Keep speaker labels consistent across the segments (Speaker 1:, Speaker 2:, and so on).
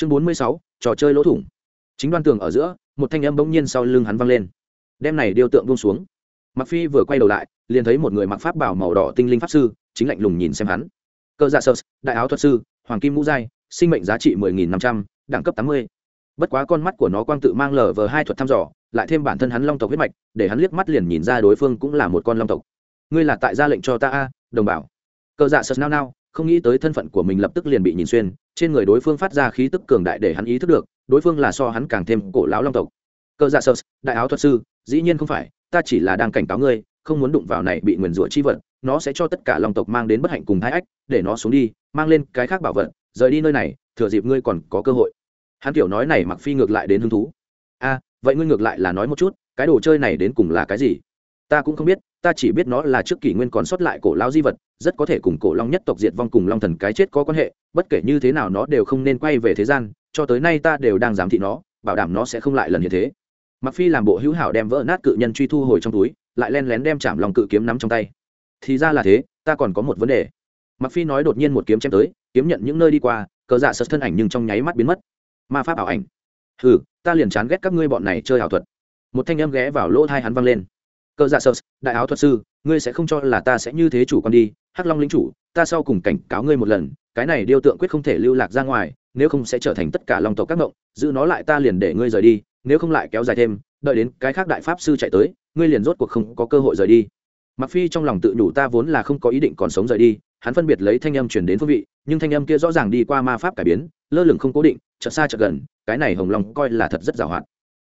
Speaker 1: chương bốn mươi sáu, trò chơi lỗ thủng. Chính đoan tường ở giữa, một thanh âm bỗng nhiên sau lưng hắn văng lên. Đem này điêu tượng buông xuống. Mặc phi vừa quay đầu lại, liền thấy một người mặc pháp bảo màu đỏ tinh linh pháp sư, chính lạnh lùng nhìn xem hắn. Cơ dạ sơ đại áo thuật sư, hoàng kim ngũ giai sinh mệnh giá trị mười nghìn năm trăm, đẳng cấp tám mươi. Bất quá con mắt của nó quang tự mang lờ vờ hai thuật thăm dò, lại thêm bản thân hắn long tộc huyết mạch, để hắn liếc mắt liền nhìn ra đối phương cũng là một con long tộc. Ngươi là tại gia lệnh cho ta a, đồng bảo. Cơ dạ sơ nao nao không nghĩ tới thân phận của mình lập tức liền bị nhìn xuyên, trên người đối phương phát ra khí tức cường đại để hắn ý thức được, đối phương là so hắn càng thêm cổ lão long tộc. Cơ dạ sơ đại áo thuật sư, dĩ nhiên không phải, ta chỉ là đang cảnh cáo ngươi, không muốn đụng vào này bị nguyền rủa chi vật, nó sẽ cho tất cả long tộc mang đến bất hạnh cùng thái ách, để nó xuống đi, mang lên cái khác bảo vật, rời đi nơi này, thừa dịp ngươi còn có cơ hội. Hắn kiểu nói này mặc phi ngược lại đến hứng thú. A, vậy ngươi ngược lại là nói một chút, cái đồ chơi này đến cùng là cái gì? Ta cũng không biết ta chỉ biết nó là trước kỷ nguyên còn sót lại cổ lao di vật, rất có thể cùng cổ long nhất tộc diệt vong cùng long thần cái chết có quan hệ, bất kể như thế nào nó đều không nên quay về thế gian, cho tới nay ta đều đang giám thị nó, bảo đảm nó sẽ không lại lần như thế. Mặc phi làm bộ hữu hảo đem vỡ nát cự nhân truy thu hồi trong túi, lại len lén đem chạm lòng cự kiếm nắm trong tay. Thì ra là thế, ta còn có một vấn đề. Mặc phi nói đột nhiên một kiếm chém tới, kiếm nhận những nơi đi qua, cờ dạ sật thân ảnh nhưng trong nháy mắt biến mất. Ma pháp ảo ảnh. Hừ, ta liền chán ghét các ngươi bọn này chơi ảo thuật. Một thanh âm ghé vào lỗ thai hắn văng lên cờ dạ sơ đại áo thuật sư, ngươi sẽ không cho là ta sẽ như thế chủ con đi. Hắc long lính chủ, ta sau cùng cảnh cáo ngươi một lần, cái này điêu tượng quyết không thể lưu lạc ra ngoài, nếu không sẽ trở thành tất cả long tộc các ngộng, giữ nó lại ta liền để ngươi rời đi, nếu không lại kéo dài thêm, đợi đến cái khác đại pháp sư chạy tới, ngươi liền rốt cuộc không có cơ hội rời đi. Mặc phi trong lòng tự đủ ta vốn là không có ý định còn sống rời đi, hắn phân biệt lấy thanh âm chuyển đến phương vị, nhưng thanh âm kia rõ ràng đi qua ma pháp cải biến, lơ lửng không cố định, chợt xa chợt gần, cái này hồng long coi là thật rất giàu hạn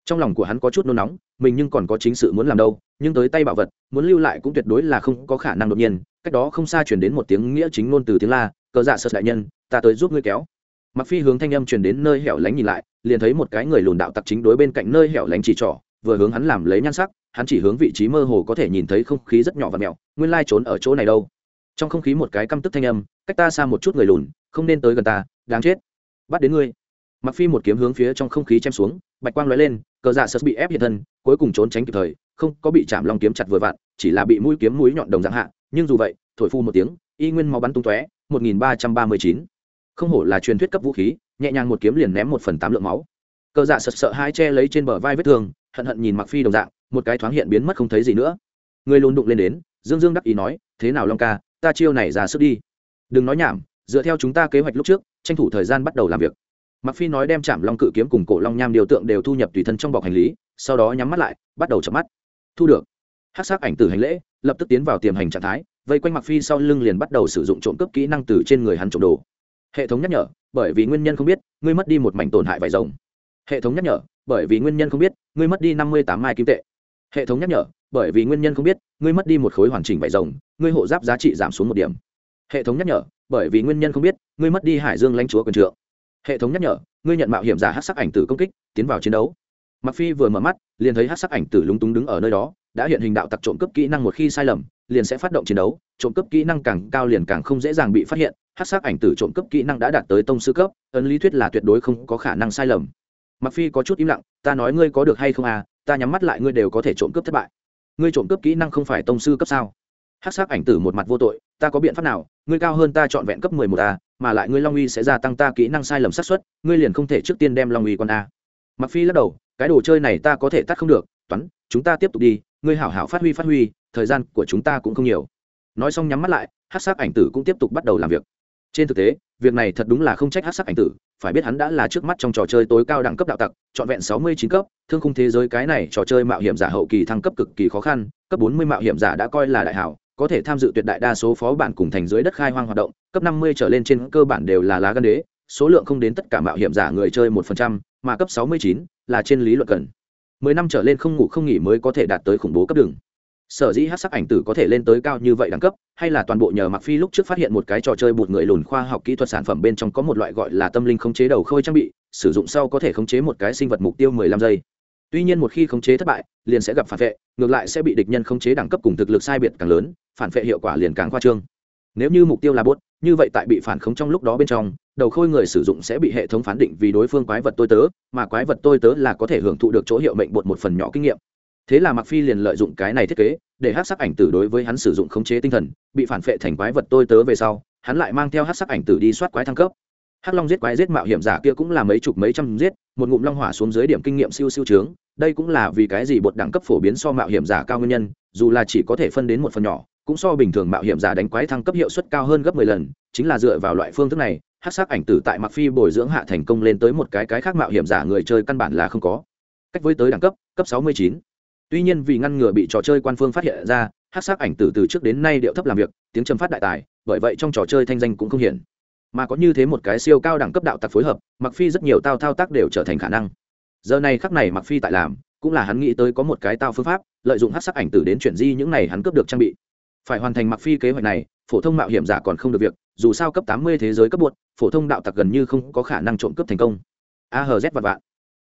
Speaker 1: trong lòng của hắn có chút nôn nóng, mình nhưng còn có chính sự muốn làm đâu, nhưng tới tay bảo vật, muốn lưu lại cũng tuyệt đối là không có khả năng đột nhiên, cách đó không xa chuyển đến một tiếng nghĩa chính ngôn từ tiếng la, cờ dạ sợ đại nhân, ta tới giúp ngươi kéo. Mặc phi hướng thanh âm truyền đến nơi hẻo lánh nhìn lại, liền thấy một cái người lùn đạo tặc chính đối bên cạnh nơi hẻo lánh chỉ trỏ, vừa hướng hắn làm lấy nhan sắc, hắn chỉ hướng vị trí mơ hồ có thể nhìn thấy không khí rất nhỏ và mèo nguyên lai trốn ở chỗ này đâu. Trong không khí một cái căm tức thanh âm, cách ta xa một chút người lùn, không nên tới gần ta, đáng chết. Bắt đến ngươi. Mặc phi một kiếm hướng phía trong không khí chém xuống bạch quang lóe lên, cờ dạ sật bị ép hiện thân, cuối cùng trốn tránh kịp thời, không có bị chạm long kiếm chặt vừa vặn, chỉ là bị mũi kiếm mũi nhọn đồng dạng hạ, nhưng dù vậy, thổi phu một tiếng, y nguyên máu bắn tung tóe 1339. không hổ là truyền thuyết cấp vũ khí, nhẹ nhàng một kiếm liền ném một phần tám lượng máu. Cờ dạ sật sợ hai che lấy trên bờ vai vết thương, hận hận nhìn mặc phi đồng dạng, một cái thoáng hiện biến mất không thấy gì nữa. Người lùn đụng lên đến, dương dương đắc ý nói, thế nào long ca, ta chiêu này ra sức đi. Đừng nói nhảm, dựa theo chúng ta kế hoạch lúc trước, tranh thủ thời gian bắt đầu làm việc mặc phi nói đem chạm long cự kiếm cùng cổ long nham điều tượng đều thu nhập tùy thân trong bọc hành lý, sau đó nhắm mắt lại, bắt đầu chợp mắt. Thu được. Hắc sắc ảnh tử hành lễ, lập tức tiến vào tiềm hành trạng thái, vây quanh mặc phi sau lưng liền bắt đầu sử dụng trộm cướp kỹ năng từ trên người hắn trộm đồ. Hệ thống nhắc nhở, bởi vì nguyên nhân không biết, ngươi mất đi một mảnh tổn hại vải rồng. Hệ thống nhắc nhở, bởi vì nguyên nhân không biết, ngươi mất đi năm mươi tám mai kim tệ. Hệ thống nhắc nhở, bởi vì nguyên nhân không biết, ngươi mất đi một khối hoàn chỉnh vải rồng, ngươi hộ giáp giá trị giảm xuống một điểm. Hệ thống nhắc nhở, bởi vì nguyên nhân không biết, ngươi mất đi hải dương lãnh chúa quyền trượng hệ thống nhắc nhở, ngươi nhận mạo hiểm giả hát sắc ảnh tử công kích, tiến vào chiến đấu. Mặc phi vừa mở mắt, liền thấy hát sắc ảnh tử lúng túng đứng ở nơi đó, đã hiện hình đạo tặc trộm cướp kỹ năng một khi sai lầm, liền sẽ phát động chiến đấu, trộm cướp kỹ năng càng cao liền càng không dễ dàng bị phát hiện, hát sắc ảnh tử trộm cướp kỹ năng đã đạt tới tông sư cấp, ấn lý thuyết là tuyệt đối không có khả năng sai lầm. Mặc phi có chút im lặng, ta nói ngươi có được hay không à ta nhắm mắt lại ngươi đều có thể trộm cướp thất bại. Ngươi trộm cướp kỹ năng không phải tông sư cấp sao? Hát sắc ảnh tử một mặt vô tội, ta có biện pháp nào, ngươi cao hơn ta chọn vẹn cấp mười một a mà lại ngươi long uy sẽ gia tăng ta kỹ năng sai lầm xác suất, ngươi liền không thể trước tiên đem long uy con a. Mặc phi lắc đầu, cái đồ chơi này ta có thể tắt không được, toán, chúng ta tiếp tục đi, ngươi hảo hảo phát huy phát huy, thời gian của chúng ta cũng không nhiều. Nói xong nhắm mắt lại, hát sắc ảnh tử cũng tiếp tục bắt đầu làm việc. Trên thực tế, việc này thật đúng là không trách hát sắc ảnh tử, phải biết hắn đã là trước mắt trong trò chơi tối cao đẳng cấp đạo tặc, trọn vẹn sáu mươi chín cấp, thương khung thế giới cái này trò chơi mạo hiểm giả hậu kỳ thăng cấp cực kỳ khó khăn, cấp bốn mươi mạo hiểm giả đã coi là đại hảo có thể tham dự tuyệt đại đa số phó bản cùng thành dưới đất khai hoang hoạt động, cấp năm mươi trở lên trên cơ bản đều là lá gan đế, số lượng không đến tất cả mạo hiểm giả người chơi một phần trăm, mà cấp sáu mươi chín là trên lý luận cần. Mười năm trở lên không ngủ không nghỉ mới có thể đạt tới khủng bố cấp đường. Sở dĩ hát sắc ảnh tử có thể lên tới cao như vậy đẳng cấp, hay là toàn bộ nhờ mặc phi lúc trước phát hiện một cái trò chơi bụt người lùn khoa học kỹ thuật sản phẩm bên trong có một loại gọi là tâm linh khống chế đầu khôi trang bị, sử dụng sau có thể khống chế một cái sinh vật mục tiêu 15 giây tuy nhiên một khi khống chế thất bại, liền sẽ gặp phản vệ, ngược lại sẽ bị địch nhân khống chế đẳng cấp cùng thực lực sai biệt càng lớn, phản vệ hiệu quả liền càng khoa trương. Nếu như mục tiêu là bốt, như vậy tại bị phản khống trong lúc đó bên trong, đầu khôi người sử dụng sẽ bị hệ thống phán định vì đối phương quái vật tôi tớ, mà quái vật tôi tớ là có thể hưởng thụ được chỗ hiệu mệnh bột một phần nhỏ kinh nghiệm. Thế là mặc phi liền lợi dụng cái này thiết kế, để hát sắc ảnh tử đối với hắn sử dụng khống chế tinh thần, bị phản phệ thành quái vật tôi tớ về sau, hắn lại mang theo hát sắc ảnh tử đi soát quái thăng cấp hắc long giết quái giết mạo hiểm giả kia cũng là mấy chục mấy trăm giết, một ngụm long hỏa xuống dưới điểm kinh nghiệm siêu siêu trướng, đây cũng là vì cái gì bột đẳng cấp phổ biến so mạo hiểm giả cao nguyên nhân, dù là chỉ có thể phân đến một phần nhỏ, cũng so bình thường mạo hiểm giả đánh quái thăng cấp hiệu suất cao hơn gấp mười lần, chính là dựa vào loại phương thức này hát sắc ảnh tử tại mặc phi bồi dưỡng hạ thành công lên tới một cái cái khác mạo hiểm giả người chơi căn bản là không có. Cách với tới đẳng cấp cấp sáu mươi chín. Tuy nhiên vì ngăn ngừa bị trò chơi quan phương phát hiện ra hát sắc ảnh tử từ trước đến nay điệu thấp làm việc, tiếng châm phát đại tài, bởi vậy trong trò chơi thanh danh cũng không hiển mà có như thế một cái siêu cao đẳng cấp đạo tặc phối hợp mặc phi rất nhiều tao thao tác đều trở thành khả năng. Giờ này khắc này mặc phi tại làm cũng là hắn nghĩ tới có một cái tao phương pháp lợi dụng hát sắc ảnh tử đến chuyển di những này hắn cướp được trang bị. Phải hoàn thành mặc phi kế hoạch này phổ thông mạo hiểm giả còn không được việc dù sao cấp 80 thế giới cấp buộc phổ thông đạo tặc gần như không có khả năng trộm cướp thành công. Ahz và vạn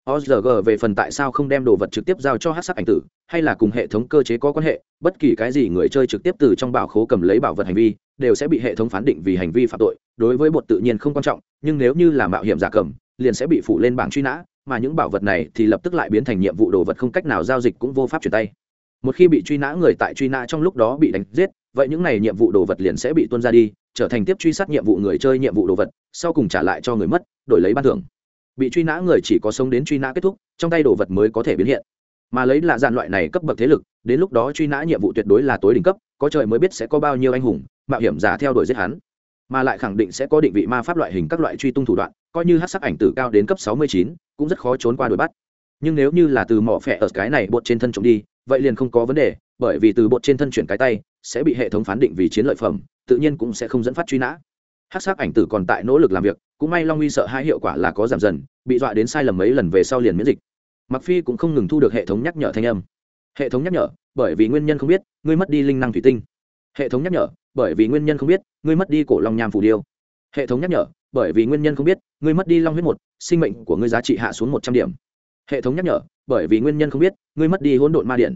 Speaker 1: OZG về phần tại sao không đem đồ vật trực tiếp giao cho hát sắc ảnh tử, hay là cùng hệ thống cơ chế có quan hệ, bất kỳ cái gì người chơi trực tiếp từ trong bảo khố cầm lấy bảo vật hành vi, đều sẽ bị hệ thống phán định vì hành vi phạm tội, đối với bột tự nhiên không quan trọng, nhưng nếu như là mạo hiểm giả cầm, liền sẽ bị phụ lên bảng truy nã, mà những bảo vật này thì lập tức lại biến thành nhiệm vụ đồ vật không cách nào giao dịch cũng vô pháp chuyển tay. Một khi bị truy nã người tại truy nã trong lúc đó bị đánh giết, vậy những này nhiệm vụ đồ vật liền sẽ bị tuôn ra đi, trở thành tiếp truy sát nhiệm vụ người chơi nhiệm vụ đồ vật, sau cùng trả lại cho người mất, đổi lấy ban thưởng bị truy nã người chỉ có sống đến truy nã kết thúc trong tay đồ vật mới có thể biến hiện mà lấy là dàn loại này cấp bậc thế lực đến lúc đó truy nã nhiệm vụ tuyệt đối là tối đỉnh cấp có trời mới biết sẽ có bao nhiêu anh hùng mạo hiểm giả theo đuổi giết hắn, mà lại khẳng định sẽ có định vị ma pháp loại hình các loại truy tung thủ đoạn, coi như hát sắc ảnh tử cao đến cấp sáu mươi chín, cũng rất khó trốn qua đuổi bắt. Nhưng nếu như là từ mỏ phẹ ở cái này bột trên thân trộm đi, vậy liền không có vấn đề, bởi vì từ bột trên thân chuyển cái tay, sẽ bị hệ thống phán định vì chiến lợi phẩm, tự nhiên cũng sẽ không dẫn phát truy nã. Hát sắc ảnh tử còn tại nỗ lực làm việc, cũng may long uy sợ hai hiệu quả là có giảm dần, bị dọa đến sai lầm mấy lần về sau liền miễn dịch. Mặc phi cũng không ngừng thu được hệ thống nhắc nhở thanh âm. Hệ thống nhắc nhở, bởi vì nguyên nhân không biết, ngươi mất đi linh năng thủy tinh. Hệ thống nhắc nhở bởi vì nguyên nhân không biết, ngươi mất đi cổ long nham phù điêu. Hệ thống nhắc nhở, bởi vì nguyên nhân không biết, ngươi mất đi long huyết một, sinh mệnh của ngươi giá trị hạ xuống một trăm điểm. Hệ thống nhắc nhở, bởi vì nguyên nhân không biết, ngươi mất đi hỗn độn ma điện.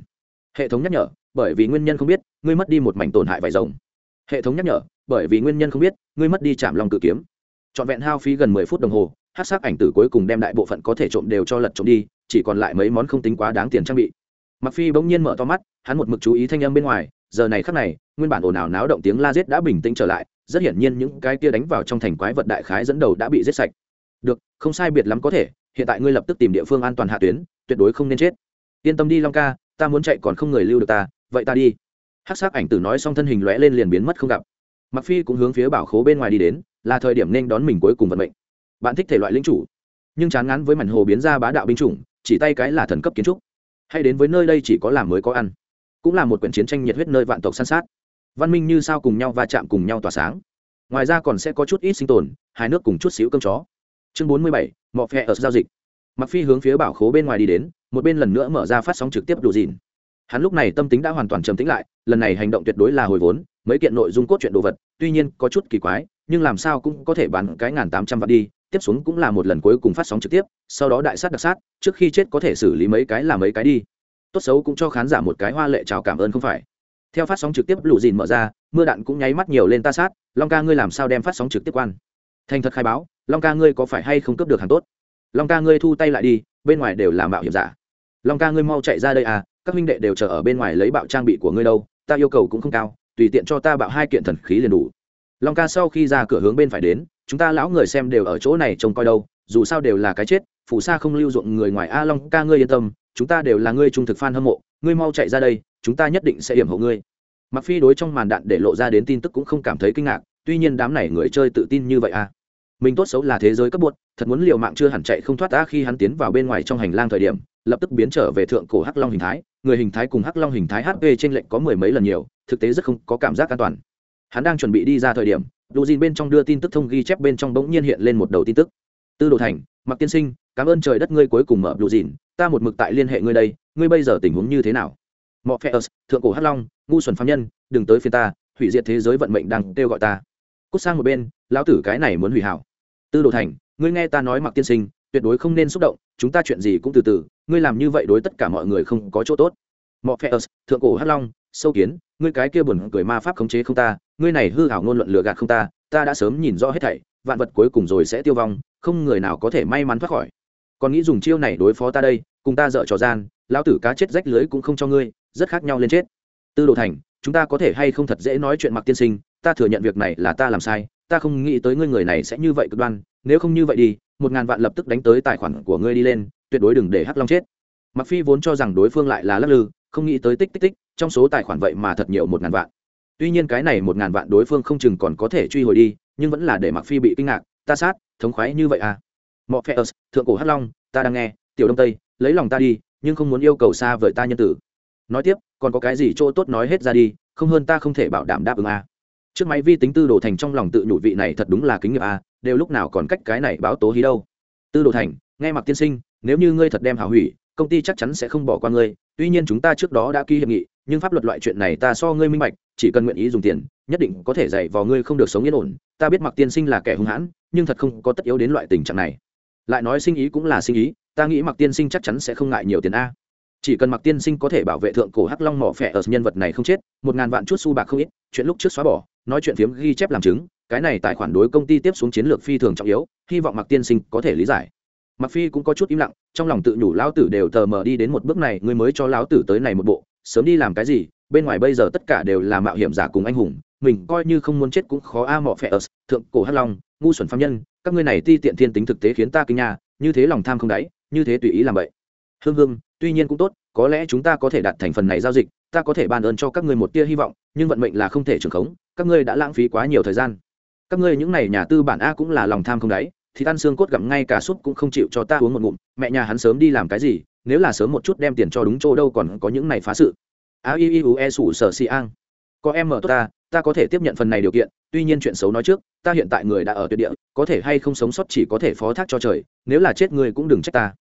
Speaker 1: Hệ thống nhắc nhở, bởi vì nguyên nhân không biết, ngươi mất đi một mảnh tổn hại vải rồng. Hệ thống nhắc nhở, bởi vì nguyên nhân không biết, ngươi mất đi chạm lòng cự kiếm. Trọn vẹn hao phí gần mười phút đồng hồ, hát sắc ảnh tử cuối cùng đem đại bộ phận có thể trộm đều cho lật trộm đi, chỉ còn lại mấy món không tính quá đáng tiền trang bị. Mặc phi bỗng nhiên mở to mắt, hắn một mực chú ý thanh âm bên ngoài giờ này khắc này, nguyên bản ồn ào náo động tiếng la giết đã bình tĩnh trở lại, rất hiển nhiên những cái kia đánh vào trong thành quái vật đại khái dẫn đầu đã bị giết sạch. Được, không sai biệt lắm có thể, hiện tại ngươi lập tức tìm địa phương an toàn hạ tuyến, tuyệt đối không nên chết. Yên tâm đi, long ca, ta muốn chạy còn không người lưu được ta, vậy ta đi. Hát sắc ảnh tử nói xong thân hình lóe lên liền biến mất không gặp. Mặc phi cũng hướng phía bảo khố bên ngoài đi đến, là thời điểm nên đón mình cuối cùng vận mệnh. Bạn thích thể loại linh chủ, nhưng chán ngán với mảnh hồ biến ra bá đạo binh chủng, chỉ tay cái là thần cấp kiến trúc. Hay đến với nơi đây chỉ có làm mới có ăn cũng là một quyển chiến tranh nhiệt huyết nơi vạn tộc san sát. Văn minh như sao cùng nhau va chạm cùng nhau tỏa sáng. Ngoài ra còn sẽ có chút ít sinh tồn hai nước cùng chút xíu cơm chó. Chương bốn mươi bảy, mọ phe ở giao dịch. Mặc phi hướng phía bảo khố bên ngoài đi đến, một bên lần nữa mở ra phát sóng trực tiếp đủ dìn hắn lúc này tâm tính đã hoàn toàn trầm tĩnh lại, lần này hành động tuyệt đối là hồi vốn, mấy kiện nội dung cốt truyện đồ vật, tuy nhiên có chút kỳ quái, nhưng làm sao cũng có thể bán cái ngàn tám trăm vạn đi, tiếp xuống cũng là một lần cuối cùng phát sóng trực tiếp, sau đó đại sát đặc sát, trước khi chết có thể xử lý mấy cái là mấy cái đi tốt xấu cũng cho khán giả một cái hoa lệ chào cảm ơn không phải. Theo phát sóng trực tiếp lù dìn mở ra, mưa đạn cũng nháy mắt nhiều lên ta sát, long ca ngươi làm sao đem phát sóng trực tiếp quan? Thành thật khai báo, long ca ngươi có phải hay không cướp được hàng tốt? Long ca ngươi thu tay lại đi, bên ngoài đều là mạo hiểm giả. Long ca ngươi mau chạy ra đây à các huynh đệ đều chờ ở bên ngoài lấy bạo trang bị của ngươi đâu, ta yêu cầu cũng không cao, tùy tiện cho ta bạo hai kiện thần khí liền đủ. Long ca sau khi ra cửa hướng bên phải đến, chúng ta lão người xem đều ở chỗ này trông coi đâu, dù sao đều là cái chết, phù sa không lưu dụng người ngoài a, long ca ngươi yên tâm chúng ta đều là ngươi trung thực fan hâm mộ, ngươi mau chạy ra đây, chúng ta nhất định sẽ hiểm hộ ngươi. Mặc phi đối trong màn đạn để lộ ra đến tin tức cũng không cảm thấy kinh ngạc, tuy nhiên đám này người chơi tự tin như vậy à? mình tốt xấu là thế giới cấp bột thật muốn liều mạng chưa hẳn chạy không thoát ta khi hắn tiến vào bên ngoài trong hành lang thời điểm, lập tức biến trở về thượng cổ hắc long hình thái, người hình thái cùng hắc long hình thái hp trên lệnh có mười mấy lần nhiều, thực tế rất không có cảm giác an toàn. Hắn đang chuẩn bị đi ra thời điểm đồ dìn bên trong đưa tin tức thông ghi chép bên trong bỗng nhiên hiện lên một đầu tin tức. Tư đồ thành mặc tiên sinh cảm ơn trời đất ngươi cuối cùng mở blue dìn ta một mực tại liên hệ ngươi đây, ngươi bây giờ tình huống như thế nào? Mọ phe thượng cổ hắc long, ngu xuẩn phạm nhân, đừng tới phiên ta, hủy diệt thế giới vận mệnh đang kêu gọi ta. Cút sang một bên, lão tử cái này muốn hủy hảo. Tư đồ thành, ngươi nghe ta nói mặc tiên sinh, tuyệt đối không nên xúc động, chúng ta chuyện gì cũng từ từ, ngươi làm như vậy đối tất cả mọi người không có chỗ tốt. Mọ phe thượng cổ hắc long, sâu kiến, ngươi cái kia buồn cười ma pháp khống chế không ta, ngươi này hư hảo ngôn luận lừa gạt không ta ta đã sớm nhìn rõ hết thảy, vạn vật cuối cùng rồi sẽ tiêu vong, không người nào có thể may mắn thoát khỏi còn nghĩ dùng chiêu này đối phó ta đây, cùng ta dợ trò gian, lão tử cá chết rách lưới cũng không cho ngươi, rất khác nhau lên chết. Tư đồ thành, chúng ta có thể hay không thật dễ nói chuyện mặc tiên sinh, ta thừa nhận việc này là ta làm sai, ta không nghĩ tới ngươi người này sẽ như vậy cực đoan, nếu không như vậy đi, một ngàn vạn lập tức đánh tới tài khoản của ngươi đi lên, tuyệt đối đừng để hắc long chết. Mặc phi vốn cho rằng đối phương lại là lắc lư, không nghĩ tới tích tích tích, trong số tài khoản vậy mà thật nhiều một ngàn vạn. Tuy nhiên cái này một ngàn vạn đối phương không chừng còn có thể truy hồi đi, nhưng vẫn là để mặc phi bị kinh ngạc, ta sát, thống khoái như vậy à? Mọ phe thượng cổ hắc long, ta đang nghe, tiểu đông tây, lấy lòng ta đi, nhưng không muốn yêu cầu xa vời ta nhân tử. Nói tiếp, còn có cái gì chỗ tốt nói hết ra đi, không hơn ta không thể bảo đảm đáp ứng a. Trước máy vi tính tư đồ thành trong lòng tự nhủ vị này thật đúng là kính nghiệp a, đều lúc nào còn cách cái này báo tố hí đâu. Tư đồ thành, nghe mặc tiên sinh, nếu như ngươi thật đem hảo hủy, công ty chắc chắn sẽ không bỏ qua ngươi, tuy nhiên chúng ta trước đó đã ký hiệp nghị, nhưng pháp luật loại chuyện này ta so ngươi minh bạch, chỉ cần nguyện ý dùng tiền, nhất định có thể dạy vào ngươi không được sống yên ổn. Ta biết mặc tiên sinh là kẻ hung hãn, nhưng thật không có tất yếu đến loại tình trạng này lại nói sinh ý cũng là sinh ý, ta nghĩ mặc tiên sinh chắc chắn sẽ không ngại nhiều tiền a. Chỉ cần mặc tiên sinh có thể bảo vệ thượng cổ hắc long mỏ phẻ ở nhân vật này không chết, một ngàn vạn chút xu bạc không ít, chuyện lúc trước xóa bỏ, nói chuyện phiếm ghi chép làm chứng, cái này tài khoản đối công ty tiếp xuống chiến lược phi thường trọng yếu, hy vọng mặc tiên sinh có thể lý giải. Mặc phi cũng có chút im lặng, trong lòng tự nhủ lão tử đều tờ mờ đi đến một bước này, ngươi mới cho lão tử tới này một bộ, sớm đi làm cái gì, bên ngoài bây giờ tất cả đều là mạo hiểm giả cùng anh hùng, mình coi như không muốn chết cũng khó a mọ phẹ ở, thượng cổ hắc long, ngu xuẩn phạm nhân các ngươi này ti tiện thiên tính thực tế khiến ta kinh nha, như thế lòng tham không đáy, như thế tùy ý làm vậy. Hương hương, tuy nhiên cũng tốt, có lẽ chúng ta có thể đạt thành phần này giao dịch, ta có thể ban ơn cho các ngươi một tia hy vọng, nhưng vận mệnh là không thể trường khống, các ngươi đã lãng phí quá nhiều thời gian. Các ngươi những này nhà tư bản a cũng là lòng tham không đáy thì tan xương cốt gặm ngay cả súp cũng không chịu cho ta uống một ngụm, mẹ nhà hắn sớm đi làm cái gì, nếu là sớm một chút đem tiền cho đúng chỗ đâu còn có những này phá sự. A i i u e sủ sở si an. Có em mở tốt ta ta có thể tiếp nhận phần này điều kiện, tuy nhiên chuyện xấu nói trước, ta hiện tại người đã ở tuyệt địa, có thể hay không sống sót chỉ có thể phó thác cho trời, nếu là chết người cũng đừng trách ta.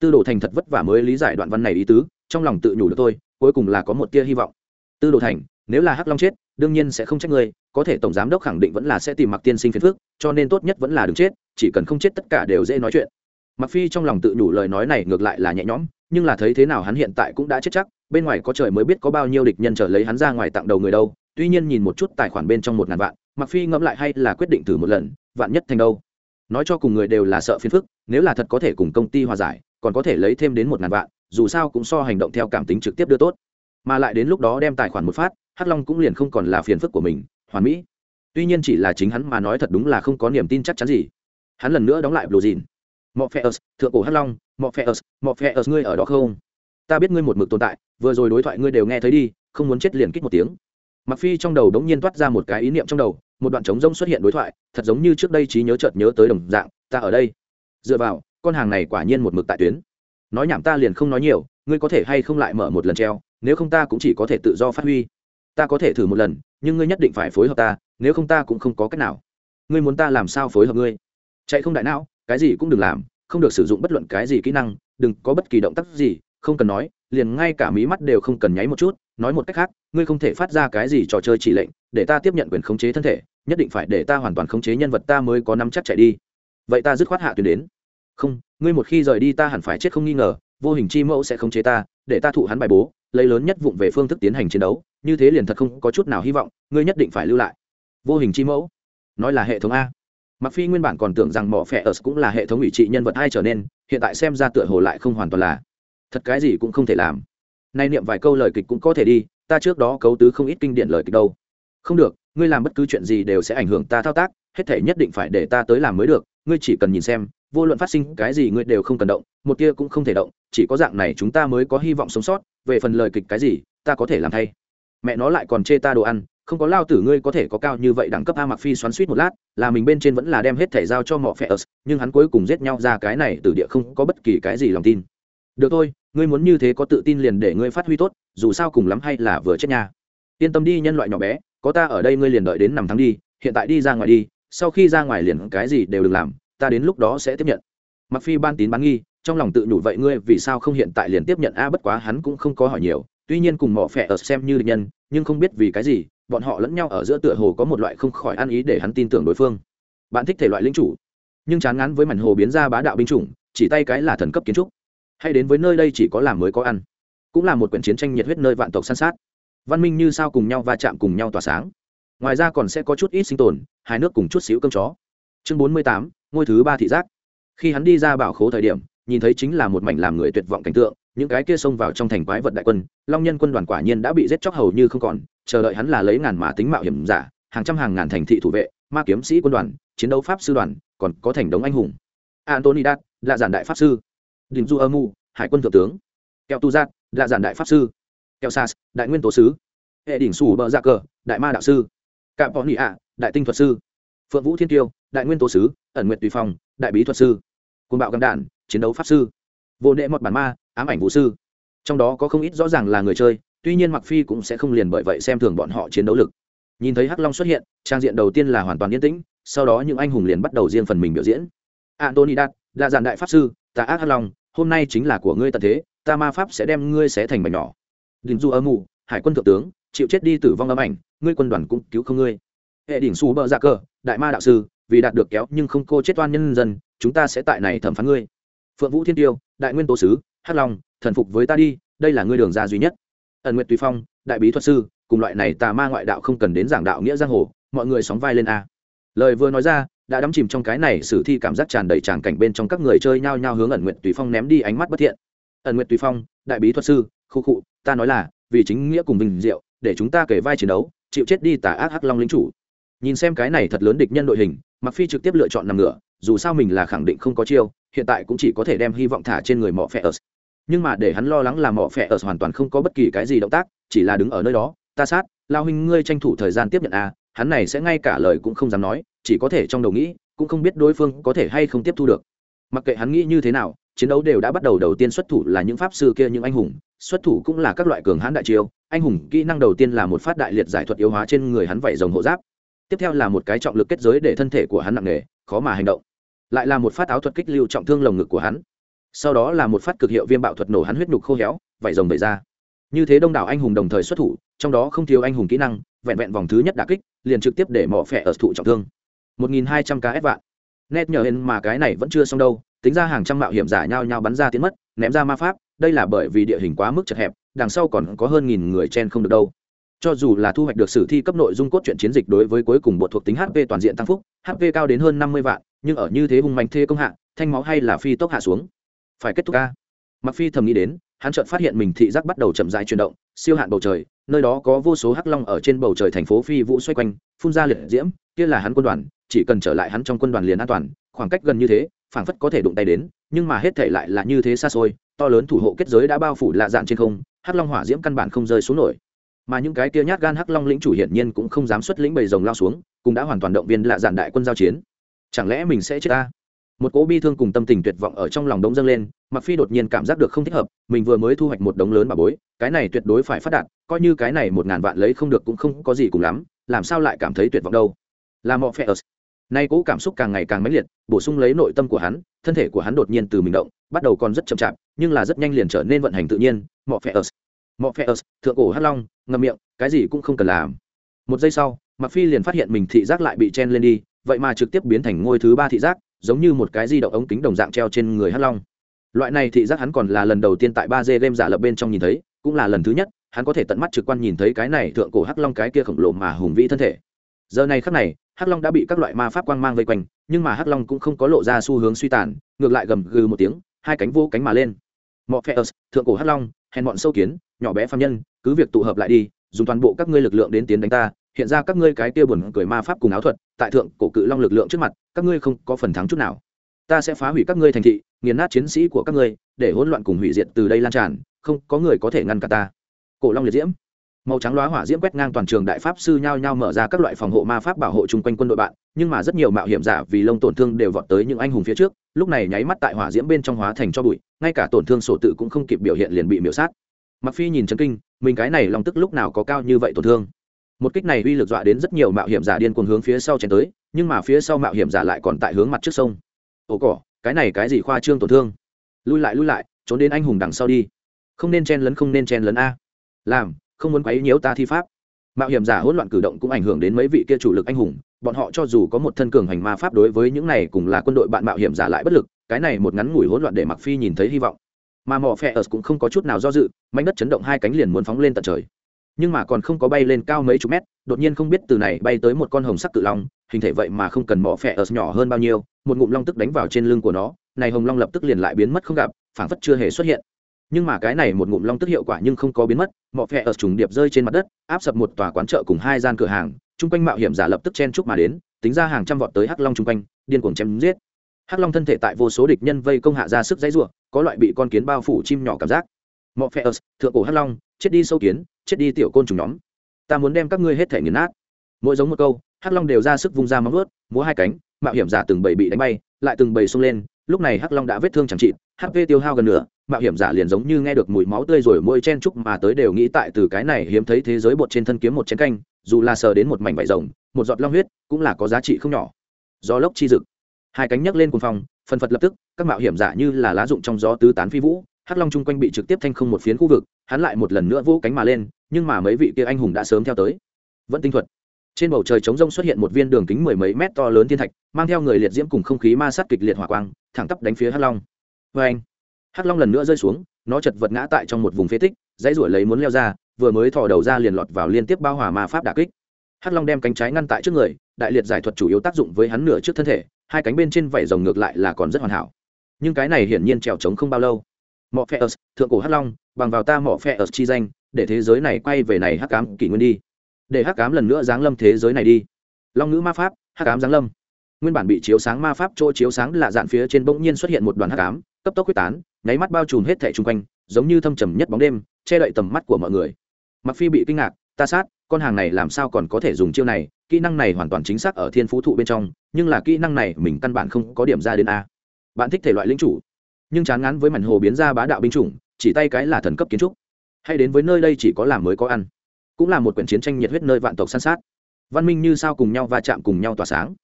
Speaker 1: Tư đồ thành thật vất vả mới lý giải đoạn văn này ý tứ, trong lòng tự nhủ được tôi cuối cùng là có một tia hy vọng. Tư đồ thành, nếu là hắc long chết, đương nhiên sẽ không trách ngươi, có thể tổng giám đốc khẳng định vẫn là sẽ tìm mặc tiên sinh phiền phước cho nên tốt nhất vẫn là đừng chết, chỉ cần không chết tất cả đều dễ nói chuyện. Mặc phi trong lòng tự nhủ lời nói này ngược lại là nhẹ nhõm, nhưng là thấy thế nào hắn hiện tại cũng đã chết chắc, bên ngoài có trời mới biết có bao nhiêu địch nhân trở lấy hắn ra ngoài tặng đầu người đâu tuy nhiên nhìn một chút tài khoản bên trong một ngàn vạn mặc phi ngẫm lại hay là quyết định thử một lần, vạn nhất thành đâu? Nói cho cùng người đều là sợ phiền phức, nếu là thật có thể cùng công ty hòa giải, còn có thể lấy thêm đến một ngàn vạn, dù sao cũng so hành động theo cảm tính trực tiếp đưa tốt. Mà lại đến lúc đó đem tài khoản một phát, hắc long cũng liền không còn là phiền phức của mình, hoàn mỹ. Tuy nhiên chỉ là chính hắn mà nói thật đúng là không có niềm tin chắc chắn gì. Hắn lần nữa đóng lại blue jean. Mọ phe thượng cổ hắc long, mọ phe mọ phe ngươi ở đó không? Ta biết ngươi một mực tồn tại, vừa rồi đối thoại ngươi đều nghe thấy đi, không muốn chết liền kích một tiếng mặc phi trong đầu đống nhiên toát ra một cái ý niệm trong đầu, một đoạn trống rông xuất hiện đối thoại, thật giống như trước đây trí nhớ chợt nhớ tới đồng dạng, ta ở đây. Dựa vào, con hàng này quả nhiên một mực tại tuyến. Nói nhảm ta liền không nói nhiều, ngươi có thể hay không lại mở một lần treo, nếu không ta cũng chỉ có thể tự do phát huy. Ta có thể thử một lần, nhưng ngươi nhất định phải phối hợp ta, nếu không ta cũng không có cách nào. Ngươi muốn ta làm sao phối hợp ngươi? Chạy không đại não, cái gì cũng đừng làm, không được sử dụng bất luận cái gì kỹ năng, đừng có bất kỳ động tác gì, không cần nói, liền ngay cả mí mắt đều không cần nháy một chút nói một cách khác, ngươi không thể phát ra cái gì trò chơi chỉ lệnh, để ta tiếp nhận quyền khống chế thân thể, nhất định phải để ta hoàn toàn khống chế nhân vật ta mới có nắm chắc chạy đi. Vậy ta dứt khoát hạ tuyến đến. Không, ngươi một khi rời đi ta hẳn phải chết không nghi ngờ, vô hình chi mẫu sẽ khống chế ta, để ta thụ hắn bài bố, lấy lớn nhất vụng về phương thức tiến hành chiến đấu, như thế liền thật không có chút nào hy vọng, ngươi nhất định phải lưu lại. Vô hình chi mẫu? Nói là hệ thống a. Mặc phi nguyên bản còn tưởng rằng mỏ phẻ ở cũng là hệ thống ủy trị nhân vật hai trở nên, hiện tại xem ra tựa hồ lại không hoàn toàn là. Thật cái gì cũng không thể làm nay niệm vài câu lời kịch cũng có thể đi, ta trước đó cấu tứ không ít kinh điển lời kịch đâu. Không được, ngươi làm bất cứ chuyện gì đều sẽ ảnh hưởng ta thao tác, hết thể nhất định phải để ta tới làm mới được, ngươi chỉ cần nhìn xem, vô luận phát sinh cái gì ngươi đều không cần động, một tia cũng không thể động, chỉ có dạng này chúng ta mới có hy vọng sống sót, về phần lời kịch cái gì, ta có thể làm thay. Mẹ nó lại còn chê ta đồ ăn, không có lao tử ngươi có thể có cao như vậy đẳng cấp a mặc phi xoắn suýt một lát, là mình bên trên vẫn là đem hết thể giao cho mỏ phe ớt, nhưng hắn cuối cùng giết nhau ra cái này từ địa không có bất kỳ cái gì lòng tin. Được thôi ngươi muốn như thế có tự tin liền để ngươi phát huy tốt, dù sao cùng lắm hay là vừa chết nha. Yên tâm đi, nhân loại nhỏ bé, có ta ở đây ngươi liền đợi đến nằm tháng đi, hiện tại đi ra ngoài đi, sau khi ra ngoài liền cái gì đều đừng làm, ta đến lúc đó sẽ tiếp nhận. Mặc phi ban tín bán nghi, trong lòng tự nhủ vậy ngươi vì sao không hiện tại liền tiếp nhận? A, bất quá hắn cũng không có hỏi nhiều, tuy nhiên cùng mỏ phẹ ở xem như địch nhân, nhưng không biết vì cái gì, bọn họ lẫn nhau ở giữa tựa hồ có một loại không khỏi ăn ý để hắn tin tưởng đối phương. Bạn thích thể loại lính chủ, nhưng chán ngán với mảnh hồ biến ra bá đạo binh chủng, chỉ tay cái là thần cấp kiến trúc hay đến với nơi đây chỉ có làm mới có ăn. Cũng là một quyển chiến tranh nhiệt huyết nơi vạn tộc săn sát. Văn minh như sao cùng nhau va chạm cùng nhau tỏa sáng. Ngoài ra còn sẽ có chút ít sinh tồn, hai nước cùng chút xíu cơm chó. Chương bốn mươi tám, ngôi thứ ba thị giác. Khi hắn đi ra bảo khố thời điểm, nhìn thấy chính là một mảnh làm người tuyệt vọng cảnh tượng, những cái kia xông vào trong thành quái vật đại quân, long nhân quân đoàn quả nhiên đã bị giết chóc hầu như không còn, chờ đợi hắn là lấy ngàn mã tính mạo hiểm giả, hàng trăm hàng ngàn thành thị thủ vệ, ma kiếm sĩ quân đoàn, chiến đấu pháp sư đoàn, còn có thành đống anh hùng. Antonidas là giản đại pháp sư đình du âm mưu, hải quân thượng tướng. Kẹo tu giác là giản đại pháp sư. Kẹo sas, đại nguyên tố sứ. Hệ đỉnh sủ bờ dạ cờ, đại ma đạo sư. Cạm bọn nị ạ, đại tinh thuật sư. Phượng vũ thiên tiêu, đại nguyên tố sứ, ẩn nguyện tùy phong, đại bí thuật sư. Côn bạo găm đạn, chiến đấu pháp sư. Vô nệ mọt bản ma, ám ảnh vũ sư. Trong đó có không ít rõ ràng là người chơi, tuy nhiên mặc phi cũng sẽ không liền bởi vậy xem thường bọn họ chiến đấu lực. Nhìn thấy hắc long xuất hiện, trang diện đầu tiên là hoàn toàn yên tĩnh, sau đó những anh hùng liền bắt đầu riêng phần mình biểu diễn. Antony đạt là giản đại pháp sư ta ác hắc long, hôm nay chính là của ngươi tận thế, ta ma pháp sẽ đem ngươi xé thành mảnh nhỏ. Đình du âm mù, hải quân thượng tướng, chịu chết đi tử vong âm ảnh, ngươi quân đoàn cũng cứu không ngươi. Hệ đỉnh xù bờ ra cơ cờ, đại ma đạo sư, vì đạt được kéo nhưng không cô chết oan nhân dân, chúng ta sẽ tại này thẩm phán ngươi. Phượng vũ thiên tiêu, đại nguyên tố sứ, hắc long, thần phục với ta đi, đây là ngươi đường ra duy nhất. Ẩn nguyệt tùy phong, đại bí thuật sư, cùng loại này tà ma ngoại đạo không cần đến giảng đạo nghĩa giang hồ, mọi người sóng vai lên a. Lời vừa nói ra đã đắm chìm trong cái này sử thi cảm giác tràn đầy tràng cảnh bên trong các người chơi nhao nhao hướng ẩn nguyện tùy phong ném đi ánh mắt bất thiện. Ẩn nguyện tùy phong đại bí thuật sư khu cụ, ta nói là vì chính nghĩa cùng bình diệu để chúng ta kể vai chiến đấu chịu chết đi tả ác hắc long lính chủ. Nhìn xem cái này thật lớn địch nhân đội hình mặc phi trực tiếp lựa chọn nằm ngửa dù sao mình là khẳng định không có chiêu hiện tại cũng chỉ có thể đem hy vọng thả trên người mỏ phe ớt. Nhưng mà để hắn lo lắng là mỏ phe ớt hoàn toàn không có bất kỳ cái gì động tác chỉ là đứng ở nơi đó ta sát lao huynh ngươi tranh thủ thời gian tiếp nhận a hắn này sẽ ngay cả lời cũng không dám nói chỉ có thể trong đầu nghĩ, cũng không biết đối phương có thể hay không tiếp thu được. Mặc kệ hắn nghĩ như thế nào, chiến đấu đều đã bắt đầu đầu tiên xuất thủ là những pháp sư kia, những anh hùng. Xuất thủ cũng là các loại cường hãn đại chiêu. Anh hùng kỹ năng đầu tiên là một phát đại liệt giải thuật yếu hóa trên người hắn vảy rồng hộ giáp. Tiếp theo là một cái trọng lực kết giới để thân thể của hắn nặng nề, khó mà hành động. Lại là một phát áo thuật kích lưu trọng thương lồng ngực của hắn. Sau đó là một phát cực hiệu viêm bạo thuật nổ hắn huyết nhục khô héo, vảy rồng bày ra. Như thế đông đảo anh hùng đồng thời xuất thủ, trong đó không thiếu anh hùng kỹ năng, vẹn vẹn vòng thứ nhất đà kích, liền trực tiếp để mỏ phẻ ở thụ trọng thương. 1.200 k vạn. Nét nhờ hên mà cái này vẫn chưa xong đâu, tính ra hàng trăm mạo hiểm giả nhau nhau bắn ra tiến mất, ném ra ma pháp, đây là bởi vì địa hình quá mức chật hẹp, đằng sau còn có hơn nghìn người chen không được đâu. Cho dù là thu hoạch được sử thi cấp nội dung cốt truyện chiến dịch đối với cuối cùng bộ thuộc tính hp toàn diện tăng phúc hp cao đến hơn năm mươi vạn, nhưng ở như thế hung mạnh thế công hạ, thanh máu hay là phi tốc hạ xuống. Phải kết thúc ca mặc phi thầm nghĩ đến hắn chợt phát hiện mình thị giác bắt đầu chậm rãi chuyển động, siêu hạn bầu trời, nơi đó có vô số hắc long ở trên bầu trời thành phố phi vũ xoay quanh, phun ra liệt diễm, kia là hắn quân đoàn, chỉ cần trở lại hắn trong quân đoàn liền an toàn, khoảng cách gần như thế, phảng phất có thể đụng tay đến, nhưng mà hết thể lại là như thế xa xôi, to lớn thủ hộ kết giới đã bao phủ lạ dạn trên không, hắc long hỏa diễm căn bản không rơi xuống nổi. Mà những cái kia nhát gan hắc long lĩnh chủ hiển nhiên cũng không dám xuất lĩnh bầy rồng lao xuống, cũng đã hoàn toàn động viên lạ dạn đại quân giao chiến. Chẳng lẽ mình sẽ chết ta? Một cỗ bi thương cùng tâm tình tuyệt vọng ở trong lòng đống dâng lên mặc phi đột nhiên cảm giác được không thích hợp, mình vừa mới thu hoạch một đống lớn bà bối, cái này tuyệt đối phải phát đạt, coi như cái này một ngàn vạn lấy không được cũng không có gì cùng lắm, làm sao lại cảm thấy tuyệt vọng đâu? Là mọ phe nay cỗ cảm xúc càng ngày càng mãnh liệt, bổ sung lấy nội tâm của hắn, thân thể của hắn đột nhiên từ mình động, bắt đầu còn rất chậm chạp, nhưng là rất nhanh liền trở nên vận hành tự nhiên mọ phe mọ phe thượng cổ hắc long, ngậm miệng, cái gì cũng không cần làm. Một giây sau mặc phi liền phát hiện mình thị giác lại bị chen lên đi, vậy mà trực tiếp biến thành ngôi thứ ba thị giác giống như một cái di động ống kính đồng dạng treo trên người hắc long. Loại này thị giác hắn còn là lần đầu tiên tại ba d game giả lập bên trong nhìn thấy, cũng là lần thứ nhất, hắn có thể tận mắt trực quan nhìn thấy cái này thượng cổ hắc long cái kia khổng lồ mà hùng vĩ thân thể. Giờ này khắc này, hắc long đã bị các loại ma pháp quang mang vây quanh, nhưng mà hắc long cũng không có lộ ra xu hướng suy tàn, ngược lại gầm gừ một tiếng, hai cánh vô cánh mà lên. Mọi phe thượng cổ hắc long, hèn bọn sâu kiến, nhỏ bé phạm nhân, cứ việc tụ hợp lại đi, dùng toàn bộ các ngươi lực lượng đến tiến đánh ta hiện ra các ngươi cái kia buồn cười ma pháp cùng áo thuật, tại thượng cổ cự long lực lượng trước mặt, các ngươi không có phần thắng chút nào. Ta sẽ phá hủy các ngươi thành thị, nghiền nát chiến sĩ của các ngươi, để hỗn loạn cùng hủy diệt từ đây lan tràn, không có người có thể ngăn cả ta. Cổ long liệt diễm. Màu trắng loá hỏa diễm quét ngang toàn trường đại pháp sư nhao nhao mở ra các loại phòng hộ ma pháp bảo hộ chung quanh quân đội bạn, nhưng mà rất nhiều mạo hiểm giả vì lông tổn thương đều vọt tới những anh hùng phía trước, lúc này nháy mắt tại hỏa diễm bên trong hóa thành cho bụi, ngay cả tổn thương sổ tự cũng không kịp biểu hiện liền bị miễu sát. Mặc phi nhìn chấn kinh, mình cái này lòng tức lúc nào có cao như vậy tổn thương? Một kích này uy lực dọa đến rất nhiều mạo hiểm giả điên cuồng hướng phía sau chèn tới, nhưng mà phía sau mạo hiểm giả lại còn tại hướng mặt trước sông. Ồ cỏ, cái này cái gì khoa trương tổn thương? Lui lại lui lại, trốn đến anh hùng đằng sau đi. Không nên chen lấn, không nên chen lấn a. Làm, không muốn quấy nhiễu ta thi pháp. Mạo hiểm giả hỗn loạn cử động cũng ảnh hưởng đến mấy vị kia chủ lực anh hùng, bọn họ cho dù có một thân cường hành ma pháp đối với những này cùng là quân đội bạn mạo hiểm giả lại bất lực, cái này một ngắn ngủi hỗn loạn để mặc phi nhìn thấy hy vọng. Mà mỏ phe ở cũng không có chút nào do dự, mảnh đất chấn động hai cánh liền muốn phóng lên tận trời nhưng mà còn không có bay lên cao mấy chục mét, đột nhiên không biết từ này bay tới một con hồng sắc cự long, hình thể vậy mà không cần mỏ phẹ ở nhỏ hơn bao nhiêu, một ngụm long tức đánh vào trên lưng của nó, này hồng long lập tức liền lại biến mất không gặp, phảng phất chưa hề xuất hiện. Nhưng mà cái này một ngụm long tức hiệu quả nhưng không có biến mất, mỏ phẹ ở trùng điệp rơi trên mặt đất, áp sập một tòa quán chợ cùng hai gian cửa hàng, chung quanh mạo hiểm giả lập tức chen chúc mà đến, tính ra hàng trăm vọt tới hắc long chung quanh, điên cuồng chém giết. Hắc long thân thể tại vô số địch nhân vây công hạ ra sức dãy ruộng có loại bị con kiến bao phủ chim nhỏ cảm giác. Mọ phe thượng cổ hắc long, chết đi sâu kiến chết đi tiểu côn trùng nhóm. Ta muốn đem các ngươi hết thể nghiền nát. Mỗi giống một câu, hắc long đều ra sức vung ra móng vớt múa hai cánh, mạo hiểm giả từng bầy bị đánh bay, lại từng bầy xông lên. Lúc này hắc long đã vết thương chẳng trị hp tiêu hao gần nửa, mạo hiểm giả liền giống như nghe được mùi máu tươi rồi môi chen chúc mà tới đều nghĩ tại từ cái này hiếm thấy thế giới bột trên thân kiếm một chén canh, dù là sờ đến một mảnh vải rồng, một giọt long huyết, cũng là có giá trị không nhỏ. Gió lốc chi dực. Hai cánh nhấc lên cùng phòng phần phật lập tức, các mạo hiểm giả như là lá dụng trong gió tứ tán phi vũ hắc long chung quanh bị trực tiếp thanh không một phiến khu vực, hắn lại một lần nữa vỗ cánh mà lên, nhưng mà mấy vị kia anh hùng đã sớm theo tới. Vẫn tinh thuật. Trên bầu trời trống rông xuất hiện một viên đường kính mười mấy mét to lớn thiên thạch, mang theo người liệt diễm cùng không khí ma sát kịch liệt hỏa quang, thẳng tắp đánh phía hắc long. Vê anh, hắc long lần nữa rơi xuống, nó chật vật ngã tại trong một vùng phế tích, dãy ruổi lấy muốn leo ra, vừa mới thò đầu ra liền lọt vào liên tiếp bao hỏa ma pháp đà kích. Hắc long đem cánh trái ngăn tại trước người, đại liệt giải thuật chủ yếu tác dụng với hắn nửa trước thân thể, hai cánh bên trên vảy rồng ngược lại là còn rất hoàn hảo. Nhưng cái này hiển nhiên trèo trống không bao lâu mỏ phe ớt, thượng cổ hắc long, bằng vào ta mỏ phe ớt chi danh, để thế giới này quay về này hắc cám kỷ nguyên đi. Để hắc cám lần nữa giáng lâm thế giới này đi. Long ngữ ma pháp, hắc cám giáng lâm. Nguyên bản bị chiếu sáng ma pháp chỗ chiếu sáng là dạn phía trên bỗng nhiên xuất hiện một đoàn hắc cám cấp tốc quyết tán, nháy mắt bao trùm hết thẻ chung quanh, giống như thâm trầm nhất bóng đêm, che đậy tầm mắt của mọi người. Mặc phi bị kinh ngạc, ta sát, con hàng này làm sao còn có thể dùng chiêu này? Kỹ năng này hoàn toàn chính xác ở thiên phú thụ bên trong, nhưng là kỹ năng này mình căn bản không có điểm ra đến a. Bạn thích thể loại lính chủ nhưng chán ngán với mảnh hồ biến ra bá đạo binh chủng, chỉ tay cái là thần cấp kiến trúc. Hay đến với nơi đây chỉ có làm mới có ăn, cũng là một quyển chiến tranh nhiệt huyết nơi vạn tộc san sát. Văn minh như sao cùng nhau va chạm cùng nhau tỏa sáng.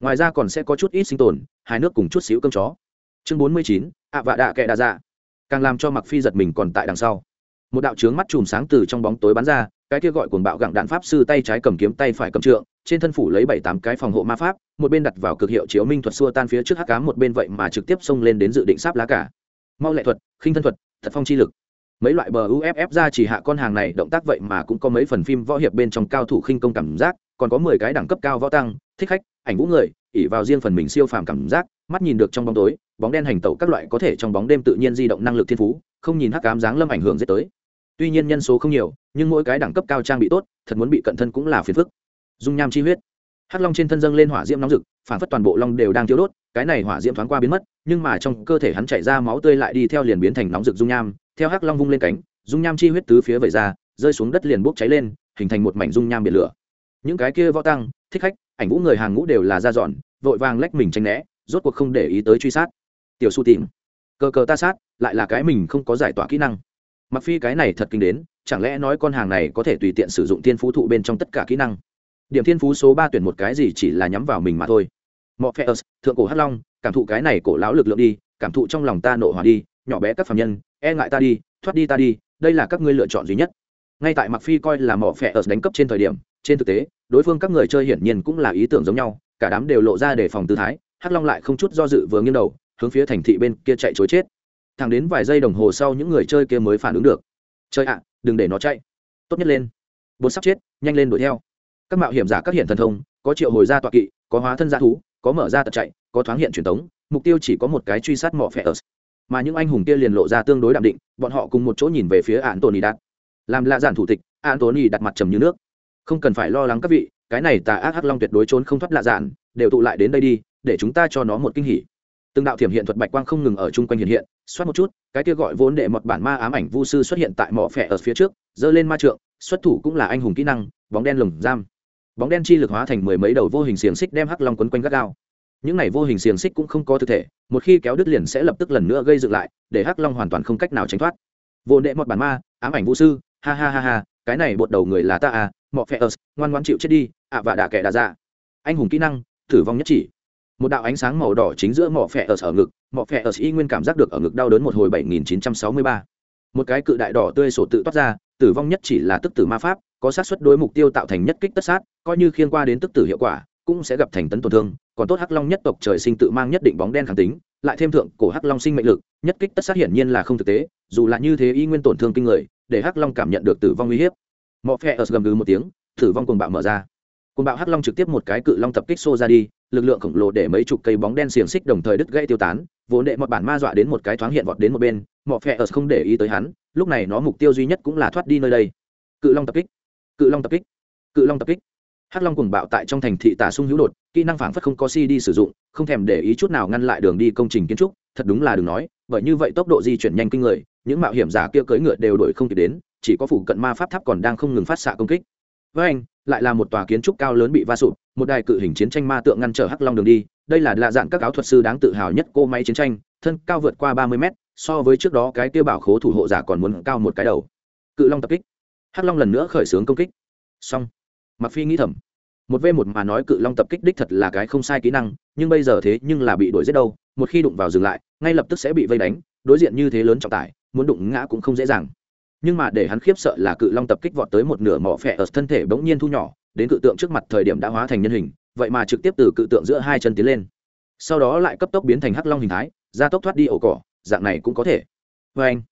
Speaker 1: Ngoài ra còn sẽ có chút ít sinh tồn, hai nước cùng chút xíu cơm chó. Chương bốn mươi chín, ạ vạ đạ kệ đa dạ. Càng làm cho mặc phi giật mình còn tại đằng sau. Một đạo trướng mắt chùm sáng từ trong bóng tối bắn ra, cái kia gọi cuồng bạo gặng đạn pháp sư tay trái cầm kiếm tay phải cầm trượng trên thân phủ lấy bảy tám cái phòng hộ ma pháp, một bên đặt vào cực hiệu chiếu minh thuật xua tan phía trước hắc cám một bên vậy mà trực tiếp xông lên đến dự định sáp lá cả. Mau lệ thuật, khinh thân thuật, thật phong chi lực. Mấy loại bờ uff ra chỉ hạ con hàng này, động tác vậy mà cũng có mấy phần phim võ hiệp bên trong cao thủ khinh công cảm giác, còn có mười cái đẳng cấp cao võ tăng, thích khách, ảnh vũ người ỉ vào riêng phần mình siêu phàm cảm giác, mắt nhìn được trong bóng tối, bóng đen hành tẩu các loại có thể trong bóng đêm tự nhiên di động năng lực thiên phú, không nhìn hắc cám dáng lâm ảnh hưởng dễ tới. Tuy nhiên nhân số không nhiều, nhưng mỗi cái đẳng cấp cao trang bị tốt, thật muốn bị cận thân cũng là phiền phức dung nham chi huyết. Hắc long trên thân dâng lên hỏa diễm nóng rực phản phất toàn bộ long đều đang thiếu đốt, cái này hỏa diễm thoáng qua biến mất, nhưng mà trong cơ thể hắn chảy ra máu tươi lại đi theo liền biến thành nóng rực dung nham, theo hắc long vung lên cánh, dung nham chi huyết tứ phía vẩy ra, rơi xuống đất liền bốc cháy lên, hình thành một mảnh dung nham biển lửa. Những cái kia võ tăng, thích khách, ảnh vũ người hàng ngũ đều là da dọn, vội vàng lách mình tranh né, rốt cuộc không để ý tới truy sát. Tiểu su tìm, cờ cờ ta sát, lại là cái mình không có giải tỏa kỹ năng. Mặc phi cái này thật kinh đến, chẳng lẽ nói con hàng này có thể tùy tiện sử dụng thiên phú thụ bên trong tất cả kỹ năng? Điểm thiên phú số ba tuyển một cái gì chỉ là nhắm vào mình mà thôi. Mọ phe thượng cổ hắc long, cảm thụ cái này cổ lão lực lượng đi, cảm thụ trong lòng ta nộ hỏa đi, nhỏ bé các phạm nhân e ngại ta đi, thoát đi ta đi, đây là các ngươi lựa chọn duy nhất. Ngay tại mặc phi coi là mỏ phe đánh cấp trên thời điểm, trên thực tế, đối phương các người chơi hiển nhiên cũng là ý tưởng giống nhau, cả đám đều lộ ra để phòng tư thái, hắc long lại không chút do dự vừa nghiêng đầu, hướng phía thành thị bên kia chạy chối chết. Thẳng đến vài giây đồng hồ sau những người chơi kia mới phản ứng được. Chơi ạ, đừng để nó chạy. Tốt nhất lên. Bốn sắp chết, nhanh lên đuổi theo các mạo hiểm giả các hiện thần thông, có triệu hồi ra tọa kỵ, có hóa thân gia thú, có mở ra tật chạy, có thoáng hiện truyền tống, mục tiêu chỉ có một cái truy sát mỏ phe ớt. Mà những anh hùng kia liền lộ ra tương đối đạm định, bọn họ cùng một chỗ nhìn về phía ạn tony đạt làm lạ giản thủ tịch ạn tony đặt mặt trầm như nước. Không cần phải lo lắng các vị, cái này tà ác hắc long tuyệt đối trốn không thoát lạ giản, đều tụ lại đến đây đi, để chúng ta cho nó một kinh hỉ. Từng đạo thiểm hiện thuật bạch quang không ngừng ở chung quanh hiện hiện, xoát một chút, cái kia gọi vốn đệ một bản ma ám ảnh vu sư xuất hiện tại mỏ phẻ ở phía trước, giơ lên ma trượng, xuất thủ cũng là anh hùng kỹ năng, bóng đen lồng giam bóng đen chi lực hóa thành mười mấy đầu vô hình xiềng xích đem hắc long quấn quanh gắt gao. Những này vô hình xiềng xích cũng không có thực thể, một khi kéo đứt liền sẽ lập tức lần nữa gây dựng lại, để hắc long hoàn toàn không cách nào tránh thoát. Vô đệ một bản ma, ám ảnh vũ sư, ha ha ha ha, cái này bột đầu người là ta à mọ phe ớt, ngoan ngoan chịu chết đi, ạ à và đạ kẻ đà ra anh hùng kỹ năng, tử vong nhất chỉ. Một đạo ánh sáng màu đỏ chính giữa mỏ phe ở ở ngực, mọ phe ở y nguyên cảm giác được ở ngực đau đớn một hồi bảy nghìn chín trăm sáu mươi ba. Một cái cự đại đỏ tươi sổ tự toát ra, tử vong nhất chỉ là tức tử ma pháp có sát xuất đối mục tiêu tạo thành nhất kích tất sát, coi như khiên qua đến tức tử hiệu quả, cũng sẽ gặp thành tấn tổn thương, còn tốt hắc long nhất tộc trời sinh tự mang nhất định bóng đen kháng tính, lại thêm thượng cổ hắc long sinh mệnh lực, nhất kích tất sát hiển nhiên là không thực tế, dù là như thế y nguyên tổn thương kinh người, để hắc long cảm nhận được tử vong uy hiếp. Mọi phe ở gầm gừ một tiếng, tử vong cùng bạo mở ra. Cùng bạo hắc long trực tiếp một cái cự long tập kích xô ra đi, lực lượng khổng lồ để mấy chục cây bóng đen xiềng xích đồng thời đứt gãy tiêu tán, vốn đệ một bản ma dọa đến một cái thoáng hiện vọt đến một bên mọi phe ở không để ý tới hắn, lúc này nó mục tiêu duy nhất cũng là thoát đi nơi đây. Cự long tập kích cự long tập kích. Cự long tập kích. Hắc long cùng bạo tại trong thành thị tả sung hữu đột, kỹ năng phảng phất không có si đi sử dụng, không thèm để ý chút nào ngăn lại đường đi công trình kiến trúc, thật đúng là đừng nói, bởi như vậy tốc độ di chuyển nhanh kinh người, những mạo hiểm giả kia cưỡi ngựa đều đuổi không kịp đến, chỉ có phủ cận ma pháp tháp còn đang không ngừng phát xạ công kích. Với anh, lại là một tòa kiến trúc cao lớn bị va sụp, một đài cự hình chiến tranh ma tượng ngăn trở hắc long đường đi, đây là lạ dạng các áo thuật sư đáng tự hào nhất cô máy chiến tranh, thân cao vượt qua ba mươi mét, so với trước đó cái tiêu bảo khố thủ hộ giả còn muốn cao một cái đầu. Cự long tập kích hắc long lần nữa khởi xướng công kích. Xong. Mặc phi nghĩ thầm, một v một mà nói cự long tập kích đích thật là cái không sai kỹ năng, nhưng bây giờ thế nhưng là bị đuổi giết đâu, một khi đụng vào dừng lại, ngay lập tức sẽ bị vây đánh, đối diện như thế lớn trọng tải, muốn đụng ngã cũng không dễ dàng. Nhưng mà để hắn khiếp sợ là cự long tập kích vọt tới một nửa mỏ phẹ ở thân thể bỗng nhiên thu nhỏ, đến cự tượng trước mặt thời điểm đã hóa thành nhân hình, vậy mà trực tiếp từ cự tượng giữa hai chân tiến lên. Sau đó lại cấp tốc biến thành hắc long hình thái ra tốc thoát đi ổ cỏ, dạng này cũng có thể. Vê anh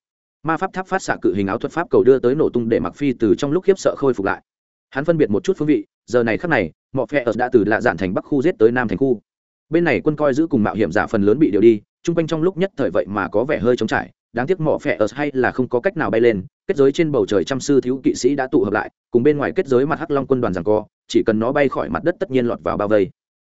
Speaker 1: ma pháp tháp phát xạ cự hình áo thuật pháp cầu đưa tới nổ tung để mặc phi từ trong lúc khiếp sợ khôi phục lại. Hắn phân biệt một chút phương vị, giờ này khắc này mọi phe ở đã từ lạ dạn thành bắc khu giết tới nam thành khu. Bên này quân coi giữ cùng mạo hiểm giả phần lớn bị điều đi, chung quanh trong lúc nhất thời vậy mà có vẻ hơi trống trải, đáng tiếc mỏ phẹ ở hay là không có cách nào bay lên, kết giới trên bầu trời trăm sư thiếu kỵ sĩ đã tụ hợp lại, cùng bên ngoài kết giới mặt hắc long quân đoàn rằng co, chỉ cần nó bay khỏi mặt đất tất nhiên lọt vào bao vây.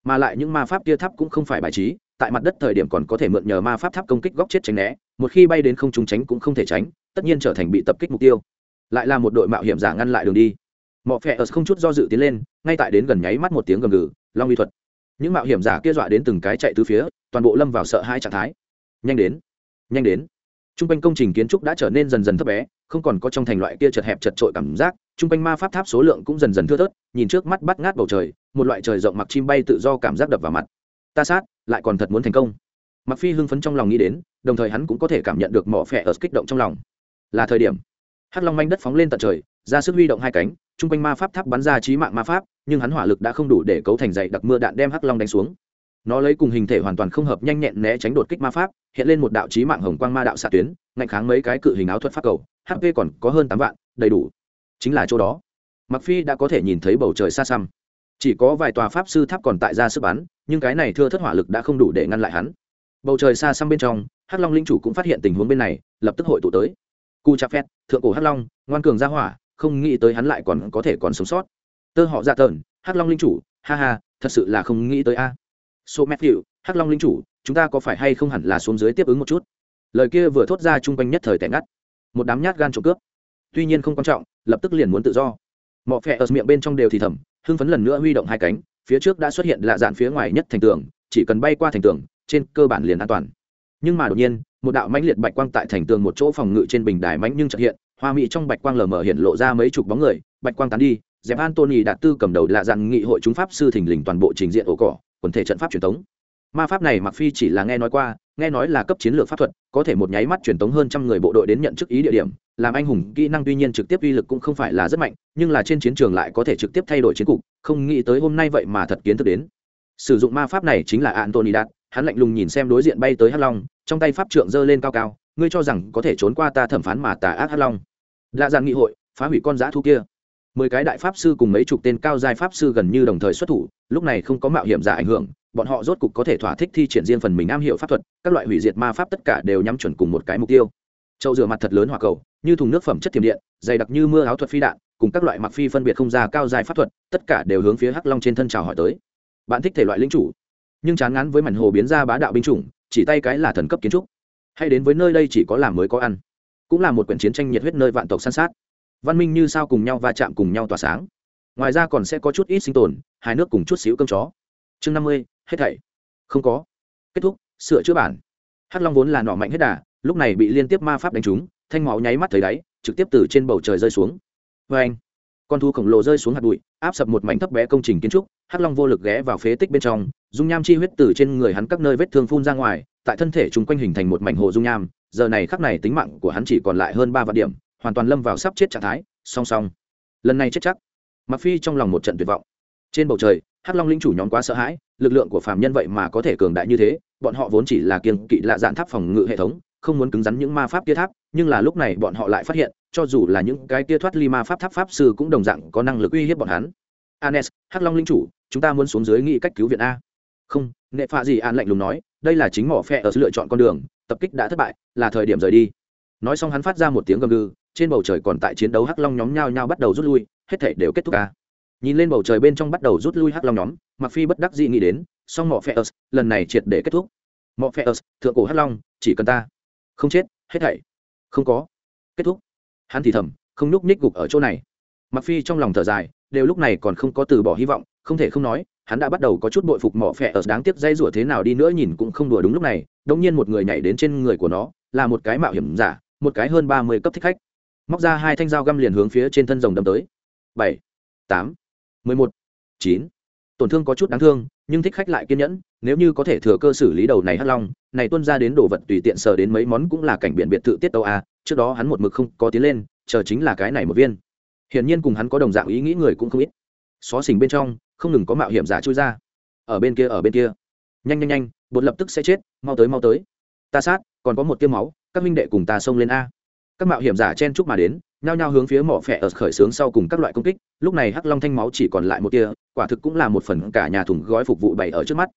Speaker 1: Mà lại những ma pháp kia tháp cũng không phải bài trí, tại mặt đất thời điểm còn có thể mượn nhờ ma pháp tháp công kích góc chết tránh né một khi bay đến không trúng tránh cũng không thể tránh, tất nhiên trở thành bị tập kích mục tiêu. Lại là một đội mạo hiểm giả ngăn lại đường đi. Mọ phe ở không chút do dự tiến lên, ngay tại đến gần nháy mắt một tiếng gầm gừ, long uy thuật. Những mạo hiểm giả kia dọa đến từng cái chạy từ phía, toàn bộ lâm vào sợ hai trạng thái. Nhanh đến nhanh đến. T r u n g quanh công trình kiến trúc đã trở nên dần dần thấp bé, không còn có trong thành loại kia chật hẹp chật trội cảm giác. T r u n g quanh ma pháp tháp số lượng cũng dần dần thưa thớt, nhìn trước mắt bắt ngát bầu trời, một loại trời rộng mặc chim bay tự do cảm giác đập vào mặt. Ta sát, lại còn thật muốn thành công mặc phi hưng phấn trong lòng nghĩ đến, đồng thời hắn cũng có thể cảm nhận được mỏ phẹ ở kích động trong lòng. Là thời điểm. Hắc long manh đất phóng lên tận trời, ra sức huy động hai cánh, chung quanh ma pháp tháp bắn ra trí mạng ma pháp, nhưng hắn hỏa lực đã không đủ để cấu thành dày đặc mưa đạn đem hắc long đánh xuống. Nó lấy cùng hình thể hoàn toàn không hợp nhanh nhẹn né tránh đột kích ma pháp, hiện lên một đạo trí mạng hồng quang ma đạo xạ tuyến ngạnh kháng mấy cái cự hình áo thuật pháp cầu hp còn có hơn tám vạn, đầy đủ. Chính là chỗ đó. Mặc phi đã có thể nhìn thấy bầu trời xa xăm. Chỉ có vài tòa pháp sư tháp còn tại ra sức bắn, nhưng cái này thưa thất hỏa lực đã không đủ để ngăn lại hắn bầu trời xa xăm bên trong, hắc long linh chủ cũng phát hiện tình huống bên này, lập tức hội tụ tới. Cu chạp phét, thượng cổ hắc long, ngoan cường ra hỏa, không nghĩ tới hắn lại còn có thể còn sống sót. Tơ họ ra dạ tờn, hắc long linh chủ, ha ha, thật sự là không nghĩ tới a. À. so matthew hắc long linh chủ, chúng ta có phải hay không hẳn là xuống dưới tiếp ứng một chút? Lời kia vừa thốt ra chung quanh nhất thời tẻ ngắt. Một đám nhát gan trộm cướp. Tuy nhiên không quan trọng, lập tức liền muốn tự do. Mọi phe ở miệng bên trong đều thì thầm, hưng phấn lần nữa huy động hai cánh, phía trước đã xuất hiện lạ dạn phía ngoài nhất thành tường, chỉ cần bay qua thành tường trên cơ bản liền an toàn. Nhưng mà đột nhiên, một đạo mãnh liệt bạch quang tại thành tường một chỗ phòng ngự trên bình đài mãnh nhưng chợt hiện, hoa mỹ trong bạch quang lờ mờ hiện lộ ra mấy chục bóng người, bạch quang tán đi, dẹp antony đạt tư cầm đầu lạ dàn nghị hội chúng pháp sư thình lình toàn bộ trình diện ổ cỏ, quần thể trận pháp truyền thống ma pháp này mặc phi chỉ là nghe nói qua, nghe nói là cấp chiến lược pháp thuật, có thể một nháy mắt truyền tống hơn trăm người bộ đội đến nhận chức ý địa điểm, làm anh hùng kỹ năng tuy nhiên trực tiếp uy lực cũng không phải là rất mạnh, nhưng là trên chiến trường lại có thể trực tiếp thay đổi chiến cục, không nghĩ tới hôm nay vậy mà thật kiến thức đến. Sử dụng ma pháp này chính là antony đạt hắn lạnh lùng nhìn xem đối diện bay tới hắc long, trong tay pháp trượng giơ lên cao cao, ngươi cho rằng có thể trốn qua ta thẩm phán mà tà ác hắc long. Lạ dàn nghị hội, phá hủy con dã thu kia. Mười cái đại pháp sư cùng mấy chục tên cao giai pháp sư gần như đồng thời xuất thủ, lúc này không có mạo hiểm giả ảnh hưởng, bọn họ rốt cục có thể thỏa thích thi triển riêng phần mình am hiểu pháp thuật, các loại hủy diệt ma pháp tất cả đều nhắm chuẩn cùng một cái mục tiêu. Châu rửa mặt thật lớn hỏa cầu, như thùng nước phẩm chất tiềm điện, dày đặc như mưa áo thuật phi đạn, cùng các loại mặc phi phân biệt không ra cao dài pháp thuật, tất cả đều hướng phía hắc long trên thân chào hỏi tới. Bạn thích thể loại lính chủ nhưng chán ngán với mảnh hồ biến ra bá đạo binh chủng, chỉ tay cái là thần cấp kiến trúc. Hay đến với nơi đây chỉ có làm mới có ăn, cũng là một quyển chiến tranh nhiệt huyết nơi vạn tộc san sát. Văn minh như sao cùng nhau va chạm cùng nhau tỏa sáng. Ngoài ra còn sẽ có chút ít sinh tồn hai nước cùng chút xíu cơm chó. Chương năm mươi, hết thảy. Không có. Kết thúc, sửa chữa bản. Hắc long vốn là nọ mạnh hết đà, lúc này bị liên tiếp ma pháp đánh trúng, thanh máu nháy mắt thấy đáy, trực tiếp từ trên bầu trời rơi xuống. Vê anh con thu khổng lồ rơi xuống hạt bụi, áp sập một mảnh thấp bé công trình kiến trúc, hắc long vô lực ghé vào phế tích bên trong, dung nham chi huyết từ trên người hắn các nơi vết thương phun ra ngoài, tại thân thể chúng quanh hình thành một mảnh hồ dung nham, giờ này khắc này tính mạng của hắn chỉ còn lại hơn ba vạn điểm, hoàn toàn lâm vào sắp chết trạng thái, song song. Lần này chết chắc. Mặc phi trong lòng một trận tuyệt vọng. Trên bầu trời, hắc long linh chủ nhóm quá sợ hãi, lực lượng của phàm nhân vậy mà có thể cường đại như thế, bọn họ vốn chỉ là kiêng kỵ lạ dạn tháp phòng ngự hệ thống, không muốn cứng rắn những ma pháp kia tháp, nhưng là lúc này bọn họ lại phát hiện cho dù là những cái kia thoát ly ma pháp tháp pháp sư cũng đồng dạng có năng lực uy hiếp bọn hắn. Anes, hắc long linh chủ, chúng ta muốn xuống dưới nghĩ cách cứu viện a. Không, nệ phạ gì an lạnh lùng nói, đây là chính mỏ phe ở lựa chọn con đường, tập kích đã thất bại, là thời điểm rời đi. Nói xong hắn phát ra một tiếng gầm gừ, trên bầu trời còn tại chiến đấu hắc long nhóm nhao nhao bắt đầu rút lui, hết thể đều kết thúc ca nhìn lên bầu trời bên trong bắt đầu rút lui hắc long nhóm mặc phi bất đắc dĩ nghĩ đến song Mỏ phe ớt lần này triệt để kết thúc. Mỏ phe ớt thượng cổ hắc long, chỉ cần ta. Không chết, hết thảy. Không có. Kết thúc hắn thì thầm, không nhúc nhích gục ở chỗ này. Mặc phi trong lòng thở dài, đều lúc này còn không có từ bỏ hy vọng, không thể không nói, hắn đã bắt đầu có chút bội phục mỏ phẹ ở đáng tiếc dây rủa thế nào đi nữa nhìn cũng không đùa đúng lúc này đông nhiên một người nhảy đến trên người của nó, là một cái mạo hiểm giả, một cái hơn ba mươi cấp thích khách. Móc ra hai thanh dao găm liền hướng phía trên thân rồng đâm tới. Bảy, tám, mười một, chín. Tổn thương có chút đáng thương nhưng thích khách lại kiên nhẫn, nếu như có thể thừa cơ xử lý đầu này hắc long, này tuân ra đến đồ vật tùy tiện sờ đến mấy món cũng là cảnh biển biệt thự tiết tàu a, trước đó hắn một mực không có tiến lên, chờ chính là cái này một viên. Hiển nhiên cùng hắn có đồng dạng ý nghĩ người cũng không ít. Xó xỉnh bên trong, không ngừng có mạo hiểm giả chui ra. Ở bên kia, ở bên kia. Nhanh nhanh nhanh, bột lập tức sẽ chết, mau tới mau tới. Ta sát, còn có một tiêu máu, các minh đệ cùng ta xông lên a các mạo hiểm giả chen chúc mà đến, nhao nhao hướng phía mỏ phẹ ở khởi xướng sau cùng các loại công kích, lúc này hắc long thanh máu chỉ còn lại một tia, quả thực cũng là một phần cả nhà thùng gói phục vụ bày ở trước mắt.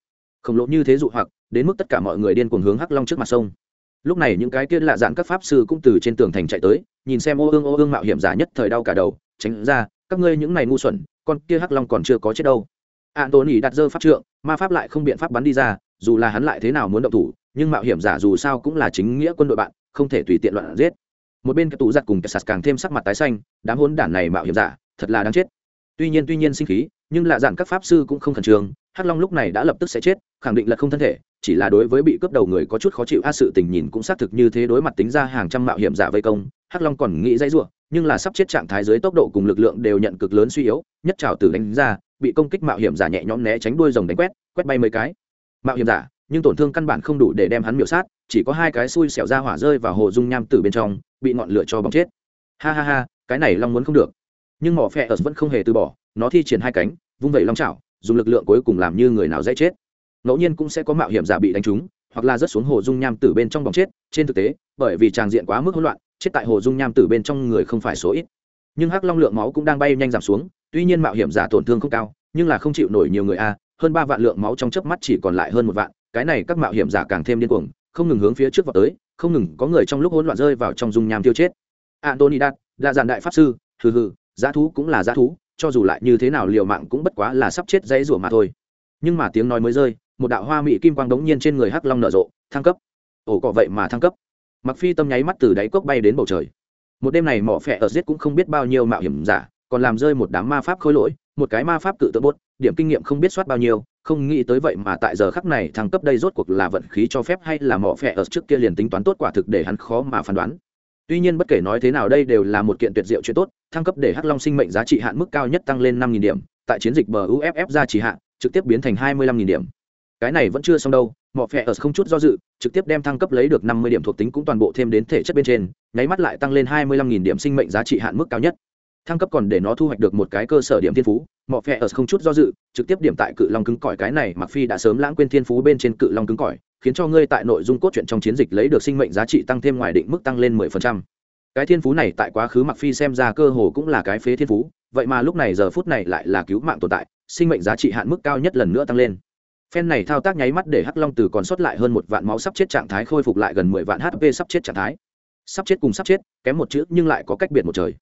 Speaker 1: Khổng lồ như thế dụ hoặc, đến mức tất cả mọi người điên cuồng hướng hắc long trước mặt sông lúc này những cái kia lạ dạn các pháp sư cũng từ trên tường thành chạy tới, nhìn xem ô ương ô ương mạo hiểm giả nhất thời đau cả đầu, tránh ra, các ngươi những này ngu xuẩn, con kia hắc long còn chưa có chết đâu. An tôn ỉ đặt dơ pháp trượng, ma pháp lại không biện pháp bắn đi ra, dù là hắn lại thế nào muốn động thủ, nhưng mạo hiểm giả dù sao cũng là chính nghĩa quân đội bạn, không thể tùy tiện loạn giết một bên cái tủ giặt cùng cái sạt càng thêm sắc mặt tái xanh, đám hôn đản này mạo hiểm giả, thật là đáng chết. Tuy nhiên tuy nhiên sinh khí, nhưng lạ dạn các pháp sư cũng không khẩn trương, hắc long lúc này đã lập tức sẽ chết, khẳng định là không thân thể, chỉ là đối với bị cướp đầu người có chút khó chịu, a sự tình nhìn cũng xác thực như thế đối mặt tính ra hàng trăm mạo hiểm giả vây công, hắc long còn nghĩ dãy ruộng nhưng là sắp chết trạng thái dưới tốc độ cùng lực lượng đều nhận cực lớn suy yếu, nhất trào tử đánh ra, bị công kích mạo hiểm giả nhẹ nhõm né tránh đuôi rồng đánh quét quét bay mấy cái. Mạo hiểm giả nhưng tổn thương căn bản không đủ để đem hắn miểu sát, chỉ có hai cái xui xẻo ra hỏa rơi vào hồ dung nham tử bên trong, bị ngọn lửa cho bóng chết. Ha ha ha, cái này long muốn không được. Nhưng mỏ phe ở vẫn không hề từ bỏ, nó thi triển hai cánh, vung vẩy long chảo, dùng lực lượng cuối cùng làm như người nào dễ chết. Ngẫu nhiên cũng sẽ có mạo hiểm giả bị đánh trúng, hoặc là rớt xuống hồ dung nham tử bên trong bóng chết, trên thực tế, bởi vì tràng diện quá mức hỗn loạn, chết tại hồ dung nham tử bên trong người không phải số ít. Nhưng hắc long lượng máu cũng đang bay nhanh giảm xuống, tuy nhiên mạo hiểm giả tổn thương không cao, nhưng là không chịu nổi nhiều người a, hơn ba vạn lượng máu trong chớp mắt chỉ còn lại hơn một vạn cái này các mạo hiểm giả càng thêm điên cuồng, không ngừng hướng phía trước vào tới, không ngừng có người trong lúc hỗn loạn rơi vào trong dung nham tiêu chết. Antony đạt là giàn đại pháp sư, hừ hừ, giá thú cũng là giá thú, cho dù lại như thế nào liều mạng cũng bất quá là sắp chết dãy rủa mà thôi. Nhưng mà tiếng nói mới rơi, một đạo hoa mỹ kim quang đống nhiên trên người hắc long nở rộ, thăng cấp. Ồ cọ vậy mà thăng cấp. Mặc phi tâm nháy mắt từ đáy cốc bay đến bầu trời. Một đêm này mỏ phẹ ở giết cũng không biết bao nhiêu mạo hiểm giả, còn làm rơi một đám ma pháp khôi lỗi, một cái ma pháp cự tự bốt, điểm kinh nghiệm không biết soát bao nhiêu không nghĩ tới vậy mà tại giờ khắc này thăng cấp đây rốt cuộc là vận khí cho phép hay là mỏ phẹ ở trước kia liền tính toán tốt quả thực để hắn khó mà phán đoán. Tuy nhiên bất kể nói thế nào đây đều là một kiện tuyệt diệu chuyện tốt, thăng cấp để hắc long sinh mệnh giá trị hạn mức cao nhất tăng lên năm điểm, tại chiến dịch bờ uff ra chỉ hạn trực tiếp biến thành hai mươi lăm điểm. Cái này vẫn chưa xong đâu mỏ phẹ ở không chút do dự, trực tiếp đem thăng cấp lấy được năm mươi điểm thuộc tính cũng toàn bộ thêm đến thể chất bên trên, nháy mắt lại tăng lên hai mươi lăm nghìn điểm sinh mệnh giá trị hạn mức cao nhất thăng cấp còn để nó thu hoạch được một cái cơ sở điểm thiên phú. Mọ phe ở không chút do dự, trực tiếp điểm tại cự long cứng cỏi cái này mặc phi đã sớm lãng quên thiên phú bên trên cự long cứng cỏi, khiến cho ngươi tại nội dung cốt truyện trong chiến dịch lấy được sinh mệnh giá trị tăng thêm ngoài định mức tăng lên mười phần trăm. Cái thiên phú này tại quá khứ mặc phi xem ra cơ hồ cũng là cái phế thiên phú, vậy mà lúc này giờ phút này lại là cứu mạng tồn tại, sinh mệnh giá trị hạn mức cao nhất lần nữa tăng lên. Phen này thao tác nháy mắt để hắc long từ còn sót lại hơn một vạn máu sắp chết trạng thái khôi phục lại gần mười vạn hp sắp chết trạng thái. Sắp chết cùng sắp chết, kém một chữ nhưng lại có cách biệt một trời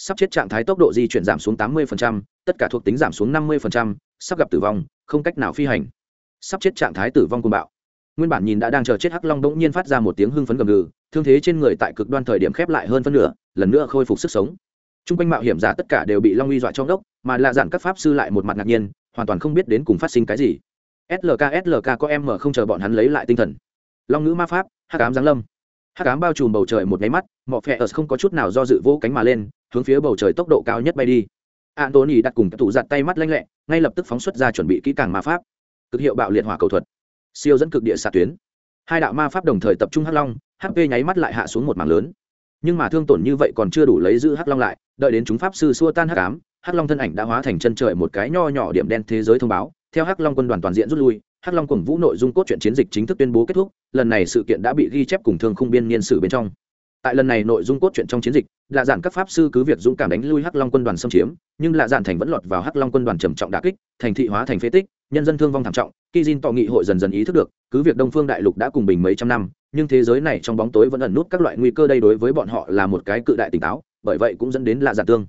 Speaker 1: sắp chết trạng thái tốc độ di chuyển giảm xuống tám mươi tất cả thuộc tính giảm xuống năm mươi sắp gặp tử vong, không cách nào phi hành. Sắp chết trạng thái tử vong cùng bạo. Nguyên bản nhìn đã đang chờ chết hắc long bỗng nhiên phát ra một tiếng hưng phấn gầm gừ, thương thế trên người tại cực đoan thời điểm khép lại hơn phân nửa, lần nữa khôi phục sức sống. T r u n g quanh mạo hiểm giả tất cả đều bị long uy dọa trong đốc mà lạ dặn các pháp sư lại một mặt ngạc nhiên, hoàn toàn không biết đến cùng phát sinh cái gì. Slk slk có em mở không chờ bọn hắn lấy lại tinh thần. Long ngữ ma pháp, hắc ám giáng lâm. Hắc ám bao trùm bầu trời một máy mắt, mọ phe ở không có chút nào do dự vô cánh mà lên hướng phía bầu trời tốc độ cao nhất bay đi. Antony đặt cùng các thủ giặt tay mắt lanh lẹ, ngay lập tức phóng xuất ra chuẩn bị kỹ càng ma pháp. Cực hiệu bạo liệt hỏa cầu thuật. Siêu dẫn cực địa xạ tuyến. Hai đạo ma pháp đồng thời tập trung hắc long hp nháy mắt lại hạ xuống một mảng lớn. Nhưng mà thương tổn như vậy còn chưa đủ lấy giữ hắc long lại, đợi đến chúng pháp sư xua tan hắc ám, hắc long thân ảnh đã hóa thành chân trời một cái nho nhỏ điểm đen thế giới thông báo. Theo hắc long quân đoàn toàn diện rút lui, hắc long cùng vũ nội dung cốt truyện chiến dịch chính thức tuyên bố kết thúc, lần này sự kiện đã bị ghi chép cùng thương khung biên niên sử bên trong tại lần này nội dung cốt truyện trong chiến dịch, lạ dạn các pháp sư cứ việc dũng cảm đánh lui hắc long quân đoàn xâm chiếm, nhưng lạ dạn thành vẫn lọt vào hắc long quân đoàn trầm trọng đà kích, thành thị hóa thành phế tích, nhân dân thương vong thảm trọng khi Jin tọ nghị hội dần dần ý thức được, cứ việc đông phương đại lục đã cùng bình mấy trăm năm, nhưng thế giới này trong bóng tối vẫn ẩn nút các loại nguy cơ đây đối với bọn họ là một cái cự đại tỉnh táo, bởi vậy cũng dẫn đến lạ dạn tương.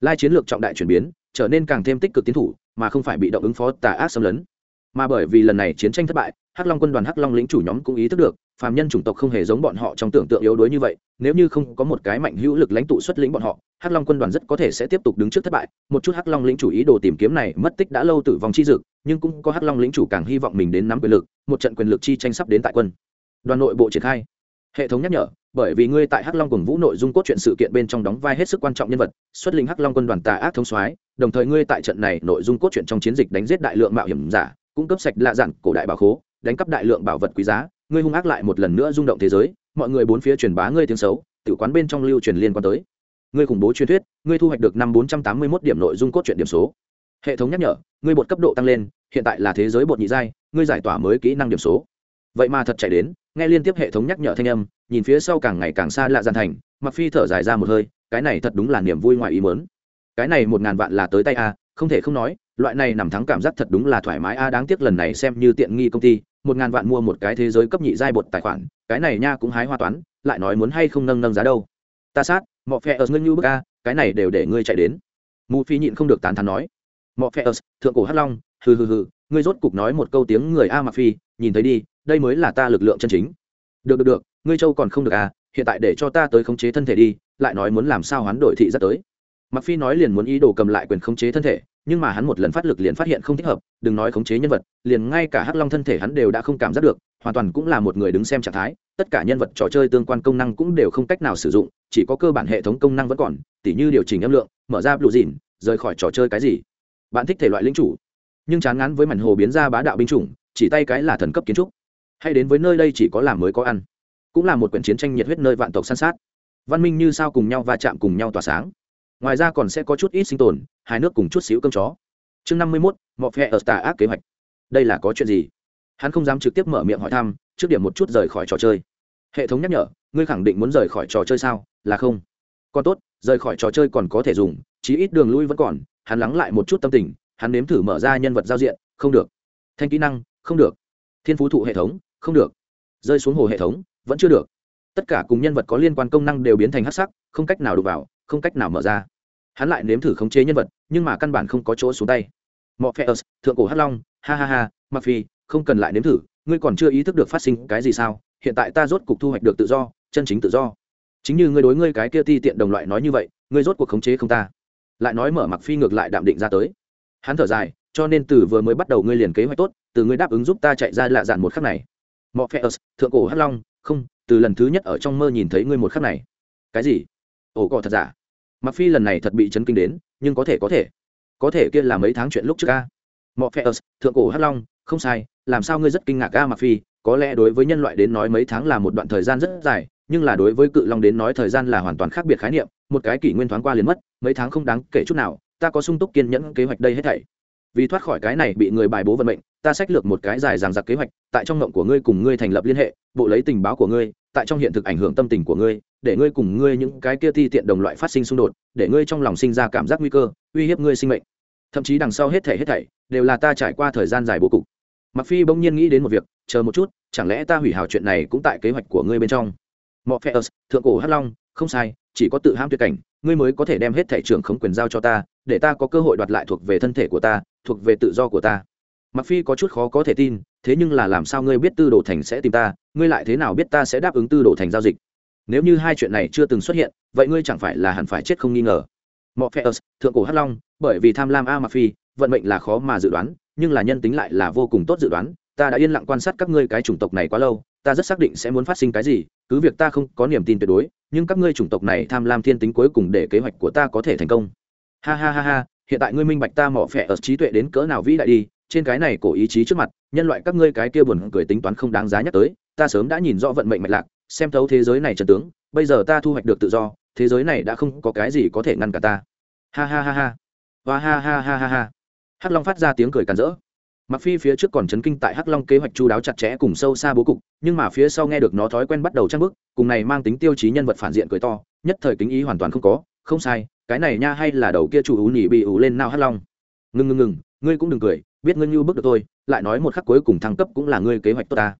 Speaker 1: Lai chiến lược trọng đại chuyển biến, trở nên càng thêm tích cực tiến thủ, mà không phải bị động ứng phó tà ác xâm lấn. Mà bởi vì lần này chiến tranh thất bại, hắc long quân đoàn hắc long lĩnh chủ nhóm cũng ý thức được phàm nhân chủng tộc không hề giống bọn họ trong tưởng tượng yếu đuối như vậy, nếu như không có một cái mạnh hữu lực lãnh tụ xuất lĩnh bọn họ, hắc long quân đoàn rất có thể sẽ tiếp tục đứng trước thất bại. Một chút hắc long lĩnh chủ ý đồ tìm kiếm này mất tích đã lâu tử vong chi dực, nhưng cũng có hắc long lĩnh chủ càng hy vọng mình đến nắm quyền lực, một trận quyền lực chi tranh sắp đến tại quân. Đoàn nội bộ triển khai. Hệ thống nhắc nhở, bởi vì ngươi tại hắc long cùng vũ nội dung cốt truyện sự kiện bên trong đóng vai hết sức quan trọng nhân vật, xuất lĩnh hắc long quân đoàn tà ác thông soái, đồng thời ngươi tại trận này nội dung cốt truyện trong chiến dịch đánh giết đại lượng mạo hiểm giả, cung cấp sạch lạ dặn cổ đại bảo khố đánh cắp đại lượng bảo vật quý giá, ngươi hung ác lại một lần nữa rung động thế giới, mọi người bốn phía truyền bá ngươi tiếng xấu tự quán bên trong lưu truyền liên quan tới. Ngươi khủng bố truyền thuyết, ngươi thu hoạch được năm bốn trăm tám mươi mốt điểm nội dung cốt truyện điểm số. Hệ thống nhắc nhở, ngươi bột cấp độ tăng lên, hiện tại là thế giới bột nhị giai, ngươi giải tỏa mới kỹ năng điểm số. Vậy mà thật chạy đến, nghe liên tiếp hệ thống nhắc nhở thanh âm, nhìn phía sau càng ngày càng xa lạ gian thành mặc phi thở dài ra một hơi, cái này thật đúng là niềm vui ngoài ý mớn cái này một ngàn vạn là tới tay a, không thể không nói loại này nằm thắng cảm giác thật đúng là thoải mái a, đáng tiếc lần này xem như tiện nghi công ty, một ngàn vạn mua một cái thế giới cấp nhị giai bột tài khoản, cái này nha cũng hái hoa toán, lại nói muốn hay không nâng nâng giá đâu. Ta sát, mọ phe ở ngưng như bức a, cái này đều để ngươi chạy đến. Mù phi nhịn không được tán thán nói. Mọ phe ở, thượng cổ hắc long, hừ hừ hừ, ngươi rốt cục nói một câu tiếng người a mặc phi, nhìn thấy đi, đây mới là ta lực lượng chân chính. Được được được, ngươi châu còn không được à hiện tại để cho ta tới khống chế thân thể đi, lại nói muốn làm sao hoán đổi thị rất tới. Mặc phi nói liền muốn ý đồ cầm lại quyền khống chế thân thể nhưng mà hắn một lần phát lực liền phát hiện không thích hợp, đừng nói khống chế nhân vật, liền ngay cả hắc long thân thể hắn đều đã không cảm giác được, hoàn toàn cũng là một người đứng xem trạng thái, tất cả nhân vật trò chơi tương quan công năng cũng đều không cách nào sử dụng, chỉ có cơ bản hệ thống công năng vẫn còn, tỉ như điều chỉnh âm lượng, mở ra blue dìn rời khỏi trò chơi cái gì. Bạn thích thể loại lính chủ, nhưng chán ngán với mảnh hồ biến ra bá đạo binh chủng, chỉ tay cái là thần cấp kiến trúc. Hay đến với nơi đây chỉ có làm mới có ăn, cũng là một quyển chiến tranh nhiệt huyết nơi vạn tộc san sát. Văn minh như sao cùng nhau va chạm cùng nhau tỏa sáng ngoài ra còn sẽ có chút ít sinh tồn, hai nước cùng chút xíu cơm chó. Chương năm mươi mốt, mọ phe ở tà ác kế hoạch. Đây là có chuyện gì? Hắn không dám trực tiếp mở miệng hỏi thăm, trước điểm một chút rời khỏi trò chơi. Hệ thống nhắc nhở, ngươi khẳng định muốn rời khỏi trò chơi sao? Là không. Còn tốt, rời khỏi trò chơi còn có thể dùng, chí ít đường lui vẫn còn, hắn lắng lại một chút tâm tình, hắn nếm thử mở ra nhân vật giao diện, không được. Thanh kỹ năng, không được. Thiên phú thụ hệ thống, không được. Rơi xuống hồ hệ thống, vẫn chưa được. Tất cả cùng nhân vật có liên quan công năng đều biến thành hắc sắc, không cách nào đụng vào không cách nào mở ra. Hắn lại nếm thử khống chế nhân vật, nhưng mà căn bản không có chỗ xuống tay. Mọ phe thượng cổ hắc long, ha ha ha mặc phi không cần lại nếm thử, ngươi còn chưa ý thức được phát sinh cái gì sao? Hiện tại ta rốt cuộc thu hoạch được tự do, chân chính tự do. Chính như ngươi đối ngươi cái kia ti tiện đồng loại nói như vậy, ngươi rốt cuộc khống chế không ta. Lại nói mở mặc phi ngược lại đạm định ra tới. Hắn thở dài, cho nên từ vừa mới bắt đầu ngươi liền kế hoạch tốt, từ ngươi đáp ứng giúp ta chạy ra lạ dạn một khắc này. Mọ phe thượng cổ hắc long, không, từ lần thứ nhất ở trong mơ nhìn thấy ngươi một khắc này. Cái gì? Ồ cỏ thật giả? Mặc phi lần này thật bị chấn kinh đến, nhưng có thể có thể. Có thể kia là mấy tháng chuyện lúc trước ca. Mọ phe thượng cổ hắc long, không sai, làm sao ngươi rất kinh ngạc ca mặc phi? Có lẽ đối với nhân loại đến nói mấy tháng là một đoạn thời gian rất dài, nhưng là đối với cự long đến nói thời gian là hoàn toàn khác biệt khái niệm, một cái kỷ nguyên thoáng qua liền mất, mấy tháng không đáng kể chút nào, ta có sung túc kiên nhẫn kế hoạch đây hết thảy. Vì thoát khỏi cái này bị người bài bố vận mệnh, ta sách lược một cái dài dằng dặc kế hoạch, tại trong ngộng của ngươi cùng ngươi thành lập liên hệ, bộ lấy tình báo của ngươi tại trong hiện thực ảnh hưởng tâm tình của ngươi để ngươi cùng ngươi những cái kia ti tiện đồng loại phát sinh xung đột để ngươi trong lòng sinh ra cảm giác nguy cơ uy hiếp ngươi sinh mệnh. Thậm chí đằng sau hết thảy hết thảy đều là ta trải qua thời gian dài bố cục. Mặc phi bỗng nhiên nghĩ đến một việc chờ một chút chẳng lẽ ta hủy hào chuyện này cũng tại kế hoạch của ngươi bên trong? Morpheus, thượng cổ hắc long không sai chỉ có tự ham tuyệt cảnh ngươi mới có thể đem hết thể trưởng khống quyền giao cho ta để ta có cơ hội đoạt lại thuộc về thân thể của ta thuộc về tự do của ta. Mặc phi có chút khó có thể tin thế nhưng là làm sao ngươi biết tư đồ thành sẽ tìm ta ngươi lại thế nào biết ta sẽ đáp ứng tư đồ thành giao dịch? Nếu như hai chuyện này chưa từng xuất hiện vậy ngươi chẳng phải là hẳn phải chết không nghi ngờ. Morpheus, thượng cổ hắc long bởi vì tham lam a mặc phi vận mệnh là khó mà dự đoán nhưng là nhân tính lại là vô cùng tốt dự đoán ta đã yên lặng quan sát các ngươi cái chủng tộc này quá lâu ta rất xác định sẽ muốn phát sinh cái gì cứ việc ta không có niềm tin tuyệt đối nhưng các ngươi chủng tộc này tham lam thiên tính cuối cùng để kế hoạch của ta có thể thành công. Ha ha ha ha hiện tại ngươi minh bạch ta mỏ phẹ ở trí tuệ đến cỡ nào vĩ đại đi trên cái này cổ ý chí trước mặt nhân loại các ngươi cái kia buồn cười tính toán không đáng giá nhắc tới ta sớm đã nhìn rõ vận mệnh mạch lạc xem thấu thế giới này trần tướng bây giờ ta thu hoạch được tự do thế giới này đã không có cái gì có thể ngăn cả ta. Ha ha ha ha. Và ha ha ha ha ha. Hắc long phát ra tiếng cười càn rỡ. Mặc phi phía trước còn chấn kinh tại hắc long kế hoạch chu đáo chặt chẽ cùng sâu xa bố cục nhưng mà phía sau nghe được nó thói quen bắt đầu trang bước, cùng này mang tính tiêu chí nhân vật phản diện cười to nhất thời kính ý hoàn toàn không có không sai cái này nha hay là đầu kia chủ ú nhỉ bị ú lên nao hắc long. Ngừng ngừng ngừng ngươi cũng đừng cười biết ngươi như bước được tôi lại nói một khắc cuối cùng thăng cấp cũng là ngươi kế hoạch tốt ta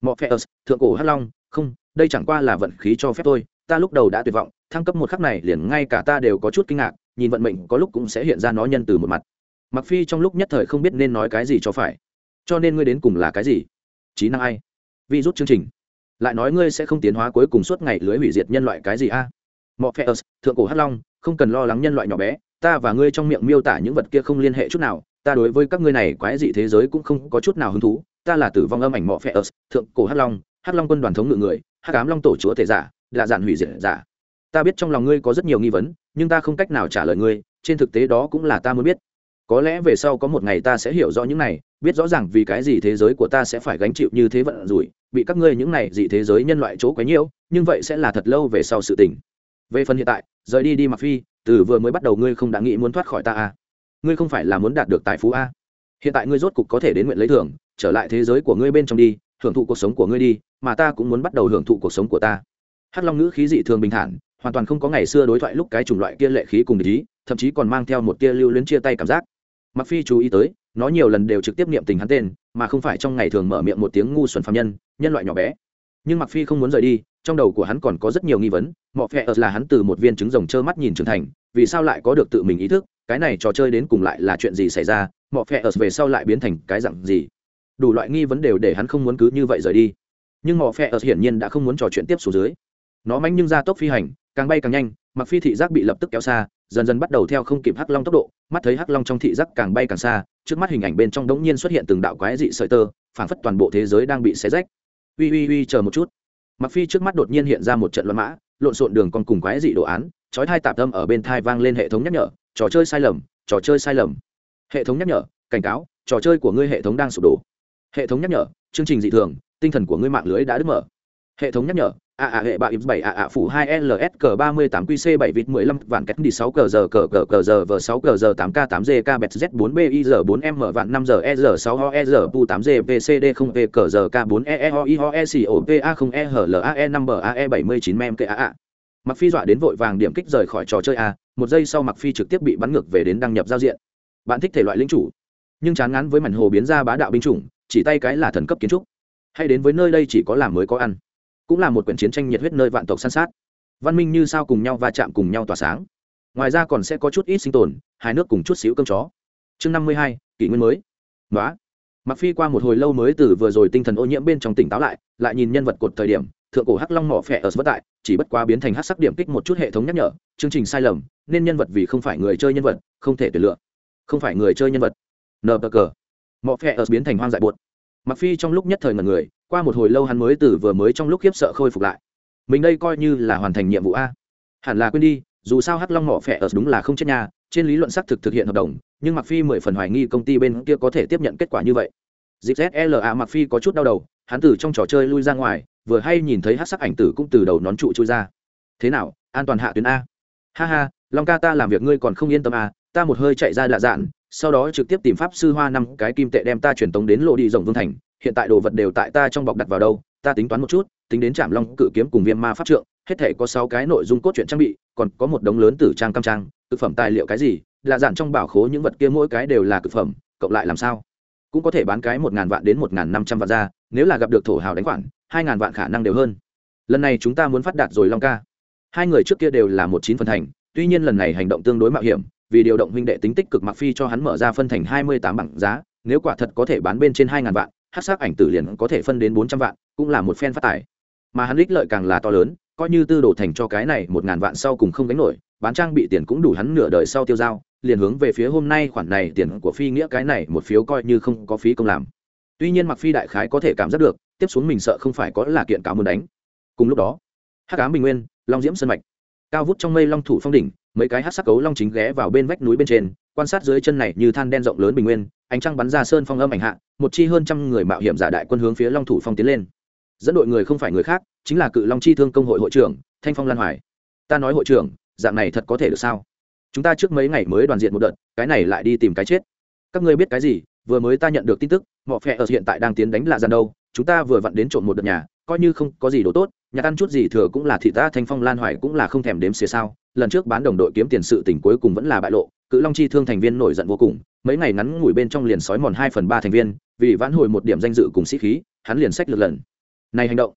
Speaker 1: mọ phe thượng cổ hắc long, không, đây chẳng qua là vận khí cho phép tôi ta lúc đầu đã tuyệt vọng, thăng cấp một khắc này liền ngay cả ta đều có chút kinh ngạc, nhìn vận mệnh có lúc cũng sẽ hiện ra nó nhân từ một mặt. Mặc phi trong lúc nhất thời không biết nên nói cái gì cho phải. Cho nên ngươi đến cùng là cái gì? Trí năng ai? Vi rút chương trình. Lại nói ngươi sẽ không tiến hóa cuối cùng suốt ngày lưới hủy diệt nhân loại cái gì a? À? mọ phe thượng cổ hắc long, không cần lo lắng nhân loại nhỏ bé, ta và ngươi trong miệng miêu tả những vật kia không liên hệ chút nào, ta đối với các ngươi này quái dị thế giới cũng không có chút nào hứng thú ta là tử vong âm ảnh mọ phe thượng cổ hắc long hắc long quân đoàn thống ngự người, hắc ám long tổ chúa thể giả là dạn hủy diệt giả. Ta biết trong lòng ngươi có rất nhiều nghi vấn, nhưng ta không cách nào trả lời ngươi, trên thực tế đó cũng là ta muốn biết. Có lẽ về sau có một ngày ta sẽ hiểu rõ những này, biết rõ ràng vì cái gì thế giới của ta sẽ phải gánh chịu như thế vận rủi, bị các ngươi những này dị thế giới nhân loại chỗ quấy nhiễu, nhưng vậy sẽ là thật lâu về sau sự tình. Về phần hiện tại, rời đi đi mặc phi, từ vừa mới bắt đầu ngươi không đã nghĩ muốn thoát khỏi ta à? Ngươi không phải là muốn đạt được tài phú à? Hiện tại ngươi rốt cục có thể đến nguyện lấy thưởng, trở lại thế giới của ngươi bên trong đi, hưởng thụ cuộc sống của ngươi đi, mà ta cũng muốn bắt đầu hưởng thụ cuộc sống của ta. Hắc long ngữ khí dị thường bình thản, hoàn toàn không có ngày xưa đối thoại lúc cái chủng loại kia lệ khí cùng ý, thậm chí còn mang theo một tia lưu luyến chia tay cảm giác. Mặc phi chú ý tới, nó nhiều lần đều trực tiếp niệm tình hắn tên, mà không phải trong ngày thường mở miệng một tiếng ngu xuẩn phạm nhân nhân loại nhỏ bé. Nhưng mặc phi không muốn rời đi, trong đầu của hắn còn có rất nhiều nghi vấn, mọ phe là hắn từ một viên trứng rồng trơ mắt nhìn trưởng thành, vì sao lại có được tự mình ý thức, cái này trò chơi đến cùng lại là chuyện gì xảy ra mọ ở về sau lại biến thành cái dạng gì? Đủ loại nghi vấn đều để hắn không muốn cứ như vậy rời đi. Nhưng mọ phe hiển nhiên đã không muốn trò chuyện tiếp xuống dưới. Nó manh nhưng ra tốc phi hành, càng bay càng nhanh, mặc phi thị giác bị lập tức kéo xa, dần dần bắt đầu theo không kịp hắc long tốc độ, mắt thấy hắc long trong thị giác càng bay càng xa, trước mắt hình ảnh bên trong đống nhiên xuất hiện từng đạo quái dị sợi tơ, phảng phất toàn bộ thế giới đang bị xé rách. Uy uy uy, chờ một chút. Mặc phi trước mắt đột nhiên hiện ra một trận loạn mã, lộn xộn đường còn cùng quái dị đồ án, chói thai tạp tâm ở bên thai vang lên hệ thống nhắc nhở, trò chơi sai lầm, trò chơi sai lầm hệ thống nhắc nhở, cảnh cáo, trò chơi của ngươi hệ thống đang sụp đổ. Hệ thống nhắc nhở, chương trình dị thường, tinh thần của ngươi mạng lưới đã đứt mở. Hệ thống nhắc nhở, a a hệ ba x bảy a a phủ hai ls cờ ba mươi tám qc bảy vịt mười lăm vạn cách đi sáu cờ giờ cờ cờ cờ giờ v sáu cờ giờ tám k tám g k bet z bốn b i giờ bốn m vạn năm giờ e giờ sáu ho e giờ pu tám g v c d không p cờ giờ k bốn e e ho i ho e c o p a không e h l a e năm b a e bảy mươi chín mem k a a. Mặc phi dọa đến vội vàng điểm kích rời khỏi trò chơi a, một giây sau mặc phi trực tiếp bị bắn ngược về đến đăng nhập giao diện bạn thích thể loại lính chủ. Nhưng chán ngán với mảnh hồ biến ra bá đạo binh chủng, chỉ tay cái là thần cấp kiến trúc. Hay đến với nơi đây chỉ có làm mới có ăn. Cũng là một quyển chiến tranh nhiệt huyết nơi vạn tộc săn sát. Văn minh như sao cùng nhau va chạm cùng nhau tỏa sáng. Ngoài ra còn sẽ có chút ít sinh tồn, hai nước cùng chút xíu cơm chó. Chương năm mươi hai, kỷ nguyên mới. Nói mặc phi qua một hồi lâu mới từ vừa rồi tinh thần ô nhiễm bên trong tỉnh táo lại lại nhìn nhân vật cột thời điểm, thượng cổ hắc long mỏ phẹ ở vất tại, chỉ bất quá biến thành hắc sắc điểm kích một chút hệ thống nhắc nhở, chương trình sai lầm, nên nhân vật vì không phải người chơi nhân vật, không thể tuyển lựa không phải người chơi nhân vật. Nờ cờ mỏ phe ở biến thành hoang dại bột mặc phi trong lúc nhất thời ngần người, qua một hồi lâu hắn mới từ vừa mới trong lúc khiếp sợ khôi phục lại. Mình đây coi như là hoàn thành nhiệm vụ a. Hẳn là quên đi, dù sao hắc long mỏ phẹ ở đúng là không chết nhà trên lý luận xác thực thực hiện hợp đồng, nhưng mặc phi mười phần hoài nghi công ty bên kia có thể tiếp nhận kết quả như vậy. Dịp zla mặc phi có chút đau đầu, hắn từ trong trò chơi lui ra ngoài, vừa hay nhìn thấy hắc sắc ảnh tử cũng từ đầu nón trụ trôi ra. Thế nào, an toàn hạ tuyến a? Ha ha long ca ta làm việc ngươi còn không yên tâm à? ta một hơi chạy ra lạ dạn, sau đó trực tiếp tìm pháp sư hoa năm, cái kim tệ đem ta truyền tống đến lộ đi rồng vương thành, hiện tại đồ vật đều tại ta trong bọc đặt vào đâu, ta tính toán một chút, tính đến trạm long cự kiếm cùng viêm ma pháp trượng, hết thể có sáu cái nội dung cốt truyện trang bị, còn có một đống lớn tử trang cam trang, thực phẩm tài liệu cái gì là dạn trong bảo khố những vật kia mỗi cái đều là thực phẩm, cộng lại làm sao cũng có thể bán cái một ngàn vạn đến một ngàn năm trăm vạn ra, nếu là gặp được thổ hào đánh khoản, hai ngàn vạn khả năng đều hơn lần này chúng ta muốn phát đạt rồi long ca hai người trước kia đều là một chín phần thành tuy nhiên lần này hành động tương đối mạo hiểm, vì điều động huynh đệ tính tích cực mặc phi cho hắn mở ra phân thành hai mươi tám bảng giá, nếu quả thật có thể bán bên trên hai ngàn vạn, hát sắc ảnh tử liền có thể phân đến bốn trăm vạn, cũng là một phen phát tài. Mà hắn ích lợi càng là to lớn, coi như tư đồ thành cho cái này một ngàn vạn sau cùng không gánh nổi, bán trang bị tiền cũng đủ hắn nửa đời sau tiêu dao, liền hướng về phía hôm nay khoản này tiền của phi nghĩa cái này một phiếu coi như không có phí công làm. Tuy nhiên mặc phi đại khái có thể cảm giác được, tiếp xuống mình sợ không phải có là kiện cáo muốn đánh. Cùng lúc đó, hắc ám bình nguyên, long diễm sân mạch cao vút trong mây long thủ phong đỉnh, mấy cái hát sắc cấu long chính ghé vào bên vách núi bên trên, quan sát dưới chân này như than đen rộng lớn bình nguyên, ánh trăng bắn ra sơn phong âm ảnh hạ, một chi hơn trăm người mạo hiểm giả đại quân hướng phía long thủ phong tiến lên. Dẫn đội người không phải người khác, chính là cự long chi thương công hội hội trưởng, thanh phong lan hoài. Ta nói hội trưởng, dạng này thật có thể được sao? Chúng ta trước mấy ngày mới đoàn diện một đợt, cái này lại đi tìm cái chết. Các ngươi biết cái gì, vừa mới ta nhận được tin tức mọi phe ở hiện tại đang tiến đánh lạ dàn đâu, chúng ta vừa vặn đến trộm một đợt nhà, coi như không có gì đồ tốt nhà ăn chút gì thừa cũng là thị ta, thanh phong, lan hoài cũng là không thèm đếm xìa sao. Lần trước bán đồng đội kiếm tiền sự tỉnh cuối cùng vẫn là bại lộ, cự long chi thương thành viên nổi giận vô cùng. Mấy ngày ngắn ngủi bên trong liền sói mòn hai phần ba thành viên, vì vãn hồi một điểm danh dự cùng sĩ khí, hắn liền sách lượt lần. Này hành động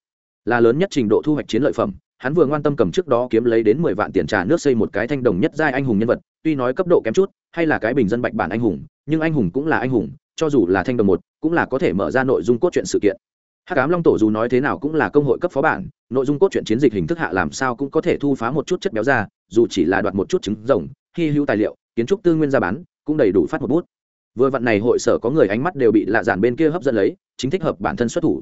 Speaker 1: là lớn nhất trình độ thu hoạch chiến lợi phẩm. Hắn vừa ngoan tâm cầm trước đó kiếm lấy đến mười vạn tiền trà nước xây một cái thanh đồng nhất giai anh hùng nhân vật, tuy nói cấp độ kém chút, hay là cái bình dân bạch bản anh hùng, nhưng anh hùng cũng là anh hùng, cho dù là thanh đồng một, cũng là có thể mở ra nội dung cốt truyện sự kiện hát cám long tổ dù nói thế nào cũng là công hội cấp phó bản, nội dung cốt truyện chiến dịch hình thức hạ làm sao cũng có thể thu phá một chút chất béo ra, dù chỉ là đoạt một chút trứng rồng, hy hữu tài liệu, kiến trúc tư nguyên ra bán, cũng đầy đủ phát một bút. Vừa vặn này hội sở có người ánh mắt đều bị lạ giản bên kia hấp dẫn lấy, chính thích hợp bản thân xuất thủ.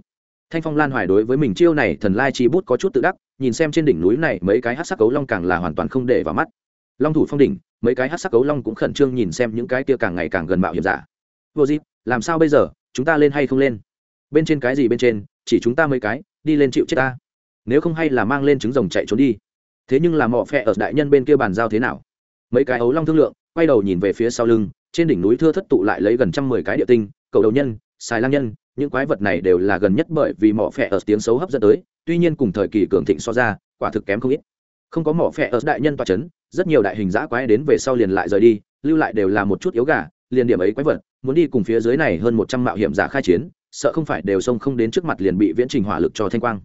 Speaker 1: Thanh phong lan hoài đối với mình chiêu này thần lai chi bút có chút tự đắc, nhìn xem trên đỉnh núi này mấy cái hát sắc cấu long càng là hoàn toàn không để vào mắt. Long thủ phong đỉnh, mấy cái hát sắc cấu long cũng khẩn trương nhìn xem những cái kia càng ngày càng gần mạo hiểm giả. Vô dịp làm sao bây giờ? Chúng ta lên hay không lên? Bên trên cái gì bên trên, chỉ chúng ta mấy cái, đi lên chịu chết ta. Nếu không hay là mang lên trứng rồng chạy trốn đi. Thế nhưng là mọ phẹ ở đại nhân bên kia bàn giao thế nào? Mấy cái ấu long thương lượng, quay đầu nhìn về phía sau lưng, trên đỉnh núi thưa thất tụ lại lấy gần trăm mười cái địa tinh, cầu đầu nhân, xài lang nhân, những quái vật này đều là gần nhất bởi vì mỏ phẹ ở tiếng xấu hấp dẫn tới, tuy nhiên cùng thời kỳ cường thịnh so ra, quả thực kém không ít. Không có mỏ phẹ ở đại nhân toa c h ấ n rất nhiều đại hình giã quái đến về sau liền lại rời đi, lưu lại đều là một chút yếu gà, liền điểm ấy quái vật, muốn đi cùng phía dưới này hơn một trăm mạo hiểm giả khai chiến sợ không phải đều xông không đến trước mặt liền bị viễn trình hỏa lực cho thanh quang.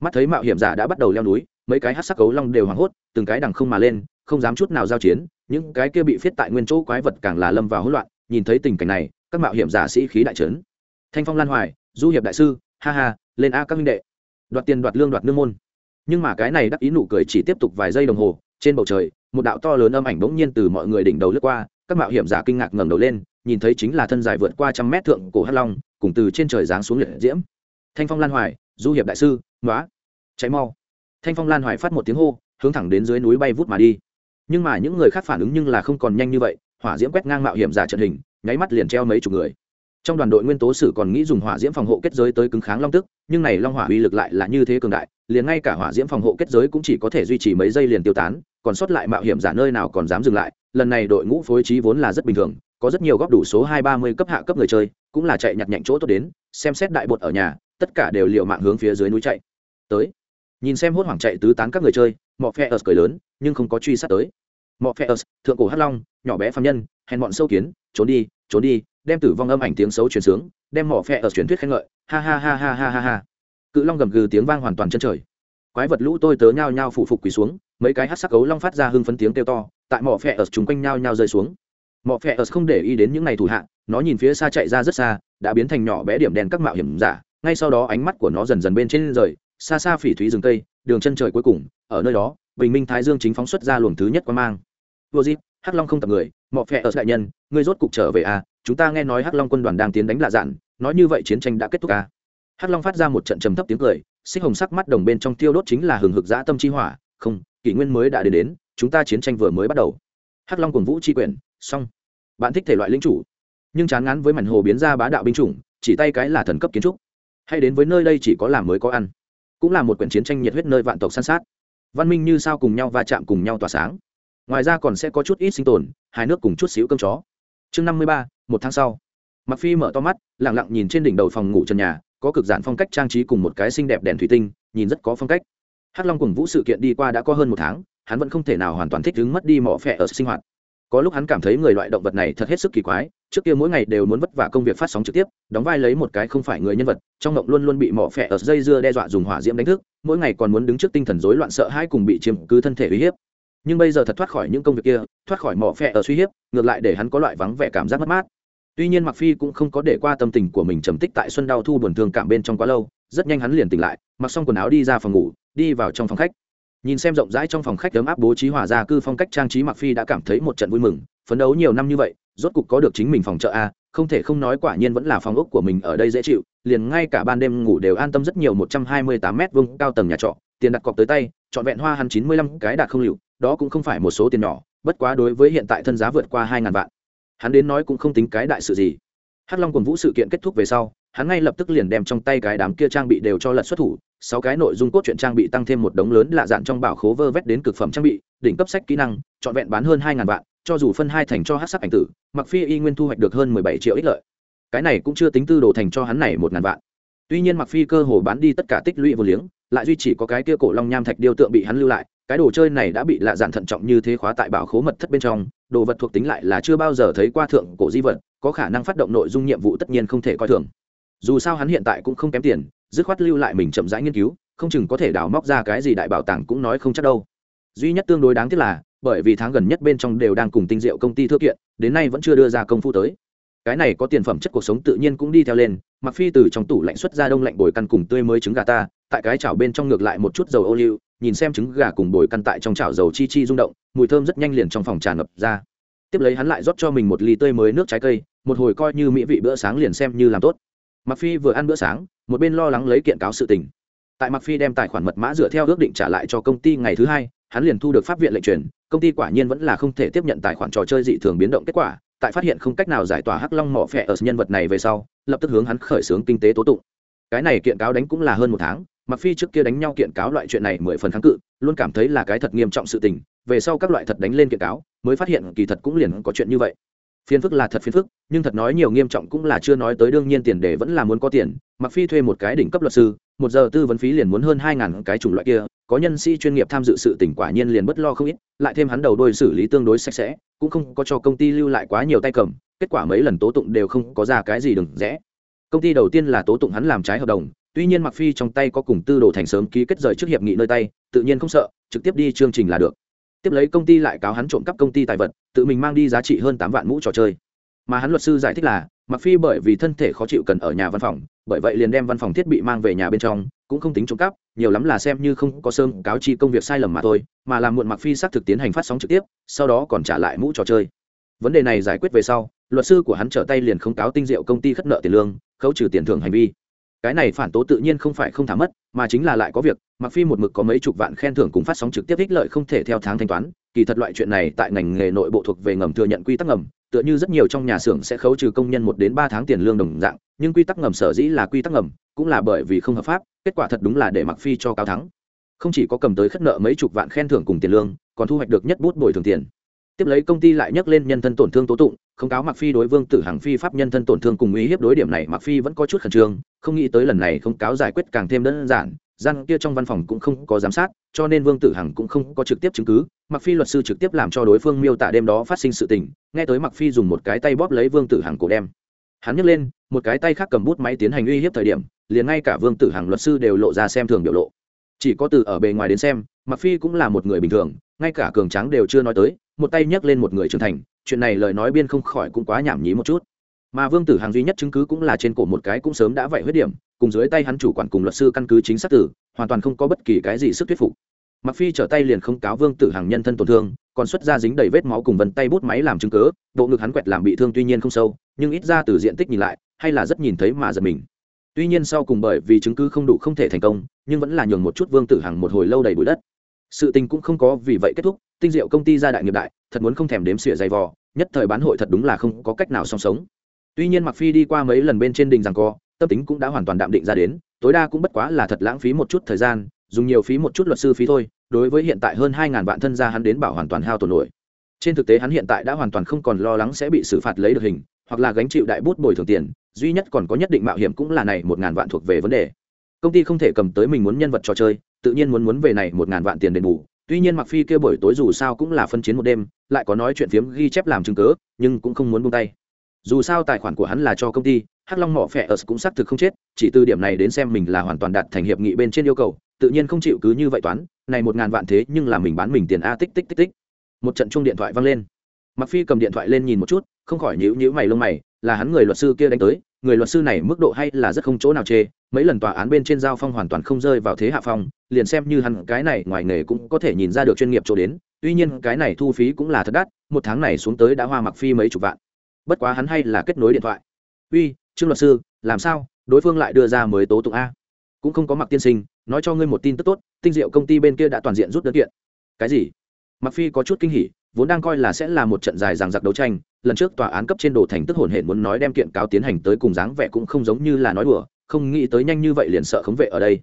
Speaker 1: Mắt thấy mạo hiểm giả đã bắt đầu leo núi, mấy cái hát sắc cấu long đều hoảng hốt, từng cái đằng không mà lên, không dám chút nào giao chiến, những cái kia bị phiết tại nguyên chỗ quái vật càng là lâm vào hỗn loạn, nhìn thấy tình cảnh này, các mạo hiểm giả sĩ khí đại trấn. Thanh phong lan hoài, du hiệp đại sư, ha ha, lên a các minh đệ. Đoạt tiền, đoạt lương, đoạt nương môn. Nhưng mà cái này đắc ý nụ cười chỉ tiếp tục vài giây đồng hồ, trên bầu trời, một đạo to lớn âm ảnh bỗng nhiên từ mọi người đỉnh đầu lướt qua, các mạo hiểm giả kinh ngạc ngẩng đầu lên nhìn thấy chính là thân dài vượt qua trăm mét thượng cổ hắc long, cùng từ trên trời giáng xuống liệt diễm. Thanh phong lan hoài, du hiệp đại sư nói cháy mau. Thanh phong lan hoài phát một tiếng hô, hướng thẳng đến dưới núi bay vút mà đi. Nhưng mà những người khác phản ứng nhưng là không còn nhanh như vậy, hỏa diễm quét ngang mạo hiểm giả trận hình, nháy mắt liền treo mấy chục người. Trong đoàn đội nguyên tố sử còn nghĩ dùng hỏa diễm phòng hộ kết giới tới cứng kháng long tức, nhưng này long hỏa uy lực lại là như thế cường đại, liền ngay cả hỏa diễm phòng hộ kết giới cũng chỉ có thể duy trì mấy giây liền tiêu tán, còn sót lại mạo hiểm giả nơi nào còn dám dừng lại, lần này đội ngũ phối trí vốn là rất bình thường có rất nhiều góp đủ số hai ba mươi cấp hạ cấp người chơi, cũng là chạy nhặt nhạnh chỗ tốt đến, xem xét đại bột ở nhà, tất cả đều liệu mạng hướng phía dưới núi chạy. Tới. Nhìn xem hốt hoảng chạy tứ tán các người chơi, mọ phe ớt cười lớn, nhưng không có truy sát tới. Mọ phe ớt, thượng cổ hắc long, nhỏ bé phạm nhân, hèn bọn sâu kiến, trốn đi trốn đi, đem tử vong âm ảnh tiếng xấu truyền sướng đem mỏ phe ở truyền thuyết khen ngợi. Ha ha ha ha ha ha ha. Cự long gầm gừ tiếng vang hoàn toàn chân trời. Quái vật lũ tôi tớ nhao nhao phủ phục quỳ xuống, mấy cái hát sắc gấu long phát ra hưng phấn tiếng kêu to, tại mỏ phe ở chung quanh nhao nhao rơi xuống mọ phẹ ớt không để ý đến những ngày thủ hạ, nó nhìn phía xa chạy ra rất xa, đã biến thành nhỏ bé điểm đen các mạo hiểm giả, ngay sau đó ánh mắt của nó dần dần bên trên rời, xa xa phỉ thúy rừng tây đường chân trời cuối cùng, ở nơi đó, bình minh thái dương chính phóng xuất ra luồng thứ nhất quan mang. Vua dịp hắc long không tập người, mọ phẹ ở đại nhân, ngươi rốt cục trở về à? Chúng ta nghe nói hắc long quân đoàn đang tiến đánh lạ dạn, nói như vậy chiến tranh đã kết thúc à? Hắc long phát ra một trận trầm thấp tiếng cười, xích hồng sắc mắt đồng bên trong tiêu đốt chính là hừng hực dã tâm chi hỏa, không, kỷ nguyên mới đã đến đến, chúng ta chiến tranh vừa mới bắt đầu. Hắc long cùng vũ chi quyền xong. Bạn thích thể loại lính chủ, nhưng chán ngán với mảnh hồ biến ra bá đạo binh chủng, chỉ tay cái là thần cấp kiến trúc. Hay đến với nơi đây chỉ có làm mới có ăn, cũng là một quyển chiến tranh nhiệt huyết nơi vạn tộc san sát. Văn minh như sao cùng nhau va chạm cùng nhau tỏa sáng. Ngoài ra còn sẽ có chút ít sinh tồn hai nước cùng chút xíu cơm chó. Chương năm mươi ba, một tháng sau. Mặc phi mở to mắt lẳng lặng nhìn trên đỉnh đầu phòng ngủ trần nhà, có cực giản phong cách trang trí cùng một cái xinh đẹp đèn thủy tinh, nhìn rất có phong cách. Hắc long cùng vũ sự kiện đi qua đã có hơn một tháng, hắn vẫn không thể nào hoàn toàn thích ứng mất đi mỏ phẹ ở sinh hoạt có lúc hắn cảm thấy người loại động vật này thật hết sức kỳ quái, trước kia mỗi ngày đều muốn vất vả công việc phát sóng trực tiếp, đóng vai lấy một cái không phải người nhân vật, trong mộng luôn luôn bị mỏ phẹ ở dây dưa đe dọa dùng hỏa diễm đánh thức, mỗi ngày còn muốn đứng trước tinh thần rối loạn sợ hãi cùng bị chiếm cứ thân thể uy hiếp. Nhưng bây giờ thật thoát khỏi những công việc kia, thoát khỏi mỏ phẹ ở suy hiếp, ngược lại để hắn có loại vắng vẻ cảm giác mất mát. Tuy nhiên mặc phi cũng không có để qua tâm tình của mình trầm tích tại xuân đau thu buồn thương cảm bên trong quá lâu, rất nhanh hắn liền tỉnh lại, mặc xong quần áo đi ra phòng ngủ, đi vào trong phòng khách nhìn xem rộng rãi trong phòng khách ấm áp bố trí hòa gia cư phong cách trang trí mặc phi đã cảm thấy một trận vui mừng, phấn đấu nhiều năm như vậy, rốt cục có được chính mình phòng chợ a, không thể không nói quả nhiên vẫn là phòng ốc của mình ở đây dễ chịu, liền ngay cả ban đêm ngủ đều an tâm rất nhiều một trăm hai mươi tám mét vuông cao tầng nhà trọ, tiền đặt cọc tới tay, trọn vẹn hoa hắn chín mươi lăm cái đạt không liệu đó cũng không phải một số tiền nhỏ, bất quá đối với hiện tại thân giá vượt qua hai ngàn vạn. Hắn đến nói cũng không tính cái đại sự gì hắc long quần vũ sự kiện kết thúc về sau, hắn ngay lập tức liền đem trong tay cái đám kia trang bị đều cho lật xuất thủ, sáu cái nội dung cốt truyện trang bị tăng thêm một đống lớn lạ dạn trong bảo khố vơ vét đến cực phẩm trang bị, đỉnh cấp sách kỹ năng, trọn vẹn bán hơn hai ngàn vạn, cho dù phân hai thành cho hát sắc ảnh tử mặc phi y nguyên thu hoạch được hơn mười bảy triệu ích lợi. Cái này cũng chưa tính tư đồ thành cho hắn này một ngàn vạn. Tuy nhiên mặc phi cơ hồ bán đi tất cả tích lũy vô liếng, lại duy chỉ có cái kia cổ long nham thạch điêu tượng bị hắn lưu lại cái đồ chơi này đã bị lạ dạn thận trọng như thế khóa tại bảo khố mật thất bên trong, đồ vật thuộc tính lại là chưa bao giờ thấy qua thượng cổ di vật, có khả năng phát động nội dung nhiệm vụ tất nhiên không thể coi thường. Dù sao hắn hiện tại cũng không kém tiền, dứt khoát lưu lại mình chậm rãi nghiên cứu, không chừng có thể đào móc ra cái gì đại bảo tàng cũng nói không chắc đâu. Duy nhất tương đối đáng tiếc là, bởi vì tháng gần nhất bên trong đều đang cùng tinh diệu công ty thư kiện, đến nay vẫn chưa đưa ra công phu tới. Cái này có tiền phẩm chất cuộc sống tự nhiên cũng đi theo lên, mặc phi từ trong tủ lạnh xuất ra đông lạnh bồi căn cùng tươi mới trứng gà ta, tại cái chảo bên trong ngược lại một chút dầu ô liu nhìn xem trứng gà cùng bồi căn tại trong chảo dầu chi chi rung động, mùi thơm rất nhanh liền trong phòng tràn ngập ra. Tiếp lấy hắn lại rót cho mình một ly tươi mới nước trái cây, một hồi coi như mỹ vị bữa sáng liền xem như làm tốt. Mặc phi vừa ăn bữa sáng, một bên lo lắng lấy kiện cáo sự tình. Tại mặc phi đem tài khoản mật mã dựa theo ước định trả lại cho công ty ngày thứ hai, hắn liền thu được pháp viện lệnh truyền, công ty quả nhiên vẫn là không thể tiếp nhận tài khoản trò chơi dị thường biến động kết quả, tại phát hiện không cách nào giải tỏa hắc long mỏ phẹ ở nhân vật này về sau, lập tức hướng hắn khởi xướng kinh tế tố tụng. Cái này kiện cáo đánh cũng là hơn một tháng mặc phi trước kia đánh nhau kiện cáo loại chuyện này mười phần kháng cự, luôn cảm thấy là cái thật nghiêm trọng sự tình, về sau các loại thật đánh lên kiện cáo, mới phát hiện kỳ thật cũng liền có chuyện như vậy. Phiền phức là thật phiền phức, nhưng thật nói nhiều nghiêm trọng cũng là chưa nói tới đương nhiên tiền để vẫn là muốn có tiền. Mặc phi thuê một cái đỉnh cấp luật sư, một giờ tư vấn phí liền muốn hơn hai ngàn cái chủng loại kia, có nhân sĩ chuyên nghiệp tham dự sự tỉnh quả nhiên liền bất lo không ít, lại thêm hắn đầu đôi xử lý tương đối sạch sẽ, cũng không có cho công ty lưu lại quá nhiều tay cầm, kết quả mấy lần tố tụng đều không có ra cái gì đừng rẽ. Công ty đầu tiên là tố tụng hắn làm trái hợp đồng tuy nhiên mặc phi trong tay có cùng tư đồ thành sớm ký kết rời trước hiệp nghị nơi tay, tự nhiên không sợ, trực tiếp đi chương trình là được. Tiếp lấy công ty lại cáo hắn trộm cắp công ty tài vật, tự mình mang đi giá trị hơn tám vạn mũ trò chơi. Mà hắn luật sư giải thích là mặc phi bởi vì thân thể khó chịu cần ở nhà văn phòng, bởi vậy liền đem văn phòng thiết bị mang về nhà bên trong, cũng không tính trộm cắp, nhiều lắm là xem như không có sơm cáo chi công việc sai lầm mà thôi, mà làm muộn mặc phi xác thực tiến hành phát sóng trực tiếp, sau đó còn trả lại mũ trò chơi. Vấn đề này giải quyết về sau, luật sư của hắn trở tay liền không cáo tinh diệu công ty khất nợ tiền lương, khấu trừ tiền thưởng hành vi cái này phản tố tự nhiên không phải không thả mất, mà chính là lại có việc mặc phi một mực có mấy chục vạn khen thưởng cùng phát sóng trực tiếp ích lợi không thể theo tháng thanh toán, kỳ thật loại chuyện này tại ngành nghề nội bộ thuộc về ngầm thừa nhận quy tắc ngầm, tựa như rất nhiều trong nhà xưởng sẽ khấu trừ công nhân một đến ba tháng tiền lương đồng dạng, nhưng quy tắc ngầm sở dĩ là quy tắc ngầm, cũng là bởi vì không hợp pháp, kết quả thật đúng là để mặc phi cho cao thắng. Không chỉ có cầm tới khất nợ mấy chục vạn khen thưởng cùng tiền lương, còn thu hoạch được nhất bút bồi thường tiền. Tiếp lấy công ty lại nhắc lên nhân thân tổn thương tố tụng không cáo mặc phi đối vương tử hằng phi pháp nhân thân tổn thương cùng uy hiếp đối điểm này mặc phi vẫn có chút khẩn trương, không nghĩ tới lần này không cáo giải quyết càng thêm đơn giản, gian kia trong văn phòng cũng không có giám sát, cho nên vương tử hằng cũng không có trực tiếp chứng cứ. Mặc phi luật sư trực tiếp làm cho đối phương miêu tả đêm đó phát sinh sự tình, nghe tới mặc phi dùng một cái tay bóp lấy vương tử hằng cổ đem. Hắn nhấc lên, một cái tay khác cầm bút máy tiến hành uy hiếp thời điểm, liền ngay cả vương tử hằng luật sư đều lộ ra xem thường biểu lộ. Chỉ có từ ở bề ngoài đến xem mặc phi cũng là một người bình thường, ngay cả cường tráng đều chưa nói tới một tay nhấc lên một người trưởng thành, chuyện này lời nói biên không khỏi cũng quá nhảm nhí một chút. Mà vương tử hàng duy nhất chứng cứ cũng là trên cổ một cái cũng sớm đã vậy huyết điểm, cùng dưới tay hắn chủ quản cùng luật sư căn cứ chính xác tử, hoàn toàn không có bất kỳ cái gì sức thuyết phục. Mặc phi trở tay liền không cáo vương tử hàng nhân thân tổn thương, còn xuất ra dính đầy vết máu cùng vân tay bút máy làm chứng cớ bộ ngực hắn quẹt làm bị thương tuy nhiên không sâu, nhưng ít ra từ diện tích nhìn lại, hay là rất nhìn thấy mà giật mình. Tuy nhiên sau cùng bởi vì chứng cứ không đủ không thể thành công, nhưng vẫn là nhường một chút vương tử hàng một hồi lâu đầy bụi đất. Sự tình cũng không có vì vậy kết thúc tinh diệu công ty gia đại nghiệp đại, thật muốn không thèm đếm xỉa dày vò, nhất thời bán hội thật đúng là không có cách nào song sống. Tuy nhiên mặc phi đi qua mấy lần bên trên đình rằng co, tâm tính cũng đã hoàn toàn đạm định ra đến, tối đa cũng bất quá là thật lãng phí một chút thời gian, dùng nhiều phí một chút luật sư phí thôi, đối với hiện tại hơn hai ngàn vạn thân gia hắn đến bảo hoàn toàn hao tổn nổi. Trên thực tế hắn hiện tại đã hoàn toàn không còn lo lắng sẽ bị xử phạt lấy được hình, hoặc là gánh chịu đại bút bồi thường tiền, duy nhất còn có nhất định mạo hiểm cũng là này một ngàn vạn thuộc về vấn đề. Công ty không thể cầm tới mình muốn nhân vật trò chơi, tự nhiên muốn muốn về này một ngàn vạn tiền đền bù tuy nhiên mặc phi kia buổi tối dù sao cũng là phân chiến một đêm, lại có nói chuyện phiếm ghi chép làm chứng cớ nhưng cũng không muốn buông tay. Dù sao tài khoản của hắn là cho công ty, hắc long mỏ phẹ ở cũng xác thực không chết, chỉ từ điểm này đến xem mình là hoàn toàn đạt thành hiệp nghị bên trên yêu cầu, tự nhiên không chịu cứ như vậy toán, này một ngàn vạn thế nhưng là mình bán mình tiền a tích tích tích tích. Một trận chuông điện thoại vang lên. Mặc phi cầm điện thoại lên nhìn một chút, không khỏi nhíu nhíu mày lông mày, là hắn người luật sư kia đánh tới người luật sư này mức độ hay là rất không chỗ nào chê, mấy lần tòa án bên trên giao phong hoàn toàn không rơi vào thế hạ phong, liền xem như hắn cái này ngoài nghề cũng có thể nhìn ra được chuyên nghiệp chỗ đến, tuy nhiên cái này thu phí cũng là thật đắt, một tháng này xuống tới đã hoa mặc phi mấy chục vạn. Bất quá hắn hay là kết nối điện thoại. Uy, trương luật sư, làm sao? Đối phương lại đưa ra mới tố tụng a. Cũng không có mặc tiên sinh, nói cho ngươi một tin tức tốt, tinh diệu công ty bên kia đã toàn diện rút đơn kiện. Cái gì? Mặc phi có chút kinh hỉ, vốn đang coi là sẽ là một trận dài giằng giặc đấu tranh lần trước tòa án cấp trên đồ thành tức hồn hển muốn nói đem kiện cáo tiến hành tới cùng dáng vẻ cũng không giống như là nói đùa, không nghĩ tới nhanh như vậy liền sợ khống vệ ở đây.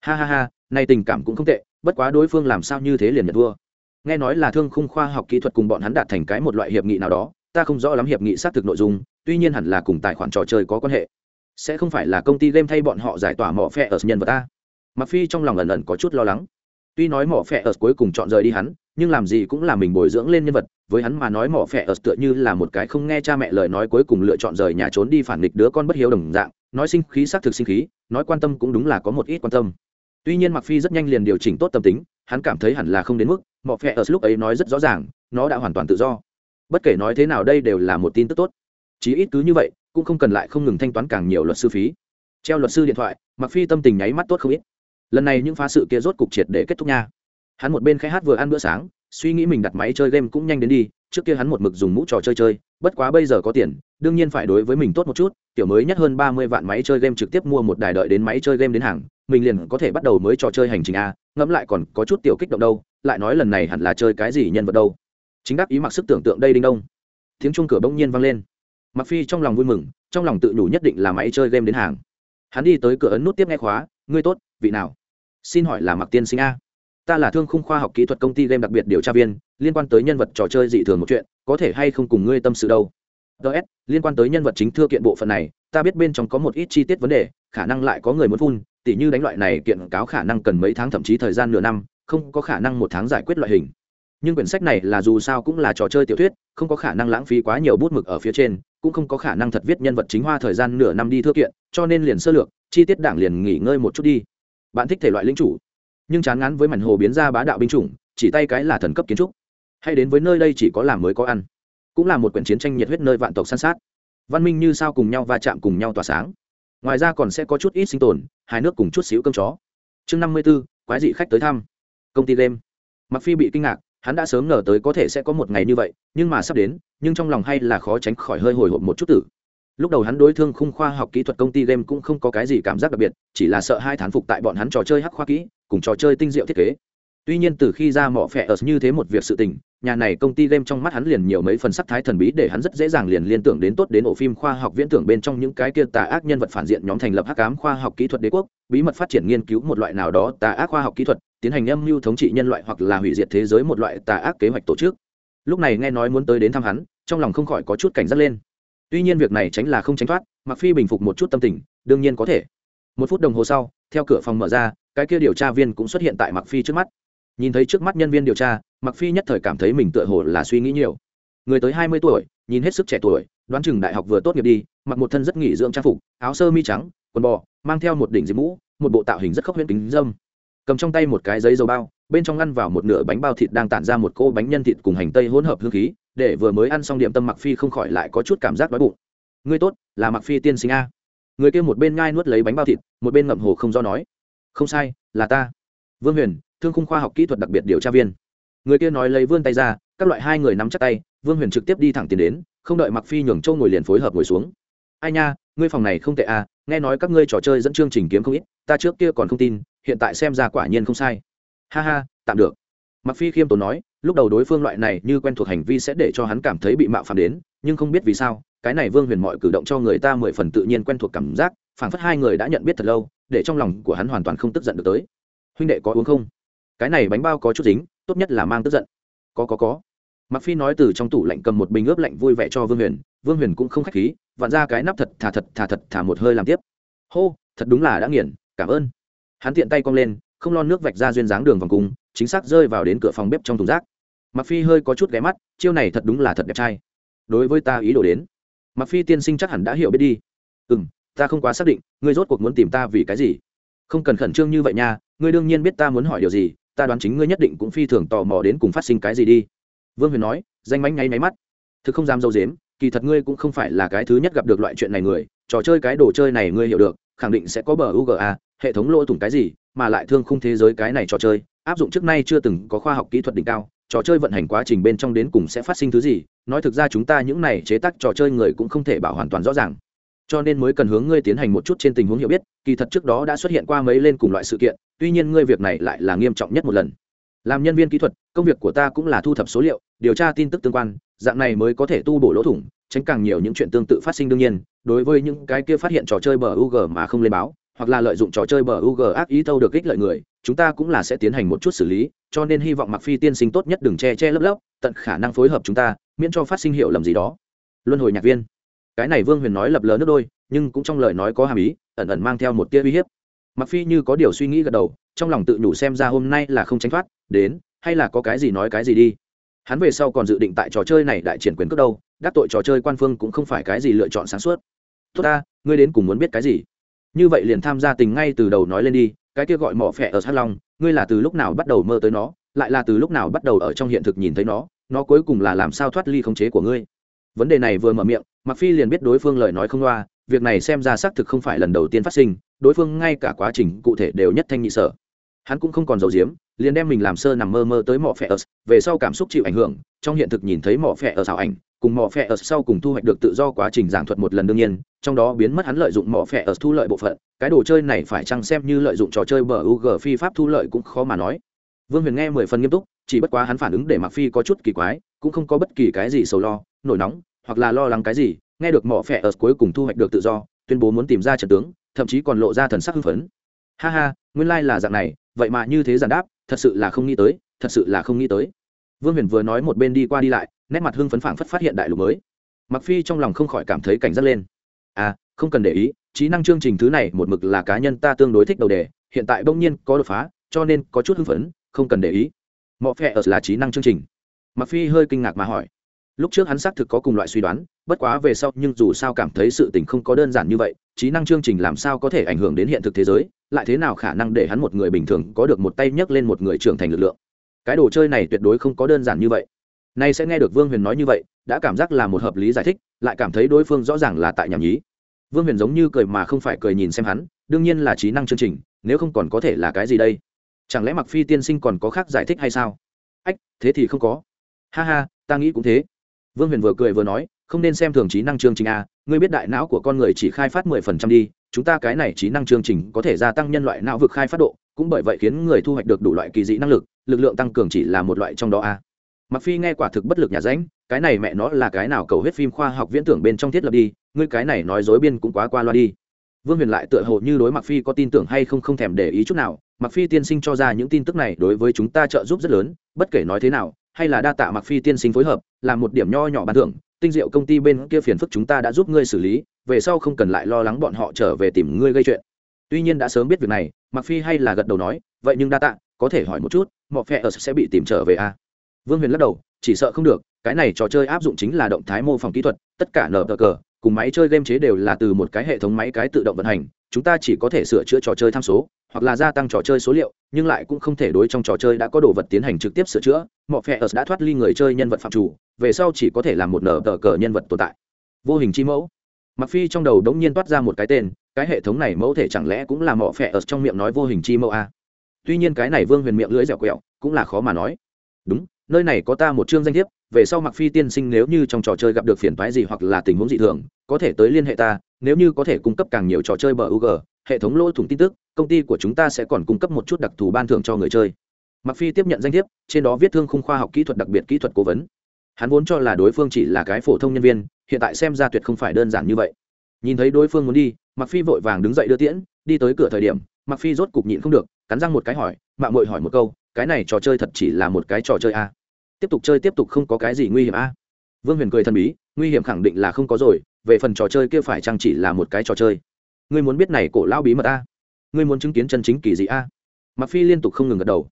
Speaker 1: Ha ha ha, nay tình cảm cũng không tệ, bất quá đối phương làm sao như thế liền nhận thua. Nghe nói là thương khung khoa học kỹ thuật cùng bọn hắn đạt thành cái một loại hiệp nghị nào đó, ta không rõ lắm hiệp nghị xác thực nội dung, tuy nhiên hẳn là cùng tài khoản trò chơi có quan hệ. Sẽ không phải là công ty game thay bọn họ giải tỏa mỏ phe ở nhân vật ta. Mặc phi trong lòng ẩn ẩn có chút lo lắng tuy nói mỏ phe ở cuối cùng chọn rời đi hắn, nhưng làm gì cũng là mình bồi dưỡng lên nhân vật. Với hắn mà nói mỏ phe ở tựa như là một cái không nghe cha mẹ lời nói cuối cùng lựa chọn rời nhà trốn đi phản nghịch đứa con bất hiếu đồng dạng. Nói sinh khí xác thực sinh khí, nói quan tâm cũng đúng là có một ít quan tâm. Tuy nhiên mặc phi rất nhanh liền điều chỉnh tốt tâm tính, hắn cảm thấy hẳn là không đến mức. Mỏ phe ở lúc ấy nói rất rõ ràng, nó đã hoàn toàn tự do. Bất kể nói thế nào đây đều là một tin tức tốt. Chí ít cứ như vậy, cũng không cần lại không ngừng thanh toán càng nhiều luật sư phí. Treo luật sư điện thoại mặc phi tâm tình nháy mắt tốt không ít lần này những phá sự kia rốt cục triệt để kết thúc nha. Hắn một bên khai hát vừa ăn bữa sáng, suy nghĩ mình đặt máy chơi game cũng nhanh đến đi, trước kia hắn một mực dùng mũ trò chơi chơi, bất quá bây giờ có tiền, đương nhiên phải đối với mình tốt một chút tiểu mới nhất hơn ba mươi vạn máy chơi game trực tiếp mua một đài đợi đến máy chơi game đến hàng, mình liền có thể bắt đầu mới trò chơi hành trình a, ngẫm lại còn có chút tiểu kích động đâu, lại nói lần này hẳn là chơi cái gì nhân vật đâu. Chính đáp ý mặc sức tưởng tượng đây đinh đông. Tiếng chuông cửa bỗng nhiên vang lên. Mặc phi trong lòng vui mừng, trong lòng tự nhủ nhất định là máy chơi game đến hàng. Hắn đi tới cửa ấn nút tiếp nghe khóa, ngươi tốt, vị nào? Xin hỏi là mặc tiên sinh a. Ta là thương khung khoa học kỹ thuật công ty game đặc biệt điều tra viên, liên quan tới nhân vật trò chơi dị thường một chuyện, có thể hay không cùng ngươi tâm sự đâu? Ts liên quan tới nhân vật chính thưa kiện bộ phận này, ta biết bên trong có một ít chi tiết vấn đề, khả năng lại có người muốn phun, tỉ như đánh loại này kiện cáo khả năng cần mấy tháng thậm chí thời gian nửa năm, không có khả năng một tháng giải quyết loại hình. Nhưng quyển sách này là dù sao cũng là trò chơi tiểu thuyết, không có khả năng lãng phí quá nhiều bút mực ở phía trên, cũng không có khả năng thật viết nhân vật chính hoa thời gian nửa năm đi thưa kiện, cho nên liền sơ lược, chi tiết đảng liền nghỉ ngơi một chút đi bạn thích thể loại lính chủ, nhưng chán ngán với mảnh hồ biến ra bá đạo binh chủng, chỉ tay cái là thần cấp kiến trúc. Hay đến với nơi đây chỉ có làm mới có ăn, cũng là một quyển chiến tranh nhiệt huyết nơi vạn tộc san sát. Văn minh như sao cùng nhau va chạm cùng nhau tỏa sáng. Ngoài ra còn sẽ có chút ít sinh tồn hai nước cùng chút xíu cơm chó. Chương năm mươi b ố quái dị khách tới thăm. Công ty game. Mặc phi bị kinh ngạc, hắn đã sớm ngờ tới có thể sẽ có một ngày như vậy, nhưng mà sắp đến, nhưng trong lòng hay là khó tránh khỏi hơi hồi hộp một chút tử lúc đầu hắn đối thương khung khoa học kỹ thuật công ty game cũng không có cái gì cảm giác đặc biệt, chỉ là sợ hai thán phục tại bọn hắn trò chơi hắc khoa kỹ, cùng trò chơi tinh diệu thiết kế. Tuy nhiên từ khi ra mỏ phẹ ở như thế một việc sự tình, nhà này công ty game trong mắt hắn liền nhiều mấy phần sắc thái thần bí để hắn rất dễ dàng liền liên tưởng đến tốt đến ổ phim khoa học viễn tưởng bên trong những cái kia tà ác nhân vật phản diện nhóm thành lập hắc ám khoa học kỹ thuật đế quốc, bí mật phát triển nghiên cứu một loại nào đó tà ác khoa học kỹ thuật, tiến hành âm mưu thống trị nhân loại hoặc là hủy diệt thế giới một loại tà ác kế hoạch tổ chức. Lúc này nghe nói muốn tới đến thăm hắn, trong lòng không khỏi có chút cảnh giác lên tuy nhiên việc này tránh là không tránh thoát mặc phi bình phục một chút tâm tình, đương nhiên có thể. Một phút đồng hồ sau, theo cửa phòng mở ra, cái kia điều tra viên cũng xuất hiện tại mặc phi trước mắt. Nhìn thấy trước mắt nhân viên điều tra mặc phi nhất thời cảm thấy mình tựa hồ là suy nghĩ nhiều. Người tới hai mươi tuổi, nhìn hết sức trẻ tuổi, đoán chừng đại học vừa tốt nghiệp đi, mặc một thân rất nghỉ dưỡng trang phục, áo sơ mi trắng, quần bò, mang theo một đỉnh diệp mũ, một bộ tạo hình rất khốc huyễn kính dâm. Cầm trong tay một cái giấy dầu bao, bên trong ngăn vào một nửa bánh bao thịt đang tản ra một cô bánh nhân thịt cùng hành tây hỗn hợp hương khí để vừa mới ăn xong điểm tâm mặc phi không khỏi lại có chút cảm giác đói bụng. Ngươi tốt, là mặc phi tiên sinh a. Người kia một bên ngai nuốt lấy bánh bao thịt, một bên ngậm hồ không do nói. Không sai, là ta. Vương huyền, thương khung khoa học kỹ thuật đặc biệt điều tra viên. Người kia nói lấy vươn tay ra, các loại hai người nắm chắc tay, vương huyền trực tiếp đi thẳng tiến đến, không đợi mặc phi nhường châu ngồi liền phối hợp ngồi xuống. Ai nha, ngươi phòng này không tệ à nghe nói các ngươi trò chơi dẫn chương trình kiếm không ít, ta trước kia còn không tin, hiện tại xem ra quả nhiên không sai. Ha ha, tạm được mặc phi khiêm tốn nói, lúc đầu đối phương loại này như quen thuộc hành vi sẽ để cho hắn cảm thấy bị mạo phạm đến, nhưng không biết vì sao, cái này vương huyền mọi cử động cho người ta mười phần tự nhiên quen thuộc cảm giác, phảng phất hai người đã nhận biết thật lâu, để trong lòng của hắn hoàn toàn không tức giận được tới. Huynh đệ có uống không? Cái này bánh bao có chút dính, tốt nhất là mang tức giận. Có có có. Mặc phi nói từ trong tủ lạnh cầm một bình ướp lạnh vui vẻ cho vương huyền vương huyền cũng không khách khí, vặn ra cái nắp thật thà thật thà thật thà một hơi làm tiếp. Hô, thật đúng là đã nghiền, cảm ơn. Hắn tiện tay cong lên, không lon nước vạch ra duyên dáng đường vòng cung chính xác rơi vào đến cửa phòng bếp trong thùng rác. Mặc phi hơi có chút ghé mắt, chiêu này thật đúng là thật đẹp trai. Đối với ta ý đồ đến mặc phi tiên sinh chắc hẳn đã hiểu biết đi. Ừ ta không quá xác định, ngươi rốt cuộc muốn tìm ta vì cái gì? Không cần khẩn trương như vậy nha, ngươi đương nhiên biết ta muốn hỏi điều gì, ta đoán chính ngươi nhất định cũng phi thường tò mò đến cùng phát sinh cái gì đi. Vương huyền nói, danh mánh ngáy máy mắt. Thực không dám dâu dếm, kỳ thật ngươi cũng không phải là cái thứ nhất gặp được loại chuyện này người, trò chơi cái đồ chơi này ngươi hiểu được, khẳng định sẽ có bờ uga hệ thống lỗ thủng cái gì, mà lại thương khung thế giới cái này trò chơi áp dụng trước nay chưa từng có khoa học kỹ thuật đỉnh cao, trò chơi vận hành quá trình bên trong đến cùng sẽ phát sinh thứ gì, nói thực ra chúng ta những này chế tác trò chơi người cũng không thể bảo hoàn toàn rõ ràng. Cho nên mới cần hướng ngươi tiến hành một chút trên tình huống hiểu biết, kỳ thật trước đó đã xuất hiện qua mấy lên cùng loại sự kiện, tuy nhiên ngươi việc này lại là nghiêm trọng nhất một lần. Làm nhân viên kỹ thuật, công việc của ta cũng là thu thập số liệu, điều tra tin tức tương quan, dạng này mới có thể tu bổ lỗ thủng, tránh càng nhiều những chuyện tương tự phát sinh đương nhiên, đối với những cái kia phát hiện trò chơi bờ UG mà không lên báo hoặc là lợi dụng trò chơi bờ UG ác ý thâu được kích lợi người, chúng ta cũng là sẽ tiến hành một chút xử lý, cho nên hy vọng mặc phi tiên sinh tốt nhất đừng che che lấp lấp, tận khả năng phối hợp chúng ta, miễn cho phát sinh hiệu lầm gì đó. Luân hồi nhạc viên. Cái này vương huyền nói lập lờ nước đôi, nhưng cũng trong lời nói có hàm ý, ẩn ẩn mang theo một tia uy hiếp. Mặc phi như có điều suy nghĩ gật đầu, trong lòng tự nhủ xem ra hôm nay là không tránh thoát, đến, hay là có cái gì nói cái gì đi. Hắn về sau còn dự định tại trò chơi này đại triển quyền cước đâu, đắc tội trò chơi quan phương cũng không phải cái gì lựa chọn sáng suốt. Tốt ta, ngươi đến cùng muốn biết cái gì? Như vậy liền tham gia tình ngay từ đầu nói lên đi, cái kia gọi mỏ phẹ ở sát long, ngươi là từ lúc nào bắt đầu mơ tới nó, lại là từ lúc nào bắt đầu ở trong hiện thực nhìn thấy nó nó cuối cùng là làm sao thoát ly khống chế của ngươi? Vấn đề này vừa mở miệng mặc phi liền biết đối phương lời nói không loa, việc này xem ra xác thực không phải lần đầu tiên phát sinh, đối phương ngay cả quá trình cụ thể đều nhất thanh nhị sở. Hắn cũng không còn giấu giếm, liền đem mình làm sơ nằm mơ mơ tới mỏ phẹ ở, về sau cảm xúc chịu ảnh hưởng, trong hiện thực nhìn thấy mỏ phẹ ở xảo ảnh cùng mỏ phe ở sau cùng thu hoạch được tự do quá trình giảng thuật một lần đương nhiên, trong đó biến mất hắn lợi dụng mỏ phe ở thu lợi bộ phận. Cái đồ chơi này phải chăng xem như lợi dụng trò chơi bờ ug phi pháp thu lợi cũng khó mà nói. Vương huyền nghe mười phần nghiêm túc, chỉ bất quá hắn phản ứng để mặc phi có chút kỳ quái, cũng không có bất kỳ cái gì sầu lo, nổi nóng, hoặc là lo lắng cái gì, nghe được mỏ phe ở cuối cùng thu hoạch được tự do, tuyên bố muốn tìm ra trận tướng, thậm chí còn lộ ra thần sắc hưng phấn. Ha ha, nguyên lai là dạng này, vậy mà như thế giản đáp, thật sự là không nghĩ tới, thật sự là không nghĩ tới. Vương huyền vừa nói một bên đi qua đi lại nét mặt hưng phấn phảng phất phát hiện đại lục mới. Mặc phi trong lòng không khỏi cảm thấy cảnh giác lên. À không cần để ý, trí năng chương trình thứ này một mực là cá nhân ta tương đối thích đầu đề, hiện tại bỗng nhiên có đột phá, cho nên có chút hưng phấn, không cần để ý. Mọi phe ở là trí năng chương trình. Mặc phi hơi kinh ngạc mà hỏi. Lúc trước hắn xác thực có cùng loại suy đoán, bất quá về sau nhưng dù sao cảm thấy sự tình không có đơn giản như vậy, trí năng chương trình làm sao có thể ảnh hưởng đến hiện thực thế giới, lại thế nào khả năng để hắn một người bình thường có được một tay nhấc lên một người trưởng thành lực lượng. Cái đồ chơi này tuyệt đối không có đơn giản như vậy nay sẽ nghe được vương huyền nói như vậy, đã cảm giác là một hợp lý giải thích, lại cảm thấy đối phương rõ ràng là tại nhảm nhí. Vương huyền giống như cười mà không phải cười nhìn xem hắn, đương nhiên là trí năng chương trình, nếu không còn có thể là cái gì đây? Chẳng lẽ mặc phi tiên sinh còn có khác giải thích hay sao? Ách, thế thì không có. Ha ha, ta nghĩ cũng thế. Vương huyền vừa cười vừa nói, không nên xem thường trí năng chương trình a, ngươi biết đại não của con người chỉ khai phát mười phần trăm đi, chúng ta cái này trí năng chương trình có thể gia tăng nhân loại não vực khai phát độ, cũng bởi vậy khiến người thu hoạch được đủ loại kỳ dị năng lực lực lượng tăng cường chỉ là một loại trong đó a mặc phi nghe quả thực bất lực nhà ránh, cái này mẹ nó là cái nào cầu hết phim khoa học viễn tưởng bên trong thiết lập đi, ngươi cái này nói dối biên cũng quá qua loa đi vương huyền lại tựa hồ như đối mặc phi có tin tưởng hay không không thèm để ý chút nào mặc phi tiên sinh cho ra những tin tức này đối với chúng ta trợ giúp rất lớn, bất kể nói thế nào, hay là đa tạ mặc phi tiên sinh phối hợp làm một điểm nho nhỏ bàn thưởng, tinh diệu công ty bên kia phiền phức chúng ta đã giúp ngươi xử lý, về sau không cần lại lo lắng bọn họ trở về tìm ngươi gây chuyện tuy nhiên đã sớm biết việc này mặc phi hay là gật đầu nói, vậy nhưng đa tạ, có thể hỏi một chút mọi phe ở sẽ bị tìm trở về à? Vương huyền lắc đầu, chỉ sợ không được, cái này trò chơi áp dụng chính là động thái mô phỏng kỹ thuật, tất cả nở cờ, cùng máy chơi game chế đều là từ một cái hệ thống máy cái tự động vận hành, chúng ta chỉ có thể sửa chữa trò chơi tham số, hoặc là gia tăng trò chơi số liệu, nhưng lại cũng không thể đối trong trò chơi đã có đồ vật tiến hành trực tiếp sửa chữa. Mọi phe ở đã thoát ly người chơi nhân vật phạm chủ, về sau chỉ có thể làm một nở tờ cờ nhân vật tồn tại. Vô hình chi mẫu. Mặc phi trong đầu đống nhiên toát ra một cái tên, cái hệ thống này mẫu thể chẳng lẽ cũng là mỏ phẹ ở trong miệng nói vô hình chi mẫu a à? tuy nhiên cái này vương huyền miệng lưỡi dẻo quẹo, cũng là khó mà nói. Đúng nơi này có ta một chương danh thiếp về sau mặc phi tiên sinh nếu như trong trò chơi gặp được phiền toái gì hoặc là tình huống dị thường có thể tới liên hệ ta nếu như có thể cung cấp càng nhiều trò chơi bờ UG, hệ thống lỗ thủng tin tức công ty của chúng ta sẽ còn cung cấp một chút đặc thù ban thưởng cho người chơi. Mặc phi tiếp nhận danh thiếp trên đó viết thương khung khoa học kỹ thuật đặc biệt kỹ thuật cố vấn. Hắn vốn cho là đối phương chỉ là cái phổ thông nhân viên hiện tại xem ra tuyệt không phải đơn giản như vậy. Nhìn thấy đối phương muốn đi mặc phi vội vàng đứng dậy đưa tiễn đi tới cửa thời điểm mặc phi rốt cục nhịn không được cắn răng một cái hỏi mạng mội hỏi một câu cái này trò chơi thật chỉ là một cái trò chơi a à? tiếp tục chơi tiếp tục không có cái gì nguy hiểm a à? vương huyền cười thần bí, nguy hiểm khẳng định là không có rồi, về phần trò chơi kia phải chăng chỉ là một cái trò chơi ngươi muốn biết này cổ lao bí mật a à? ngươi muốn chứng kiến chân chính kỳ dị a mặc phi liên tục không ngừng gật đầu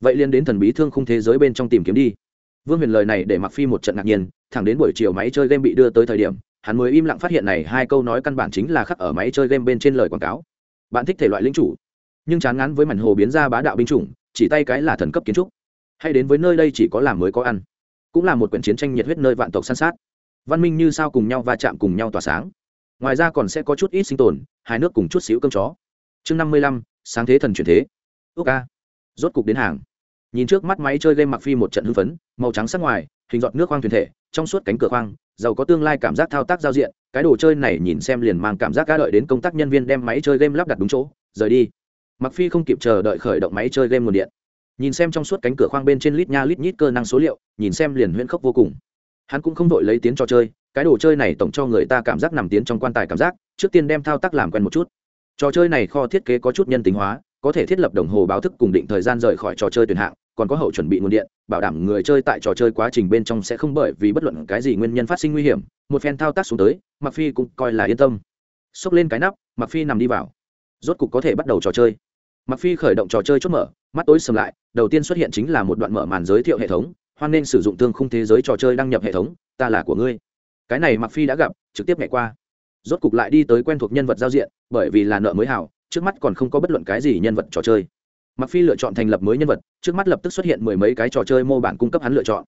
Speaker 1: vậy liên đến thần bí thương khung thế giới bên trong tìm kiếm đi vương huyền lời này để mặc phi một trận ngạc nhiên, thẳng đến buổi chiều máy chơi game bị đưa tới thời điểm, hắn mới im lặng phát hiện này hai câu nói căn bản chính là khắc ở máy chơi game bên trên lời quảng cáo bạn thích thể loại lính chủ, nhưng chán ngắn với mảnh hồ biến ra bá đạo binh chủng chỉ tay cái là thần cấp kiến trúc. Hay đến với nơi đây chỉ có làm mới có ăn. Cũng là một quyển chiến tranh nhiệt huyết nơi vạn tộc săn sát. Văn minh như sao cùng nhau va chạm cùng nhau tỏa sáng. Ngoài ra còn sẽ có chút ít sinh tồn, hai nước cùng chút xíu cơm chó. Chương năm mươi lăm, sáng thế thần truyền thế. Ước ca rốt cục đến hàng. Nhìn trước mắt máy chơi game mặc phi một trận hưng phấn, màu trắng sắc ngoài, hình giọt nước khoang thuyền thể, trong suốt cánh cửa khoang, giàu có tương lai cảm giác thao tác giao diện, cái đồ chơi này nhìn xem liền mang cảm giác ca đợi đến công tác nhân viên đem máy chơi game lắp đặt đúng chỗ, rời đi mặc phi không kịp chờ đợi khởi động máy chơi game nguồn điện. Nhìn xem trong suốt cánh cửa khoang bên trên lít nha lít nhít cơ năng số liệu, nhìn xem liền huyễn khốc vô cùng. Hắn cũng không vội lấy tiến trò chơi, cái đồ chơi này tổng cho người ta cảm giác nằm tiến trong quan tài cảm giác, trước tiên đem thao tác làm quen một chút. Trò chơi này kho thiết kế có chút nhân tính hóa, có thể thiết lập đồng hồ báo thức cùng định thời gian rời khỏi trò chơi tuyển hạng, còn có hậu chuẩn bị nguồn điện, bảo đảm người chơi tại trò chơi quá trình bên trong sẽ không bởi vì bất luận cái gì nguyên nhân phát sinh nguy hiểm, một phen thao tác xuống tới mặc phi cũng coi là yên tâm. Xốc lên cái nắp mặc phi nằm đi vào. Rốt cục có thể bắt đầu trò chơi mặc phi khởi động trò chơi chốt mở, mắt tối sầm lại, đầu tiên xuất hiện chính là một đoạn mở màn giới thiệu hệ thống, hoan nên sử dụng tương khung thế giới trò chơi đăng nhập hệ thống, ta là của ngươi. Cái này mặc phi đã gặp, trực tiếp ngày qua. Rốt cục lại đi tới quen thuộc nhân vật giao diện, bởi vì là nợ mới hảo, trước mắt còn không có bất luận cái gì nhân vật trò chơi. Mặc phi lựa chọn thành lập mới nhân vật, trước mắt lập tức xuất hiện mười mấy cái trò chơi mô bản cung cấp hắn lựa chọn.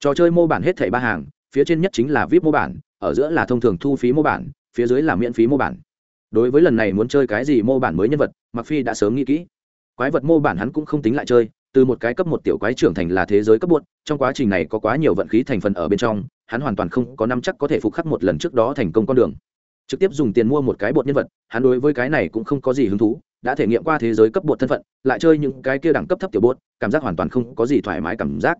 Speaker 1: Trò chơi mô bản hết thảy ba hàng, phía trên nhất chính là vip mô bản, ở giữa là thông thường thu phí mô bản, phía dưới là miễn phí mô bản đối với lần này muốn chơi cái gì mô bản mới nhân vật mặc phi đã sớm nghĩ kỹ. Quái vật mô bản hắn cũng không tính lại chơi, từ một cái cấp một tiểu quái trưởng thành là thế giới cấp bột trong quá trình này có quá nhiều vận khí thành phần ở bên trong, hắn hoàn toàn không có năm chắc có thể phục khắc một lần trước đó thành công con đường. Trực tiếp dùng tiền mua một cái bột nhân vật, hắn đối với cái này cũng không có gì hứng thú, đã thể nghiệm qua thế giới cấp bột thân phận, lại chơi những cái kia đẳng cấp thấp tiểu bột cảm giác hoàn toàn không có gì thoải mái cảm giác.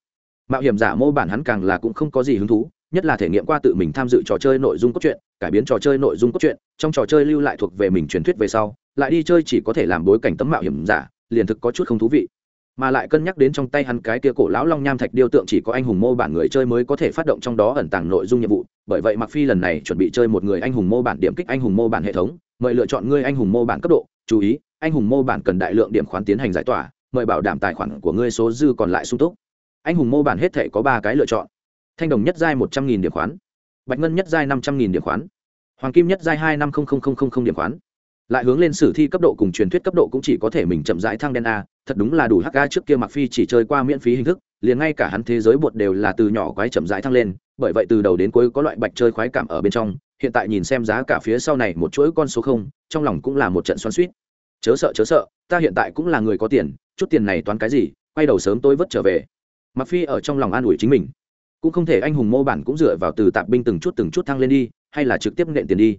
Speaker 1: Mạo hiểm giả mô bản hắn càng là cũng không có gì hứng thú, nhất là thể nghiệm qua tự mình tham dự trò chơi nội dung cốt truyện cải biến trò chơi nội dung cốt truyện, trong trò chơi lưu lại thuộc về mình truyền thuyết về sau, lại đi chơi chỉ có thể làm bối cảnh tấm mạo hiểm giả, liền thực có chút không thú vị. Mà lại cân nhắc đến trong tay hắn cái kia cổ lão long nham thạch điêu tượng chỉ có anh hùng mô bản người chơi mới có thể phát động trong đó ẩn tàng nội dung nhiệm vụ, bởi vậy mặc phi lần này chuẩn bị chơi một người anh hùng mô bản điểm kích anh hùng mô bản hệ thống, mời lựa chọn ngươi anh hùng mô bản cấp độ, chú ý, anh hùng mô bản cần đại lượng điểm khoán tiến hành giải tỏa, mời bảo đảm tài khoản của ngươi số dư còn lại sung túc. Anh hùng mô bản hết thể có ba cái lựa chọn. Thanh đồng nhất giai một trăm nghìn điểm khoán bạch ngân nhất giai năm trăm nghìn điểm khoán. Hoàng kim nhất giai hai năm điểm khoán. Lại hướng lên sử thi cấp độ cùng truyền thuyết cấp độ cũng chỉ có thể mình chậm rãi thăng đen a, thật đúng là đủ hắc ga trước kia mặc phi chỉ chơi qua miễn phí hình thức, liền ngay cả hắn thế giới bột đều là từ nhỏ quái chậm rãi thăng lên, bởi vậy từ đầu đến cuối có loại bạch chơi khoái cảm ở bên trong, hiện tại nhìn xem giá cả phía sau này một chuỗi con số không, trong lòng cũng là một trận xoắn suýt chớ sợ chớ sợ, ta hiện tại cũng là người có tiền, chút tiền này toán cái gì, quay đầu sớm tôi vất trở về. Mặc phi ở trong lòng an ủi chính mình cũng không thể anh hùng mô bản cũng dựa vào từ tạp binh từng chút từng chút thăng lên đi, hay là trực tiếp nện tiền đi.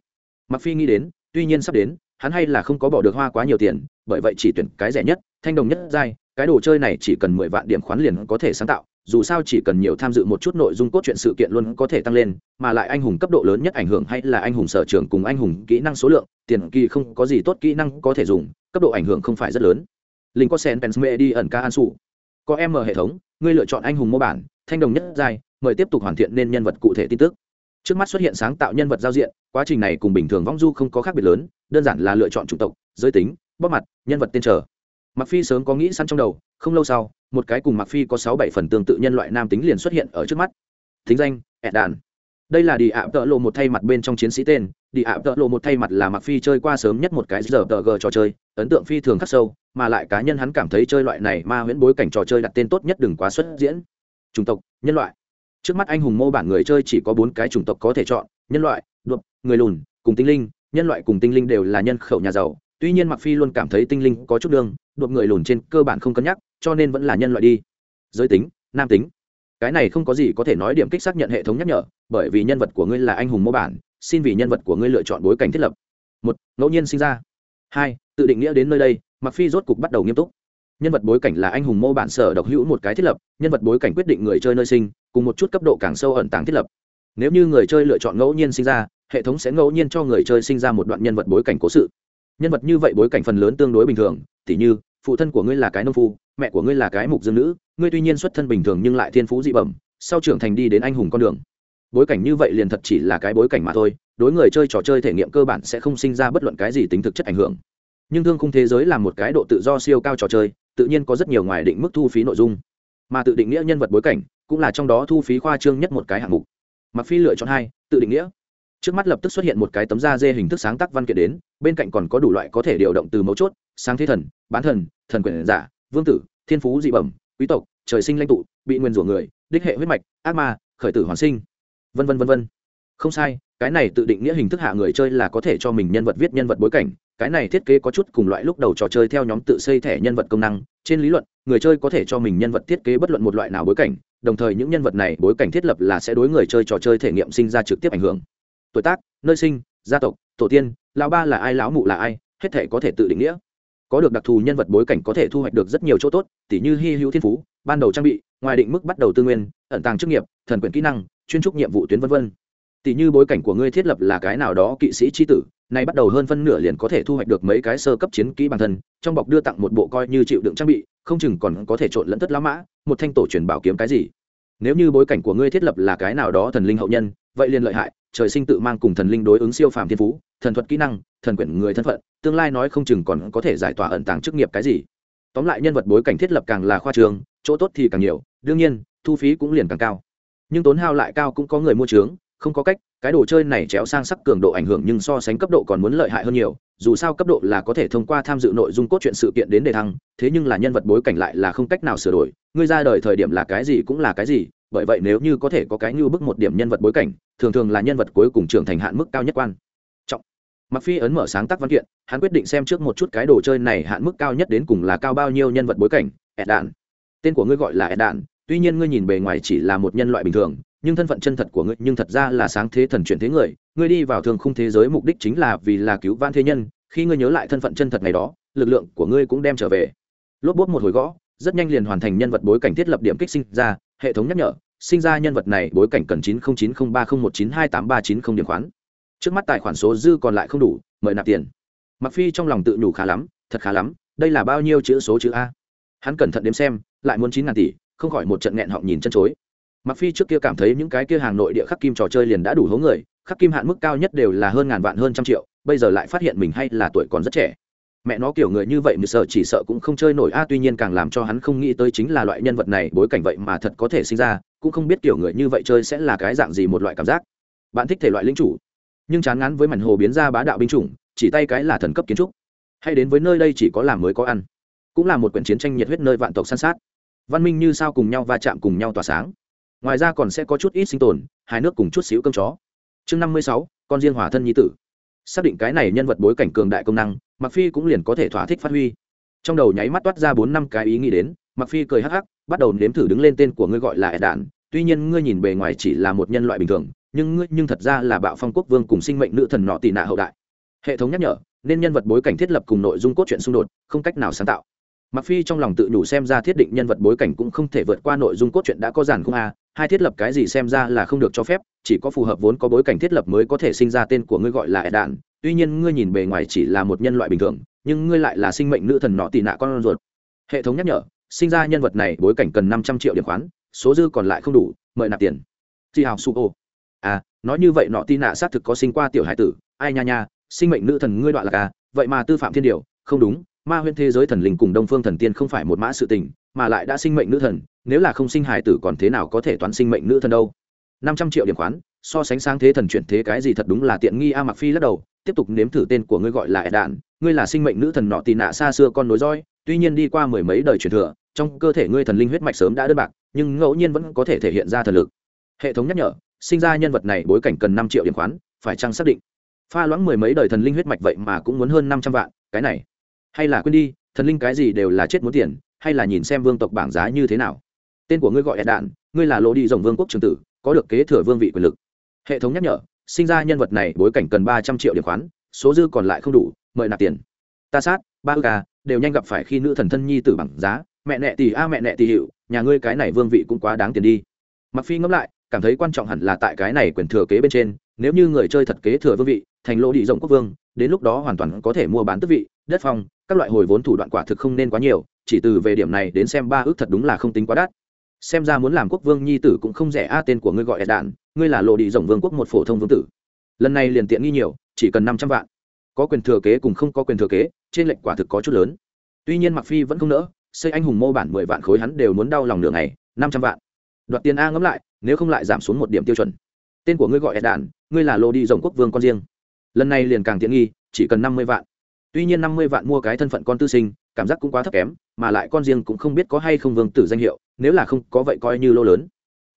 Speaker 1: Mặc phi nghĩ đến, tuy nhiên sắp đến, hắn hay là không có bỏ được hoa quá nhiều tiền, bởi vậy chỉ tuyển cái rẻ nhất, thanh đồng nhất giai, cái đồ chơi này chỉ cần mười vạn điểm khoán liền có thể sáng tạo, dù sao chỉ cần nhiều tham dự một chút nội dung cốt truyện sự kiện luôn có thể tăng lên, mà lại anh hùng cấp độ lớn nhất ảnh hưởng hay là anh hùng sở trường cùng anh hùng kỹ năng số lượng, tiền kỳ không có gì tốt kỹ năng có thể dùng, cấp độ ảnh hưởng không phải rất lớn. Linh có sen pensme đi ẩn ca an sụ có m hệ thống, ngươi lựa chọn anh hùng mô bản, thanh đồng nhất giai mời tiếp tục hoàn thiện nên nhân vật cụ thể tin tức. Trước mắt xuất hiện sáng tạo nhân vật giao diện, quá trình này cùng bình thường vong du không có khác biệt lớn, đơn giản là lựa chọn chủng tộc, giới tính, bóp mặt, nhân vật tên trở. Mặc phi sớm có nghĩ sẵn trong đầu, không lâu sau, một cái cùng mặc phi có sáu bảy phần tương tự nhân loại nam tính liền xuất hiện ở trước mắt. Thính danh ẹt đàn đây là đi ạ tợ lộ một thay mặt bên trong chiến sĩ tên, đi ạ tợ lộ một thay mặt là mặc phi chơi qua sớm nhất một cái giờ tờ g trò chơi, ấn tượng phi thường khắc sâu, mà lại cá nhân hắn cảm thấy chơi loại này ma huyễn bối cảnh trò chơi đặt tên tốt nhất đừng quá xuất diễn. Chủng tộc, nhân loại trước mắt anh hùng mô bản người chơi chỉ có bốn cái chủng tộc có thể chọn, nhân loại đột người lùn, cùng tinh linh. Nhân loại cùng tinh linh đều là nhân khẩu nhà giàu. Tuy nhiên mặc phi luôn cảm thấy tinh linh có chút đương đột người lùn trên cơ bản không cân nhắc, cho nên vẫn là nhân loại đi. Giới tính, nam tính. Cái này không có gì có thể nói điểm kích xác nhận hệ thống nhắc nhở, bởi vì nhân vật của ngươi là anh hùng mô bản, xin vì nhân vật của ngươi lựa chọn bối cảnh thiết lập. Một, ngẫu nhiên sinh ra. Hai, tự định nghĩa đến nơi đây mặc phi rốt cục bắt đầu nghiêm túc. Nhân vật bối cảnh là anh hùng mô bản sở độc hữu một cái thiết lập, nhân vật bối cảnh quyết định người chơi nơi sinh cùng một chút cấp độ càng sâu ẩn tàng thiết lập. Nếu như người chơi lựa chọn ngẫu nhiên sinh ra, hệ thống sẽ ngẫu nhiên cho người chơi sinh ra một đoạn nhân vật bối cảnh cố sự. Nhân vật như vậy bối cảnh phần lớn tương đối bình thường, tỉ như, phụ thân của ngươi là cái nông phu, mẹ của ngươi là cái mục dương nữ, ngươi tuy nhiên xuất thân bình thường nhưng lại thiên phú dị bẩm, sau trưởng thành đi đến anh hùng con đường. Bối cảnh như vậy liền thật chỉ là cái bối cảnh mà thôi, đối người chơi trò chơi thể nghiệm cơ bản sẽ không sinh ra bất luận cái gì tính thực chất ảnh hưởng. Nhưng thương khung thế giới là một cái độ tự do siêu cao trò chơi, tự nhiên có rất nhiều ngoài định mức thu phí nội dung mà tự định nghĩa nhân vật bối cảnh cũng là trong đó thu phí khoa trương nhất một cái hạng mục. Mặc phi lựa chọn hai, tự định nghĩa. Trước mắt lập tức xuất hiện một cái tấm da dê hình thức sáng tác văn kiện đến, bên cạnh còn có đủ loại có thể điều động từ mấu chốt, sáng thế thần, bán thần thần quyền giả, vương tử, thiên phú dị bẩm, quý tộc, trời sinh lãnh tụ, bị nguyên rủa người, đích hệ huyết mạch, ác ma, khởi tử hoàn sinh. Vân vân vân vân. Không sai, cái này tự định nghĩa hình thức hạ người chơi là có thể cho mình nhân vật viết nhân vật bối cảnh cái này thiết kế có chút cùng loại lúc đầu trò chơi theo nhóm tự xây thẻ nhân vật công năng. Trên lý luận, người chơi có thể cho mình nhân vật thiết kế bất luận một loại nào bối cảnh, đồng thời những nhân vật này bối cảnh thiết lập là sẽ đối người chơi trò chơi thể nghiệm sinh ra trực tiếp ảnh hưởng. Tuổi tác, nơi sinh, gia tộc, tổ tiên, lão ba là ai, lão mụ là ai, hết thể có thể tự định nghĩa. Có được đặc thù nhân vật bối cảnh có thể thu hoạch được rất nhiều chỗ tốt, tỉ như hy hữu thiên phú, ban đầu trang bị, ngoài định mức bắt đầu tư nguyên, ẩn tàng chức nghiệp, thần quyền kỹ năng, chuyên trúc nhiệm vụ tuyến v v tỉ như bối cảnh của ngươi thiết lập là cái nào đó kỵ sĩ tri tử, nay bắt đầu hơn phân nửa liền có thể thu hoạch được mấy cái sơ cấp chiến kỹ bản thân, trong bọc đưa tặng một bộ coi như chịu đựng trang bị, không chừng còn có thể trộn lẫn tất lá mã, một thanh tổ truyền bảo kiếm cái gì. Nếu như bối cảnh của ngươi thiết lập là cái nào đó thần linh hậu nhân, vậy liền lợi hại, trời sinh tự mang cùng thần linh đối ứng siêu phàm thiên phú, thần thuật kỹ năng, thần quyển người thân phận, tương lai nói không chừng còn có thể giải tỏa ẩn tàng chức nghiệp cái gì. Tóm lại nhân vật bối cảnh thiết lập càng là khoa trường, chỗ tốt thì càng nhiều, đương nhiên, thu phí cũng liền càng cao. Nhưng tốn hao lại cao cũng có người mua trướng không có cách, cái đồ chơi này chéo sang sắc cường độ ảnh hưởng nhưng so sánh cấp độ còn muốn lợi hại hơn nhiều, dù sao cấp độ là có thể thông qua tham dự nội dung cốt truyện sự kiện đến đề thăng, thế nhưng là nhân vật bối cảnh lại là không cách nào sửa đổi, ngươi ra đời thời điểm là cái gì cũng là cái gì, bởi vậy nếu như có thể có cái như bức một điểm nhân vật bối cảnh, thường thường là nhân vật cuối cùng trưởng thành hạn mức cao nhất quan. Trọng. Mặc phi ấn mở sáng tác văn kiện, hắn quyết định xem trước một chút cái đồ chơi này hạn mức cao nhất đến cùng là cao bao nhiêu nhân vật bối cảnh ẹt đạn. Tên của ngươi gọi là ẹt đạn, tuy nhiên ngươi nhìn bề ngoài chỉ là một nhân loại bình thường nhưng thân phận chân thật của ngươi, nhưng thật ra là sáng thế thần chuyển thế người. Ngươi đi vào thường khung thế giới mục đích chính là vì là cứu van thế nhân. Khi ngươi nhớ lại thân phận chân thật ngày đó, lực lượng của ngươi cũng đem trở về. Lốp bốt một hồi gõ, rất nhanh liền hoàn thành nhân vật bối cảnh thiết lập điểm kích sinh ra. Hệ thống nhắc nhở, sinh ra nhân vật này bối cảnh cần chín không chín không ba không một chín hai tám ba chín không điểm khoán. Trước mắt tài khoản số dư còn lại không đủ, mời nạp tiền. Mặc phi trong lòng tự nhủ khá lắm, thật khá lắm, đây là bao nhiêu chữ số chữ a? Hắn cẩn thận đếm xem, lại muốn chín ngàn tỷ, không khỏi một trận nghẹn họng nhìn chân chối mặc phi trước kia cảm thấy những cái kia hàng nội địa khắc kim trò chơi liền đã đủ hố người, khắc kim hạn mức cao nhất đều là hơn ngàn vạn, hơn trăm triệu, bây giờ lại phát hiện mình hay là tuổi còn rất trẻ. Mẹ nó kiểu người như vậy như sợ chỉ sợ cũng không chơi nổi. A, tuy nhiên càng làm cho hắn không nghĩ tới chính là loại nhân vật này bối cảnh vậy mà thật có thể sinh ra, cũng không biết kiểu người như vậy chơi sẽ là cái dạng gì một loại cảm giác. Bạn thích thể loại lính chủ, nhưng chán ngán với mảnh hồ biến ra bá đạo binh chủng, chỉ tay cái là thần cấp kiến trúc. Hay đến với nơi đây chỉ có làm mới có ăn, cũng là một quyển chiến tranh nhiệt huyết nơi vạn tộc san sát. Văn minh như sao cùng nhau va chạm cùng nhau tỏa sáng ngoài ra còn sẽ có chút ít sinh tồn, hai nước cùng chút xíu cơm chó. Chương năm mươi sáu, con riêng hỏa thân nhi tử. Xác định cái này nhân vật bối cảnh cường đại công năng mặc phi cũng liền có thể thỏa thích phát huy. Trong đầu nháy mắt toát ra bốn năm cái ý nghĩ đến mặc phi cười hắc hắc, bắt đầu nếm thử đứng lên tên của ngươi gọi là ed đạn tuy nhiên ngươi nhìn bề ngoài chỉ là một nhân loại bình thường, nhưng ngươi, nhưng thật ra là bạo phong quốc vương cùng sinh mệnh nữ thần nọ tị nạ hậu đại. Hệ thống nhắc nhở, nên nhân vật bối cảnh thiết lập cùng nội dung cốt truyện xung đột, không cách nào sáng tạo mặc phi trong lòng tự nhủ xem ra thiết định nhân vật bối cảnh cũng không thể vượt qua nội dung cốt truyện đã có giản không a, hai thiết lập cái gì xem ra là không được cho phép, chỉ có phù hợp vốn có bối cảnh thiết lập mới có thể sinh ra tên của ngươi gọi là ed đạn. Tuy nhiên ngươi nhìn bề ngoài chỉ là một nhân loại bình thường, nhưng ngươi lại là sinh mệnh nữ thần nọ tị nạ con ruột. Hệ thống nhắc nhở, sinh ra nhân vật này bối cảnh cần năm trăm triệu điểm khoán, số dư còn lại không đủ, mời nạp tiền. Chị hào su ô. À nói như vậy nọ tị nạ xác thực có sinh qua tiểu hải tử. Ai nha nha, sinh mệnh nữ thần ngươi đoạn là ca vậy mà tư phạm thiên điều, không đúng ma huyễn thế giới thần linh cùng đông phương thần tiên không phải một mã sự tình, mà lại đã sinh mệnh nữ thần, nếu là không sinh hài tử còn thế nào có thể toán sinh mệnh nữ thần đâu? Năm trăm triệu điểm khoán, so sánh sang thế thần chuyển thế cái gì thật đúng là tiện nghi a mặc phi lắc đầu, tiếp tục nếm thử tên của ngươi gọi là ed đạn ngươi là sinh mệnh nữ thần nọ tì nạ xa xưa con nối roi, tuy nhiên đi qua mười mấy đời truyền thừa, trong cơ thể ngươi thần linh huyết mạch sớm đã đơn bạc, nhưng ngẫu nhiên vẫn có thể thể hiện ra thần lực. Hệ thống nhắc nhở, sinh ra nhân vật này bối cảnh cần năm triệu điểm khoán, phải chăng xác định? Pha loãng mười mấy đời thần linh huyết mạch vậy mà cũng muốn hơn năm trăm vạn, cái này hay là quên đi, thần linh cái gì đều là chết muốn tiền, hay là nhìn xem vương tộc bảng giá như thế nào? Tên của ngươi gọi ed đạn ngươi là lỗ đi dòng vương quốc trường tử, có được kế thừa vương vị quyền lực. Hệ thống nhắc nhở, sinh ra nhân vật này bối cảnh cần ba trăm triệu điểm khoán, số dư còn lại không đủ, mời nạp tiền. Ta sát, ba ư à đều nhanh gặp phải khi nữ thần thân nhi tử bằng giá, mẹ nẹ tỷ a, mẹ nẹ tỷ hiệu nhà ngươi cái này vương vị cũng quá đáng tiền đi. Mặc phi ngẫm lại, cảm thấy quan trọng hẳn là tại cái này quyền thừa kế bên trên, nếu như người chơi thật kế thừa vương vị, thành lỗ đi rộng quốc vương, đến lúc đó hoàn toàn có thể mua bán tước vị, đất phong các loại hồi vốn thủ đoạn quả thực không nên quá nhiều, chỉ từ về điểm này đến xem ba ước thật đúng là không tính quá đắt. Xem ra muốn làm quốc vương nhi tử cũng không rẻ a, tên của ngươi gọi ed đạn, ngươi là lộ đi rộng vương quốc một phổ thông vương tử. Lần này liền tiện nghi nhiều, chỉ cần năm trăm vạn. Có quyền thừa kế cùng không có quyền thừa kế, trên lệnh quả thực có chút lớn. Tuy nhiên mặc phi vẫn không nỡ, xây anh hùng mô bản mười vạn khối hắn đều muốn đau lòng nửa ngày, năm trăm vạn. Đoạt tiền a ngẫm lại, nếu không lại giảm xuống một điểm tiêu chuẩn. Tên của ngươi gọi ed đạn, ngươi là lộ đi rộng quốc vương con riêng. Lần này liền càng tiện nghi, chỉ cần năm mươi vạn tuy nhiên năm mươi vạn mua cái thân phận con tư sinh, cảm giác cũng quá thấp kém, mà lại con riêng cũng không biết có hay không vương tử danh hiệu, nếu là không có vậy coi như lô lớn.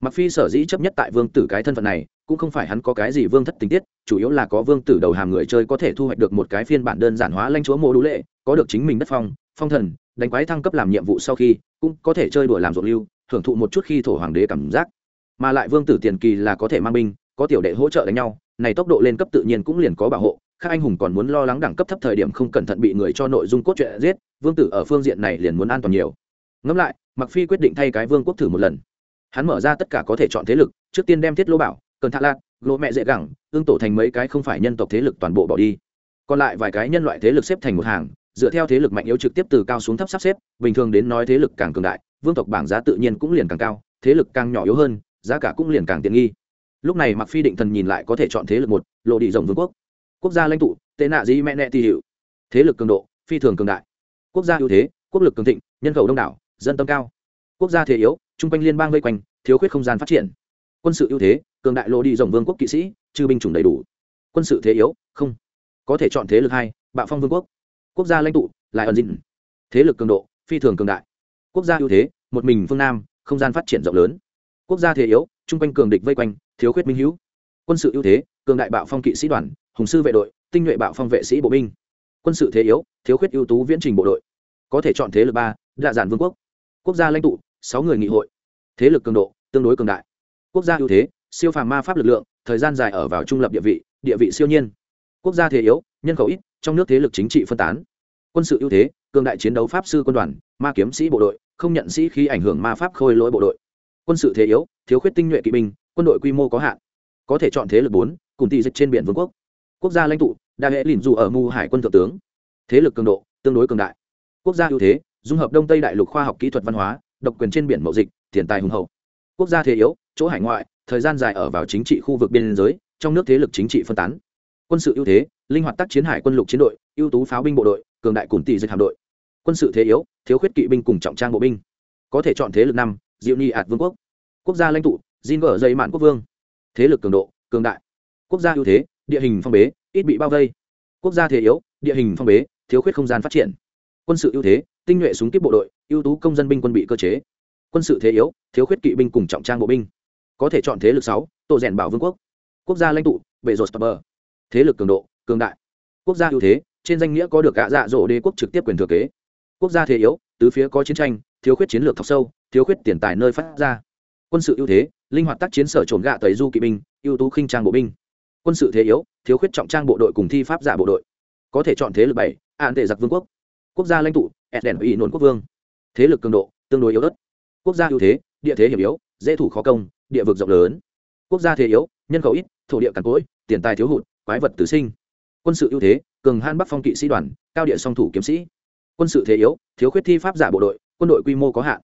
Speaker 1: Mặc phi sở dĩ chấp nhất tại vương tử cái thân phận này, cũng không phải hắn có cái gì vương thất tình tiết, chủ yếu là có vương tử đầu hàm người chơi có thể thu hoạch được một cái phiên bản đơn giản hóa lanh chúa mô đũ lệ, có được chính mình đất phong phong thần, đánh quái thăng cấp làm nhiệm vụ sau khi, cũng có thể chơi đùa làm ruộng lưu hưởng thụ một chút khi thổ hoàng đế cảm giác. Mà lại vương tử tiền kỳ là có thể mang binh, có tiểu đệ hỗ trợ đánh nhau, này tốc độ lên cấp tự nhiên cũng liền có bảo hộ các anh hùng còn muốn lo lắng đẳng cấp thấp thời điểm không cẩn thận bị người cho nội dung cốt truyện giết, vương tử ở phương diện này liền muốn an toàn nhiều. Ngẫm lại mặc phi quyết định thay cái vương quốc thử một lần. Hắn mở ra tất cả có thể chọn thế lực, trước tiên đem thiết lô bảo, cần thạ lạc lô mẹ dễ gẳng ương tổ thành mấy cái không phải nhân tộc thế lực toàn bộ bỏ đi. Còn lại vài cái nhân loại thế lực xếp thành một hàng, dựa theo thế lực mạnh yếu trực tiếp từ cao xuống thấp sắp xếp, bình thường đến nói thế lực càng cường đại, vương tộc bảng giá tự nhiên cũng liền càng cao, thế lực càng nhỏ yếu hơn, giá cả cũng liền càng tiện nghi. Lúc này mặc phi định thần nhìn lại có thể chọn thế lực một, lộ đi rộng vương quốc quốc gia lãnh tụ, tệ nạ dĩ mẹ nẹ tì hiệu. Thế lực cường độ, phi thường cường đại. Quốc gia ưu thế, quốc lực cường thịnh, nhân khẩu đông đảo, dân tâm cao. Quốc gia thế yếu, chung quanh liên bang vây quanh, thiếu khuyết không gian phát triển. Quân sự ưu thế, cường đại lộ đi dòng vương quốc kỵ sĩ chư binh chủng đầy đủ. Quân sự thế yếu, không. Có thể chọn thế lực hai, bạo phong vương quốc. Quốc gia lãnh tụ lại ẩn dịn thế lực cường độ, phi thường cường đại. Quốc gia ưu thế, một mình phương nam, không gian phát triển rộng lớn. Quốc gia thế yếu, chung quanh cường địch vây quanh, thiếu khuyết minh hữu. Quân sự ưu thế, cường đại bạo phong kỵ sĩ đoàn hùng sư vệ đội, tinh nhuệ bạo phong vệ sĩ bộ binh. Quân sự thế yếu, thiếu khuyết ưu tú viễn trình bộ đội. Có thể chọn thế lực ba, đạ giản vương quốc. Quốc gia lãnh tụ, sáu người nghị hội. Thế lực cường độ, tương đối cường đại. Quốc gia ưu thế, siêu phàm ma pháp lực lượng, thời gian dài ở vào trung lập địa vị địa vị siêu nhiên. Quốc gia thế yếu, nhân khẩu ít, trong nước thế lực chính trị phân tán. Quân sự ưu thế, cường đại chiến đấu pháp sư quân đoàn, ma kiếm sĩ bộ đội, không nhận sĩ khi ảnh hưởng ma pháp khôi lỗi bộ đội. Quân sự thế yếu, thiếu khuyết tinh nhuệ kỵ binh, quân đội quy mô có hạn. Có thể chọn thế lực bốn, cùng tỷ dịch trên biển vương quốc quốc gia lãnh tụ, đa hệ lìn dù ở mu hải quân thượng tướng. Thế lực cường độ, tương đối cường đại. Quốc gia ưu thế, dung hợp đông tây đại lục khoa học kỹ thuật văn hóa, độc quyền trên biển mậu dịch, tiền tài hùng hậu. Quốc gia thế yếu, chỗ hải ngoại, thời gian dài ở vào chính trị khu vực biên giới, trong nước thế lực chính trị phân tán. Quân sự ưu thế, linh hoạt tác chiến hải quân lục chiến đội, ưu tú pháo binh bộ đội, cường đại cùng tỷ dịch hạm đội. Quân sự thế yếu, thiếu khuyết kỵ binh cùng trọng trang bộ binh. Có thể chọn thế lực năm, diệu ni ạt vương quốc. Quốc gia lãnh tụ, jin gở dây mạn quốc vương. Thế lực cường độ, cường đại. Quốc gia ưu thế địa hình phong bế, ít bị bao vây. Quốc gia thế yếu, địa hình phong bế, thiếu khuyết không gian phát triển. Quân sự ưu thế, tinh nhuệ súng kíp bộ đội, ưu tú công dân binh quân bị cơ chế. Quân sự thế yếu, thiếu khuyết kỵ binh cùng trọng trang bộ binh. Có thể chọn thế lực sáu, tổ rèn bảo vương quốc. Quốc gia lãnh tụ, bệ rột bờ. Thế lực cường độ, cường đại. Quốc gia ưu thế, trên danh nghĩa có được gạ dạ dỗ đế quốc trực tiếp quyền thừa kế. Quốc gia thế yếu, tứ phía có chiến tranh, thiếu khuyết chiến lược thọc sâu, thiếu khuyết tiền tài nơi phát ra. Quân sự ưu thế, linh hoạt tác chiến sở trồn gạ tẩy du kỵ binh, ưu tú khinh trang bộ binh quân sự thế yếu, thiếu khuyết trọng trang bộ đội cùng thi pháp giả bộ đội. Có thể chọn thế lực bảy, an tệ giặc vương quốc. Quốc gia lãnh tụ ed đèn ủy nôn quốc vương. Thế lực cường độ, tương đối yếu đất quốc gia ưu thế, địa thế hiểm yếu, dễ thủ khó công, địa vực rộng lớn. Quốc gia thế yếu, nhân khẩu ít, thổ địa cằn cỗi, tiền tài thiếu hụt, quái vật tử sinh. Quân sự ưu thế, cường han bắc phong kỵ sĩ đoàn, cao địa song thủ kiếm sĩ. Quân sự thế yếu, thiếu khuyết thi pháp giả bộ đội, quân đội quy mô có hạn.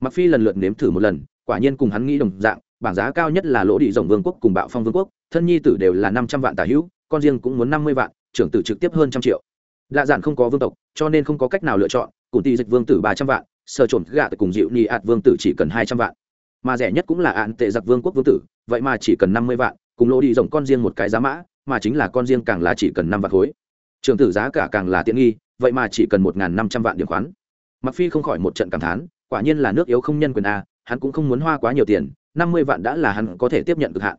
Speaker 1: Mặc phi lần lượt nếm thử một lần, quả nhiên cùng hắn nghĩ đồng dạng, bảng giá cao nhất là lỗ đi rồng vương quốc cùng bạo phong vương quốc thân nhi tử đều là năm trăm vạn tà hữu, con riêng cũng muốn năm mươi vạn, trưởng tử trực tiếp hơn trăm triệu. Lạ giản không có vương tộc, cho nên không có cách nào lựa chọn, cùng tỷ dịch vương tử ba trăm vạn sở trộn gạ cùng dịu nhị ạt vương tử chỉ cần hai trăm vạn. Mà rẻ nhất cũng là ạn tệ giặc vương quốc vương tử, vậy mà chỉ cần năm mươi vạn, cùng lỗ đi rộng con riêng một cái giá mã, mà chính là con riêng càng là chỉ cần năm vạn khối. Trường tử giá cả càng là tiện nghi, vậy mà chỉ cần một năm trăm vạn điểm khoán. Mặc phi không khỏi một trận cảm thán, quả nhiên là nước yếu không nhân quyền a, hắn cũng không muốn hoa quá nhiều tiền, năm mươi vạn đã là hắn có thể tiếp nhận cực hạn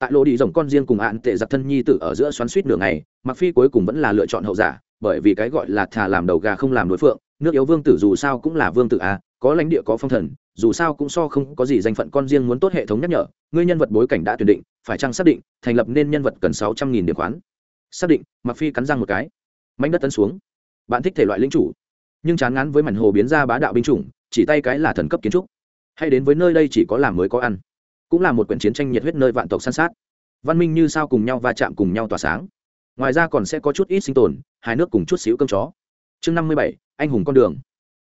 Speaker 1: tại lỗ đi rồng con riêng cùng hạn tệ giặc thân nhi tử ở giữa xoắn suýt nửa ngày mặc phi cuối cùng vẫn là lựa chọn hậu giả, bởi vì cái gọi là thà làm đầu gà không làm đối phượng, nước yếu vương tử dù sao cũng là vương tử a, có lãnh địa có phong thần, dù sao cũng so không có gì danh phận con riêng muốn tốt hệ thống nhắc nhở, ngươi nhân vật bối cảnh đã tuyển định, phải chăng xác định, thành lập nên nhân vật cần sáu trăm nghìn điểm khoán. Xác định mặc phi cắn răng một cái. Mảnh đất tấn xuống. Bạn thích thể loại lính chủ. Nhưng chán ngán với mảnh hồ biến ra bá đạo binh chủng, chỉ tay cái là thần cấp kiến trúc. Hay đến với nơi đây chỉ có làm mới có ăn cũng là một quyển chiến tranh nhiệt huyết nơi vạn tộc săn sát. Văn minh như sao cùng nhau va chạm cùng nhau tỏa sáng. Ngoài ra còn sẽ có chút ít sinh tồn hai nước cùng chút xíu cơm chó. Chương năm mươi bảy, anh hùng con đường.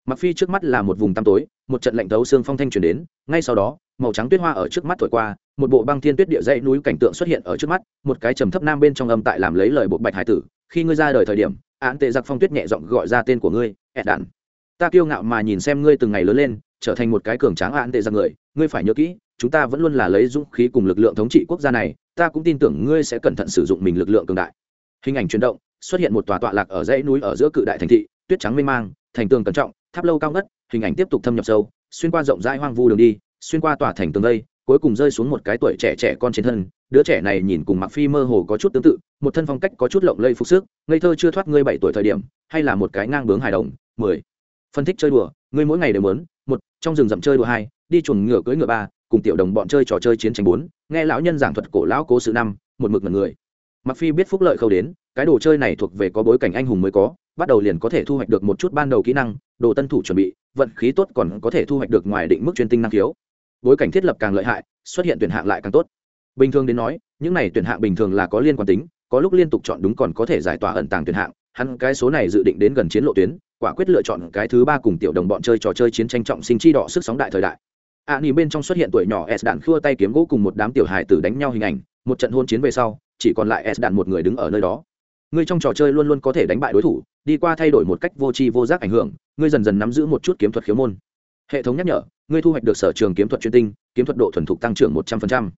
Speaker 1: Mặc phi trước mắt là một vùng tăm tối, một trận lạnh thấu xương phong thanh truyền đến, ngay sau đó, màu trắng tuyết hoa ở trước mắt thổi qua, một bộ băng thiên tuyết địa dãy núi cảnh tượng xuất hiện ở trước mắt, một cái trầm thấp nam bên trong âm tại làm lấy lời bộ bạch hải tử, khi ngươi ra đời thời điểm, án tệ giặc phong tuyết nhẹ giọng gọi ra tên của ngươi ẹt đạn ta kiêu ngạo mà nhìn xem ngươi từng ngày lớn lên, trở thành một cái cường tráng án tệ giặc người, ngươi phải nhớ kỹ chúng ta vẫn luôn là lấy dũng khí cùng lực lượng thống trị quốc gia này ta cũng tin tưởng ngươi sẽ cẩn thận sử dụng mình lực lượng cường đại. Hình ảnh chuyển động xuất hiện một tòa tọa lạc ở dãy núi ở giữa cự đại thành thị tuyết trắng mênh mang thành tường cẩn trọng tháp lâu cao ngất hình ảnh tiếp tục thâm nhập sâu xuyên qua rộng rãi hoang vu đường đi xuyên qua tòa thành tường đây, cuối cùng rơi xuống một cái tuổi trẻ trẻ con trên thân đứa trẻ này nhìn cùng mặc phi mơ hồ có chút tương tự một thân phong cách có chút lộng lây phục sức ngây thơ chưa thoát ngươi bảy tuổi thời điểm hay là một cái ngang bướng hài đồng mười. Phân tích chơi đùa ngươi mỗi ngày đều muốn một trong rừng rậm chơi đùa hai đi chuồng ngựa cưỡi ngựa ba cùng tiểu đồng bọn chơi trò chơi chiến tranh bốn, nghe lão nhân giảng thuật cổ lão cố sự năm, một mực mật người. Mặc phi biết phúc lợi khâu đến, cái đồ chơi này thuộc về có bối cảnh anh hùng mới có, bắt đầu liền có thể thu hoạch được một chút ban đầu kỹ năng, đồ tân thủ chuẩn bị, vận khí tốt còn có thể thu hoạch được ngoài định mức chuyên tinh năng khiếu. Bối cảnh thiết lập càng lợi hại, xuất hiện tuyển hạng lại càng tốt. Bình thường đến nói, những này tuyển hạng bình thường là có liên quan tính, có lúc liên tục chọn đúng còn có thể giải tỏa ẩn tàng tuyển hạng, hắn cái số này dự định đến gần chiến lộ tuyến, quả quyết lựa chọn cái thứ ba cùng tiểu đồng bọn chơi trò chơi chiến tranh trọng sinh chi đỏ sức sóng đại thời đại ạ à, nỉ bên trong xuất hiện tuổi nhỏ s đạn khua tay kiếm gỗ cùng một đám tiểu hài tử đánh nhau hình ảnh một trận hôn chiến về sau chỉ còn lại s đạn một người đứng ở nơi đó. Ngươi trong trò chơi luôn luôn có thể đánh bại đối thủ đi qua thay đổi một cách vô tri vô giác ảnh hưởng ngươi dần dần nắm giữ một chút kiếm thuật khiếu môn. Hệ thống nhắc nhở ngươi thu hoạch được sở trường kiếm thuật chuyên tinh kiếm thuật độ thuần thục tăng trưởng một trăm linh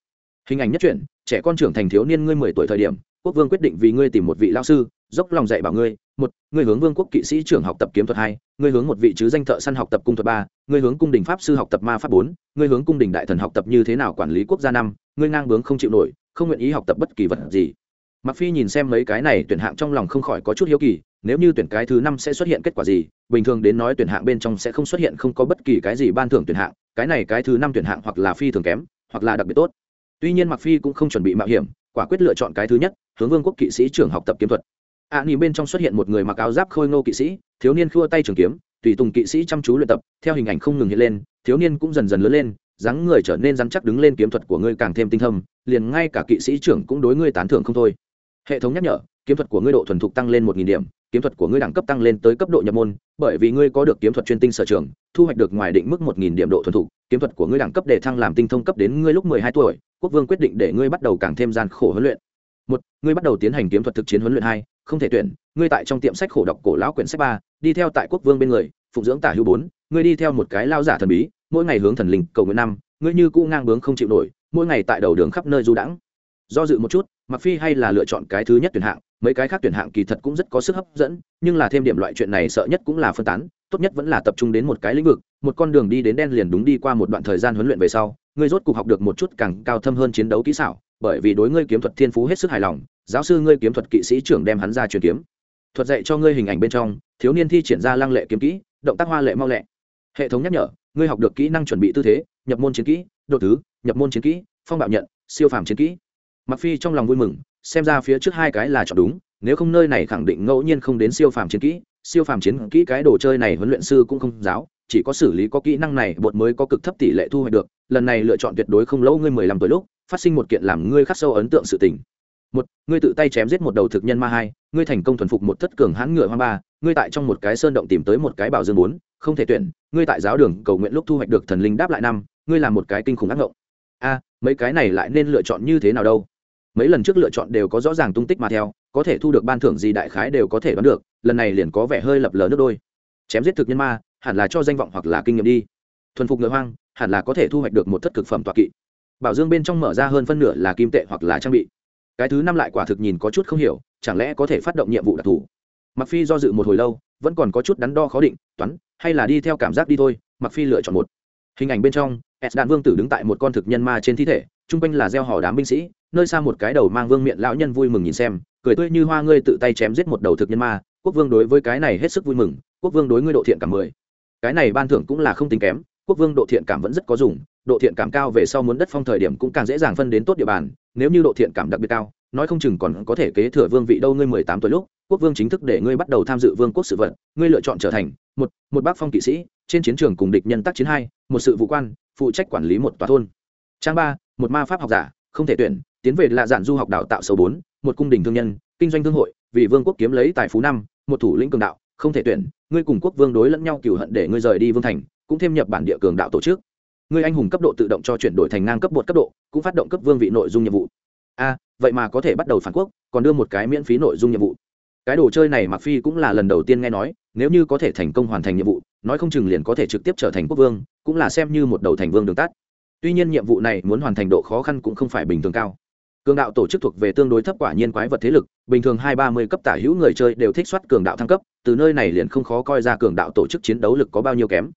Speaker 1: hình ảnh nhất truyện trẻ con trưởng thành thiếu niên ngươi mười tuổi thời điểm quốc vương quyết định vì ngươi tìm một vị lao sư dốc lòng dạy bảo ngươi một ngươi hướng vương quốc kỵ sĩ trưởng học tập kiếm thuật hai ngươi hướng một vị chứ danh thợ săn học tập cung thuật ba ngươi hướng cung đình pháp sư học tập ma pháp bốn ngươi hướng cung đình đại thần học tập như thế nào quản lý quốc gia năm ngươi ngang bướng không chịu nổi không nguyện ý học tập bất kỳ vật gì. Mặc phi nhìn xem mấy cái này tuyển hạng trong lòng không khỏi có chút hiếu kỳ nếu như tuyển cái thứ năm sẽ xuất hiện kết quả gì bình thường đến nói tuyển hạng bên trong sẽ không xuất hiện không có bất kỳ cái gì ban thưởng tuyển hạng cái này cái thứ năm tuyển hạng hoặc là phi thường kém hoặc là đặc biệt tốt. Tuy nhiên mặc phi cũng không chuẩn bị mạo hiểm quả quyết lựa chọn cái thứ nhất hướng vương quốc kỵ sĩ trưởng học tập kiếm thuật. Ạ à, bên trong xuất hiện một người mặc áo giáp khôi ngô kỵ sĩ thiếu niên khua tay trường kiếm tùy tùng kỵ sĩ chăm chú luyện tập, theo hình ảnh không ngừng hiện lên, thiếu niên cũng dần dần lớn lên, dáng người trở nên rắn chắc đứng lên kiếm thuật của ngươi càng thêm tinh thâm, liền ngay cả kỵ sĩ trưởng cũng đối ngươi tán thưởng không thôi. Hệ thống nhắc nhở, kiếm thuật của ngươi độ thuần thục tăng lên một nghìn điểm, kiếm thuật của ngươi đẳng cấp tăng lên tới cấp độ nhập môn, bởi vì ngươi có được kiếm thuật chuyên tinh sở trường, thu hoạch được ngoài định mức một nghìn điểm độ thuần thục, kiếm thuật của ngươi đẳng cấp để thăng làm tinh thông cấp đến ngươi lúc mười hai tuổi, quốc vương quyết định để ngươi bắt đầu càng thêm gian khổ huấn luyện. Một, ngươi bắt đầu tiến hành kiếm thuật thực chiến huấn luyện hai không thể tuyển, ngươi tại trong tiệm sách khổ đọc cổ lão quyển sách ba, đi theo tại quốc vương bên người, phụng dưỡng tả hữu bốn, ngươi đi theo một cái lao giả thần bí, mỗi ngày hướng thần linh cầu nguyện năm, ngươi như cũ ngang bướng không chịu nổi, mỗi ngày tại đầu đường khắp nơi du đãng. Do dự một chút mặc phi hay là lựa chọn cái thứ nhất tuyển hạng, mấy cái khác tuyển hạng kỳ thật cũng rất có sức hấp dẫn, nhưng là thêm điểm loại chuyện này sợ nhất cũng là phân tán, tốt nhất vẫn là tập trung đến một cái lĩnh vực, một con đường đi đến đen liền đúng đi qua một đoạn thời gian huấn luyện về sau, ngươi rốt cục học được một chút càng cao thâm hơn chiến đấu kỹ xảo bởi vì đối ngươi kiếm thuật thiên phú hết sức hài lòng, giáo sư ngươi kiếm thuật kỵ sĩ trưởng đem hắn ra truyền kiếm. Thuật dạy cho ngươi hình ảnh bên trong, thiếu niên thi triển ra lăng lệ kiếm kỹ, động tác hoa lệ mau lẹ. Hệ thống nhắc nhở, ngươi học được kỹ năng chuẩn bị tư thế, nhập môn chiến kỹ độ thứ, nhập môn chiến kỹ, phong bạo nhận, siêu phàm chiến kỹ. Mặc phi trong lòng vui mừng, xem ra phía trước hai cái là chọn đúng, nếu không nơi này khẳng định ngẫu nhiên không đến siêu phàm chiến kỹ, siêu phàm chiến kỹ cái đồ chơi này huấn luyện sư cũng không giáo, chỉ có xử lý có kỹ năng này, bột mới có cực thấp tỷ lệ thu hoạch được, lần này lựa chọn tuyệt đối không lâu ngươi mười lăm tuổi lúc phát sinh một kiện làm ngươi khắc sâu ấn tượng sự tình. Một, ngươi tự tay chém giết một đầu thực nhân ma hai, ngươi thành công thuần phục một thất cường hãn ngựa hoa ba, ngươi tại trong một cái sơn động tìm tới một cái bảo dương bốn, không thể tuyển, ngươi tại giáo đường cầu nguyện lúc thu hoạch được thần linh đáp lại năm, ngươi làm một cái kinh khủng ác ngộng. A, mấy cái này lại nên lựa chọn như thế nào đâu? Mấy lần trước lựa chọn đều có rõ ràng tung tích mà theo, có thể thu được ban thưởng gì đại khái đều có thể đoán được, lần này liền có vẻ hơi lập lờ nước đôi. Chém giết thực nhân ma, hẳn là cho danh vọng hoặc là kinh nghiệm đi. Thuần phục ngựa hoang, hẳn là có thể thu hoạch được một thất cực phẩm tọa kỵ bảo dương bên trong mở ra hơn phân nửa là kim tệ hoặc là trang bị. Cái thứ năm lại quả thực nhìn có chút không hiểu, chẳng lẽ có thể phát động nhiệm vụ đặc thù? Mặc phi do dự một hồi lâu, vẫn còn có chút đắn đo khó định, toán, hay là đi theo cảm giác đi thôi. Mặc phi lựa chọn một. Hình ảnh bên trong, s đạn vương tử đứng tại một con thực nhân ma trên thi thể, chung quanh là gieo hò đám binh sĩ, nơi xa một cái đầu mang vương miệng lão nhân vui mừng nhìn xem, cười tươi như hoa ngươi tự tay chém giết một đầu thực nhân ma, quốc vương đối với cái này hết sức vui mừng, quốc vương đối ngươi độ thiện cảm mười. Cái này ban thưởng cũng là không tính kém, quốc vương độ thiện cảm vẫn rất có dùng độ thiện cảm cao về sau muốn đất phong thời điểm cũng càng dễ dàng phân đến tốt địa bàn, nếu như độ thiện cảm đặc biệt cao, nói không chừng còn có thể kế thừa vương vị đâu ngươi mười tám tuổi lúc, quốc vương chính thức để ngươi bắt đầu tham dự vương quốc sự vật, ngươi lựa chọn trở thành, một một bác phong kỵ sĩ, trên chiến trường cùng địch nhân tác chiến hai, một sự vụ quan, phụ trách quản lý một tòa thôn. Trang ba, một ma pháp học giả, không thể tuyển, tiến về lạ giản du học đào tạo số bốn, một cung đình thương nhân, kinh doanh thương hội, vì vương quốc kiếm lấy tài phú năm, một thủ lĩnh cường đạo, không thể tuyển, ngươi cùng quốc vương đối lẫn nhau cừu hận để ngươi rời đi vương thành, cũng thêm nhập bản địa cường đạo tổ chức ngươi anh hùng cấp độ tự động cho chuyển đổi thành ngang cấp bột cấp độ, cũng phát động cấp vương vị nội dung nhiệm vụ. A, vậy mà có thể bắt đầu phản quốc, còn đưa một cái miễn phí nội dung nhiệm vụ. Cái đồ chơi này mặc phi cũng là lần đầu tiên nghe nói, nếu như có thể thành công hoàn thành nhiệm vụ, nói không chừng liền có thể trực tiếp trở thành quốc vương, cũng là xem như một đầu thành vương đường tắt. Tuy nhiên nhiệm vụ này muốn hoàn thành độ khó khăn cũng không phải bình thường cao. Cường đạo tổ chức thuộc về tương đối thấp quả nhiên quái vật thế lực, bình thường hai ba mươi cấp tả hữu người chơi đều thích soát cường đạo thăng cấp, từ nơi này liền không khó coi ra cường đạo tổ chức chiến đấu lực có bao nhiêu kém.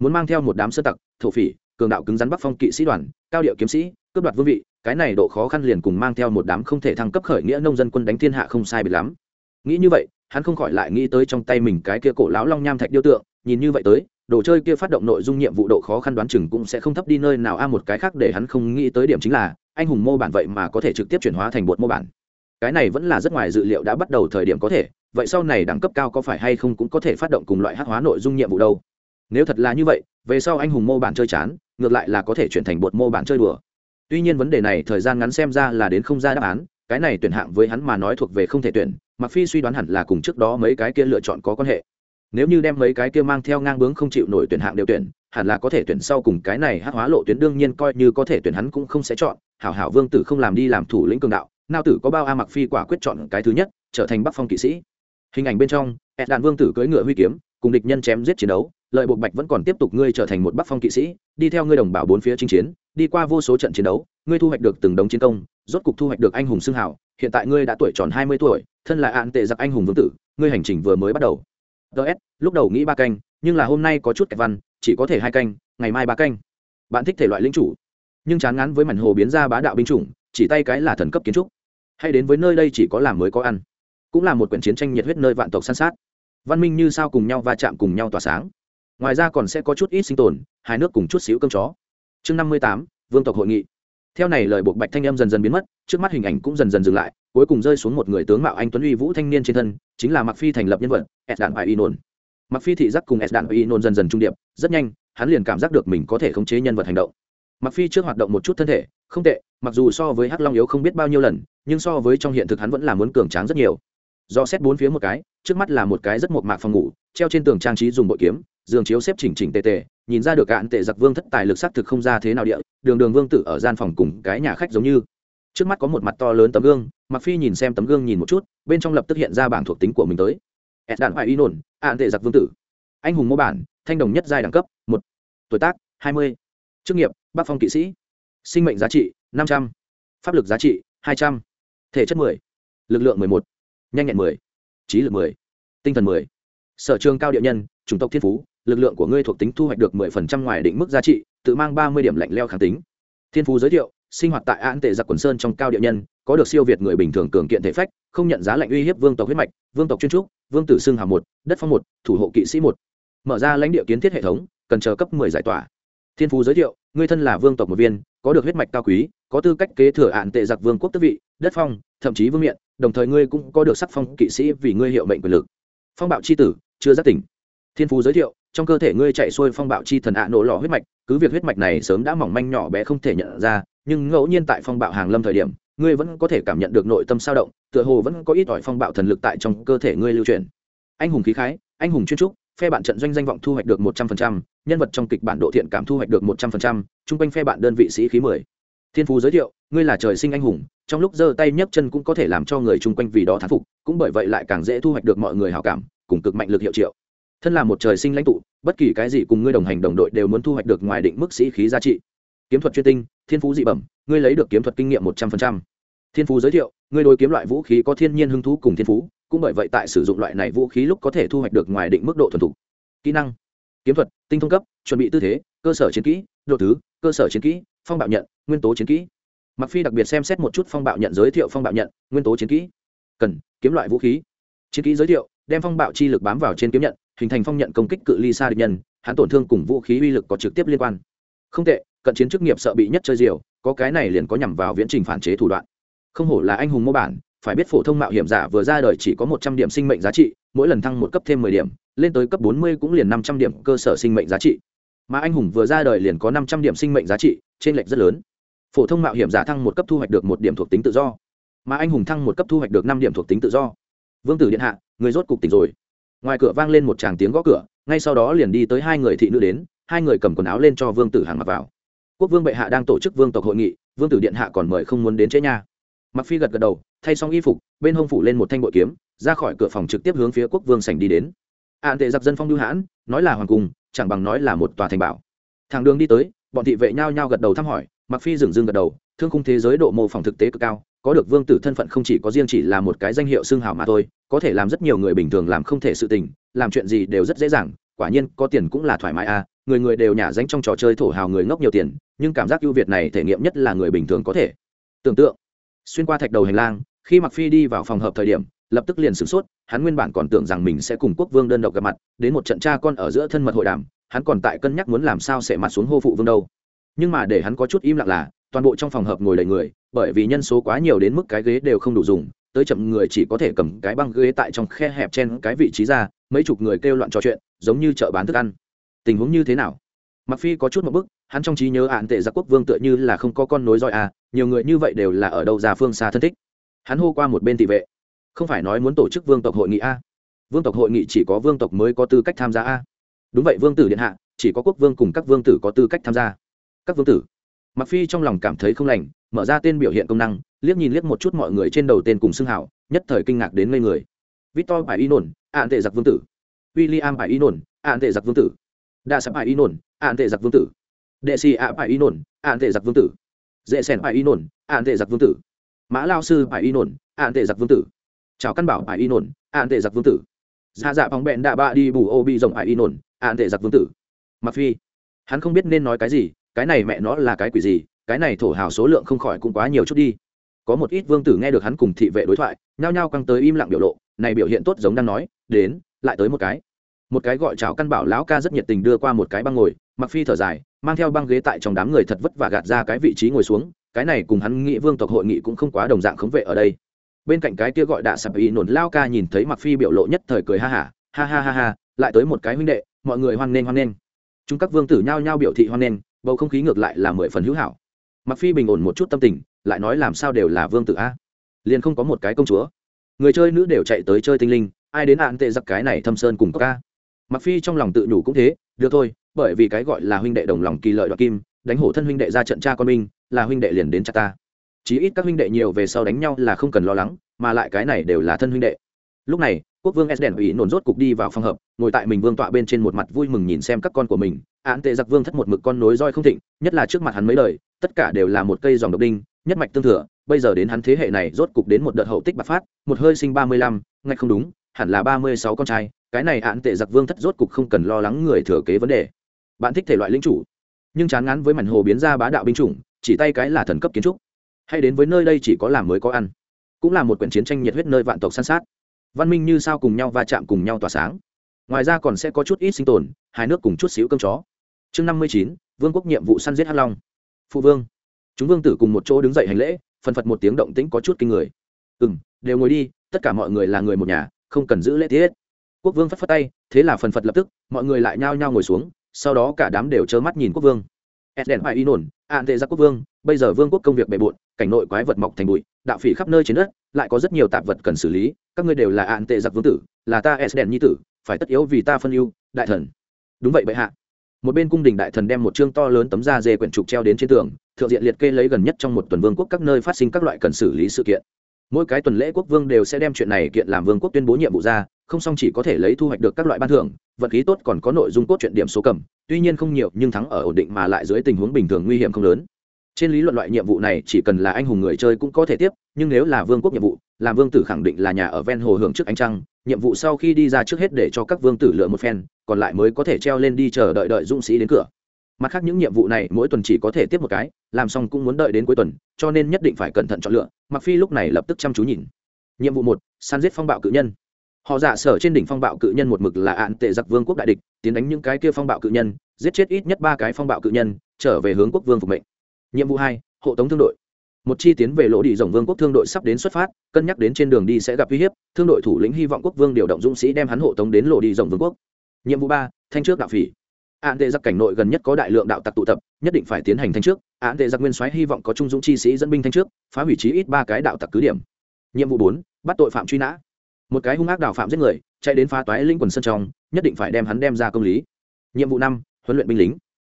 Speaker 1: Muốn mang theo một đám sơ tặc, thổ phỉ cường đạo cứng rắn bắc phong kỵ sĩ đoàn, cao điệu kiếm sĩ, cướp đoạt vương vị, cái này độ khó khăn liền cùng mang theo một đám không thể thăng cấp khởi nghĩa nông dân quân đánh thiên hạ không sai bị lắm. Nghĩ như vậy, hắn không khỏi lại nghĩ tới trong tay mình cái kia cổ lão long nham thạch điêu tượng, nhìn như vậy tới, đồ chơi kia phát động nội dung nhiệm vụ độ khó khăn đoán chừng cũng sẽ không thấp đi nơi nào a, một cái khác để hắn không nghĩ tới điểm chính là, anh hùng mô bản vậy mà có thể trực tiếp chuyển hóa thành bột mô bản. Cái này vẫn là rất ngoài dự liệu đã bắt đầu thời điểm có thể, vậy sau này đẳng cấp cao có phải hay không cũng có thể phát động cùng loại hát hóa nội dung nhiệm vụ đâu. Nếu thật là như vậy, về sau anh hùng mô bản chơi chán ngược lại là có thể chuyển thành bột mô bản chơi đùa. Tuy nhiên vấn đề này thời gian ngắn xem ra là đến không ra đáp án, cái này tuyển hạng với hắn mà nói thuộc về không thể tuyển mặc phi suy đoán hẳn là cùng trước đó mấy cái kia lựa chọn có quan hệ. Nếu như đem mấy cái kia mang theo ngang bướng không chịu nổi tuyển hạng đều tuyển, hẳn là có thể tuyển sau cùng cái này hát hóa lộ tuyến đương nhiên coi như có thể tuyển hắn cũng không sẽ chọn. Hảo hảo vương tử không làm đi làm thủ lĩnh cường đạo, nao tử có bao a mặc phi quả quyết chọn cái thứ nhất, trở thành bắc phong kỵ sĩ. Hình ảnh bên trong, ed đạn vương tử cưỡi ngựa huy kiếm, cùng địch nhân chém giết chiến đấu, lợi bộ bạch vẫn còn tiếp tục ngươi trở thành một bắc phong kỵ sĩ đi theo ngươi đồng bào bốn phía chinh chiến, đi qua vô số trận chiến đấu, ngươi thu hoạch được từng đống chiến công, rốt cục thu hoạch được anh hùng xưng hảo hiện tại ngươi đã tuổi tròn hai mươi tuổi, thân là ạn tệ giặc anh hùng vương tử, ngươi hành trình vừa mới bắt đầu. Ts lúc đầu nghĩ ba canh, nhưng là hôm nay có chút kẹt văn, chỉ có thể hai canh, ngày mai ba canh. Bạn thích thể loại lính chủ, nhưng chán ngán với mảnh hồ biến ra bá đạo binh chủng, chỉ tay cái là thần cấp kiến trúc. Hay đến với nơi đây chỉ có làm mới có ăn, cũng là một quyển chiến tranh nhiệt huyết nơi vạn tộc săn sát. Văn minh như sao cùng nhau va chạm cùng nhau tỏa sáng. Ngoài ra còn sẽ có chút ít sinh tồn hai nước cùng chút xíu cơm chó. Chương năm mươi tám, vương tộc hội nghị. Theo này lời buộc bạch thanh em dần dần biến mất, trước mắt hình ảnh cũng dần dần dừng lại, cuối cùng rơi xuống một người tướng mạo anh tuấn uy vũ thanh niên trên thân, chính là mặc phi thành lập nhân vật s đạn bài y nôn. Mặc phi thị giác cùng s đạn bài y nôn dần dần trung điệp, rất nhanh, hắn liền cảm giác được mình có thể khống chế nhân vật hành động. Mặc phi trước hoạt động một chút thân thể, không tệ, mặc dù so với hắc long yếu không biết bao nhiêu lần, nhưng so với trong hiện thực hắn vẫn là muốn cường tráng rất nhiều. Do xét bốn phía một cái, trước mắt là một cái rất mộc mạc phòng ngủ, treo trên tường trang trí dùng bội kiếm giường chiếu xếp chỉnh chỉnh tề tề, nhìn ra được cạn tệ giặc vương thất tài lực xác thực không ra thế nào địa, đường đường vương tử ở gian phòng cùng cái nhà khách giống như. Trước mắt có một mặt to lớn tấm gương mặc phi nhìn xem tấm gương nhìn một chút, bên trong lập tức hiện ra bảng thuộc tính của mình tới. Ed đạn hoài y nổn ạn tệ giặc vương tử. Anh hùng mô bản, thanh đồng nhất giai đẳng cấp, một. Tuổi tác, hai mươi. Chức nghiệp bắc phong kỵ sĩ. Sinh mệnh giá trị, năm trăm. Pháp lực giá trị, hai trăm. Thể chất mười. Lực lượng mười một. Nhanh nhẹn mười. Trí lực mười. Tinh thần mười. Sở trường cao địa nhân, chủng tộc thiên phú lực lượng của ngươi thuộc tính thu hoạch được mười phần trăm ngoài định mức giá trị, tự mang ba mươi điểm lạnh leo kháng tính. Thiên phú giới thiệu, sinh hoạt tại an tệ giặc quần sơn trong cao địa nhân, có được siêu việt người bình thường cường kiện thể phách, không nhận giá lạnh uy hiếp vương tộc huyết mạch, vương tộc chuyên trúc, vương tử xương hào một, đất phong một, thủ hộ kỵ sĩ một. Mở ra lãnh địa kiến thiết hệ thống, cần chờ cấp mười giải tỏa. Thiên phú giới thiệu, ngươi thân là vương tộc một viên, có được huyết mạch cao quý, có tư cách kế thừa An tệ giặc vương quốc tước vị, đất phong, thậm chí vương miện, đồng thời ngươi cũng có được sắc phong kỵ sĩ vì ngươi hiệu mệnh quyền lực. Phong bạo Chi tử, chưa giác tỉnh. Thiên phú giới thiệu trong cơ thể ngươi chạy xuôi phong bạo chi thần ạ nổ lò huyết mạch, cứ việc huyết mạch này sớm đã mỏng manh nhỏ bé không thể nhận ra, nhưng ngẫu nhiên tại phong bạo hàng lâm thời điểm, ngươi vẫn có thể cảm nhận được nội tâm sao động, tựa hồ vẫn có ít ỏi phong bạo thần lực tại trong cơ thể ngươi lưu truyền. Anh hùng khí khái, anh hùng chuyên trúc, phe bạn trận doanh danh vọng thu hoạch được một trăm phần trăm, nhân vật trong kịch bản độ thiện cảm thu hoạch được một trăm phần trăm, chung quanh phe bạn đơn vị sĩ khí mười. Thiên phú giới thiệu, ngươi là trời sinh anh hùng, trong lúc giơ tay nhấc chân cũng có thể làm cho người chung quanh vì đó thán phục, cũng bởi vậy lại càng dễ thu hoạch được mọi người hào cảm, cùng cực mạnh lực hiệu triệu thân là một trời sinh lãnh tụ, bất kỳ cái gì cùng ngươi đồng hành đồng đội đều muốn thu hoạch được ngoài định mức sĩ khí giá trị. Kiếm thuật chuyên tinh, thiên phú dị bẩm, ngươi lấy được kiếm thuật kinh nghiệm một trăm linh thiên phú giới thiệu, ngươi đối kiếm loại vũ khí có thiên nhiên hứng thú cùng thiên phú, cũng bởi vậy tại sử dụng loại này vũ khí lúc có thể thu hoạch được ngoài định mức độ thuần thục. Kỹ năng, kiếm thuật, tinh thông cấp, chuẩn bị tư thế, cơ sở chiến kỹ độ thứ, cơ sở chiến kỹ, phong bạo nhận, nguyên tố chiến kỹ. Mặc phi đặc biệt xem xét một chút phong bạo nhận giới thiệu phong bạo nhận, nguyên tố chiến kỹ. Cần, kiếm loại vũ khí. Chiến kỹ giới thiệu, đem phong bạo chi lực bám vào trên kiếm nhận hình thành phong nhận công kích cự ly xa địch nhân, hắn tổn thương cùng vũ khí uy lực có trực tiếp liên quan. Không tệ, cận chiến chức nghiệp sợ bị nhất chơi diều, có cái này liền có nhằm vào viễn trình phản chế thủ đoạn. Không hổ là anh hùng mô bản, phải biết phổ thông mạo hiểm giả vừa ra đời chỉ có một trăm điểm sinh mệnh giá trị, mỗi lần thăng một cấp thêm mười điểm, lên tới cấp bốn mươi cũng liền năm trăm điểm cơ sở sinh mệnh giá trị. Mà anh hùng vừa ra đời liền có năm trăm điểm sinh mệnh giá trị trên lệch rất lớn. Phổ thông mạo hiểm giả thăng một cấp thu hoạch được một điểm thuộc tính tự do. Mà anh hùng thăng một cấp thu hoạch được năm điểm thuộc tính tự do. Vương tử điện hạ, người rốt cục tỉnh rồi ngoài cửa vang lên một tràng tiếng gõ cửa, ngay sau đó liền đi tới hai người thị nữ đến, hai người cầm quần áo lên cho vương tử hằng mặc vào. Quốc vương bệ hạ đang tổ chức vương tộc hội nghị, vương tử điện hạ còn mời không muốn đến chế nha. Mặc phi gật gật đầu, thay xong y phục, bên hông phủ lên một thanh bội kiếm, ra khỏi cửa phòng trực tiếp hướng phía quốc vương sảnh đi đến. Ạn tệ giặc dân phong lưu hãn, nói là hoàng cung, chẳng bằng nói là một tòa thành bảo. Thằng đường đi tới, bọn thị vệ nhao nhao gật đầu thăm hỏi mặc phi dừng dưng gật đầu, thương khung thế giới độ mô phỏng thực tế cực cao có được vương tử thân phận không chỉ có riêng chỉ là một cái danh hiệu xương hào mà thôi, có thể làm rất nhiều người bình thường làm không thể sự tình, làm chuyện gì đều rất dễ dàng, quả nhiên có tiền cũng là thoải mái à người người đều nhả danh trong trò chơi thổ hào người ngốc nhiều tiền, nhưng cảm giác ưu việt này thể nghiệm nhất là người bình thường có thể. Tưởng tượng, xuyên qua thạch đầu hành lang, khi mặc phi đi vào phòng hợp thời điểm, lập tức liền sửng sốt, hắn nguyên bản còn tưởng rằng mình sẽ cùng quốc vương đơn độc gặp mặt, đến một trận cha con ở giữa thân mật hội đàm, hắn còn tại cân nhắc muốn làm sao sẽ mặt xuống hô phụ vương đâu. Nhưng mà để hắn có chút im lặng là toàn bộ trong phòng hợp ngồi đầy người, bởi vì nhân số quá nhiều đến mức cái ghế đều không đủ dùng, tới chậm người chỉ có thể cầm cái băng ghế tại trong khe hẹp trên cái vị trí ra, mấy chục người kêu loạn trò chuyện, giống như chợ bán thức ăn. Tình huống như thế nào? Mặc phi có chút một bức, hắn trong trí nhớ ạn tệ giặc quốc vương tựa như là không có con nối roi à nhiều người như vậy đều là ở đâu ra phương xa thân thích. Hắn hô qua một bên thị vệ. Không phải nói muốn tổ chức vương tộc hội nghị a vương tộc hội nghị chỉ có vương tộc mới có tư cách tham gia a đúng vậy, vương tử điện hạ, chỉ có quốc vương cùng các vương tử có tư cách tham gia. Các vương tử mặc phi trong lòng cảm thấy không lành, mở ra tên biểu hiện công năng, liếc nhìn liếc một chút mọi người trên đầu tên cùng xưng hảo nhất thời kinh ngạc đến ngây người. Victor bài y nổn, ạn tệ giặc vương tử. William bài y nổn, ạn tệ giặc vương tử. Đa sắp bài y nổn, ạn tệ giặc vương tử. Đệ sĩ ạ bài y nổn, ạn tệ giặc vương tử. Dễ sẻn phải y nổn, ạn tệ giặc vương tử. Mã lao sư phải y nổn, ạn tệ giặc vương tử. Chào căn bảo phải y nổn, ạn tệ giặc vương tử. Dạ dạ bóng bẹn đạ bạ đi bù ô bị rồng phải y nổn, ạn tệ giặc vương tử. Mặc phi, hắn không biết nên nói cái gì cái này mẹ nó là cái quỷ gì cái này thổ hào số lượng không khỏi cũng quá nhiều chút đi. Có một ít vương tử nghe được hắn cùng thị vệ đối thoại nhao nhao căng tới im lặng biểu lộ này biểu hiện tốt giống đang nói đến lại tới một cái. Một cái gọi chào căn bảo lão ca rất nhiệt tình đưa qua một cái băng ngồi mặc phi thở dài mang theo băng ghế tại trong đám người thật vất và gạt ra cái vị trí ngồi xuống cái này cùng hắn nghĩ vương tộc hội nghị cũng không quá đồng dạng khống vệ ở đây. Bên cạnh cái kia gọi đạ sập ý nổn lao ca nhìn thấy mặc phi biểu lộ nhất thời cười ha hả ha, ha ha ha ha lại tới một cái huynh đệ mọi người hoan nghênh hoan nghênh. Chúng các vương tử nhao nhao biểu thị hoan nghênh bầu không khí ngược lại là mười phần hữu hảo. Mặc phi bình ổn một chút tâm tình, lại nói làm sao đều là vương tử a? Liền không có một cái công chúa. Người chơi nữ đều chạy tới chơi tinh linh, ai đến hạn tệ giặc cái này thâm sơn cùng ca mặc phi trong lòng tự nhủ cũng thế, được thôi, bởi vì cái gọi là huynh đệ đồng lòng kỳ lợi đoạt kim, đánh hổ thân huynh đệ ra trận cha con minh là huynh đệ liền đến cha ta. Chí ít các huynh đệ nhiều về sau đánh nhau là không cần lo lắng, mà lại cái này đều là thân huynh đệ lúc này, quốc vương s đèn ủy nổn rốt cục đi vào phòng hợp, ngồi tại mình vương tọa bên trên một mặt vui mừng nhìn xem các con của mình. Án tệ giặc vương thất một mực con nối roi không thịnh, nhất là trước mặt hắn mấy lời tất cả đều là một cây dòng độc đinh, nhất mạch tương thừa, bây giờ đến hắn thế hệ này rốt cục đến một đợt hậu tích bạc phát, một hơi sinh ba mươi lăm ngay không đúng, hẳn là ba mươi sáu con trai, cái này án tệ giặc vương thất rốt cục không cần lo lắng người thừa kế vấn đề. Bạn thích thể loại lính chủ, nhưng chán ngán với mảnh hồ biến ra bá đạo binh chủng, chỉ tay cái là thần cấp kiến trúc. Hay đến với nơi đây chỉ có làm mới có ăn, cũng là một quyển chiến tranh nhiệt huyết nơi vạn tộc săn sát văn minh như sao cùng nhau va chạm cùng nhau tỏa sáng. Ngoài ra còn sẽ có chút ít sinh tồn, hai nước cùng chút xíu cơm chó. Chương năm mươi chín, vương quốc nhiệm vụ săn giết hắc long. Phụ vương. Chúng vương tử cùng một chỗ đứng dậy hành lễ, phần phật một tiếng động tĩnh có chút kinh người. Ừ m đều ngồi đi, tất cả mọi người là người một nhà, không cần giữ lễ tiết. Quốc vương phất phất tay, thế là phần phật lập tức, mọi người lại nhao nhao ngồi xuống, sau đó cả đám đều trơ mắt nhìn quốc vương. Ed đèn hoài y nổn an tệ giặc quốc vương, bây giờ vương quốc công việc bề bộn, cảnh nội quái vật mọc thành bụi, đạo phỉ khắp nơi trên đất, lại có rất nhiều tạp vật cần xử lý, các ngươi đều là an tệ giặc vương tử, là ta s đèn nhi tử, phải tất yếu vì ta phân ưu, đại thần. Đúng vậy bệ hạ. Một bên cung đình đại thần đem một chương to lớn tấm da dê quyển trục treo đến trên tường, thượng diện liệt kê lấy gần nhất trong một tuần vương quốc các nơi phát sinh các loại cần xử lý sự kiện. Mỗi cái tuần lễ quốc vương đều sẽ đem chuyện này kiện làm vương quốc tuyên bố nhiệm vụ ra không xong chỉ có thể lấy thu hoạch được các loại ban thưởng, vật khí tốt còn có nội dung cốt truyện điểm số cầm, tuy nhiên không nhiều nhưng thắng ở ổn định mà lại dưới tình huống bình thường nguy hiểm không lớn. Trên lý luận loại nhiệm vụ này chỉ cần là anh hùng người chơi cũng có thể tiếp, nhưng nếu là vương quốc nhiệm vụ, làm vương tử khẳng định là nhà ở ven hồ hưởng trước ánh trăng, nhiệm vụ sau khi đi ra trước hết để cho các vương tử lựa một phen, còn lại mới có thể treo lên đi chờ đợi đợi dũng sĩ đến cửa. Mặt khác những nhiệm vụ này mỗi tuần chỉ có thể tiếp một cái, làm xong cũng muốn đợi đến cuối tuần, cho nên nhất định phải cẩn thận chọn lựa mặc phi lúc này lập tức chăm chú nhìn. Nhiệm vụ một, săn giết phong bạo cự nhân họ giả sở trên đỉnh phong bạo cự nhân một mực là ạn tệ giặc vương quốc đại địch, tiến đánh những cái kia phong bạo cự nhân, giết chết ít nhất ba cái phong bạo cự nhân, trở về hướng quốc vương phục mệnh. Nhiệm vụ hai, hộ tống thương đội. Một chi tiến về lỗ đi rồng vương quốc thương đội sắp đến xuất phát, cân nhắc đến trên đường đi sẽ gặp uy hiếp, thương đội thủ lĩnh hy vọng quốc vương điều động dũng sĩ đem hắn hộ tống đến lỗ đi rồng vương quốc. Nhiệm vụ ba, thanh trước đạo phỉ. Án tệ giặc cảnh nội gần nhất có đại lượng đạo tặc tụ tập, nhất định phải tiến hành thanh trước. Án tệ giặc nguyên soái hy vọng có trung dũng chi sĩ dẫn binh thanh trước, phá hủy trí ít ba cái đạo tặc cứ điểm. Nhiệm vụ bốn, bắt tội phạm truy nã một cái hung ác đào phạm giết người, chạy đến phá toái linh quần sân trong, nhất định phải đem hắn đem ra công lý. Nhiệm vụ năm, huấn luyện binh lính.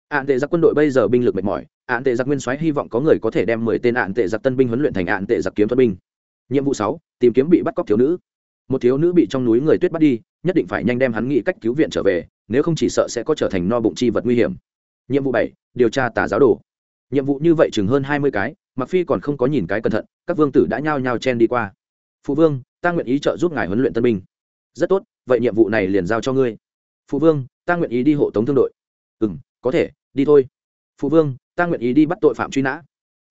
Speaker 1: Ạn tệ giặc quân đội bây giờ binh lực mệt mỏi, ạn tệ giặc nguyên soái hy vọng có người có thể đem mười tên ạn tệ giặc tân binh huấn luyện thành ạn tệ giặc kiếm thuật binh. Nhiệm vụ sáu, tìm kiếm bị bắt cóc thiếu nữ. Một thiếu nữ bị trong núi người tuyết bắt đi, nhất định phải nhanh đem hắn nghĩ cách cứu viện trở về, nếu không chỉ sợ sẽ có trở thành no bụng chi vật nguy hiểm. Nhiệm vụ bảy, điều tra tà giáo đồ. Nhiệm vụ như vậy chừng hơn hai mươi cái mặc phi còn không có nhìn cái cẩn thận, các vương tử đã nhao nhao chen đi qua phụ vương, ta nguyện ý trợ giúp ngài huấn luyện tân binh. Rất tốt, vậy nhiệm vụ này liền giao cho ngươi. Phụ vương, ta nguyện ý đi hộ tống thương đội. Ừ m có thể, đi thôi. Phụ vương, ta nguyện ý đi bắt tội phạm truy nã.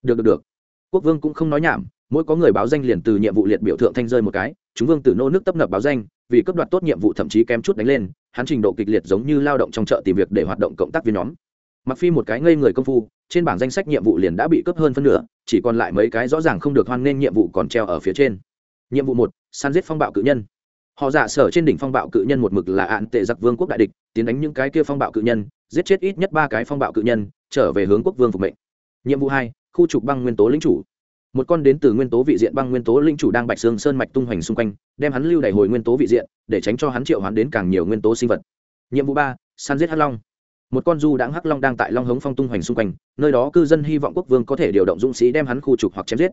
Speaker 1: Được được được. Quốc vương cũng không nói nhảm, mỗi có người báo danh liền từ nhiệm vụ liệt biểu thượng thanh rơi một cái, chúng vương tử nô nước tấp nập báo danh, vì cấp đoạt tốt nhiệm vụ thậm chí kém chút đánh lên, hắn trình độ kịch liệt giống như lao động trong chợ tìm việc để hoạt động cộng tác viên nhóm. Mặc phi một cái ngây người công phu, trên bảng danh sách nhiệm vụ liền đã bị cấp hơn phân nửa, chỉ còn lại mấy cái rõ ràng không được hoan nghênh nhiệm vụ còn treo ở phía trên nhiệm vụ một, săn giết phong bạo cự nhân. Họ giả sở trên đỉnh phong bạo cự nhân một mực là ạn tệ giặc vương quốc đại địch, tiến đánh những cái kia phong bạo cự nhân, giết chết ít nhất ba cái phong bạo cự nhân, trở về hướng quốc vương phục mệnh. Nhiệm vụ hai, khu trục băng nguyên tố lính chủ. Một con đến từ nguyên tố vị diện băng nguyên tố linh chủ đang bạch xương sơn mạch tung hoành xung quanh, đem hắn lưu đ hồi nguyên tố vị diện, để tránh cho hắn triệu hoán đến càng nhiều nguyên tố sinh vật. Nhiệm vụ ba, săn giết hắc long. Một con du đãng hắc long đang tại long hống phong tung hoành xung quanh, nơi đó cư dân hy vọng quốc vương có thể điều động dũng sĩ đem hắn khu trục hoặc chém giết.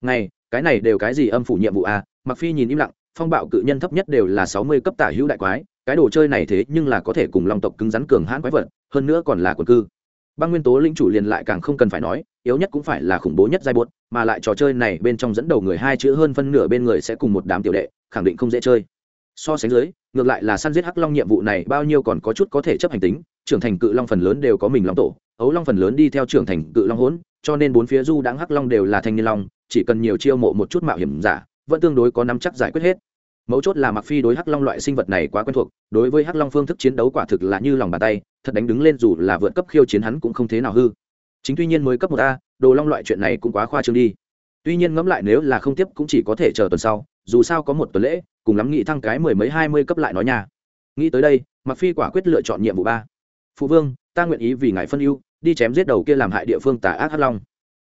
Speaker 1: Ngày cái này đều cái gì âm phủ nhiệm vụ à? mặc phi nhìn im lặng, phong bạo cự nhân thấp nhất đều là sáu mươi cấp tả hữu đại quái, cái đồ chơi này thế nhưng là có thể cùng long tộc cứng rắn cường hãn quái vật, hơn nữa còn là quần cư băng nguyên tố lĩnh chủ liền lại càng không cần phải nói, yếu nhất cũng phải là khủng bố nhất giai buột mà lại trò chơi này bên trong dẫn đầu người hai chữ hơn phân nửa bên người sẽ cùng một đám tiểu đệ, khẳng định không dễ chơi so sánh dưới, ngược lại là săn giết hắc long nhiệm vụ này bao nhiêu còn có chút có thể chấp hành tính, trưởng thành cự long phần lớn đều có mình long tổ, ấu long phần lớn đi theo trưởng thành cự long hỗn, cho nên bốn phía du đáng hắc long đều là thanh niên long chỉ cần nhiều chiêu mộ một chút mạo hiểm giả, vẫn tương đối có nắm chắc giải quyết hết. Mấu chốt là mặc phi đối hắc long loại sinh vật này quá quen thuộc, đối với hắc long phương thức chiến đấu quả thực là như lòng bàn tay, thật đánh đứng lên dù là vượt cấp khiêu chiến hắn cũng không thế nào hư. Chính tuy nhiên mới cấp một a, đồ long loại chuyện này cũng quá khoa trương đi. Tuy nhiên ngẫm lại nếu là không tiếp cũng chỉ có thể chờ tuần sau, dù sao có một tuần lễ, cùng lắm nghĩ thăng cái mười mấy hai mươi cấp lại nói nhà nghĩ tới đây mặc phi quả quyết lựa chọn nhiệm vụ ba. Phụ vương, ta nguyện ý vì ngài phân ưu, đi chém giết đầu kia làm hại địa phương tà ác hắc long.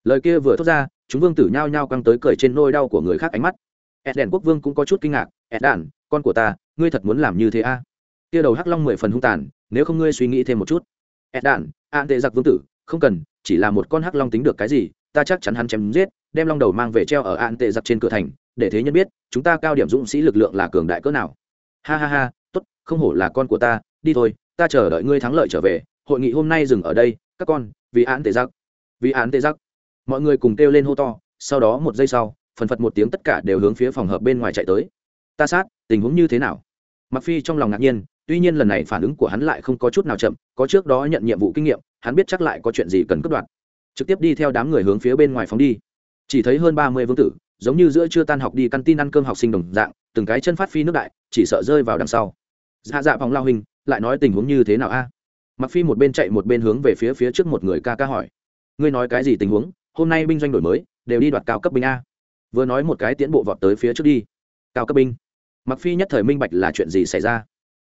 Speaker 1: Lời kia vừa thốt ra chúng vương tử nhao nhao căng tới cười trên nôi đau của người khác ánh mắt. Ed đèn quốc vương cũng có chút kinh ngạc. Ed đàn, con của ta, ngươi thật muốn làm như thế a à? kia đầu hắc long mười phần hung tàn, nếu không ngươi suy nghĩ thêm một chút. Ed đàn an tệ giặc vương tử, không cần, chỉ là một con hắc long tính được cái gì, ta chắc chắn hắn chém giết, đem long đầu mang về treo ở an tệ giặc trên cửa thành, để thế nhân biết, chúng ta cao điểm dũng sĩ lực lượng là cường đại cỡ nào. Ha ha ha, tốt, không hổ là con của ta, đi thôi, ta chờ đợi ngươi thắng lợi trở về, hội nghị hôm nay dừng ở đây, các con, vì án tệ giặc, vì án tệ giặc mọi người cùng kêu lên hô to, sau đó một giây sau, phần phật một tiếng tất cả đều hướng phía phòng hợp bên ngoài chạy tới. Ta sát, tình huống như thế nào? Mặc phi trong lòng ngạc nhiên, tuy nhiên lần này phản ứng của hắn lại không có chút nào chậm, có trước đó nhận nhiệm vụ kinh nghiệm, hắn biết chắc lại có chuyện gì cần cướp đoạt. Trực tiếp đi theo đám người hướng phía bên ngoài phóng đi. Chỉ thấy hơn ba mươi vương tử, giống như giữa chưa tan học đi căn tin ăn cơm học sinh đồng dạng, từng cái chân phát phi nước đại, chỉ sợ rơi vào đằng sau. Dạ dạ phòng lao hình, lại nói tình huống như thế nào a? Mặc phi một bên chạy một bên hướng về phía phía trước một người ca ca hỏi. Ngươi nói cái gì tình huống? Hôm nay binh doanh đổi mới, đều đi đoạt cao cấp binh a. Vừa nói một cái tiến bộ vọt tới phía trước đi. Cao cấp binh. Mặc phi nhất thời minh bạch là chuyện gì xảy ra.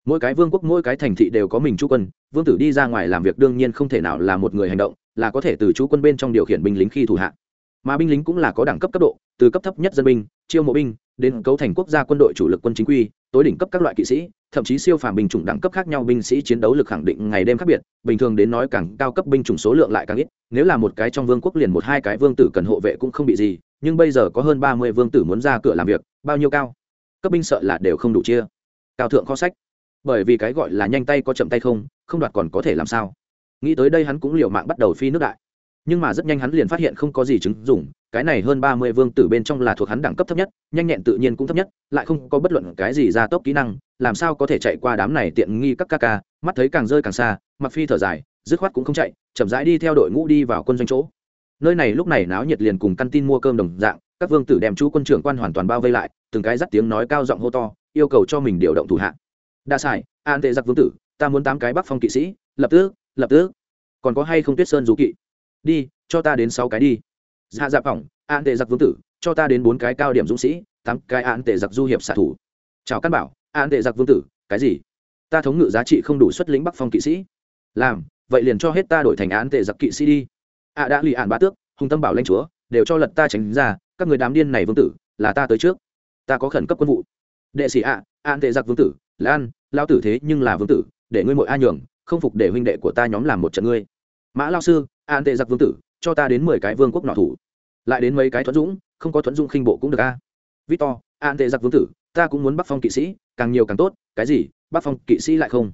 Speaker 1: Mỗi cái vương quốc, mỗi cái thành thị đều có mình chú quân, vương tử đi ra ngoài làm việc đương nhiên không thể nào là một người hành động, là có thể từ chú quân bên trong điều khiển binh lính khi thủ hạ. Mà binh lính cũng là có đẳng cấp cấp độ, từ cấp thấp nhất dân binh, chiêu mộ binh đến cấu thành quốc gia quân đội chủ lực quân chính quy, tối đỉnh cấp các loại kỵ sĩ, thậm chí siêu phàm binh chủng đẳng cấp khác nhau binh sĩ chiến đấu lực khẳng định ngày đêm khác biệt, bình thường đến nói càng cao cấp binh chủng số lượng lại càng ít, nếu là một cái trong vương quốc liền một hai cái vương tử cần hộ vệ cũng không bị gì, nhưng bây giờ có hơn ba mươi vương tử muốn ra cửa làm việc, bao nhiêu cao? Cấp binh sợ là đều không đủ chia. Cao thượng kho sách. Bởi vì cái gọi là nhanh tay có chậm tay không không đoạt còn có thể làm sao? Nghĩ tới đây hắn cũng liều mạng bắt đầu phi nước đại. Nhưng mà rất nhanh hắn liền phát hiện không có gì chứng dùng cái này hơn ba mươi vương tử bên trong là thuộc hắn đẳng cấp thấp nhất nhanh nhẹn tự nhiên cũng thấp nhất lại không có bất luận cái gì ra tốc kỹ năng làm sao có thể chạy qua đám này tiện nghi các ca ca mắt thấy càng rơi càng xa mặc phi thở dài dứt khoát cũng không chạy chậm rãi đi theo đội ngũ đi vào quân doanh chỗ. Nơi này lúc này náo nhiệt liền cùng căn tin mua cơm đồng dạng các vương tử đem chú quân trưởng quan hoàn toàn bao vây lại từng cái dắt tiếng nói cao giọng hô to yêu cầu cho mình điều động thủ hạ. Đa sải, an tệ giặc vương tử ta muốn tám cái bắc phong kỵ sĩ lập tức lập tức. Còn có hay không tuyết sơn du kỵ? Đi cho ta đến sáu cái đi dạ dạ phỏng, an tệ giặc vương tử, cho ta đến bốn cái cao điểm dũng sĩ, tám cái an tệ giặc du hiệp xạ thủ. Chào căn bảo, an tệ giặc vương tử, cái gì? Ta thống ngự giá trị không đủ xuất lĩnh bắc phong kỵ sĩ. Làm, vậy liền cho hết ta đổi thành án tệ giặc kỵ sĩ đi. Ạ đã lì ạn bá tước, hùng tâm bảo lanh chúa, đều cho lật ta tránh ra, các người đám điên này vương tử, là ta tới trước. Ta có khẩn cấp quân vụ. Đệ sĩ ạ, an tệ giặc vương tử, lan lao tử thế nhưng là vương tử, để ngươi mội a nhường, không phục để huynh đệ của ta nhóm làm một trận ngươi. Mã lao sư, an tệ giặc vương tử cho ta đến mười cái vương quốc nọ thủ. Lại đến mấy cái thuẫn dũng, không có thuẫn dũng khinh bộ cũng được a. Victor, an tệ giặc vương tử, ta cũng muốn bắc phong kỵ sĩ, càng nhiều càng tốt, cái gì bắc phong kỵ sĩ lại không?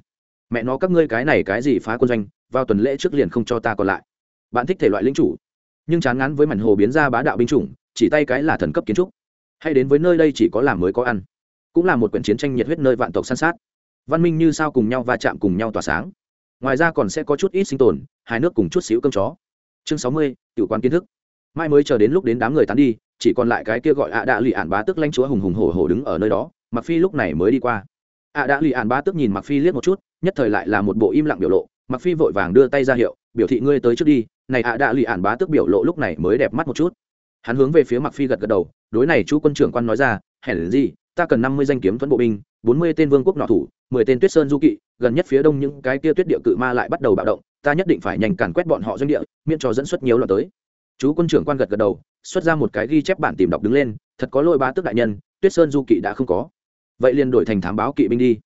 Speaker 1: Mẹ nó, các ngươi cái này cái gì phá quân doanh, vào tuần lễ trước liền không cho ta còn lại. Bạn thích thể loại lính chủ, nhưng chán ngán với mảnh hồ biến ra bá đạo binh chủng, chỉ tay cái là thần cấp kiến trúc. Hay đến với nơi đây chỉ có làm mới có ăn, cũng là một quyển chiến tranh nhiệt huyết nơi vạn tộc săn sát. Văn minh như sao cùng nhau va chạm cùng nhau tỏa sáng. Ngoài ra còn sẽ có chút ít sinh tồn hai nước cùng chút xíu cơm chó chương sáu mươi, tiểu quan kiến thức. Mai mới chờ đến lúc đến đám người tán đi, chỉ còn lại cái kia gọi ạ đạ lì ản bá tức lanh chúa hùng hùng hổ hổ đứng ở nơi đó mặc phi lúc này mới đi qua. Ạ đạ lì ản bá tức nhìn mặc phi liếc một chút, nhất thời lại là một bộ im lặng biểu lộ. Mặc phi vội vàng đưa tay ra hiệu, biểu thị ngươi tới trước đi. Này ạ đạ lì ản bá tức biểu lộ lúc này mới đẹp mắt một chút. Hắn hướng về phía mặc phi gật gật đầu, đối này chú quân trưởng quan nói ra, hèn gì, ta cần năm mươi danh kiếm thuẫn bộ binh, bốn mươi tên vương quốc nọ thủ, mười tên tuyết sơn du kỵ, gần nhất phía đông những cái kia tuyết địa cự ma lại bắt đầu bạo động ta nhất định phải nhanh càn quét bọn họ doanh địa, miễn cho dẫn xuất nhiều loạn tới. Chú quân trưởng quan gật gật đầu, xuất ra một cái ghi chép bản tìm đọc đứng lên, thật có lỗi bá tước đại nhân, tuyết sơn du kỵ đã không có. Vậy liền đổi thành thám báo kỵ binh đi.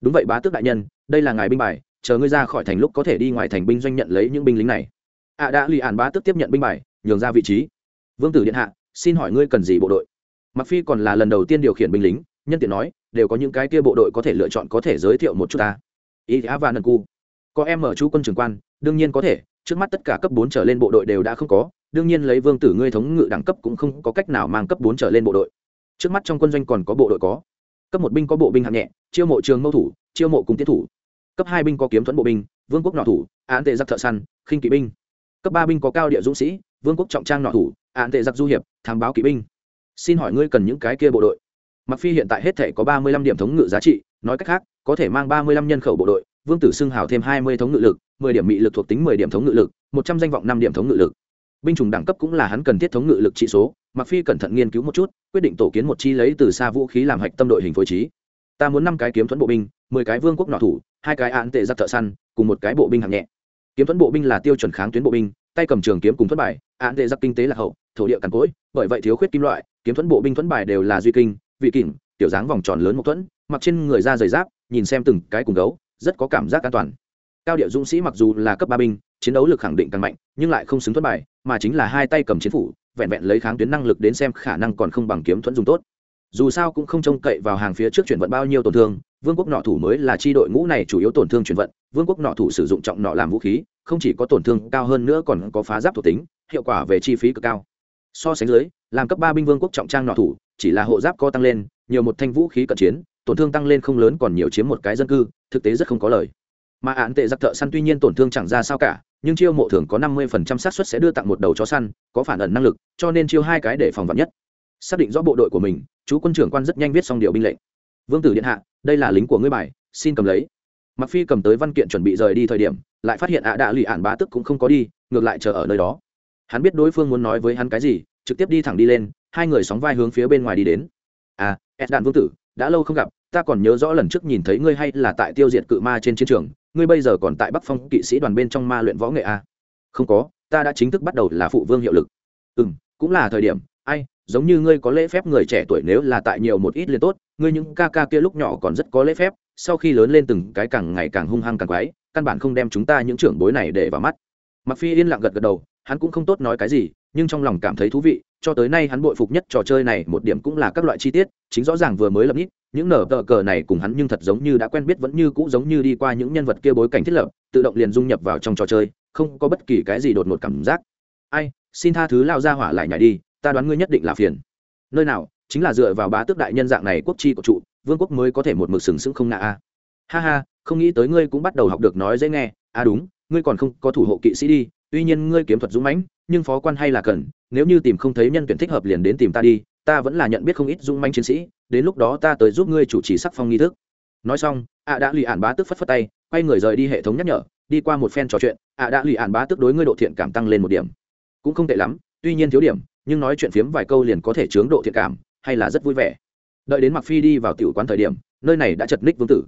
Speaker 1: Đúng vậy bá tước đại nhân, đây là ngài binh bài, chờ ngươi ra khỏi thành lúc có thể đi ngoài thành binh doanh nhận lấy những binh lính này. Ạ đã, lì ản bá tước tiếp nhận binh bài, nhường ra vị trí. Vương tử điện hạ, xin hỏi ngươi cần gì bộ đội? Mặc phi còn là lần đầu tiên điều khiển binh lính, nhân tiện nói, đều có những cái kia bộ đội có thể lựa chọn có thể giới thiệu một chút ta. Ý á và nần cu có em ở chú quân trưởng quan, đương nhiên có thể, trước mắt tất cả cấp bốn trở lên bộ đội đều đã không có, đương nhiên lấy vương tử ngươi thống ngự đẳng cấp cũng không có cách nào mang cấp bốn trở lên bộ đội. Trước mắt trong quân doanh còn có bộ đội có. Cấp một binh có bộ binh hạng nhẹ, chiêu mộ trường mâu thủ, chiêu mộ cùng tiến thủ. Cấp hai binh có kiếm thuẫn bộ binh, vương quốc nọ thủ, án tệ giặc thợ săn, khinh kỵ binh. Cấp ba binh có cao địa dũng sĩ, vương quốc trọng trang nọ thủ, án tệ giặc du hiệp, thám báo kỵ binh. Xin hỏi ngươi cần những cái kia bộ đội? Mặc phi hiện tại hết thể có ba mươi lăm điểm thống ngự giá trị, nói cách khác, có thể mang ba mươi lăm nhân khẩu bộ đội vương tử xưng hào thêm hai mươi thống ngự lực, mười điểm mị lực thuộc tính mười điểm thống ngự lực, một trăm danh vọng năm điểm thống ngự lực. Binh chủng đẳng cấp cũng là hắn cần thiết thống ngự lực trị số mặc phi cẩn thận nghiên cứu một chút, quyết định tổ kiến một chi lấy từ xa vũ khí làm hạch tâm đội hình phối trí. Ta muốn năm cái kiếm thuẫn bộ binh, mười cái vương quốc nọ thủ, hai cái án tệ giặc thợ săn, cùng một cái bộ binh hạng nhẹ. Kiếm thuẫn bộ binh là tiêu chuẩn kháng tuyến bộ binh, tay cầm trường kiếm cùng thuẫn bài, án tệ giặc kinh tế là hậu, thổ địa cằn cỗi, bởi vậy thiếu khuyết kim loại, kiếm thuẫn bộ binh thuẫn bài đều là duy kinh, vị kỉnh, tiểu dáng vòng tròn lớn một thuẫn, mặc trên người da dày giáp, nhìn xem từng cái cùng gấu rất có cảm giác an toàn. Cao địa dũng sĩ mặc dù là cấp ba binh, chiến đấu lực khẳng định càng mạnh, nhưng lại không xứng thuẫn bài, mà chính là hai tay cầm chiến phủ, vẹn vẹn lấy kháng tuyến năng lực đến xem khả năng còn không bằng kiếm thuẫn dùng tốt. Dù sao cũng không trông cậy vào hàng phía trước chuyển vận bao nhiêu tổn thương, vương quốc nọ thủ mới là chi đội ngũ này chủ yếu tổn thương chuyển vận, vương quốc nọ thủ sử dụng trọng nọ làm vũ khí, không chỉ có tổn thương cao hơn nữa còn có phá giáp thuộc tính, hiệu quả về chi phí cực cao. So sánh dưới, làm cấp ba binh vương quốc trọng trang nọ thủ, chỉ là hộ giáp co tăng lên, nhiều một thanh vũ khí cận chiến, tổn thương tăng lên không lớn còn nhiều chiếm một cái dân cư thực tế rất không có lời. Mà án tệ giặc thợ săn tuy nhiên tổn thương chẳng ra sao cả, nhưng chiêu mộ thường có năm mươi phần trăm xác suất sẽ đưa tặng một đầu chó săn, có phản ẩn năng lực, cho nên chiêu hai cái để phòng vật nhất. Xác định rõ bộ đội của mình, chú quân trưởng quan rất nhanh viết xong điều binh lệnh. Vương tử điện hạ, đây là lính của ngươi bài, xin cầm lấy. Mặc phi cầm tới văn kiện chuẩn bị rời đi thời điểm, lại phát hiện ạ à đạ lụy ản bá tức cũng không có đi, ngược lại chờ ở nơi đó. Hắn biết đối phương muốn nói với hắn cái gì, trực tiếp đi thẳng đi lên, hai người sóng vai hướng phía bên ngoài đi đến. À ed đạn vương tử, đã lâu không gặp ta còn nhớ rõ lần trước nhìn thấy ngươi hay là tại tiêu diệt cự ma trên chiến trường, ngươi bây giờ còn tại bắc phong kỵ sĩ đoàn bên trong ma luyện võ nghệ à? không có, ta đã chính thức bắt đầu là phụ vương hiệu lực. Ừ m cũng là thời điểm. Ai, giống như ngươi có lễ phép người trẻ tuổi nếu là tại nhiều một ít liền tốt, ngươi những ca ca kia lúc nhỏ còn rất có lễ phép, sau khi lớn lên từng cái càng ngày càng hung hăng càng quái, căn bản không đem chúng ta những trưởng bối này để vào mắt. Mặc phi yên lặng gật gật đầu, hắn cũng không tốt nói cái gì, nhưng trong lòng cảm thấy thú vị, cho tới nay hắn bội phục nhất trò chơi này, một điểm cũng là các loại chi tiết, chính rõ ràng vừa mới lập nít những nở tờ cờ này cùng hắn nhưng thật giống như đã quen biết vẫn như cũ giống như đi qua những nhân vật kia bối cảnh thiết lập, tự động liền dung nhập vào trong trò chơi, không có bất kỳ cái gì đột ngột cảm giác. Ai, xin tha thứ lao ra hỏa lại nhảy đi, ta đoán ngươi nhất định là phiền. Nơi nào, chính là dựa vào bá tước đại nhân dạng này quốc chi của trụ, vương quốc mới có thể một mực sừng sững không nạ a à. ha ha, không nghĩ tới ngươi cũng bắt đầu học được nói dễ nghe. À đúng, ngươi còn không có thủ hộ kỵ sĩ đi, tuy nhiên ngươi kiếm thuật dũng mãnh, nhưng phó quan hay là cần, nếu như tìm không thấy nhân tuyển thích hợp liền đến tìm ta đi ta vẫn là nhận biết không ít dũng manh chiến sĩ, đến lúc đó ta tới giúp ngươi chủ trì sắc phong nghi thức. Nói xong ạ đã lì ản bá tức phất phất tay, quay người rời đi hệ thống nhắc nhở, đi qua một phen trò chuyện ạ đã lì ản bá tức đối ngươi độ thiện cảm tăng lên một điểm. Cũng không tệ lắm, tuy nhiên thiếu điểm, nhưng nói chuyện phiếm vài câu liền có thể chướng độ thiện cảm, hay là rất vui vẻ. Đợi đến mặc phi đi vào tiểu quán thời điểm, nơi này đã chật ních vương tử.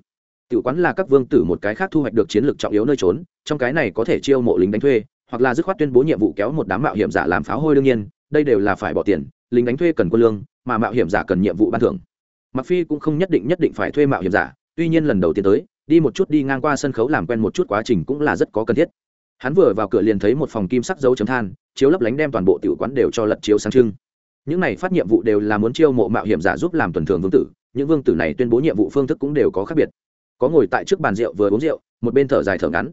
Speaker 1: Tiểu quán là các vương tử một cái khác thu hoạch được chiến lược trọng yếu nơi trốn, trong cái này có thể chiêu mộ lính đánh thuê, hoặc là dứt khoát tuyên bố nhiệm vụ kéo một đám mạo hiểm giả làm pháo hôi đương nhiên, đây đều là phải bỏ tiền lính đánh thuê cần quân lương, mà mạo hiểm giả cần nhiệm vụ ban thưởng. Mặc phi cũng không nhất định nhất định phải thuê mạo hiểm giả, tuy nhiên lần đầu tiên tới, đi một chút đi ngang qua sân khấu làm quen một chút quá trình cũng là rất có cần thiết. Hắn vừa vào cửa liền thấy một phòng kim sắc dấu chấm than, chiếu lấp lánh đem toàn bộ tiểu quán đều cho lật chiếu sáng trưng. Những này phát nhiệm vụ đều là muốn chiêu mộ mạo hiểm giả giúp làm tuần thường vương tử, những vương tử này tuyên bố nhiệm vụ phương thức cũng đều có khác biệt. Có ngồi tại trước bàn rượu vừa uống rượu, một bên thở dài thở ngắn.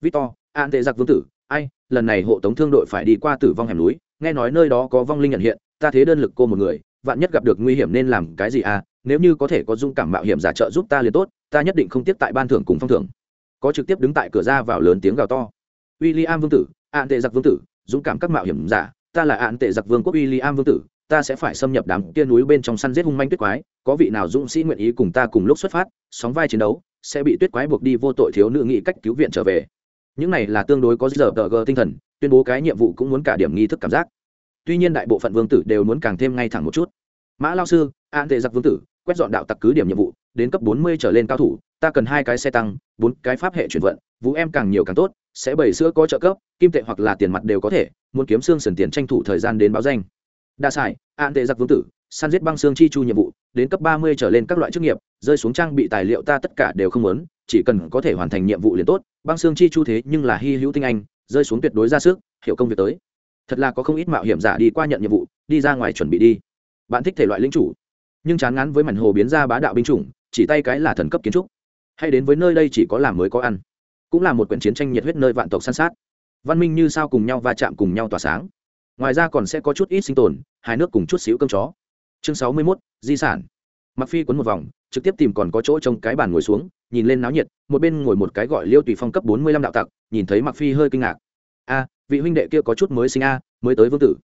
Speaker 1: Victor an tệ giặc vương tử, ai, lần này hộ tống thương đội phải đi qua tử vong hẻm núi, nghe nói nơi đó có vong linh nhận hiện ta thế đơn lực cô một người, vạn nhất gặp được nguy hiểm nên làm cái gì à? Nếu như có thể có dung cảm mạo hiểm giả trợ giúp ta liền tốt, ta nhất định không tiếp tại ban thưởng cùng phong thưởng. Có trực tiếp đứng tại cửa ra vào lớn tiếng gào to. W i l l i am vương tử ạn tệ giặc vương tử, dũng cảm các mạo hiểm giả, ta là ạn tệ giặc vương quốc w i l l i am vương tử, ta sẽ phải xâm nhập đám kia núi bên trong săn giết hung manh tuyết quái, có vị nào dũng sĩ nguyện ý cùng ta cùng lúc xuất phát, sóng vai chiến đấu, sẽ bị tuyết quái buộc đi vô tội thiếu nữ nghị cách cứu viện trở về. Những này là tương đối có giờ tờ gờ tinh thần, tuyên bố cái nhiệm vụ cũng muốn cả điểm nghi thức cảm giác tuy nhiên đại bộ phận vương tử đều muốn càng thêm ngay thẳng một chút. Mã lao sư, an tệ giặc vương tử, quét dọn đạo tặc cứ điểm nhiệm vụ, đến cấp bốn mươi trở lên cao thủ, ta cần hai cái xe tăng, bốn cái pháp hệ chuyển vận, vũ em càng nhiều càng tốt, sẽ bày sữa có trợ cấp, kim tệ hoặc là tiền mặt đều có thể, muốn kiếm xương sần tiền tranh thủ thời gian đến báo danh. Đa sải, an tệ giặc vương tử săn giết băng xương chi chu nhiệm vụ, đến cấp ba mươi trở lên các loại chức nghiệp, rơi xuống trang bị tài liệu ta tất cả đều không muốn, chỉ cần có thể hoàn thành nhiệm vụ liền tốt, băng xương chi chu thế nhưng là hy hữu tinh anh, rơi xuống tuyệt đối ra sức, hiểu công việc tới thật là có không ít mạo hiểm giả đi qua nhận nhiệm vụ đi ra ngoài chuẩn bị đi. Bạn thích thể loại lính chủ nhưng chán ngắn với mảnh hồ biến ra bá đạo binh chủng chỉ tay cái là thần cấp kiến trúc. Hay đến với nơi đây chỉ có làm mới có ăn cũng là một quyển chiến tranh nhiệt huyết nơi vạn tộc săn sát. Văn minh như sao cùng nhau va chạm cùng nhau tỏa sáng. Ngoài ra còn sẽ có chút ít sinh tồn hai nước cùng chút xíu cơm chó. Chương sáu mươi 61, di sản. Mặc phi quấn một vòng trực tiếp tìm còn có chỗ trong cái bàn ngồi xuống nhìn lên náo nhiệt một bên ngồi một cái gọi liêu tùy phong cấp bốn mươi lăm đạo tặc nhìn thấy mặc phi hơi kinh ngạc. A vị huynh đệ kia có chút mới sinh a, mới tới vương tử.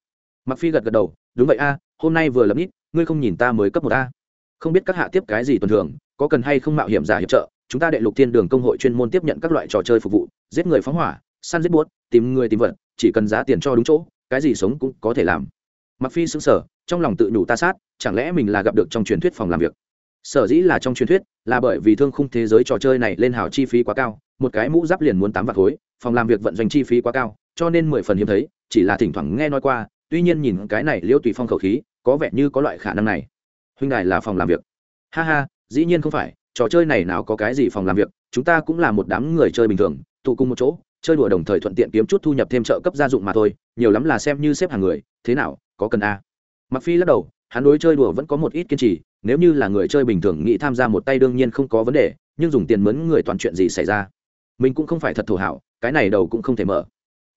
Speaker 1: Mặc phi gật gật đầu, đúng vậy a, hôm nay vừa lập nít, ngươi không nhìn ta mới cấp một a. Không biết các hạ tiếp cái gì tuần thường, có cần hay không mạo hiểm giả hiệp trợ, chúng ta đệ lục thiên đường công hội chuyên môn tiếp nhận các loại trò chơi phục vụ, giết người phóng hỏa, săn giết buốt, tìm người tìm vật, chỉ cần giá tiền cho đúng chỗ, cái gì sống cũng có thể làm. Mặc phi sững sờ, trong lòng tự nhủ ta sát, chẳng lẽ mình là gặp được trong truyền thuyết phòng làm việc? Sở dĩ là trong truyền thuyết, là bởi vì thương khung thế giới trò chơi này lên hào chi phí quá cao, một cái mũ giáp liền muốn tám vạt khối, phòng làm việc vận doanh chi phí quá cao cho nên mười phần hiếm thấy, chỉ là thỉnh thoảng nghe nói qua, tuy nhiên nhìn cái này liêu tùy phong khẩu khí, có vẻ như có loại khả năng này. Huynh đài là phòng làm việc. Ha ha, dĩ nhiên không phải, trò chơi này nào có cái gì phòng làm việc, chúng ta cũng là một đám người chơi bình thường, tụ cùng một chỗ, chơi đùa đồng thời thuận tiện kiếm chút thu nhập thêm trợ cấp gia dụng mà thôi, nhiều lắm là xem như xếp hàng người, thế nào, có cần a? Mặc phi lắc đầu, hắn đối chơi đùa vẫn có một ít kiên trì, nếu như là người chơi bình thường nghĩ tham gia một tay đương nhiên không có vấn đề, nhưng dùng tiền mướn người toàn chuyện gì xảy ra? Mình cũng không phải thật thổ hảo, cái này đầu cũng không thể mở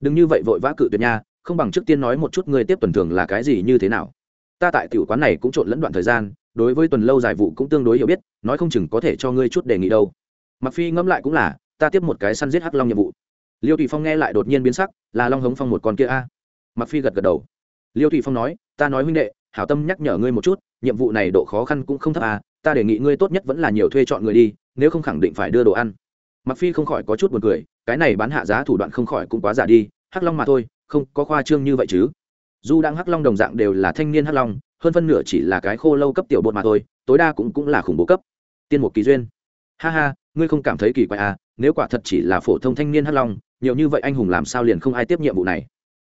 Speaker 1: đừng như vậy vội vã cự tuyệt nha, không bằng trước tiên nói một chút người tiếp tuần thường là cái gì như thế nào. Ta tại tiểu quán này cũng trộn lẫn đoạn thời gian, đối với tuần lâu dài vụ cũng tương đối hiểu biết, nói không chừng có thể cho ngươi chút đề nghị đâu. Mặc phi ngẫm lại cũng là, ta tiếp một cái săn giết hắc long nhiệm vụ. Liêu thủy phong nghe lại đột nhiên biến sắc, là long hống phong một con kia a. Mặc phi gật gật đầu. Liêu thủy phong nói, ta nói huynh đệ, hảo tâm nhắc nhở ngươi một chút, nhiệm vụ này độ khó khăn cũng không thấp à ta đề nghị ngươi tốt nhất vẫn là nhiều thuê chọn người đi, nếu không khẳng định phải đưa đồ ăn. Mặc phi không khỏi có chút buồn cười cái này bán hạ giá thủ đoạn không khỏi cũng quá giả đi, hắc long mà thôi, không có khoa trương như vậy chứ. Dù đang hắc long đồng dạng đều là thanh niên hắc long, hơn phân nửa chỉ là cái khô lâu cấp tiểu bột mà thôi, tối đa cũng cũng là khủng bố cấp. Tiên một kỳ duyên. Ha ha, ngươi không cảm thấy kỳ quái à nếu quả thật chỉ là phổ thông thanh niên hắc long, nhiều như vậy anh hùng làm sao liền không ai tiếp nhiệm vụ này?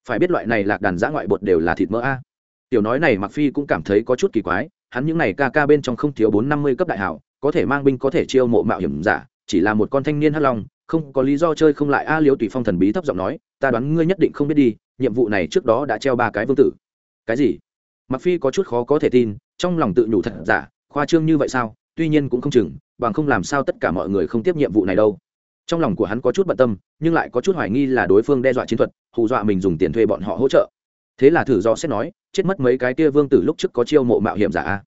Speaker 1: Phải biết loại này lạc đàn giã ngoại bột đều là thịt mỡ a. Tiểu nói này mặc phi cũng cảm thấy có chút kỳ quái, hắn những này ca ca bên trong không thiếu bốn năm mươi cấp đại hảo, có thể mang binh có thể chiêu mộ mạo hiểm giả, chỉ là một con thanh niên hắc long không có lý do chơi không lại. A liêu tùy phong thần bí thấp giọng nói, ta đoán ngươi nhất định không biết đi, nhiệm vụ này trước đó đã treo ba cái vương tử. Cái gì? Mặc phi có chút khó có thể tin, trong lòng tự nhủ thật giả, khoa trương như vậy sao? Tuy nhiên cũng không chừng, bằng không làm sao tất cả mọi người không tiếp nhiệm vụ này đâu. Trong lòng của hắn có chút bận tâm, nhưng lại có chút hoài nghi là đối phương đe dọa chiến thuật, hù dọa mình dùng tiền thuê bọn họ hỗ trợ. Thế là thử do xét nói, chết mất mấy cái kia vương tử lúc trước có chiêu mộ mạo hiểm giả a?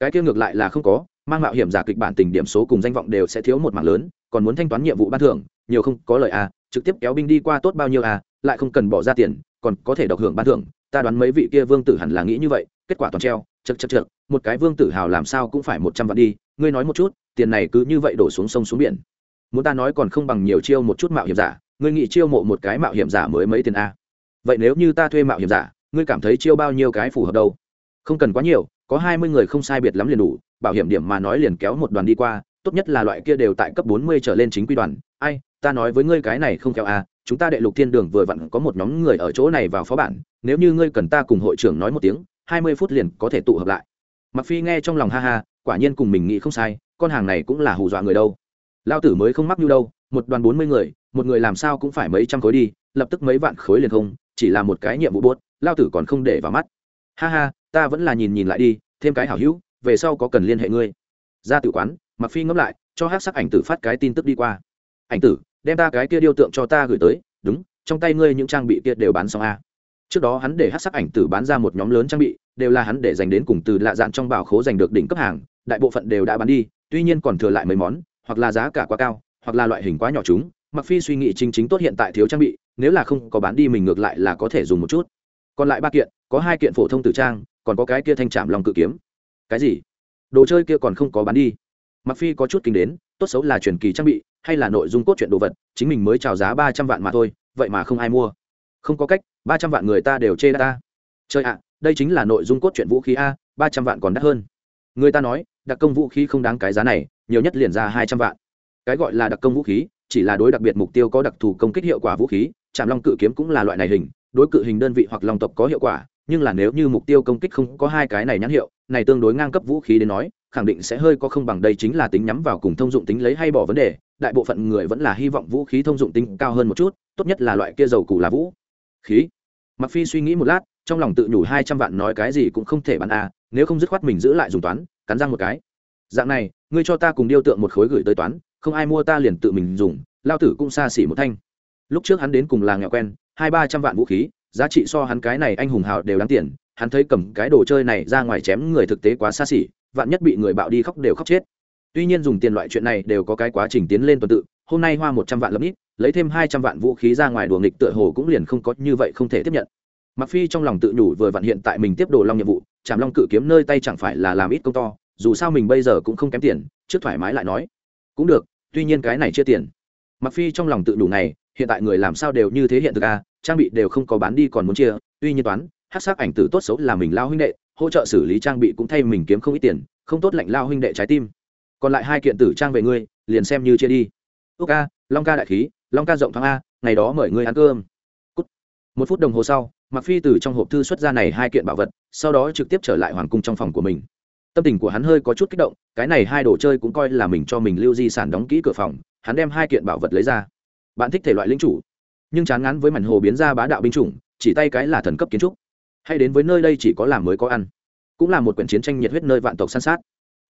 Speaker 1: Cái kia ngược lại là không có mang mạo hiểm giả kịch bản tình điểm số cùng danh vọng đều sẽ thiếu một mảng lớn, còn muốn thanh toán nhiệm vụ ban thưởng, nhiều không có lời à? trực tiếp kéo binh đi qua tốt bao nhiêu à? lại không cần bỏ ra tiền, còn có thể độc hưởng ban thưởng, ta đoán mấy vị kia vương tử hẳn là nghĩ như vậy, kết quả toàn treo, chật chật chật một cái vương tử hào làm sao cũng phải một trăm vạn đi, ngươi nói một chút, tiền này cứ như vậy đổ xuống sông xuống biển muốn ta nói còn không bằng nhiều chiêu một chút mạo hiểm giả, ngươi nghĩ chiêu mộ một cái mạo hiểm giả mới mấy tiền a vậy nếu như ta thuê mạo hiểm giả, ngươi cảm thấy chiêu bao nhiêu cái phù hợp đâu không cần quá nhiều, có hai mươi người không sai biệt lắm liền đủ bảo hiểm điểm mà nói liền kéo một đoàn đi qua, tốt nhất là loại kia đều tại cấp bốn mươi trở lên chính quy đoàn. Ai, ta nói với ngươi cái này không kéo à chúng ta đệ lục thiên đường vừa vặn có một nhóm người ở chỗ này vào phó bản, nếu như ngươi cần ta cùng hội trưởng nói một tiếng, hai mươi phút liền có thể tụ hợp lại. Mặc phi nghe trong lòng ha ha, quả nhiên cùng mình nghĩ không sai, con hàng này cũng là hù dọa người đâu. Lao tử mới không mắc như đâu, một đoàn bốn mươi người, một người làm sao cũng phải mấy trăm khối đi, lập tức mấy vạn khối liền không, chỉ là một cái nhiệm vụ buốt, lao tử còn không để vào mắt. Ha ha, ta vẫn là nhìn nhìn lại đi, thêm cái hảo hữu về sau có cần liên hệ ngươi. Ra tự quán mặc phi ngẫm lại, cho hát sắc ảnh tử phát cái tin tức đi qua. Ảnh tử, đem ta cái kia điêu tượng cho ta gửi tới, đúng, trong tay ngươi những trang bị kia đều bán xong a trước đó hắn để hát sắc ảnh tử bán ra một nhóm lớn trang bị, đều là hắn để dành đến cùng từ lạ dạn trong bảo khố giành được đỉnh cấp hàng, đại bộ phận đều đã bán đi, tuy nhiên còn thừa lại mấy món, hoặc là giá cả quá cao, hoặc là loại hình quá nhỏ chúng. Mặc phi suy nghĩ chính chính tốt hiện tại thiếu trang bị, nếu là không có bán đi mình ngược lại là có thể dùng một chút. Còn lại ba kiện, có hai kiện phổ thông tử trang, còn có cái kia thanh trạm lòng cự kiếm cái gì? Đồ chơi kia còn không có bán đi. Mặc phi có chút kinh đến, tốt xấu là truyền kỳ trang bị, hay là nội dung cốt truyện đồ vật, chính mình mới chào giá ba trăm vạn mà thôi, vậy mà không ai mua. Không có cách, ba trăm vạn người ta đều chê ta. Chơi ạ, đây chính là nội dung cốt truyện vũ khí a, ba trăm vạn còn đắt hơn. Người ta nói, đặc công vũ khí không đáng cái giá này, nhiều nhất liền ra hai trăm vạn. Cái gọi là đặc công vũ khí, chỉ là đối đặc biệt mục tiêu có đặc thù công kích hiệu quả vũ khí chạm long cự kiếm cũng là loại này hình, đối cự hình đơn vị hoặc lòng tộc có hiệu quả, nhưng là nếu như mục tiêu công kích không có hai cái này nhãn hiệu này tương đối ngang cấp vũ khí đến nói, khẳng định sẽ hơi có không bằng đây chính là tính nhắm vào cùng thông dụng tính lấy hay bỏ vấn đề, đại bộ phận người vẫn là hy vọng vũ khí thông dụng tính cao hơn một chút, tốt nhất là loại kia dầu củ là vũ. Khí. Mặc phi suy nghĩ một lát, trong lòng tự nhủ hai trăm vạn nói cái gì cũng không thể bán a nếu không dứt khoát mình giữ lại dùng toán, cắn răng một cái. Dạng này, ngươi cho ta cùng điêu tượng một khối gửi tới toán, không ai mua ta liền tự mình dùng, lao tử cũng xa xỉ một thanh. Lúc trước hắn đến cùng là nghèo quen, hai ba trăm vạn vũ khí, giá trị so hắn cái này anh hùng hào đều đáng tiền hắn thấy cầm cái đồ chơi này ra ngoài chém người thực tế quá xa xỉ, vạn nhất bị người bạo đi khóc đều khóc chết. Tuy nhiên dùng tiền loại chuyện này đều có cái quá trình tiến lên tuần tự, hôm nay hoa một trăm vạn lập ít lấy thêm hai trăm vạn vũ khí ra ngoài đùa nghịch tựa hồ cũng liền không có như vậy không thể tiếp nhận. Mặc phi trong lòng tự nhủ vừa vặn hiện tại mình tiếp đồ long nhiệm vụ chạm long cự kiếm nơi tay chẳng phải là làm ít công to, dù sao mình bây giờ cũng không kém tiền, trước thoải mái lại nói. Cũng được, tuy nhiên cái này chia tiền. Mặc phi trong lòng tự đủ này, hiện tại người làm sao đều như thế hiện thực a trang bị đều không có bán đi còn muốn chia, tuy nhiên toán hát sắc ảnh tử tốt xấu là mình lao huynh đệ, hỗ trợ xử lý trang bị cũng thay mình kiếm không ít tiền, không tốt lạnh lao huynh đệ trái tim. Còn lại hai kiện tử trang về ngươi, liền xem như chia đi. Ước a, long ca đại khí, long ca rộng thoáng a, ngày đó mời ngươi ăn cơm. Cút. một phút đồng hồ sau mặc phi từ trong hộp thư xuất ra này hai kiện bảo vật, sau đó trực tiếp trở lại hoàng cung trong phòng của mình. Tâm tình của hắn hơi có chút kích động, cái này hai đồ chơi cũng coi là mình cho mình lưu di sản đóng kỹ cửa phòng, hắn đem hai kiện bảo vật lấy ra. Bạn thích thể loại lính chủ, nhưng chán ngán với mảnh hồ biến ra bá đạo binh chủng, chỉ tay cái là thần cấp kiến trúc hay đến với nơi đây chỉ có làm mới có ăn. Cũng là một quyển chiến tranh nhiệt huyết nơi vạn tộc săn sát.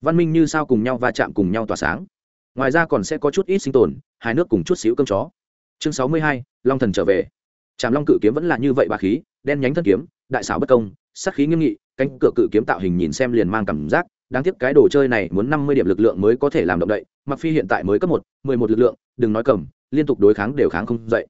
Speaker 1: Văn minh như sao cùng nhau va chạm cùng nhau tỏa sáng. Ngoài ra còn sẽ có chút ít sinh tồn hai nước cùng chút xíu cơm chó. Chương sáu mươi hai, long thần trở về. Tràm long cự kiếm vẫn là như vậy bà khí, đen nhánh thân kiếm, đại xảo bất công sắc khí nghiêm nghị, cánh cửa cự kiếm tạo hình nhìn xem liền mang cảm giác, đáng tiếc cái đồ chơi này muốn năm mươi điểm lực lượng mới có thể làm động đậy mặc phi hiện tại mới cấp một, mười một lực lượng, đừng nói cầm, liên tục đối kháng đều kháng không dậy.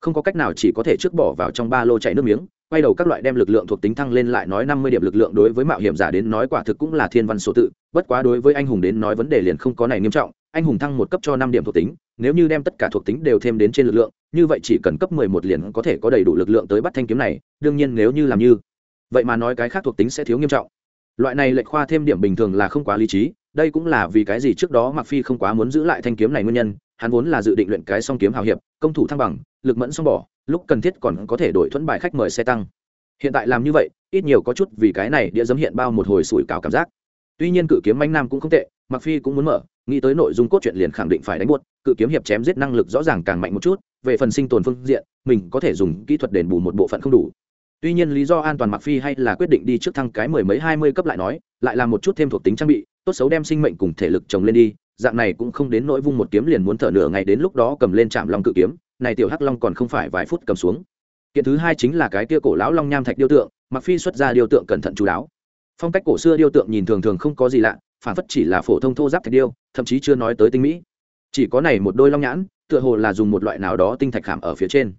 Speaker 1: Không có cách nào chỉ có thể trước bỏ vào trong ba lô chạy nước miếng quay đầu các loại đem lực lượng thuộc tính thăng lên lại nói năm mươi điểm lực lượng đối với mạo hiểm giả đến nói quả thực cũng là thiên văn số tự, bất quá đối với anh hùng đến nói vấn đề liền không có này nghiêm trọng, anh hùng thăng một cấp cho năm điểm thuộc tính, nếu như đem tất cả thuộc tính đều thêm đến trên lực lượng, như vậy chỉ cần cấp mười một liền có thể có đầy đủ lực lượng tới bắt thanh kiếm này, đương nhiên nếu như làm như vậy mà nói cái khác thuộc tính sẽ thiếu nghiêm trọng. Loại này lệch khoa thêm điểm bình thường là không quá lý trí, đây cũng là vì cái gì trước đó mặc phi không quá muốn giữ lại thanh kiếm này nguyên nhân, hắn vốn là dự định luyện cái song kiếm hào hiệp, công thủ thăng bằng, lực mẫn song bỏ lúc cần thiết còn có thể đổi thuẫn bài khách mời xe tăng. Hiện tại làm như vậy, ít nhiều có chút vì cái này đĩa dấm hiện bao một hồi sủi cảo cảm giác. Tuy nhiên cự kiếm manh nam cũng không tệ mặc phi cũng muốn mở, nghĩ tới nội dung cốt truyện liền khẳng định phải đánh buốt, cự kiếm hiệp chém giết năng lực rõ ràng càng mạnh một chút, về phần sinh tồn phương diện, mình có thể dùng kỹ thuật đền bù một bộ phận không đủ. Tuy nhiên lý do an toàn mặc phi hay là quyết định đi trước thăng cái mười mấy hai mươi cấp lại nói, lại làm một chút thêm thuộc tính trang bị, tốt xấu đem sinh mệnh cùng thể lực chồng lên đi, dạng này cũng không đến nỗi vung một kiếm liền muốn thở nửa ngày đến lúc đó cầm lên chạm long cự kiếm này tiểu hắc long còn không phải vài phút cầm xuống. Kiện thứ hai chính là cái kia cổ lão long nham thạch điêu tượng mặc phi xuất ra điêu tượng cẩn thận chú đáo. Phong cách cổ xưa điêu tượng nhìn thường thường không có gì lạ, phản phất chỉ là phổ thông thô giáp thạch điêu, thậm chí chưa nói tới tinh mỹ. Chỉ có này một đôi long nhãn, tựa hồ là dùng một loại nào đó tinh thạch khảm ở phía trên.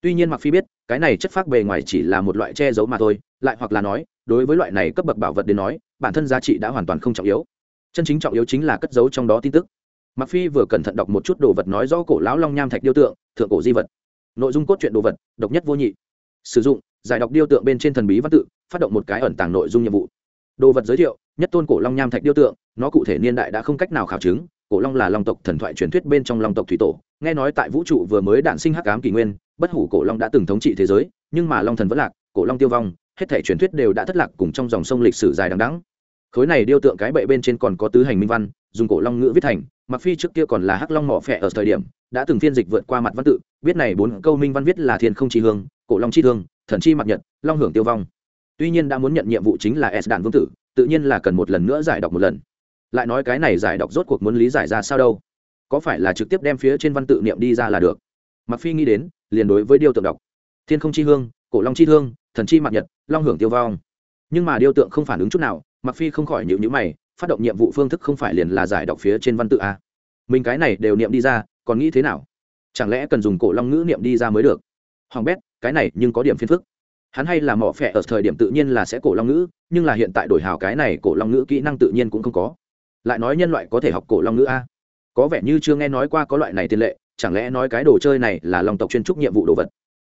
Speaker 1: Tuy nhiên mặc phi biết, cái này chất phác bề ngoài chỉ là một loại che giấu mà thôi, lại hoặc là nói, đối với loại này cấp bậc bảo vật đến nói, bản thân giá trị đã hoàn toàn không trọng yếu. Chân chính trọng yếu chính là cất giấu trong đó tin tức mặc phi vừa cẩn thận đọc một chút đồ vật nói rõ cổ lão long nham thạch điêu tượng, thượng cổ di vật. Nội dung cốt truyện đồ vật, độc nhất vô nhị. Sử dụng, giải đọc điêu tượng bên trên thần bí văn tự, phát động một cái ẩn tàng nội dung nhiệm vụ. Đồ vật giới thiệu, nhất tôn cổ long nham thạch điêu tượng, nó cụ thể niên đại đã không cách nào khảo chứng, cổ long là long tộc thần thoại truyền thuyết bên trong long tộc thủy tổ. Nghe nói tại vũ trụ vừa mới đản sinh hắc ám kỷ nguyên, bất hủ cổ long đã từng thống trị thế giới, nhưng mà long thần vẫn lạc, cổ long tiêu vong, hết thể truyền thuyết đều đã thất lạc cùng trong dòng sông lịch sử dài đằng đẵng. Khối này điêu tượng cái bệ bên trên còn có tứ hành minh văn dùng cổ long ngữ viết thành, mặc phi trước kia còn là hắc long mỏ phẹ ở thời điểm, đã từng phiên dịch vượt qua mặt văn tự, biết này bốn câu minh văn viết là thiên không chi hương, cổ long chi thương, thần chi mặc nhật, long hưởng tiêu vong. Tuy nhiên đã muốn nhận nhiệm vụ chính là s đạn vương tử, tự nhiên là cần một lần nữa giải đọc một lần. Lại nói cái này giải đọc rốt cuộc muốn lý giải ra sao đâu? Có phải là trực tiếp đem phía trên văn tự niệm đi ra là được? Mặc phi nghĩ đến, liền đối với điêu tượng đọc. Thiên không chi hương, cổ long chi thương, thần chi mặc nhật, long hưởng tiêu vong. Nhưng mà điêu tượng không phản ứng chút nào mặc phi không khỏi nhịu nhữ mày phát động nhiệm vụ phương thức không phải liền là giải đọc phía trên văn tự a. Mình cái này đều niệm đi ra, còn nghĩ thế nào? Chẳng lẽ cần dùng cổ long ngữ niệm đi ra mới được? Hoàng bét, cái này nhưng có điểm phiền phức. Hắn hay là mỏ phẹ ở thời điểm tự nhiên là sẽ cổ long ngữ, nhưng là hiện tại đổi hào cái này cổ long ngữ kỹ năng tự nhiên cũng không có. Lại nói nhân loại có thể học cổ long ngữ a? Có vẻ như chưa nghe nói qua có loại này tiền lệ, chẳng lẽ nói cái đồ chơi này là long tộc chuyên trúc nhiệm vụ đồ vật?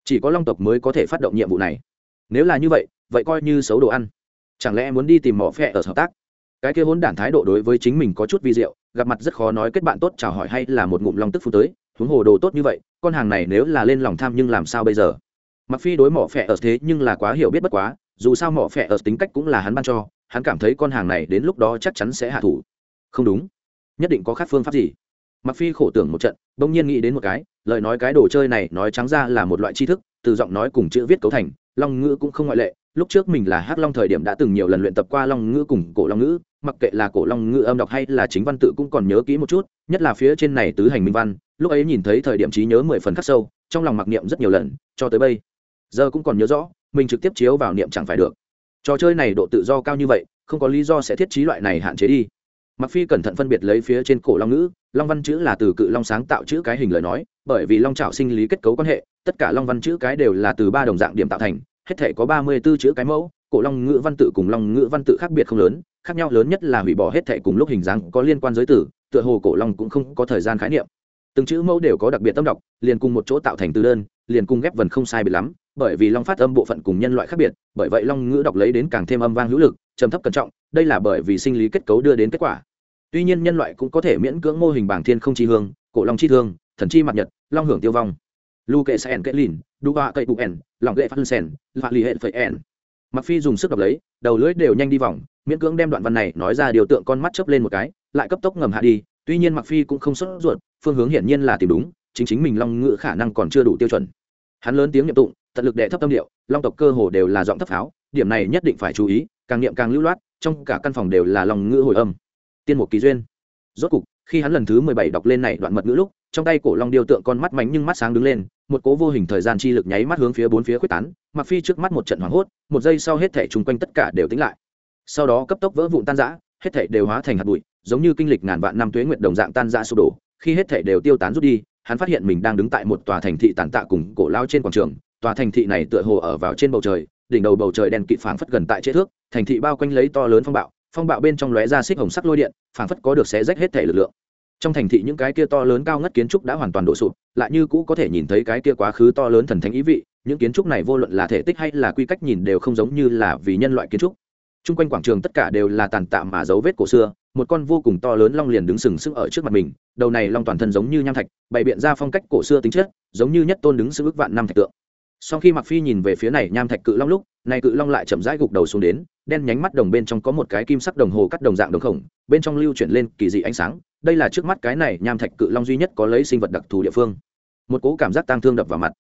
Speaker 1: Chỉ có long tộc mới có thể phát động nhiệm vụ này. Nếu là như vậy vậy coi như xấu đồ ăn. Chẳng lẽ muốn đi tìm mỏ phẹ ở hợp tác? Cái kia hỗn đản thái độ đối với chính mình có chút vi diệu, gặp mặt rất khó nói kết bạn tốt, chào hỏi hay là một ngụm long tức phu tới, huống hồ đồ tốt như vậy, con hàng này nếu là lên lòng tham nhưng làm sao bây giờ? Mặc phi đối mỏ phẹ ở thế nhưng là quá hiểu biết bất quá, dù sao mỏ phẹ ở tính cách cũng là hắn ban cho, hắn cảm thấy con hàng này đến lúc đó chắc chắn sẽ hạ thủ. Không đúng. Nhất định có khác phương pháp gì? Mặc phi khổ tưởng một trận, bỗng nhiên nghĩ đến một cái, lời nói cái đồ chơi này nói trắng ra là một loại tri thức, từ giọng nói cùng chữ viết cấu thành, long ngữ cũng không ngoại lệ lúc trước mình là hát long thời điểm đã từng nhiều lần luyện tập qua long ngữ cùng cổ long ngữ, mặc kệ là cổ long ngữ âm đọc hay là chính văn tự cũng còn nhớ kỹ một chút, nhất là phía trên này tứ hành minh văn, lúc ấy nhìn thấy thời điểm trí nhớ mười phần khắc sâu, trong lòng mặc niệm rất nhiều lần, cho tới bây giờ cũng còn nhớ rõ, mình trực tiếp chiếu vào niệm chẳng phải được. Trò chơi này độ tự do cao như vậy, không có lý do sẽ thiết trí loại này hạn chế đi. Mặc phi cẩn thận phân biệt lấy phía trên cổ long ngữ, long văn chữ là từ cự long sáng tạo chữ cái hình lời nói, bởi vì long trào sinh lý kết cấu quan hệ, tất cả long văn chữ cái đều là từ ba đồng dạng điểm tạo thành hết thể có ba mươi 34 chữ cái mẫu, cổ long ngữ văn tự cùng long ngữ văn tự khác biệt không lớn, khác nhau lớn nhất là hủy bỏ hết thể cùng lúc hình dáng có liên quan giới tử, tựa hồ cổ long cũng không có thời gian khái niệm. Từng chữ mẫu đều có đặc biệt tâm đọc, liền cùng một chỗ tạo thành từ đơn, liền cùng ghép vần không sai biệt lắm, bởi vì long phát âm bộ phận cùng nhân loại khác biệt, bởi vậy long ngữ đọc lấy đến càng thêm âm vang hữu lực, trầm thấp cẩn trọng, đây là bởi vì sinh lý kết cấu đưa đến kết quả. Tuy nhiên nhân loại cũng có thể miễn cưỡng mô hình bảng thiên không chi hương, cổ long chi thương, thần chi mặt nhật, long hưởng tiêu vong lu kệ sen kệ lìn, đu họa cây bụng ẻn, lòng lệ phát sen họa lì hệ phẩy ẻn. Mặc phi dùng sức đọc lấy, đầu lưỡi đều nhanh đi vòng, miễn cưỡng đem đoạn văn này nói ra điều tượng con mắt chớp lên một cái, lại cấp tốc ngầm hạ đi, tuy nhiên mặc phi cũng không sốt ruột, phương hướng hiển nhiên là tìm đúng, chính chính mình long ngữ khả năng còn chưa đủ tiêu chuẩn. Hắn lớn tiếng nhậm tụng, tận lực đệ thấp tâm điệu, long tộc cơ hồ đều là giọng thấp pháo, điểm này nhất định phải chú ý, càng niệm càng lưu loát, trong cả căn phòng đều là lòng ngữ hồi âm. Tiên một kỳ duyên. Rốt cục, khi hắn lần thứ mười bảy đọc lên này đoạn mật ngữ lúc, trong tay cổ long điêu tượng con mắt mánh nhưng mắt sáng đứng lên một cố vô hình thời gian chi lực nháy mắt hướng phía bốn phía quyết tán mặc phi trước mắt một trận hoảng hốt, một giây sau hết thể chung quanh tất cả đều tính lại. Sau đó cấp tốc vỡ vụn tan rã, hết thể đều hóa thành hạt bụi, giống như kinh lịch ngàn vạn năm tuế nguyệt đồng dạng tan rã sụp đổ. Khi hết thể đều tiêu tán rút đi, hắn phát hiện mình đang đứng tại một tòa thành thị tàn tạ cùng cổ lao trên quảng trường. Tòa thành thị này tựa hồ ở vào trên bầu trời, đỉnh đầu bầu trời đen kịt phảng phất gần tại chế thước, thành thị bao quanh lấy to lớn phong bạo phong bạo bên trong lóe ra xích hồng sắc lôi điện, phảng phất có được xé rách hết thể lực lượng trong thành thị những cái kia to lớn cao ngất kiến trúc đã hoàn toàn đổ sụp, lại như cũ có thể nhìn thấy cái kia quá khứ to lớn thần thánh ý vị, những kiến trúc này vô luận là thể tích hay là quy cách nhìn đều không giống như là vì nhân loại kiến trúc. Chung quanh quảng trường tất cả đều là tàn tạ mà dấu vết cổ xưa, một con vô cùng to lớn long liền đứng sừng sững ở trước mặt mình, đầu này long toàn thân giống như nham thạch, bày biện ra phong cách cổ xưa tính chất, giống như nhất tôn đứng sững ước vạn năm thạch tượng. Sau khi mặc phi nhìn về phía này nham thạch cự long lúc, này cự long lại chậm rãi gục đầu xuống đến, đen nhánh mắt đồng bên trong có một cái kim sắc đồng hồ cắt đồng dạng đồng khổng, bên trong lưu chuyển lên kỳ dị ánh sáng đây là trước mắt cái này nham thạch cự long duy nhất có lấy sinh vật đặc thù địa phương. Một cố cảm giác tang thương đập vào mặt.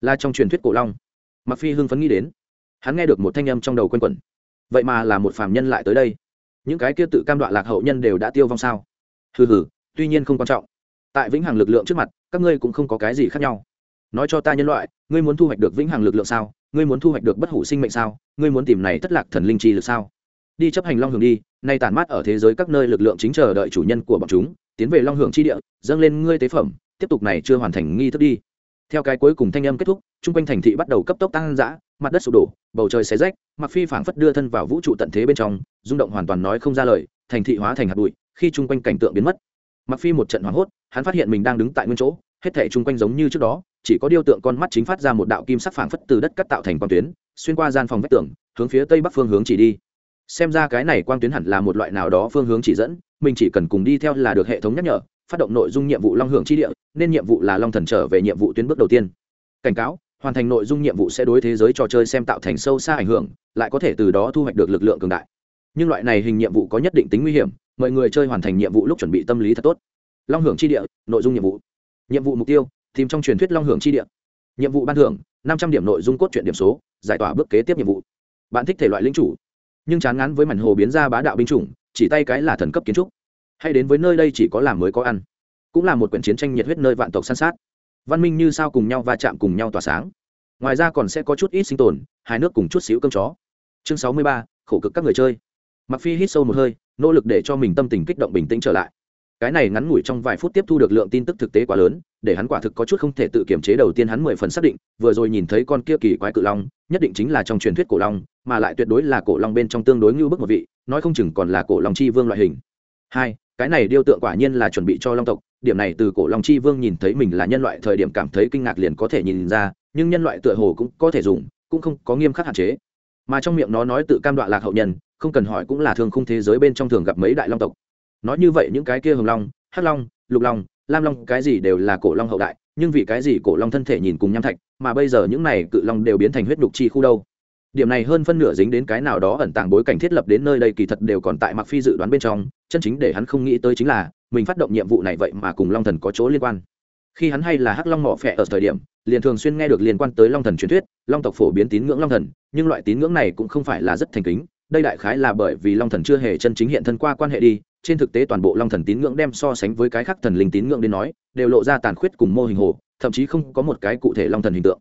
Speaker 1: Là trong truyền thuyết cổ long. Mặc phi hưng phấn nghĩ đến. Hắn nghe được một thanh âm trong đầu quanh quẩn. Vậy mà là một phàm nhân lại tới đây. Những cái kia tự cam đoạn lạc hậu nhân đều đã tiêu vong sao? Hừ hừ, tuy nhiên không quan trọng. Tại vĩnh hằng lực lượng trước mặt, các ngươi cũng không có cái gì khác nhau. Nói cho ta nhân loại, ngươi muốn thu hoạch được vĩnh hằng lực lượng sao? Ngươi muốn thu hoạch được bất hủ sinh mệnh sao? Ngươi muốn tìm này thất lạc thần linh chi lực sao? Đi chấp hành long hưởng đi, nay tàn mát ở thế giới các nơi lực lượng chính chờ đợi chủ nhân của bọn chúng, tiến về long hưởng chi địa, dâng lên ngươi tế phẩm, tiếp tục này chưa hoàn thành nghi thức đi. Theo cái cuối cùng thanh âm kết thúc, chung quanh thành thị bắt đầu cấp tốc tăng dã, mặt đất sụp đổ, bầu trời xé rách mặc phi phảng phất đưa thân vào vũ trụ tận thế bên trong, rung động hoàn toàn nói không ra lời, thành thị hóa thành hạt bụi, khi chung quanh cảnh tượng biến mất. Mặc phi một trận hoảng hốt, hắn phát hiện mình đang đứng tại nguyên chỗ, hết thể chung quanh giống như trước đó, chỉ có điêu tượng con mắt chính phát ra một đạo kim sắc phảng phất từ đất cắt tạo thành quang tuyến, xuyên qua gian phòng vách tường, hướng phía tây bắc phương hướng chỉ đi xem ra cái này quang tuyến hẳn là một loại nào đó phương hướng chỉ dẫn, mình chỉ cần cùng đi theo là được hệ thống nhắc nhở, phát động nội dung nhiệm vụ long hưởng chi địa, nên nhiệm vụ là long thần trở về nhiệm vụ tuyến bước đầu tiên. Cảnh cáo, hoàn thành nội dung nhiệm vụ sẽ đối thế giới trò chơi xem tạo thành sâu xa ảnh hưởng, lại có thể từ đó thu hoạch được lực lượng cường đại. Nhưng loại này hình nhiệm vụ có nhất định tính nguy hiểm, mọi người chơi hoàn thành nhiệm vụ lúc chuẩn bị tâm lý thật tốt. Long hưởng chi địa, nội dung nhiệm vụ. Nhiệm vụ mục tiêu, tìm trong truyền thuyết long hưởng chi địa. Nhiệm vụ ban thưởng, năm trăm điểm nội dung cốt truyện điểm số, giải tỏa bước kế tiếp nhiệm vụ. Bạn thích thể loại lính chủ nhưng chán ngán với mảnh hồ biến ra bá đạo binh chủng, chỉ tay cái là thần cấp kiến trúc. Hay đến với nơi đây chỉ có làm mới có ăn, cũng là một quyển chiến tranh nhiệt huyết nơi vạn tộc săn sát. Văn minh như sao cùng nhau va chạm cùng nhau tỏa sáng. Ngoài ra còn sẽ có chút ít sinh tồn, hai nước cùng chút xíu cơm chó. Chương sáu mươi ba, khổ cực các người chơi. Mặc phi hít sâu một hơi, nỗ lực để cho mình tâm tình kích động bình tĩnh trở lại. Cái này ngắn ngủi trong vài phút tiếp thu được lượng tin tức thực tế quá lớn, để hắn quả thực có chút không thể tự kiểm chế đầu tiên hắn mười phần xác định, vừa rồi nhìn thấy con kia kỳ quái cự long nhất định chính là trong truyền thuyết cổ long, mà lại tuyệt đối là cổ long bên trong tương đối ngưu bức một vị, nói không chừng còn là cổ long chi vương loại hình. Hai, cái này điêu tượng quả nhiên là chuẩn bị cho long tộc, điểm này từ cổ long chi vương nhìn thấy mình là nhân loại thời điểm cảm thấy kinh ngạc liền có thể nhìn ra, nhưng nhân loại tựa hồ cũng có thể dùng, cũng không có nghiêm khắc hạn chế. Mà trong miệng nó nói tự cam đoạn lạc hậu nhân, không cần hỏi cũng là thường khung thế giới bên trong thường gặp mấy đại long tộc. Nói như vậy những cái kia hồng long, hắc long, lục long, lam long, cái gì đều là cổ long hậu đại nhưng vì cái gì cổ long thân thể nhìn cùng nham thạch, mà bây giờ những này cự long đều biến thành huyết nhục chi khu đâu? Điểm này hơn phân nửa dính đến cái nào đó ẩn tàng bối cảnh thiết lập đến nơi đây kỳ thật đều còn tại mặc phi dự đoán bên trong, chân chính để hắn không nghĩ tới chính là, mình phát động nhiệm vụ này vậy mà cùng long thần có chỗ liên quan. Khi hắn hay là hắc long mỏ phẹ ở thời điểm, liền thường xuyên nghe được liên quan tới long thần truyền thuyết, long tộc phổ biến tín ngưỡng long thần, nhưng loại tín ngưỡng này cũng không phải là rất thành kính đây đại khái là bởi vì long thần chưa hề chân chính hiện thân qua quan hệ đi, trên thực tế toàn bộ long thần tín ngưỡng đem so sánh với cái khác thần linh tín ngưỡng đến nói, đều lộ ra tàn khuyết cùng mô hình hồ, thậm chí không có một cái cụ thể long thần hình tượng.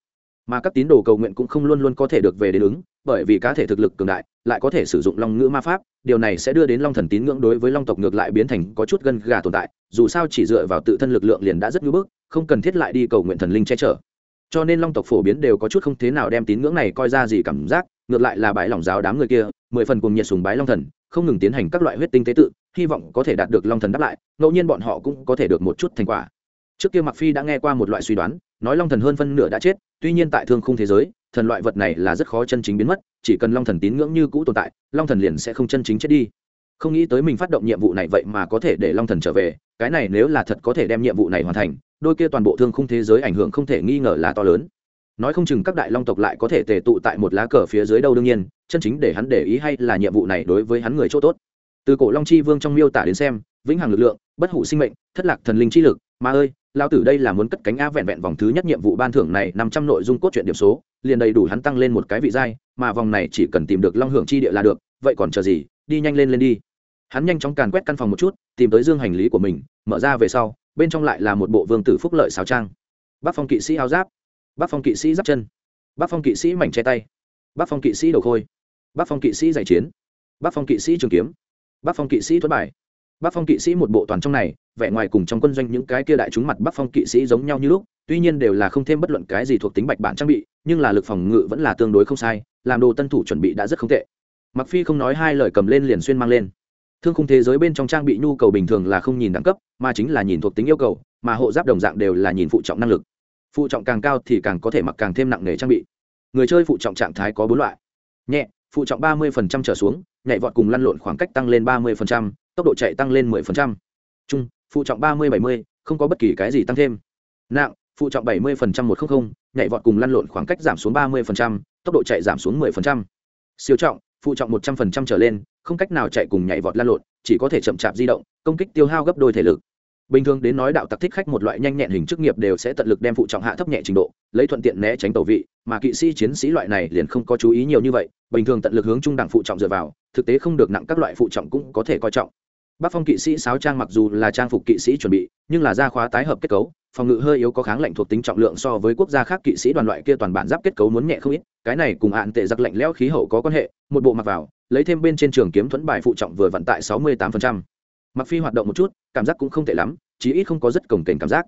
Speaker 1: Mà các tín đồ cầu nguyện cũng không luôn luôn có thể được về đến ứng, bởi vì cá thể thực lực cường đại, lại có thể sử dụng long ngữ ma pháp, điều này sẽ đưa đến long thần tín ngưỡng đối với long tộc ngược lại biến thành có chút gân gà tồn tại, dù sao chỉ dựa vào tự thân lực lượng liền đã rất ngưỡng bức, không cần thiết lại đi cầu nguyện thần linh che chở. Cho nên long tộc phổ biến đều có chút không thế nào đem tín ngưỡng này coi ra gì cảm giác ngược lại là bãi lòng giáo đám người kia, mười phần cùng nhiệt sùng bái long thần, không ngừng tiến hành các loại huyết tinh tế tự, hy vọng có thể đạt được long thần đáp lại, ngẫu nhiên bọn họ cũng có thể được một chút thành quả. Trước kia mặc phi đã nghe qua một loại suy đoán, nói long thần hơn phân nửa đã chết, tuy nhiên tại thương khung thế giới, thần loại vật này là rất khó chân chính biến mất, chỉ cần long thần tín ngưỡng như cũ tồn tại, long thần liền sẽ không chân chính chết đi. Không nghĩ tới mình phát động nhiệm vụ này vậy mà có thể để long thần trở về, cái này nếu là thật có thể đem nhiệm vụ này hoàn thành, đôi kia toàn bộ thương khung thế giới ảnh hưởng không thể nghi ngờ là to lớn nói không chừng các đại long tộc lại có thể tề tụ tại một lá cờ phía dưới đâu đương nhiên, chân chính để hắn để ý hay là nhiệm vụ này đối với hắn người chỗ tốt. Từ cổ long chi vương trong miêu tả đến xem, vĩnh hằng lực lượng, bất hủ sinh mệnh, thất lạc thần linh chi lực mà ơi lao tử đây là muốn cất cánh a vẹn vẹn vòng thứ nhất nhiệm vụ ban thưởng này năm trăm nội dung cốt truyện điểm số, liền đầy đủ hắn tăng lên một cái vị giai, mà vòng này chỉ cần tìm được long hưởng chi địa là được, vậy còn chờ gì, đi nhanh lên lên đi. Hắn nhanh chóng càn quét căn phòng một chút, tìm tới dương hành lý của mình, mở ra về sau, bên trong lại là một bộ vương tử phúc lợi xào trang. Bác phong kỵ sĩ áo giáp bác phong kỵ sĩ giáp chân. Bác phong kỵ sĩ mảnh che tay. Bác phong kỵ sĩ đầu khôi. Bác phong kỵ sĩ giải chiến. Bác phong kỵ sĩ trường kiếm. Bác phong kỵ sĩ thuẫn bài. Bác phong kỵ sĩ một bộ toàn trong này, vẻ ngoài cùng trong quân doanh những cái kia đại chúng mặt bác phong kỵ sĩ giống nhau như lúc, tuy nhiên đều là không thêm bất luận cái gì thuộc tính bạch bản trang bị, nhưng là lực phòng ngự vẫn là tương đối không sai, làm đồ tân thủ chuẩn bị đã rất không tệ. Mặc phi không nói hai lời cầm lên liền xuyên mang lên. Thương khung thế giới bên trong trang bị nhu cầu bình thường là không nhìn đẳng cấp, mà chính là nhìn thuộc tính yêu cầu, mà hộ giáp đồng dạng đều là nhìn phụ trọng năng lực phụ trọng càng cao thì càng có thể mặc càng thêm nặng nề trang bị người chơi phụ trọng trạng thái có bốn loại nhẹ, phụ trọng ba mươi trở xuống, nhảy vọt cùng lăn lộn khoảng cách tăng lên ba mươi tốc độ chạy tăng lên 10%. trung, phụ trọng ba mươi bảy mươi, không có bất kỳ cái gì tăng thêm nặng, phụ trọng bảy mươi một trăm linh nhảy vọt cùng lăn lộn khoảng cách giảm xuống ba mươi tốc độ chạy giảm xuống 10%. siêu trọng, phụ trọng một trăm linh trở lên, không cách nào chạy cùng nhảy vọt lăn lộn, chỉ có thể chậm chạp di động, công kích tiêu hao gấp đôi thể lực bình thường đến nói đạo tặc thích khách một loại nhanh nhẹn hình chức nghiệp đều sẽ tận lực đem phụ trọng hạ thấp nhẹ trình độ lấy thuận tiện né tránh tẩu vị mà kỵ sĩ chiến sĩ loại này liền không có chú ý nhiều như vậy bình thường tận lực hướng trung đẳng phụ trọng dựa vào thực tế không được nặng các loại phụ trọng cũng có thể coi trọng Bắc Phong kỵ sĩ sáo trang mặc dù là trang phục kỵ sĩ chuẩn bị, nhưng là gia khóa tái hợp kết cấu, phòng ngự hơi yếu có kháng lệnh thuộc tính trọng lượng so với quốc gia khác kỵ sĩ đoàn loại kia toàn bản giáp kết cấu muốn nhẹ không ít, cái này cùng hạn tệ giặc lạnh lẽo khí hậu có quan hệ, một bộ mặc vào, lấy thêm bên trên trường kiếm thuẫn bài phụ trọng vừa vận tại 68%. Mặc Phi hoạt động một chút, cảm giác cũng không tệ lắm, chí ít không có rất cồng kềnh cảm giác.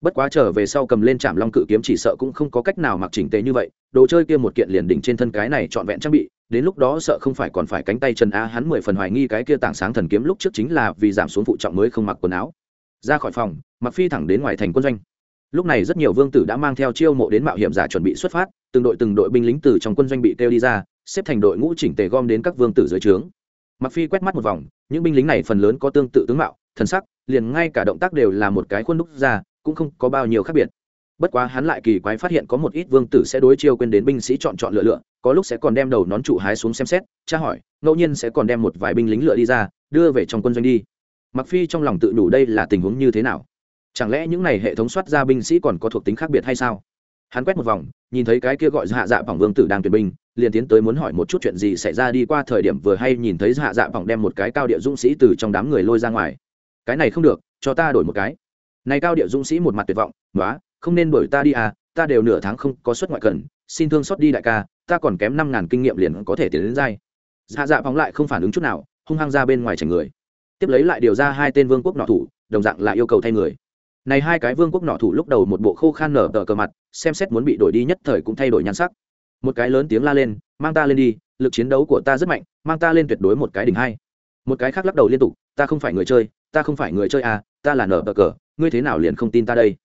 Speaker 1: Bất quá trở về sau cầm lên trạm Long cự kiếm chỉ sợ cũng không có cách nào mặc chỉnh tề như vậy, đồ chơi kia một kiện liền đỉnh trên thân cái này trọn vẹn trang bị, đến lúc đó sợ không phải còn phải cánh tay chân a hắn mười phần hoài nghi cái kia tảng sáng thần kiếm lúc trước chính là vì giảm xuống phụ trọng mới không mặc quần áo. Ra khỏi phòng mặc phi thẳng đến ngoài thành quân doanh. Lúc này rất nhiều vương tử đã mang theo chiêu mộ đến mạo hiểm giả chuẩn bị xuất phát từng đội từng đội binh lính từ trong quân doanh bị kêu đi ra xếp thành đội ngũ chỉnh tề gom đến các vương tử dưới trướng mặc phi quét mắt một vòng, những binh lính này phần lớn có tương tự tướng mạo, thần sắc, liền ngay cả động tác đều là một cái khuôn đúc ra, cũng không có bao nhiêu khác biệt. Bất quá hắn lại kỳ quái phát hiện có một ít vương tử sẽ đối chiêu quên đến binh sĩ chọn chọn lựa lựa, có lúc sẽ còn đem đầu nón trụ hái xuống xem xét, tra hỏi, ngẫu nhiên sẽ còn đem một vài binh lính lựa đi ra, đưa về trong quân doanh đi. Mặc phi trong lòng tự đủ đây là tình huống như thế nào? Chẳng lẽ những này hệ thống soát ra binh sĩ còn có thuộc tính khác biệt hay sao? Hắn quét một vòng, nhìn thấy cái kia gọi hạ dạ bỏng vương tử đang tuyển binh liền tiến tới muốn hỏi một chút chuyện gì xảy ra đi qua thời điểm vừa hay nhìn thấy hạ dạ bỏng đem một cái cao địa dũng sĩ từ trong đám người lôi ra ngoài. Cái này không được, cho ta đổi một cái. Này cao địa dũng sĩ một mặt tuyệt vọng nói không nên đổi ta đi à ta đều nửa tháng không có xuất ngoại cần, xin thương xót đi đại ca, ta còn kém năm ngàn kinh nghiệm liền có thể tiến đến dai. Hạ dạ phóng lại không phản ứng chút nào, hung hăng ra bên ngoài chảnh người. Tiếp lấy lại điều ra hai tên vương quốc nọ thủ, đồng dạng là yêu cầu thay người. Này hai cái vương quốc nọ thủ lúc đầu một bộ khô khan nở tờ cờ mặt, xem xét muốn bị đổi đi nhất thời cũng thay đổi nhan sắc một cái lớn tiếng la lên, mang ta lên đi, lực chiến đấu của ta rất mạnh, mang ta lên tuyệt đối một cái đỉnh hai. Một cái khác lắc đầu liên tục, ta không phải người chơi, ta không phải người chơi à ta là nở bờ cờ, ngươi thế nào liền không tin ta đây?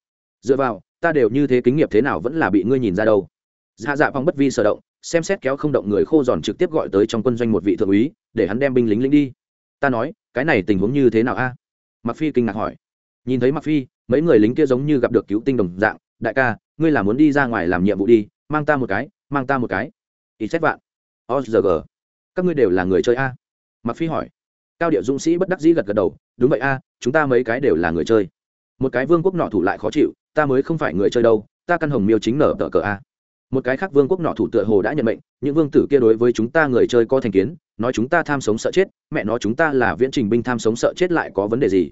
Speaker 1: Dựa vào, ta đều như thế kính nghiệp thế nào vẫn là bị ngươi nhìn ra đâu. Dạ dạ phong bất vi sở động, xem xét kéo không động người khô giòn trực tiếp gọi tới trong quân doanh một vị thượng úy, để hắn đem binh lính lính đi. Ta nói, cái này tình huống như thế nào a? Mặc phi kinh ngạc hỏi. Nhìn thấy mặc phi, mấy người lính kia giống như gặp được cứu tinh đồng dạng, đại ca, ngươi là muốn đi ra ngoài làm nhiệm vụ đi, mang ta một cái mang ta một cái. Ít xét vạn. Ozg các ngươi đều là người chơi a? Mặc phi hỏi. Cao điệu dũng sĩ bất đắc dĩ gật gật đầu. Đúng vậy a, chúng ta mấy cái đều là người chơi. Một cái vương quốc nọ thủ lại khó chịu, ta mới không phải người chơi đâu, ta căn hồng miêu chính nở tờ cờ a. Một cái khác vương quốc nọ thủ tựa hồ đã nhận mệnh, những vương tử kia đối với chúng ta người chơi có thành kiến, nói chúng ta tham sống sợ chết, mẹ nói chúng ta là viễn trình binh tham sống sợ chết lại có vấn đề gì?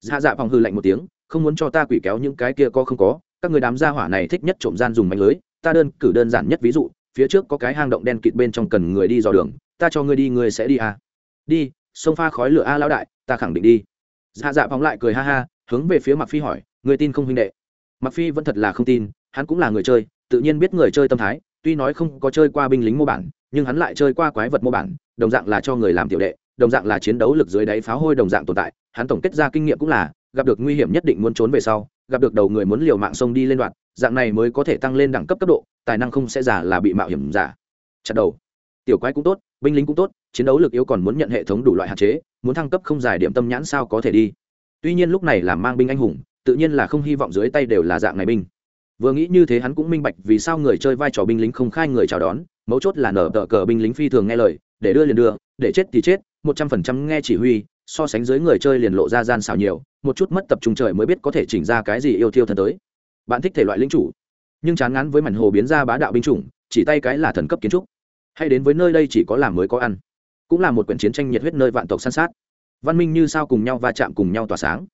Speaker 1: Dạ dạ phòng hư lạnh một tiếng, không muốn cho ta quỷ kéo những cái kia có không có, các người đám gia hỏa này thích nhất trộm gian dùng mánh lưới ta đơn cử đơn giản nhất ví dụ, phía trước có cái hang động đen kịt bên trong cần người đi dò đường, ta cho ngươi đi, ngươi sẽ đi à. đi, sông pha khói lửa a lão đại, ta khẳng định đi dạ dạ phóng lại cười ha ha, hướng về phía mặc phi hỏi người tin không huynh đệ mặc phi vẫn thật là không tin, hắn cũng là người chơi, tự nhiên biết người chơi tâm thái, tuy nói không có chơi qua binh lính mô bản, nhưng hắn lại chơi qua quái vật mô bản, đồng dạng là cho người làm tiểu đệ, đồng dạng là chiến đấu lực dưới đáy pháo hôi đồng dạng tồn tại, hắn tổng kết ra kinh nghiệm cũng là, gặp được nguy hiểm nhất định muốn trốn về sau, gặp được đầu người muốn liều mạng sông đi lên đoạn dạng này mới có thể tăng lên đẳng cấp cấp độ, tài năng không sẽ giả là bị mạo hiểm giả. Chặt đầu. Tiểu quái cũng tốt, binh lính cũng tốt, chiến đấu lực yếu còn muốn nhận hệ thống đủ loại hạn chế, muốn thăng cấp không giải điểm tâm nhãn sao có thể đi. Tuy nhiên lúc này là mang binh anh hùng, tự nhiên là không hy vọng dưới tay đều là dạng này binh. Vừa nghĩ như thế hắn cũng minh bạch vì sao người chơi vai trò binh lính không khai người chào đón, mấu chốt là nở tờ cờ binh lính phi thường nghe lời, để đưa liền đưa, để chết thì chết, một trăm phần trăm nghe chỉ huy, so sánh dưới người chơi liền lộ ra gian xào nhiều, một chút mất tập trung trời mới biết có thể chỉnh ra cái gì yêu thiêu thần tới bạn thích thể loại lính chủ nhưng chán ngán với mảnh hồ biến ra bá đạo binh chủng chỉ tay cái là thần cấp kiến trúc. Hay đến với nơi đây chỉ có làm mới có ăn cũng là một quyển chiến tranh nhiệt huyết nơi vạn tộc săn sát. Văn minh như sao cùng nhau va chạm cùng nhau tỏa sáng.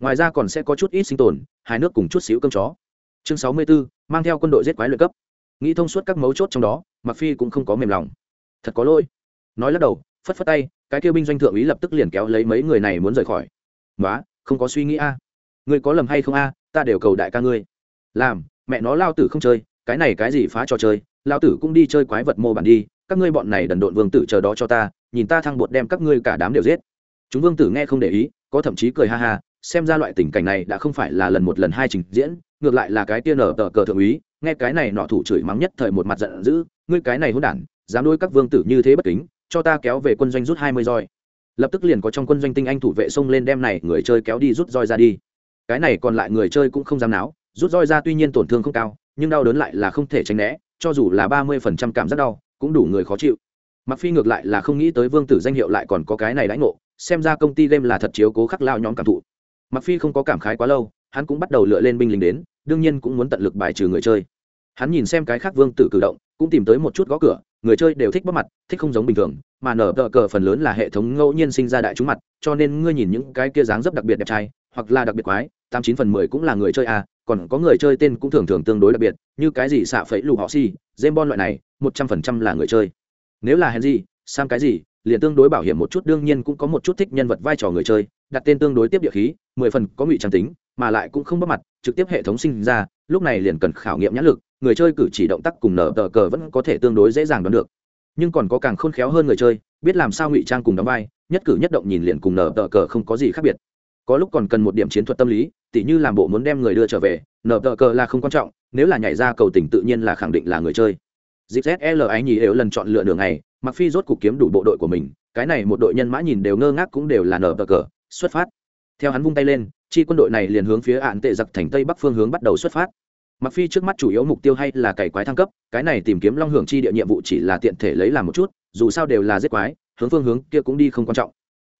Speaker 1: Ngoài ra còn sẽ có chút ít sinh tồn hai nước cùng chút xíu cơm chó. Chương sáu mươi 64, mang theo quân đội giết quái luyện cấp. Nghĩ thông suốt các mấu chốt trong đó mặc phi cũng không có mềm lòng. Thật có lỗi. Nói lắc đầu phất phất tay cái kêu binh doanh thượng úy lập tức liền kéo lấy mấy người này muốn rời khỏi. Nói không có suy nghĩ a. Ngươi có lầm hay không a? Ta đều cầu đại ca ngươi làm, mẹ nó lao tử không chơi, cái này cái gì phá trò chơi, lao tử cũng đi chơi quái vật mô bản đi, các ngươi bọn này đần độn vương tử chờ đó cho ta, nhìn ta thăng bột đem các ngươi cả đám đều giết. Chúng vương tử nghe không để ý, có thậm chí cười ha ha, xem ra loại tình cảnh này đã không phải là lần một lần hai trình diễn, ngược lại là cái tiên nở tờ cờ thượng úy, nghe cái này nọ thủ chửi mắng nhất thời một mặt giận dữ, ngươi cái này hôn đản, dám đôi các vương tử như thế bất kính, cho ta kéo về quân doanh rút hai mươi roi. Lập tức liền có trong quân doanh tinh anh thủ vệ xông lên đem này người chơi kéo đi rút roi ra đi. Cái này còn lại người chơi cũng không dám náo rút roi ra tuy nhiên tổn thương không cao, nhưng đau đớn lại là không thể tránh né, cho dù là ba mươi phần trăm cảm giác đau, cũng đủ người khó chịu. Mặc phi ngược lại là không nghĩ tới vương tử danh hiệu lại còn có cái này đãi ngộ, xem ra công ty game là thật chiếu cố khắc lao nhóm cảm thụ. Mặc phi không có cảm khái quá lâu, hắn cũng bắt đầu lựa lên binh lính đến, đương nhiên cũng muốn tận lực bài trừ người chơi. Hắn nhìn xem cái khác vương tử cử động, cũng tìm tới một chút gõ cửa, người chơi đều thích bóc mặt, thích không giống bình thường, mà nở tờ cờ phần lớn là hệ thống ngẫu nhiên sinh ra đại chúng mặt, cho nên ngươi nhìn những cái kia dáng dấp đặc biệt đẹp trai, hoặc là đặc biệt quái, tám chín phần mười cũng là người chơi a còn có người chơi tên cũng thường thường tương đối đặc biệt, như cái gì xạ phẫy lù họ si dêm bon loại này, một trăm phần trăm là người chơi. Nếu là hèn gì, sam cái gì, liền tương đối bảo hiểm một chút, đương nhiên cũng có một chút thích nhân vật vai trò người chơi, đặt tên tương đối tiếp địa khí, mười phần có ngụy trang tính, mà lại cũng không bắt mặt, trực tiếp hệ thống sinh ra, lúc này liền cần khảo nghiệm nhãn lực, người chơi cử chỉ động tác cùng nở tờ cờ vẫn có thể tương đối dễ dàng đoán được. Nhưng còn có càng khôn khéo hơn người chơi, biết làm sao ngụy trang cùng đóng vai, nhất cử nhất động nhìn liền cùng nở tờ cờ không có gì khác biệt có lúc còn cần một điểm chiến thuật tâm lý, tỉ như làm bộ muốn đem người đưa trở về nở tờ cờ là không quan trọng, nếu là nhảy ra cầu tỉnh tự nhiên là khẳng định là người chơi. Dịp zl ái nhì đều lần chọn lựa đường này, mặc phi rốt cục kiếm đủ bộ đội của mình, cái này một đội nhân mã nhìn đều ngơ ngác cũng đều là nở tờ cờ, xuất phát. Theo hắn vung tay lên, chi quân đội này liền hướng phía ạn tệ giặc thành tây bắc phương hướng bắt đầu xuất phát. Mặc phi trước mắt chủ yếu mục tiêu hay là cày quái thăng cấp, cái này tìm kiếm long hưởng chi địa nhiệm vụ chỉ là tiện thể lấy làm một chút, dù sao đều là giết quái, hướng phương hướng kia cũng đi không quan trọng.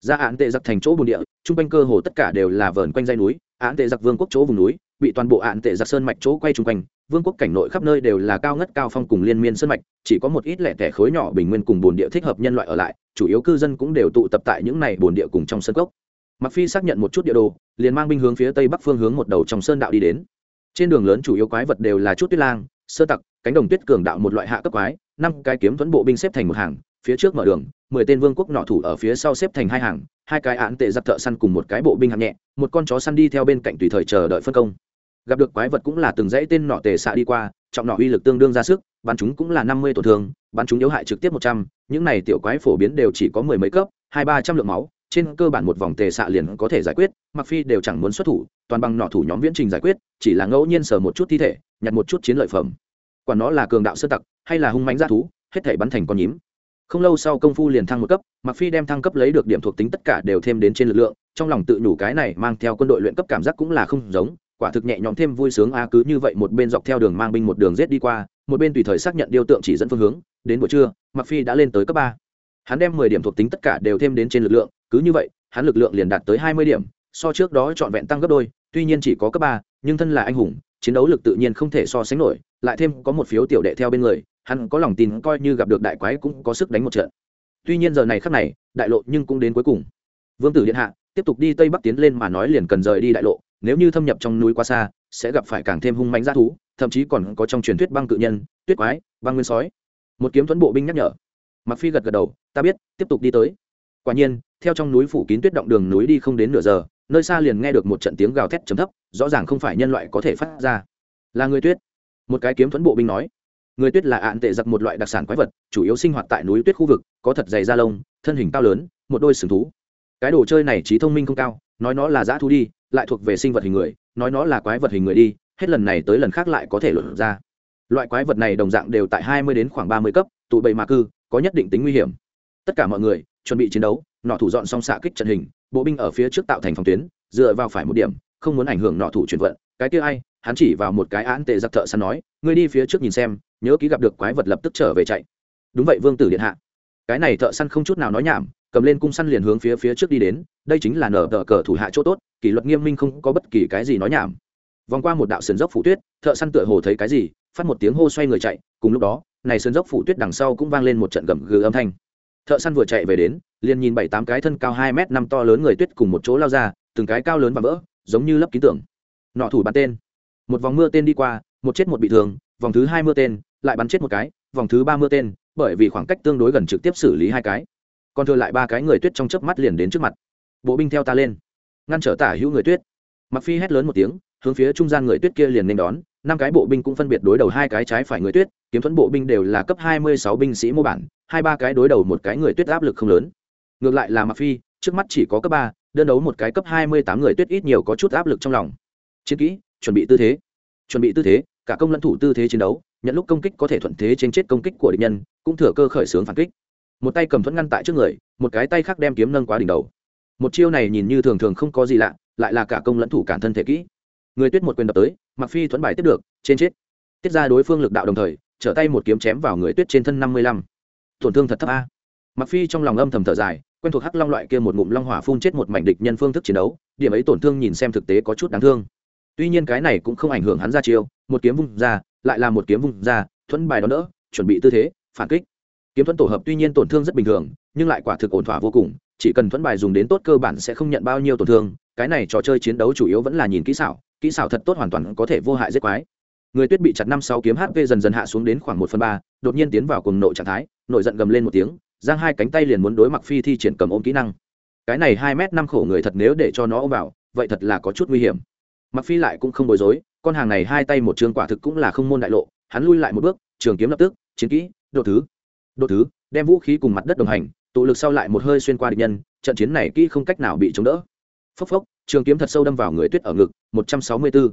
Speaker 1: Ra án tệ giặc thành chỗ bồn địa trung quanh cơ hồ tất cả đều là vờn quanh dây núi, án tệ giặc vương quốc chỗ vùng núi, bị toàn bộ án tệ giặc sơn mạch chỗ quay trung quanh. Vương quốc cảnh nội khắp nơi đều là cao ngất cao phong cùng liên miên sơn mạch, chỉ có một ít lẻ tẻ khối nhỏ bình nguyên cùng bồn địa thích hợp nhân loại ở lại, chủ yếu cư dân cũng đều tụ tập tại những này bồn địa cùng trong sân cốc. Mặc phi xác nhận một chút địa đồ, liền mang binh hướng phía tây bắc phương hướng một đầu trong sơn đạo đi đến. Trên đường lớn chủ yếu quái vật đều là chút tuyết lang, sơ tặc, cánh đồng tuyết cường đạo một loại hạ cấp quái, năm cái kiếm thuẫn bộ binh xếp thành một hàng phía trước mở đường, mười tên vương quốc nọ thủ ở phía sau xếp thành hai hàng, hai cái án tệ giặc thợ săn cùng một cái bộ binh hạng nhẹ, một con chó săn đi theo bên cạnh tùy thời chờ đợi phân công. Gặp được quái vật cũng là từng dãy tên nọ tề xạ đi qua, trọng nọ uy lực tương đương ra sức, bắn chúng cũng là năm mươi tổn thương, bắn chúng yếu hại trực tiếp một trăm, những này tiểu quái phổ biến đều chỉ có mười mấy cấp, hai ba trăm lượng máu, trên cơ bản một vòng tề xạ liền có thể giải quyết, mặc phi đều chẳng muốn xuất thủ, toàn bằng nọ thủ nhóm viễn trình giải quyết, chỉ là ngẫu nhiên sờ một chút thi thể, nhặt một chút chiến lợi phẩm. Quả nó là cường đạo sơ tặc, hay là hung mãnh g thú, hết thể bắn thành con nhím không lâu sau công phu liền thăng một cấp mặc phi đem thăng cấp lấy được điểm thuộc tính tất cả đều thêm đến trên lực lượng, trong lòng tự nhủ cái này mang theo quân đội luyện cấp cảm giác cũng là không giống, quả thực nhẹ nhõm thêm vui sướng a, cứ như vậy một bên dọc theo đường mang binh một đường rết đi qua, một bên tùy thời xác nhận điều tượng chỉ dẫn phương hướng, đến buổi trưa mặc phi đã lên tới cấp ba. Hắn đem mười điểm thuộc tính tất cả đều thêm đến trên lực lượng, cứ như vậy, hắn lực lượng liền đạt tới hai mươi điểm, so trước đó trọn vẹn tăng gấp đôi, tuy nhiên chỉ có cấp ba, nhưng thân là anh hùng, chiến đấu lực tự nhiên không thể so sánh nổi, lại thêm có một phiếu tiểu đệ theo bên người hắn có lòng tin coi như gặp được đại quái cũng có sức đánh một trận. Tuy nhiên giờ này khắc này, đại lộ nhưng cũng đến cuối cùng. Vương tử điện hạ, tiếp tục đi tây bắc tiến lên mà nói liền cần rời đi đại lộ, nếu như thâm nhập trong núi quá xa, sẽ gặp phải càng thêm hung mạnh g thú, thậm chí còn có trong truyền thuyết băng cự nhân, tuyết quái, băng nguyên sói. Một kiếm thuẫn bộ binh nhắc nhở. Mặc phi gật gật đầu, ta biết, tiếp tục đi tới. Quả nhiên, theo trong núi phủ kín tuyết động đường núi đi không đến nửa giờ, nơi xa liền nghe được một trận tiếng gào thét chấm thấp, rõ ràng không phải nhân loại có thể phát ra. Là người tuyết. Một cái kiếm thuẫn bộ binh nói người tuyết là ạn tệ giặc một loại đặc sản quái vật, chủ yếu sinh hoạt tại núi tuyết khu vực, có thật dày da lông, thân hình cao lớn, một đôi sừng thú. Cái đồ chơi này trí thông minh không cao, nói nó là dã thú đi, lại thuộc về sinh vật hình người, nói nó là quái vật hình người đi, hết lần này tới lần khác lại có thể luận ra. Loại quái vật này đồng dạng đều tại hai mươi đến khoảng ba mươi cấp, tụ bầy mà cư, có nhất định tính nguy hiểm. Tất cả mọi người, chuẩn bị chiến đấu, nọ thủ dọn xong xạ kích trận hình, bộ binh ở phía trước tạo thành phòng tuyến, dựa vào phải một điểm, không muốn ảnh hưởng nọ thủ chuyển vận. Cái kia ai hắn chỉ vào một cái án tệ giặc thợ săn nói, ngươi đi phía trước nhìn xem, nhớ ký gặp được quái vật lập tức trở về chạy. Đúng vậy, vương tử điện hạ. Cái này thợ săn không chút nào nói nhảm, cầm lên cung săn liền hướng phía phía trước đi đến, đây chính là nở tờ cờ thủ hạ chỗ tốt, kỷ luật nghiêm minh không có bất kỳ cái gì nói nhảm. Vòng qua một đạo sườn dốc phủ tuyết, thợ săn tựa hồ thấy cái gì, phát một tiếng hô xoay người chạy, cùng lúc đó, này sườn dốc phủ tuyết đằng sau cũng vang lên một trận gầm gừ âm thanh. Thợ săn vừa chạy về đến, liền nhìn bảy tám cái thân cao hai m năm to lớn người tuyết cùng một chỗ lao ra, từng cái cao lớn và vỡ, giống như lấp ký tưởng. Nọ thủ bắn tên một vòng mưa tên đi qua, một chết một bị thương, vòng thứ hai mưa tên, lại bắn chết một cái, vòng thứ ba mưa tên, bởi vì khoảng cách tương đối gần trực tiếp xử lý hai cái. Còn thừa lại ba cái người tuyết trong chớp mắt liền đến trước mặt. Bộ binh theo ta lên. Ngăn trở tả hữu người tuyết. Mặc phi hét lớn một tiếng, hướng phía trung gian người tuyết kia liền nên đón. Năm cái bộ binh cũng phân biệt đối đầu hai cái trái phải người tuyết, kiếm thuẫn bộ binh đều là cấp hai mươi sáu binh sĩ mô bản, hai ba cái đối đầu một cái người tuyết áp lực không lớn. Ngược lại là mặc phi, trước mắt chỉ có cấp ba, đơn đấu một cái cấp hai mươi tám người tuyết ít nhiều có chút áp lực trong lòng. Chiến kỹ chuẩn bị tư thế. Chuẩn bị tư thế, cả công lẫn thủ tư thế chiến đấu, nhận lúc công kích có thể thuận thế trên chết công kích của địch nhân, cũng thừa cơ khởi xướng phản kích. Một tay cầm thuẫn ngăn tại trước người, một cái tay khác đem kiếm nâng quá đỉnh đầu. Một chiêu này nhìn như thường thường không có gì lạ, lại là cả công lẫn thủ cản thân thể kỹ. Người tuyết một quyền đập tới mặc phi thuẫn bài tiếp được trên chết. Tiết ra đối phương lực đạo đồng thời, trở tay một kiếm chém vào người tuyết trên thân năm mươi lăm. Tổn thương thật thấp a. Mặc phi trong lòng âm thầm thở dài, quen thuộc hắc long loại kia một ngụm long hỏa phun chết một mảnh địch nhân phương thức chiến đấu, điểm ấy tổn thương nhìn xem thực tế có chút đáng thương tuy nhiên cái này cũng không ảnh hưởng hắn ra chiêu, một kiếm vung ra, lại là một kiếm vung ra, thuẫn bài đó đỡ, chuẩn bị tư thế, phản kích. Kiếm thuẫn tổ hợp tuy nhiên tổn thương rất bình thường, nhưng lại quả thực ổn thỏa vô cùng, chỉ cần thuẫn bài dùng đến tốt cơ bản sẽ không nhận bao nhiêu tổn thương, cái này trò chơi chiến đấu chủ yếu vẫn là nhìn kỹ xảo kỹ xảo thật tốt hoàn toàn có thể vô hại giết quái. Người tuyết bị chặt năm sáu kiếm hp dần dần hạ xuống đến khoảng một phần ba, đột nhiên tiến vào cùng nội trạng thái nội giận gầm lên một tiếng, giang hai cánh tay liền muốn đối mặt phi thi triển cầm ôm kỹ năng. Cái này hai m năm khổ người thật nếu để cho nó ôm vào, vậy thật là có chút nguy hiểm mặc phi lại cũng không bối rối, con hàng này hai tay một trường quả thực cũng là không môn đại lộ, hắn lui lại một bước, trường kiếm lập tức, chiến kỹ độ thứ. Độ thứ, đem vũ khí cùng mặt đất đồng hành, tụ lực sau lại một hơi xuyên qua địch nhân, trận chiến này kỹ không cách nào bị chống đỡ. Phốc phốc, trường kiếm thật sâu đâm vào người tuyết ở ngực, một trăm sáu mươi bốn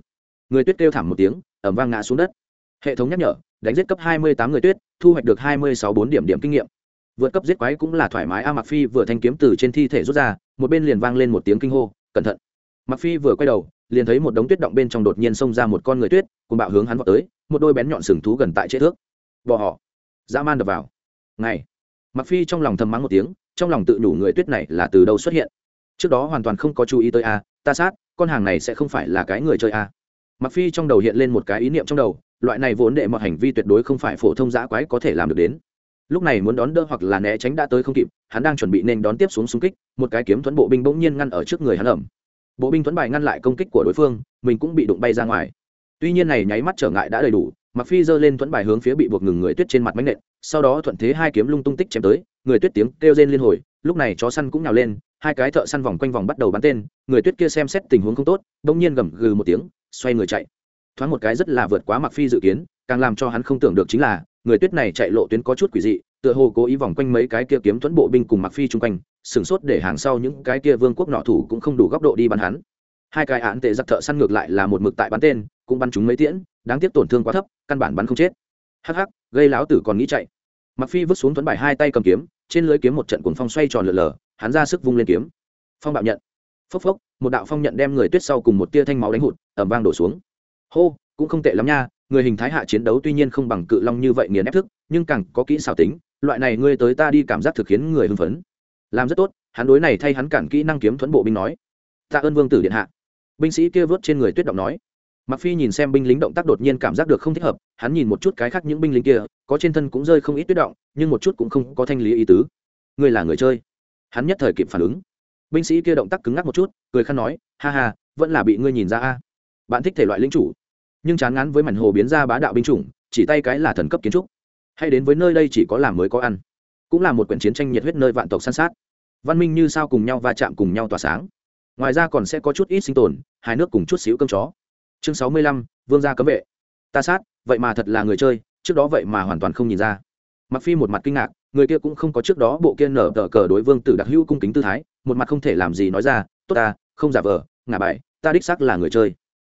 Speaker 1: người tuyết kêu thảm một tiếng ẩm vang ngã xuống đất. Hệ thống nhắc nhở, đánh giết cấp hai mươi tám người tuyết, thu hoạch được hai mươi sáu bốn điểm điểm kinh nghiệm. Vượt cấp giết quái cũng là thoải mái a mặc phi vừa thanh kiếm từ trên thi thể rút ra, một bên liền vang lên một tiếng kinh hô, cẩn thận. Mặc phi vừa quay đầu liền thấy một đống tuyết động bên trong đột nhiên xông ra một con người tuyết, cùng bạo hướng hắn vào tới, một đôi bén nhọn sừng thú gần tại chế thước. Bỏ họ. Dã man đập vào. Ngày. Mặc phi trong lòng thầm mắng một tiếng, trong lòng tự đủ người tuyết này là từ đâu xuất hiện. Trước đó hoàn toàn không có chú ý tới a, ta sát, con hàng này sẽ không phải là cái người chơi a. Mặc phi trong đầu hiện lên một cái ý niệm trong đầu, loại này vốn đệ mọi hành vi tuyệt đối không phải phổ thông giã quái có thể làm được đến. Lúc này muốn đón đỡ hoặc là né tránh đã tới không kịp, hắn đang chuẩn bị nên đón tiếp xuống xung kích, một cái kiếm thuẫn bộ binh bỗng nhiên ngăn ở trước người hắn ẩm bộ binh thuẫn bài ngăn lại công kích của đối phương, mình cũng bị đụng bay ra ngoài. Tuy nhiên này nháy mắt trở ngại đã đầy đủ mặc phi giơ lên thuẫn bài hướng phía bị buộc ngừng người tuyết trên mặt bánh nện, sau đó thuận thế hai kiếm lung tung tích chém tới, người tuyết tiếng kêu rên liên hồi, lúc này chó săn cũng nhào lên, hai cái thợ săn vòng quanh vòng bắt đầu bắn tên, người tuyết kia xem xét tình huống không tốt, bỗng nhiên gầm gừ một tiếng, xoay người chạy. Thoáng một cái rất là vượt quá mặc phi dự kiến, càng làm cho hắn không tưởng được chính là, người tuyết này chạy lộ tuyến có chút quỷ dị tựa hồ cố ý vòng quanh mấy cái kia kiếm thuẫn bộ binh cùng mặc phi chung quanh, sửng sốt để hàng sau những cái kia vương quốc nọ thủ cũng không đủ góc độ đi bắn hắn. Hai cái án tệ giặc thợ săn ngược lại là một mực tại bắn tên, cũng bắn chúng mấy tiễn, đáng tiếc tổn thương quá thấp, căn bản bắn không chết. Hắc hắc, gây láo tử còn nghĩ chạy. Mặc phi vứt xuống tuấn bài hai tay cầm kiếm, trên lưới kiếm một trận cuồng phong xoay tròn lượn lờ, hắn ra sức vung lên kiếm. Phong bạo nhận. Phốc phốc, một đạo phong nhận đem người tuyết sau cùng một tia thanh máu đánh hụt ẩm vang đổ xuống. Hô, cũng không tệ lắm nha, người hình thái hạ chiến đấu tuy nhiên không bằng cự long như vậy nghiền ép thức, nhưng càng có kỹ xảo tính loại này ngươi tới ta đi cảm giác thực khiến người hưng phấn. Làm rất tốt, hắn đối này thay hắn cản kỹ năng kiếm thuẫn bộ binh nói. Tạ ơn vương tử điện hạ. Binh sĩ kia vớt trên người tuyết động nói. Mặc phi nhìn xem binh lính động tác đột nhiên cảm giác được không thích hợp, hắn nhìn một chút cái khác những binh lính kia, có trên thân cũng rơi không ít tuyết động, nhưng một chút cũng không có thanh lý ý tứ. Ngươi là người chơi. Hắn nhất thời kịp phản ứng. Binh sĩ kia động tác cứng ngắc một chút, cười khăn nói, ha ha, vẫn là bị ngươi nhìn ra a. Bạn thích thể loại lính chủ. Nhưng chán ngán với mảnh hồ biến ra bá đạo binh chủng, chỉ tay cái là thần cấp kiến trúc hay đến với nơi đây chỉ có làm mới có ăn. Cũng là một quyển chiến tranh nhiệt huyết nơi vạn tộc săn sát. Văn minh như sao cùng nhau va chạm cùng nhau tỏa sáng. Ngoài ra còn sẽ có chút ít sinh tồn, hai nước cùng chút xíu cơm chó. Chương sáu mươi lăm, vương gia cấm vệ. Ta sát, vậy mà thật là người chơi, trước đó vậy mà hoàn toàn không nhìn ra. Mặc phi một mặt kinh ngạc, người kia cũng không có trước đó bộ kia nở tờ cờ đối vương tử đặc hữu cung kính tư thái, một mặt không thể làm gì nói ra, tốt ta, không giả vờ, ngả bài, ta đích xác là người chơi.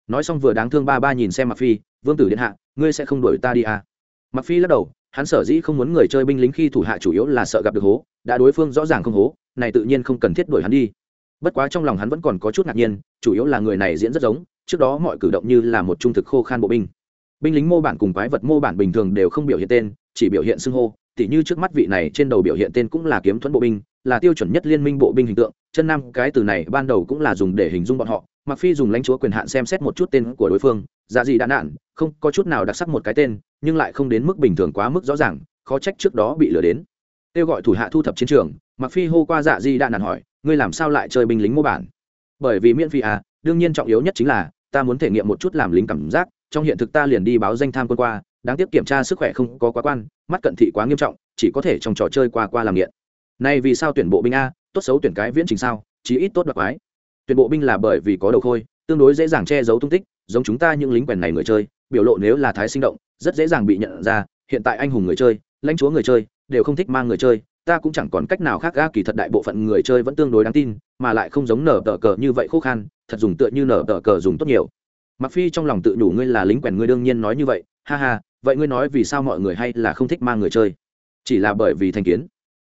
Speaker 1: Nói xong vừa đáng thương ba ba nhìn xem mặc phi, vương tử điện hạ, ngươi sẽ không đuổi ta đi à? Mặc phi lắc đầu hắn sở dĩ không muốn người chơi binh lính khi thủ hạ chủ yếu là sợ gặp được hố, đã đối phương rõ ràng không hố, này tự nhiên không cần thiết đuổi hắn đi. Bất quá trong lòng hắn vẫn còn có chút ngạc nhiên, chủ yếu là người này diễn rất giống, trước đó mọi cử động như là một trung thực khô khan bộ binh. Binh lính mô bản cùng quái vật mô bản bình thường đều không biểu hiện tên, chỉ biểu hiện xưng hô, tỉ như trước mắt vị này trên đầu biểu hiện tên cũng là kiếm thuẫn bộ binh, là tiêu chuẩn nhất liên minh bộ binh hình tượng, chân nam cái từ này ban đầu cũng là dùng để hình dung bọn họ mặc phi dùng lãnh chúa quyền hạn xem xét một chút tên của đối phương dạ gì đã nạn không có chút nào đặc sắc một cái tên, nhưng lại không đến mức bình thường quá mức rõ ràng, khó trách trước đó bị lừa đến. Kêu gọi thủ hạ thu thập chiến trường mặc phi hô qua dạ di đạn nạn hỏi, ngươi làm sao lại chơi binh lính mô bản? Bởi vì miễn phí à đương nhiên trọng yếu nhất chính là, ta muốn thể nghiệm một chút làm lính cảm giác, trong hiện thực ta liền đi báo danh tham quân qua, đáng tiếc kiểm tra sức khỏe không có quá quan, mắt cận thị quá nghiêm trọng, chỉ có thể trong trò chơi qua qua làm nghiện. Này vì sao tuyển bộ binh a, tốt xấu tuyển cái viễn trình sao, chí ít tốt đặc quái tuyển bộ binh là bởi vì có đầu khôi, tương đối dễ dàng che giấu tung tích, giống chúng ta những lính quèn này người chơi, biểu lộ nếu là thái sinh động, rất dễ dàng bị nhận ra, hiện tại anh hùng người chơi, lãnh chúa người chơi, đều không thích mang người chơi, ta cũng chẳng còn cách nào khác ga kỳ thật đại bộ phận người chơi vẫn tương đối đáng tin, mà lại không giống nở tờ cờ như vậy khô khan, thật dùng tựa như nở tờ cờ dùng tốt nhiều. Mặc phi trong lòng tự đủ ngươi là lính quèn ngươi đương nhiên nói như vậy, ha ha, vậy ngươi nói vì sao mọi người hay là không thích mang người chơi? Chỉ là bởi vì thành kiến.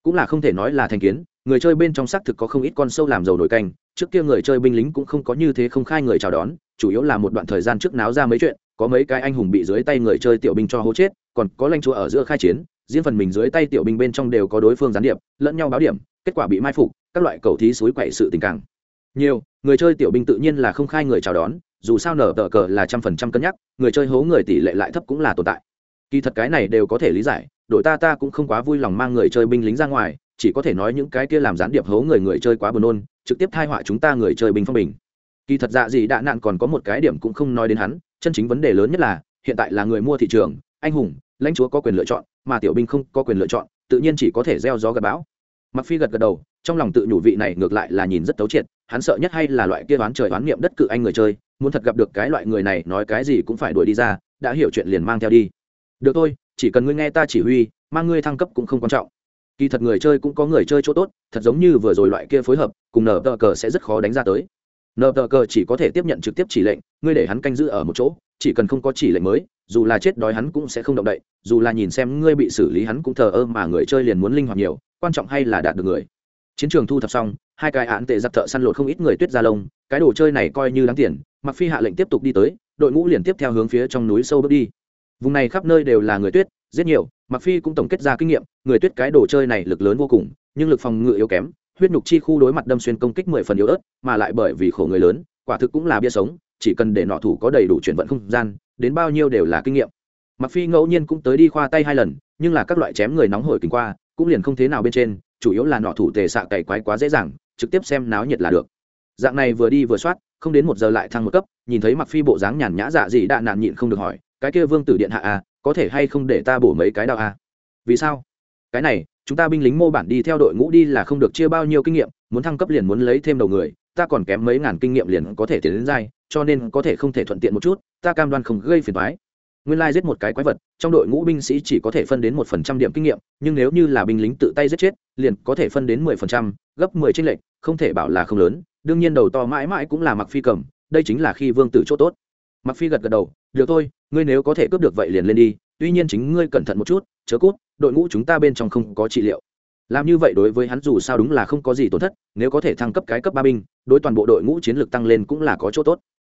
Speaker 1: Cũng là không thể nói là thành kiến, người chơi bên trong xác thực có không ít con sâu làm dầu nổi canh trước kia người chơi binh lính cũng không có như thế không khai người chào đón, chủ yếu là một đoạn thời gian trước náo ra mấy chuyện, có mấy cái anh hùng bị dưới tay người chơi tiểu binh cho hố chết, còn có lãnh chúa ở giữa khai chiến, riêng phần mình dưới tay tiểu binh bên trong đều có đối phương gián điệp, lẫn nhau báo điểm, kết quả bị mai phục, các loại cầu thí suối quậy sự tình cảm nhiều, người chơi tiểu binh tự nhiên là không khai người chào đón, dù sao nở tờ cờ là trăm phần trăm cân nhắc, người chơi hố người tỷ lệ lại thấp cũng là tồn tại. Kỳ thật cái này đều có thể lý giải, đội ta ta cũng không quá vui lòng mang người chơi binh lính ra ngoài chỉ có thể nói những cái kia làm gián điệp hố người người chơi quá buồn nôn, trực tiếp thai họa chúng ta người chơi bình phong bình. Kỳ thật dạ gì đã nạn còn có một cái điểm cũng không nói đến hắn, chân chính vấn đề lớn nhất là, hiện tại là người mua thị trường, anh hùng, lãnh chúa có quyền lựa chọn, mà tiểu binh không có quyền lựa chọn, tự nhiên chỉ có thể gieo gió gặp bão. Mặc phi gật gật đầu, trong lòng tự nhủ vị này ngược lại là nhìn rất tấu triệt, hắn sợ nhất hay là loại kia đoán trời đoán niệm đất cự anh người chơi, muốn thật gặp được cái loại người này nói cái gì cũng phải đuổi đi ra, đã hiểu chuyện liền mang theo đi. Được thôi, chỉ cần ngươi nghe ta chỉ huy, mang ngươi thăng cấp cũng không quan trọng kỳ thật người chơi cũng có người chơi chỗ tốt, thật giống như vừa rồi loại kia phối hợp, cùng nờ tờ cờ sẽ rất khó đánh ra tới. Nờ tờ cờ chỉ có thể tiếp nhận trực tiếp chỉ lệnh, ngươi để hắn canh giữ ở một chỗ, chỉ cần không có chỉ lệnh mới, dù là chết đói hắn cũng sẽ không động đậy, dù là nhìn xem ngươi bị xử lý hắn cũng thờ ơ mà người chơi liền muốn linh hoạt nhiều, quan trọng hay là đạt được người. Chiến trường thu thập xong, hai cái án tệ giặc thợ săn lột không ít người tuyết ra lông, cái đồ chơi này coi như đáng tiền mặc phi hạ lệnh tiếp tục đi tới, đội ngũ liền tiếp theo hướng phía trong núi sâu bước đi. Vùng này khắp nơi đều là người tuyết rất nhiều mặc phi cũng tổng kết ra kinh nghiệm, người tuyết cái đồ chơi này lực lớn vô cùng, nhưng lực phòng ngự yếu kém, huyết nhục chi khu đối mặt đâm xuyên công kích mười phần yếu ớt, mà lại bởi vì khổ người lớn, quả thực cũng là bia sống, chỉ cần để nọ thủ có đầy đủ chuyển vận không gian, đến bao nhiêu đều là kinh nghiệm. Mặc phi ngẫu nhiên cũng tới đi khoa tay hai lần, nhưng là các loại chém người nóng hổi kinh qua, cũng liền không thế nào bên trên, chủ yếu là nọ thủ tề xạ cày quái quá dễ dàng, trực tiếp xem náo nhiệt là được. Dạng này vừa đi vừa soát, không đến một giờ lại thăng một cấp, nhìn thấy mặc phi bộ dáng nhàn nhã dạ gì đã nạn nhịn không được hỏi, cái kia vương tử điện hạ à có thể hay không để ta bổ mấy cái đao à? Vì sao? Cái này, chúng ta binh lính mô bản đi theo đội ngũ đi là không được chia bao nhiêu kinh nghiệm, muốn thăng cấp liền muốn lấy thêm đầu người, ta còn kém mấy ngàn kinh nghiệm liền có thể tiến đến dai cho nên có thể không thể thuận tiện một chút, ta cam đoan không gây phiền thoái nguyên lai giết một cái quái vật, trong đội ngũ binh sĩ chỉ có thể phân đến một phần trăm điểm kinh nghiệm, nhưng nếu như là binh lính tự tay giết chết, liền có thể phân đến mười phần trăm, gấp mười trên lệnh không thể bảo là không lớn. Đương nhiên đầu to mãi mãi cũng là mặc phi cầm, đây chính là khi vương tử chỗ tốt. Mặc phi gật gật đầu được thôi, ngươi nếu có thể cướp được vậy liền lên đi, tuy nhiên chính ngươi cẩn thận một chút, chớ cút, đội ngũ chúng ta bên trong không có trị liệu. Làm như vậy đối với hắn dù sao đúng là không có gì tổn thất, nếu có thể thăng cấp cái cấp ba binh, đối toàn bộ đội ngũ chiến lược tăng lên cũng là có chỗ tốt.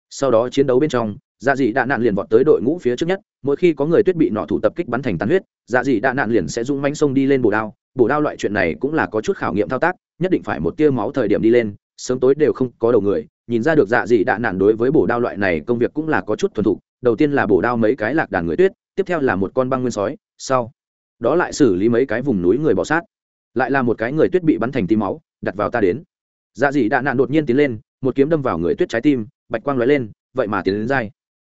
Speaker 1: Sau đó chiến đấu bên trong dạ dị đạ nạn liền vọt tới đội ngũ phía trước nhất, mỗi khi có người tuyết bị nọ thủ tập kích bắn thành tàn huyết dạ dị đạ nạn liền sẽ rung manh sông đi lên bổ đao bổ đao loại chuyện này cũng là có chút khảo nghiệm thao tác, nhất định phải một tia máu thời điểm đi lên, sớm tối đều không có đầu người, nhìn ra được dạ dị đạ nạn đối với bổ đao loại này công việc cũng là có chút thuần thục đầu tiên là bổ đao mấy cái lạc đàn người tuyết tiếp theo là một con băng nguyên sói sau đó lại xử lý mấy cái vùng núi người bỏ sát. Lại là một cái người tuyết bị bắn thành tí máu đặt vào ta đến. Dạ dị đạ nạn đột nhiên tiến lên một kiếm đâm vào người tuyết trái tim bạch quang lóe lên vậy mà tiến đến dai.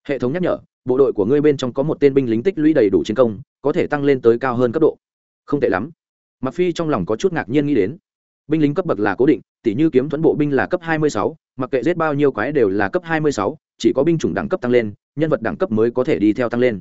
Speaker 1: Hệ thống nhắc nhở bộ đội của ngươi bên trong có một tên binh lính tích lũy đầy đủ chiến công có thể tăng lên tới cao hơn cấp độ. Không tệ lắm. Mặc phi trong lòng có chút ngạc nhiên nghĩ đến. Binh lính cấp bậc là cố định tỉ như kiếm thuẫn bộ binh là cấp 26, mặc kệ giết bao nhiêu quái đều là cấp 26, chỉ có binh chủng đẳng cấp tăng lên, nhân vật đẳng cấp mới có thể đi theo tăng lên.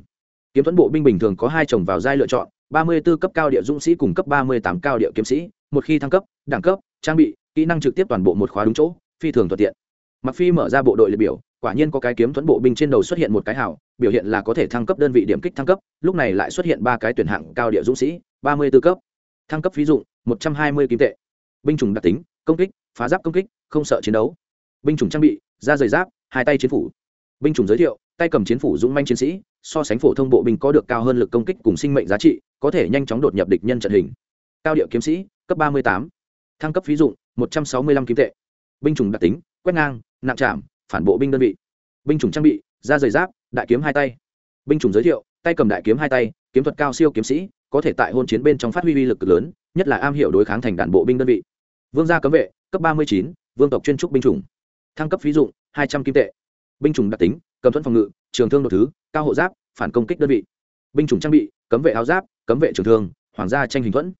Speaker 1: Kiếm thuẫn bộ binh bình thường có hai chồng vào giai lựa chọn 34 cấp cao địa dũng sĩ cùng cấp 38 cao địa kiếm sĩ, một khi thăng cấp, đẳng cấp, trang bị, kỹ năng trực tiếp toàn bộ một khóa đúng chỗ, phi thường thuận tiện. Mặc phi mở ra bộ đội liệt biểu, quả nhiên có cái kiếm thuẫn bộ binh trên đầu xuất hiện một cái hảo biểu hiện là có thể thăng cấp đơn vị điểm kích thăng cấp, lúc này lại xuất hiện ba cái tuyển hạng cao địa dũng sĩ 34 cấp. Thăng cấp ví dụ 120 kim tệ. Binh chủng đặc tính, công kích, phá giáp công kích, không sợ chiến đấu. Binh chủng trang bị, da dày giáp hai tay chiến phủ. Binh chủng giới thiệu, tay cầm chiến phủ dũng manh chiến sĩ, so sánh phổ thông bộ binh có được cao hơn lực công kích cùng sinh mệnh giá trị, có thể nhanh chóng đột nhập địch nhân trận hình. Cao điệu kiếm sĩ, cấp 38. thăng cấp ví dụ 165 kim tệ. Binh chủng đặc tính, quét ngang, nặng chạm, phản bộ binh đơn vị. Binh chủng trang bị, da dày giáp, đại kiếm hai tay. Binh chủng giới thiệu, tay cầm đại kiếm hai tay, kiếm thuật cao siêu kiếm sĩ, có thể tại hôn chiến bên trong phát huy uy lực lớn, nhất là am hiểu đối kháng thành đàn bộ binh đơn vị. Vương gia cấm vệ, cấp ba mươi chín, vương tộc chuyên trúc binh chủng. Thăng cấp phí dụng hai trăm kim tệ. Binh chủng đặc tính cầm thuẫn phòng ngự, trường thương đột thứ, cao hộ giáp, phản công kích đơn vị. Binh chủng trang bị, cấm vệ áo giáp, cấm vệ trường thương, hoàng gia tranh hình thuẫn.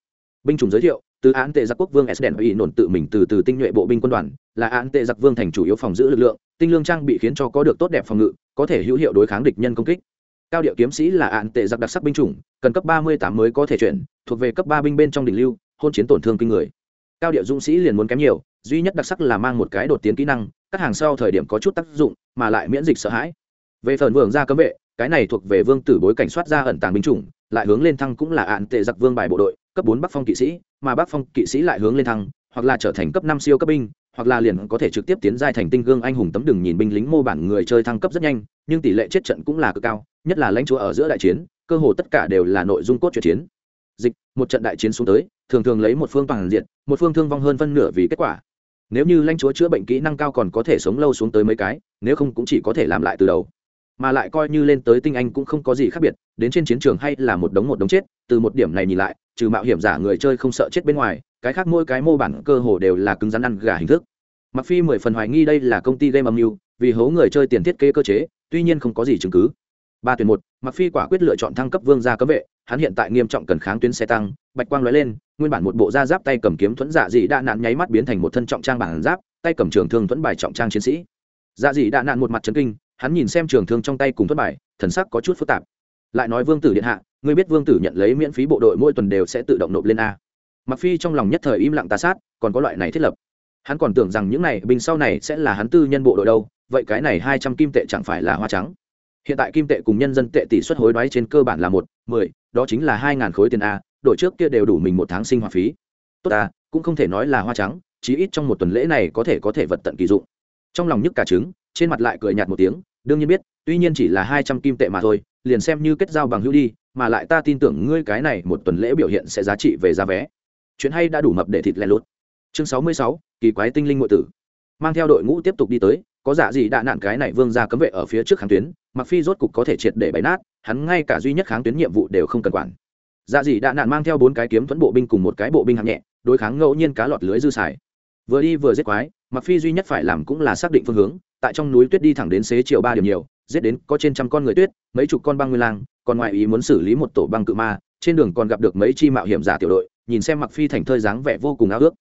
Speaker 1: Binh chủng giới thiệu, từ án tệ giặc quốc vương s đèn ủy nổn tự mình từ từ tinh nhuệ bộ binh quân đoàn, là án tệ giặc vương thành chủ yếu phòng giữ lực lượng, tinh lương trang bị khiến cho có được tốt đẹp phòng ngự, có thể hữu hiệu đối kháng địch nhân công kích. Cao điệu kiếm sĩ là án tệ giặc đặc sắc binh chủng, cần cấp ba mươi tám mới có thể chuyển, thuộc về cấp ba binh bên trong đỉnh lưu, hôn chiến tổn thương kinh người. Cao điệu dũng sĩ liền muốn kém nhiều, duy nhất đặc sắc là mang một cái đột tiến kỹ năng các hàng sau thời điểm có chút tác dụng, mà lại miễn dịch sợ hãi. Về phần vương gia cấm vệ, cái này thuộc về vương tử bối cảnh soát ra ẩn tàng binh chủng, lại hướng lên thăng cũng là ạn tệ giặc vương bài bộ đội, cấp bốn bắc phong kỵ sĩ, mà bắc phong kỵ sĩ lại hướng lên thăng, hoặc là trở thành cấp năm siêu cấp binh, hoặc là liền có thể trực tiếp tiến giai thành tinh gương anh hùng tấm đường nhìn binh lính mô bản người chơi thăng cấp rất nhanh, nhưng tỷ lệ chết trận cũng là cực cao, nhất là lãnh chúa ở giữa đại chiến, cơ hồ tất cả đều là nội dung cốt truyện chiến. Dịch, một trận đại chiến xuống tới, thường thường lấy một phương toàn diện, một phương thương vong hơn phân nửa vì kết quả nếu như lãnh chúa chữa bệnh kỹ năng cao còn có thể sống lâu xuống tới mấy cái, nếu không cũng chỉ có thể làm lại từ đầu. Mà lại coi như lên tới tinh anh cũng không có gì khác biệt, đến trên chiến trường hay là một đống một đống chết, từ một điểm này nhìn lại, trừ mạo hiểm giả người chơi không sợ chết bên ngoài, cái khác mỗi cái mô bản cơ hồ đều là cứng rắn ăn gà hình thức. Mặc phi mười phần hoài nghi đây là công ty game âm mưu vì hố người chơi tiền thiết kế cơ chế, tuy nhiên không có gì chứng cứ. Ba tuyển một, mặc phi quả quyết lựa chọn thăng cấp vương gia cấm vệ hắn hiện tại nghiêm trọng cần kháng tuyến xe tăng, bạch quang lóe lên, nguyên bản một bộ da giáp tay cầm kiếm thuẫn dạ dị đã nạn nháy mắt biến thành một thân trọng trang bản giáp, tay cầm trường thương thuẫn bài trọng trang chiến sĩ. Dạ dị đã nạn một mặt chấn kinh, hắn nhìn xem trường thương trong tay cùng thuẫn bài, thần sắc có chút phức tạp. Lại nói vương tử điện hạ, ngươi biết vương tử nhận lấy miễn phí bộ đội mỗi tuần đều sẽ tự động nộp lên a. Mặc phi trong lòng nhất thời im lặng ta sát, còn có loại này thiết lập. Hắn còn tưởng rằng những này, bình sau này sẽ là hắn tư nhân bộ đội đâu, vậy cái này hai trăm kim tệ chẳng phải là hoa trắng hiện tại kim tệ cùng nhân dân tệ tỷ suất hối đoái trên cơ bản là một, mười, đó chính là hai ngàn khối tiền a đội trước kia đều đủ mình một tháng sinh hoạt phí. Tốt à cũng không thể nói là hoa trắng, chí ít trong một tuần lễ này có thể có thể vật tận kỳ dụng. Trong lòng nhức cả trứng, trên mặt lại cười nhạt một tiếng, đương nhiên biết, tuy nhiên chỉ là hai trăm kim tệ mà thôi, liền xem như kết giao bằng hữu đi, mà lại ta tin tưởng ngươi cái này một tuần lễ biểu hiện sẽ giá trị về giá vé. Chuyện hay đã đủ mập để thịt lẻ lốt chương sáu mươi sáu, kỳ quái tinh linh ngụy tử. Mang theo đội ngũ tiếp tục đi tới có giả gì đã nạn cái này vương ra cấm vệ ở phía trước kháng tuyến mặc phi rốt cục có thể triệt để bày nát, hắn ngay cả duy nhất kháng tuyến nhiệm vụ đều không cần quản. Dạ dị đã nạn mang theo bốn cái kiếm thuẫn bộ binh cùng một cái bộ binh hạng nhẹ, đối kháng ngẫu nhiên cá lọt lưới dư xài. Vừa đi vừa giết quái mặc phi duy nhất phải làm cũng là xác định phương hướng, tại trong núi tuyết đi thẳng đến xế chiều ba điểm nhiều, giết đến có trên trăm con người tuyết, mấy chục con băng nguyên lang, còn ngoại ý muốn xử lý một tổ băng cự ma, trên đường còn gặp được mấy chi mạo hiểm giả tiểu đội, nhìn xem mặc phi thành thơi dáng vẻ vô cùng ao ước.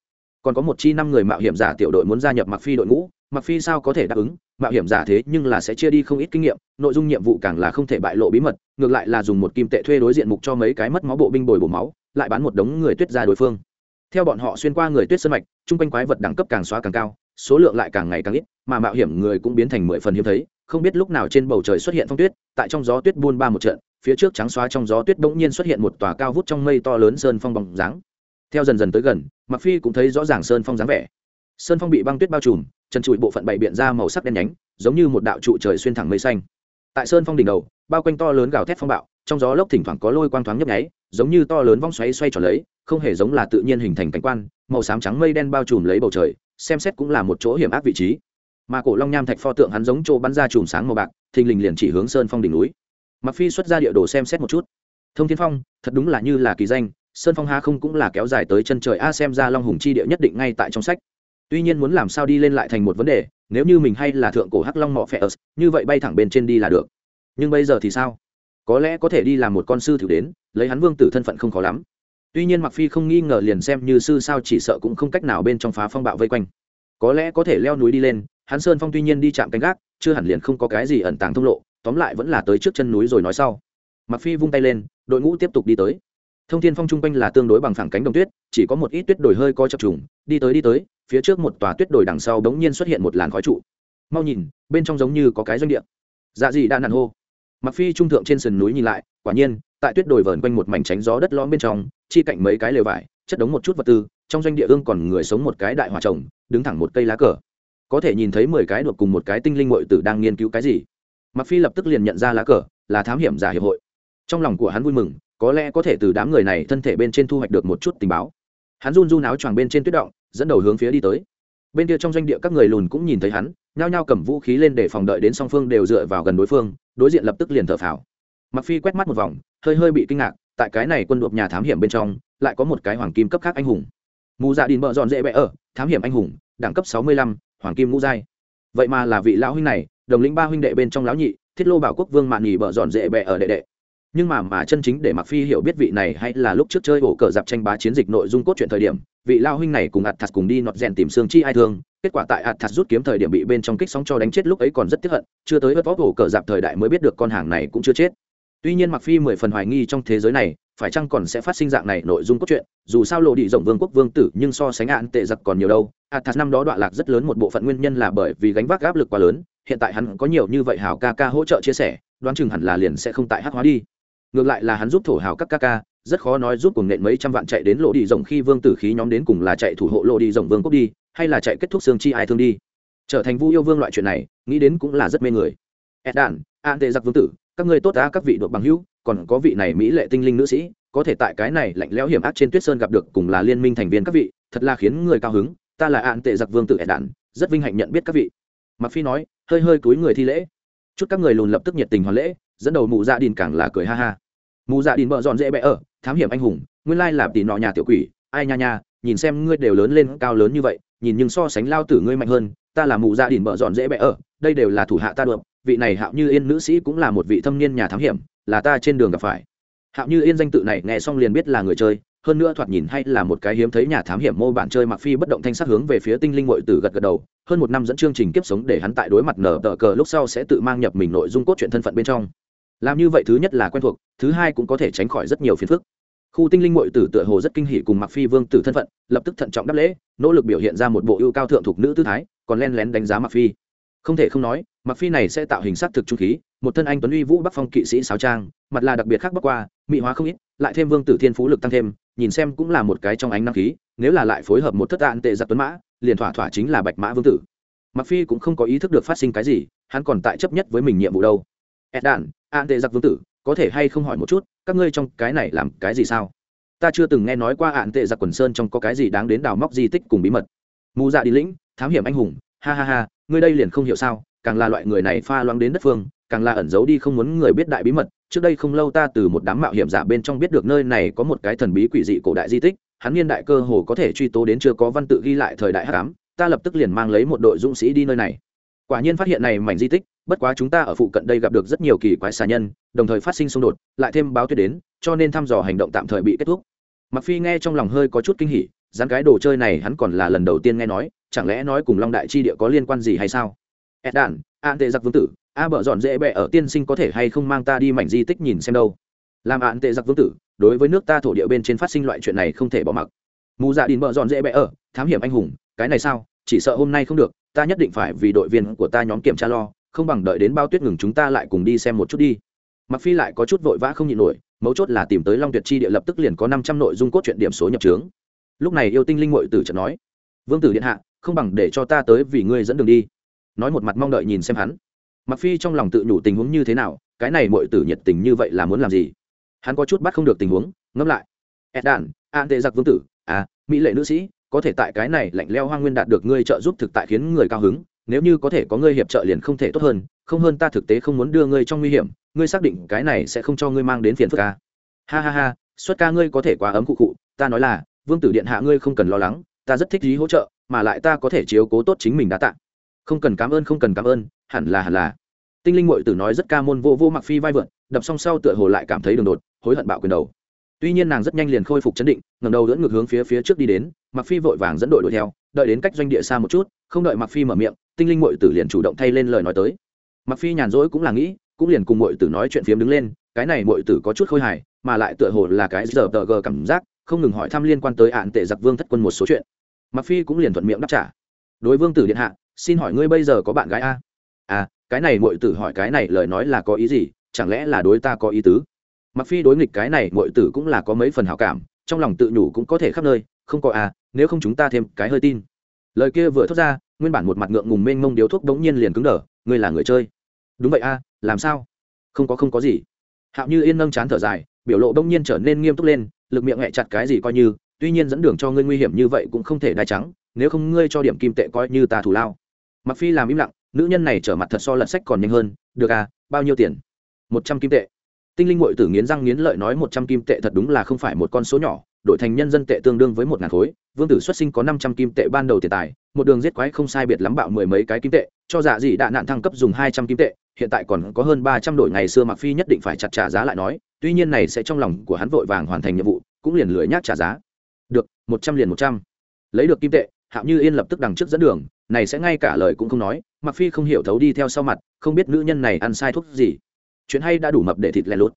Speaker 1: Còn có một chi năm người mạo hiểm giả tiểu đội muốn gia nhập mặc phi đội ngũ mặc phi sao có thể đáp ứng, mạo hiểm giả thế nhưng là sẽ chia đi không ít kinh nghiệm, nội dung nhiệm vụ càng là không thể bại lộ bí mật, ngược lại là dùng một kim tệ thuê đối diện mục cho mấy cái mất máu bộ binh bồi bổ máu, lại bán một đống người tuyết ra đối phương. Theo bọn họ xuyên qua người tuyết sân mạch chung quanh quái vật đẳng cấp càng xóa càng cao, số lượng lại càng ngày càng ít, mà mạo hiểm người cũng biến thành mười phần hiếm thấy, không biết lúc nào trên bầu trời xuất hiện phong tuyết, tại trong gió tuyết buôn ba một trận, phía trước trắng xóa trong gió tuyết bỗng nhiên xuất hiện một tòa cao vút trong mây to lớn sơn phong bóng dáng. Theo dần dần tới gần mặc phi cũng thấy rõ ràng sơn phong dáng vẻ. Sơn phong bị băng tuyết bao trùm chân trụi bộ phận bày biện ra màu sắc đen nhánh, giống như một đạo trụ trời xuyên thẳng mây xanh. Tại sơn phong đỉnh đầu, bao quanh to lớn gào thét phong bạo, trong gió lốc thỉnh thoảng có lôi quang thoáng nhấp nháy, giống như to lớn vong xoáy xoay tròn lấy, không hề giống là tự nhiên hình thành cảnh quan, màu xám trắng mây đen bao trùm lấy bầu trời, xem xét cũng là một chỗ hiểm ác vị trí. Mà cổ long nham thạch pho tượng hắn giống chỗ bắn ra chùm sáng màu bạc, thình lình liền chỉ hướng sơn phong đỉnh núi. Mặc phi xuất ra địa đồ xem xét một chút. Thông thiên phong, thật đúng là như là kỳ danh, sơn phong ha không cũng là kéo dài tới chân trời, a, xem ra long hùng chi địa nhất định ngay tại trong sách tuy nhiên muốn làm sao đi lên lại thành một vấn đề, nếu như mình hay là thượng cổ hắc long mọ phe ớt, như vậy bay thẳng bên trên đi là được. Nhưng bây giờ thì sao? Có lẽ có thể đi làm một con sư thử đến, lấy hắn vương tử thân phận không khó lắm. Tuy nhiên mặc phi không nghi ngờ liền xem như sư sao chỉ sợ cũng không cách nào bên trong phá phong bạo vây quanh. Có lẽ có thể leo núi đi lên, hắn sơn phong tuy nhiên đi chạm canh gác, chưa hẳn liền không có cái gì ẩn tàng thông lộ, tóm lại vẫn là tới trước chân núi rồi nói sau. Mặc phi vung tay lên, đội ngũ tiếp tục đi tới thông thiên phong trung quanh là tương đối bằng phẳng cánh đồng tuyết, chỉ có một ít tuyết đồi hơi co chập trùng, đi tới đi tới, phía trước một tòa tuyết đồi đằng sau đống nhiên xuất hiện một làn khói trụ. Mau nhìn, bên trong giống như có cái doanh địa. Dạ gì đã nạn hô. Mặc phi trung thượng trên sườn núi nhìn lại, quả nhiên, tại tuyết đồi vờn quanh một mảnh tránh gió đất lõm bên trong, chi cạnh mấy cái lều vải, chất đống một chút vật tư, trong doanh địa ương còn người sống một cái đại hòa trồng đứng thẳng một cây lá cờ. Có thể nhìn thấy mười cái đột cùng một cái tinh linh mội tử đang nghiên cứu cái gì. Mặc phi lập tức liền nhận ra lá cờ, là thám hiểm giả hiệp hội. Trong lòng của hắn vui mừng có lẽ có thể từ đám người này thân thể bên trên thu hoạch được một chút tình báo. Hắn run run áo choàng bên trên tuyết động dẫn đầu hướng phía đi tới. Bên kia trong doanh địa các người lùn cũng nhìn thấy hắn nhao nhao cầm vũ khí lên để phòng đợi đến song phương đều dựa vào gần đối phương đối diện lập tức liền thở phào. Mặc phi quét mắt một vòng hơi hơi bị kinh ngạc tại cái này quân đội nhà thám hiểm bên trong lại có một cái hoàng kim cấp khác anh hùng. Mù dạ đình bợ dọn dễ bẽ ở thám hiểm anh hùng đẳng cấp sáu mươi lăm, hoàng kim ngũ giai. Vậy mà là vị lão huynh này đồng lĩnh ba huynh đệ bên trong lão nhị thiết lô bảo quốc vương mạn nghỉ bợ dọn dễ bẽ ở đệ đệ nhưng mà mà chân chính để mặc phi hiểu biết vị này hay là lúc trước chơi ổ cờ dạp tranh bá chiến dịch nội dung cốt truyện thời điểm, vị lao huynh này cùng ạt thạt cùng đi nọt rèn tìm xương chi ai thương, kết quả tại ạt thạt rút kiếm thời điểm bị bên trong kích sóng cho đánh chết lúc ấy còn rất tiếc hận, chưa tới vớt vóc ổ cờ dạp thời đại mới biết được con hàng này cũng chưa chết. Tuy nhiên mặc phi mười phần hoài nghi trong thế giới này, phải chăng còn sẽ phát sinh dạng này nội dung cốt truyện, dù sao lộ đi rộng vương quốc vương tử nhưng so sánh án tệ giặc còn nhiều đâu. Athas năm đó đoạn lạc rất lớn một bộ phận nguyên nhân là bởi vì gánh vác áp lực quá lớn, hiện tại hắn có nhiều như vậy hào ca ca hỗ trợ chia sẻ, đoán chừng hẳn là liền sẽ không tại hắc hóa đi ngược lại là hắn giúp thổ hào các ca ca, rất khó nói giúp cùng nện mấy trăm vạn chạy đến lộ đi rộng khi vương tử khí nhóm đến cùng là chạy thủ hộ lộ đi rộng vương quốc đi, hay là chạy kết thúc xương chi ai thương đi. Trở thành vu yêu vương loại chuyện này, nghĩ đến cũng là rất mê người. Ed đàn an tệ giặc vương tử, các ngươi tốt ta các vị đội bằng hữu, còn có vị này mỹ lệ tinh linh nữ sĩ, có thể tại cái này lạnh lẽo hiểm ác trên tuyết sơn gặp được cùng là liên minh thành viên các vị, thật là khiến người cao hứng, ta là an tệ giặc vương tử ed đàn rất vinh hạnh nhận biết các vị. Mặc phi nói, hơi hơi cúi người thi lễ. Chút các người lùn lập tức nhiệt tình hoàn lễ, dẫn đầu mụ dạ gia đình càng là cười ha ha mù dạ đình bợ dọn dễ bẽ ở, thám hiểm anh hùng, nguyên lai là tỷ nọ nhà tiểu quỷ. Ai nha nha, nhìn xem ngươi đều lớn lên cao lớn như vậy, nhìn nhưng so sánh lao tử ngươi mạnh hơn, ta là mù dạ đình bợ dọn dễ bẽ ở, đây đều là thủ hạ ta được vị này hạo như yên nữ sĩ cũng là một vị thâm niên nhà thám hiểm, là ta trên đường gặp phải. Hạo như yên danh tự này nghe xong liền biết là người chơi, hơn nữa thoạt nhìn hay là một cái hiếm thấy nhà thám hiểm mô bản chơi mặc phi bất động thanh sắc hướng về phía tinh linh ngội tử gật gật đầu. Hơn một năm dẫn chương trình kiếp sống để hắn tại đối mặt nở tờ cờ lúc sau sẽ tự mang nhập mình nội dung cốt truyện thân phận bên trong làm như vậy thứ nhất là quen thuộc, thứ hai cũng có thể tránh khỏi rất nhiều phiền phức. Khu tinh linh mội tử tựa hồ rất kinh hỉ cùng mặc phi vương tử thân phận, lập tức thận trọng đáp lễ, nỗ lực biểu hiện ra một bộ ưu cao thượng thuộc nữ tư thái, còn len lén đánh giá mặc phi. Không thể không nói mặc phi này sẽ tạo hình sắc thực trung khí, một thân anh tuấn uy vũ bắc phong kỵ sĩ sáo trang, mặt là đặc biệt khác bắc qua, mỹ hóa không ít, lại thêm vương tử thiên phú lực tăng thêm, nhìn xem cũng là một cái trong ánh năng khí, nếu là lại phối hợp một thất tạn tệ giặc tuấn mã, liền thỏa thỏa chính là bạch mã vương tử. Mặc phi cũng không có ý thức được phát sinh cái gì, hắn còn tại chấp nhất với mình nhiệm vụ đâu. Ed đạn an tệ giặc vương tử, có thể hay không hỏi một chút, các ngươi trong cái này làm cái gì sao? Ta chưa từng nghe nói qua ạn tệ giặc quần sơn trong có cái gì đáng đến đào móc di tích cùng bí mật. Mù dạ đi lĩnh, thám hiểm anh hùng, ha ha ha, ngươi đây liền không hiểu sao, càng là loại người này pha loãng đến đất phương, càng là ẩn giấu đi không muốn người biết đại bí mật. Trước đây không lâu ta từ một đám mạo hiểm giả bên trong biết được nơi này có một cái thần bí quỷ dị cổ đại di tích, hắn niên đại cơ hồ có thể truy tố đến chưa có văn tự ghi lại thời đại hắc ám, ta lập tức liền mang lấy một đội dũng sĩ đi nơi này. Quả nhiên phát hiện này mảnh di tích bất quá chúng ta ở phụ cận đây gặp được rất nhiều kỳ quái xà nhân, đồng thời phát sinh xung đột, lại thêm báo tuyết đến, cho nên thăm dò hành động tạm thời bị kết thúc. Mặc phi nghe trong lòng hơi có chút kinh hỉ dán cái đồ chơi này hắn còn là lần đầu tiên nghe nói, chẳng lẽ nói cùng long đại chi địa có liên quan gì hay sao? Ed đản an tệ giặc vương tử, a bợ dọn dễ bẹ ở tiên sinh có thể hay không mang ta đi mảnh di tích nhìn xem đâu? Làm an tệ giặc vương tử, đối với nước ta thổ địa bên trên phát sinh loại chuyện này không thể bỏ mặc. Mù dạ đình bợ dọn dễ bẹ ở, thám hiểm anh hùng, cái này sao? Chỉ sợ hôm nay không được, ta nhất định phải vì đội viên của ta nhóm kiểm tra lo không bằng đợi đến bao tuyết ngừng chúng ta lại cùng đi xem một chút đi. Mặc phi lại có chút vội vã không nhịn nổi, mấu chốt là tìm tới long tuyệt chi địa lập tức liền có năm trăm nội dung cốt truyện điểm số nhập trướng lúc này yêu tinh linh mội tử trận nói, vương tử điện hạ, không bằng để cho ta tới vì ngươi dẫn đường đi. Nói một mặt mong đợi nhìn xem hắn. Mặc phi trong lòng tự nhủ tình huống như thế nào, cái này mội tử nhiệt tình như vậy là muốn làm gì? Hắn có chút bắt không được tình huống, ngẫm lại. Ed đàn an tệ giặc vương tử à mỹ lệ nữ sĩ, có thể tại cái này lạnh leo hoang nguyên đạt được ngươi trợ giúp thực tại khiến người cao hứng nếu như có thể có ngươi hiệp trợ liền không thể tốt hơn, không hơn ta thực tế không muốn đưa ngươi trong nguy hiểm, ngươi xác định cái này sẽ không cho ngươi mang đến phiền phức ca ha ha ha, xuất ca ngươi có thể quá ấm cụ cụ, ta nói là, vương tử điện hạ ngươi không cần lo lắng, ta rất thích ý hỗ trợ, mà lại ta có thể chiếu cố tốt chính mình đã tạ. Không cần cảm ơn, không cần cảm ơn, hẳn là hẳn là. Tinh linh mội tử nói rất ca môn vô vô mặc phi vai vượn, đập xong sau tựa hồ lại cảm thấy đường đột, hối hận bạo quyền đầu. Tuy nhiên nàng rất nhanh liền khôi phục chấn định ngầm đầu dẫn ngược hướng phía phía trước đi đến, mặc phi vội vàng dẫn đội đuổi theo, đợi đến cách doanh địa xa một chút, không đợi mặc phi mở miệng tinh linh mội tử liền chủ động thay lên lời nói tới. Mặc phi nhàn rỗi cũng là nghĩ, cũng liền cùng mội tử nói chuyện phiếm đứng lên, cái này mội tử có chút khôi hài, mà lại tựa hồ là cái giờ tờ gờ cảm giác, không ngừng hỏi thăm liên quan tới hạn tệ giặc vương thất quân một số chuyện. Mặc phi cũng liền thuận miệng đáp trả. Đối vương tử điện hạ, xin hỏi ngươi bây giờ có bạn gái a? À cái này mội tử hỏi cái này lời nói là có ý gì? Chẳng lẽ là đối ta có ý tứ? Mặc phi đối nghịch cái này mội tử cũng là có mấy phần hảo cảm, trong lòng tự nhủ cũng có thể khắp nơi, không có à nếu không chúng ta thêm cái hơi tin. Lời kia vừa thốt ra nguyên bản một mặt ngượng ngùng mênh mông điếu thuốc bỗng nhiên liền cứng đờ, ngươi là người chơi? Đúng vậy a, làm sao? Không có không có gì. Hạo như yên nâng chán thở dài, biểu lộ bỗng nhiên trở nên nghiêm túc lên, lực miệng hẹ chặt cái gì coi như, tuy nhiên dẫn đường cho ngươi nguy hiểm như vậy cũng không thể đai trắng, nếu không ngươi cho điểm kim tệ coi như ta thủ lao. Mặc phi làm im lặng, nữ nhân này trở mặt thật so lật sách còn nhanh hơn, được à bao nhiêu tiền? Một trăm kim tệ. Tinh linh mội tử nghiến răng nghiến lợi nói, một trăm kim tệ thật đúng là không phải một con số nhỏ đổi thành nhân dân tệ tương đương với một ngàn khối, vương tử xuất sinh có năm trăm kim tệ ban đầu tiền tài, một đường giết quái không sai biệt lắm bạo mười mấy cái kim tệ, cho dạ dị đạ nạn thăng cấp dùng hai trăm kim tệ, hiện tại còn có hơn ba trăm đội ngày xưa mặc phi nhất định phải chặt trả giá lại nói, tuy nhiên này sẽ trong lòng của hắn vội vàng hoàn thành nhiệm vụ, cũng liền lưỡi nhác trả giá. Được, một trăm liền một trăm. Lấy được kim tệ, hạo như yên lập tức đằng trước dẫn đường, này sẽ ngay cả lời cũng không nói mặc phi không hiểu thấu đi theo sau mặt, không biết nữ nhân này ăn sai thuốc gì. Chuyện hay đã đủ mập để thịt lẻ lốt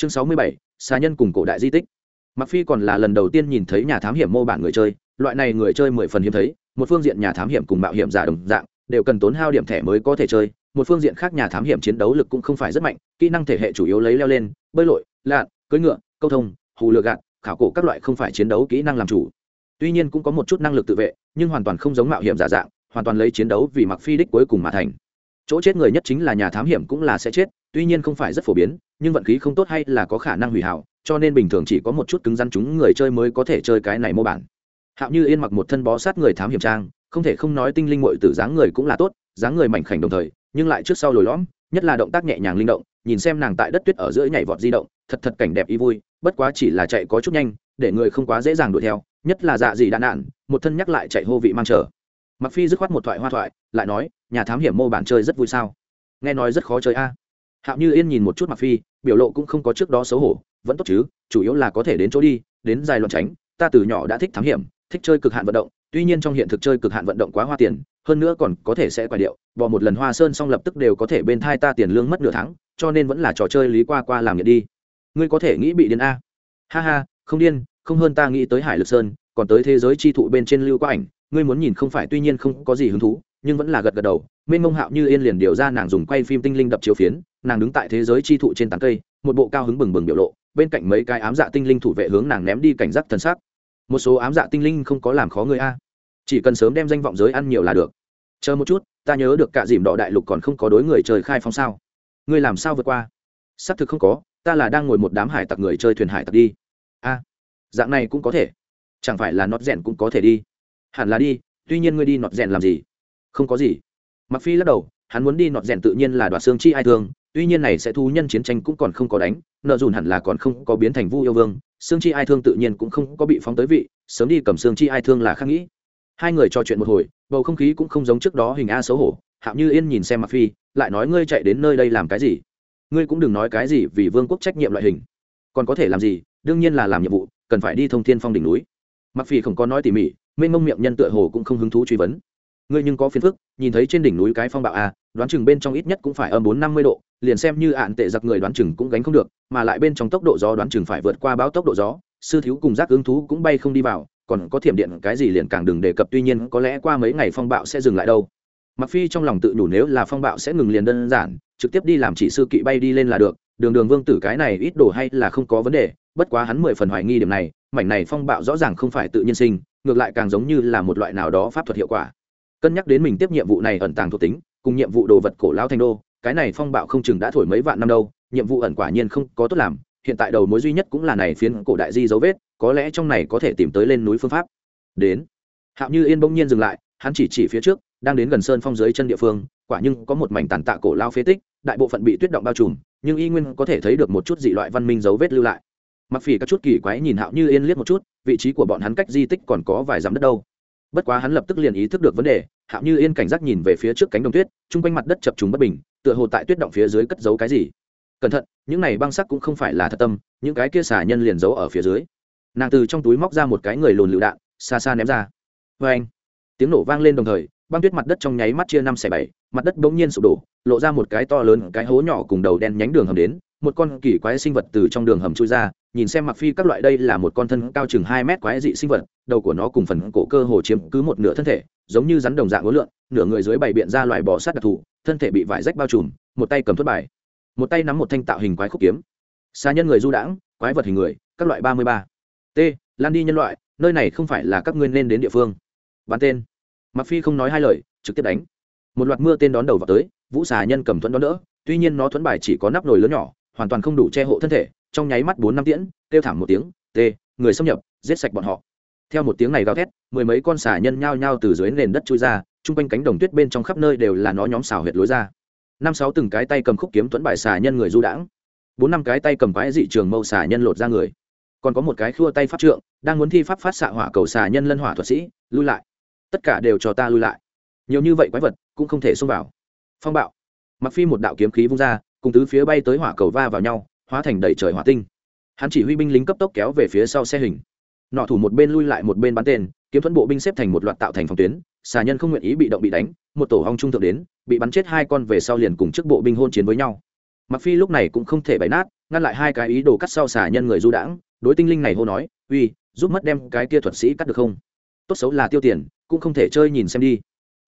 Speaker 1: chương sáu mươi bảy, xà nhân cùng cổ đại di tích mặc phi còn là lần đầu tiên nhìn thấy nhà thám hiểm mô bản người chơi, loại này người chơi mười phần hiếm thấy, một phương diện nhà thám hiểm cùng mạo hiểm giả đồng dạng, đều cần tốn hao điểm thẻ mới có thể chơi, một phương diện khác nhà thám hiểm chiến đấu lực cũng không phải rất mạnh, kỹ năng thể hệ chủ yếu lấy leo lên, bơi lội lạn cưỡi ngựa, câu thông, hù lừa gạt, khảo cổ các loại không phải chiến đấu kỹ năng làm chủ. Tuy nhiên cũng có một chút năng lực tự vệ, nhưng hoàn toàn không giống mạo hiểm giả dạng, hoàn toàn lấy chiến đấu vì mặc phi đích cuối cùng mà thành. Chỗ chết người nhất chính là nhà thám hiểm cũng là sẽ chết, tuy nhiên không phải rất phổ biến, nhưng vận khí không tốt hay là có khả năng hủy hảo cho nên bình thường chỉ có một chút cứng rắn chúng người chơi mới có thể chơi cái này mô bản. Hạo như yên mặc một thân bó sát người thám hiểm trang, không thể không nói tinh linh mội tử dáng người cũng là tốt, dáng người mảnh khảnh đồng thời, nhưng lại trước sau lồi lõm, nhất là động tác nhẹ nhàng linh động, nhìn xem nàng tại đất tuyết ở giữa nhảy vọt di động, thật thật cảnh đẹp y vui, bất quá chỉ là chạy có chút nhanh, để người không quá dễ dàng đuổi theo, nhất là dạ gì đạn nạn một thân nhắc lại chạy hô vị mang trở mặc phi dứt khoát một thoại hoa thoại, lại nói, nhà thám hiểm mô bản chơi rất vui sao? Nghe nói rất khó chơi a hạo như yên nhìn một chút mặc phi, biểu lộ cũng không có trước đó xấu hổ, vẫn tốt chứ, chủ yếu là có thể đến chỗ đi, đến dài luận tránh, ta từ nhỏ đã thích thám hiểm, thích chơi cực hạn vận động, tuy nhiên trong hiện thực chơi cực hạn vận động quá hoa tiền, hơn nữa còn có thể sẽ quả điệu bỏ một lần hoa sơn xong lập tức đều có thể bên thai ta tiền lương mất nửa tháng, cho nên vẫn là trò chơi lý qua qua làm nghiện đi. Ngươi có thể nghĩ bị điên a. Ha ha, không điên, không hơn ta nghĩ tới hải lực sơn, còn tới thế giới chi thụ bên trên lưu qua ảnh, ngươi muốn nhìn không phải, tuy nhiên không có gì hứng thú, nhưng vẫn là gật gật đầu. Mênh mông hạo như yên liền điều ra nàng dùng quay phim tinh linh đập chiếu phiến nàng đứng tại thế giới chi thụ trên tán cây, một bộ cao hứng bừng bừng biểu lộ, bên cạnh mấy cái ám dạ tinh linh thủ vệ hướng nàng ném đi cảnh giác thân xác một số ám dạ tinh linh không có làm khó người a. Chỉ cần sớm đem danh vọng giới ăn nhiều là được. Chờ một chút, ta nhớ được cả dìm đỏ đại lục còn không có đối người trời khai phóng sao. Ngươi làm sao vượt qua? Xác thực không có, ta là đang ngồi một đám hải tặc người chơi thuyền hải tặc đi. A, dạng này cũng có thể. Chẳng phải là nọt rèn cũng có thể đi. Hẳn là đi, tuy nhiên ngươi đi nọt rèn làm gì? Không có gì. Mặc phi lắc đầu, hắn muốn đi nọt rèn tự nhiên là đoạt xương chi ai thương tuy nhiên này sẽ thu nhân chiến tranh cũng còn không có đánh, nợ dùn hẳn là còn không có biến thành vu yêu vương xương chi ai thương tự nhiên cũng không có bị phóng tới vị, sớm đi cầm xương chi ai thương là khác nghĩ. Hai người trò chuyện một hồi, bầu không khí cũng không giống trước đó hình a xấu hổ, hạo như yên nhìn xem mặc phi, lại nói ngươi chạy đến nơi đây làm cái gì? Ngươi cũng đừng nói cái gì vì vương quốc trách nhiệm loại hình. Còn có thể làm gì? Đương nhiên là làm nhiệm vụ, cần phải đi thông thiên phong đỉnh núi. Mặc phi không có nói tỉ mỉ, mênh mông miệng nhân tựa hồ cũng không hứng thú truy vấn ngươi nhưng có phiền phức, nhìn thấy trên đỉnh núi cái phong bạo a đoán chừng bên trong ít nhất cũng phải âm bốn năm mươi độ, liền xem như ạn tệ giặc người đoán chừng cũng gánh không được, mà lại bên trong tốc độ gió đoán chừng phải vượt qua báo tốc độ gió, sư thiếu cùng giác ứng thú cũng bay không đi vào, còn có thiểm điện cái gì liền càng đừng đề cập, tuy nhiên có lẽ qua mấy ngày phong bạo sẽ dừng lại đâu. Mặc phi trong lòng tự nhủ nếu là phong bạo sẽ ngừng liền đơn giản, trực tiếp đi làm chỉ sư kỵ bay đi lên là được, đường đường vương tử cái này ít đồ hay là không có vấn đề, bất quá hắn mười phần hoài nghi điểm này, mảnh này phong bạo rõ ràng không phải tự nhiên sinh, ngược lại càng giống như là một loại nào đó pháp thuật hiệu quả cân nhắc đến mình tiếp nhiệm vụ này ẩn tàng thuộc tính, cùng nhiệm vụ đồ vật cổ lao thành đô, cái này phong bạo không chừng đã thổi mấy vạn năm đâu, nhiệm vụ ẩn quả nhiên không có tốt làm, hiện tại đầu mối duy nhất cũng là này phiến cổ đại di dấu vết, có lẽ trong này có thể tìm tới lên núi phương pháp. Đến. Hạo như yên bỗng nhiên dừng lại, hắn chỉ chỉ phía trước, đang đến gần sơn phong dưới chân địa phương, quả nhưng có một mảnh tàn tạ cổ lao phế tích, đại bộ phận bị tuyết động bao trùm, nhưng y nguyên có thể thấy được một chút dị loại văn minh dấu vết lưu lại. Mặc phỉ các chút kỳ quái nhìn hạo như yên liếc một chút, vị trí của bọn hắn cách di tích còn có vài dặm đất đâu bất quá hắn lập tức liền ý thức được vấn đề, hạo như yên cảnh giác nhìn về phía trước cánh đồng tuyết, chung quanh mặt đất chập trùng bất bình, tựa hồ tại tuyết động phía dưới cất giấu cái gì. Cẩn thận, những này băng sắc cũng không phải là thật tâm, những cái kia xả nhân liền giấu ở phía dưới. Nàng từ trong túi móc ra một cái người lùn lựu đạn, xa xa ném ra. Vê anh, tiếng nổ vang lên đồng thời, băng tuyết mặt đất trong nháy mắt chia năm xẻ bảy, mặt đất bỗng nhiên sụp đổ, lộ ra một cái to lớn, cái hố nhỏ cùng đầu đen nhánh đường hầm đến, một con kỳ quái sinh vật từ trong đường hầm chui ra nhìn xem mặc phi các loại đây là một con thân cao chừng hai mét quái dị sinh vật, đầu của nó cùng phần cổ cơ hồ chiếm cứ một nửa thân thể, giống như rắn đồng dạng ngối lượn, nửa người dưới bày biện ra loài bò sát đặc thù, thân thể bị vải rách bao trùm, một tay cầm thuất bài. Một tay nắm một thanh tạo hình quái khúc kiếm. Xa nhân người du đãng, quái vật hình người, các loại ba mươi ba. T, lan đi nhân loại, nơi này không phải là các ngươi nên đến địa phương. Bán tên. Mặc phi không nói hai lời, trực tiếp đánh. Một loạt mưa tên đón đầu vào tới, vũ xà nhân cầm thuẫn đón đỡ, tuy nhiên nó thuẫn bài chỉ có nắp nồi lớn nhỏ, hoàn toàn không đủ che hộ thân thể trong nháy mắt bốn năm tiễn, kêu thảm một tiếng, t, người xâm nhập, giết sạch bọn họ. Theo một tiếng này gào thét, mười mấy con xà nhân nhao nhao từ dưới nền đất chui ra, chung quanh cánh đồng tuyết bên trong khắp nơi đều là nó nhóm xào huyệt lối ra. Năm sáu từng cái tay cầm khúc kiếm tuấn bài xà nhân người du đãng. Bốn năm cái tay cầm quái dị trường mâu xà nhân lột ra người. Còn có một cái khua tay pháp trượng, đang muốn thi pháp phát xạ hỏa cầu xà nhân lân hỏa thuật sĩ, lui lại. Tất cả đều cho ta lui lại. Nhiều như vậy quái vật, cũng không thể xông vào. Phong bạo. Mặc phi một đạo kiếm khí vung ra, cùng tứ phía bay tới hỏa cầu va vào nhau hóa thành đầy trời hỏa tinh. Hắn chỉ huy binh lính cấp tốc kéo về phía sau xe hình. Nọ thủ một bên lui lại một bên bắn tên, kiếm thuẫn bộ binh xếp thành một loạt tạo thành phòng tuyến, xà nhân không nguyện ý bị động bị đánh, một tổ hong trung thượng đến, bị bắn chết hai con về sau liền cùng trước bộ binh hôn chiến với nhau. Mặc phi lúc này cũng không thể bày nát, ngăn lại hai cái ý đồ cắt sau xà nhân người du đãng, đối tinh linh này hô nói, uy, giúp mất đem cái kia thuật sĩ cắt được không? Tốt xấu là tiêu tiền, cũng không thể chơi nhìn xem đi.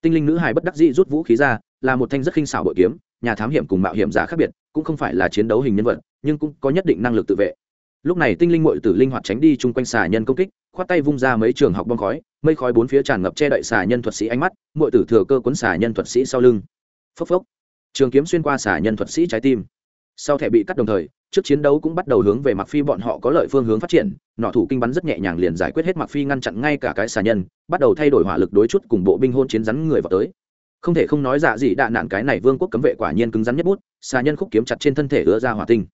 Speaker 1: Tinh linh nữ hài bất đắc dĩ rút vũ khí ra, là một thanh rất khinh xảo bội kiếm nhà thám hiểm cùng mạo hiểm giả khác biệt, cũng không phải là chiến đấu hình nhân vật, nhưng cũng có nhất định năng lực tự vệ. Lúc này tinh linh mội tử linh hoạt tránh đi chung quanh xà nhân công kích, khoát tay vung ra mấy trường học bom khói, mây khói bốn phía tràn ngập che đậy xà nhân thuật sĩ ánh mắt mội tử thừa cơ cuốn xà nhân thuật sĩ sau lưng. Phốc phốc. Trường kiếm xuyên qua xà nhân thuật sĩ trái tim. Sau thẻ bị cắt đồng thời, trước chiến đấu cũng bắt đầu hướng về mặc phi bọn họ có lợi phương hướng phát triển, nọ thủ kinh bắn rất nhẹ nhàng liền giải quyết hết mặc phi ngăn chặn ngay cả cái xà nhân, bắt đầu thay đổi hỏa lực đối chút cùng bộ binh hôn chiến rắn người vào tới không thể không nói dạ gì đạ nạn cái này vương quốc cấm vệ quả nhiên cứng rắn nhất bút, xà nhân khúc kiếm chặt trên thân thể ứa ra hỏa tinh.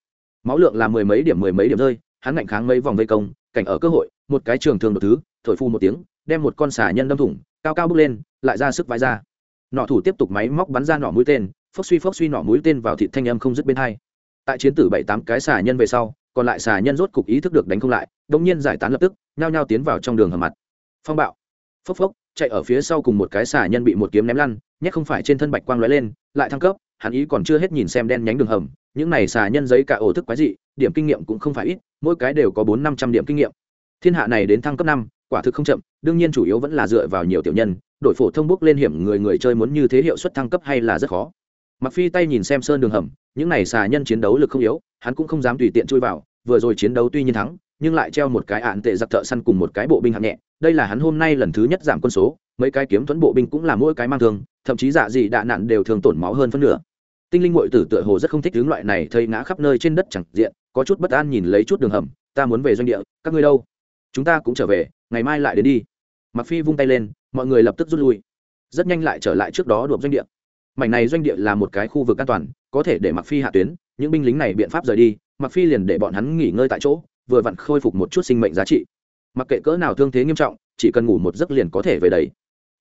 Speaker 1: Máu lượng là mười mấy điểm, mười mấy điểm rơi, hắn ngạnh kháng mấy vòng vây công, cảnh ở cơ hội, một cái trường thường đột thứ, thổi phu một tiếng, đem một con xà nhân đâm thủng, cao cao bước lên, lại ra sức vái ra. Nọ thủ tiếp tục máy móc bắn ra nỏ mũi tên, phốc suy phốc suy nỏ mũi tên vào thịt thanh âm không dứt bên hai. Tại chiến tử bảy tám cái xà nhân về sau, còn lại xà nhân rốt cục ý thức được đánh không lại đ nhiên giải tán lập tức, nhao nhao tiến vào trong đường hầm mặt. Phong bạo. Phốc phốc, chạy ở phía sau cùng một cái xà nhân bị một kiếm ném lăn nhét không phải trên thân bạch quang lóe lên, lại thăng cấp, hắn ý còn chưa hết nhìn xem đen nhánh đường hầm, những này xà nhân giấy cả ổ thức quái dị, điểm kinh nghiệm cũng không phải ít, mỗi cái đều có bốn năm trăm điểm kinh nghiệm. Thiên hạ này đến thăng cấp năm, quả thực không chậm, đương nhiên chủ yếu vẫn là dựa vào nhiều tiểu nhân đội phổ thông bước lên hiểm người người chơi muốn như thế hiệu suất thăng cấp hay là rất khó. Mặc phi tay nhìn xem sơn đường hầm, những này xà nhân chiến đấu lực không yếu, hắn cũng không dám tùy tiện chui vào, vừa rồi chiến đấu tuy nhiên thắng, nhưng lại treo một cái ạn tệ giặc thợ săn cùng một cái bộ binh hạng nhẹ, đây là hắn hôm nay lần thứ nhất giảm quân số mấy cái kiếm thuẫn bộ binh cũng là mỗi cái mang thương, thậm chí dạ gì đạ nạn đều thường tổn máu hơn phân nửa. Tinh linh ngội tử tựa hồ rất không thích hướng loại này thây ngã khắp nơi trên đất chẳng diện, có chút bất an nhìn lấy chút đường hầm, ta muốn về doanh địa, các ngươi đâu? Chúng ta cũng trở về, ngày mai lại đến đi. Mặc phi vung tay lên, mọi người lập tức rút lui. Rất nhanh lại trở lại trước đó đuổi doanh địa. Mảnh này doanh địa là một cái khu vực an toàn, có thể để mặc phi hạ tuyến, những binh lính này biện pháp rời đi mặc phi liền để bọn hắn nghỉ ngơi tại chỗ, vừa vặn khôi phục một chút sinh mệnh giá trị. Mặc kệ cỡ nào thương thế nghiêm trọng, chỉ cần ngủ một giấc liền có thể về đấy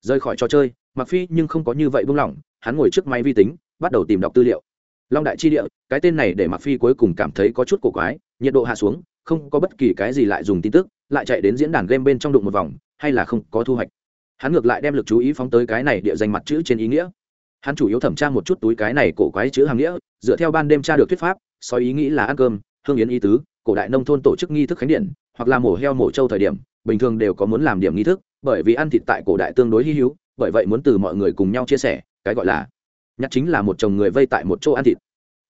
Speaker 1: rời khỏi trò chơi mặc phi nhưng không có như vậy buông lỏng, hắn ngồi trước máy vi tính, bắt đầu tìm đọc tư liệu. Long đại chi địa, cái tên này để mặc phi cuối cùng cảm thấy có chút cổ quái, nhiệt độ hạ xuống, không có bất kỳ cái gì lại dùng tin tức, lại chạy đến diễn đàn game bên trong đụng một vòng, hay là không có thu hoạch. Hắn ngược lại đem lực chú ý phóng tới cái này địa danh mặt chữ trên ý nghĩa. Hắn chủ yếu thẩm tra một chút túi cái này cổ quái chữ hàng nghĩa, dựa theo ban đêm tra được thuyết pháp, soi ý nghĩ là ăn cơm, hương yến ý tứ, cổ đại nông thôn tổ chức nghi thức khánh điện, hoặc là mổ heo mổ trâu thời điểm bình thường đều có muốn làm điểm nghi thức, bởi vì ăn thịt tại cổ đại tương đối hy hữu, bởi vậy muốn từ mọi người cùng nhau chia sẻ, cái gọi là nhặt chính là một chồng người vây tại một chỗ ăn thịt.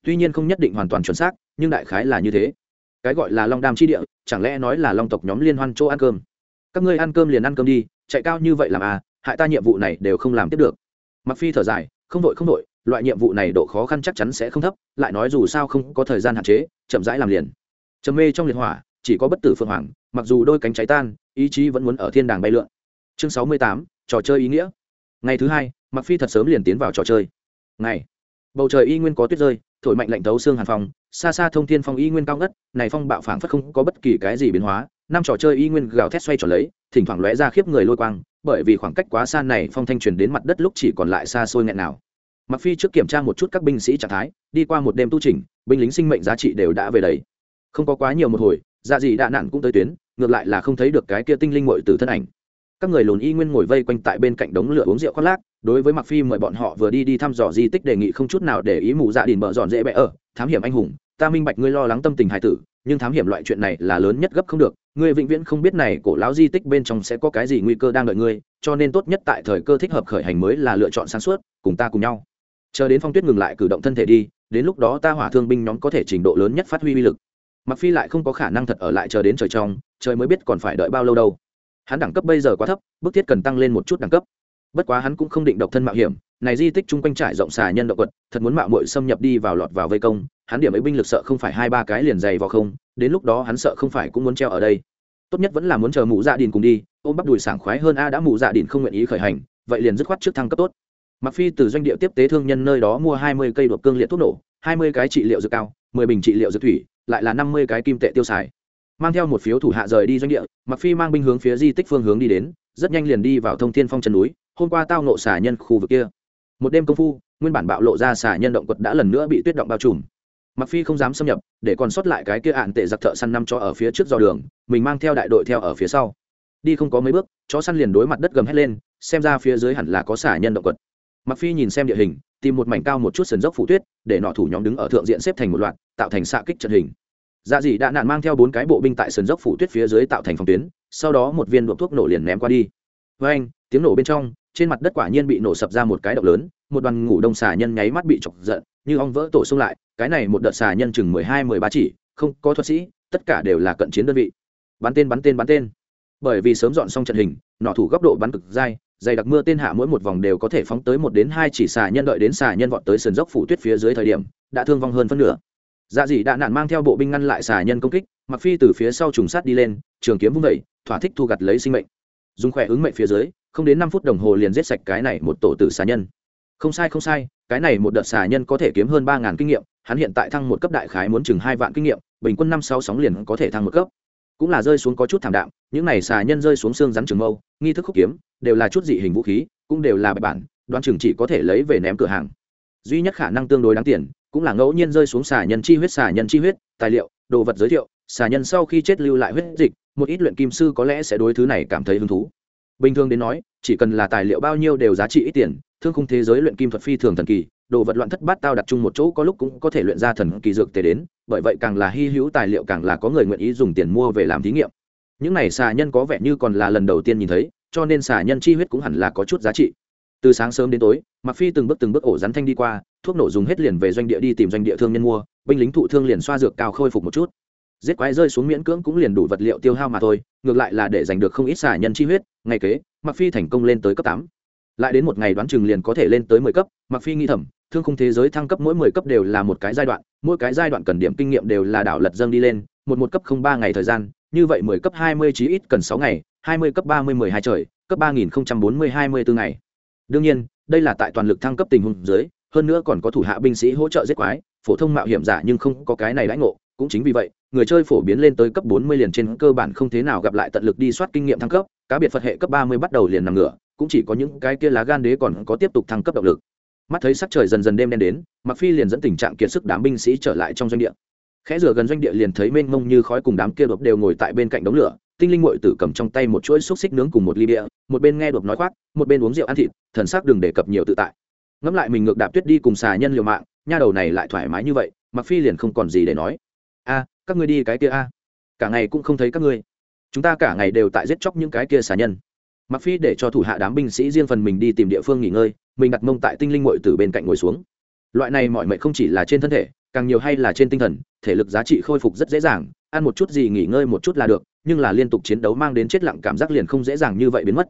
Speaker 1: Tuy nhiên không nhất định hoàn toàn chuẩn xác, nhưng đại khái là như thế. Cái gọi là long đam chi địa, chẳng lẽ nói là long tộc nhóm liên hoan chỗ ăn cơm? Các ngươi ăn cơm liền ăn cơm đi, chạy cao như vậy làm à hại ta nhiệm vụ này đều không làm tiếp được. Mặc phi thở dài, không đội không đội loại nhiệm vụ này độ khó khăn chắc chắn sẽ không thấp, lại nói dù sao không có thời gian hạn chế, chậm rãi làm liền. Trầm mê trong liệt hỏa, chỉ có bất tử phương hoàng mặc dù đôi cánh cháy tan, ý chí vẫn muốn ở thiên đàng bay lượn. Chương sáu mươi tám, trò chơi ý nghĩa. Ngày thứ hai mặc phi thật sớm liền tiến vào trò chơi. Ngày, bầu trời y nguyên có tuyết rơi, thổi mạnh lạnh thấu xương hàn phong, xa xa thông thiên phong y nguyên cao ngất, này phong bạo phảng phất không có bất kỳ cái gì biến hóa, năm trò chơi y nguyên gào thét xoay tròn lấy, thỉnh thoảng lóe ra khiếp người lôi quang, bởi vì khoảng cách quá xa này phong thanh truyền đến mặt đất lúc chỉ còn lại xa xôi nghẹn nào. Mặc phi trước kiểm tra một chút các binh sĩ trạng thái, đi qua một đêm tu trình binh lính sinh mệnh giá trị đều đã về đấy không có quá nhiều một hồi dạ gì đạ nạn cũng tới tuyến, ngược lại là không thấy được cái kia tinh linh mội từ thân ảnh. Các người lùn y nguyên ngồi vây quanh tại bên cạnh đống lửa uống rượu khoác lác, đối với mặc phi mời bọn họ vừa đi đi thăm dò di tích đề nghị không chút nào để ý mù dạ đình bợ dọn dễ bẽ ở, thám hiểm anh hùng, ta minh bạch ngươi lo lắng tâm tình hải tử, nhưng thám hiểm loại chuyện này là lớn nhất gấp không được, ngươi vĩnh viễn không biết này cổ lão di tích bên trong sẽ có cái gì nguy cơ đang đợi ngươi, cho nên tốt nhất tại thời cơ thích hợp khởi hành mới là lựa chọn sáng suốt, cùng ta cùng nhau. Chờ đến phong tuyết ngừng lại cử động thân thể đi, đến lúc đó ta hỏa thương binh nhóm có thể trình độ lớn nhất phát huy uy lực mặc phi lại không có khả năng thật ở lại chờ đến trời trong, trời mới biết còn phải đợi bao lâu đâu. Hắn đẳng cấp bây giờ quá thấp, bức thiết cần tăng lên một chút đẳng cấp. Bất quá hắn cũng không định độc thân mạo hiểm, này di tích chung quanh trải rộng xà nhân động quật thật muốn mạo muội xâm nhập đi vào lọt vào vây công, hắn điểm ấy binh lực sợ không phải hai ba cái liền dày vào không, đến lúc đó hắn sợ không phải cũng muốn treo ở đây. Tốt nhất vẫn là muốn chờ mụ dạ đình cùng đi, ôm bắt đùi sảng khoái hơn a đã mụ dạ đình không nguyện ý khởi hành, vậy liền dứt khoát trước thăng cấp tốt. Mặc phi từ doanh địa tiếp tế thương nhân nơi đó mua hai mươi cây đột cương liệt thuốc nổ, hai mươi cái trị liệu dược cao, mười bình trị liệu dược thủy lại là năm mươi cái kim tệ tiêu xài. Mang theo một phiếu thủ hạ rời đi doanh địa mặc phi mang binh hướng phía di tích phương hướng đi đến, rất nhanh liền đi vào thông thiên phong chân núi, hôm qua tao nộ xả nhân khu vực kia. Một đêm công phu, nguyên bản bạo lộ ra xả nhân động quật đã lần nữa bị tuyết động bao trùm. Mặc phi không dám xâm nhập, để còn sót lại cái kia ạn tệ giặc thợ săn năm cho ở phía trước do đường, mình mang theo đại đội theo ở phía sau. Đi không có mấy bước, chó săn liền đối mặt đất gầm hét lên, xem ra phía dưới hẳn là có xả nhân động quật. Mặc phi nhìn xem địa hình tìm một mảnh cao một chút sườn dốc phủ tuyết, để nọ thủ nhóm đứng ở thượng diện xếp thành một loạt, tạo thành xạ kích trận hình. Dạ dị đã nạn mang theo bốn cái bộ binh tại sườn dốc phủ tuyết phía dưới tạo thành phòng tuyến, sau đó một viên đột thuốc nổ liền ném qua đi. Với anh, tiếng nổ bên trong, trên mặt đất quả nhiên bị nổ sập ra một cái động lớn, một đoàn ngủ đông xà nhân nháy mắt bị chọc giận, như ong vỡ tổ xung lại, cái này một đợt xà nhân chừng mười hai, mười ba chỉ, không có thuật sĩ, tất cả đều là cận chiến đơn vị. Bắn tên bắn tên bắn tên. Bởi vì sớm dọn xong trận hình, nọ thủ góc độ bắn cực dai dày đặc mưa tên hạ mỗi một vòng đều có thể phóng tới một đến hai chỉ xà nhân đợi đến xà nhân vọt tới sườn dốc phủ tuyết phía dưới thời điểm, đã thương vong hơn phân nửa. Dạ dị đạn nạn mang theo bộ binh ngăn lại xà nhân công kích mặc phi từ phía sau trùng sát đi lên, trường kiếm vung vẩy thỏa thích thu gặt lấy sinh mệnh. Dùng khỏe ứng mệnh phía dưới, không đến năm phút đồng hồ liền giết sạch cái này một tổ tử xà nhân. Không sai không sai, cái này một đợt xà nhân có thể kiếm hơn ba ngàn kinh nghiệm, hắn hiện tại thăng một cấp đại khái muốn chừng hai vạn kinh nghiệm, bình quân năm sáu sóng liền có thể thăng một cấp cũng là rơi xuống có chút thảm đạm, những này xà nhân rơi xuống xương rắn trường mâu, nghi thức khúc kiếm, đều là chút dị hình vũ khí, cũng đều là bài bản đoan chừng chỉ có thể lấy về ném cửa hàng. Duy nhất khả năng tương đối đáng tiền, cũng là ngẫu nhiên rơi xuống xà nhân chi huyết, xà nhân chi huyết, tài liệu, đồ vật giới thiệu, xà nhân sau khi chết lưu lại huyết dịch, một ít luyện kim sư có lẽ sẽ đối thứ này cảm thấy hứng thú. Bình thường đến nói chỉ cần là tài liệu bao nhiêu đều giá trị ít tiền, thương khung thế giới luyện kim thuật phi thường thần kỳ, đồ vật loạn thất bát tao đặt chung một chỗ có lúc cũng có thể luyện ra thần kỳ dược tề đến, bởi vậy càng là hy hữu tài liệu càng là có người nguyện ý dùng tiền mua về làm thí nghiệm. Những này xà nhân có vẻ như còn là lần đầu tiên nhìn thấy, cho nên xà nhân chi huyết cũng hẳn là có chút giá trị. Từ sáng sớm đến tối mặc phi từng bước từng bước ổ rắn thanh đi qua, thuốc nổ dùng hết liền về doanh địa đi tìm doanh địa thương nhân mua, binh lính thụ thương liền xoa dược cao khôi phục một chút giết quái rơi xuống miễn cưỡng cũng liền đủ vật liệu tiêu hao mà thôi, ngược lại là để giành được không ít xả nhân chi huyết ngày kế mặc phi thành công lên tới cấp tám. Lại đến một ngày đoán chừng liền có thể lên tới mười cấp mặc phi nghĩ thầm, thương khung thế giới thăng cấp mỗi mười cấp đều là một cái giai đoạn, mỗi cái giai đoạn cần điểm kinh nghiệm đều là đảo lật dâng đi lên, một một cấp không ba ngày thời gian, như vậy mười cấp hai mươi chí ít cần sáu ngày, hai mươi cấp ba mươi mười hai trời, cấp ba nghìn bốn mươi hai mươi bốn ngày. Đương nhiên, đây là tại toàn lực thăng cấp tình huống dưới, hơn nữa còn có thủ hạ binh sĩ hỗ trợ giết quái, phổ thông mạo hiểm giả nhưng không có cái này lãnh ngộ cũng chính vì vậy, người chơi phổ biến lên tới cấp 40 liền trên cơ bản không thế nào gặp lại tận lực đi soát kinh nghiệm thăng cấp, cá biệt phật hệ cấp 30 bắt đầu liền nằm ngửa, cũng chỉ có những cái kia lá gan đế còn có tiếp tục thăng cấp động lực. Mắt thấy sắc trời dần dần đêm đen đến mặc phi liền dẫn tình trạng kiệt sức đám binh sĩ trở lại trong doanh địa. Khẽ rửa gần doanh địa liền thấy mênh mông như khói cùng đám kia đột đều ngồi tại bên cạnh đống lửa, tinh linh muội tử cầm trong tay một chuỗi xúc xích nướng cùng một ly bia, một bên nghe đột nói khoác, một bên uống rượu ăn thịt, thần sắc đừng đề cập nhiều tự tại. Ngẫm lại mình ngược đạp tuyết đi cùng xà nhân liều mạng, nha đầu này lại thoải mái như vậy mặc phi liền không còn gì để nói a, các ngươi đi cái kia a. Cả ngày cũng không thấy các ngươi. Chúng ta cả ngày đều tại giết chóc những cái kia xà nhân. Mặc phi để cho thủ hạ đám binh sĩ riêng phần mình đi tìm địa phương nghỉ ngơi, mình đặt mông tại tinh linh muội tử bên cạnh ngồi xuống. Loại này mọi mệnh không chỉ là trên thân thể, càng nhiều hay là trên tinh thần, thể lực giá trị khôi phục rất dễ dàng, ăn một chút gì nghỉ ngơi một chút là được, nhưng là liên tục chiến đấu mang đến chết lặng cảm giác liền không dễ dàng như vậy biến mất.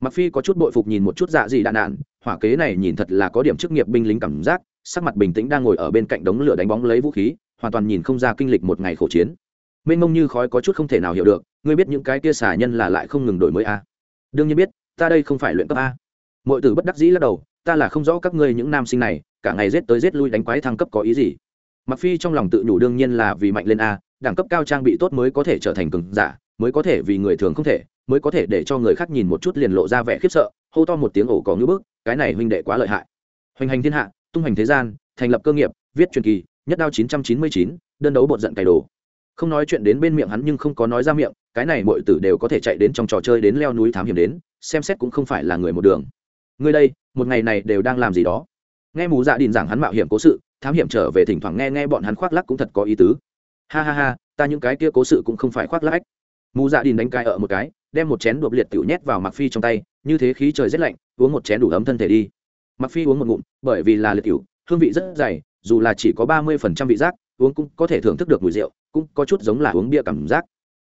Speaker 1: Mặc phi có chút bội phục nhìn một chút dạ gì đạn nạn hỏa kế này nhìn thật là có điểm chức nghiệp binh lính cảm giác, sắc mặt bình tĩnh đang ngồi ở bên cạnh đống lửa đánh bóng lấy vũ khí hoàn toàn nhìn không ra kinh lịch một ngày khổ chiến. Mênh mông như khói có chút không thể nào hiểu được, ngươi biết những cái kia xả nhân là lại không ngừng đổi mới a? Đương nhiên biết, ta đây không phải luyện cấp a. Mọi tử bất đắc dĩ lắc đầu, ta là không rõ các ngươi những nam sinh này, cả ngày giết tới giết lui đánh quái thăng cấp có ý gì. Mặc phi trong lòng tự nhủ đương nhiên là vì mạnh lên a, đẳng cấp cao trang bị tốt mới có thể trở thành cường giả, mới có thể vì người thường không thể, mới có thể để cho người khác nhìn một chút liền lộ ra vẻ khiếp sợ, hô to một tiếng ổ có ngữ bức, cái này huynh đệ quá lợi hại. Hoành hành thiên hạ, tung hành thế gian, thành lập cơ nghiệp, viết truyền kỳ nhất đao chín trăm chín mươi chín, đơn đấu bột giận cày đồ. Không nói chuyện đến bên miệng hắn nhưng không có nói ra miệng, cái này mọi tử đều có thể chạy đến trong trò chơi đến leo núi thám hiểm đến, xem xét cũng không phải là người một đường. Ngươi đây, một ngày này đều đang làm gì đó? Nghe mù dạ đình giảng hắn mạo hiểm cố sự, thám hiểm trở về thỉnh thoảng nghe nghe bọn hắn khoác lắc cũng thật có ý tứ. Ha ha ha, ta những cái kia cố sự cũng không phải khoác lắc mù dạ đình đánh cai ở một cái, đem một chén đột liệt tiểu nhét vào mặc phi trong tay, như thế khí trời rất lạnh, uống một chén đủ ấm thân thể đi. Mặc phi uống một ngụm, bởi vì là liệt tiểu, hương vị rất dày dù là chỉ có ba mươi phần trăm vị giác, uống cũng có thể thưởng thức được mùi rượu, cũng có chút giống là uống bia cảm giác.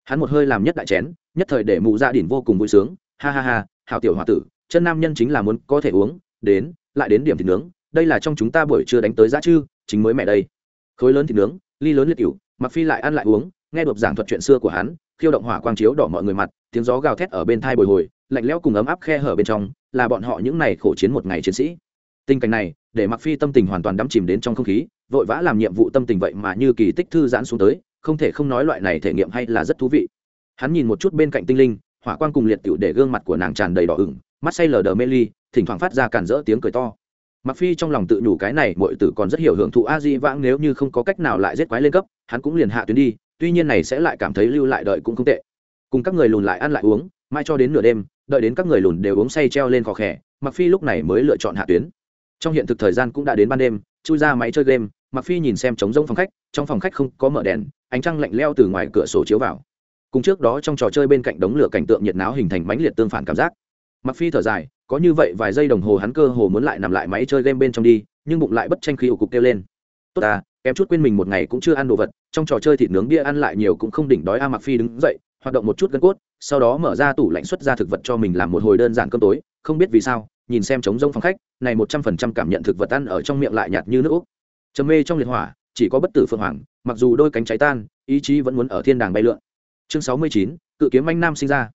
Speaker 1: Hắn một hơi làm nhất đại chén, nhất thời để mụ dạ gia đình vô cùng vui sướng. Ha ha ha, hảo tiểu h tử, chân nam nhân chính là muốn có thể uống, đến, lại đến điểm thịt nướng, đây là trong chúng ta buổi trưa đánh tới giá chư chính mới mẹ đây. Khối lớn thịt nướng, ly lớn liệt cựu mặc phi lại ăn lại uống, nghe đột giảng thuật chuyện xưa của hắn, khiêu động hỏa quang chiếu đỏ mọi người mặt, tiếng gió gào thét ở bên thai bồi hồi, lạnh lẽo cùng ấm áp khe hở bên trong, là bọn họ những này khổ chiến một ngày chiến sĩ. Tình cảnh này để mặc phi tâm tình hoàn toàn đắm chìm đến trong không khí, vội vã làm nhiệm vụ tâm tình vậy mà như kỳ tích thư giãn xuống tới, không thể không nói loại này thể nghiệm hay là rất thú vị. Hắn nhìn một chút bên cạnh tinh linh, hỏa quang cùng liệt tiểu để gương mặt của nàng tràn đầy đỏ ửng, mắt say lờ đờ mê ly, thỉnh thoảng phát ra cản rỡ tiếng cười to. Mặc phi trong lòng tự nhủ cái này mọi tử còn rất hiểu hưởng thụ a di vãng, nếu như không có cách nào lại giết quái lên cấp, hắn cũng liền hạ tuyến đi, tuy nhiên này sẽ lại cảm thấy lưu lại đợi cũng không tệ. Cùng các người lùn lại ăn lại uống, mai cho đến nửa đêm, đợi đến các người lùn đều uống say treo lên khó khẽ mặc phi lúc này mới lựa chọn hạ tuyến trong hiện thực thời gian cũng đã đến ban đêm, chui ra máy chơi game mặc phi nhìn xem trống rông phòng khách, trong phòng khách không có mở đèn, ánh trăng lạnh leo từ ngoài cửa sổ chiếu vào. Cùng trước đó trong trò chơi bên cạnh đống lửa cảnh tượng nhiệt náo hình thành mãnh liệt tương phản cảm giác. Mặc phi thở dài, có như vậy vài giây đồng hồ hắn cơ hồ muốn lại nằm lại máy chơi game bên trong đi, nhưng bụng lại bất tranh khí ủ cục kêu lên. Tốt à em chút quên mình một ngày cũng chưa ăn đồ vật, trong trò chơi thịt nướng bia ăn lại nhiều cũng không đỉnh đói a. Mặc phi đứng dậy, hoạt động một chút gân cốt, sau đó mở ra tủ lạnh xuất ra thực vật cho mình làm một hồi đơn giản cơm tối, không biết vì sao nhìn xem trống rông phòng khách, này một trăm phần trăm cảm nhận thực vật ăn ở trong miệng lại nhạt như nước úc. Trầm mê trong liệt hỏa, chỉ có bất tử phượng hoàng, mặc dù đôi cánh cháy tan, ý chí vẫn muốn ở thiên đàng bay lượn. Chương sáu mươi chín, cự kiếm anh nam sinh ra.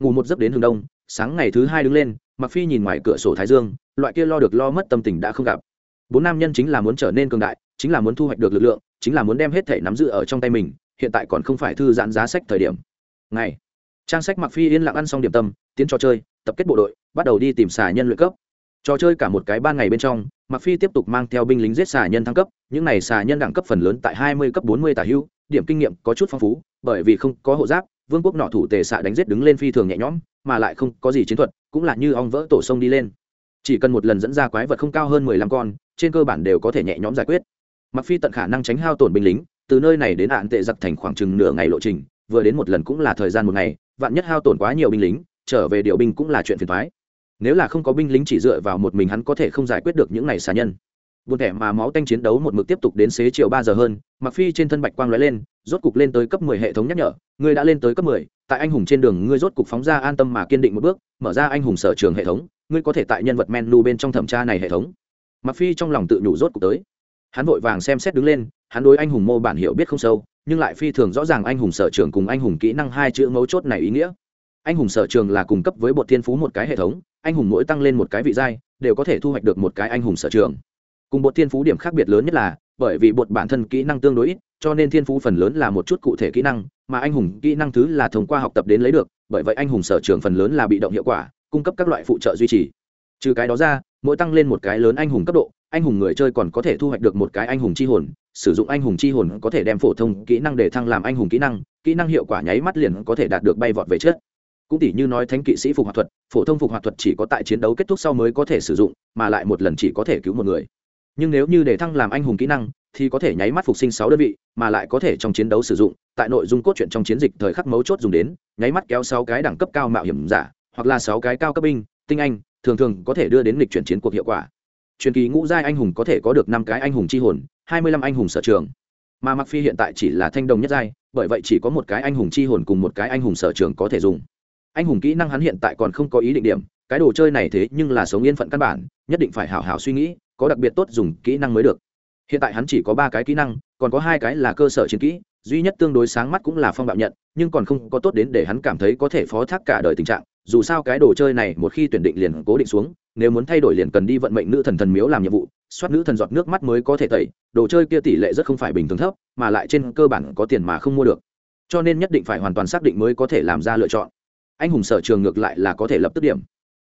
Speaker 1: Ngủ một giấc đến hướng đông, sáng ngày thứ hai đứng lên mặc phi nhìn ngoài cửa sổ thái dương, loại kia lo được lo mất tâm tình đã không gặp. Bốn nam nhân chính là muốn trở nên cường đại, chính là muốn thu hoạch được lực lượng, chính là muốn đem hết thể nắm giữ ở trong tay mình, hiện tại còn không phải thư giãn giá sách thời điểm. Ngày, trang sách mặc phi yên lặng ăn xong điểm tâm, tiến trò chơi, tập kết bộ đội bắt đầu đi tìm xà nhân luyện cấp. Trò chơi cả một cái ban ngày bên trong mặc phi tiếp tục mang theo binh lính giết xà nhân thăng cấp, những này xà nhân đẳng cấp phần lớn tại 20 cấp 40 tả hưu, điểm kinh nghiệm có chút phong phú, bởi vì không có hộ giáp, vương quốc nọ thủ tề xạ đánh giết đứng lên phi thường nhẹ nhõm, mà lại không có gì chiến thuật, cũng là như ong vỡ tổ sông đi lên. Chỉ cần một lần dẫn ra quái vật không cao hơn 15 con, trên cơ bản đều có thể nhẹ nhõm giải quyết. Mặc phi tận khả năng tránh hao tổn binh lính, từ nơi này đến hạn tệ giặc thành khoảng chừng nửa ngày lộ trình, vừa đến một lần cũng là thời gian một ngày, vạn nhất hao tổn quá nhiều binh lính, trở về điều binh cũng là chuyện phiền toái nếu là không có binh lính chỉ dựa vào một mình hắn có thể không giải quyết được những này xà nhân. Buồn thẻ mà máu tanh chiến đấu một mực tiếp tục đến xế chiều ba giờ hơn mặc phi trên thân bạch quang lóe lên rốt cục lên tới cấp 10 hệ thống nhắc nhở ngươi đã lên tới cấp 10, tại anh hùng trên đường ngươi rốt cục phóng ra an tâm mà kiên định một bước mở ra anh hùng sở trường hệ thống ngươi có thể tại nhân vật menu bên trong thẩm tra này hệ thống. Mặc phi trong lòng tự nhủ rốt cục tới. Hắn vội vàng xem xét đứng lên hắn đối anh hùng mô bản hiểu biết không sâu nhưng lại phi thường rõ ràng anh hùng sở trường cùng anh hùng kỹ năng hai chữ mấu chốt này ý nghĩa. Anh hùng sở trường là cung cấp với bột thiên phú một cái hệ thống anh hùng mỗi tăng lên một cái vị giai, đều có thể thu hoạch được một cái anh hùng sở trường. Cùng bột thiên phú điểm khác biệt lớn nhất là, bởi vì bột bản thân kỹ năng tương đối ít, cho nên thiên phú phần lớn là một chút cụ thể kỹ năng, mà anh hùng kỹ năng thứ là thông qua học tập đến lấy được, bởi vậy anh hùng sở trường phần lớn là bị động hiệu quả, cung cấp các loại phụ trợ duy trì. Trừ cái đó ra, mỗi tăng lên một cái lớn anh hùng cấp độ, anh hùng người chơi còn có thể thu hoạch được một cái anh hùng chi hồn, sử dụng anh hùng chi hồn có thể đem phổ thông kỹ năng để thăng làm anh hùng kỹ năng kỹ năng hiệu quả nháy mắt liền có thể đạt được bay vọt về trước. Cũng tỷ như nói thánh kỵ sĩ phục hòa thuật phổ thông phục hoạt thuật chỉ có tại chiến đấu kết thúc sau mới có thể sử dụng, mà lại một lần chỉ có thể cứu một người. Nhưng nếu như để thăng làm anh hùng kỹ năng, thì có thể nháy mắt phục sinh sáu đơn vị, mà lại có thể trong chiến đấu sử dụng, tại nội dung cốt truyện trong chiến dịch thời khắc mấu chốt dùng đến, nháy mắt kéo sáu cái đẳng cấp cao mạo hiểm giả, hoặc là sáu cái cao cấp binh, tinh anh, thường thường có thể đưa đến lịch chuyển chiến cuộc hiệu quả. Truyền kỳ ngũ giai anh hùng có thể có được năm cái anh hùng chi hồn, hai mươi lăm anh hùng sở trường. Mà mặc phi hiện tại chỉ là thanh đồng nhất giai, bởi vậy chỉ có một cái anh hùng chi hồn cùng một cái anh hùng sở trường có thể dùng anh hùng kỹ năng hắn hiện tại còn không có ý định điểm, cái đồ chơi này thế nhưng là sống yên phận căn bản, nhất định phải hảo hảo suy nghĩ, có đặc biệt tốt dùng kỹ năng mới được. Hiện tại hắn chỉ có ba cái kỹ năng, còn có hai cái là cơ sở chiến kỹ, duy nhất tương đối sáng mắt cũng là phong bạo nhận, nhưng còn không có tốt đến để hắn cảm thấy có thể phó thác cả đời tình trạng, dù sao cái đồ chơi này một khi tuyển định liền cố định xuống, nếu muốn thay đổi liền cần đi vận mệnh nữ thần thần miếu làm nhiệm vụ, soát nữ thần giọt nước mắt mới có thể tẩy, đồ chơi kia tỷ lệ rất không phải bình thường thấp, mà lại trên cơ bản có tiền mà không mua được. Cho nên nhất định phải hoàn toàn xác định mới có thể làm ra lựa chọn anh hùng sở trường ngược lại là có thể lập tức điểm.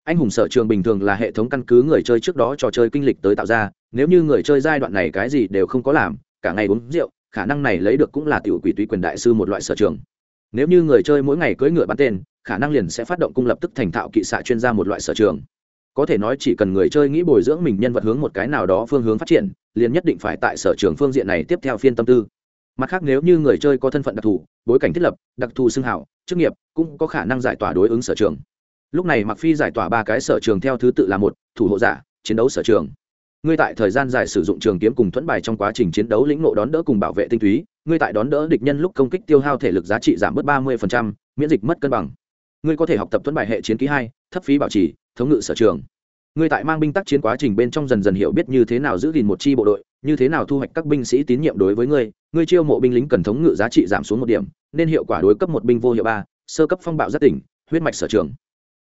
Speaker 1: Anh hùng sở trường bình thường là hệ thống căn cứ người chơi trước đó trò chơi kinh lịch tới tạo ra, nếu như người chơi giai đoạn này cái gì đều không có làm, cả ngày uống rượu, khả năng này lấy được cũng là tiểu quỷ túy quyền đại sư một loại sở trường. Nếu như người chơi mỗi ngày cưỡi ngựa bắn tên, khả năng liền sẽ phát động cung lập tức thành thạo kỵ xạ chuyên gia một loại sở trường. Có thể nói chỉ cần người chơi nghĩ bồi dưỡng mình nhân vật hướng một cái nào đó phương hướng phát triển, liền nhất định phải tại sở trường phương diện này tiếp theo phiên tâm tư mặt khác nếu như người chơi có thân phận đặc thù, bối cảnh thiết lập, đặc thù xưng hảo chức nghiệp, cũng có khả năng giải tỏa đối ứng sở trường. Lúc này mặc phi giải tỏa ba cái sở trường theo thứ tự là một, thủ hộ giả, chiến đấu sở trường. Ngươi tại thời gian dài sử dụng trường kiếm cùng thuẫn bài trong quá trình chiến đấu lĩnh nộ đón đỡ cùng bảo vệ tinh túy, ngươi tại đón đỡ địch nhân lúc công kích tiêu hao thể lực giá trị giảm bớt ba mươi miễn dịch mất cân bằng. Ngươi có thể học tập thuẫn bài hệ chiến ký hai, thấp phí bảo trì, thống ngự sở trường. Ngươi tại mang binh tác chiến quá trình bên trong dần dần hiểu biết như thế nào giữ gìn một chi bộ đội như thế nào thu hoạch các binh sĩ tín nhiệm đối với ngươi? Ngươi chiêu mộ binh lính cần thống ngự giá trị giảm xuống một điểm, nên hiệu quả đối cấp một binh vô hiệu ba, sơ cấp phong bạo giác tỉnh, huyết mạch sở trường.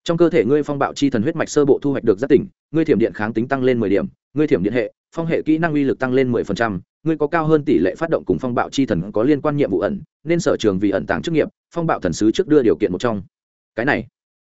Speaker 1: Trong cơ thể ngươi phong bạo chi thần huyết mạch sơ bộ thu hoạch được giác tỉnh, ngươi thiểm điện kháng tính tăng lên mười điểm, ngươi thiểm điện hệ, phong hệ kỹ năng uy lực tăng lên mười phần trăm, ngươi có cao hơn tỷ lệ phát động cùng phong bạo chi thần có liên quan nhiệm vụ ẩn, nên sở trường vì ẩn tàng chức nghiệp, phong bạo thần sứ trước đưa điều kiện một trong. Cái này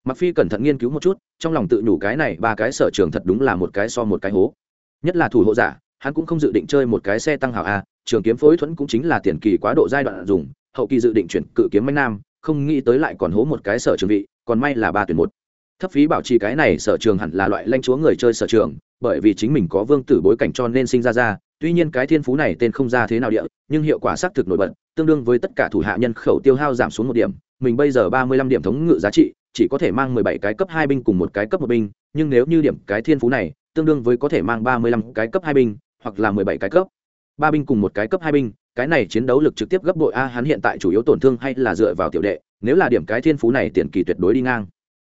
Speaker 1: mặc phi cẩn thận nghiên cứu một chút, trong lòng tự nhủ cái này ba cái sở trường thật đúng là một cái so một cái hố. Nhất là thủ hộ giả hắn cũng không dự định chơi một cái xe tăng hào a, trường kiếm phối thuẫn cũng chính là tiền kỳ quá độ giai đoạn dùng, hậu kỳ dự định chuyển cự kiếm manh nam, không nghĩ tới lại còn hố một cái sở trường vị, còn may là ba tuyển một. Thấp phí bảo trì cái này sở trường hẳn là loại lanh chúa người chơi sở trường, bởi vì chính mình có vương tử bối cảnh cho nên sinh ra ra, tuy nhiên cái thiên phú này tên không ra thế nào địa, nhưng hiệu quả xác thực nổi bật, tương đương với tất cả thủ hạ nhân khẩu tiêu hao giảm xuống một điểm, mình bây giờ ba mươi lăm điểm thống ngự giá trị, chỉ có thể mang mười bảy cái cấp hai binh cùng một cái cấp một binh, nhưng nếu như điểm cái thiên phú này, tương đương với có thể mang ba mươi lăm cái cấp hai binh hoặc là mười bảy cái cấp. Ba binh cùng một cái cấp hai binh, cái này chiến đấu lực trực tiếp gấp bội a, hắn hiện tại chủ yếu tổn thương hay là dựa vào tiểu đệ, nếu là điểm cái thiên phú này tiền kỳ tuyệt đối đi ngang.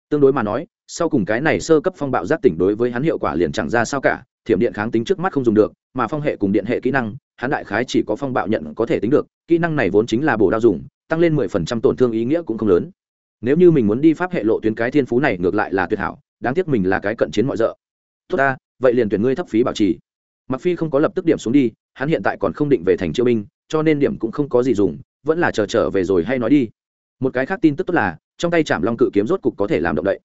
Speaker 1: Tương đối mà nói, sau cùng cái này sơ cấp phong bạo giác tỉnh đối với hắn hiệu quả liền chẳng ra sao cả, thiểm điện kháng tính trước mắt không dùng được, mà phong hệ cùng điện hệ kỹ năng, hắn đại khái chỉ có phong bạo nhận có thể tính được, kỹ năng này vốn chính là bổ đao dùng, tăng lên mười phần trăm tổn thương ý nghĩa cũng không lớn. Nếu như mình muốn đi pháp hệ lộ tuyến cái thiên phú này ngược lại là tuyệt hảo, đáng tiếc mình là cái cận chiến mọi d ợ tốt ta, vậy liền tuyển ngươi thấp phí bảo trì mặc phi không có lập tức điểm xuống đi, hắn hiện tại còn không định về thành chiêu binh, cho nên điểm cũng không có gì dùng, vẫn là chờ trở về rồi hay nói đi. Một cái khác tin tức tốt là, trong tay chạm long cự kiếm rốt cục có thể làm động đậy.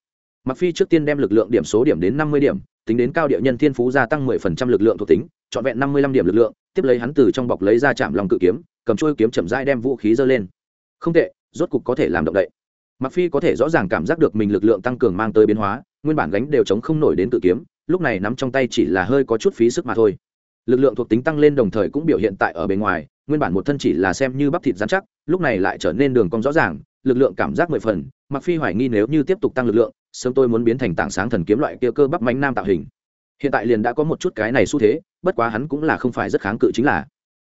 Speaker 1: Mặc phi trước tiên đem lực lượng điểm số điểm đến năm mươi điểm, tính đến cao địa nhân thiên phú gia tăng mười phần trăm lực lượng thuộc tính, trọn vẹn năm mươi lăm điểm lực lượng, tiếp lấy hắn từ trong bọc lấy ra chạm long cự kiếm, cầm trôi kiếm chậm rãi đem vũ khí dơ lên. Không tệ, rốt cục có thể làm động đậy. Mặc phi có thể rõ ràng cảm giác được mình lực lượng tăng cường mang tới biến hóa, nguyên bản gánh đều chống không nổi đến cự kiếm lúc này nắm trong tay chỉ là hơi có chút phí sức mà thôi. Lực lượng thuộc tính tăng lên đồng thời cũng biểu hiện tại ở bên ngoài, nguyên bản một thân chỉ là xem như bắp thịt dán chắc, lúc này lại trở nên đường cong rõ ràng, lực lượng cảm giác mười phần mặc phi hoài nghi nếu như tiếp tục tăng lực lượng, sớm tôi muốn biến thành tảng sáng thần kiếm loại kia cơ bắp mánh nam tạo hình. Hiện tại liền đã có một chút cái này xu thế, bất quá hắn cũng là không phải rất kháng cự chính là.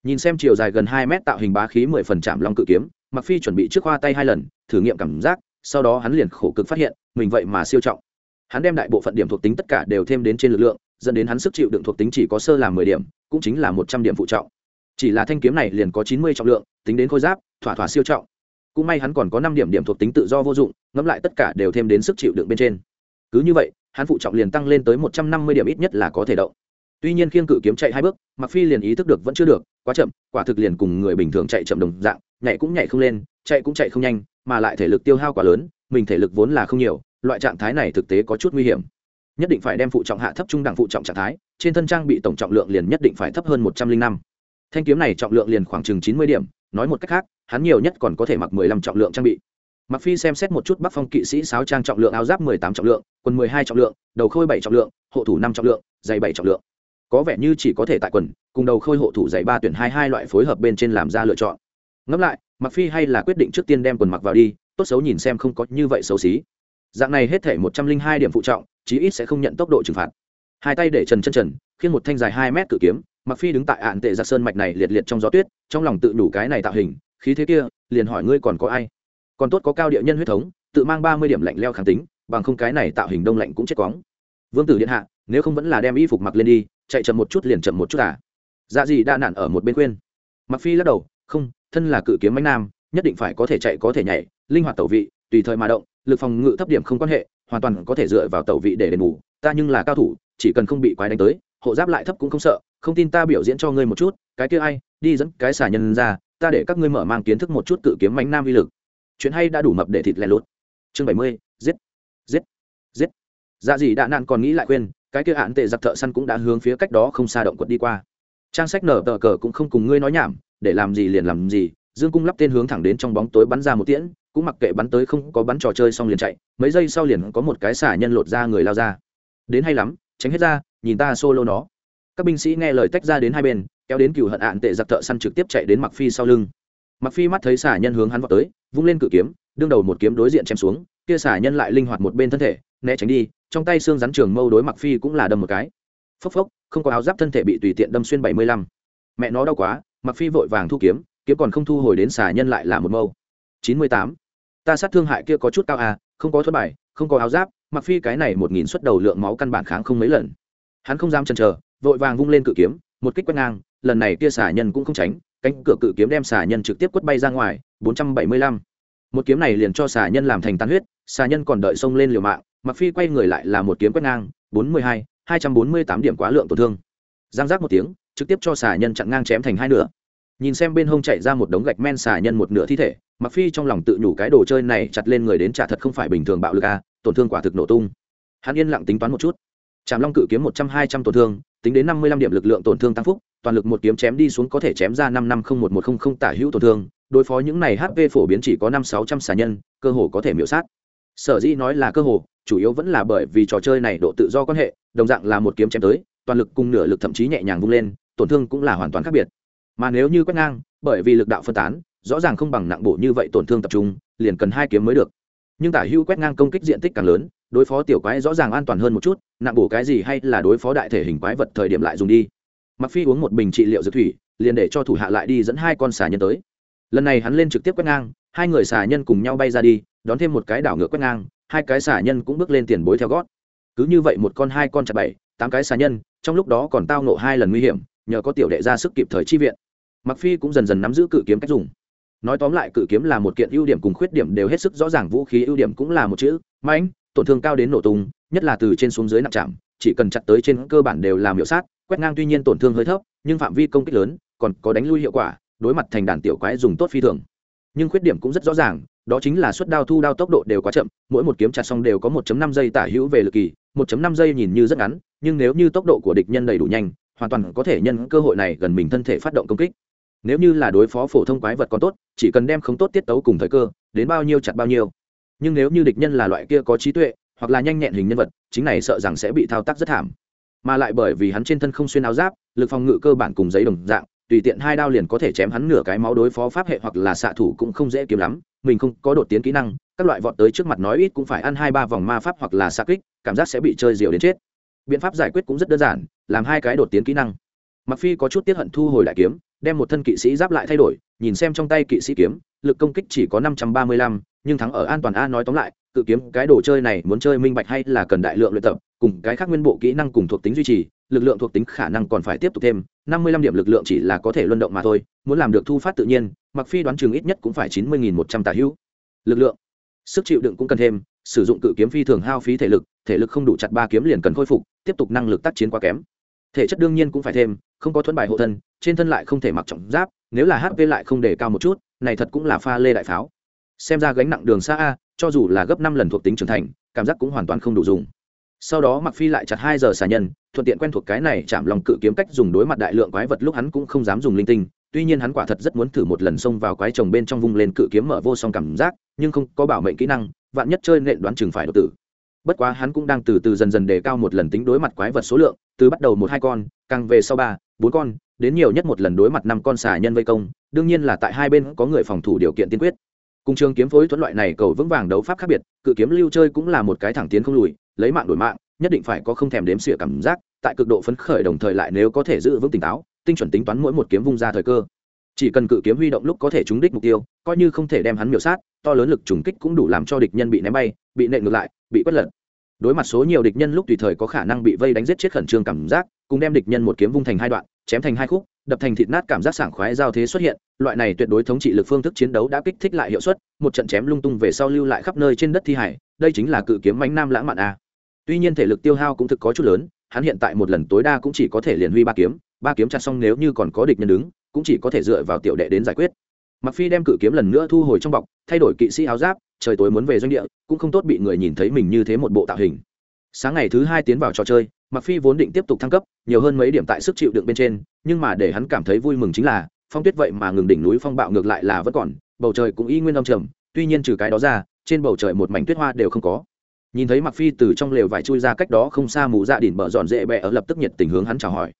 Speaker 1: Nhìn xem chiều dài gần hai mét tạo hình bá khí mười phần chạm long cự kiếm mặc phi chuẩn bị trước khoa tay hai lần, thử nghiệm cảm giác, sau đó hắn liền khổ cực phát hiện, mình vậy mà siêu trọng hắn đem đại bộ phận điểm thuộc tính tất cả đều thêm đến trên lực lượng, dẫn đến hắn sức chịu đựng thuộc tính chỉ có sơ làm mười điểm, cũng chính là một trăm điểm phụ trọng. Chỉ là thanh kiếm này liền có chín mươi trọng lượng, tính đến khôi giáp, thỏa thỏa siêu trọng. Cũng may hắn còn có năm điểm điểm thuộc tính tự do vô dụng, ngẫm lại tất cả đều thêm đến sức chịu đựng bên trên. Cứ như vậy, hắn phụ trọng liền tăng lên tới một trăm năm mươi điểm ít nhất là có thể động. Tuy nhiên khiêng cự kiếm chạy hai bước mặc phi liền ý thức được vẫn chưa được, quá chậm, quả thực liền cùng người bình thường chạy chậm đồng dạng, nhảy cũng nhảy không lên, chạy cũng chạy không nhanh, mà lại thể lực tiêu hao quá lớn, mình thể lực vốn là không nhiều loại trạng thái này thực tế có chút nguy hiểm. Nhất định phải đem phụ trọng hạ thấp trung đẳng phụ trọng trạng thái, trên thân trang bị tổng trọng lượng liền nhất định phải thấp hơn một trăm linh năm. Thanh kiếm này trọng lượng liền khoảng chừng chín mươi điểm, nói một cách khác, hắn nhiều nhất còn có thể mặc mười lăm trọng lượng trang bị. Mặc phi xem xét một chút bắc phong kỵ sĩ sáo trang trọng lượng, áo giáp mười tám trọng lượng, quần mười hai trọng lượng, đầu khôi bảy trọng lượng, hộ thủ năm trọng lượng dày bảy trọng lượng. Có vẻ như chỉ có thể tại quần, cùng đầu khôi hộ thủ dày ba tuyển hai hai loại phối hợp bên trên làm ra lựa chọn. Ngẫm lại mặc phi hay là quyết định trước tiên đem quần mặc vào đi, tốt xấu nhìn xem không có như vậy xấu xí dạng này hết thể một trăm linh hai điểm phụ trọng, chí ít sẽ không nhận tốc độ trừng phạt. Hai tay để trần chân trần khiến một thanh dài hai mét cự kiếm mặc phi đứng tại ạn tệ giặc sơn mạch này liệt liệt trong gió tuyết, trong lòng tự đủ cái này tạo hình, khí thế kia, liền hỏi ngươi còn có ai? Còn tốt có cao địa nhân huyết thống, tự mang ba mươi điểm lạnh leo kháng tính, bằng không cái này tạo hình đông lạnh cũng chết quóng vương tử điện hạ, nếu không vẫn là đem y phục mặc lên đi, chạy chậm một chút liền chậm một chút à? Dạ gì đã nản ở một bên khuyên. Mặc phi lắc đầu, không, thân là cự kiếm mánh nam, nhất định phải có thể chạy có thể nhảy, linh hoạt tẩu vị, tùy thời mà động lực phòng ngự thấp điểm không quan hệ, hoàn toàn có thể dựa vào tẩu vị để đền bù. Ta nhưng là cao thủ, chỉ cần không bị quái đánh tới, hộ giáp lại thấp cũng không sợ, không tin ta biểu diễn cho ngươi một chút, cái kia ai, đi dẫn cái xà nhân ra, ta để các ngươi mở mang kiến thức một chút cự kiếm mánh nam vi lực. Chuyện hay đã đủ mập để thịt lẻ lốt chương bảy mươi, giết giết giết. Dạ gì đã nạn còn nghĩ lại khuyên, cái kia hạn tệ giặc thợ săn cũng đã hướng phía cách đó không xa động quật đi qua. Trang sách nở tờ cờ cũng không cùng ngươi nói nhảm, để làm gì liền làm gì, dương cung lắp tên hướng thẳng đến trong bóng tối bắn ra một tiễn cũng mặc kệ bắn tới không có bắn trò chơi xong liền chạy, mấy giây sau liền có một cái xả nhân lột ra người lao ra. Đến hay lắm, tránh hết ra, nhìn ta solo nó. Các binh sĩ nghe lời tách ra đến hai bên, kéo đến cựu hận ạn tệ giặc thợ săn trực tiếp chạy đến mặc phi sau lưng. Mặc phi mắt thấy xả nhân hướng hắn vào tới, vung lên cự kiếm, đương đầu một kiếm đối diện chém xuống, kia xả nhân lại linh hoạt một bên thân thể, né tránh đi, trong tay xương rắn trường mâu đối mặc phi cũng là đâm một cái. Phốc phốc, không có áo giáp thân thể bị tùy tiện đâm xuyên bảy mươi lăm. Mẹ nó đau quá mặc phi vội vàng thu kiếm kiếm còn không thu hồi đến xả nhân lại là một mâu. Chín mươi tám ta sát thương hại kia có chút cao à không có thất bài, không có áo giáp, mặc phi cái này một nghìn suất đầu lượng máu căn bản kháng không mấy lần. Hắn không dám chần chờ, vội vàng vung lên cự kiếm, một kích quét ngang, lần này kia xà nhân cũng không tránh, cánh cửa cự kiếm đem xà nhân trực tiếp quất bay ra ngoài, bốn trăm bảy mươi lăm. Một kiếm này liền cho xà nhân làm thành tan huyết, xà nhân còn đợi xông lên liều mạng, mặc phi quay người lại là một kiếm quét ngang, bốn mươi hai hai trăm bốn mươi tám điểm quá lượng tổn thương. Giang giác một tiếng, trực tiếp cho xà nhân chặn ngang chém thành hai nửa. Nhìn xem bên hông chạy ra một đống gạch men xà nhân một nửa thi thể mặc phi trong lòng tự nhủ cái đồ chơi này chặt lên người đến trả thật không phải bình thường bạo lực à tổn thương quả thực nổ tung. Hắn yên lặng tính toán một chút. Trảm long cự kiếm một trăm hai trăm tổn thương, tính đến năm mươi lăm điểm lực lượng tổn thương tăng phúc, toàn lực một kiếm chém đi xuống có thể chém ra năm năm không một một không không tả hữu tổn thương, đối phó những này hp phổ biến chỉ có năm sáu trăm xà nhân, cơ hồ có thể miễu sát. Sở dĩ nói là cơ hồ, chủ yếu vẫn là bởi vì trò chơi này độ tự do quan hệ, đồng dạng là một kiếm chém tới, toàn lực cùng nửa lực thậm chí nhẹ nhàng vung lên, tổn thương cũng là hoàn toàn khác biệt. Mà nếu như quét ngang, bởi vì lực đạo phân tán rõ ràng không bằng nặng bổ như vậy tổn thương tập trung, liền cần hai kiếm mới được. Nhưng tả hưu quét ngang công kích diện tích càng lớn, đối phó tiểu quái rõ ràng an toàn hơn một chút, nặng bổ cái gì hay là đối phó đại thể hình quái vật thời điểm lại dùng đi. Mặc phi uống một bình trị liệu dược thủy, liền để cho thủ hạ lại đi dẫn hai con xà nhân tới. Lần này hắn lên trực tiếp quét ngang, hai người xà nhân cùng nhau bay ra đi, đón thêm một cái đảo ngược quét ngang, hai cái xà nhân cũng bước lên tiền bối theo gót. Cứ như vậy một con, hai con chặt bảy, tám cái xà nhân, trong lúc đó còn tao nộ hai lần nguy hiểm, nhờ có tiểu đệ ra sức kịp thời chi viện. Mặc phi cũng dần dần nắm giữ cự kiếm cách dùng nói tóm lại, cự kiếm là một kiện ưu điểm cùng khuyết điểm đều hết sức rõ ràng, vũ khí ưu điểm cũng là một chữ. Mãnh, tổn thương cao đến nổ tung, nhất là từ trên xuống dưới nặng chạm, chỉ cần chặt tới trên cơ bản đều làm hiệu sát, quét ngang tuy nhiên tổn thương hơi thấp, nhưng phạm vi công kích lớn, còn có đánh lui hiệu quả, đối mặt thành đàn tiểu quái dùng tốt phi thường. Nhưng khuyết điểm cũng rất rõ ràng, đó chính là suất đao thu đao tốc độ đều quá chậm, mỗi một kiếm chặt xong đều có 1.5 giây tả hữu về lực kỳ 1.5 giây nhìn như rất ngắn, nhưng nếu như tốc độ của địch nhân đầy đủ nhanh, hoàn toàn có thể nhân cơ hội này gần mình thân thể phát động công kích nếu như là đối phó phổ thông quái vật còn tốt, chỉ cần đem không tốt tiết tấu cùng thời cơ, đến bao nhiêu chặt bao nhiêu. Nhưng nếu như địch nhân là loại kia có trí tuệ, hoặc là nhanh nhẹn hình nhân vật, chính này sợ rằng sẽ bị thao tác rất thảm. Mà lại bởi vì hắn trên thân không xuyên áo giáp, lực phòng ngự cơ bản cùng giấy đồng dạng, tùy tiện hai đao liền có thể chém hắn nửa cái máu đối phó pháp hệ hoặc là xạ thủ cũng không dễ kiếm lắm, mình không có đột tiến kỹ năng, các loại vọt tới trước mặt nói ít cũng phải ăn hai ba vòng ma pháp hoặc là xạ kích, cảm giác sẽ bị chơi diều đến chết. Biện pháp giải quyết cũng rất đơn giản, làm hai cái đột tiến kỹ năng. Mặc phi có chút tiết hận thu hồi đại kiếm đem một thân kỵ sĩ giáp lại thay đổi nhìn xem trong tay kỵ sĩ kiếm lực công kích chỉ có năm trăm ba mươi lăm, nhưng thắng ở an toàn a nói tóm lại cự kiếm cái đồ chơi này muốn chơi minh bạch hay là cần đại lượng luyện tập cùng cái khác nguyên bộ kỹ năng cùng thuộc tính duy trì lực lượng thuộc tính khả năng còn phải tiếp tục thêm năm mươi lăm điểm lực lượng chỉ là có thể luân động mà thôi muốn làm được thu phát tự nhiên mặc phi đoán chừng ít nhất cũng phải chín mươi nghìn một trăm tả hữu. Lực lượng sức chịu đựng cũng cần thêm sử dụng cự kiếm phi thường hao phí thể lực thể lực không đủ chặt ba kiếm liền cần khôi phục tiếp tục năng lực tác chiến quá kém thể chất đương nhiên cũng phải thêm, không có thuẫn bài hộ thân, trên thân lại không thể mặc trọng giáp, nếu là hp lại không để cao một chút, này thật cũng là pha lê đại pháo. Xem ra gánh nặng đường xa a, cho dù là gấp năm lần thuộc tính trưởng thành, cảm giác cũng hoàn toàn không đủ dùng. Sau đó mặc phi lại chặt hai giờ xà nhân, thuận tiện quen thuộc cái này chạm lòng cự kiếm cách dùng đối mặt đại lượng quái vật lúc hắn cũng không dám dùng linh tinh. Tuy nhiên hắn quả thật rất muốn thử một lần xông vào quái chồng bên trong vung lên cự kiếm mở vô song cảm giác, nhưng không có bảo mệnh kỹ năng, vạn nhất chơi nện đoán chừng phải đột tử bất quá hắn cũng đang từ từ dần dần đề cao một lần tính đối mặt quái vật số lượng, từ bắt đầu một hai con, càng về sau ba, bốn con, đến nhiều nhất một lần đối mặt năm con xà nhân vây công, đương nhiên là tại hai bên có người phòng thủ điều kiện tiên quyết. Cùng trường kiếm phối thuẫn loại này cầu vững vàng đấu pháp khác biệt, cự kiếm lưu chơi cũng là một cái thẳng tiến không lùi, lấy mạng đổi mạng, nhất định phải có không thèm đếm xỉa cảm giác, tại cực độ phấn khởi đồng thời lại nếu có thể giữ vững tỉnh táo, tinh chuẩn tính toán mỗi một kiếm vung ra thời cơ. Chỉ cần cự kiếm huy động lúc có thể trúng đích mục tiêu, coi như không thể đem hắn miểu sát, to lớn lực trùng kích cũng đủ làm cho địch nhân bị ném bay, bị nện ngược lại bị quất lật. Đối mặt số nhiều địch nhân lúc tùy thời có khả năng bị vây đánh giết chết khẩn trương cảm giác, cùng đem địch nhân một kiếm vung thành hai đoạn, chém thành hai khúc, đập thành thịt nát cảm giác sảng khoái giao thế xuất hiện, loại này tuyệt đối thống trị lực phương thức chiến đấu đã kích thích lại hiệu suất, một trận chém lung tung về sau lưu lại khắp nơi trên đất thi hải, đây chính là cự kiếm mánh nam lãng mạn a. Tuy nhiên thể lực tiêu hao cũng thực có chút lớn, hắn hiện tại một lần tối đa cũng chỉ có thể liền huy ba kiếm ba kiếm chặt xong nếu như còn có địch nhân đứng, cũng chỉ có thể dựa vào tiểu đệ đến giải quyết mặc phi đem cự kiếm lần nữa thu hồi trong bọc, thay đổi kỵ sĩ áo giáp, trời tối muốn về doanh địa, cũng không tốt bị người nhìn thấy mình như thế một bộ tạo hình. Sáng ngày thứ hai tiến vào trò chơi mặc phi vốn định tiếp tục thăng cấp, nhiều hơn mấy điểm tại sức chịu đựng bên trên, nhưng mà để hắn cảm thấy vui mừng chính là, phong tuyết vậy mà ngừng đỉnh núi phong bạo ngược lại là vẫn còn, bầu trời cũng y nguyên âm trầm, tuy nhiên trừ cái đó ra, trên bầu trời một mảnh tuyết hoa đều không có. Nhìn thấy mặc phi từ trong lều vải chui ra cách đó không xa mù dạ đỉnh bờ dọn dễ bẹ ở lập tức nhiệt tình hướng hắn chào hỏi.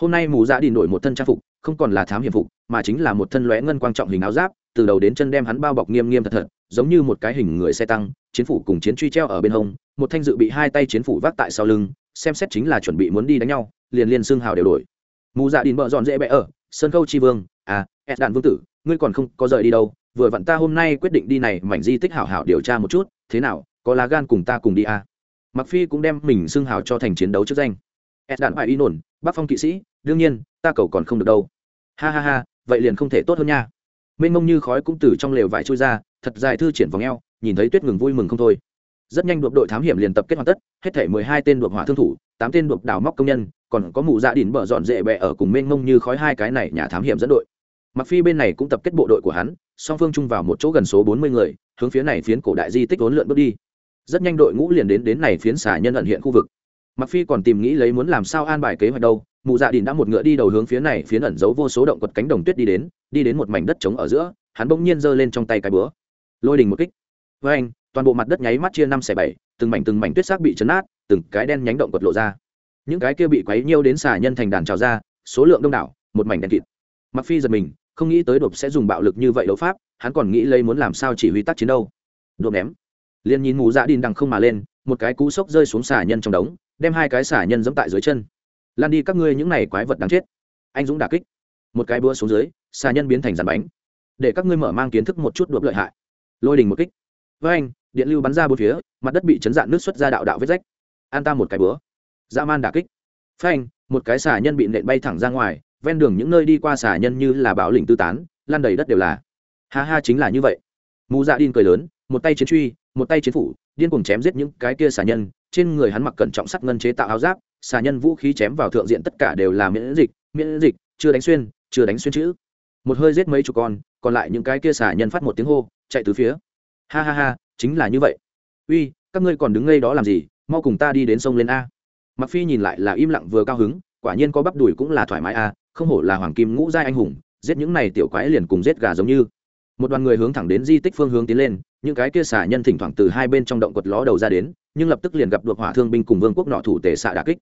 Speaker 1: Hôm nay mù dạ đỉnh đổi một thân trang phục không còn là thám hiểm phục, mà chính là một thân lóe ngân quan trọng hình áo giáp, từ đầu đến chân đem hắn bao bọc nghiêm nghiêm thật thật, giống như một cái hình người xe tăng, chiến phủ cùng chiến truy treo ở bên hông, một thanh dự bị hai tay chiến phủ vác tại sau lưng, xem xét chính là chuẩn bị muốn đi đánh nhau, liền liền xương hào đều đổi. Mù dạ đình bợ dọn dễ bẽ ở, sơn khâu chi vương à ed đạn vương tử, ngươi còn không có rời đi đâu, vừa vặn ta hôm nay quyết định đi này, mảnh di tích hảo hảo điều tra một chút, thế nào, có lá gan cùng ta cùng đi à. mặc phi cũng đem mình xưng hào cho thành chiến đấu trước danh. Ed đạn phải y nổn, bắc phong kỵ sĩ, đương nhiên, ta cầu còn không được đâu ha ha ha, vậy liền không thể tốt hơn nha. Mênh mông như khói cũng từ trong lều vải trôi ra, thật dài thư triển vòng eo, nhìn thấy tuyết ngừng vui mừng không thôi. Rất nhanh đột đội thám hiểm liền tập kết hoàn tất, hết thể mười hai tên đột hỏa thương thủ, tám tên đột đào móc công nhân, còn có mụ dạ đỉn bở dọn dễ bẹ ở cùng mênh mông như khói hai cái này nhà thám hiểm dẫn đội. Mặc phi bên này cũng tập kết bộ đội của hắn, song phương chung vào một chỗ gần số bốn mươi người, hướng phía này phiến cổ đại di tích vốn lượn bước đi. Rất nhanh đội ngũ liền đến đến này phiến xả nhân ẩn hiện khu vực mặc phi còn tìm nghĩ lấy muốn làm sao an bài kế hoạch đâu, mụ dạ đình đã một ngựa đi đầu hướng phía này phiến ẩn giấu vô số động quật cánh đồng tuyết đi đến đi đến một mảnh đất trống ở giữa, hắn bỗng nhiên giơ lên trong tay cái búa. Lôi đình một kích. Với anh, toàn bộ mặt đất nháy mắt chia năm xẻ bảy, từng mảnh từng mảnh tuyết xác bị chấn nát, từng cái đen nhánh động quật lộ ra. Những cái kia bị quấy nhiêu đến xả nhân thành đàn trào ra, số lượng đông đảo, một mảnh đen kịt. Mặc phi giật mình, không nghĩ tới đột sẽ dùng bạo lực như vậy đấu pháp, hắn còn nghĩ lấy muốn làm sao chỉ huy tác chiến đâu. Đột ném. Liền nhìn mù dạ đình đằng không mà lên, một cái cú sốc rơi xuống xả nhân trong đống đem hai cái xả nhân dẫm tại dưới chân. Lan đi, các ngươi những này quái vật đáng chết. Anh dũng đà kích. Một cái búa xuống dưới xà nhân biến thành dàn bánh. Để các ngươi mở mang kiến thức một chút đột lợi hại. Lôi đình một kích. Với anh, điện lưu bắn ra bốn phía, mặt đất bị chấn dạn nước xuất ra đạo đạo vết rách. An ta một cái búa. Dã man đà kích. Phanh một cái xà nhân bị nện bay thẳng ra ngoài, ven đường những nơi đi qua xà nhân như là bão lĩnh tư tán lan đầy đất đều là. Ha ha, chính là như vậy. Mù dạ đin cười lớn, một tay chiến truy, một tay chiến phủ, điên cuồng chém giết những cái kia xà nhân trên người hắn mặc cẩn trọng sắt ngân chế tạo áo giáp, xà nhân vũ khí chém vào thượng diện tất cả đều là miễn dịch miễn dịch, chưa đánh xuyên, chưa đánh xuyên chữ. Một hơi giết mấy chục con, còn lại những cái kia xà nhân phát một tiếng hô, chạy từ phía. Ha ha ha, chính là như vậy. Uy, các ngươi còn đứng ngây đó làm gì? Mau cùng ta đi đến sông lên a. Mặc phi nhìn lại là im lặng vừa cao hứng, quả nhiên có bắp đùi cũng là thoải mái a, không hổ là hoàng kim ngũ giai anh hùng, giết những này tiểu quái liền cùng giết gà giống như. Một đoàn người hướng thẳng đến di tích phương hướng tiến lên những cái kia xả nhân thỉnh thoảng từ hai bên trong động quật ló đầu ra đến, nhưng lập tức liền gặp được hỏa thương binh cùng vương quốc nọ thủ tể xạ đà kích.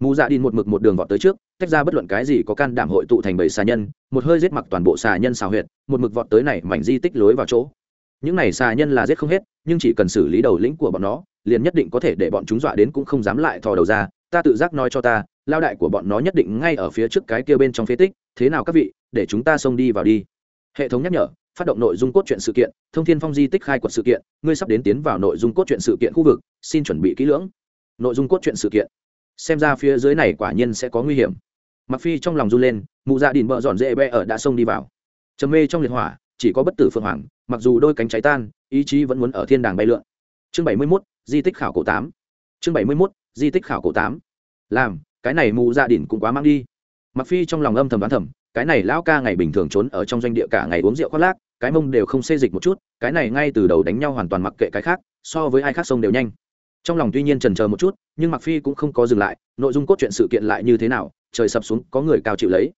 Speaker 1: Mù dạ đi một mực một đường vọt tới trước, tách ra bất luận cái gì có can đảm hội tụ thành bầy xà nhân, một hơi giết mặc toàn bộ xà nhân xào huyệt, một mực vọt tới này mảnh di tích lối vào chỗ. Những này xà nhân là giết không hết, nhưng chỉ cần xử lý đầu lĩnh của bọn nó, liền nhất định có thể để bọn chúng dọa đến cũng không dám lại thò đầu ra. Ta tự giác nói cho ta, lao đại của bọn nó nhất định ngay ở phía trước cái kia bên trong phế tích, thế nào các vị, để chúng ta xông đi vào đi. Hệ thống nhắc nhở phát động nội dung cốt truyện sự kiện thông thiên phong di tích khai quật sự kiện ngươi sắp đến tiến vào nội dung cốt truyện sự kiện khu vực xin chuẩn bị kỹ lưỡng. Nội dung cốt truyện sự kiện. Xem ra phía dưới này quả nhiên sẽ có nguy hiểm. Mặc phi trong lòng run lên mụ dạ đỉn bợ dọn dễ bẹ ở đã sông đi vào. Trầm mê trong liệt hỏa chỉ có bất tử phượng hoàng mặc dù đôi cánh cháy tan ý chí vẫn muốn ở thiên đàng bay lượn. Chương 71, di tích khảo cổ 8. chương 71, di tích khảo cổ 8. làm cái này mụ dạ đỉn cũng quá mang đi. Mặc phi trong lòng âm thầm đoán thầm cái này lão ca ngày bình thường trốn ở trong doanh địa cả ngày uống rượu khoác lác, cái mông đều không xê dịch một chút, cái này ngay từ đầu đánh nhau hoàn toàn mặc kệ cái khác, so với ai khác sông đều nhanh. Trong lòng tuy nhiên trần chờ một chút, nhưng mặc phi cũng không có dừng lại, nội dung cốt truyện sự kiện lại như thế nào, trời sập xuống, có người cao chịu lấy.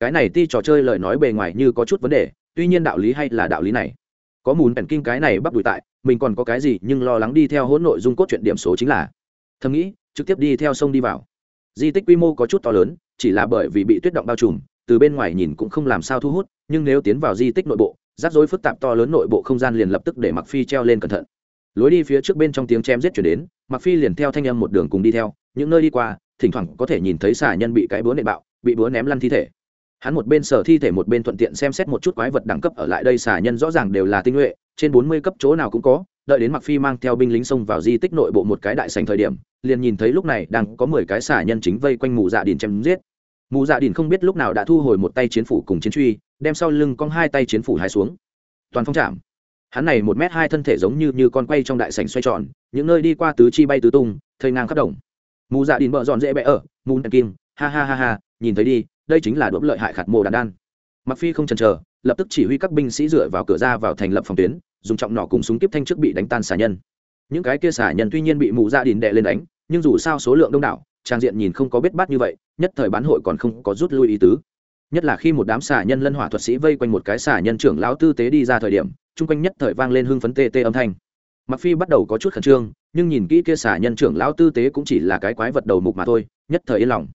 Speaker 1: Cái này ti trò chơi lời nói bề ngoài như có chút vấn đề, tuy nhiên đạo lý hay là đạo lý này. Có mùn bèn kinh cái này bắt đùi tại, mình còn có cái gì nhưng lo lắng đi theo hỗn nội dung cốt truyện điểm số chính là. Thầm nghĩ, trực tiếp đi theo sông đi vào. Di tích quy mô có chút to lớn, chỉ là bởi vì bị tuyết động bao trùm từ bên ngoài nhìn cũng không làm sao thu hút, nhưng nếu tiến vào di tích nội bộ, rắc rối phức tạp to lớn nội bộ không gian liền lập tức để mặc phi treo lên cẩn thận. Lối đi phía trước bên trong tiếng chém giết chuyển đến mặc phi liền theo thanh âm một đường cùng đi theo, những nơi đi qua, thỉnh thoảng có thể nhìn thấy xà nhân bị cái búa nệ bạo, bị búa ném lăn thi thể. Hắn một bên sở thi thể một bên thuận tiện xem xét một chút quái vật đẳng cấp ở lại đây xà nhân rõ ràng đều là tinh nhuệ, trên 40 cấp chỗ nào cũng có, đợi đến mặc phi mang theo binh lính xông vào di tích nội bộ một cái đại sành thời điểm, liền nhìn thấy lúc này đang có 10 cái xà nhân chính vây quanh mù dạ điền chém giết mù dạ đình không biết lúc nào đã thu hồi một tay chiến phủ cùng chiến truy, đem sau lưng cong hai tay chiến phủ hai xuống. Toàn phong chạm. Hắn này một m hai thân thể giống như như con quay trong đại sảnh xoay tròn, những nơi đi qua tứ chi bay tứ tung thơi ngang khắp đồng. Mù dạ đình bợ dọn dễ bẽ ở, mù dạ đèn kim ha ha ha ha, nhìn thấy đi, đây chính là đốm lợi hại khạt mồ đàn đan. Mặc phi không chần chờ, lập tức chỉ huy các binh sĩ dựa vào cửa ra vào thành lập phòng tuyến, dùng trọng nỏ cùng súng kiếp thanh trước bị đánh tan xả nhân. Những cái kia xả nhân tuy nhiên bị mù dạ đình đệ lên đánh, nhưng dù sao số lượng đông đảo trang diện nhìn không có biết bát như vậy, nhất thời bán hội còn không có rút lui ý tứ. Nhất là khi một đám xà nhân lân hỏa thuật sĩ vây quanh một cái xà nhân trưởng lão tư tế đi ra thời điểm, chung quanh nhất thời vang lên hưng phấn tê tê âm thanh. Mặc phi bắt đầu có chút khẩn trương, nhưng nhìn kỹ kia xà nhân trưởng lão tư tế cũng chỉ là cái quái vật đầu mục mà thôi, nhất thời yên lòng.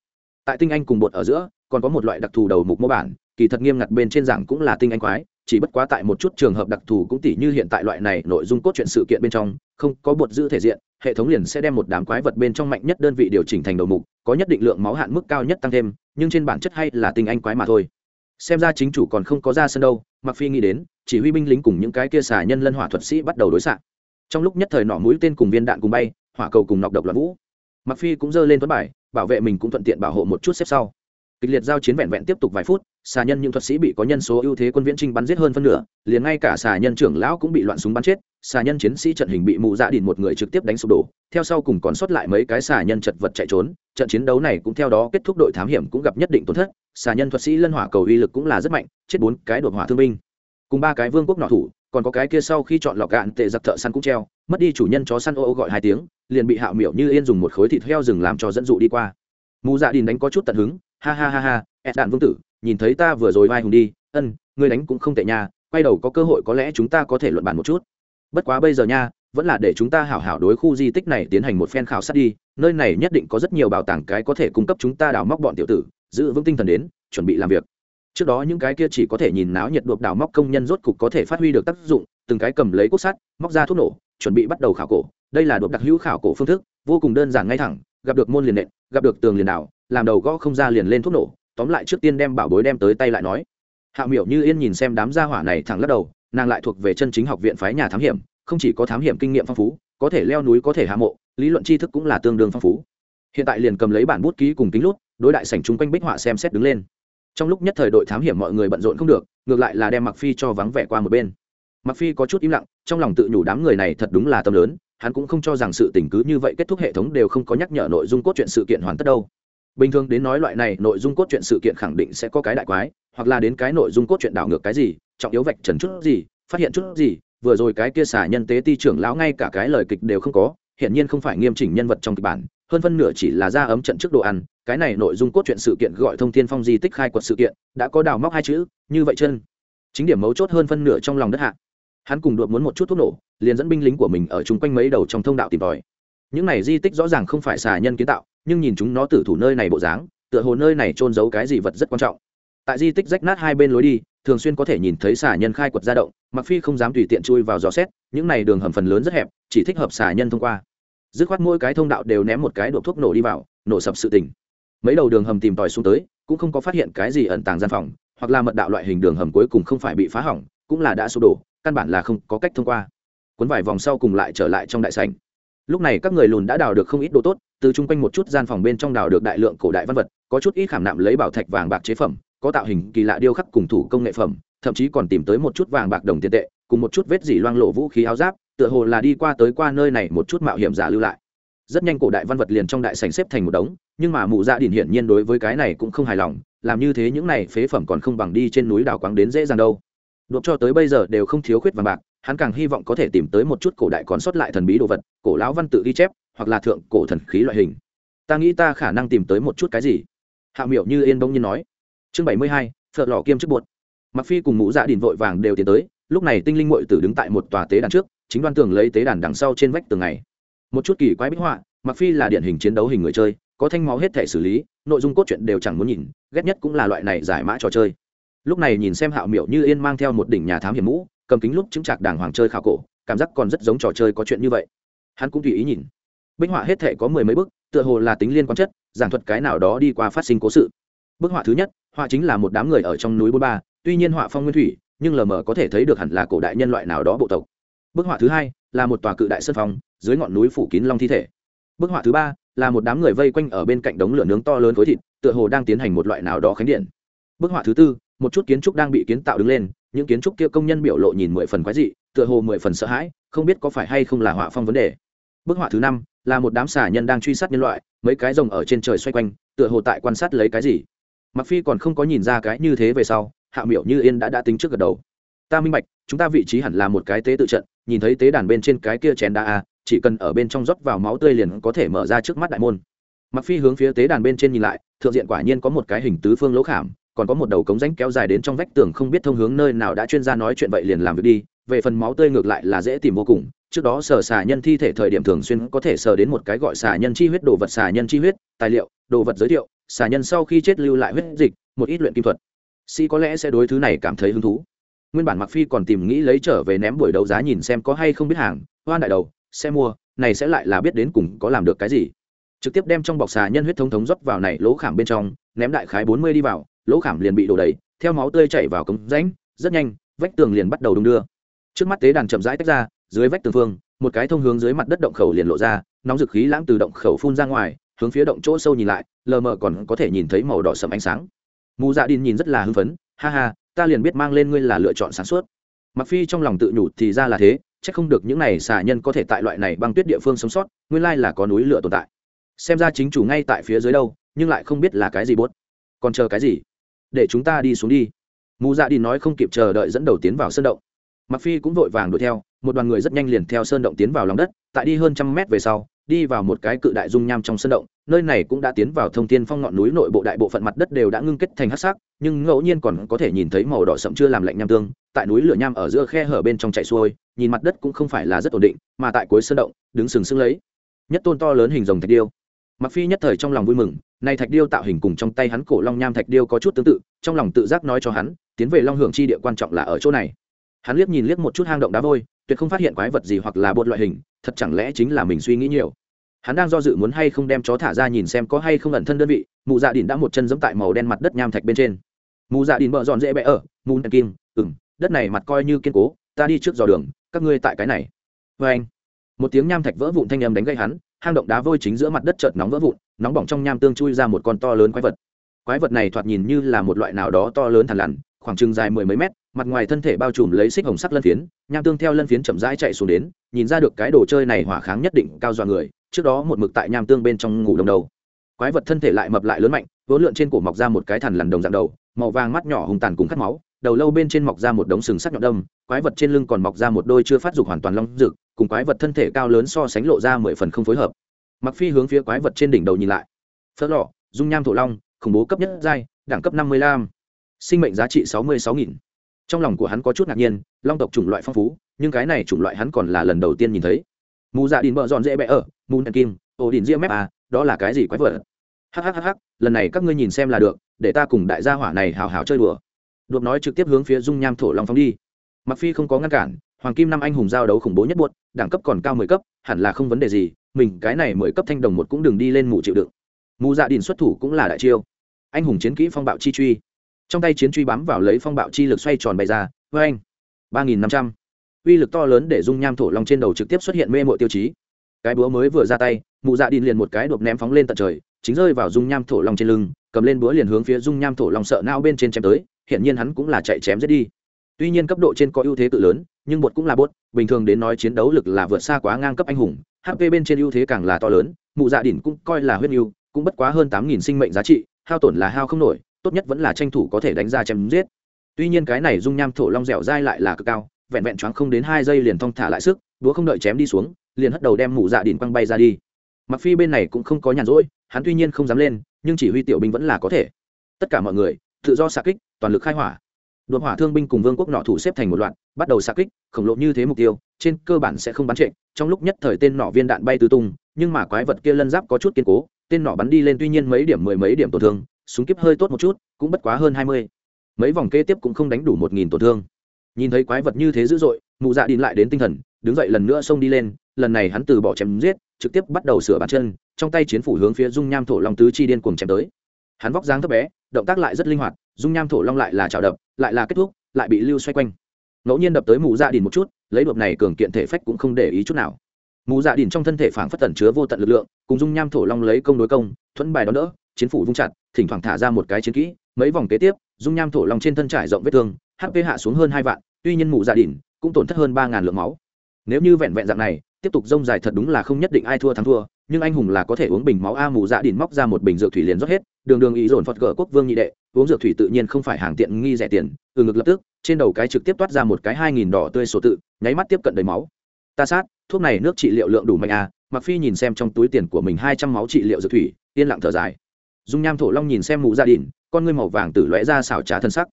Speaker 1: Tại tinh anh cùng bột ở giữa, còn có một loại đặc thù đầu mục mô bản, kỳ thật nghiêm ngặt bên trên giảng cũng là tinh anh quái, chỉ bất quá tại một chút trường hợp đặc thù cũng tỉ như hiện tại loại này nội dung cốt truyện sự kiện bên trong, không có bột giữ thể diện hệ thống liền sẽ đem một đám quái vật bên trong mạnh nhất đơn vị điều chỉnh thành đầu mục, có nhất định lượng máu hạn mức cao nhất tăng thêm, nhưng trên bản chất hay là tinh anh quái mà thôi. Xem ra chính chủ còn không có ra sân đâu mặc phi nghĩ đến, chỉ huy binh lính cùng những cái kia xả nhân lân hỏa thuật sĩ bắt đầu đối xạ. Trong lúc nhất thời nỏ mũi tên cùng viên đạn cùng bay, hỏa cầu cùng nọc độc loạn vũ. Mặc phi cũng giơ lên tuấn bài, bảo vệ mình cũng thuận tiện bảo hộ một chút xếp sau. Kịch liệt giao chiến vẹn vẹn tiếp tục vài phút, xà nhân những thuật sĩ bị có nhân số ưu thế quân viễn trinh bắn giết hơn phân nửa, liền ngay cả xà nhân trưởng lão cũng bị loạn súng bắn chết xà nhân chiến sĩ trận hình bị mù dạ đỉn một người trực tiếp đánh sụp đổ, theo sau cùng còn sót lại mấy cái xà nhân chật vật chạy trốn, trận chiến đấu này cũng theo đó kết thúc đội thám hiểm cũng gặp nhất định tổn thất, xà nhân thuật sĩ lân hỏa cầu uy lực cũng là rất mạnh, chết bốn cái đột hỏa thương binh. Cùng ba cái vương quốc nọ thủ, còn có cái kia sau khi chọn lọc gạn tệ giặc thợ săn cũng treo, mất đi chủ nhân chó săn ô ô gọi hai tiếng, liền bị hạo miểu như yên dùng một khối thịt heo rừng làm cho dẫn dụ đi qua. Mù dạ đình đánh có chút tận hứng, ha ha ha ha ed đạn vương tử, nhìn thấy ta vừa rồi vai hùng đi, ân, ngươi đánh cũng không tệ nha, quay đầu có cơ hội có lẽ chúng ta có thể luận bàn một chút bất quá bây giờ nha, vẫn là để chúng ta hảo hảo đối khu di tích này tiến hành một phen khảo sát đi, nơi này nhất định có rất nhiều bảo tàng cái có thể cung cấp chúng ta đào móc bọn tiểu tử, giữ vững tinh thần đến, chuẩn bị làm việc. Trước đó những cái kia chỉ có thể nhìn náo nhiệt đột đào móc công nhân rốt cục có thể phát huy được tác dụng, từng cái cầm lấy cốt sắt, móc ra thuốc nổ, chuẩn bị bắt đầu khảo cổ. Đây là đột đặc hữu khảo cổ phương thức, vô cùng đơn giản ngay thẳng, gặp được môn liền nện, gặp được tường liền đảo làm đầu gõ không ra liền lên thuốc nổ, tóm lại trước tiên đem bảo bối đem tới tay lại nói. Hạ miểu như yên nhìn xem đám gia hỏa này thẳng lắc đầu nàng lại thuộc về chân chính học viện phái nhà thám hiểm, không chỉ có thám hiểm kinh nghiệm phong phú, có thể leo núi có thể hạ mộ, lý luận tri thức cũng là tương đương phong phú. Hiện tại liền cầm lấy bản bút ký cùng kính lút, đối đại sảnh chung quanh bích họa xem xét đứng lên. Trong lúc nhất thời đội thám hiểm mọi người bận rộn không được, ngược lại là đem mặc phi cho vắng vẻ qua một bên. Mặc phi có chút im lặng, trong lòng tự nhủ đám người này thật đúng là tâm lớn, hắn cũng không cho rằng sự tình cứ như vậy kết thúc hệ thống đều không có nhắc nhở nội dung cốt truyện sự kiện hoàn tất đâu. Bình thường đến nói loại này nội dung cốt truyện sự kiện khẳng định sẽ có cái đại quái, hoặc là đến cái nội dung cốt truyện đảo ngược cái gì trọng yếu vạch trần chút gì, phát hiện chút gì, vừa rồi cái kia xả nhân tế ti trưởng lão ngay cả cái lời kịch đều không có hiện nhiên không phải nghiêm chỉnh nhân vật trong kịch bản, hơn phân nửa chỉ là ra ấm trận trước đồ ăn, cái này nội dung cốt truyện sự kiện gọi thông thiên phong di tích khai quật sự kiện, đã có đào móc hai chữ, như vậy chân. Chính điểm mấu chốt hơn phân nửa trong lòng đất hạ. Hắn cùng đột muốn một chút thuốc nổ, liền dẫn binh lính của mình ở chung quanh mấy đầu trong thông đạo tìm tòi. Những này di tích rõ ràng không phải xà nhân kiến tạo, nhưng nhìn chúng nó tử thủ nơi này bộ dáng, tựa hồ nơi này trôn giấu cái gì vật rất quan trọng. Tại di tích rách nát hai bên lối đi thường xuyên có thể nhìn thấy xà nhân khai quật ra động mặc phi không dám tùy tiện chui vào dò xét, những này đường hầm phần lớn rất hẹp, chỉ thích hợp xà nhân thông qua. Dứt khoát mỗi cái thông đạo đều ném một cái độ thuốc nổ đi vào, nổ sập sự tình. Mấy đầu đường hầm tìm tòi xuống tới, cũng không có phát hiện cái gì ẩn tàng gian phòng, hoặc là mật đạo loại hình đường hầm cuối cùng không phải bị phá hỏng, cũng là đã sụp đổ, căn bản là không có cách thông qua. Cuốn vài vòng sau cùng lại trở lại trong đại sảnh. Lúc này các người lùn đã đào được không ít đồ tốt, từ chung quanh một chút gian phòng bên trong đào được đại lượng cổ đại văn vật, có chút ít khảm nạm lấy bảo thạch vàng bạc chế phẩm có tạo hình kỳ lạ điêu khắc cùng thủ công nghệ phẩm, thậm chí còn tìm tới một chút vàng bạc đồng tiền tệ, cùng một chút vết dỉ loang lộ vũ khí áo giáp, tựa hồ là đi qua tới qua nơi này một chút mạo hiểm giả lưu lại. Rất nhanh cổ đại văn vật liền trong đại sảnh xếp thành một đống, nhưng mà mụ dạ điển hiển nhiên đối với cái này cũng không hài lòng, làm như thế những này phế phẩm còn không bằng đi trên núi đào quáng đến dễ dàng đâu. Đột cho tới bây giờ đều không thiếu khuyết vàng bạc, hắn càng hy vọng có thể tìm tới một chút cổ đại còn sót lại thần bí đồ vật, cổ lão văn tự ghi chép, hoặc là thượng cổ thần khí loại hình. Ta nghĩ ta khả năng tìm tới một chút cái gì? Hạ miểu như yên bỗng nhiên nói chương bảy mươi hai phật lò kiêm trước bột mặc phi cùng mũ dạ đình vội vàng đều tiến tới, lúc này tinh linh mội tử đứng tại một tòa tế đàn trước, chính đoan tường lấy tế đàn đằng sau trên vách tường này. Một chút kỳ quái bích họa mặc phi là điển hình chiến đấu hình người chơi, có thanh máu hết thể xử lý, nội dung cốt truyện đều chẳng muốn nhìn, ghét nhất cũng là loại này giải mã trò chơi. Lúc này nhìn xem hạo miểu như yên mang theo một đỉnh nhà thám hiểm mũ, cầm kính lúc chứng trạc đàng hoàng chơi khảo cổ, cảm giác còn rất giống trò chơi có chuyện như vậy. Hắn cũng tùy ý nhìn. Bích họa hết thể có mười mấy bức, tựa hồ là tính liên quan chất, giảng thuật cái nào đó đi qua phát sinh cố sự bức họa thứ nhất, họa chính là một đám người ở trong núi bôn ba, tuy nhiên họa phong nguyên thủy, nhưng lờ mờ có thể thấy được hẳn là cổ đại nhân loại nào đó bộ tộc. Bức họa thứ hai là một tòa cự đại sân phong, dưới ngọn núi phủ kín long thi thể. Bức họa thứ ba là một đám người vây quanh ở bên cạnh đống lửa nướng to lớn khối thịt, tựa hồ đang tiến hành một loại nào đó khánh điện. Bức họa thứ tư, một chút kiến trúc đang bị kiến tạo đứng lên, những kiến trúc kia công nhân biểu lộ nhìn mười phần quái dị, tựa hồ mười phần sợ hãi, không biết có phải hay không là họa phong vấn đề. Bức họa thứ năm là một đám xà nhân đang truy sát nhân loại, mấy cái rồng ở trên trời xoay quanh, tựa hồ tại quan sát lấy cái gì mặc phi còn không có nhìn ra cái như thế về sau, hạ miểu như yên đã đã tính trước gật đầu. Ta minh bạch, chúng ta vị trí hẳn là một cái tế tự trận, nhìn thấy tế đàn bên trên cái kia chén đá a chỉ cần ở bên trong rót vào máu tươi liền có thể mở ra trước mắt đại môn. Mặc phi hướng phía tế đàn bên trên nhìn lại, thượng diện quả nhiên có một cái hình tứ phương lỗ khảm, còn có một đầu cống rãnh kéo dài đến trong vách tường không biết thông hướng nơi nào đã chuyên gia nói chuyện vậy liền làm việc đi, về phần máu tươi ngược lại là dễ tìm vô cùng, trước đó sở xà nhân thi thể thời điểm thường xuyên có thể sờ đến một cái gọi xà nhân chi huyết, đồ vật xà nhân chi huyết, tài liệu, đồ vật giới thiệu xà nhân sau khi chết lưu lại huyết dịch, một ít luyện kim thuật. Sĩ có lẽ sẽ đối thứ này cảm thấy hứng thú. Nguyên bản mặc phi còn tìm nghĩ lấy trở về ném buổi đấu giá nhìn xem có hay không biết hàng, hoan đại đầu, sẽ mua, này sẽ lại là biết đến cùng có làm được cái gì. Trực tiếp đem trong bọc xà nhân huyết thống thống rót vào này lỗ khảm bên trong, ném đại khái bốn mươi đi vào, lỗ khảm liền bị đổ đầy, theo máu tươi chảy vào cống rãnh, rất nhanh, vách tường liền bắt đầu đung đưa. Trước mắt tế đàn chậm rãi tách ra, dưới vách tường phương, một cái thông hướng dưới mặt đất động khẩu liền lộ ra, nóng dực khí lãng từ động khẩu phun ra ngoài hướng phía động chỗ sâu nhìn lại, lờ mờ còn có thể nhìn thấy màu đỏ sầm ánh sáng. Mù dạ đin nhìn rất là hưng phấn, ha ha, ta liền biết mang lên ngươi là lựa chọn sáng suốt. Mặc phi trong lòng tự nhủ thì ra là thế, chắc không được những này xà nhân có thể tại loại này băng tuyết địa phương sống sót, nguyên lai là có núi lửa tồn tại. Xem ra chính chủ ngay tại phía dưới đâu, nhưng lại không biết là cái gì bốt. Còn chờ cái gì? Để chúng ta đi xuống đi. Mù dạ đi nói không kịp chờ đợi dẫn đầu tiến vào sơn động. Mặc phi cũng vội vàng đuổi theo, một đoàn người rất nhanh liền theo sơn động tiến vào lòng đất, tại đi hơn trăm mét về sau đi vào một cái cự đại dung nham trong sân động, nơi này cũng đã tiến vào thông thiên phong ngọn núi nội bộ đại bộ phận mặt đất đều đã ngưng kết thành hắc sắc, nhưng ngẫu nhiên còn có thể nhìn thấy màu đỏ sậm chưa làm lạnh nham tương, tại núi lửa nham ở giữa khe hở bên trong chạy xuôi, nhìn mặt đất cũng không phải là rất ổn định, mà tại cuối sân động, đứng sừng sững lấy. Nhất tôn to lớn hình rồng thạch điêu. Mặc phi nhất thời trong lòng vui mừng này thạch điêu tạo hình cùng trong tay hắn cổ long nham thạch điêu có chút tương tự, trong lòng tự giác nói cho hắn, tiến về long hưởng chi địa quan trọng là ở chỗ này. Hắn liếc nhìn liếc một chút hang động đá vôi, tuyệt không phát hiện quái vật gì hoặc là bột loại hình, thật chẳng lẽ chính là mình suy nghĩ nhiều hắn đang do dự muốn hay không đem chó thả ra nhìn xem có hay không ẩn thân đơn vị, mụ dạ đỉnh đã một chân giẫm tại màu đen mặt đất nham thạch bên trên. Mụ dạ đỉnh bợ dọn dễ bẽ ở mù đen dạ kim ừng đất này mặt coi như kiên cố, ta đi trước dò đường, các ngươi tại cái này. Vê anh. Một tiếng nham thạch vỡ vụn thanh âm đánh gây hắn, hang động đá vôi chính giữa mặt đất chợt nóng vỡ vụn, nóng bỏng trong nham tương chui ra một con to lớn quái vật. Quái vật này thoạt nhìn như là một loại nào đó to lớn thằn lằn, khoảng chừng dài mười mấy mét, mặt ngoài thân thể bao trùm lấy xích hồng sắc lân phiến, nham tương theo lân phiến chậm rãi chạy xuống đến, nhìn ra được cái đồ chơi này hỏa kháng nhất định cao dọa người trước đó một mực tại nham tương bên trong ngủ đồng đầu. Quái vật thân thể lại mập lại lớn mạnh vốn lượn trên cổ mọc ra một cái thằn lằn đồng dạng đầu, màu vàng mắt nhỏ hùng tàn cùng cắt máu, đầu lâu bên trên mọc ra một đống sừng sắc nhọn đâm, quái vật trên lưng còn mọc ra một đôi chưa phát dục hoàn toàn long rực, cùng quái vật thân thể cao lớn so sánh lộ ra mười phần không phối hợp. Mặc phi hướng phía quái vật trên đỉnh đầu nhìn lại. Phớt lọ dung nham thổ long, khủng bố cấp nhất giai, đẳng cấp năm mươi lăm. Sinh mệnh giá trị sáu mươi sáu nghìn. Trong lòng của hắn có chút ngạc nhiên, long tộc chủng loại phong phú, nhưng cái này chủng loại hắn còn là lần đầu tiên nhìn thấy mù dạ đình bợ dọn dễ bẽ ở, mù đèn kim, ổ đình ria mép à đó là cái gì quái vật? Hhhh lần này các ngươi nhìn xem là được, để ta cùng đại gia hỏa này hào hào chơi đùa. Đột nói trực tiếp hướng phía dung nham thổ long phóng đi. Mặc phi không có ngăn cản, hoàng kim năm anh hùng giao đấu khủng bố nhất buốt, đẳng cấp còn cao mười cấp, hẳn là không vấn đề gì, mình cái này mười cấp thanh đồng một cũng đừng đi lên mù chịu đựng. Mù dạ đình xuất thủ cũng là đại chiêu. Anh hùng chiến kỹ phong bạo chi truy. Trong tay chiến truy bám vào lấy phong bạo chi lực xoay tròn bày ra với anh ba nghìn năm trăm uy lực to lớn để dung nham thổ long trên đầu trực tiếp xuất hiện mê mội tiêu chí. Cái búa mới vừa ra tay, mụ dạ đin liền một cái đột ném phóng lên tận trời, chính rơi vào dung nham thổ long trên lưng, cầm lên búa liền hướng phía dung nham thổ long sợ nao bên trên chém tới hiện nhiên hắn cũng là chạy chém giết đi. Tuy nhiên cấp độ trên có ưu thế tự lớn, nhưng bột cũng là bột, bình thường đến nói chiến đấu lực là vượt xa quá ngang cấp anh hùng hp bên trên ưu thế càng là to lớn, mụ dạ đỉnh cũng coi là huyết ưu, cũng bất quá hơn tám nghìn sinh mệnh giá trị, hao tổn là hao không nổi, tốt nhất vẫn là tranh thủ có thể đánh ra chém giết. Tuy nhiên cái này dung nham thổ long dẻo dai lại là cực cao vẹn vẹn choáng không đến hai giây liền thong thả lại sức đũa không đợi chém đi xuống, liền hất đầu đem mụ dạ đỉnh quăng bay ra đi. Mặc phi bên này cũng không có nhàn rỗi, hắn tuy nhiên không dám lên, nhưng chỉ huy tiểu binh vẫn là có thể. Tất cả mọi người, tự do xạ kích, toàn lực khai hỏa. Đột hỏa thương binh cùng vương quốc nọ thủ xếp thành một loạt, bắt đầu xạ kích, khổng lồ như thế mục tiêu, trên cơ bản sẽ không bắn trệ. Trong lúc nhất thời tên nọ viên đạn bay tứ tung, nhưng mà quái vật kia lân giáp có chút kiên cố, tên nọ bắn đi lên tuy nhiên mấy điểm mười mấy điểm tổn thương, súng kiếp hơi tốt một chút, cũng bất quá hơn hai mươi. Mấy vòng kế tiếp cũng không đánh đủ một nghìn tổn thương nhìn thấy quái vật như thế dữ dội, mụ dạ đi lại đến tinh thần, đứng dậy lần nữa xông đi lên, lần này hắn từ bỏ chém giết, trực tiếp bắt đầu sửa bàn chân, trong tay chiến phủ hướng phía dung nham thổ long tứ chi điên cuồng chém tới. Hắn vóc dáng thấp bé, động tác lại rất linh hoạt, dung nham thổ long lại là trào đập, lại là kết thúc, lại bị lưu xoay quanh. Ngẫu nhiên đập tới mù dạ đỉnh một chút, lấy đột này cường kiện thể phách cũng không để ý chút nào. Mù dạ đỉnh trong thân thể phảng phất tẩn chứa vô tận lực lượng, cùng dung nham thổ long lấy công đối công, thuẫn bài đón đỡ, chiến phủ vung chặt, thỉnh thoảng thả ra một cái chiến kỹ, mấy vòng kế tiếp, dung nham thổ long trên thân trải rộng vết thương hp hạ xuống hơn hai vạn, tuy nhiên mù dạ đỉnh cũng tổn thất hơn ba ngàn lượng máu. Nếu như vẹn vẹn dạng này, tiếp tục rông dài thật đúng là không nhất định ai thua thắng thua, nhưng anh hùng là có thể uống bình máu a mù dạ đỉnh móc ra một bình dược thủy liền rót hết, đường đường ý dồn phật gỡ quốc vương nhị đệ, uống dược thủy tự nhiên không phải hàng tiện nghi rẻ tiền, từ ngực lập tức, trên đầu cái trực tiếp toát ra một cái hai nghìn đỏ tươi sổ tự, nháy mắt tiếp cận đầy máu. Ta sát, thuốc này nước trị liệu lượng đủ mạnh a. mặc phi nhìn xem trong túi tiền của mình hai trăm máu trị liệu dược thủy, yên lặng thở dài. Dung nham thổ long nhìn xem mù dạ gia đình con ngươi màu vàng tử lóe ra xảo trá thân sắc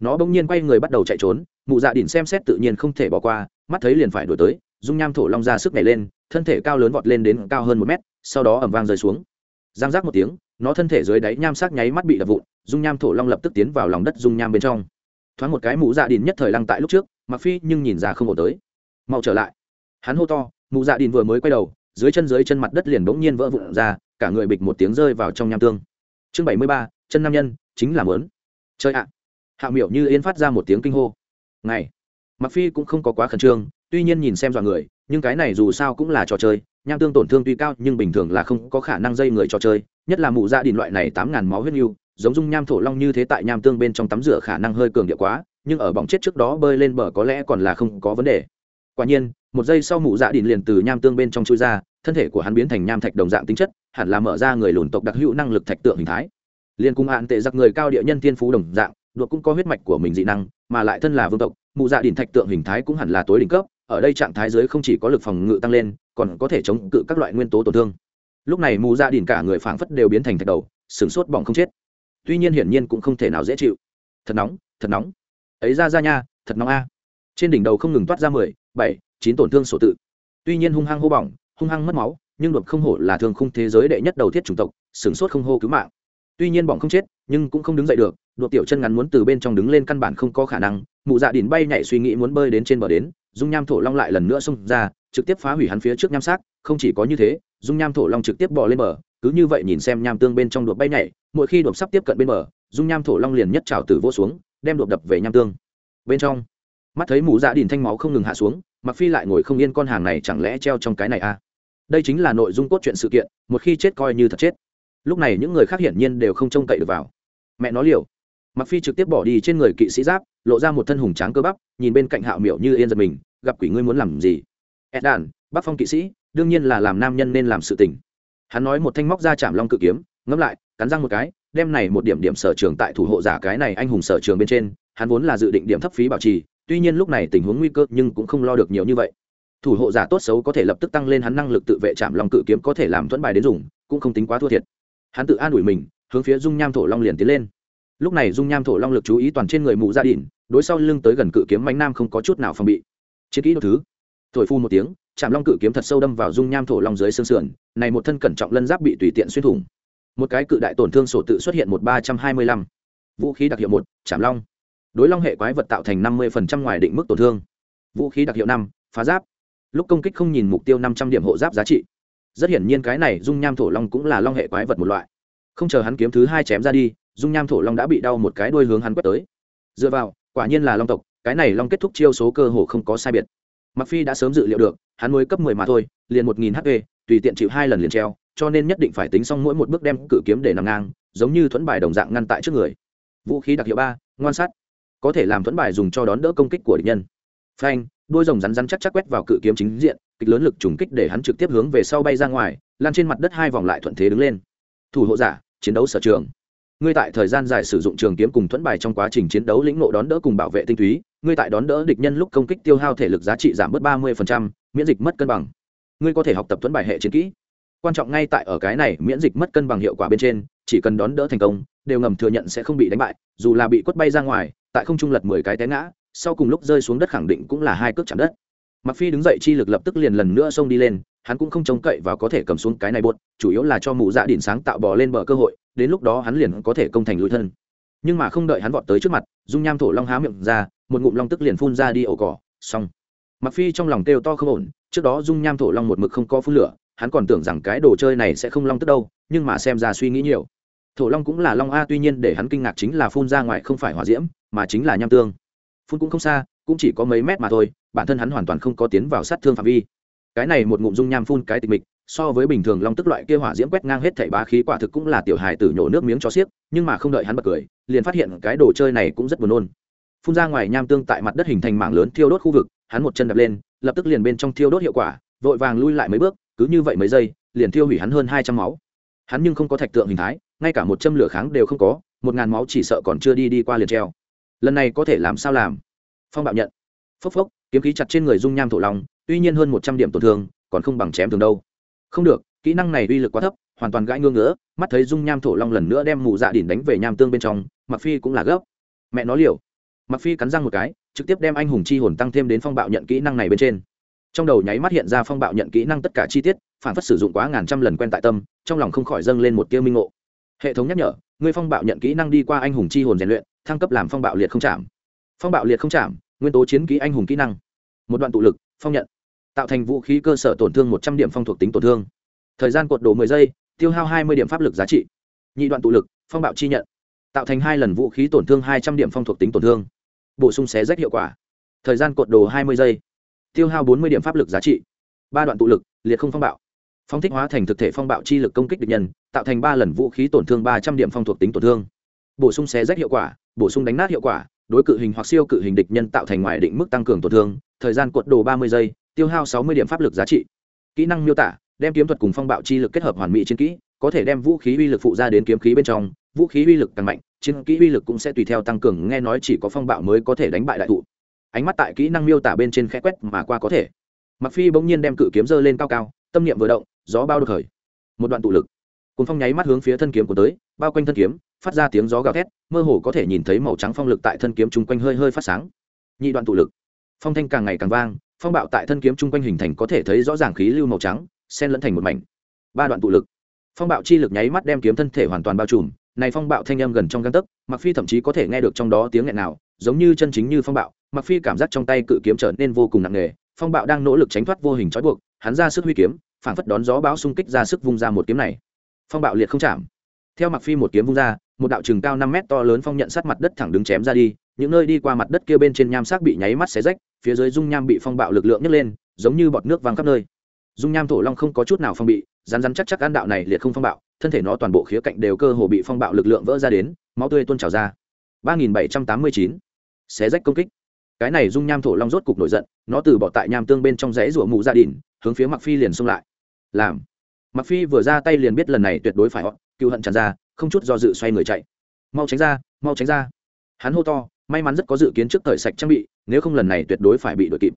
Speaker 1: nó bỗng nhiên quay người bắt đầu chạy trốn, mụ dạ đỉnh xem xét tự nhiên không thể bỏ qua, mắt thấy liền phải đổi tới, dung nham thổ long ra sức nhảy lên, thân thể cao lớn vọt lên đến cao hơn một mét, sau đó ẩm vang rơi xuống. Giang rác một tiếng, nó thân thể dưới đáy nham sắc nháy mắt bị đập vụn, dung nham thổ long lập tức tiến vào lòng đất dung nham bên trong. Thoáng một cái mụ dạ đỉnh nhất thời lăng tại lúc trước mặc phi nhưng nhìn ra không ổn tới. Mau trở lại. Hắn hô to, mụ dạ đỉnh vừa mới quay đầu, dưới chân dưới chân mặt đất liền bỗng nhiên vỡ vụn ra, cả người bịch một tiếng rơi vào trong nham tương. Chương bảy mươi ba, chân nam nhân, chính là mớn chơi ạ hạ miểu như yên phát ra một tiếng kinh hô. Này mặc phi cũng không có quá khẩn trương, tuy nhiên nhìn xem dọa người, nhưng cái này dù sao cũng là trò chơi, nham tương tổn thương tuy cao, nhưng bình thường là không có khả năng dây người trò chơi, nhất là mụ dạ gia đình loại này tám ngàn máu huyết nhu giống dung nham thổ long như thế tại nham tương bên trong tắm rửa khả năng hơi cường địa quá, nhưng ở bóng chết trước đó bơi lên bờ có lẽ còn là không có vấn đề. Quả nhiên, một giây sau mụ dạ đình liền từ nham tương bên trong chui ra, thân thể của hắn biến thành nham thạch đồng dạng tính chất, hẳn là mở ra người lùn tộc đặc hữu năng lực thạch tượng hình thái. Liền cùng hạn tệ giặc người cao địa nhân thiên phú đồng dạng đột cũng có huyết mạch của mình dị năng, mà lại thân là vương tộc, mụ dạ đỉnh thạch tượng hình thái cũng hẳn là tối đỉnh cấp, ở đây trạng thái giới không chỉ có lực phòng ngự tăng lên, còn có thể chống cự các loại nguyên tố tổn thương. Lúc này mụ dạ đỉnh cả người phảng phất đều biến thành thạch đầu sửng sốt bỏng không chết. Tuy nhiên hiển nhiên cũng không thể nào dễ chịu. Thật nóng thật nóng. Ấy ra ra nha, thật nóng a. Trên đỉnh đầu không ngừng toát ra mười, bảy, chín tổn thương sổ tự. Tuy nhiên hung hăng hô bỏng, hung hăng mất máu, nhưng đột không hổ là thương khung thế giới đệ nhất đầu thiết chủng tộc sửng sốt không hô cứu mạng tuy nhiên bỏng không chết, nhưng cũng không đứng dậy được, đột tiểu chân ngắn muốn từ bên trong đứng lên căn bản không có khả năng, mụ dạ đỉn bay nhảy suy nghĩ muốn bơi đến trên bờ đến, dung nham thổ long lại lần nữa xông ra, trực tiếp phá hủy hắn phía trước nham xác, không chỉ có như thế, dung nham thổ long trực tiếp bò lên bờ, cứ như vậy nhìn xem nham tương bên trong đột bay nhảy, mỗi khi đột sắp tiếp cận bên bờ, dung nham thổ long liền nhất trào tử vô xuống, đem đột đập về nham tương. Bên trong, mắt thấy mụ dạ đỉn thanh máu không ngừng hạ xuống mặc phi lại ngồi không yên con hàng này chẳng lẽ treo trong cái này à? Đây chính là nội dung cốt truyện sự kiện, một khi chết coi như thật chết lúc này những người khác hiển nhiên đều không trông cậy được vào. Mẹ nó liều. Mặc phi trực tiếp bỏ đi trên người kỵ sĩ giáp, lộ ra một thân hùng tráng cơ bắp, nhìn bên cạnh hạo miểu như yên giật mình, gặp quỷ ngươi muốn làm gì? Ed đàn bắc phong kỵ sĩ, đương nhiên là làm nam nhân nên làm sự tình. Hắn nói một thanh móc ra chạm long cự kiếm, ngẫm lại, cắn răng một cái, đem này một điểm điểm sở trường tại thủ hộ giả cái này anh hùng sở trường bên trên, hắn vốn là dự định điểm thấp phí bảo trì, tuy nhiên lúc này tình huống nguy cơ nhưng cũng không lo được nhiều như vậy. Thủ hộ giả tốt xấu có thể lập tức tăng lên hắn năng lực tự vệ chạm long cự kiếm có thể làm thuẫn bài đến dùng, cũng không tính quá thua thiệt hắn tự an ủi mình, hướng phía dung nham thổ long liền tiến lên. Lúc này dung nham thổ long lực chú ý toàn trên người mụ dạ gia đình đối sau lưng tới gần cự kiếm mánh nam không có chút nào phòng bị. Chiến kỹ đ thứ. Thổi phu một tiếng chạm long cự kiếm thật sâu đâm vào dung nham thổ long dưới xương sườn, này một thân cẩn trọng lân giáp bị tùy tiện xuyên thủng. Một cái cự đại tổn thương sổ tự xuất hiện một ba trăm hai mươi lăm. Vũ khí đặc hiệu một chạm long. Đối long hệ quái vật tạo thành năm mươi phần trăm ngoài định mức tổn thương. Vũ khí đặc hiệu năm, phá giáp. Lúc công kích không nhìn mục tiêu năm trăm điểm hộ giáp giá trị rất hiển nhiên cái này dung nham thổ long cũng là long hệ quái vật một loại. Không chờ hắn kiếm thứ hai chém ra đi, dung nham thổ long đã bị đau một cái đuôi hướng hắn quét tới. Dựa vào, quả nhiên là long tộc, cái này long kết thúc chiêu số cơ hồ không có sai biệt. Mặc phi đã sớm dự liệu được, hắn mới cấp 10 mà thôi, liền 1000 hp tùy tiện chịu hai lần liền treo, cho nên nhất định phải tính xong mỗi một bước đem cự kiếm để nằm ngang, giống như thuẫn bài đồng dạng ngăn tại trước người. Vũ khí đặc hiệu ba, ngoan sát. Có thể làm thuẫn bài dùng cho đón đỡ công kích của địch nhân. Phanh, đuôi rồng rắn rắn chắc chắc quét vào cự kiếm chính diện kịch lớn lực trùng kích để hắn trực tiếp hướng về sau bay ra ngoài, lan trên mặt đất hai vòng lại thuận thế đứng lên. Thủ hộ giả, chiến đấu sở trường. Ngươi tại thời gian dài sử dụng trường kiếm cùng thuẫn bài trong quá trình chiến đấu lĩnh nộ đón đỡ cùng bảo vệ tinh túy, ngươi tại đón đỡ địch nhân lúc công kích tiêu hao thể lực giá trị giảm bớt ba mươi miễn dịch mất cân bằng. Ngươi có thể học tập thuẫn bài hệ chiến kỹ. Quan trọng ngay tại ở cái này, miễn dịch mất cân bằng hiệu quả bên trên, chỉ cần đón đỡ thành công, đều ngầm thừa nhận sẽ không bị đánh bại, dù là bị quất bay ra ngoài, tại không trung lật mười cái té ngã, sau cùng lúc rơi xuống đất khẳng định cũng là hai cước chạm đất mặc phi đứng dậy chi lực lập tức liền lần nữa xông đi lên, hắn cũng không trông cậy và có thể cầm xuống cái này buốt chủ yếu là cho mụ dạ đỉnh sáng tạo bò lên bờ cơ hội, đến lúc đó hắn liền có thể công thành lùi thân. Nhưng mà không đợi hắn vọt tới trước mặt, dung nham thổ long há miệng ra, một ngụm long tức liền phun ra đi ổ cỏ, xong. Mặc phi trong lòng kêu to không ổn, trước đó dung nham thổ long một mực không có phun lửa, hắn còn tưởng rằng cái đồ chơi này sẽ không long tức đâu, nhưng mà xem ra suy nghĩ nhiều. Thổ long cũng là long a, tuy nhiên để hắn kinh ngạc chính là phun ra ngoài không phải hỏa diễm, mà chính là nham tương. Phun cũng không xa cũng chỉ có mấy mét mà thôi, bản thân hắn hoàn toàn không có tiến vào sát thương phạm vi. Cái này một ngụm dung nham phun cái tịch mịch, so với bình thường long tức loại kia hỏa diễm quét ngang hết thảy bá khí quả thực cũng là tiểu hài tử nhổ nước miếng cho xiếc, nhưng mà không đợi hắn bật cười, liền phát hiện cái đồ chơi này cũng rất buồn nôn. Phun ra ngoài nham tương tại mặt đất hình thành mảng lớn thiêu đốt khu vực, hắn một chân đập lên, lập tức liền bên trong thiêu đốt hiệu quả, vội vàng lui lại mấy bước, cứ như vậy mấy giây, liền thiêu hủy hắn hơn hai trăm máu. Hắn nhưng không có thạch tượng hình thái, ngay cả một châm lửa kháng đều không có, một ngàn máu chỉ sợ còn chưa đi đi qua liền treo. Lần này có thể làm sao làm? Phong bạo nhận. Phốc phốc, kiếm khí chặt trên người dung nham thổ long, tuy nhiên hơn một trăm điểm tổn thương, còn không bằng chém thường đâu. Không được, kỹ năng này uy lực quá thấp, hoàn toàn gãi ngưỡng nữa. mắt thấy dung nham thổ long lần nữa đem mù dạ đỉnh đánh về nham tương bên trong mặc phi cũng là gấp. Mẹ nó liều. Mặc phi cắn răng một cái, trực tiếp đem anh hùng chi hồn tăng thêm đến phong bạo nhận kỹ năng này bên trên. Trong đầu nháy mắt hiện ra phong bạo nhận kỹ năng tất cả chi tiết, phản phất sử dụng quá ngàn trăm lần quen tại tâm, trong lòng không khỏi dâng lên một tiêu minh ngộ. Hệ thống nhắc nhở ngươi phong bạo nhận kỹ năng đi qua anh hùng chi hồn rèn luyện, thăng cấp làm phong bạo liệt không chạm phong bạo liệt không chạm, nguyên tố chiến kỹ anh hùng kỹ năng. Một đoạn tụ lực, phong nhận. Tạo thành vũ khí cơ sở tổn thương một trăm điểm phong thuộc tính tổn thương. Thời gian cột đổ mười giây, tiêu hao hai mươi điểm pháp lực giá trị. Nhị đoạn tụ lực, phong bạo chi nhận. Tạo thành hai lần vũ khí tổn thương hai trăm điểm phong thuộc tính tổn thương. Bổ sung xé rách hiệu quả. Thời gian cột đồ hai mươi giây, tiêu hao bốn mươi điểm pháp lực giá trị. Ba đoạn tụ lực, liệt không phong bạo. Phong thích hóa thành thực thể phong bạo chi lực công kích địch nhân, tạo thành ba lần vũ khí tổn thương ba trăm điểm phong thuộc tính tổn thương. Bổ sung xé rách hiệu quả, bổ sung đánh nát hiệu quả đối cự hình hoặc siêu cự hình địch nhân tạo thành ngoài định mức tăng cường tổn thương, thời gian cuộn đồ ba mươi giây, tiêu hao sáu mươi điểm pháp lực giá trị. Kỹ năng miêu tả, đem kiếm thuật cùng phong bạo chi lực kết hợp hoàn mỹ chiến kỹ, có thể đem vũ khí uy lực phụ ra đến kiếm khí bên trong, vũ khí uy lực càng mạnh, chiến kỹ uy lực cũng sẽ tùy theo tăng cường, nghe nói chỉ có phong bạo mới có thể đánh bại đại thụ. Ánh mắt tại kỹ năng miêu tả bên trên khẽ quét mà qua có thể. Mặc phi bỗng nhiên đem cự kiếm dơ lên cao cao, tâm niệm vừa động, gió bao được khởi. Một đoạn tụ lực. Cùng phong nháy mắt hướng phía thân kiếm của tới, bao quanh thân kiếm phát ra tiếng gió gào thét, mơ hồ có thể nhìn thấy màu trắng phong lực tại thân kiếm chung quanh hơi hơi phát sáng. Nhị đoạn tụ lực. Phong thanh càng ngày càng vang, phong bạo tại thân kiếm chung quanh hình thành có thể thấy rõ ràng khí lưu màu trắng, xen lẫn thành một mảnh. Ba đoạn tụ lực. Phong bạo chi lực nháy mắt đem kiếm thân thể hoàn toàn bao trùm, này phong bạo thanh âm gần trong găng tấc mặc phi thậm chí có thể nghe được trong đó tiếng nghẹn nào, giống như chân chính như phong bạo. Mặc phi cảm giác trong tay cự kiếm trở nên vô cùng nặng nề, phong bạo đang nỗ lực tránh thoát vô hình trói buộc, hắn ra sức huy kiếm, phảng phất đón gió bão xung kích ra sức vung ra một kiếm này. Phong bạo liệt không chạm theo mặc phi một kiếm vung ra, một đạo trường cao năm mét to lớn phong nhận sát mặt đất thẳng đứng chém ra đi, những nơi đi qua mặt đất kia bên trên nham sắc bị nháy mắt xé rách, phía dưới dung nham bị phong bạo lực lượng nhấc lên, giống như bọt nước văng khắp nơi. Dung nham thổ long không có chút nào phong bị, rắn rắn chắc chắc ăn đạo này liệt không phong bạo, thân thể nó toàn bộ khía cạnh đều cơ hồ bị phong bạo lực lượng vỡ ra đến, máu tươi tuôn trào ra. ba nghìn bảy trăm tám mươi chín. Xé rách công kích. Cái này dung nham thổ long rốt cục nổi giận, nó từ bỏ tại nham tương bên trong rẽ rủa mù gia đình hướng phía mặc phi liền xông lại. Làm. Mặc phi vừa ra tay liền biết lần này tuyệt đối phải họ cựu hận tràn ra, không chút do dự xoay người chạy. Mau tránh ra, mau tránh ra. Hắn hô to, may mắn rất có dự kiến trước thời sạch trang bị, nếu không lần này tuyệt đối phải bị đuổi kịp.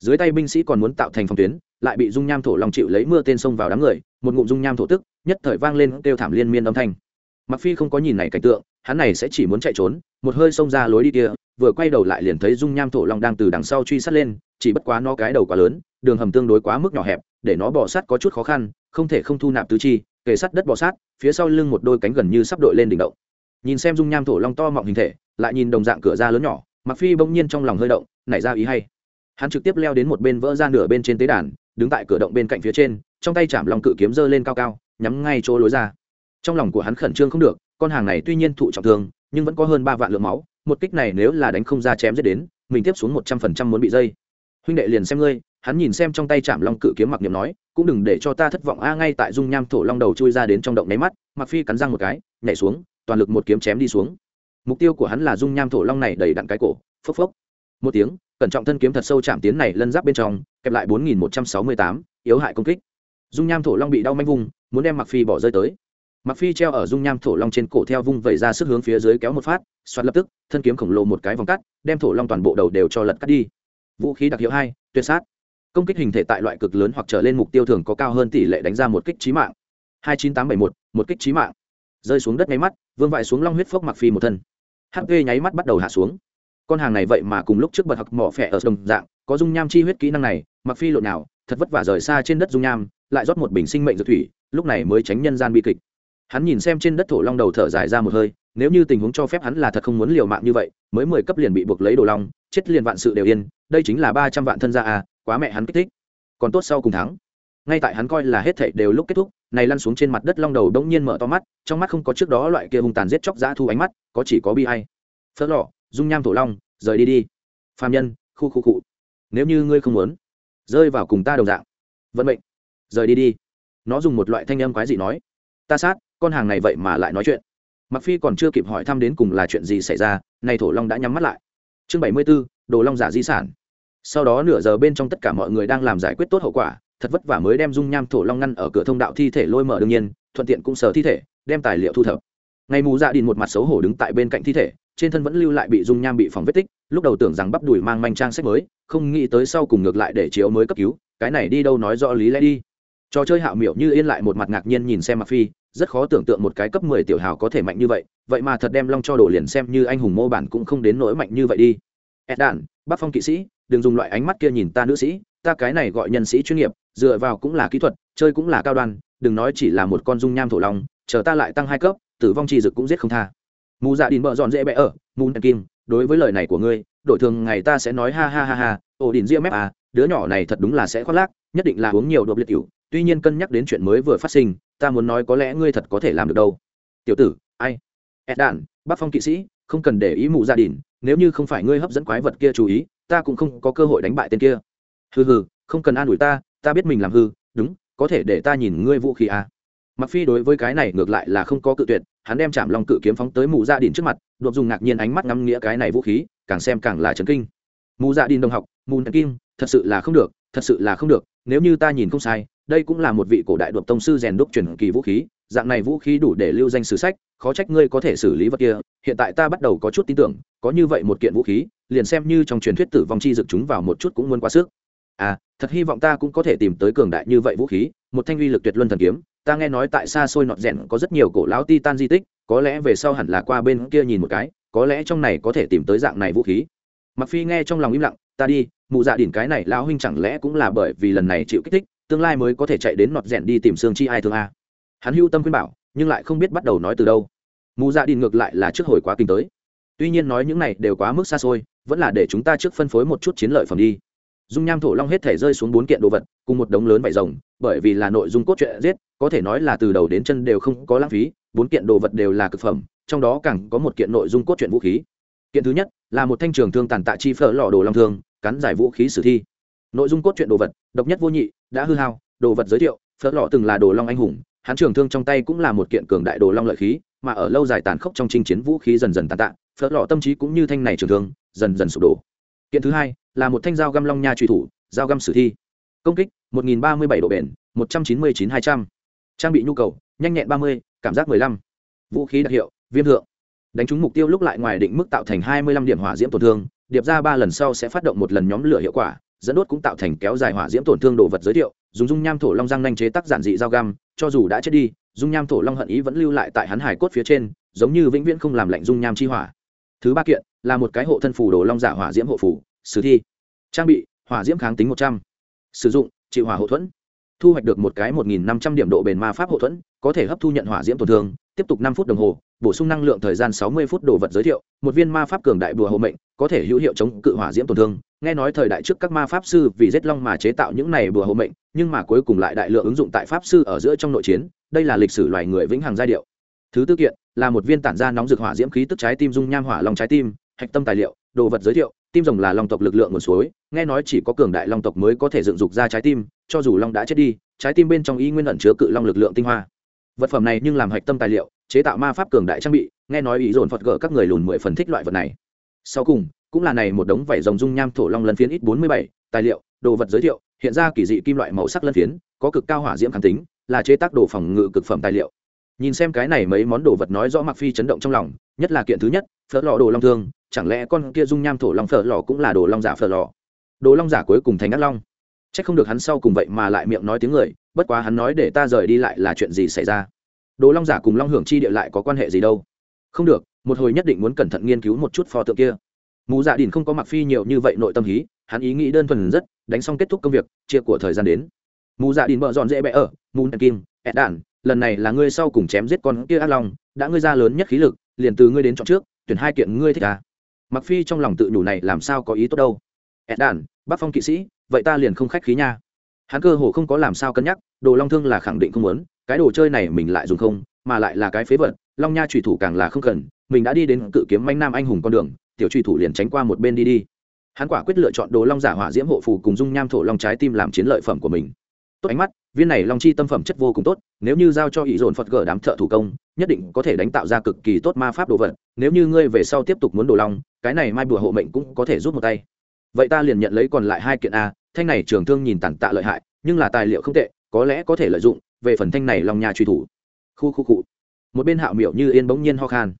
Speaker 1: Dưới tay binh sĩ còn muốn tạo thành phòng tuyến, lại bị dung nham thổ lòng chịu lấy mưa tên sông vào đám người, một ngụm dung nham thổ tức, nhất thời vang lên kêu thảm liên miên âm thanh. Mặc phi không có nhìn này cảnh tượng, hắn này sẽ chỉ muốn chạy trốn, một hơi xông ra lối đi kia, vừa quay đầu lại liền thấy dung nham thổ long đang từ đằng sau truy sát lên, chỉ bất quá nó cái đầu quá lớn, đường hầm tương đối quá mức nhỏ hẹp, để nó bỏ sát có chút khó khăn, không thể không thu nạp tứ chi kề sát đất bò sát, phía sau lưng một đôi cánh gần như sắp đội lên đỉnh động. Nhìn xem dung nham thổ long to mọng hình thể, lại nhìn đồng dạng cửa ra lớn nhỏ mặc phi bỗng nhiên trong lòng hơi động, nảy ra ý hay. Hắn trực tiếp leo đến một bên vỡ ra nửa bên trên tế đàn, đứng tại cửa động bên cạnh phía trên, trong tay chạm lòng cự kiếm giơ lên cao cao, nhắm ngay chỗ lối ra. Trong lòng của hắn khẩn trương không được, con hàng này tuy nhiên thụ trọng thương, nhưng vẫn có hơn ba vạn lượng máu, một kích này nếu là đánh không ra chém giết đến, mình tiếp xuống một trăm phần trăm muốn bị dây. Huynh đệ liền xem ngươi hắn nhìn xem trong tay chạm long cự kiếm mặc niệm nói, cũng đừng để cho ta thất vọng a, ngay tại dung nham thổ long đầu chui ra đến trong động nháy mắt mặc phi cắn răng một cái, nhảy xuống, toàn lực một kiếm chém đi xuống. Mục tiêu của hắn là dung nham thổ long này đầy đặn cái cổ, phốc phốc. Một tiếng, cẩn trọng thân kiếm thật sâu chạm tiến này lân giáp bên trong, kẹp lại bốn nghìn một trăm sáu mươi tám, yếu hại công kích. Dung nham thổ long bị đau manh vùng, muốn đem mặc phi bỏ rơi tới. Mặc phi treo ở dung nham thổ long trên cổ theo vung vẩy ra sức hướng phía dưới kéo một phát xoát lập tức, thân kiếm khổng lồ một cái vòng cắt, đem thổ long toàn bộ đầu đều cho lật cắt đi. Vũ khí đặc hiệu hai, tuyệt sát công kích hình thể tại loại cực lớn hoặc trở lên mục tiêu thường có cao hơn tỷ lệ đánh ra một kích trí mạng. hai chín tám bảy một một kích trí mạng. Rơi xuống đất nháy mắt, vương vại xuống long huyết phốc mặc phi một thân. Hp nháy mắt bắt đầu hạ xuống. Con hàng này vậy mà cùng lúc trước bật học mỏ phẹ ở đồng dạng, có dung nham chi huyết kỹ năng này, mặc phi lộn nào, thật vất vả rời xa trên đất dung nham, lại rót một bình sinh mệnh dược thủy, lúc này mới tránh nhân gian bi kịch. Hắn nhìn xem trên đất thổ long đầu thở dài ra một hơi, nếu như tình huống cho phép hắn là thật không muốn liều mạng như vậy, mới mười cấp liền bị buộc lấy đồ long, chết liền vạn sự đều yên, đây chính là ba trăm vạn thân gia à quá mẹ hắn kích thích. Còn tốt sau cùng thắng. Ngay tại hắn coi là hết thảy đều lúc kết thúc này lăn xuống trên mặt đất long đầu đống nhiên mở to mắt trong mắt không có trước đó loại kia hung tàn giết chóc dã thu ánh mắt có chỉ có bi ai, phớt lọ dung nham thổ long rời đi đi. Phàm nhân khu khu cụ nếu như ngươi không muốn rơi vào cùng ta đồng dạng. Vận mệnh rời đi đi. Nó dùng một loại thanh âm quái dị nói ta sát con hàng này vậy mà lại nói chuyện. Mặc phi còn chưa kịp hỏi thăm đến cùng là chuyện gì xảy ra nay thổ long đã nhắm mắt lại. Chương 74, đồ long giả di sản sau đó nửa giờ bên trong tất cả mọi người đang làm giải quyết tốt hậu quả, thật vất vả mới đem dung nham thổ long ngăn ở cửa thông đạo thi thể lôi mở đương nhiên, thuận tiện cũng sờ thi thể, đem tài liệu thu thập. Ngày mù dạ đình một mặt xấu hổ đứng tại bên cạnh thi thể, trên thân vẫn lưu lại bị dung nham bị phòng vết tích, lúc đầu tưởng rằng bắp đùi mang manh trang sách mới, không nghĩ tới sau cùng ngược lại để chiếu mới cấp cứu, cái này đi đâu nói rõ lý lẽ đi. Trò chơi hạo miểu như yên lại một mặt ngạc nhiên nhìn xem mặc phi, rất khó tưởng tượng một cái cấp 10 tiểu hào có thể mạnh như vậy vậy mà thật đem long cho đổ liền xem như anh hùng mô bản cũng không đến nỗi mạnh như vậy đi. Ed đạn bắc phong kỵ sĩ đừng dùng loại ánh mắt kia nhìn ta nữ sĩ, ta cái này gọi nhân sĩ chuyên nghiệp, dựa vào cũng là kỹ thuật, chơi cũng là cao đoan, đừng nói chỉ là một con dung nham thổ lòng chờ ta lại tăng hai cấp, tử vong trì dực cũng giết không tha. Mù dạ đình bợ dọn dễ bẽ ở, mù kim, đối với lời này của ngươi, đổi thường ngày ta sẽ nói ha ha ha ha, ổ đình ria mép à đứa nhỏ này thật đúng là sẽ khoác lác, nhất định là uống nhiều đột liệt cựu tuy nhiên cân nhắc đến chuyện mới vừa phát sinh, ta muốn nói có lẽ ngươi thật có thể làm được đâu. Tiểu tử, ai? Ed đạn bắc phong kỵ sĩ, không cần để ý mụ gia dạ đình nếu như không phải ngươi hấp dẫn quái vật kia chú ý ta cũng không có cơ hội đánh bại tên kia hừ hừ, không cần an ủi ta ta biết mình làm hư, đúng, có thể để ta nhìn ngươi vũ khí à. mặc phi đối với cái này ngược lại là không có cự tuyệt, hắn đem chạm lòng cự kiếm phóng tới mù gia dạ đình trước mặt, đột dùng ngạc nhiên ánh mắt ngắm nghĩa cái này vũ khí, càng xem càng là chấn kinh mù gia dạ đình đồng học mù kim, thật sự là không được, thật sự là không được, nếu như ta nhìn không sai, đây cũng là một vị cổ đại đột tông sư rèn đúc truyền kỳ vũ khí, dạng này vũ khí đủ để lưu danh sử sách, khó trách ngươi có thể xử lý vật kia, hiện tại ta bắt đầu có chút tin tưởng, có như vậy một kiện vũ khí liền xem như trong truyền thuyết tử vong chi dực chúng vào một chút cũng muốn quá sức. À thật hy vọng ta cũng có thể tìm tới cường đại như vậy vũ khí, một thanh uy lực tuyệt luân thần kiếm. Ta nghe nói tại xa xôi nọt rèn có rất nhiều cổ lão titan di tích, có lẽ về sau hẳn là qua bên kia nhìn một cái, có lẽ trong này có thể tìm tới dạng này vũ khí. Mặc phi nghe trong lòng im lặng, ta đi, mụ dạ đỉnh cái này lão huynh chẳng lẽ cũng là bởi vì lần này chịu kích thích, tương lai mới có thể chạy đến nọt rèn đi tìm xương chi ai thương a? Hắn hưu tâm khuyên bảo, nhưng lại không biết bắt đầu nói từ đâu. Mụ dạ Đỉnh ngược lại là trước hồi quá kinh tới tuy nhiên nói những này đều quá mức xa xôi, vẫn là để chúng ta trước phân phối một chút chiến lợi phẩm đi. Dung nham thổ long hết thể rơi xuống bốn kiện đồ vật, cùng một đống lớn vải rồng, bởi vì là nội dung cốt truyện giết, có thể nói là từ đầu đến chân đều không có lãng phí, bốn kiện đồ vật đều là cực phẩm, trong đó càng có một kiện nội dung cốt truyện vũ khí. Kiện thứ nhất, là một thanh trường thương tàn tạ chi phở lò đồ long thương, cắn giải vũ khí sử thi. Nội dung cốt truyện đồ vật, độc nhất vô nhị, đã hư hao, đồ vật giới thiệu, phở lò từng là đồ long anh hùng, hắn trường thương trong tay cũng là một kiện cường đại đồ long lợi khí mà ở lâu dài tàn khốc trong chinh chiến vũ khí dần dần tàn tạ phớt lọ tâm trí cũng như thanh này trường thương dần dần sụp đổ kiện thứ hai là một thanh dao găm long nha truy thủ dao găm sử thi công kích 1037 độ bền 199 200. trang bị nhu cầu nhanh nhẹn 30, cảm giác 15. vũ khí đặc hiệu viêm thượng đánh trúng mục tiêu lúc lại ngoài định mức tạo thành 25 điểm hỏa diễm tổn thương điệp ra ba lần sau sẽ phát động một lần nhóm lửa hiệu quả dẫn đốt cũng tạo thành kéo dài hỏa diễm tổn thương đồ vật giới thiệu dùng dung nham thổ long răng nhanh chế tác giản dị dao găm cho dù đã chết đi dung nham thổ long hận ý vẫn lưu lại tại hắn hải cốt phía trên, giống như vĩnh viễn không làm lạnh dung nham chi hỏa. Thứ ba kiện, là một cái hộ thân phủ đồ long giả hỏa diễm hộ phủ sử thi. Trang bị, hỏa diễm kháng tính một trăm. Sử dụng, trị hỏa hộ thuẫn. Thu hoạch được một cái một nghìn năm trăm điểm độ bền ma pháp hộ thuẫn, có thể hấp thu nhận hỏa diễm tổn thương, tiếp tục năm phút đồng hồ, bổ sung năng lượng thời gian sáu mươi phút đồ vật giới thiệu, một viên ma pháp cường đại bùa hộ mệnh, có thể hữu hiệu chống cự hỏa diễm tổn thương. Nghe nói thời đại trước các ma pháp sư vì giết long mà chế tạo những này bùa hộ mệnh nhưng mà cuối cùng lại đại lượng ứng dụng tại pháp sư ở giữa trong nội chiến, đây là lịch sử loài người vĩnh hằng giai điệu. Thứ tư kiện, là một viên tản ra nóng rực hỏa diễm khí tức trái tim dung nham hỏa long trái tim, hạch tâm tài liệu, đồ vật giới thiệu, tim rồng là long tộc lực lượng nguồn suối, nghe nói chỉ có cường đại long tộc mới có thể dựng dục ra trái tim, cho dù long đã chết đi, trái tim bên trong y nguyên ẩn chứa cự long lực lượng tinh hoa. Vật phẩm này nhưng làm hạch tâm tài liệu, chế tạo ma pháp cường đại trang bị, nghe nói ý dồn phật gỡ các người lùn mười phần thích loại vật này. Sau cùng, cũng là này một đống vảy rồng dung nham thổ long lân phiến ít bốn mươi bảy, tài liệu, đồ vật giới thiệu hiện ra kỳ dị kim loại màu sắc lân phiến, có cực cao hỏa diễm kháng tính, là chế tác đồ phòng ngự cực phẩm tài liệu. Nhìn xem cái này mấy món đồ vật nói rõ mặc phi chấn động trong lòng, nhất là kiện thứ nhất, phở lò đồ long thương, chẳng lẽ con kia dung nham thổ long phở lò cũng là đồ long giả phở lò? Đồ long giả cuối cùng thành ác long. Chắc không được hắn sau cùng vậy mà lại miệng nói tiếng người, bất quá hắn nói để ta rời đi lại là chuyện gì xảy ra? Đồ long giả cùng long hưởng chi địa lại có quan hệ gì đâu? Không được, một hồi nhất định muốn cẩn thận nghiên cứu một chút pho tượng kia. Mù dạ đình không có mặc phi nhiều như vậy nội tâm hí hắn ý nghĩ đơn thuần rất, đánh xong kết thúc công việc, chia của thời gian đến. Mù dạ đình bợ dọn dễ bẽ ở, mù kim ed đạn, lần này là ngươi sau cùng chém giết con kia ác long, đã ngươi ra lớn nhất khí lực, liền từ ngươi đến chọn trước, tuyển hai kiện ngươi thích à. Mặc phi trong lòng tự nhủ này làm sao có ý tốt đâu. Ed đạn bắc phong kỵ sĩ, vậy ta liền không khách khí nha. Hắn cơ hồ không có làm sao cân nhắc, đồ long thương là khẳng định không muốn, cái đồ chơi này mình lại dùng không, mà lại là cái phế vật, long nha trùy thủ càng là không cần, mình đã đi đến cự kiếm manh nam anh hùng con đường, tiểu trùy thủ liền tránh qua một bên đi đi hắn quả quyết lựa chọn đồ long giả hỏa diễm hộ phù cùng dung nham thổ long trái tim làm chiến lợi phẩm của mình. Tốt ánh mắt, viên này long chi tâm phẩm chất vô cùng tốt, nếu như giao cho ý dồn phật gờ đám thợ thủ công, nhất định có thể đánh tạo ra cực kỳ tốt ma pháp đồ vật, nếu như ngươi về sau tiếp tục muốn đồ long, cái này mai bùa hộ mệnh cũng có thể rút một tay. Vậy ta liền nhận lấy còn lại hai kiện a, thanh này trường thương nhìn tàn tạ lợi hại, nhưng là tài liệu không tệ, có lẽ có thể lợi dụng, về phần thanh này long nhà truy thủ. Khu khu cụ một bên hạo miểu như yên bỗng nhiên ho khan.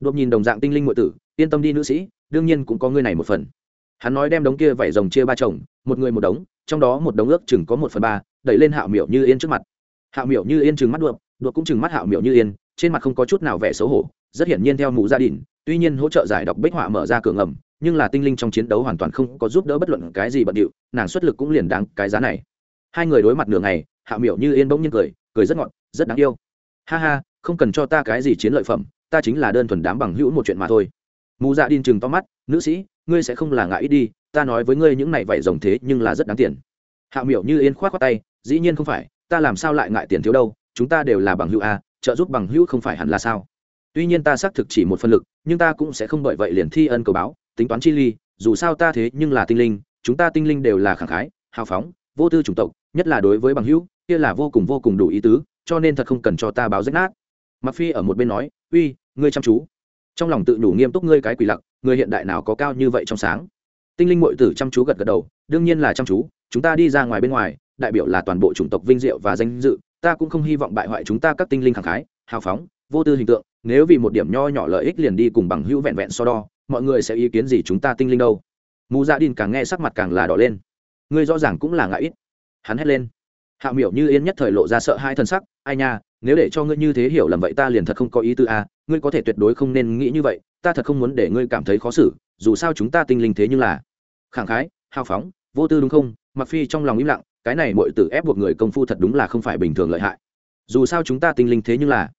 Speaker 1: Đột nhìn đồng dạng tinh linh ngụy tử, yên tâm đi nữ sĩ, đương nhiên cũng có ngươi này một phần hắn nói đem đống kia vảy rồng chia ba chồng, một người một đống, trong đó một đống ước chừng có một phần ba, đẩy lên hạo miểu như yên trước mặt. Hạo miểu như yên chừng mắt đuộm đuộm cũng chừng mắt hạo miểu như yên, trên mặt không có chút nào vẻ xấu hổ, rất hiển nhiên theo mụ gia đình, tuy nhiên hỗ trợ giải đọc bích họa mở ra cửa ngầm, nhưng là tinh linh trong chiến đấu hoàn toàn không có giúp đỡ bất luận cái gì bận điệu, nàng xuất lực cũng liền đáng cái giá này. Hai người đối mặt nửa ngày hạ miểu như yên bỗng nhiên cười cười rất ngọt, rất đáng yêu. Ha ha, không cần cho ta cái gì chiến lợi phẩm, ta chính là đơn thuần đám bằng hữu một chuyện mà thôi mù dạ đin chừng to mắt, nữ sĩ, ngươi sẽ không là ngại ít đi, ta nói với ngươi những này vậy rồng thế nhưng là rất đáng tiền. Hạ miểu như yên khoát qua tay, dĩ nhiên không phải, ta làm sao lại ngại tiền thiếu đâu, chúng ta đều là bằng hữu a trợ giúp bằng hữu không phải hẳn là sao? Tuy nhiên ta xác thực chỉ một phân lực, nhưng ta cũng sẽ không bởi vậy liền thi ân cầu báo, tính toán chi ly, dù sao ta thế nhưng là tinh linh, chúng ta tinh linh đều là khẳng khái, hào phóng, vô tư chủng tộc, nhất là đối với bằng hữu, kia là vô cùng vô cùng đủ ý tứ, cho nên thật không cần cho ta báo rách nát. Mặc phi ở một bên nói, uy, ngươi chăm chú trong lòng tự đủ nghiêm túc ngươi cái quỷ lặc người hiện đại nào có cao như vậy trong sáng. Tinh linh mội tử chăm chú gật gật đầu, đương nhiên là chăm chú, chúng ta đi ra ngoài bên ngoài, đại biểu là toàn bộ chủng tộc vinh diệu và danh dự, ta cũng không hy vọng bại hoại chúng ta các tinh linh khẳng khái, hào phóng, vô tư hình tượng, nếu vì một điểm nho nhỏ lợi ích liền đi cùng bằng hữu vẹn vẹn so đo, mọi người sẽ ý kiến gì chúng ta tinh linh đâu. Mù dạ gia đình càng nghe sắc mặt càng là đỏ lên. Ngươi rõ ràng cũng là ngại ít. Hắn hét lên hạ miểu như yên nhất thời lộ ra sợ hai thân sắc ai nha nếu để cho ngươi như thế hiểu lầm vậy ta liền thật không có ý tư a à, ngươi có thể tuyệt đối không nên nghĩ như vậy ta thật không muốn để ngươi cảm thấy khó xử dù sao chúng ta tinh linh thế nhưng là khẳng khái hào phóng vô tư đúng không? Mặc phi trong lòng im lặng cái này mọi tử ép buộc người công phu thật đúng là không phải bình thường lợi hại. Dù sao chúng ta tinh linh thế nhưng là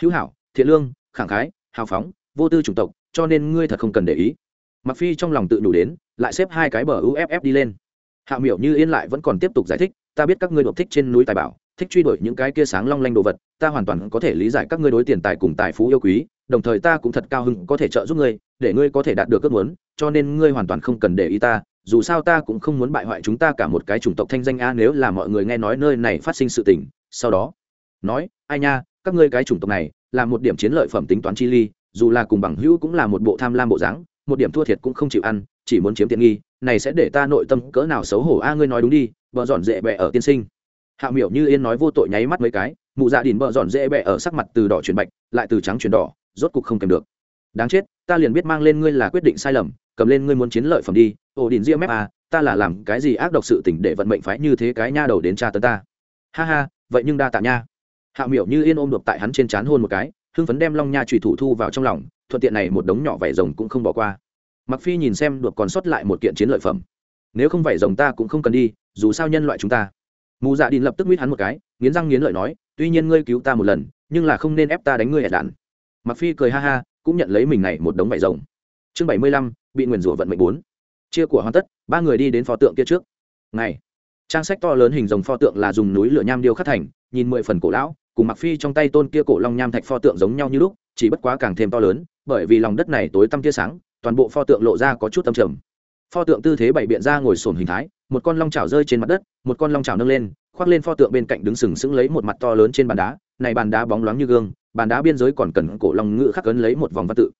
Speaker 1: hữu hảo thiện lương khẳng khái hào phóng vô tư chủng tộc cho nên ngươi thật không cần để ý. Mặc phi trong lòng tự đủ đến lại xếp hai cái bờ uff đi lên. Hạ miểu như yên lại vẫn còn tiếp tục giải thích ta biết các ngươi đột thích trên núi tài bảo, thích truy đuổi những cái kia sáng long lanh đồ vật, ta hoàn toàn có thể lý giải các ngươi đối tiền tài cùng tài phú yêu quý, đồng thời ta cũng thật cao hứng có thể trợ giúp ngươi, để ngươi có thể đạt được ước muốn, cho nên ngươi hoàn toàn không cần để ý ta, dù sao ta cũng không muốn bại hoại chúng ta cả một cái chủng tộc thanh danh a, nếu là mọi người nghe nói nơi này phát sinh sự tình, sau đó, nói, ai nha, các ngươi cái chủng tộc này, là một điểm chiến lợi phẩm tính toán chi ly, dù là cùng bằng hữu cũng là một bộ tham lam bộ dáng, một điểm thua thiệt cũng không chịu ăn chỉ muốn chiếm tiện nghi, này sẽ để ta nội tâm cỡ nào xấu hổ? A, ngươi nói đúng đi vợ dọn dễ bẹ ở tiên sinh. Hạ miểu như yên nói vô tội nháy mắt mấy cái, mụ dạ đỉn bợ dọn dễ bẹ ở sắc mặt từ đỏ chuyển bạch, lại từ trắng chuyển đỏ, rốt cục không kèm được. Đáng chết, ta liền biết mang lên ngươi là quyết định sai lầm, cầm lên ngươi muốn chiến lợi phẩm đi, ổ đỉn ria mép à ta là làm cái gì ác độc sự tình để vận mệnh phái như thế cái nha đầu đến tra tấn ta? Ha ha, vậy nhưng đa tạ nha. Hạ miểu như yên ôm được tại hắn trên trán hôn một cái, hưng phấn đem long nha trùy thủ thu vào trong lòng, thuận tiện này một đống nhỏ vải rồng cũng không bỏ qua mặc phi nhìn xem được còn sót lại một kiện chiến lợi phẩm. Nếu không phải rồng ta cũng không cần đi, dù sao nhân loại chúng ta. Mù dạ đình lập tức mít hắn một cái, nghiến răng nghiến lợi nói, tuy nhiên ngươi cứu ta một lần, nhưng là không nên ép ta đánh ngươi hẹn đạn mặc phi cười ha ha, cũng nhận lấy mình này một đống vải rồng. Chương bảy mươi lăm, bị nguyền rủa vận mệnh bốn. Chia của hoàn tất, ba người đi đến pho tượng kia trước. Ngày. Trang sách to lớn hình rồng pho tượng là dùng núi lửa nham điêu khắc thành, nhìn mười phần cổ lão, cùng mặc phi trong tay tôn kia cổ long nham thạch pho tượng giống nhau như lúc, chỉ bất quá càng thêm to lớn, bởi vì lòng đất này tối tăm tia sáng toàn bộ pho tượng lộ ra có chút tâm trầm. Pho tượng tư thế bảy biện ra ngồi sồn hình thái, một con long chảo rơi trên mặt đất, một con long chảo nâng lên, khoác lên pho tượng bên cạnh đứng sừng sững lấy một mặt to lớn trên bàn đá, này bàn đá bóng loáng như gương, bàn đá biên giới còn cần cổ long ngự khắc ấn lấy một vòng văn tự.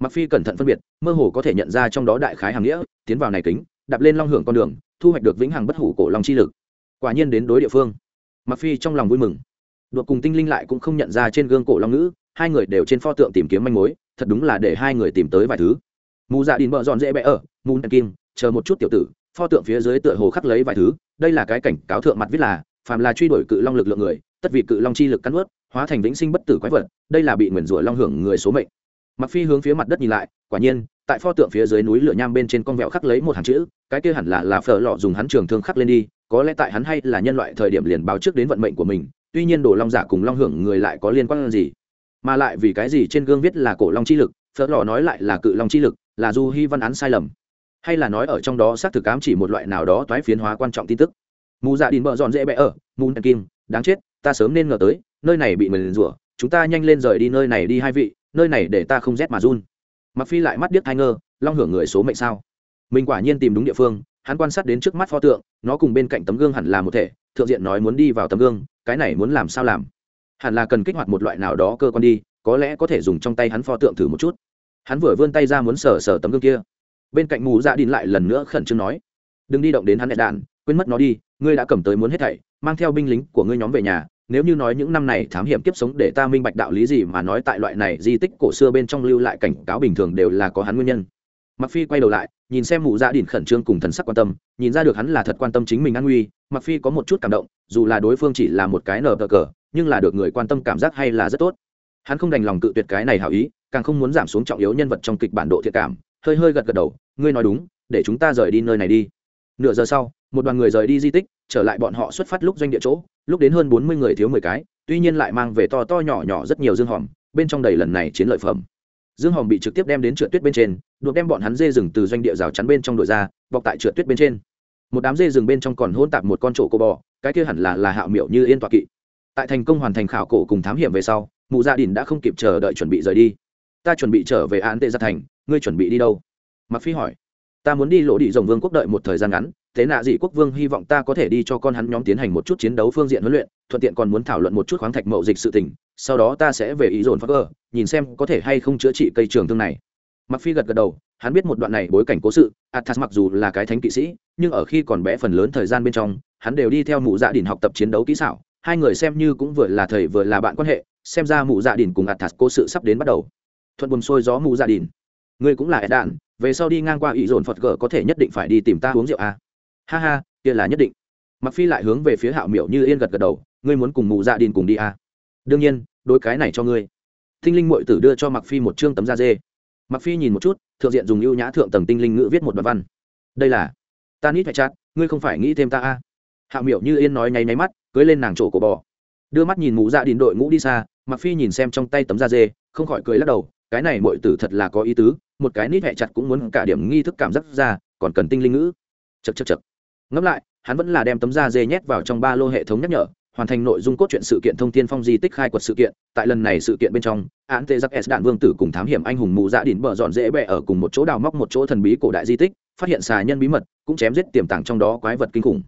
Speaker 1: Mặc phi cẩn thận phân biệt, mơ hồ có thể nhận ra trong đó đại khái hàng nghĩa, tiến vào này kính, đạp lên long hưởng con đường, thu hoạch được vĩnh hằng bất hủ cổ long chi lực. Quả nhiên đến đối địa phương. Mặc phi trong lòng vui mừng. Đột cùng tinh linh lại cũng không nhận ra trên gương cổ long ngữ, hai người đều trên pho tượng tìm kiếm manh mối, thật đúng là để hai người tìm tới vài thứ mù dạ đình bợ dọn dễ bẽ ở, mù kim, chờ một chút tiểu tử, pho tượng phía dưới tựa hồ khắc lấy vài thứ, đây là cái cảnh cáo thượng mặt viết là, phàm là truy đuổi cự long lực lượng người, tất vì cự long chi lực cắn ướt hóa thành vĩnh sinh bất tử quái vật, đây là bị nguyền rủa long hưởng người số mệnh. Mặc phi hướng phía mặt đất nhìn lại, quả nhiên, tại pho tượng phía dưới núi lửa nham bên trên con vẹo khắc lấy một hàng chữ, cái kia hẳn là là phở lọ dùng hắn trường thương khắc lên đi, có lẽ tại hắn hay là nhân loại thời điểm liền báo trước đến vận mệnh của mình, tuy nhiên đồ long giả cùng long hưởng người lại có liên quan gì? Mà lại vì cái gì trên gương viết là cổ long chi lực, phở lọ nói lại là cự long chi lực là du hy văn án sai lầm. Hay là nói ở trong đó xác thực ám chỉ một loại nào đó toái phiến hóa quan trọng tin tức. Mù dạ đình bợ dọn dễ bẽ ở, mù kim, đáng chết, ta sớm nên ngờ tới, nơi này bị mình rủa, chúng ta nhanh lên rời đi nơi này đi hai vị, nơi này để ta không rét mà run. Mặc phi lại mắt điếc hai ngơ, long hưởng người số mệnh sao? Mình quả nhiên tìm đúng địa phương, hắn quan sát đến trước mắt pho tượng, nó cùng bên cạnh tấm gương hẳn là một thể, thượng diện nói muốn đi vào tấm gương, cái này muốn làm sao làm? Hẳn là cần kích hoạt một loại nào đó cơ quan đi, có lẽ có thể dùng trong tay hắn pho tượng thử một chút hắn vừa vươn tay ra muốn sờ sờ tấm gương kia. Bên cạnh mù dạ đình lại lần nữa khẩn trương nói, đừng đi động đến hắn đại đạn quên mất nó đi, ngươi đã cầm tới muốn hết thảy, mang theo binh lính của ngươi nhóm về nhà, nếu như nói những năm này thám hiểm kiếp sống để ta minh bạch đạo lý gì mà nói tại loại này di tích cổ xưa bên trong lưu lại cảnh cáo bình thường đều là có hắn nguyên nhân. Mặc phi quay đầu lại, nhìn xem mụ dạ đỉnh khẩn trương cùng thần sắc quan tâm, nhìn ra được hắn là thật quan tâm chính mình an nguy mặc phi có một chút cảm động, dù là đối phương chỉ là một cái nở cờ, nhưng là được người quan tâm cảm giác hay là rất tốt hắn không đành lòng cự tuyệt cái này hảo ý, càng không muốn giảm xuống trọng yếu nhân vật trong kịch bản độ thiệt cảm, hơi hơi gật gật đầu, ngươi nói đúng, để chúng ta rời đi nơi này đi. Nửa giờ sau, một đoàn người rời đi di tích, trở lại bọn họ xuất phát lúc doanh địa chỗ, lúc đến hơn bốn mươi người thiếu mười cái, tuy nhiên lại mang về to to nhỏ nhỏ rất nhiều dương hòm, bên trong đầy lần này chiến lợi phẩm. Dương hòm bị trực tiếp đem đến trượt tuyết bên trên, đột đem bọn hắn dê rừng từ doanh địa rào chắn bên trong đội ra, bọc tại trượt tuyết bên trên. Một đám dê rừng bên trong còn hôn tạp một con trổ cô bò, cái kia hẳn là là hạo miệu như yên tọa kỵ. Tại thành công hoàn thành khảo cổ cùng thám hiểm về sau mụ dạ gia đình đã không kịp chờ đợi chuẩn bị rời đi. Ta chuẩn bị trở về án tệ gia thành, ngươi chuẩn bị đi đâu? Mặc phi hỏi. Ta muốn đi lộ đi rồng vương quốc đợi một thời gian ngắn, thế nạ dị quốc vương hy vọng ta có thể đi cho con hắn nhóm tiến hành một chút chiến đấu phương diện huấn luyện, thuận tiện còn muốn thảo luận một chút khoáng thạch mậu dịch sự tình, sau đó ta sẽ về ý dồn phác ơ nhìn xem có thể hay không chữa trị cây trường thương này. Mặc phi gật gật đầu, hắn biết một đoạn này bối cảnh cố sự, athas mặc dù là cái thánh kỵ sĩ, nhưng ở khi còn bé phần lớn thời gian bên trong, hắn đều đi theo mụ dạ đình học tập chiến đấu kỹ xảo, hai người xem như cũng vừa là thầy vừa là bạn quan hệ xem ra mụ dạ đình cùng athas cố sự sắp đến bắt đầu. Thuận buồn sôi gió mụ dạ đình ngươi cũng là ed đạn, về sau đi ngang qua ý dồn phật gờ có thể nhất định phải đi tìm ta uống rượu à? ha ha, kia là nhất định. Mặc phi lại hướng về phía hạo miểu như yên gật gật đầu, ngươi muốn cùng mụ dạ đình cùng đi à? đương nhiên, đôi cái này cho ngươi. Tinh linh mội tử đưa cho mặc phi một chương tấm da dê. Mặc phi nhìn một chút, thượng diện dùng ưu nhã thượng tầng tinh linh ngữ viết một đoạn văn. Đây là, ta nít phải chát ngươi không phải nghĩ thêm ta a à? hạ miểu như yên nói nháy nháy mắt, cưới lên nàng chỗ của bò. Đưa mắt nhìn mụ dạ đình đội ngũ đi xa mặc phi nhìn xem trong tay tấm da dê, không khỏi cười lắc đầu, cái này mọi tử thật là có ý tứ, một cái nít hẹ chặt cũng muốn cả điểm nghi thức cảm giác ra, còn cần tinh linh ngữ. Chật chật chật ngẫm lại, hắn vẫn là đem tấm da dê nhét vào trong ba lô hệ thống nhắc nhở, hoàn thành nội dung cốt truyện sự kiện thông tin phong di tích khai quật sự kiện, tại lần này sự kiện bên trong, án tê giặc s đạn vương tử cùng thám hiểm anh hùng mù dạ đỉnh bờ dọn dễ bẹ ở cùng một chỗ đào móc một chỗ thần bí cổ đại di tích, phát hiện xà nhân bí mật, cũng chém giết tiềm tàng trong đó quái vật kinh khủng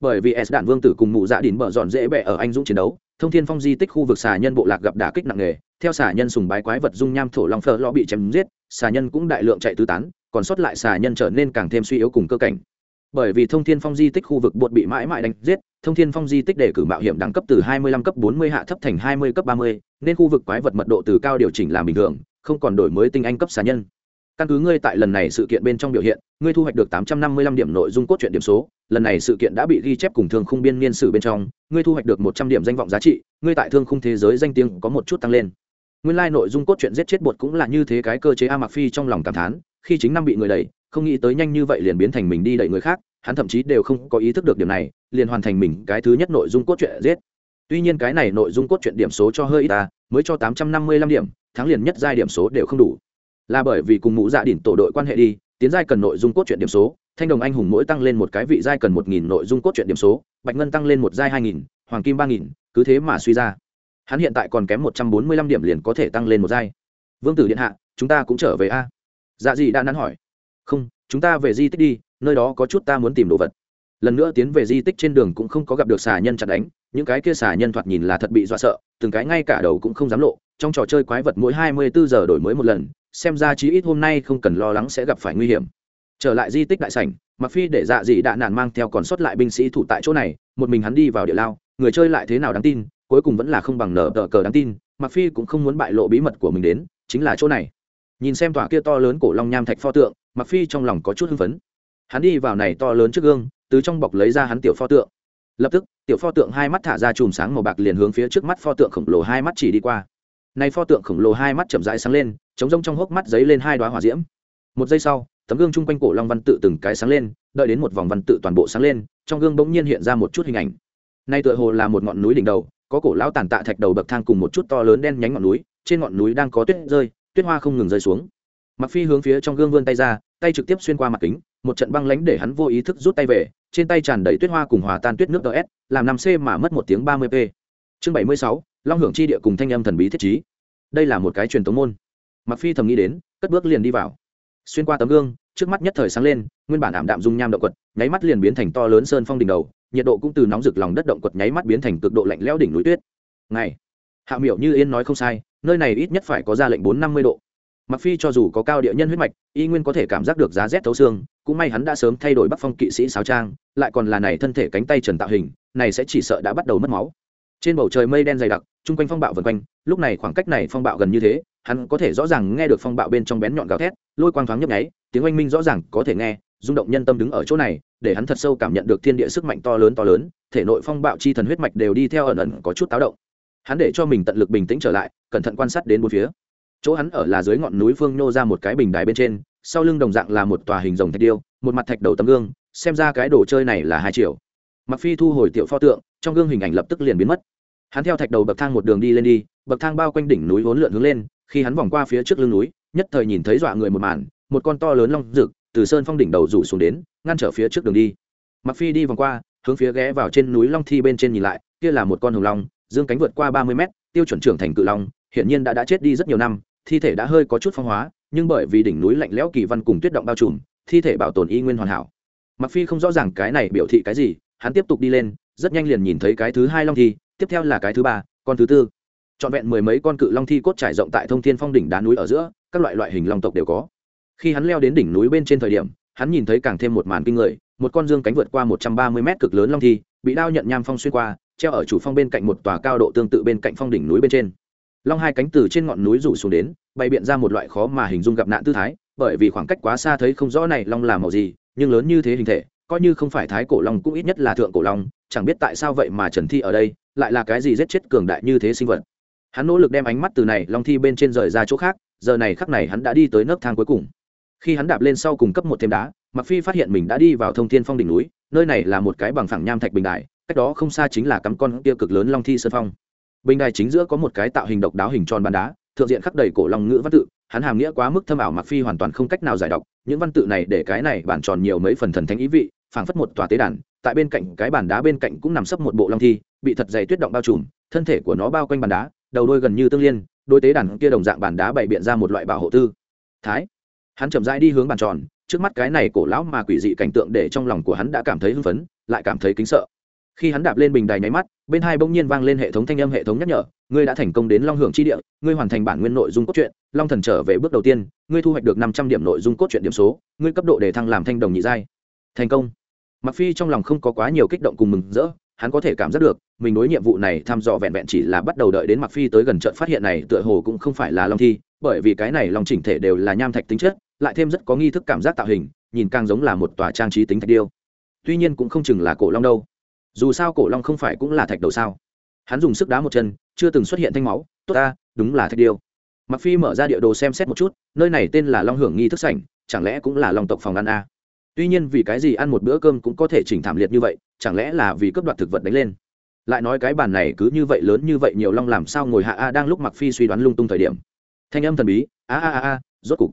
Speaker 1: bởi vì s đạn vương tử cùng mụ dạ đỉnh bợ dọn dễ bẹ ở anh dũng chiến đấu thông thiên phong di tích khu vực xà nhân bộ lạc gặp đả kích nặng nề theo xà nhân sùng bái quái vật dung nham thổ long phở lo bị chém giết xà nhân cũng đại lượng chạy tứ tán còn sót lại xà nhân trở nên càng thêm suy yếu cùng cơ cảnh. Bởi vì thông thiên phong di tích khu vực bột bị mãi mãi đánh giết thông thiên phong di tích đề cử mạo hiểm đẳng cấp từ 25 cấp 40 hạ thấp thành 20 cấp 30, nên khu vực quái vật mật độ từ cao điều chỉnh làm bình thường không còn đổi mới tinh anh cấp xà nhân căn cứ ngươi tại lần này sự kiện bên trong biểu hiện, ngươi thu hoạch được 855 điểm nội dung cốt truyện điểm số, lần này sự kiện đã bị ghi chép cùng thương khung biên niên sử bên trong, ngươi thu hoạch được 100 điểm danh vọng giá trị, ngươi tại thương khung thế giới danh tiếng có một chút tăng lên. Nguyên lai nội dung cốt truyện giết chết bột cũng là như thế, cái cơ chế a mặc phi trong lòng cảm thán, khi chính năm bị người đẩy, không nghĩ tới nhanh như vậy liền biến thành mình đi đẩy người khác, hắn thậm chí đều không có ý thức được điểm này, liền hoàn thành mình cái thứ nhất nội dung cốt truyện giết. Tuy nhiên cái này nội dung cốt truyện điểm số cho hơi ít ta, mới cho 855 điểm, thắng liền nhất giai điểm số đều không đủ là bởi vì cùng mũ dạ đỉnh tổ đội quan hệ đi, tiến giai cần nội dung cốt truyện điểm số, thanh đồng anh hùng mỗi tăng lên một cái vị giai cần một nghìn nội dung cốt truyện điểm số, bạch ngân tăng lên một giai hai nghìn, hoàng kim ba nghìn, cứ thế mà suy ra. Hắn hiện tại còn kém một trăm bốn mươi lăm điểm liền có thể tăng lên một giai. Vương tử điện hạ, chúng ta cũng trở về a. Dạ gì đã nắn hỏi. Không, chúng ta về di tích đi, nơi đó có chút ta muốn tìm đồ vật. Lần nữa tiến về di tích trên đường cũng không có gặp được xà nhân chặt đánh, những cái kia xà nhân thoạt nhìn là thật bị dọa sợ, từng cái ngay cả đầu cũng không dám lộ, trong trò chơi quái vật mỗi hai mươi bốn giờ đổi mới một lần xem ra chí ít hôm nay không cần lo lắng sẽ gặp phải nguy hiểm. Trở lại di tích đại sảnh mặc phi để dạ dị đã nạn mang theo còn sót lại binh sĩ thủ tại chỗ này, một mình hắn đi vào địa lao, người chơi lại thế nào đáng tin, cuối cùng vẫn là không bằng nở tờ cờ đáng tin mặc phi cũng không muốn bại lộ bí mật của mình đến, chính là chỗ này. Nhìn xem tòa kia to lớn cổ long nham thạch pho tượng mặc phi trong lòng có chút hưng phấn. Hắn đi vào này to lớn trước gương, từ trong bọc lấy ra hắn tiểu pho tượng. Lập tức, tiểu pho tượng hai mắt thả ra chùm sáng màu bạc liền hướng phía trước mắt pho tượng khổng lồ hai mắt chỉ đi qua. Nay pho tượng khổng lồ hai mắt chậm rãi sáng lên chống rông trong hốc mắt giấy lên hai đoá hỏa diễm. Một giây sau, tấm gương chung quanh cổ long văn tự từng cái sáng lên, đợi đến một vòng văn tự toàn bộ sáng lên, trong gương bỗng nhiên hiện ra một chút hình ảnh. Nay tựa hồ là một ngọn núi đỉnh đầu, có cổ lão tàn tạ thạch đầu bậc thang cùng một chút to lớn đen nhánh ngọn núi, trên ngọn núi đang có tuyết rơi, tuyết hoa không ngừng rơi xuống. Mặc phi hướng phía trong gương vươn tay ra, tay trực tiếp xuyên qua mặt kính, một trận băng lánh để hắn vô ý thức rút tay về, trên tay tràn đầy tuyết hoa cùng hòa tan tuyết nước ds làm năm c mà mất một tiếng ba mươi p. Chương bảy mươi sáu, long hưởng chi địa cùng thanh âm thần bí thiết trí đây là một cái truyền tống môn mặc phi thầm nghĩ đến, cất bước liền đi vào. Xuyên qua tấm gương, trước mắt nhất thời sáng lên, nguyên bản ảm đạm dung nham động quật, nháy mắt liền biến thành to lớn sơn phong đỉnh đầu, nhiệt độ cũng từ nóng rực lòng đất động quật nháy mắt biến thành cực độ lạnh lẽo đỉnh núi tuyết. Ngày, hạ miểu như yên nói không sai, nơi này ít nhất phải có ra lệnh bốn năm mươi độ. Mặc phi cho dù có cao địa nhân huyết mạch, y nguyên có thể cảm giác được giá rét thấu xương, cũng may hắn đã sớm thay đổi bắc phong kỵ sĩ sáo trang, lại còn là này thân thể cánh tay trần tạo hình, này sẽ chỉ sợ đã bắt đầu mất máu. Trên bầu trời mây đen dày đặc, chung quanh phong bạo vần quanh, lúc này khoảng cách này phong bạo gần như thế hắn có thể rõ ràng nghe được phong bạo bên trong bén nhọn gào thét, lôi quang thoáng nhấp nháy, tiếng oanh minh rõ ràng có thể nghe, rung động nhân tâm đứng ở chỗ này, để hắn thật sâu cảm nhận được thiên địa sức mạnh to lớn to lớn, thể nội phong bạo chi thần huyết mạch đều đi theo ẩn ẩn có chút táo động. Hắn để cho mình tận lực bình tĩnh trở lại, cẩn thận quan sát đến bốn phía. Chỗ hắn ở là dưới ngọn núi phương nhô ra một cái bình đài bên trên, sau lưng đồng dạng là một tòa hình rồng thạch điêu, một mặt thạch đầu tấm gương, xem ra cái đồ chơi này là hai triệu. Mặc phi thu hồi tiểu pho tượng, trong gương hình ảnh lập tức liền biến mất hắn theo thạch đầu bậc thang một đường đi lên đi, bậc thang bao quanh đỉnh núi vốn lượn hướng lên, khi hắn vòng qua phía trước lưng núi, nhất thời nhìn thấy dọa người một màn, một con to lớn long rực từ sơn phong đỉnh đầu rủ xuống đến, ngăn trở phía trước đường đi. Mặc phi đi vòng qua, hướng phía ghé vào trên núi long thi bên trên nhìn lại, kia là một con hồng long, dương cánh vượt qua ba mươi mét, tiêu chuẩn trưởng thành cự long hiện nhiên đã đã chết đi rất nhiều năm, thi thể đã hơi có chút phong hóa, nhưng bởi vì đỉnh núi lạnh lẽo kỳ văn cùng tuyết động bao trùm, thi thể bảo tồn y nguyên hoàn hảo. Mặc phi không rõ ràng cái này biểu thị cái gì, hắn tiếp tục đi lên, rất nhanh liền nhìn thấy cái thứ hai long thi tiếp theo là cái thứ ba, con thứ tư. Trọn vẹn mười mấy con cự long thi cốt trải rộng tại thông thiên phong đỉnh đá núi ở giữa, các loại loại hình long tộc đều có. Khi hắn leo đến đỉnh núi bên trên thời điểm, hắn nhìn thấy càng thêm một màn kinh người, một con dương cánh vượt qua một trăm ba mươi mét cực lớn long thi, bị đao nhận nham phong xuyên qua, treo ở chủ phong bên cạnh một tòa cao độ tương tự bên cạnh phong đỉnh núi bên trên. Long hai cánh từ trên ngọn núi rủ xuống đến, bày biện ra một loại khó mà hình dung gặp nạn tư thái, bởi vì khoảng cách quá xa thấy không rõ này long là màu gì, nhưng lớn như thế hình thể, coi như không phải thái cổ long cũng ít nhất là thượng cổ long, chẳng biết tại sao vậy mà trần thi ở đây lại là cái gì giết chết cường đại như thế sinh vật. Hắn nỗ lực đem ánh mắt từ này long thi bên trên rời ra chỗ khác, giờ này khắc này hắn đã đi tới nấc thang cuối cùng. Khi hắn đạp lên sau cùng cấp một thêm đá mặc phi phát hiện mình đã đi vào thông thiên phong đỉnh núi, nơi này là một cái bằng phẳng nham thạch bình đài, cách đó không xa chính là cắm con kia cực lớn long thi sơn phong. Bình đài chính giữa có một cái tạo hình độc đáo hình tròn bàn đá, thượng diện khắc đầy cổ long ngữ văn tự, hắn hàm nghĩa quá mức thâm ảo mặc phi hoàn toàn không cách nào giải đọc, những văn tự này để cái này bản tròn nhiều mấy phần thần thánh ý vị, phảng phất một tòa tế đàn, tại bên cạnh cái bàn đá bên cạnh cũng nằm sấp một bộ long thi bị thật dày tuyết động bao trùm, thân thể của nó bao quanh bàn đá, đầu đôi gần như tương liên, đôi tế đàn kia đồng dạng bàn đá bày biện ra một loại bảo hộ tư. Thái. Hắn chậm rãi đi hướng bàn tròn, trước mắt cái này cổ lão mà quỷ dị cảnh tượng để trong lòng của hắn đã cảm thấy hưng phấn, lại cảm thấy kính sợ. Khi hắn đạp lên bình đài nháy mắt, bên hai bỗng nhiên vang lên hệ thống thanh âm hệ thống nhắc nhở, ngươi đã thành công đến long hưởng chi địa, ngươi hoàn thành bản nguyên nội dung cốt truyện, long thần trở về bước đầu tiên, ngươi thu hoạch được năm trăm điểm nội dung cốt truyện điểm số, ngươi cấp độ để thăng làm thanh đồng nhị giai. Thành công. Mặc phi trong lòng không có quá nhiều kích động cùng mừng rỡ hắn có thể cảm giác được, mình đối nhiệm vụ này thăm dò vẹn vẹn chỉ là bắt đầu đợi đến mặc phi tới gần trận phát hiện này, tựa hồ cũng không phải là long thi, bởi vì cái này long chỉnh thể đều là nham thạch tính chất, lại thêm rất có nghi thức cảm giác tạo hình, nhìn càng giống là một tòa trang trí tính thạch điêu. Tuy nhiên cũng không chừng là cổ long đâu. Dù sao cổ long không phải cũng là thạch đầu sao. Hắn dùng sức đá một chân, chưa từng xuất hiện thanh máu, tốt ta, đúng là thạch điêu. Mặc phi mở ra địa đồ xem xét một chút, nơi này tên là long hưởng nghi thức sảnh, chẳng lẽ cũng là long tộc phòng ăn a? Tuy nhiên vì cái gì ăn một bữa cơm cũng có thể chỉnh thảm liệt như vậy, chẳng lẽ là vì cướp đoạt thực vật đánh lên? Lại nói cái bàn này cứ như vậy lớn như vậy nhiều long làm sao ngồi hạ a đang lúc mặc phi suy đoán lung tung thời điểm. Thanh âm thần bí, a a a a, rốt cục.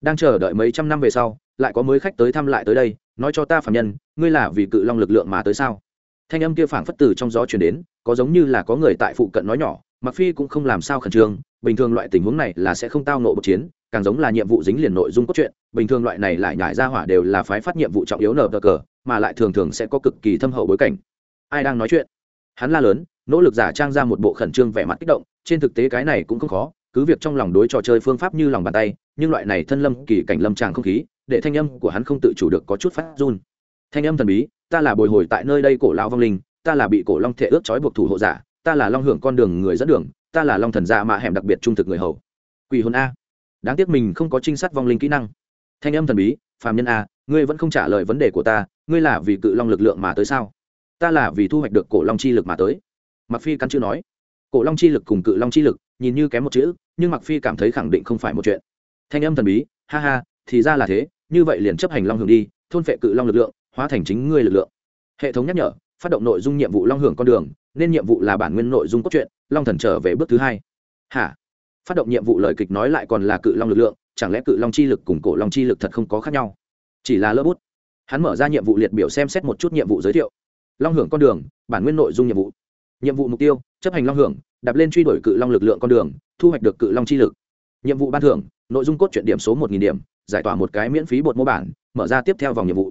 Speaker 1: Đang chờ đợi mấy trăm năm về sau, lại có mới khách tới thăm lại tới đây, nói cho ta phạm nhân, ngươi là vì cự long lực lượng mà tới sao? Thanh âm kia phảng phất từ trong gió chuyển đến, có giống như là có người tại phụ cận nói nhỏ mặc phi cũng không làm sao khẩn trương, bình thường loại tình huống này là sẽ không tao nộ một chiến, càng giống là nhiệm vụ dính liền nội dung cốt truyện bình thường loại này lại nhải ra hỏa đều là phái phát nhiệm vụ trọng yếu nở cờ, mà lại thường thường sẽ có cực kỳ thâm hậu bối cảnh. Ai đang nói chuyện? Hắn la lớn, nỗ lực giả trang ra một bộ khẩn trương vẻ mặt kích động, trên thực tế cái này cũng không khó, cứ việc trong lòng đối trò chơi phương pháp như lòng bàn tay, nhưng loại này thân lâm kỳ cảnh lâm tràng không khí, để thanh âm của hắn không tự chủ được có chút phát run. Thanh âm thần bí, ta là bồi hồi tại nơi đây cổ lao vong linh, ta là bị cổ long thể ước trói buộc thủ hộ giả, ta là long hưởng con đường người dẫn đường, ta là long thần dạ mạ hẻm đặc biệt trung thực người hầu. Quỷ hồn a. Đáng tiếc mình không có trinh sát vong linh kỹ năng thanh âm thần bí, phàm nhân a, ngươi vẫn không trả lời vấn đề của ta, ngươi là vì cự long lực lượng mà tới sao? Ta là vì thu hoạch được cổ long chi lực mà tới. Mặc phi căn chưa nói. Cổ long chi lực cùng cự long chi lực, nhìn như kém một chữ, nhưng mặc phi cảm thấy khẳng định không phải một chuyện. Thanh âm thần bí, ha ha, thì ra là thế, như vậy liền chấp hành long hưởng đi, thôn phệ cự long lực lượng, hóa thành chính ngươi lực lượng. Hệ thống nhắc nhở, phát động nội dung nhiệm vụ long hưởng con đường, nên nhiệm vụ là bản nguyên nội dung cốt truyện, long thần trở về bước thứ hai. Hả? Phát động nhiệm vụ lời kịch nói lại còn là cự long lực lượng chẳng lẽ cự long chi lực cùng cổ long chi lực thật không có khác nhau? Chỉ là lỡ bút. Hắn mở ra nhiệm vụ liệt biểu xem xét một chút nhiệm vụ giới thiệu. Long hưởng con đường, bản nguyên nội dung nhiệm vụ. Nhiệm vụ mục tiêu, chấp hành long hưởng, đạp lên truy đuổi cự long lực lượng con đường, thu hoạch được cự long chi lực. Nhiệm vụ ban thưởng, nội dung cốt truyện điểm số một điểm, giải tỏa một cái miễn phí bột mô bản, mở ra tiếp theo vòng nhiệm vụ.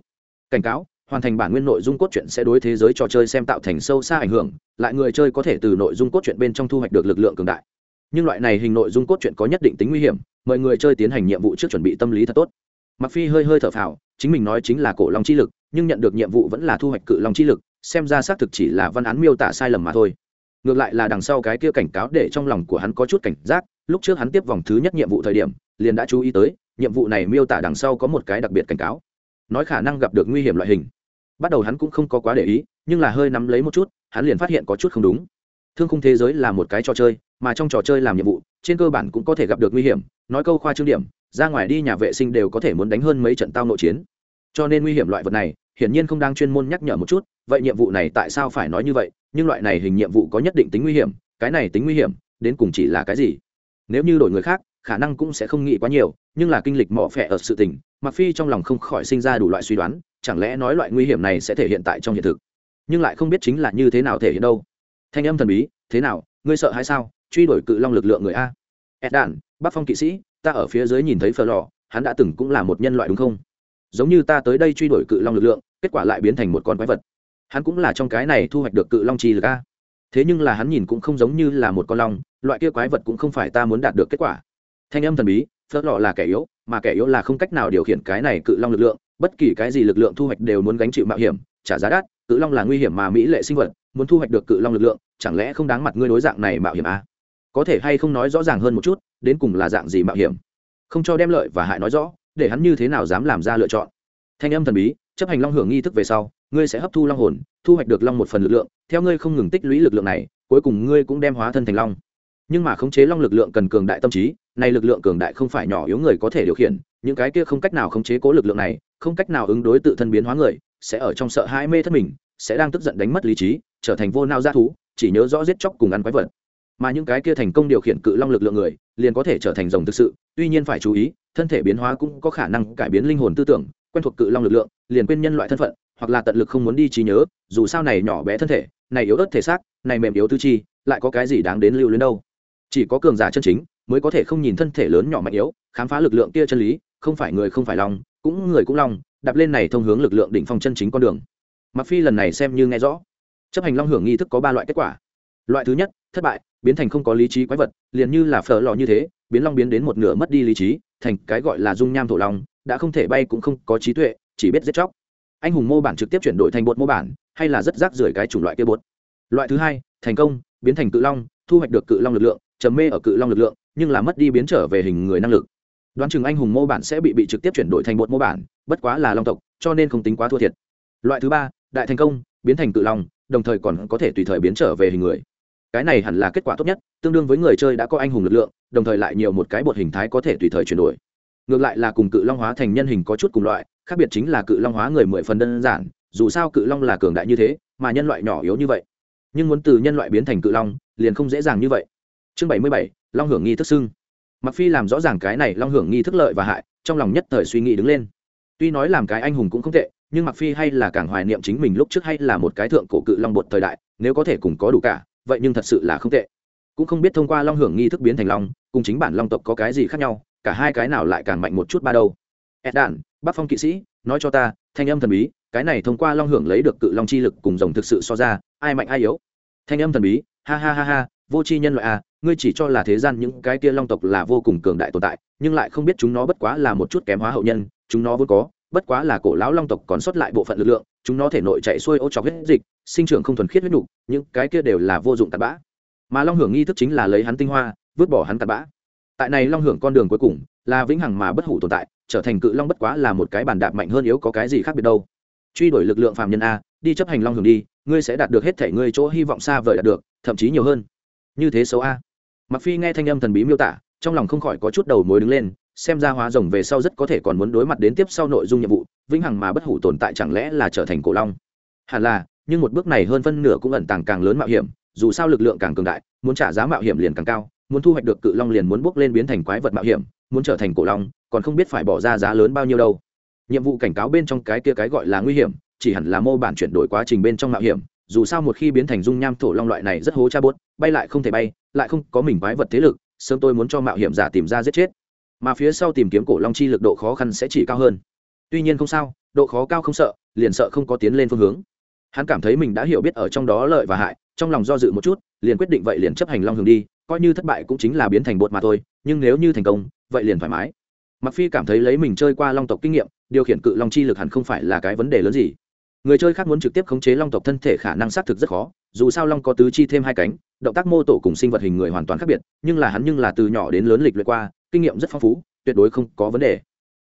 Speaker 1: Cảnh cáo, hoàn thành bản nguyên nội dung cốt truyện sẽ đối thế giới trò chơi xem tạo thành sâu xa ảnh hưởng, lại người chơi có thể từ nội dung cốt truyện bên trong thu hoạch được lực lượng cường đại nhưng loại này hình nội dung cốt truyện có nhất định tính nguy hiểm, mời người chơi tiến hành nhiệm vụ trước chuẩn bị tâm lý thật tốt. Mặc phi hơi hơi thở phào, chính mình nói chính là cổ long chi lực, nhưng nhận được nhiệm vụ vẫn là thu hoạch cự long chi lực, xem ra xác thực chỉ là văn án miêu tả sai lầm mà thôi. Ngược lại là đằng sau cái kia cảnh cáo để trong lòng của hắn có chút cảnh giác, lúc trước hắn tiếp vòng thứ nhất nhiệm vụ thời điểm, liền đã chú ý tới, nhiệm vụ này miêu tả đằng sau có một cái đặc biệt cảnh cáo. Nói khả năng gặp được nguy hiểm loại hình. Bắt đầu hắn cũng không có quá để ý, nhưng là hơi nắm lấy một chút, hắn liền phát hiện có chút không đúng. Thương khung thế giới là một cái trò chơi mà trong trò chơi làm nhiệm vụ, trên cơ bản cũng có thể gặp được nguy hiểm. Nói câu khoa trương điểm, ra ngoài đi nhà vệ sinh đều có thể muốn đánh hơn mấy trận tao nội chiến. Cho nên nguy hiểm loại vật này, hiển nhiên không đang chuyên môn nhắc nhở một chút, vậy nhiệm vụ này tại sao phải nói như vậy? Nhưng loại này hình nhiệm vụ có nhất định tính nguy hiểm, cái này tính nguy hiểm, đến cùng chỉ là cái gì? Nếu như đổi người khác, khả năng cũng sẽ không nghĩ quá nhiều, nhưng là kinh lịch mỏ phẹ ở sự tình mặc phi trong lòng không khỏi sinh ra đủ loại suy đoán, chẳng lẽ nói loại nguy hiểm này sẽ thể hiện tại trong hiện thực? Nhưng lại không biết chính là như thế nào thể hiện đâu. Thanh âm thần bí, thế nào, ngươi sợ hay sao? Truy đuổi cự long lực lượng người a. Ed đản, bắc phong kỵ sĩ, ta ở phía dưới nhìn thấy phờ lò, hắn đã từng cũng là một nhân loại đúng không? Giống như ta tới đây truy đuổi cự long lực lượng, kết quả lại biến thành một con quái vật. Hắn cũng là trong cái này thu hoạch được cự long chi lực a. Thế nhưng là hắn nhìn cũng không giống như là một con long, loại kia quái vật cũng không phải ta muốn đạt được kết quả. Thanh âm thần bí phớt lọ là kẻ yếu, mà kẻ yếu là không cách nào điều khiển cái này cự long lực lượng, bất kỳ cái gì lực lượng thu hoạch đều muốn gánh chịu mạo hiểm, trả giá đắt, cự long là nguy hiểm mà mỹ lệ sinh vật, muốn thu hoạch được cự long lực lượng, chẳng lẽ không đáng mặt ngươi đối dạng này mạo hiểm à? Có thể hay không nói rõ ràng hơn một chút, đến cùng là dạng gì mạo hiểm. Không cho đem lợi và hại nói rõ, để hắn như thế nào dám làm ra lựa chọn. Thanh âm thần bí, chấp hành long hưởng nghi thức về sau, ngươi sẽ hấp thu long hồn, thu hoạch được long một phần lực lượng, theo ngươi không ngừng tích lũy lực lượng này, cuối cùng ngươi cũng đem hóa thân thành long. Nhưng mà khống chế long lực lượng cần cường đại tâm trí, này lực lượng cường đại không phải nhỏ yếu người có thể điều khiển, những cái kia không cách nào khống chế cố lực lượng này, không cách nào ứng đối tự thân biến hóa người, sẽ ở trong sợ hãi mê thất mình, sẽ đang tức giận đánh mất lý trí, trở thành vô nao g thú, chỉ nhớ rõ giết chóc cùng ăn quái vật mà những cái kia thành công điều khiển cự long lực lượng người liền có thể trở thành rồng thực sự. Tuy nhiên phải chú ý, thân thể biến hóa cũng có khả năng cải biến linh hồn tư tưởng, quen thuộc cự long lực lượng, liền quên nhân loại thân phận, hoặc là tận lực không muốn đi trí nhớ, dù sao này nhỏ bé thân thể, này yếu ớt thể xác, này mềm yếu tư chi, lại có cái gì đáng đến lưu luyến đâu. Chỉ có cường giả chân chính mới có thể không nhìn thân thể lớn nhỏ mạnh yếu, khám phá lực lượng kia chân lý, không phải người không phải lòng cũng người cũng lòng đạp lên này thông hướng lực lượng đỉnh phong chân chính con đường. Mặc phi lần này xem như nghe rõ. Chấp hành long hưởng nghi thức có ba loại kết quả. Loại thứ nhất, thất bại biến thành không có lý trí quái vật, liền như là phở lò như thế, biến long biến đến một nửa mất đi lý trí, thành cái gọi là dung nham thổ long, đã không thể bay cũng không có trí tuệ, chỉ biết giết chóc. Anh hùng mô bản trực tiếp chuyển đổi thành bột mô bản, hay là rất rác rưởi cái chủng loại kia bột. Loại thứ hai, thành công, biến thành cự long, thu hoạch được cự long lực lượng, trầm mê ở cự long lực lượng, nhưng là mất đi biến trở về hình người năng lực. Đoán chừng anh hùng mô bản sẽ bị bị trực tiếp chuyển đổi thành bột mô bản, bất quá là long tộc, cho nên không tính quá thua thiệt. Loại thứ ba, đại thành công, biến thành cự long, đồng thời còn có thể tùy thời biến trở về hình người cái này hẳn là kết quả tốt nhất, tương đương với người chơi đã có anh hùng lực lượng, đồng thời lại nhiều một cái bột hình thái có thể tùy thời chuyển đổi. Ngược lại là cùng cự long hóa thành nhân hình có chút cùng loại, khác biệt chính là cự long hóa người mười phần đơn giản, dù sao cự long là cường đại như thế, mà nhân loại nhỏ yếu như vậy. Nhưng muốn từ nhân loại biến thành cự long, liền không dễ dàng như vậy. Chương bảy mươi bảy, long hưởng nghi thức xưng mặc phi làm rõ ràng cái này long hưởng nghi thức lợi và hại, trong lòng nhất thời suy nghĩ đứng lên. Tuy nói làm cái anh hùng cũng không tệ, nhưng mặc phi hay là càng hoài niệm chính mình lúc trước hay là một cái thượng cổ cự long bột thời đại, nếu có thể cùng có đủ cả vậy nhưng thật sự là không tệ. Cũng không biết thông qua long hưởng nghi thức biến thành long, cùng chính bản long tộc có cái gì khác nhau, cả hai cái nào lại càng mạnh một chút ba đâu. Ed đản bác phong kỵ sĩ, nói cho ta, thanh âm thần bí, cái này thông qua long hưởng lấy được cự long chi lực cùng rồng thực sự so ra, ai mạnh ai yếu? Thanh âm thần bí, ha ha ha ha, vô tri nhân loại à ngươi chỉ cho là thế gian những cái kia long tộc là vô cùng cường đại tồn tại, nhưng lại không biết chúng nó bất quá là một chút kém hóa hậu nhân, chúng nó vốn có, bất quá là cổ lão long tộc còn sót lại bộ phận lực lượng, chúng nó thể nội chạy xuôi ô trọc hết dịch sinh trưởng không thuần khiết huyết đủ những cái kia đều là vô dụng tạt bã. Mà long hưởng nghi thức chính là lấy hắn tinh hoa, vứt bỏ hắn tạt bã. Tại này long hưởng con đường cuối cùng, là vĩnh hằng mà bất hủ tồn tại, trở thành cự long bất quá là một cái bàn đạp mạnh hơn yếu có cái gì khác biệt đâu. Truy đuổi lực lượng phàm nhân a, đi chấp hành long hưởng đi, ngươi sẽ đạt được hết thể ngươi chỗ hy vọng xa vời đạt được, thậm chí nhiều hơn. Như thế xấu a. Mặc phi nghe thanh âm thần bí miêu tả, trong lòng không khỏi có chút đầu mối đứng lên, xem ra hóa rồng về sau rất có thể còn muốn đối mặt đến tiếp sau nội dung nhiệm vụ, vĩnh hằng mà bất hủ tồn tại chẳng lẽ là trở thành cổ long? Hẳn là nhưng một bước này hơn phân nửa cũng ẩn tàng càng lớn mạo hiểm, dù sao lực lượng càng cường đại, muốn trả giá mạo hiểm liền càng cao, muốn thu hoạch được cự long liền muốn bước lên biến thành quái vật mạo hiểm, muốn trở thành cổ long, còn không biết phải bỏ ra giá lớn bao nhiêu đâu. Nhiệm vụ cảnh cáo bên trong cái kia cái gọi là nguy hiểm, chỉ hẳn là mô bản chuyển đổi quá trình bên trong mạo hiểm, dù sao một khi biến thành dung nham thổ long loại này rất hố cha bốt bay lại không thể bay, lại không có mình quái vật thế lực, sớm tôi muốn cho mạo hiểm giả tìm ra giết chết. Mà phía sau tìm kiếm cổ long chi lực độ khó khăn sẽ chỉ cao hơn. Tuy nhiên không sao, độ khó cao không sợ, liền sợ không có tiến lên phương hướng hắn cảm thấy mình đã hiểu biết ở trong đó lợi và hại, trong lòng do dự một chút, liền quyết định vậy liền chấp hành long Hưởng đi, coi như thất bại cũng chính là biến thành bột mà thôi, nhưng nếu như thành công, vậy liền thoải mái. Mặc phi cảm thấy lấy mình chơi qua long tộc kinh nghiệm, điều khiển cự long chi lực hẳn không phải là cái vấn đề lớn gì. Người chơi khác muốn trực tiếp khống chế long tộc thân thể khả năng xác thực rất khó, dù sao long có tứ chi thêm hai cánh, động tác mô tổ cùng sinh vật hình người hoàn toàn khác biệt, nhưng là hắn nhưng là từ nhỏ đến lớn lịch luyện qua, kinh nghiệm rất phong phú, tuyệt đối không có vấn đề.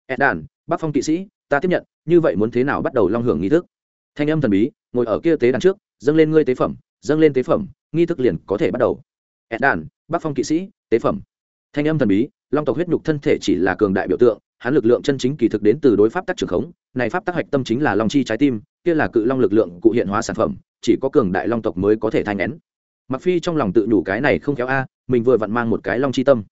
Speaker 1: Ed đàn bắc phong kỵ sĩ, ta tiếp nhận, như vậy muốn thế nào bắt đầu long hưởng nghi thức? Thanh âm thần bí, ngồi ở kia tế đàn trước, dâng lên ngươi tế phẩm, dâng lên tế phẩm, nghi thức liền có thể bắt đầu. Ed đàn, bắc phong kỵ sĩ, tế phẩm. Thanh âm thần bí, long tộc huyết nhục thân thể chỉ là cường đại biểu tượng, hắn lực lượng chân chính kỳ thực đến từ đối pháp tác trường khống, này pháp tác hạch tâm chính là long chi trái tim, kia là cự long lực lượng cụ hiện hóa sản phẩm, chỉ có cường đại long tộc mới có thể thanh nén. Mặc phi trong lòng tự đủ cái này không kéo a, mình vừa vặn mang một cái long chi tâm.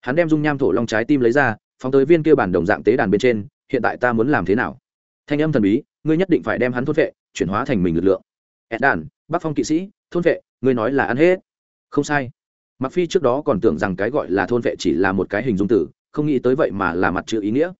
Speaker 1: Hắn đem dung nham thổ long trái tim lấy ra, phóng tới viên kia bản đồng dạng tế đàn bên trên, hiện tại ta muốn làm thế nào? Thanh âm thần bí ngươi nhất định phải đem hắn thôn vệ, chuyển hóa thành mình lực lượng. Ed đàn bắc phong kỵ sĩ, thôn vệ, ngươi nói là ăn hết. Không sai. Mặc phi trước đó còn tưởng rằng cái gọi là thôn vệ chỉ là một cái hình dung tử, không nghĩ tới vậy mà là mặt chữ ý nghĩa.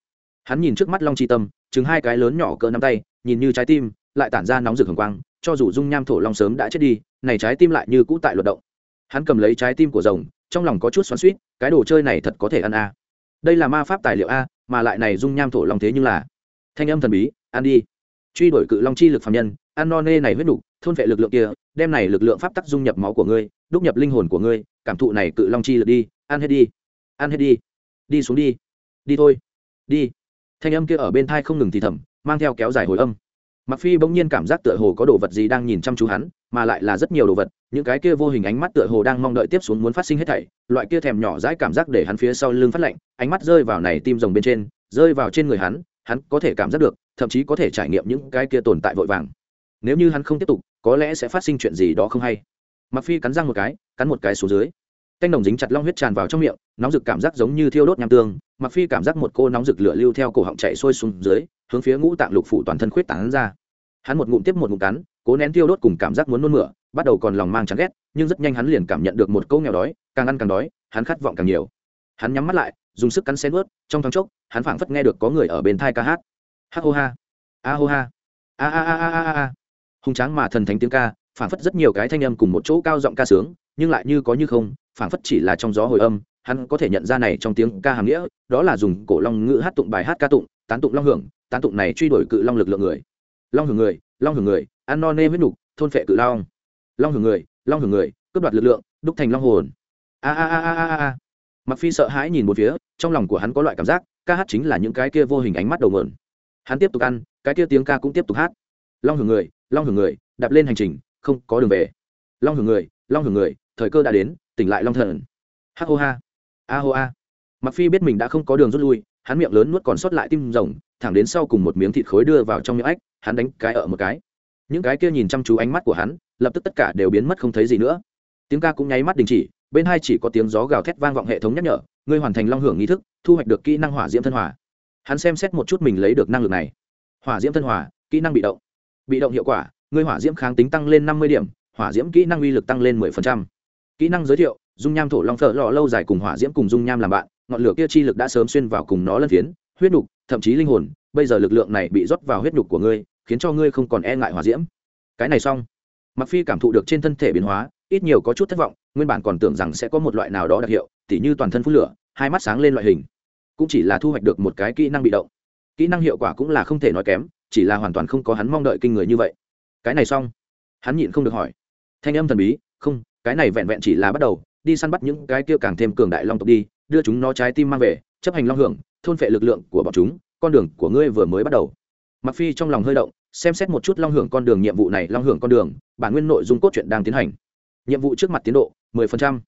Speaker 1: Hắn nhìn trước mắt long chi tâm chứng hai cái lớn nhỏ cỡ nắm tay, nhìn như trái tim, lại tản ra nóng rực hồng quang, cho dù dung nham thổ long sớm đã chết đi, này trái tim lại như cũ tại luật động. Hắn cầm lấy trái tim của rồng, trong lòng có chút xoắn suýt cái đồ chơi này thật có thể ăn a đây là ma pháp tài liệu a, mà lại này dung nham thổ long thế nhưng là. Thanh âm thần bí, ăn đi truy đuổi cự long chi lực phạm nhân, ăn no nê này huyết đục thôn vệ lực lượng kia, đem này lực lượng pháp tắc dung nhập máu của ngươi, đúc nhập linh hồn của ngươi, cảm thụ này cự long chi lực đi, ăn hết đi, ăn hết đi đi xuống đi đi thôi, đi. Thanh âm kia ở bên thai không ngừng thì thầm, mang theo kéo dài hồi âm. Mặc phi bỗng nhiên cảm giác tựa hồ có đồ vật gì đang nhìn chăm chú hắn, mà lại là rất nhiều đồ vật, những cái kia vô hình ánh mắt tựa hồ đang mong đợi tiếp xuống muốn phát sinh hết thảy, loại kia thèm nhỏ dãi cảm giác để hắn phía sau lưng phát lạnh, ánh mắt rơi vào này tim rồng bên trên, rơi vào trên người hắn hắn có thể cảm giác được thậm chí có thể trải nghiệm những cái kia tồn tại vội vàng. Nếu như hắn không tiếp tục, có lẽ sẽ phát sinh chuyện gì đó không hay. Mặc phi cắn răng một cái, cắn một cái xuống dưới. Canh đồng dính chặt long huyết tràn vào trong miệng, nóng rực cảm giác giống như thiêu đốt nham tương. Mặc phi cảm giác một cô nóng rực lửa lưu theo cổ họng chạy sôi xuống dưới, hướng phía ngũ tạng lục phủ toàn thân khuyết tán ra. Hắn một ngụm tiếp một ngụm cắn, cố nén thiêu đốt cùng cảm giác muốn nôn mửa, bắt đầu còn lòng mang chán ghét, nhưng rất nhanh hắn liền cảm nhận được một câu nghèo đói, càng ăn càng đói, hắn khát vọng càng nhiều. Hắn nhắm mắt lại, dùng sức cắn xé nuốt, trong thoáng chốc, hắn phảng phất nghe được có người ở bên thai ca hát ha hô ha. A hô ha. A a a a a a hùng tráng mà thần thánh tiếng ca, phảng phất rất nhiều cái thanh âm cùng một chỗ cao giọng ca sướng, nhưng lại như có như không, phảng phất chỉ là trong gió hồi âm, hắn có thể nhận ra này trong tiếng ca hàm nghĩa, đó là dùng cổ long ngữ hát tụng bài hát ca tụng, tán tụng long hưởng, tán tụng này truy đuổi cự long lực lượng người. Long hưởng người, long hưởng người, ăn no nê huyết nục, thôn phệ cự long. Long hưởng người, long hưởng người, cướp đoạt lực lượng, đúc thành long hồn. A a a a a a. Mặc phi sợ hãi nhìn một phía, trong lòng của hắn có loại cảm giác, ca hát chính là những cái kia vô hình ánh mắt đầu mượn hắn tiếp tục ăn, cái kia tiếng ca cũng tiếp tục hát. Long hưởng người, long hưởng người, đạp lên hành trình, không có đường về. Long hưởng người, long hưởng người, thời cơ đã đến, tỉnh lại long thần. Ha hô ha. A hô a. Mặc phi biết mình đã không có đường rút lui, hắn miệng lớn nuốt còn sót lại tim rồng, thẳng đến sau cùng một miếng thịt khối đưa vào trong miệng ách hắn đánh cái ở một cái. Những cái kia nhìn chăm chú ánh mắt của hắn, lập tức tất cả đều biến mất không thấy gì nữa. Tiếng ca cũng nháy mắt đình chỉ, bên hai chỉ có tiếng gió gào thét vang vọng hệ thống nhắc nhở, ngươi hoàn thành long hưởng nghi thức, thu hoạch được kỹ năng hỏa diễm thân hỏa hắn xem xét một chút mình lấy được năng lực này. Hỏa diễm thân hỏa kỹ năng bị động. Bị động hiệu quả ngươi hỏa diễm kháng tính tăng lên năm mươi điểm, hỏa diễm kỹ năng uy lực tăng lên 10%. kỹ năng giới thiệu, dung nham thổ long thợ lò lâu dài cùng hỏa diễm cùng dung nham làm bạn, ngọn lửa kia chi lực đã sớm xuyên vào cùng nó lân phiến, huyết nhục, thậm chí linh hồn, bây giờ lực lượng này bị rót vào huyết nhục của ngươi, khiến cho ngươi không còn e ngại hỏa diễm. Cái này xong. Mặc phi cảm thụ được trên thân thể biến hóa, ít nhiều có chút thất vọng, nguyên bản còn tưởng rằng sẽ có một loại nào đó đặc hiệu, tỉ như toàn thân phút lửa, hai mắt sáng lên loại hình cũng chỉ là thu hoạch được một cái kỹ năng bị động. Kỹ năng hiệu quả cũng là không thể nói kém, chỉ là hoàn toàn không có hắn mong đợi kinh người như vậy. Cái này xong. Hắn nhịn không được hỏi. Thanh âm thần bí, không, cái này vẹn vẹn chỉ là bắt đầu, đi săn bắt những cái kia càng thêm cường đại long tộc đi, đưa chúng nó trái tim mang về, chấp hành long hưởng, thôn phệ lực lượng của bọn chúng, con đường của ngươi vừa mới bắt đầu. Mặc phi trong lòng hơi động, xem xét một chút long hưởng con đường nhiệm vụ này, long hưởng con đường, bản nguyên nội dung cốt truyện đang tiến hành. Nhiệm vụ trước mặt tiến độ 10%.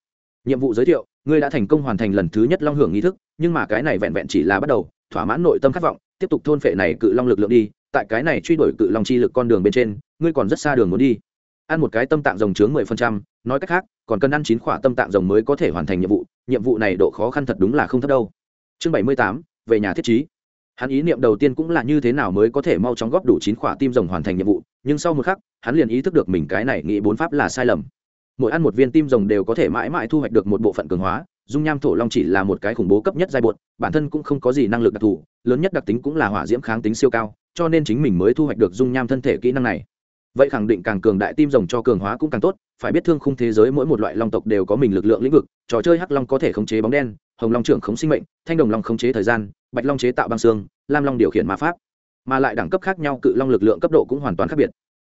Speaker 1: nhiệm vụ giới thiệu ngươi đã thành công hoàn thành lần thứ nhất long hưởng nghi thức nhưng mà cái này vẹn vẹn chỉ là bắt đầu thỏa mãn nội tâm khát vọng tiếp tục thôn phệ này cự long lực lượng đi tại cái này truy đuổi cự long chi lực con đường bên trên ngươi còn rất xa đường muốn đi. Ăn một cái tâm tạng rồng chướng 10%, nói cách khác còn cần ăn chín khỏa tâm tạng rồng mới có thể hoàn thành nhiệm vụ nhiệm vụ này độ khó khăn thật đúng là không thấp đâu. Chương 78, về nhà thiết trí. Hắn ý niệm đầu tiên cũng là như thế nào mới có thể mau chóng góp đủ chín khỏa tim rồng hoàn thành nhiệm vụ nhưng sau một khắc hắn liền ý thức được mình cái này nghĩ bốn pháp là sai lầm mỗi ăn một viên tim rồng đều có thể mãi mãi thu hoạch được một bộ phận cường hóa. Dung nham thổ long chỉ là một cái khủng bố cấp nhất giai bột, bản thân cũng không có gì năng lực đặc thù, lớn nhất đặc tính cũng là hỏa diễm kháng tính siêu cao, cho nên chính mình mới thu hoạch được dung nham thân thể kỹ năng này. Vậy khẳng định càng cường đại tim rồng cho cường hóa cũng càng tốt, phải biết thương khung thế giới mỗi một loại long tộc đều có mình lực lượng lĩnh vực, trò chơi hắc long có thể khống chế bóng đen, hồng long trưởng khống sinh mệnh, thanh đồng long khống chế thời gian, bạch long chế tạo băng xương, lam long điều khiển ma pháp. Mà lại đẳng cấp khác nhau, cự long lực lượng cấp độ cũng hoàn toàn khác biệt.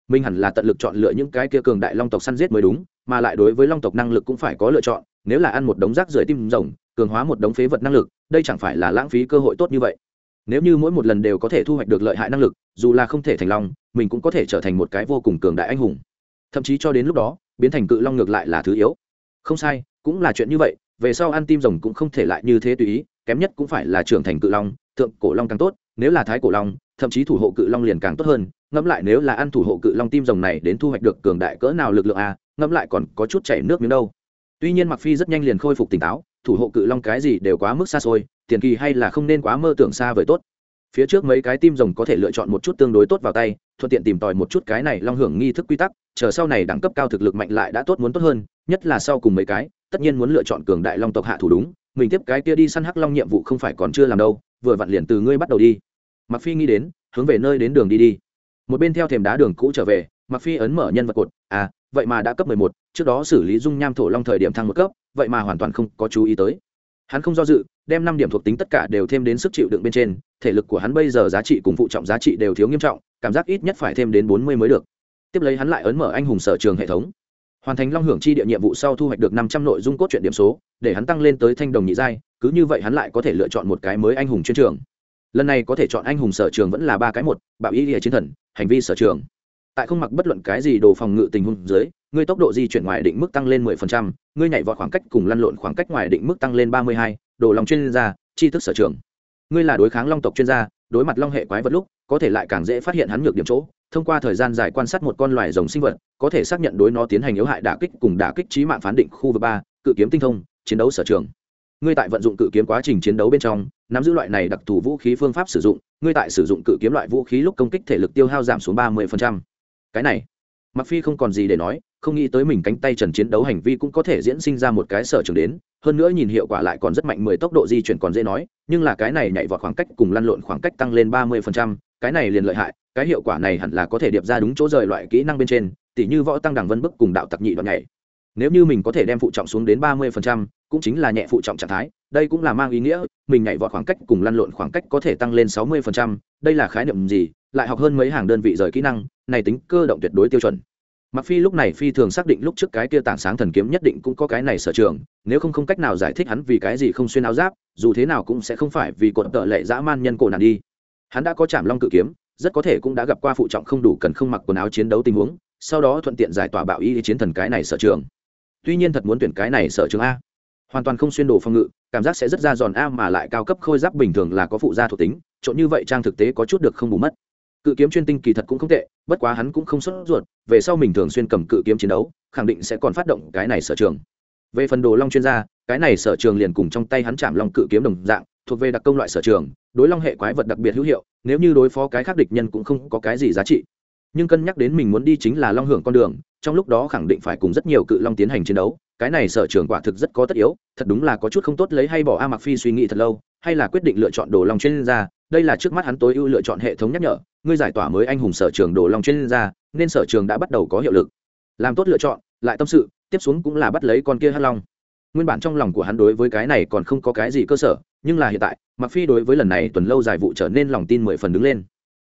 Speaker 1: Mình hẳn là tận lực chọn lựa những cái kia cường đại long tộc săn giết mới đúng mà lại đối với long tộc năng lực cũng phải có lựa chọn, nếu là ăn một đống rác rưởi tim rồng, cường hóa một đống phế vật năng lực, đây chẳng phải là lãng phí cơ hội tốt như vậy. Nếu như mỗi một lần đều có thể thu hoạch được lợi hại năng lực, dù là không thể thành long, mình cũng có thể trở thành một cái vô cùng cường đại anh hùng. Thậm chí cho đến lúc đó, biến thành cự long ngược lại là thứ yếu. Không sai, cũng là chuyện như vậy, về sau ăn tim rồng cũng không thể lại như thế tùy ý, kém nhất cũng phải là trưởng thành cự long, thượng cổ long càng tốt, nếu là thái cổ long, thậm chí thủ hộ cự long liền càng tốt hơn. Ngẫm lại nếu là ăn thủ hộ cự long tim rồng này đến thu hoạch được cường đại cỡ nào lực lượng a ngẫm lại còn có chút chảy nước miếng đâu. Tuy nhiên mặc phi rất nhanh liền khôi phục tỉnh táo, thủ hộ cự long cái gì đều quá mức xa xôi, tiền kỳ hay là không nên quá mơ tưởng xa vời tốt. Phía trước mấy cái tim rồng có thể lựa chọn một chút tương đối tốt vào tay, thuận tiện tìm tòi một chút cái này long hưởng nghi thức quy tắc, chờ sau này đẳng cấp cao thực lực mạnh lại đã tốt muốn tốt hơn, nhất là sau cùng mấy cái, tất nhiên muốn lựa chọn cường đại long tộc hạ thủ đúng, mình tiếp cái kia đi săn hắc long nhiệm vụ không phải còn chưa làm đâu, vừa vặn liền từ ngươi bắt đầu đi. Mặc phi nghĩ đến, hướng về nơi đến đường đi đi. Một bên theo thềm đá đường cũ trở về mặc phi ấn mở nhân vật cột à vậy mà đã cấp 11, trước đó xử lý dung nham thổ long thời điểm thăng một cấp vậy mà hoàn toàn không có chú ý tới. Hắn không do dự đem năm điểm thuộc tính tất cả đều thêm đến sức chịu đựng bên trên thể lực của hắn bây giờ giá trị cùng phụ trọng giá trị đều thiếu nghiêm trọng cảm giác ít nhất phải thêm đến 40 mới được. Tiếp lấy hắn lại ấn mở anh hùng sở trường hệ thống. Hoàn thành long hưởng chi địa nhiệm vụ sau thu hoạch được năm trăm nội dung cốt truyện điểm số để hắn tăng lên tới thanh đồng nhị giai cứ như vậy hắn lại có thể lựa chọn một cái mới anh hùng chuyên trường. Lần này có thể chọn anh hùng sở trường vẫn là ba cái một bạo ý địa chiến thần hành vi sở trường tại không mặc bất luận cái gì đồ phòng ngự tình huống dưới ngươi tốc độ di chuyển ngoài định mức tăng lên 10%, ngươi nhảy vọt khoảng cách cùng lăn lộn khoảng cách ngoài định mức tăng lên 32, đồ lòng chuyên gia tri thức sở trường. Ngươi là đối kháng long tộc chuyên gia đối mặt long hệ quái vật lúc có thể lại càng dễ phát hiện hắn nhược điểm chỗ. Thông qua thời gian dài quan sát một con loài rồng sinh vật có thể xác nhận đối nó tiến hành yếu hại đả kích cùng đả kích trí mạng phán định khu vực ba cự kiếm tinh thông chiến đấu sở trường. Ngươi tại vận dụng cự kiếm quá trình chiến đấu bên trong nắm giữ loại này đặc thù vũ khí phương pháp sử dụng ngươi tại sử dụng cự kiếm loại vũ khí lúc công kích thể lực tiêu hao giảm xuống ba mươi phần trăm cái này mặc phi không còn gì để nói, không nghĩ tới mình cánh tay trần chiến đấu hành vi cũng có thể diễn sinh ra một cái sở trường đến, hơn nữa nhìn hiệu quả lại còn rất mạnh, mười tốc độ di chuyển còn dễ nói, nhưng là cái này nhảy vọt khoảng cách cùng lăn lộn khoảng cách tăng lên ba mươi cái này liền lợi hại, cái hiệu quả này hẳn là có thể điệp ra đúng chỗ rời loại kỹ năng bên trên, tỉ như võ tăng đẳng vân bức cùng đạo tặc nhị đoạn nhảy. Nếu như mình có thể đem phụ trọng xuống đến ba mươi cũng chính là nhẹ phụ trọng trạng thái, đây cũng là mang ý nghĩa, mình nhảy vọt khoảng cách cùng lăn lộn khoảng cách có thể tăng lên sáu mươi đây là khái niệm gì, lại học hơn mấy hàng đơn vị rời kỹ năng này tính cơ động tuyệt đối tiêu chuẩn. Mặc phi lúc này phi thường xác định lúc trước cái kia tảng sáng thần kiếm nhất định cũng có cái này sở trường, nếu không không cách nào giải thích hắn vì cái gì không xuyên áo giáp, dù thế nào cũng sẽ không phải vì cột tợ lệ dã man nhân cổ nạn đi. Hắn đã có chạm long cự kiếm, rất có thể cũng đã gặp qua phụ trọng không đủ cần không mặc quần áo chiến đấu tình huống, sau đó thuận tiện giải tỏa bạo y chiến thần cái này sở trường. Tuy nhiên thật muốn tuyển cái này sở trường a. Hoàn toàn không xuyên đồ phòng ngự, cảm giác sẽ rất ra giòn a mà lại cao cấp khôi giáp bình thường là có phụ gia thuộc tính, trộn như vậy trang thực tế có chút được không bù mất cự kiếm chuyên tinh kỳ thật cũng không tệ, bất quá hắn cũng không xuất ruột, về sau mình thường xuyên cầm cự kiếm chiến đấu, khẳng định sẽ còn phát động cái này sở trường. Về phần đồ long chuyên gia, cái này sở trường liền cùng trong tay hắn chạm long cự kiếm đồng dạng, thuộc về đặc công loại sở trường, đối long hệ quái vật đặc biệt hữu hiệu, nếu như đối phó cái khác địch nhân cũng không có cái gì giá trị. Nhưng cân nhắc đến mình muốn đi chính là long hưởng con đường, trong lúc đó khẳng định phải cùng rất nhiều cự long tiến hành chiến đấu, cái này sở trường quả thực rất có tất yếu, thật đúng là có chút không tốt lấy hay bỏ a mặc phi suy nghĩ thật lâu, hay là quyết định lựa chọn đồ long chuyên gia đây là trước mắt hắn tối ưu lựa chọn hệ thống nhắc nhở ngươi giải tỏa mới anh hùng sở trường đồ long chuyên gia nên sở trường đã bắt đầu có hiệu lực. Làm tốt lựa chọn lại tâm sự tiếp xuống cũng là bắt lấy con kia hắc long. Nguyên bản trong lòng của hắn đối với cái này còn không có cái gì cơ sở nhưng là hiện tại mặc phi đối với lần này tuần lâu dài vụ trở nên lòng tin mười phần đứng lên.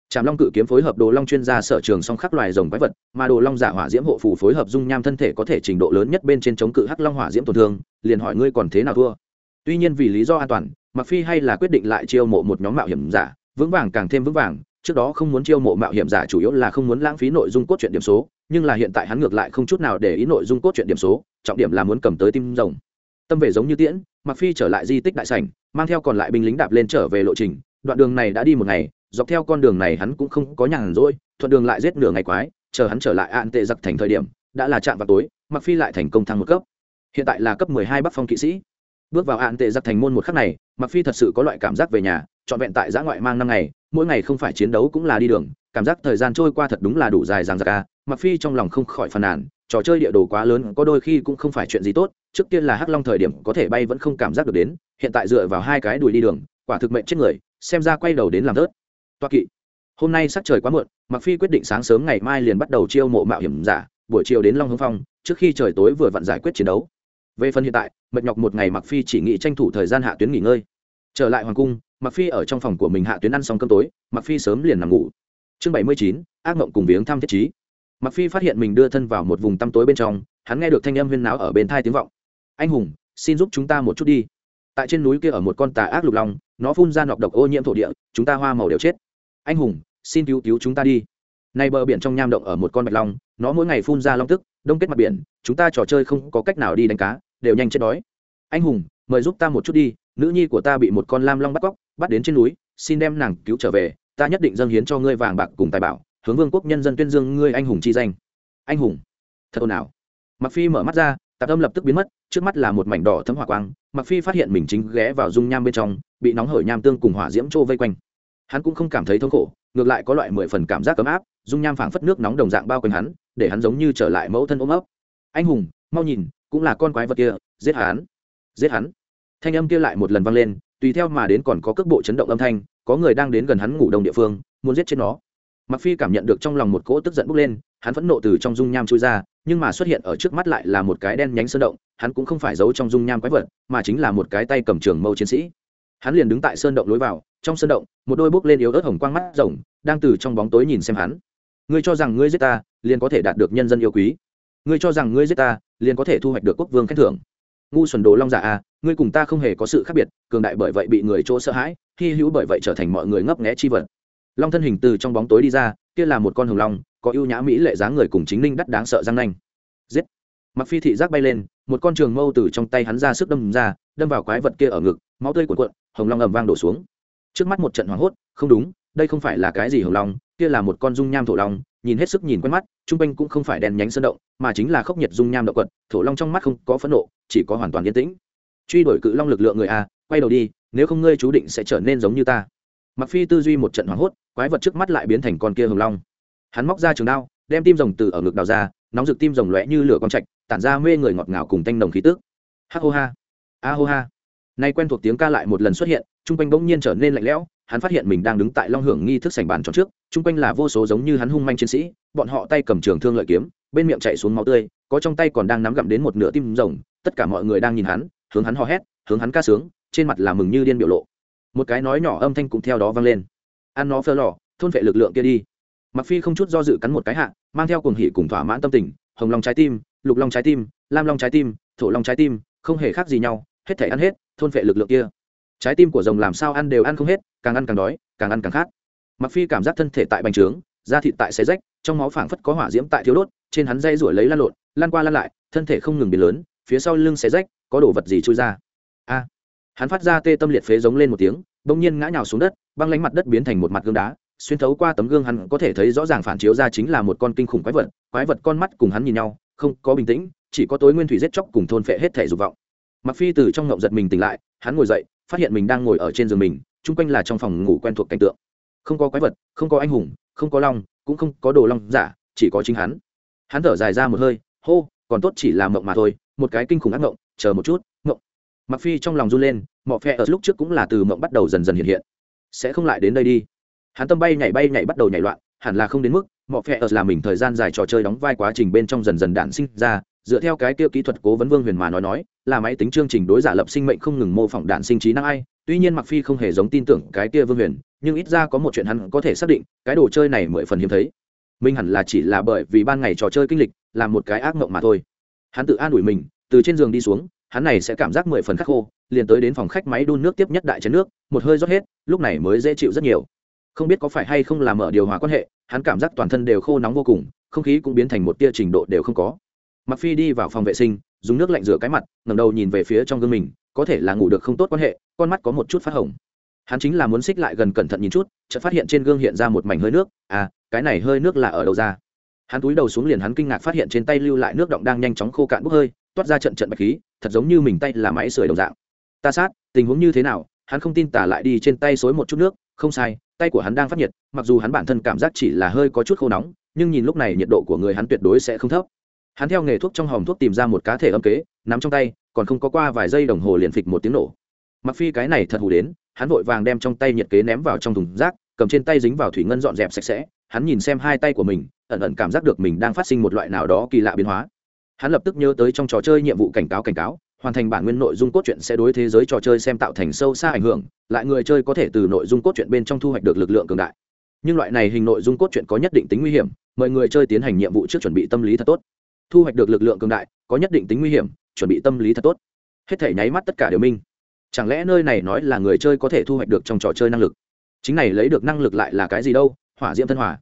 Speaker 1: Trảm Long cự kiếm phối hợp Đồ Long chuyên gia sở trường song khắc loài rồng quái vật, mà Đồ Long giả hỏa diễm hộ phù phối hợp dung nham thân thể có thể trình độ lớn nhất bên trên chống cự hắc long hỏa diễm tổn thương, liền hỏi ngươi còn thế nào thua. Tuy nhiên vì lý do an toàn, Mặc Phi hay là quyết định lại chiêu mộ một nhóm mạo hiểm giả, vững vàng càng thêm vững vàng, trước đó không muốn chiêu mộ mạo hiểm giả chủ yếu là không muốn lãng phí nội dung cốt truyện điểm số, nhưng là hiện tại hắn ngược lại không chút nào để ý nội dung cốt truyện điểm số, trọng điểm là muốn cầm tới tim rồng. Tâm về giống như tiễn, Mặc Phi trở lại di tích đại sảnh, mang theo còn lại binh lính đạp lên trở về lộ trình, đoạn đường này đã đi một ngày, dọc theo con đường này hắn cũng không có nhàn rỗi thuận đường lại giết nửa ngày quái chờ hắn trở lại an tệ giặc thành thời điểm đã là chạm vào tối mặc phi lại thành công thăng một cấp hiện tại là cấp 12 bắc phong kỵ sĩ bước vào an tệ giặc thành môn một khắc này mặc phi thật sự có loại cảm giác về nhà, trọn vẹn tại giã ngoại mang năm ngày, mỗi ngày không phải chiến đấu cũng là đi đường, cảm giác thời gian trôi qua thật đúng là đủ dài dằng dặc à. mặc phi trong lòng không khỏi phàn nàn, trò chơi địa đồ quá lớn, có đôi khi cũng không phải chuyện gì tốt, trước kia là hắc long thời điểm có thể bay vẫn không cảm giác được đến, hiện tại dựa vào hai cái đùi đi đường, quả thực mệnh chết người, xem ra quay đầu đến làm rớt toa kỵ, hôm nay sắc trời quá muộn mặc phi quyết định sáng sớm ngày mai liền bắt đầu chiêu mộ mạo hiểm giả, buổi chiều đến long hướng phong, trước khi trời tối vừa vặn giải quyết chiến đấu về phần hiện tại mệt nhọc một ngày mặc phi chỉ nghĩ tranh thủ thời gian hạ tuyến nghỉ ngơi. Trở lại hoàng cung mặc phi ở trong phòng của mình hạ tuyến ăn xong cơm tối mặc phi sớm liền nằm ngủ. Chương 79, ác mộng cùng viếng thăm thiết trí. Mặc phi phát hiện mình đưa thân vào một vùng tăm tối bên trong hắn nghe được thanh âm huyên náo ở bên thai tiếng vọng. Anh hùng xin giúp chúng ta một chút đi. Tại trên núi kia ở một con tà ác lục long nó phun ra nọc độc ô nhiễm thổ địa chúng ta hoa màu đều chết. Anh hùng xin cứu cứu chúng ta đi nay bờ biển trong nham động ở một con bạch long, nó mỗi ngày phun ra long tức, đông kết mặt biển, chúng ta trò chơi không có cách nào đi đánh cá, đều nhanh chết đói. Anh hùng, mời giúp ta một chút đi, nữ nhi của ta bị một con lam long bắt cóc, bắt đến trên núi, xin đem nàng cứu trở về, ta nhất định dâng hiến cho ngươi vàng bạc cùng tài bảo, hướng vương quốc nhân dân tuyên dương ngươi anh hùng chi danh. Anh hùng, thật ồn ào. Mặc phi mở mắt ra, tạp âm lập tức biến mất, trước mắt là một mảnh đỏ thấm hỏa quang mặc phi phát hiện mình chính ghé vào dung nham bên trong, bị nóng hởi nham tương cùng hỏa diễm trô vây quanh hắn cũng không cảm thấy thống khổ, ngược lại có loại mười phần cảm giác ấm áp, dung nham phảng phất nước nóng đồng dạng bao quanh hắn, để hắn giống như trở lại mẫu thân ôm ấp. Anh hùng, mau nhìn, cũng là con quái vật kia, giết hắn giết hắn. Thanh âm kia lại một lần vang lên, tùy theo mà đến còn có cước bộ chấn động âm thanh, có người đang đến gần hắn ngủ đông địa phương, muốn giết chết nó. Mặc phi cảm nhận được trong lòng một cỗ tức giận bốc lên, hắn phẫn nộ từ trong dung nham chui ra, nhưng mà xuất hiện ở trước mắt lại là một cái đen nhánh sơn động, hắn cũng không phải giấu trong dung nham quái vật, mà chính là một cái tay cầm trường mâu chiến sĩ. Hắn liền đứng tại sơn động lối vào trong sân động, một đôi bốc lên yếu ớt hồng quang mắt rồng, đang từ trong bóng tối nhìn xem hắn. Ngươi cho rằng ngươi giết ta, liền có thể đạt được nhân dân yêu quý. Ngươi cho rằng ngươi giết ta, liền có thể thu hoạch được quốc vương khen thưởng. Ngu xuẩn đồ long giả a ngươi cùng ta không hề có sự khác biệt, cường đại bởi vậy bị người chỗ sợ hãi, hy hữu bởi vậy trở thành mọi người ngấp nghé chi vật. Long thân hình từ trong bóng tối đi ra, kia là một con hồng long, có ưu nhã mỹ lệ dáng người cùng chính linh đắt đáng sợ răng nanh. Giết! Mặc phi thị giác bay lên, một con trường mâu từ trong tay hắn ra sức đâm ra, đâm vào quái vật kia ở ngực, máu tươi cuộn cuộn, hồng long ầm vang đổ xuống trước mắt một trận hoảng hốt, không đúng, đây không phải là cái gì hồng long, kia là một con dung nham thổ long, nhìn hết sức nhìn quen mắt, trung quanh cũng không phải đèn nhánh sơn động, mà chính là khốc nhiệt dung nham động quật, thổ long trong mắt không có phẫn nộ, chỉ có hoàn toàn yên tĩnh. Truy đuổi cự long lực lượng người a, quay đầu đi, nếu không ngươi chú định sẽ trở nên giống như ta. Mặc phi tư duy một trận hoảng hốt, quái vật trước mắt lại biến thành con kia hồng long. Hắn móc ra trường đao, đem tim rồng từ ở ngực đào ra, nóng rực tim rồng lóe như lửa con trạch, tản ra mê người ngọt ngào cùng tanh nồng khí tức. Ha hô ha. A hô ha nay quen thuộc tiếng ca lại một lần xuất hiện trung quanh bỗng nhiên trở nên lạnh lẽo, hắn phát hiện mình đang đứng tại long hưởng nghi thức sảnh bàn tròn trước trung quanh là vô số giống như hắn hung manh chiến sĩ, bọn họ tay cầm trường thương lợi kiếm, bên miệng chạy xuống máu tươi, có trong tay còn đang nắm gặm đến một nửa tim rồng, tất cả mọi người đang nhìn hắn, hướng hắn hò hét, hướng hắn ca sướng, trên mặt là mừng như điên biểu lộ. Một cái nói nhỏ âm thanh cũng theo đó vang lên. Ăn nó phơ lò, thôn vệ lực lượng kia đi. Mặc phi không chút do dự cắn một cái hạ, mang theo cuồng hỉ cùng thỏa mãn tâm tình, hồng long trái tim, lục long trái tim, lam long trái tim, thổ long trái tim, không hề khác gì nhau, hết thể ăn hết thôn phệ lực lượng kia. Trái tim của rồng làm sao ăn đều ăn không hết, càng ăn càng đói, càng ăn càng khát. Mặc phi cảm giác thân thể tại bành trướng, da thịt tại xé rách, trong máu phảng phất có hỏa diễm tại thiếu đốt, trên hắn dây ruổi lấy lan lộn, lan qua lan lại, thân thể không ngừng biến lớn, phía sau lưng xé rách, có đồ vật gì trôi ra? A! Hắn phát ra tê tâm liệt phế giống lên một tiếng, bỗng nhiên ngã nhào xuống đất, băng lánh mặt đất biến thành một mặt gương đá, xuyên thấu qua tấm gương hắn có thể thấy rõ ràng phản chiếu ra chính là một con kinh khủng quái vật quái vật con mắt cùng hắn nhìn nhau, không có bình tĩnh, chỉ có tối nguyên thủy giết chóc cùng thôn phệ hết thể dục vọng mặc phi từ trong ngộng giật mình tỉnh lại, hắn ngồi dậy, phát hiện mình đang ngồi ở trên giường mình, chung quanh là trong phòng ngủ quen thuộc cảnh tượng. Không có quái vật, không có anh hùng, không có long, cũng không có đồ long giả, chỉ có chính hắn. Hắn thở dài ra một hơi, hô, còn tốt chỉ là mộng mà thôi, một cái kinh khủng ác mộng chờ một chút mộng mặc phi trong lòng run lên, mọ phe ở lúc trước cũng là từ mộng bắt đầu dần dần hiện hiện. Sẽ không lại đến đây đi. Hắn tâm bay nhảy bay nhảy bắt đầu nhảy loạn, hẳn là không đến mức, mọ phe ở là mình thời gian dài trò chơi đóng vai quá trình bên trong dần dần đạn sinh ra dựa theo cái kia kỹ thuật cố vấn vương huyền mà nói nói, là máy tính chương trình đối giả lập sinh mệnh không ngừng mô phỏng đạn sinh trí năng ai. Tuy nhiên mặc phi không hề giống tin tưởng cái kia vương huyền, nhưng ít ra có một chuyện hắn có thể xác định, cái đồ chơi này mười phần hiếm thấy. Minh hẳn là chỉ là bởi vì ban ngày trò chơi kinh lịch là một cái ác mộng mà thôi. Hắn tự an ủi mình, từ trên giường đi xuống, hắn này sẽ cảm giác mười phần khắc khô, liền tới đến phòng khách máy đun nước tiếp nhất đại chén nước, một hơi rót hết, lúc này mới dễ chịu rất nhiều. Không biết có phải hay không là mở điều hòa quan hệ, hắn cảm giác toàn thân đều khô nóng vô cùng, không khí cũng biến thành một tia trình độ đều không có mặc phi đi vào phòng vệ sinh, dùng nước lạnh rửa cái mặt, ngẩng đầu nhìn về phía trong gương mình, có thể là ngủ được không tốt quan hệ, con mắt có một chút phát hồng. Hắn chính là muốn xích lại gần cẩn thận nhìn chút, chợt phát hiện trên gương hiện ra một mảnh hơi nước à cái này hơi nước là ở đâu ra? Hắn túi đầu xuống liền hắn kinh ngạc phát hiện trên tay lưu lại nước động đang nhanh chóng khô cạn bốc hơi, toát ra trận trận bạch khí, thật giống như mình tay là máy sưởi đồng dạng. Ta sát, tình huống như thế nào? Hắn không tin tả lại đi trên tay xối một chút nước, không sai, tay của hắn đang phát nhiệt, mặc dù hắn bản thân cảm giác chỉ là hơi có chút khô nóng, nhưng nhìn lúc này nhiệt độ của người hắn tuyệt đối sẽ không thấp hắn theo nghề thuốc trong hòm thuốc tìm ra một cá thể âm kế, nắm trong tay, còn không có qua vài giây đồng hồ liền phịch một tiếng nổ. Mặc phi cái này thật hù đến, hắn vội vàng đem trong tay nhiệt kế ném vào trong thùng rác, cầm trên tay dính vào thủy ngân dọn dẹp sạch sẽ, hắn nhìn xem hai tay của mình, ẩn ẩn cảm giác được mình đang phát sinh một loại nào đó kỳ lạ biến hóa. Hắn lập tức nhớ tới trong trò chơi nhiệm vụ cảnh cáo cảnh cáo, hoàn thành bản nguyên nội dung cốt truyện sẽ đối thế giới trò chơi xem tạo thành sâu xa ảnh hưởng, lại người chơi có thể từ nội dung cốt truyện bên trong thu hoạch được lực lượng cường đại. Nhưng loại này hình nội dung cốt truyện có nhất định tính nguy hiểm, mời người chơi tiến hành nhiệm vụ trước chuẩn bị tâm lý thật tốt thu hoạch được lực lượng cường đại, có nhất định tính nguy hiểm, chuẩn bị tâm lý thật tốt. Hết thể nháy mắt tất cả đều minh. Chẳng lẽ nơi này nói là người chơi có thể thu hoạch được trong trò chơi năng lực? Chính này lấy được năng lực lại là cái gì đâu, hỏa diễm thân hỏa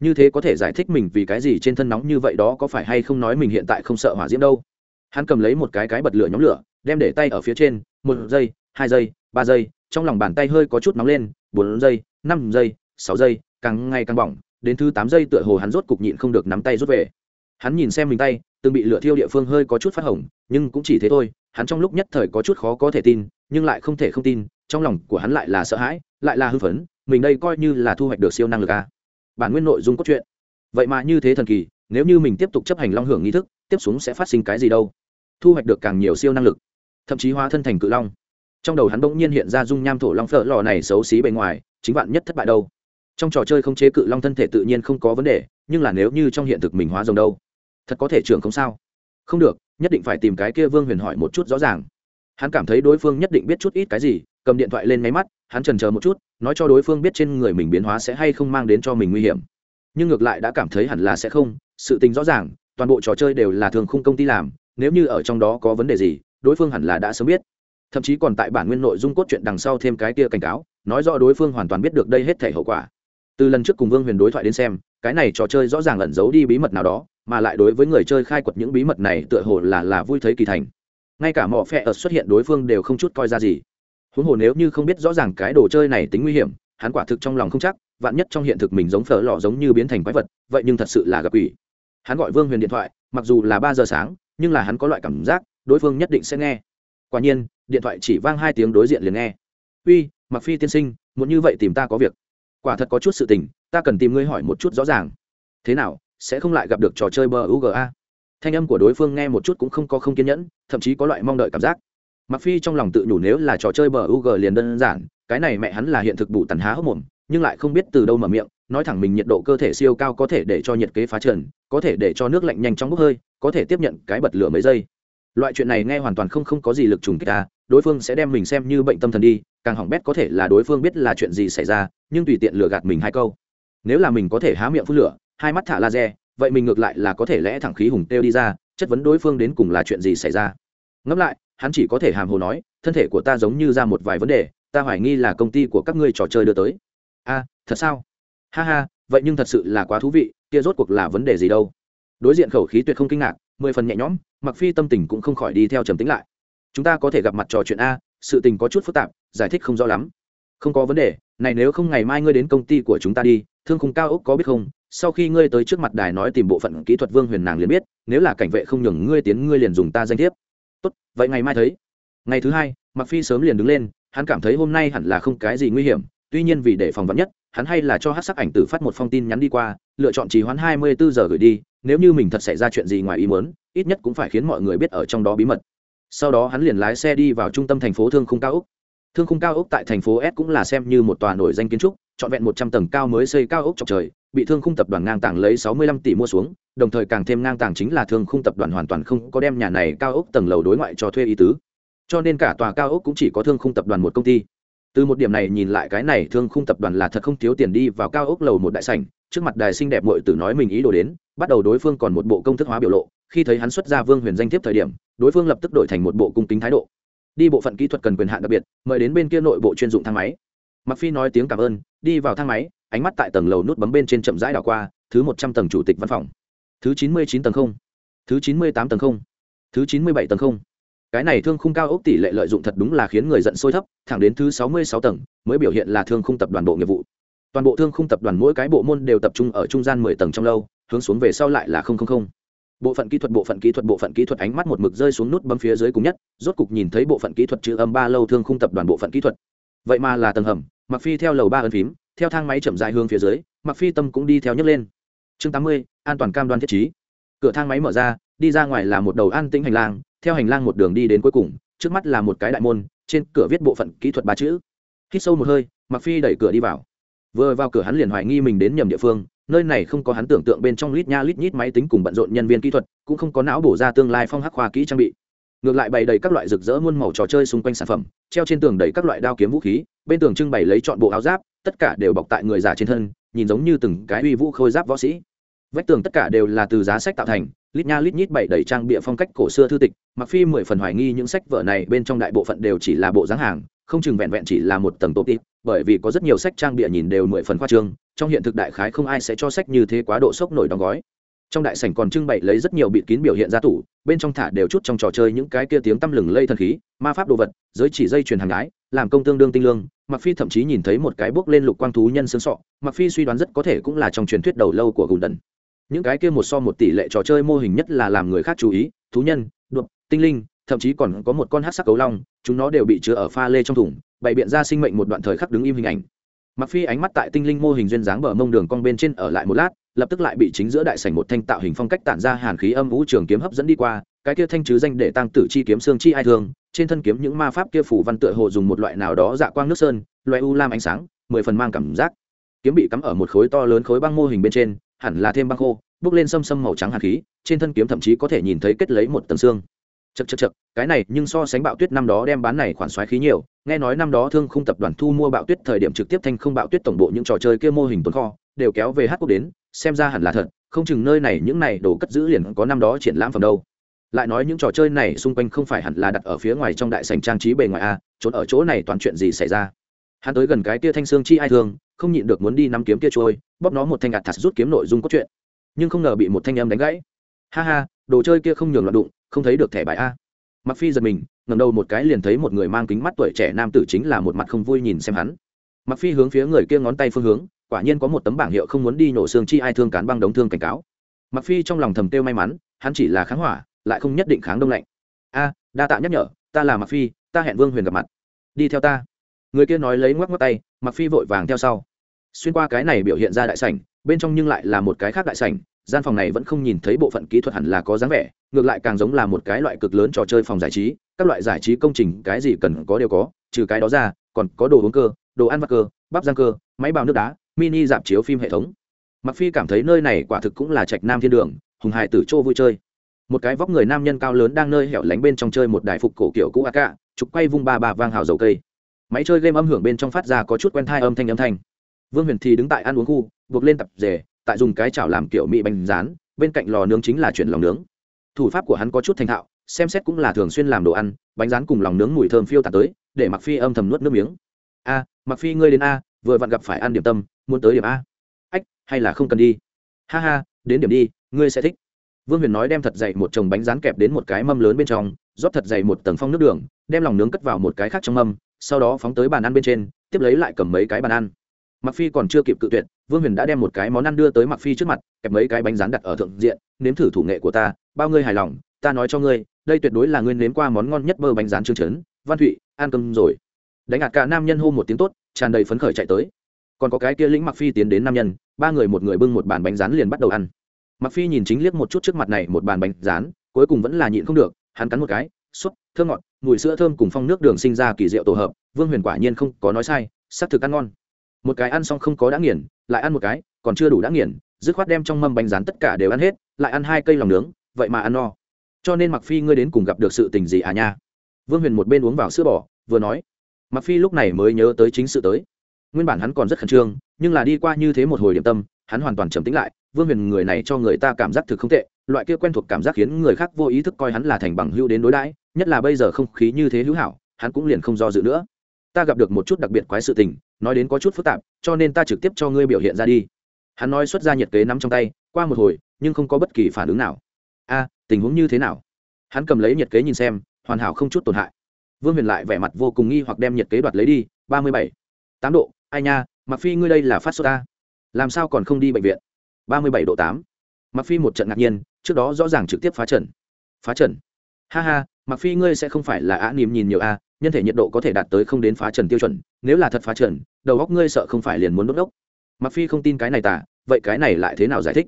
Speaker 1: như thế có thể giải thích mình vì cái gì trên thân nóng như vậy đó có phải hay không nói mình hiện tại không sợ hỏa diễm đâu? Hắn cầm lấy một cái cái bật lửa nhóm lửa, đem để tay ở phía trên, một giây, hai giây, ba giây, trong lòng bàn tay hơi có chút nóng lên, bốn giây, năm giây, sáu giây, càng ngày càng bỏng, đến thứ tám giây tựa hồ hắn rốt cục nhịn không được nắm tay rút về hắn nhìn xem mình tay, từng bị lửa thiêu địa phương hơi có chút phát hồng nhưng cũng chỉ thế thôi, hắn trong lúc nhất thời có chút khó có thể tin, nhưng lại không thể không tin, trong lòng của hắn lại là sợ hãi, lại là hưng phấn, mình đây coi như là thu hoạch được siêu năng lực à. bản nguyên nội dung cốt truyện. Vậy mà như thế thần kỳ, nếu như mình tiếp tục chấp hành long hưởng nghi thức, tiếp xuống sẽ phát sinh cái gì đâu? Thu hoạch được càng nhiều siêu năng lực. Thậm chí hóa thân thành cự long. Trong đầu hắn bỗng nhiên hiện ra dung nham thổ long phở lò này xấu xí bề ngoài, chính bạn nhất thất bại đâu trong trò chơi không chế cự long thân thể tự nhiên không có vấn đề, nhưng là nếu như trong hiện thực mình hóa rồng đâu, thật có thể trưởng không sao. Không được, nhất định phải tìm cái kia vương huyền hỏi một chút rõ ràng. Hắn cảm thấy đối phương nhất định biết chút ít cái gì, cầm điện thoại lên máy mắt, hắn trần chờ một chút, nói cho đối phương biết trên người mình biến hóa sẽ hay không mang đến cho mình nguy hiểm. Nhưng ngược lại đã cảm thấy hẳn là sẽ không, sự tình rõ ràng, toàn bộ trò chơi đều là thường khung công ty làm, nếu như ở trong đó có vấn đề gì, đối phương hẳn là đã sớm biết. Thậm chí còn tại bản nguyên nội dung cốt truyện đằng sau thêm cái kia cảnh cáo, nói rõ đối phương hoàn toàn biết được đây hết thể hậu quả từ lần trước cùng vương huyền đối thoại đến xem, cái này trò chơi rõ ràng ẩn giấu đi bí mật nào đó, mà lại đối với người chơi khai quật những bí mật này tựa hồ là là vui thấy kỳ thành. Ngay cả mỏ phe ở xuất hiện đối phương đều không chút coi ra gì. Huống hồ nếu như không biết rõ ràng cái đồ chơi này tính nguy hiểm, hắn quả thực trong lòng không chắc, vạn nhất trong hiện thực mình giống phở lò giống như biến thành quái vật, vậy nhưng thật sự là gặp ủy hắn gọi vương huyền điện thoại, mặc dù là ba giờ sáng, nhưng là hắn có loại cảm giác, đối phương nhất định sẽ nghe. Quả nhiên, điện thoại chỉ vang hai tiếng đối diện liền nghe. Uy mặc phi tiên sinh, muốn như vậy tìm ta có việc quả thật có chút sự tình, ta cần tìm ngươi hỏi một chút rõ ràng. Thế nào, sẽ không lại gặp được trò chơi bờ uga thanh âm của đối phương nghe một chút cũng không có không kiên nhẫn, thậm chí có loại mong đợi cảm giác. Mặc phi trong lòng tự nhủ nếu là trò chơi bờ ug liền đơn giản, cái này mẹ hắn là hiện thực bù tàn há hốc mồm, nhưng lại không biết từ đâu mở miệng, nói thẳng mình nhiệt độ cơ thể siêu cao có thể để cho nhiệt kế phá trần, có thể để cho nước lạnh nhanh chóng bốc hơi, có thể tiếp nhận cái bật lửa mấy giây loại chuyện này nghe hoàn toàn không không có gì lực trùng kích ta, đối phương sẽ đem mình xem như bệnh tâm thần đi, càng hỏng bét có thể là đối phương biết là chuyện gì xảy ra, nhưng tùy tiện lừa gạt mình hai câu. Nếu là mình có thể há miệng phun lửa, hai mắt thả laser, vậy mình ngược lại là có thể lẽ thẳng khí hùng têu đi ra, chất vấn đối phương đến cùng là chuyện gì xảy ra. Ngẫm lại, hắn chỉ có thể hàm hồ nói, thân thể của ta giống như ra một vài vấn đề, ta hoài nghi là công ty của các ngươi trò chơi đưa tới. A, thật sao? Ha ha, vậy nhưng thật sự là quá thú vị, kia rốt cuộc là vấn đề gì đâu? Đối diện khẩu khí tuyệt không kinh ngạc, mười phần nhẹ nhõm mặc phi tâm tình cũng không khỏi đi theo trầm tính lại. Chúng ta có thể gặp mặt trò chuyện a, sự tình có chút phức tạp, giải thích không rõ lắm. Không có vấn đề, này nếu không ngày mai ngươi đến công ty của chúng ta đi, thương khung cao ốc có biết không? Sau khi ngươi tới trước mặt đài nói tìm bộ phận kỹ thuật vương huyền nàng liền biết, nếu là cảnh vệ không nhường ngươi tiến, ngươi liền dùng ta danh thiếp. Tốt, vậy ngày mai thấy. Ngày thứ hai mặc phi sớm liền đứng lên, hắn cảm thấy hôm nay hẳn là không cái gì nguy hiểm, tuy nhiên vì để phòng vắn nhất hắn hay là cho hát sắc ảnh tử phát một phong tin nhắn đi qua, lựa chọn trì hoãn 24 giờ gửi đi, nếu như mình thật xảy ra chuyện gì ngoài ý muốn, ít nhất cũng phải khiến mọi người biết ở trong đó bí mật. Sau đó hắn liền lái xe đi vào trung tâm thành phố thương khung cao ốc thương khung cao ốc tại thành phố s cũng là xem như một tòa nổi danh kiến trúc, trọn vẹn một trăm tầng cao mới xây cao ốc chọc trời, bị thương khung tập đoàn ngang tảng lấy sáu mươi lăm tỷ mua xuống, đồng thời càng thêm ngang tảng chính là thương khung tập đoàn hoàn toàn không có đem nhà này cao ốc tầng lầu đối ngoại cho thuê ý tứ. Cho nên cả tòa cao ốc cũng chỉ có thương khung tập đoàn một công ty từ một điểm này nhìn lại cái này thương khung tập đoàn là thật không thiếu tiền đi vào cao ốc lầu một đại sảnh, trước mặt đài xinh đẹp mội tử nói mình ý đồ đến, bắt đầu đối phương còn một bộ công thức hóa biểu lộ, khi thấy hắn xuất ra vương huyền danh thiếp thời điểm, đối phương lập tức đổi thành một bộ cung kính thái độ. Đi bộ phận kỹ thuật cần quyền hạn đặc biệt, mời đến bên kia nội bộ chuyên dụng thang máy. Mặc phi nói tiếng cảm ơn, đi vào thang máy, ánh mắt tại tầng lầu nút bấm bên trên chậm rãi đảo qua, thứ một trăm tầng chủ tịch văn phòng. Thứ chín mươi chín tầng không. Thứ chín mươi tám tầng không. Thứ chín mươi bảy tầng không cái này thương khung cao ốc tỷ lệ lợi dụng thật đúng là khiến người giận sôi thấp, thẳng đến thứ sáu mươi sáu tầng mới biểu hiện là thương khung tập đoàn bộ nghiệp vụ. Toàn bộ thương khung tập đoàn mỗi cái bộ môn đều tập trung ở trung gian mười tầng trong lâu, hướng xuống về sau lại là không không không. Bộ phận kỹ thuật, bộ phận kỹ thuật, bộ phận kỹ thuật ánh mắt một mực rơi xuống nút bấm phía dưới cùng nhất, rốt cục nhìn thấy bộ phận kỹ thuật chữ âm ba lâu thương khung tập đoàn bộ phận kỹ thuật. Vậy mà là tầng hầm mặc phi theo lầu ba ấn phím, theo thang máy chậm dài hướng phía dưới mặc phi tâm cũng đi theo nhấc lên. Chương tám mươi, an toàn cam đoan thiết trí. Cửa thang máy mở ra, đi ra ngoài là một đầu an tĩnh hành lang theo hành lang một đường đi đến cuối cùng, trước mắt là một cái đại môn, trên cửa viết bộ phận kỹ thuật ba chữ. Hít sâu một hơi mặc phi đẩy cửa đi vào. Vừa vào cửa hắn liền hoài nghi mình đến nhầm địa phương, nơi này không có hắn tưởng tượng bên trong lít nha lít nhít máy tính cùng bận rộn nhân viên kỹ thuật, cũng không có não bổ ra tương lai phong hắc khoa kỹ trang bị. Ngược lại bày đầy các loại rực rỡ muôn màu trò chơi xung quanh sản phẩm, treo trên tường đầy các loại đao kiếm vũ khí, bên tường trưng bày lấy chọn bộ áo giáp, tất cả đều bọc tại người già trên thân, nhìn giống như từng cái uy vũ khôi giáp võ sĩ. Vách tường tất cả đều là từ giá sách tạo thành lít nha lít nhít bảy đầy trang bịa phong cách cổ xưa thư tịch, mặc phi mười phần hoài nghi những sách vở này bên trong đại bộ phận đều chỉ là bộ dáng hàng, không chừng vẹn vẹn chỉ là một tầng tốt tịp bởi vì có rất nhiều sách trang bịa nhìn đều mười phần khoa trương, trong hiện thực đại khái không ai sẽ cho sách như thế quá độ sốc nổi đóng gói. Trong đại sảnh còn trưng bày lấy rất nhiều bịt kín biểu hiện ra tủ, bên trong thả đều chút trong trò chơi những cái kia tiếng tăm lừng lây thần khí, ma pháp đồ vật, giới chỉ dây truyền hàng gái làm công tương đương tinh lương, mặc phi thậm chí nhìn thấy một cái bước lên lục quang thú nhân xương sọ, mặc phi suy đoán rất có thể cũng là trong truyền thuyết đầu lâu của gùn đần những cái kia một so một tỷ lệ trò chơi mô hình nhất là làm người khác chú ý, thú nhân đuộc tinh linh, thậm chí còn có một con hát sắc cấu long, chúng nó đều bị chứa ở pha lê trong thùng, bày biện ra sinh mệnh một đoạn thời khắc đứng im hình ảnh. Mặc phi ánh mắt tại tinh linh mô hình duyên dáng bờ mông đường cong bên trên ở lại một lát, lập tức lại bị chính giữa đại sảnh một thanh tạo hình phong cách tản ra hàn khí âm vũ trường kiếm hấp dẫn đi qua, cái kia thanh chứ danh để tăng tử chi kiếm xương chi ai thương, trên thân kiếm những ma pháp kia phủ văn tựa hồ dùng một loại nào đó dạ quang nước sơn loại u lam ánh sáng, mười phần mang cảm giác. Kiếm bị cắm ở một khối to lớn khối băng mô hình bên trên hẳn là thêm băng khô bước lên xâm xâm màu trắng hàn khí, trên thân kiếm thậm chí có thể nhìn thấy kết lấy một tầng xương. Chật chật chật cái này nhưng so sánh bạo tuyết năm đó đem bán này khoản xoáy khí nhiều, nghe nói năm đó thương không tập đoàn thu mua bạo tuyết thời điểm trực tiếp thanh không bạo tuyết tổng bộ những trò chơi kia mô hình tồn kho, đều kéo về hát quốc đến, xem ra hẳn là thật, không chừng nơi này những này đồ cất giữ liền có năm đó triển lãm phẩm đâu. Lại nói những trò chơi này xung quanh không phải hẳn là đặt ở phía ngoài trong đại sành trang trí bề ngoài a trốn ở chỗ này toàn chuyện gì xảy ra? Hắn tới gần cái kia thanh xương chi ai thương không nhịn được muốn đi nắm kiếm kia trôi, bóp nó một thanh gạt thặt rút kiếm nội dung cốt truyện. Nhưng không ngờ bị một thanh âm đánh gãy. Ha ha, đồ chơi kia không nhường loạn đụng, không thấy được thẻ bài a. Mặc phi giật mình ngầm đầu một cái liền thấy một người mang kính mắt tuổi trẻ nam tử chính là một mặt không vui nhìn xem hắn. Mặc phi hướng phía người kia ngón tay phương hướng, quả nhiên có một tấm bảng hiệu không muốn đi nổ xương chi ai thương cán băng đống thương cảnh cáo. Mặc phi trong lòng thầm tiêu may mắn, hắn chỉ là kháng hỏa, lại không nhất định kháng đông lạnh. A, đa tạ nhắc nhở, ta là mặc phi, ta hẹn vương huyền gặp mặt. Đi theo ta người kia nói lấy ngoắc ngoắc tay mặc phi vội vàng theo sau. Xuyên qua cái này biểu hiện ra đại sảnh, bên trong nhưng lại là một cái khác đại sảnh, gian phòng này vẫn không nhìn thấy bộ phận kỹ thuật hẳn là có dáng vẻ, ngược lại càng giống là một cái loại cực lớn trò chơi phòng giải trí, các loại giải trí công trình, cái gì cần có đều có, trừ cái đó ra, còn có đồ uống cơ, đồ ăn vặt cơ, bắp giang cơ, máy bào nước đá, mini dạp chiếu phim hệ thống. Mặc phi cảm thấy nơi này quả thực cũng là trạch nam thiên đường, hùng hải tử châu vui chơi. Một cái vóc người nam nhân cao lớn đang nơi hẻo lánh bên trong chơi một đài phục cổ kiểu cũ a cạ trục quay vung ba ba vang hào dầu cây máy chơi game âm hưởng bên trong phát ra có chút quen thai âm thanh âm thanh. Vương huyền thì đứng tại ăn uống khu, buộc lên tập rể, tại dùng cái chảo làm kiểu mị bánh rán, bên cạnh lò nướng chính là chuyển lòng nướng. Thủ pháp của hắn có chút thành thạo, xem xét cũng là thường xuyên làm đồ ăn, bánh rán cùng lòng nướng mùi thơm phiêu tạt tới, để mặc phi âm thầm nuốt nước miếng. A mặc phi ngươi đến a, vừa vặn gặp phải ăn điểm tâm, muốn tới điểm a. Ách, hay là không cần đi? Ha ha, đến điểm đi, ngươi sẽ thích vương huyền nói đem thật dày một chồng bánh rán kẹp đến một cái mâm lớn bên trong, rót thật dày một tầng phong nước đường, đem lòng nướng cất vào một cái khác trong mâm, sau đó phóng tới bàn ăn bên trên, tiếp lấy lại cầm mấy cái bàn ăn. Mặc phi còn chưa kịp cự tuyệt, vương huyền đã đem một cái món ăn đưa tới mặc phi trước mặt, kẹp mấy cái bánh rán đặt ở thượng diện, nếm thử thủ nghệ của ta, bao ngươi hài lòng, ta nói cho ngươi, đây tuyệt đối là ngươi nếm qua món ngon nhất bơ bánh rán trương trấn, văn thụy, ăn cơm rồi. Đánh ngạt cả nam nhân hô một tiếng tốt, tràn đầy phấn khởi chạy tới. Còn có cái kia lĩnh mặc phi tiến đến nam nhân, ba người một người bưng một bàn bánh rán liền bắt đầu ăn mặc phi nhìn chính liếc một chút trước mặt này một bàn bánh rán, cuối cùng vẫn là nhịn không được, hắn cắn một cái xúc thơm ngọt, mùi sữa thơm cùng phong nước đường sinh ra kỳ diệu tổ hợp, vương huyền quả nhiên không có nói sai, xác thực ăn ngon. Một cái ăn xong không có đã nghiền, lại ăn một cái, còn chưa đủ đã nghiền, dứt khoát đem trong mâm bánh rán tất cả đều ăn hết, lại ăn hai cây lòng nướng, vậy mà ăn no. Cho nên mặc phi ngươi đến cùng gặp được sự tình gì à nha? Vương huyền một bên uống vào sữa bò, vừa nói. Mặc phi lúc này mới nhớ tới chính sự tới. Nguyên bản hắn còn rất khẩn trương, nhưng là đi qua như thế một hồi điểm tâm hắn hoàn toàn trầm tĩnh lại, vương huyền người này cho người ta cảm giác thực không tệ, loại kia quen thuộc cảm giác khiến người khác vô ý thức coi hắn là thành bằng hưu đến đối đãi, nhất là bây giờ không khí như thế hữu hảo, hắn cũng liền không do dự nữa. Ta gặp được một chút đặc biệt quái sự tình, nói đến có chút phức tạp, cho nên ta trực tiếp cho ngươi biểu hiện ra đi. Hắn nói xuất ra nhiệt kế nắm trong tay, qua một hồi, nhưng không có bất kỳ phản ứng nào. A, tình huống như thế nào? Hắn cầm lấy nhiệt kế nhìn xem, hoàn hảo không chút tổn hại. Vương huyền lại vẻ mặt vô cùng nghi hoặc đem nhiệt kế đoạt lấy đi, ba mươi bảy. Tám độ, ai nha mặc phi ngươi đây là phát sốt ta làm sao còn không đi bệnh viện? Ba mươi bảy độ tám. Mặc phi một trận ngạc nhiên, trước đó rõ ràng trực tiếp phá trần phá trần ha ha mặc phi ngươi sẽ không phải là á niềm nhìn nhiều a, nhân thể nhiệt độ có thể đạt tới không đến phá trần tiêu chuẩn, nếu là thật phá trần đầu góc ngươi sợ không phải liền muốn đốt đốc. Mặc phi không tin cái này tả vậy cái này lại thế nào giải thích?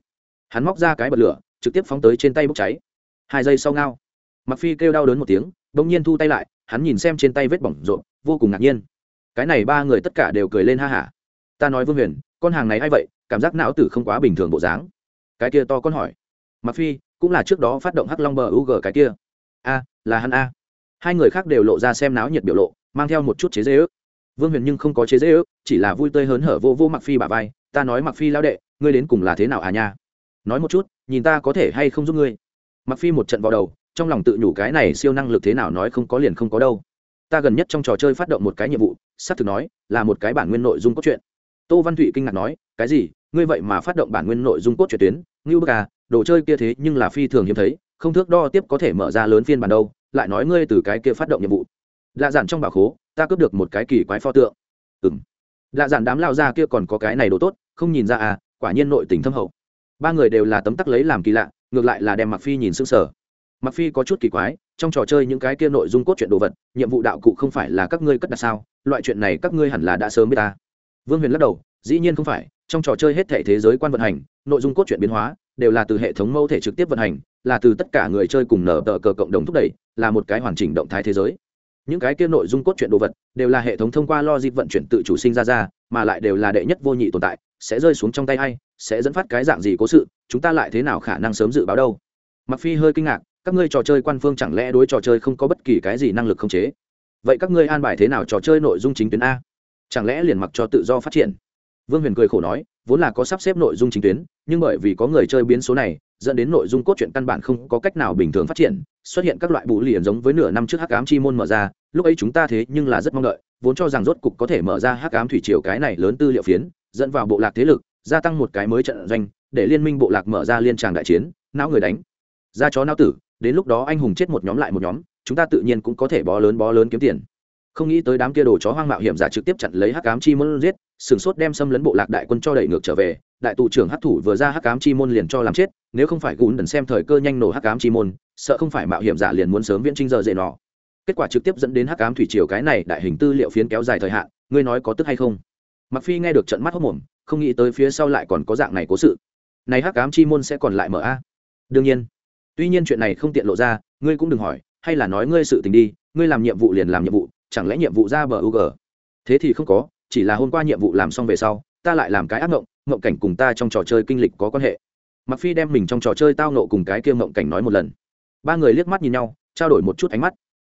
Speaker 1: Hắn móc ra cái bật lửa, trực tiếp phóng tới trên tay bốc cháy. Hai giây sau ngao mặc phi kêu đau đớn một tiếng, bỗng nhiên thu tay lại, hắn nhìn xem trên tay vết bỏng rộn, vô cùng ngạc nhiên. Cái này ba người tất cả đều cười lên ha hả. Ta nói vương huyền con hàng này a i vậy? Cảm giác não tử không quá bình thường bộ dáng. Cái kia to con hỏi. Mặc phi, cũng là trước đó phát động hắc long bờ u g cái kia. A, là hắn a. Hai người khác đều lộ ra xem náo nhiệt biểu lộ, mang theo một chút chế dễ ước. Vương huyền nhưng không có chế dễ ước, chỉ là vui tươi hớn hở vô vô mặc phi bà vai. Ta nói mặc phi lao đệ, ngươi đến cùng là thế nào à nha? Nói một chút, nhìn ta có thể hay không giúp ngươi? Mặc phi một trận vào đầu, trong lòng tự nhủ cái này siêu năng lực thế nào nói không có liền không có đâu. Ta gần nhất trong trò chơi phát động một cái nhiệm vụ sắp thực nói, là một cái bản nguyên nội dung cốt truyện tô văn thụy kinh ngạc nói, cái gì? Ngươi vậy mà phát động bản nguyên nội dung cốt truyện tuyến? Ngưu bức à đồ chơi kia thế nhưng là phi thường hiếm thấy, không thước đo tiếp có thể mở ra lớn phiên bản đâu, lại nói ngươi từ cái kia phát động nhiệm vụ. Lạ dạn trong bảo khố, ta cướp được một cái kỳ quái pho tượng. Ừ m lạ dạn đám lao ra kia còn có cái này đồ tốt, không nhìn ra à quả nhiên nội tình thâm hậu. Ba người đều là tấm tắc lấy làm kỳ lạ, ngược lại là đem mặc phi nhìn sững sờ. Mặc phi có chút kỳ quái, trong trò chơi những cái kia nội dung cốt truyện đồ vật, nhiệm vụ đạo cụ không phải là các ngươi cất đặt sao? Loại chuyện này các ngươi hẳn là đã sớm biết ta vương huyền lắc đầu, dĩ nhiên không phải, trong trò chơi hết thể thế giới quan vận hành, nội dung cốt truyện biến hóa, đều là từ hệ thống mẫu thể trực tiếp vận hành, là từ tất cả người chơi cùng nở tờ cờ cộng đồng thúc đẩy, là một cái hoàn chỉnh động thái thế giới. Những cái kia nội dung cốt truyện đồ vật, đều là hệ thống thông qua logic vận chuyển tự chủ sinh ra ra, mà lại đều là đệ nhất vô nhị tồn tại, sẽ rơi xuống trong tay hay sẽ dẫn phát cái dạng gì cố sự, chúng ta lại thế nào khả năng sớm dự báo đâu? Mặc phi hơi kinh ngạc, các ngươi trò chơi quan phương chẳng lẽ đối trò chơi không có bất kỳ cái gì năng lực khống chế? Vậy các ngươi an bài thế nào trò chơi nội dung chính tuyến a? Chẳng lẽ liền mặc cho tự do phát triển? Vương huyền cười khổ nói, vốn là có sắp xếp nội dung chính tuyến, nhưng bởi vì có người chơi biến số này, dẫn đến nội dung cốt truyện căn bản không có cách nào bình thường phát triển, xuất hiện các loại bụ liền giống với nửa năm trước hắc ám chi môn mở ra, lúc ấy chúng ta thế nhưng là rất mong đợi, vốn cho rằng rốt cục có thể mở ra hắc ám thủy triều cái này lớn tư liệu phiến, dẫn vào bộ lạc thế lực, gia tăng một cái mới trận doanh, để liên minh bộ lạc mở ra liên tràng đại chiến, não người đánh. Ra chó não tử, đến lúc đó anh hùng chết một nhóm lại một nhóm, chúng ta tự nhiên cũng có thể bó lớn bó lớn kiếm tiền không nghĩ tới đám kia đồ chó hoang mạo hiểm giả trực tiếp chặn lấy hắc ám chi môn giết, sừng sốt đem xâm lấn bộ lạc đại quân cho đẩy ngược trở về, đại tụ trưởng hắc thủ vừa ra hắc ám chi môn liền cho làm chết, nếu không phải gùn đần xem thời cơ nhanh nổ hắc ám chi môn, sợ không phải mạo hiểm giả liền muốn sớm viễn trinh giờ dễ nọ. Kết quả trực tiếp dẫn đến hắc ám thủy triều cái này đại hình tư liệu phiến kéo dài thời hạn, ngươi nói có tức hay không? Mặc phi nghe được trận mắt hốc mồm, không nghĩ tới phía sau lại còn có dạng này cố sự. Này hắc ám chi môn sẽ còn lại mở a? Đương nhiên. Tuy nhiên chuyện này không tiện lộ ra, ngươi cũng đừng hỏi, hay là nói ngươi sự tình đi, ngươi làm nhiệm vụ liền làm nhiệm vụ chẳng lẽ nhiệm vụ ra bờ u thế thì không có, chỉ là hôm qua nhiệm vụ làm xong về sau, ta lại làm cái ác mộng mộng cảnh cùng ta trong trò chơi kinh lịch có quan hệ. Mặc phi đem mình trong trò chơi tao nộ cùng cái kia mộng cảnh nói một lần. Ba người liếc mắt nhìn nhau, trao đổi một chút ánh mắt.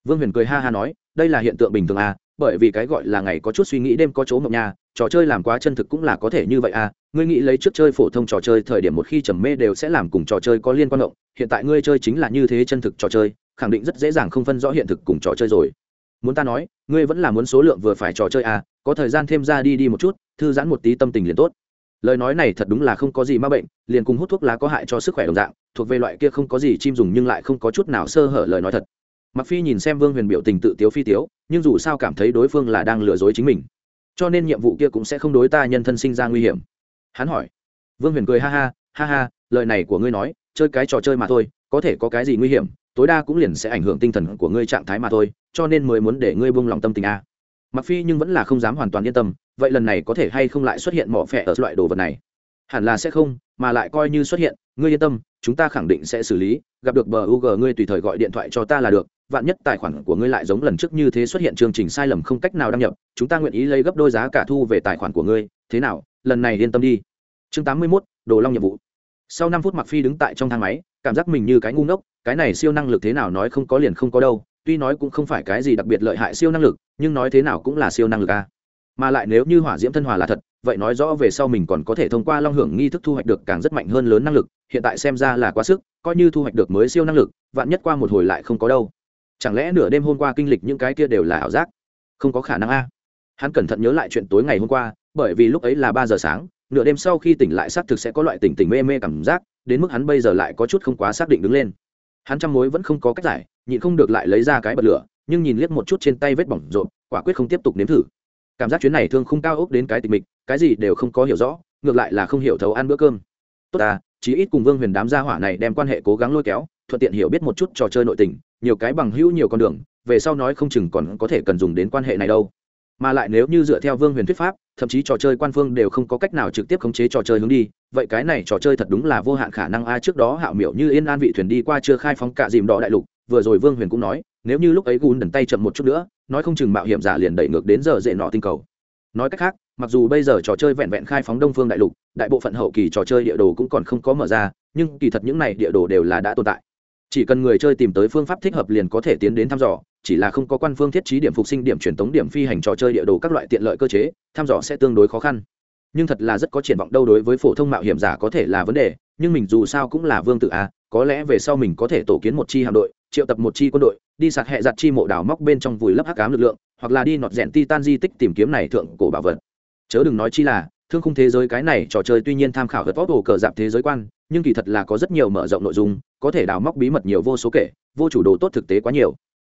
Speaker 1: Vương huyền cười ha ha nói, đây là hiện tượng bình thường à bởi vì cái gọi là ngày có chút suy nghĩ đêm có chỗ mộng nha, trò chơi làm quá chân thực cũng là có thể như vậy à ngươi nghĩ lấy trước chơi phổ thông trò chơi thời điểm một khi trầm mê đều sẽ làm cùng trò chơi có liên quan động hiện tại ngươi chơi chính là như thế chân thực trò chơi, khẳng định rất dễ dàng không phân rõ hiện thực cùng trò chơi rồi muốn ta nói, ngươi vẫn là muốn số lượng vừa phải trò chơi à có thời gian thêm ra đi đi một chút, thư giãn một tí tâm tình liền tốt. Lời nói này thật đúng là không có gì ma bệnh, liền cùng hút thuốc lá có hại cho sức khỏe đồng dạng, thuộc về loại kia không có gì chim dùng nhưng lại không có chút nào sơ hở lời nói thật. Mặc phi nhìn xem vương huyền biểu tình tự tiếu phi tiếu, nhưng dù sao cảm thấy đối phương là đang lừa dối chính mình. Cho nên nhiệm vụ kia cũng sẽ không đối ta nhân thân sinh ra nguy hiểm. Hắn hỏi. Vương huyền cười ha ha ha ha, lời này của ngươi nói, chơi cái trò chơi mà thôi, có thể có cái gì nguy hiểm, tối đa cũng liền sẽ ảnh hưởng tinh thần của ngươi trạng thái mà thôi cho nên mới muốn để ngươi buông lòng tâm tình a. Mặc phi nhưng vẫn là không dám hoàn toàn yên tâm vậy lần này có thể hay không lại xuất hiện mỏ phẹ ở loại đồ vật này? Hẳn là sẽ không mà lại coi như xuất hiện ngươi yên tâm chúng ta khẳng định sẽ xử lý gặp được bờ ug ngươi tùy thời gọi điện thoại cho ta là được vạn nhất tài khoản của ngươi lại giống lần trước như thế xuất hiện chương trình sai lầm không cách nào đăng nhập chúng ta nguyện ý lấy gấp đôi giá cả thu về tài khoản của ngươi thế nào lần này yên tâm đi. Chương 81, đồ long nhiệm vụ. Sau năm phút mặc phi đứng tại trong thang máy cảm giác mình như cái ngu ngốc cái này siêu năng lực thế nào nói không có liền không có đâu tuy nói cũng không phải cái gì đặc biệt lợi hại siêu năng lực, nhưng nói thế nào cũng là siêu năng lực a. Mà lại nếu như hỏa diễm thân hòa là thật, vậy nói rõ về sau mình còn có thể thông qua long hưởng nghi thức thu hoạch được càng rất mạnh hơn lớn năng lực, hiện tại xem ra là quá sức, coi như thu hoạch được mới siêu năng lực, vạn nhất qua một hồi lại không có đâu. Chẳng lẽ nửa đêm hôm qua kinh lịch những cái kia đều là ảo giác? Không có khả năng a. Hắn cẩn thận nhớ lại chuyện tối ngày hôm qua, bởi vì lúc ấy là ba giờ sáng, nửa đêm sau khi tỉnh lại xác thực sẽ có loại tỉnh tỉnh mê mê cảm giác, đến mức hắn bây giờ lại có chút không quá xác định đứng lên hắn trăm mối vẫn không có cách giải, nhịn không được lại lấy ra cái bật lửa, nhưng nhìn liếc một chút trên tay vết bỏng rộn quả quyết không tiếp tục nếm thử. Cảm giác chuyến này thương không cao ốc đến cái tình mình cái gì đều không có hiểu rõ, ngược lại là không hiểu thấu ăn bữa cơm. Tốt à chí ít cùng vương huyền đám gia hỏa này đem quan hệ cố gắng lôi kéo, thuận tiện hiểu biết một chút trò chơi nội tình, nhiều cái bằng hữu nhiều con đường, về sau nói không chừng còn có thể cần dùng đến quan hệ này đâu. Mà lại nếu như dựa theo vương huyền thuyết pháp thậm chí trò chơi quan phương đều không có cách nào trực tiếp khống chế trò chơi hướng đi. Vậy cái này trò chơi thật đúng là vô hạn khả năng. A, trước đó hạo miểu như yên an vị thuyền đi qua chưa khai phóng cả dìm đỏ đại lục, vừa rồi vương huyền cũng nói, nếu như lúc ấy gùn đần tay chậm một chút nữa, nói không chừng mạo hiểm giả liền đẩy ngược đến giờ dễ nọ tinh cầu. Nói cách khác, mặc dù bây giờ trò chơi vẹn vẹn khai phóng đông phương đại lục, đại bộ phận hậu kỳ trò chơi địa đồ cũng còn không có mở ra, nhưng kỳ thật những này địa đồ đều là đã tồn tại chỉ cần người chơi tìm tới phương pháp thích hợp liền có thể tiến đến thăm dò, chỉ là không có quan phương thiết trí điểm phục sinh, điểm truyền tống, điểm phi hành trò chơi địa đồ các loại tiện lợi cơ chế, thăm dò sẽ tương đối khó khăn. Nhưng thật là rất có triển vọng đâu đối với phổ thông mạo hiểm giả có thể là vấn đề, nhưng mình dù sao cũng là vương tử a có lẽ về sau mình có thể tổ kiến một chi hạm đội, triệu tập một chi quân đội, đi sạt hẹ giặt chi mộ đào móc bên trong vùi lấp hắc cám lực lượng, hoặc là đi nọt rẽn titan di tích tìm kiếm này thượng cổ bảo vật. Chớ đừng nói chi là, thương khung thế giới cái này trò chơi tuy nhiên tham khảo vật vóc hồ cờ dạp thế giới quan nhưng kỳ thật là có rất nhiều mở rộng nội dung, có thể đào móc bí mật nhiều vô số kể, vô chủ đồ tốt thực tế quá nhiều.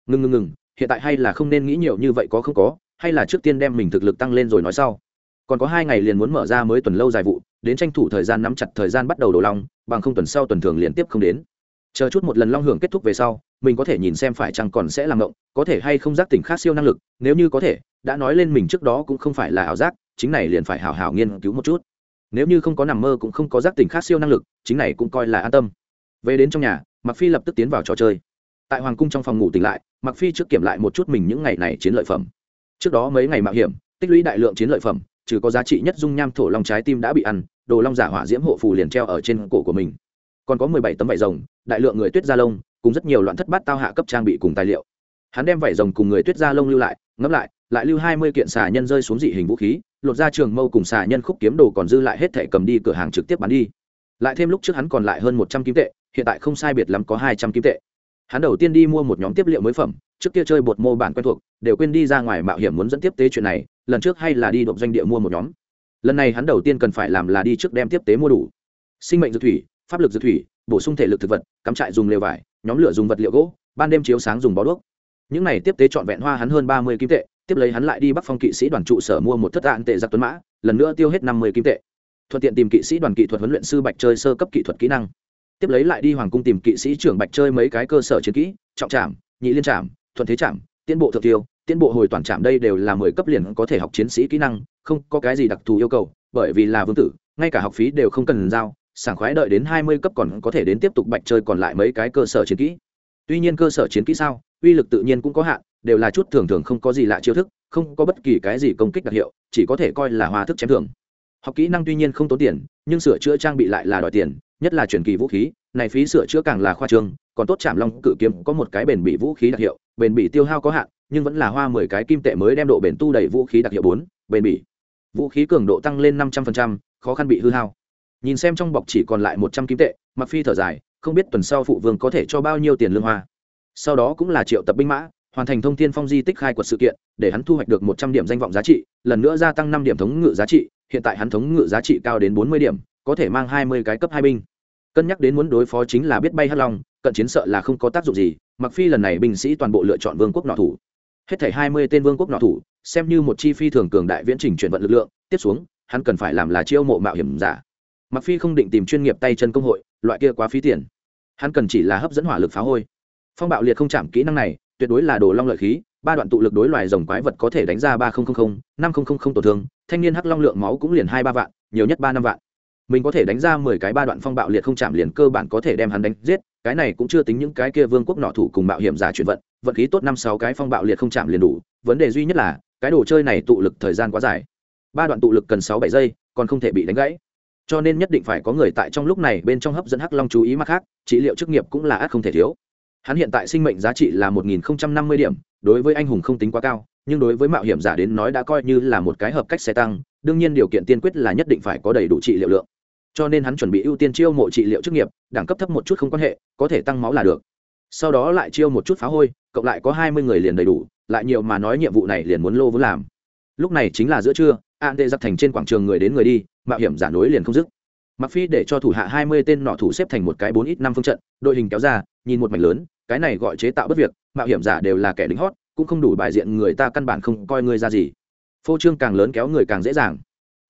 Speaker 1: Ngừng ngừng ngừng hiện tại hay là không nên nghĩ nhiều như vậy có không có, hay là trước tiên đem mình thực lực tăng lên rồi nói sau. Còn có hai ngày liền muốn mở ra mới tuần lâu dài vụ, đến tranh thủ thời gian nắm chặt thời gian bắt đầu đổ long bằng không tuần sau tuần thường liên tiếp không đến. Chờ chút một lần long hưởng kết thúc về sau, mình có thể nhìn xem phải chăng còn sẽ làm ngộng, có thể hay không giác tỉnh khác siêu năng lực, nếu như có thể, đã nói lên mình trước đó cũng không phải là ảo giác, chính này liền phải hào hào nghiên cứu một chút nếu như không có nằm mơ cũng không có giác tỉnh khác siêu năng lực, chính này cũng coi là an tâm. Về đến trong nhà mặc phi lập tức tiến vào trò chơi. Tại hoàng cung trong phòng ngủ tỉnh lại mặc phi trước kiểm lại một chút mình những ngày này chiến lợi phẩm. Trước đó mấy ngày mạo hiểm, tích lũy đại lượng chiến lợi phẩm, trừ có giá trị nhất dung nham thổ long trái tim đã bị ăn, đồ long giả hỏa diễm hộ phù liền treo ở trên cổ của mình. Còn có mười bảy tấm vải rồng, đại lượng người tuyết da lông, cùng rất nhiều loạn thất bát tao hạ cấp trang bị cùng tài liệu. Hắn đem vải rồng cùng người tuyết da lông lưu lại, ngẫm lại lại lưu hai mươi kiện xà nhân rơi xuống dị hình vũ khí lột ra trường mâu cùng xà nhân khúc kiếm đồ còn dư lại hết thẻ cầm đi, cửa hàng trực tiếp bán đi. Lại thêm lúc trước hắn còn lại hơn một trăm kim tệ, hiện tại không sai biệt lắm có hai trăm kim tệ. Hắn đầu tiên đi mua một nhóm tiếp liệu mới phẩm, trước kia chơi bột mô bản quen thuộc, đều quên đi ra ngoài mạo hiểm muốn dẫn tiếp tế chuyện này, lần trước hay là đi độp doanh địa mua một nhóm. Lần này hắn đầu tiên cần phải làm là đi trước đem tiếp tế mua đủ. Sinh mệnh dược thủy, pháp lực dược thủy, bổ sung thể lực thực vật, cắm trại dùng lều vải, nhóm lửa dùng vật liệu gỗ, ban đêm chiếu sáng dùng bó đuốc. Những này tiếp tế trọn vẹn hoa hắn hơn ba mươi kim tệ tiếp lấy hắn lại đi bắc phong kỵ sĩ đoàn trụ sở mua một thất tạng tệ giặc tuấn mã, lần nữa tiêu hết năm mươi kim tệ. Thuận tiện tìm kỵ sĩ đoàn kỹ thuật huấn luyện sư bạch chơi sơ cấp kỹ thuật kỹ năng. Tiếp lấy lại đi hoàng cung tìm kỵ sĩ trưởng bạch chơi mấy cái cơ sở chiến kỹ, trọng trảm nhị liên trảm thuận thế trảm tiến bộ thượng tiêu, tiến bộ hồi toàn trảm đây đều là mười cấp liền có thể học chiến sĩ kỹ năng, không có cái gì đặc thù yêu cầu, bởi vì là vương tử, ngay cả học phí đều không cần giao, sảng khoái đợi đến hai mươi cấp còn có thể đến tiếp tục bạch chơi còn lại mấy cái cơ sở chiến kỹ. Tuy nhiên cơ sở chiến kỹ sao, uy lực tự nhiên cũng có hạn đều là chút thường thường không có gì lạ chiêu thức không có bất kỳ cái gì công kích đặc hiệu chỉ có thể coi là hoa thức chém thường. Học kỹ năng tuy nhiên không tốn tiền nhưng sửa chữa trang bị lại là đòi tiền nhất là truyền kỳ vũ khí này phí sửa chữa càng là khoa trương còn tốt chạm long cự kiếm có một cái bền bị vũ khí đặc hiệu bền bị tiêu hao có hạn nhưng vẫn là hoa mười cái kim tệ mới đem độ bền tu đầy vũ khí đặc hiệu bốn bền bị vũ khí cường độ tăng lên năm trăm phần trăm, khó khăn bị hư hao. Nhìn xem trong bọc chỉ còn lại một trăm kim tệ mặc phi thở dài không biết tuần sau phụ vương có thể cho bao nhiêu tiền lương hoa. Sau đó cũng là triệu tập binh mã hoàn thành thông thiên phong di tích khai quật sự kiện, để hắn thu hoạch được một trăm điểm danh vọng giá trị, lần nữa gia tăng năm điểm thống ngự giá trị, hiện tại hắn thống ngự giá trị cao đến bốn mươi điểm, có thể mang hai mươi cái cấp hai binh. Cân nhắc đến muốn đối phó chính là biết bay hắc long, cận chiến sợ là không có tác dụng gì mặc phi lần này binh sĩ toàn bộ lựa chọn vương quốc nọ thủ. Hết thảy hai mươi tên vương quốc nọ thủ, xem như một chi phi thường cường đại viễn trình chuyển vận lực lượng, tiếp xuống, hắn cần phải làm là chiêu mộ mạo hiểm giả. Mặc phi không định tìm chuyên nghiệp tay chân công hội, loại kia quá phí tiền. Hắn cần chỉ là hấp dẫn hỏa lực phá hôi. Phong bạo liệt không chạm kỹ năng này tuyệt đối là đồ long lợi khí, ba đoạn tụ lực đối loài rồng quái vật có thể đánh ra ba nghìn năm nghìn tổn thương, thanh niên hắc long lượng máu cũng liền hai ba vạn, nhiều nhất ba năm vạn. Mình có thể đánh ra mười cái ba đoạn phong bạo liệt không chạm liền cơ bản có thể đem hắn đánh giết, cái này cũng chưa tính những cái kia vương quốc nọ thủ cùng mạo hiểm giả chuyển vận vận khí tốt năm sáu cái phong bạo liệt không chạm liền đủ, vấn đề duy nhất là, cái đồ chơi này tụ lực thời gian quá dài. Ba đoạn tụ lực cần sáu bảy giây, còn không thể bị đánh gãy. Cho nên nhất định phải có người tại trong lúc này bên trong hấp dẫn hắc long chú ý mặt khác, trị liệu chức nghiệp cũng là ác không thể thiếu hắn hiện tại sinh mệnh giá trị là một nghìn năm mươi điểm, đối với anh hùng không tính quá cao, nhưng đối với mạo hiểm giả đến nói đã coi như là một cái hợp cách xe tăng, đương nhiên điều kiện tiên quyết là nhất định phải có đầy đủ trị liệu lượng. Cho nên hắn chuẩn bị ưu tiên chiêu mộ trị liệu chức nghiệp, đẳng cấp thấp một chút không quan hệ, có thể tăng máu là được. Sau đó lại chiêu một chút phá hôi, cộng lại có hai mươi người liền đầy đủ, lại nhiều mà nói nhiệm vụ này liền muốn lô vốn làm. Lúc này chính là giữa trưa an tê giặc thành trên quảng trường người đến người đi, mạo hiểm giả nối liền không dứt mặc phi để cho thủ hạ hai mươi tên nọ thủ xếp thành một cái bốn ít năm phương trận, đội hình kéo ra, nhìn một mảnh lớn, cái này gọi chế tạo bất việc, mạo hiểm giả đều là kẻ lính hót, cũng không đủ bài diện người ta căn bản không coi ngươi ra gì. Phô trương càng lớn kéo người càng dễ dàng.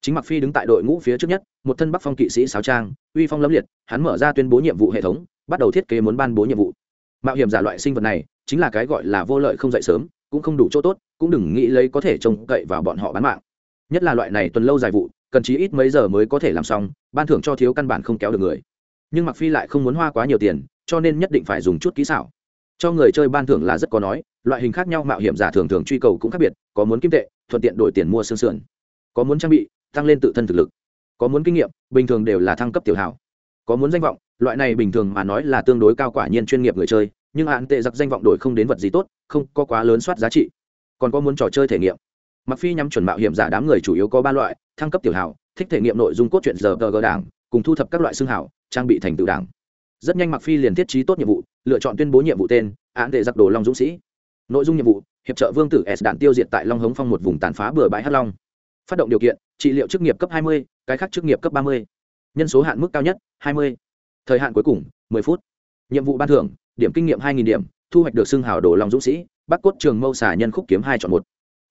Speaker 1: Chính mặc phi đứng tại đội ngũ phía trước nhất, một thân bắc phong kỵ sĩ sáo trang, uy phong lâm liệt, hắn mở ra tuyên bố nhiệm vụ hệ thống, bắt đầu thiết kế muốn ban bố nhiệm vụ. Mạo hiểm giả loại sinh vật này, chính là cái gọi là vô lợi không dậy sớm, cũng không đủ chỗ tốt, cũng đừng nghĩ lấy có thể trông cậy vào bọn họ bán mạng. Nhất là loại này tuần lâu dài vụ cần chí ít mấy giờ mới có thể làm xong, ban thưởng cho thiếu căn bản không kéo được người. Nhưng mặc phi lại không muốn hoa quá nhiều tiền, cho nên nhất định phải dùng chút kỹ xảo. Cho người chơi ban thưởng là rất có nói, loại hình khác nhau mạo hiểm giả thường thường truy cầu cũng khác biệt, có muốn kim tệ, thuận tiện đổi tiền mua xương sườn. Có muốn trang bị, tăng lên tự thân thực lực. Có muốn kinh nghiệm, bình thường đều là thăng cấp tiểu hảo. Có muốn danh vọng, loại này bình thường mà nói là tương đối cao quả nhiên chuyên nghiệp người chơi, nhưng hạn tệ giặc danh vọng đổi không đến vật gì tốt, không có quá lớn soát giá trị. Còn có muốn trò chơi thể nghiệm mặc phi nhắm chuẩn mạo hiểm giả đám người chủ yếu có ba loại thăng cấp tiểu hảo thích thể nghiệm nội dung cốt truyện giờ tờ gờ đảng cùng thu thập các loại xương hảo trang bị thành tựu đảng. Rất nhanh mặc phi liền thiết trí tốt nhiệm vụ lựa chọn tuyên bố nhiệm vụ tên án tệ giặc đồ long dũng sĩ. Nội dung nhiệm vụ hiệp trợ vương tử s đạn tiêu diệt tại long hống phong một vùng tàn phá bừa bãi hắc long. Phát động điều kiện trị liệu chức nghiệp cấp 20, cái khác chức nghiệp cấp 30. nhân số hạn mức cao nhất 20. thời hạn cuối cùng 10 phút. Nhiệm vụ ban thưởng điểm kinh nghiệm 2.000 điểm thu hoạch được xương hào đồ long dũng sĩ bắc cốt trường mâu xả nhân khúc kiếm hai chọn một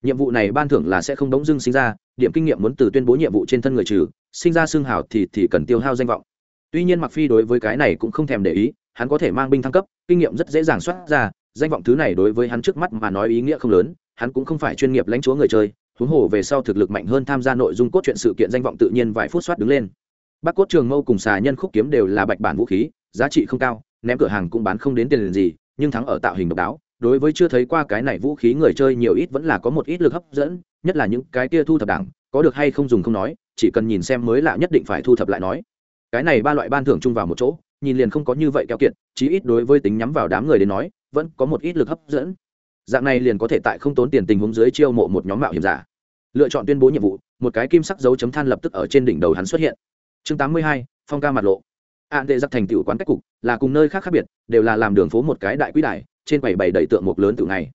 Speaker 1: nhiệm vụ này ban thưởng là sẽ không đống dưng sinh ra, điểm kinh nghiệm muốn từ tuyên bố nhiệm vụ trên thân người trừ, sinh ra xương hào thì thì cần tiêu hao danh vọng. Tuy nhiên mặc phi đối với cái này cũng không thèm để ý, hắn có thể mang binh thăng cấp, kinh nghiệm rất dễ dàng xuất ra, danh vọng thứ này đối với hắn trước mắt mà nói ý nghĩa không lớn, hắn cũng không phải chuyên nghiệp lãnh chúa người chơi, huống hồ về sau thực lực mạnh hơn tham gia nội dung cốt truyện sự kiện danh vọng tự nhiên vài phút soát đứng lên. Bắc cốt trường mâu cùng xà nhân khúc kiếm đều là bạch bản vũ khí, giá trị không cao, ném cửa hàng cũng bán không đến tiền gì, nhưng thắng ở tạo hình độc đáo đối với chưa thấy qua cái này vũ khí người chơi nhiều ít vẫn là có một ít lực hấp dẫn nhất là những cái kia thu thập đảng có được hay không dùng không nói chỉ cần nhìn xem mới lạ nhất định phải thu thập lại nói. Cái này ba loại ban thưởng chung vào một chỗ nhìn liền không có như vậy keo kiệt chí ít đối với tính nhắm vào đám người đến nói vẫn có một ít lực hấp dẫn. Dạng này liền có thể tại không tốn tiền tình huống dưới chiêu mộ một nhóm mạo hiểm giả. Lựa chọn tuyên bố nhiệm vụ một cái kim sắc dấu chấm than lập tức ở trên đỉnh đầu hắn xuất hiện. Chương 82, phong ca mặt lộ. Ạn đệ giặc thành tiểu quán cách cục là cùng nơi khác khác biệt đều là làm đường phố một cái đại quý đại trên quầy bày đầy tượng một lớn từ ngày.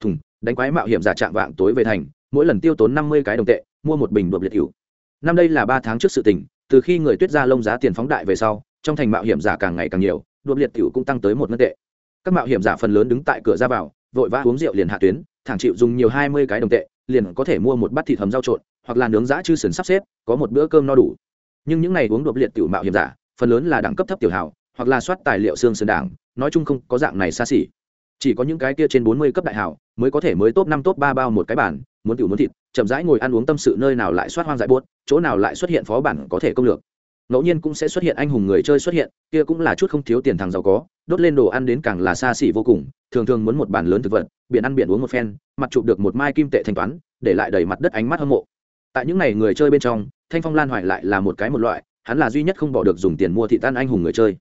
Speaker 1: Thùng, đánh quái mạo hiểm giả trạng vạng tối về thành, mỗi lần tiêu tốn năm mươi cái đồng tệ, mua một bình đột liệt cửu năm đây là ba tháng trước sự tình, từ khi người tuyết ra lông giá tiền phóng đại về sau, trong thành mạo hiểm giả càng ngày càng nhiều, đột liệt cửu cũng tăng tới một ngân tệ. Các mạo hiểm giả phần lớn đứng tại cửa ra vào, vội vã uống rượu liền hạ tuyến, thẳng chịu dùng nhiều hai mươi cái đồng tệ, liền có thể mua một bát thịt hầm rau trộn, hoặc là nướng giã chư sườn sắp xếp, có một bữa cơm no đủ. Nhưng những ngày uống đột liệt tiểu mạo hiểm giả, phần lớn là đẳng cấp thấp tiểu hảo hoặc là soát tài liệu xương sườn đảng, nói chung không có dạng này xa xỉ chỉ có những cái kia trên bốn mươi cấp đại hảo mới có thể mới top năm, top ba bao một cái bản, muốn tiểu muốn thịt, chậm rãi ngồi ăn uống tâm sự nơi nào lại soát hoang dại buốt, chỗ nào lại xuất hiện phó bản có thể công lược. Ngẫu nhiên cũng sẽ xuất hiện anh hùng người chơi xuất hiện, kia cũng là chút không thiếu tiền thằng giàu có, đốt lên đồ ăn đến càng là xa xỉ vô cùng, thường thường muốn một bàn lớn thực vật, biển ăn biển uống một phen, mặt chụp được một mai kim tệ thanh toán, để lại đầy mặt đất ánh mắt hâm mộ. Tại những ngày người chơi bên trong, thanh phong lan hoài lại là một cái một loại, hắn là duy nhất không bỏ được dùng tiền mua thị tan anh hùng người chơi.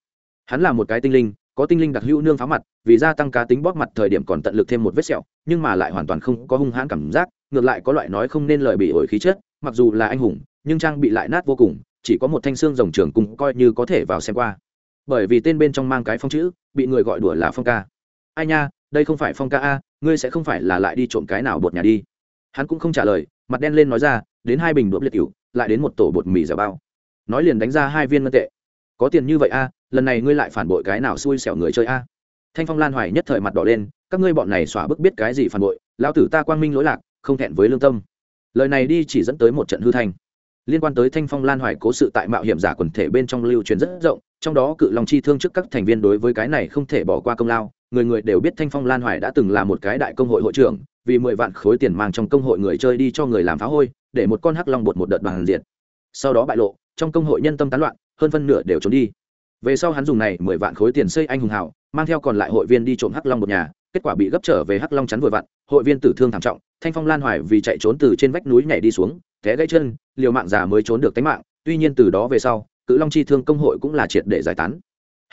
Speaker 1: Hắn là một cái tinh linh có tinh linh đặc hữu nương pháo mặt, vì gia tăng cá tính bóp mặt thời điểm còn tận lực thêm một vết sẹo, nhưng mà lại hoàn toàn không có hung hãn cảm giác, ngược lại có loại nói không nên lời bị ổi khí chất, mặc dù là anh hùng, nhưng trang bị lại nát vô cùng, chỉ có một thanh xương rồng trường cùng coi như có thể vào xem qua. Bởi vì tên bên trong mang cái phong chữ, bị người gọi đùa là phong ca. Ai nha, đây không phải phong ca a, ngươi sẽ không phải là lại đi trộm cái nào bột nhà đi. Hắn cũng không trả lời, mặt đen lên nói ra, đến hai bình đũa liệt cựu lại đến một tổ bột mì dẻo bao. Nói liền đánh ra hai viên ngân tệ có tiền như vậy a, lần này ngươi lại phản bội cái nào xui xẻo người chơi a? Thanh phong lan hoài nhất thời mặt đỏ lên, các ngươi bọn này xóa bức biết cái gì phản bội, lão tử ta quang minh lỗi lạc, không thẹn với lương tâm. Lời này đi chỉ dẫn tới một trận hư thanh liên quan tới thanh phong lan hoài cố sự tại mạo hiểm giả quần thể bên trong lưu truyền rất rộng, trong đó cự lòng chi thương trước các thành viên đối với cái này không thể bỏ qua công lao, người người đều biết thanh phong lan hoài đã từng là một cái đại công hội hội trưởng, vì mười vạn khối tiền mang trong công hội người chơi đi cho người làm phá hôi, để một con hắc long bột một đợt bằng diện sau đó bại lộ, trong công hội nhân tâm tán loạn hơn phân nửa đều trốn đi. Về sau hắn dùng này mười vạn khối tiền xây anh hùng hảo mang theo còn lại hội viên đi trộm hắc long một nhà, kết quả bị gấp trở về hắc long chắn vừa vặn, hội viên tử thương thảm trọng, thanh phong lan hoài vì chạy trốn từ trên vách núi nhảy đi xuống, té gãy chân, liều mạng già mới trốn được tính mạng, tuy nhiên từ đó về sau, cự long chi thương công hội cũng là triệt để giải tán.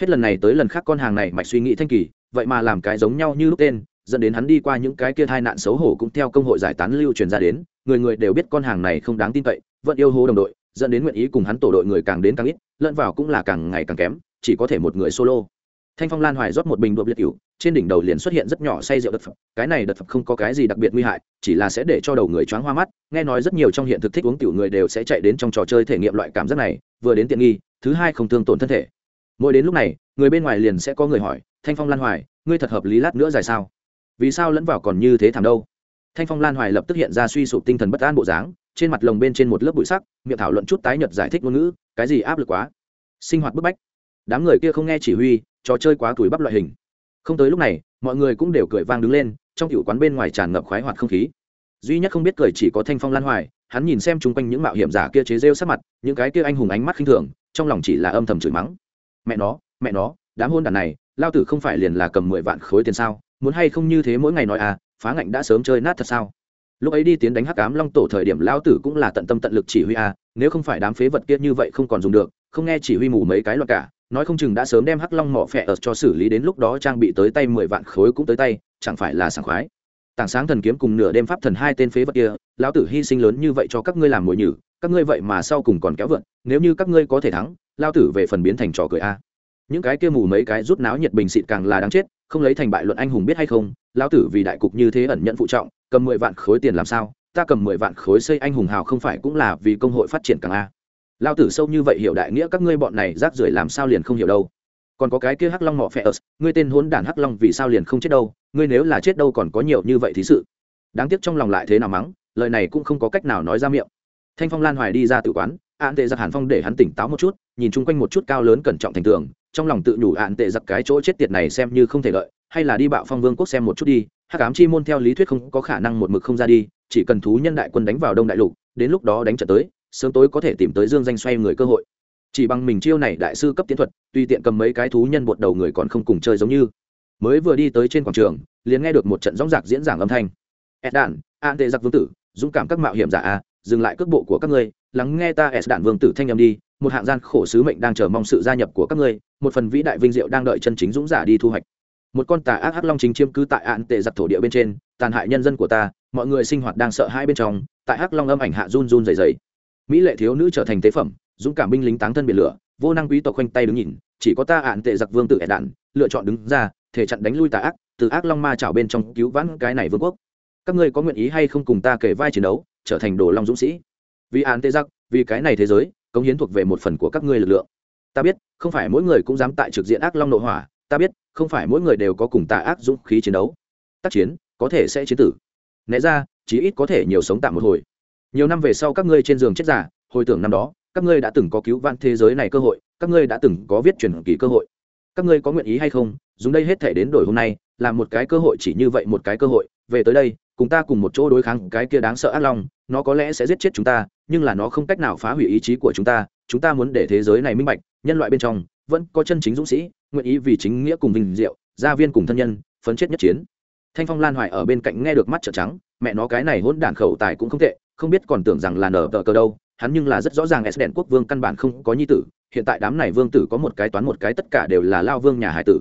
Speaker 1: Hết lần này tới lần khác con hàng này mạch suy nghĩ thanh kỳ, vậy mà làm cái giống nhau như lúc tên, dẫn đến hắn đi qua những cái kia tai nạn xấu hổ cũng theo công hội giải tán lưu truyền ra đến, người người đều biết con hàng này không đáng tin cậy, vẫn yêu hô đồng đội dẫn đến nguyện ý cùng hắn tổ đội người càng đến càng ít, lẫn vào cũng là càng ngày càng kém, chỉ có thể một người solo. Thanh phong lan hoài rót một bình đột liệt cựu trên đỉnh đầu liền xuất hiện rất nhỏ say rượu đất phật cái này đợt phật không có cái gì đặc biệt nguy hại, chỉ là sẽ để cho đầu người choáng hoa mắt, nghe nói rất nhiều trong hiện thực thích uống tiểu người đều sẽ chạy đến trong trò chơi thể nghiệm loại cảm giác này, vừa đến tiện nghi, thứ hai không thương tổn thân thể. Mỗi đến lúc này, người bên ngoài liền sẽ có người hỏi, thanh phong lan hoài, ngươi thật hợp lý lát nữa dài sao? Vì sao lẫn vào còn như thế thảm đâu? Thanh phong lan hoài lập tức hiện ra suy sụp tinh thần bất an bộ dáng trên mặt lồng bên trên một lớp bụi sắc, miệng thảo luận chút tái nhật giải thích ngôn ngữ, cái gì áp lực quá? Sinh hoạt bức bách. Đám người kia không nghe chỉ huy, trò chơi quá tuổi bắp loại hình. Không tới lúc này, mọi người cũng đều cười vang đứng lên, trong tiểu quán bên ngoài tràn ngập khoái hoạt không khí. Duy nhất không biết cười chỉ có thanh phong lan hoài, hắn nhìn xem chung quanh những mạo hiểm giả kia chế rêu sát mặt, những cái kia anh hùng ánh mắt khinh thường, trong lòng chỉ là âm thầm chửi mắng. Mẹ nó mẹ nó, đám hôn đàn này, lao tử không phải liền là cầm mười vạn khối tiền sao? Muốn hay không như thế mỗi ngày nói à phá ngạnh đã sớm chơi nát thật sao? Lúc ấy đi tiến đánh hắc cám long tổ thời điểm lao tử cũng là tận tâm tận lực chỉ huy à nếu không phải đám phế vật kia như vậy không còn dùng được, không nghe chỉ huy mù mấy cái loạt cả, nói không chừng đã sớm đem hắc long mỏ phẹ ở cho xử lý đến lúc đó trang bị tới tay mười vạn khối cũng tới tay, chẳng phải là sảng khoái. Tảng sáng thần kiếm cùng nửa đêm pháp thần hai tên phế vật kia, lão tử hy sinh lớn như vậy cho các ngươi làm mồi nhử, các ngươi vậy mà sau cùng còn kéo vượn, nếu như các ngươi có thể thắng lao tử về phần biến thành trò cười a. Những cái kia mù mấy cái rút náo nhiệt bình xịt càng là đáng chết, không lấy thành bại luận anh hùng biết hay không lao tử vì đại cục như thế ẩn nhận phụ trọng cầm mười vạn khối tiền làm sao? Ta cầm mười vạn khối xây anh hùng hào không phải cũng là vì công hội phát triển càng a. Lao tử sâu như vậy hiểu đại nghĩa các ngươi bọn này rác rưởi làm sao liền không hiểu đâu. Còn có cái kia hắc long mọ phe ớt, ngươi tên hốn đản hắc long vì sao liền không chết đâu? Ngươi nếu là chết đâu còn có nhiều như vậy thí sự. Đáng tiếc trong lòng lại thế nào mắng, lời này cũng không có cách nào nói ra miệng. Thanh phong lan hoài đi ra tự quán ạn tệ giặc hàn phong để hắn tỉnh táo một chút, nhìn chung quanh một chút cao lớn cẩn trọng thành tường, trong lòng tự nhủ ạn tệ giặc cái chỗ chết tiệt này xem như không thể lợi hay là đi bạo phong vương quốc xem một chút đi hắc ám chi môn theo lý thuyết không có khả năng một mực không ra đi, chỉ cần thú nhân đại quân đánh vào đông đại lục, đến lúc đó đánh trận tới, sớm tối có thể tìm tới dương danh xoay người cơ hội. Chỉ bằng mình chiêu này đại sư cấp tiến thuật tùy tiện cầm mấy cái thú nhân bột đầu người còn không cùng chơi giống như. Mới vừa đi tới trên quảng trường, liền nghe được một trận rõng rạc diễn giảng âm thanh. Ed đạn, an tệ giặc vương tử, dũng cảm các mạo hiểm giả a, dừng lại cước bộ của các ngươi, lắng nghe ta ed đạn vương tử thanh âm đi, một hạng gian khổ sứ mệnh đang chờ mong sự gia nhập của các ngươi, một phần vĩ đại vinh diệu đang đợi chân chính dũng giả đi thu hoạch một con tà ác hắc long chính chiêm cứ tại ạn tệ giặc thổ địa bên trên, tàn hại nhân dân của ta, mọi người sinh hoạt đang sợ hãi bên trong, tại hắc long âm ảnh hạ run run dày dày mỹ lệ thiếu nữ trở thành tế phẩm, dũng cảm binh lính táng thân biển lửa, vô năng quý tộc khoanh tay đứng nhìn, chỉ có ta ạn tệ giặc vương tử ẻ đạn, lựa chọn đứng ra, thể chặn đánh lui tà ác, từ ác long ma chảo bên trong cứu vãn cái này vương quốc. Các ngươi có nguyện ý hay không cùng ta kể vai chiến đấu, trở thành đồ long dũng sĩ? Vì ạn tệ giặc, vì cái này thế giới, cống hiến thuộc về một phần của các ngươi lực lượng. Ta biết, không phải mỗi người cũng dám tại trực diện ác long nội hỏa ta biết, không phải mỗi người đều có cùng tà ác dũng khí chiến đấu. Tác chiến, có thể sẽ chiến tử. Né ra, chí ít có thể nhiều sống tạm một hồi. Nhiều năm về sau các ngươi trên giường chết giả, hồi tưởng năm đó, các ngươi đã từng có cứu vãn thế giới này cơ hội, các ngươi đã từng có viết truyền kỳ cơ hội. Các ngươi có nguyện ý hay không, dùng đây hết thể đến đổi hôm nay là một cái cơ hội chỉ như vậy một cái cơ hội, về tới đây, cùng ta cùng một chỗ đối kháng cái kia đáng sợ ác long, nó có lẽ sẽ giết chết chúng ta, nhưng là nó không cách nào phá hủy ý chí của chúng ta chúng ta muốn để thế giới này minh bạch, nhân loại bên trong, vẫn có chân chính dũng sĩ nguyện ý vì chính nghĩa cùng vinh diệu, gia viên cùng thân nhân, phấn chết nhất chiến. Thanh phong lan hoài ở bên cạnh nghe được mắt trợn trắng, mẹ nó cái này hỗn đản khẩu tài cũng không tệ, không biết còn tưởng rằng là nở tờ cờ đâu, hắn nhưng là rất rõ ràng s đèn quốc vương căn bản không có nhi tử, hiện tại đám này vương tử có một cái toán một cái tất cả đều là lao vương nhà hải tử.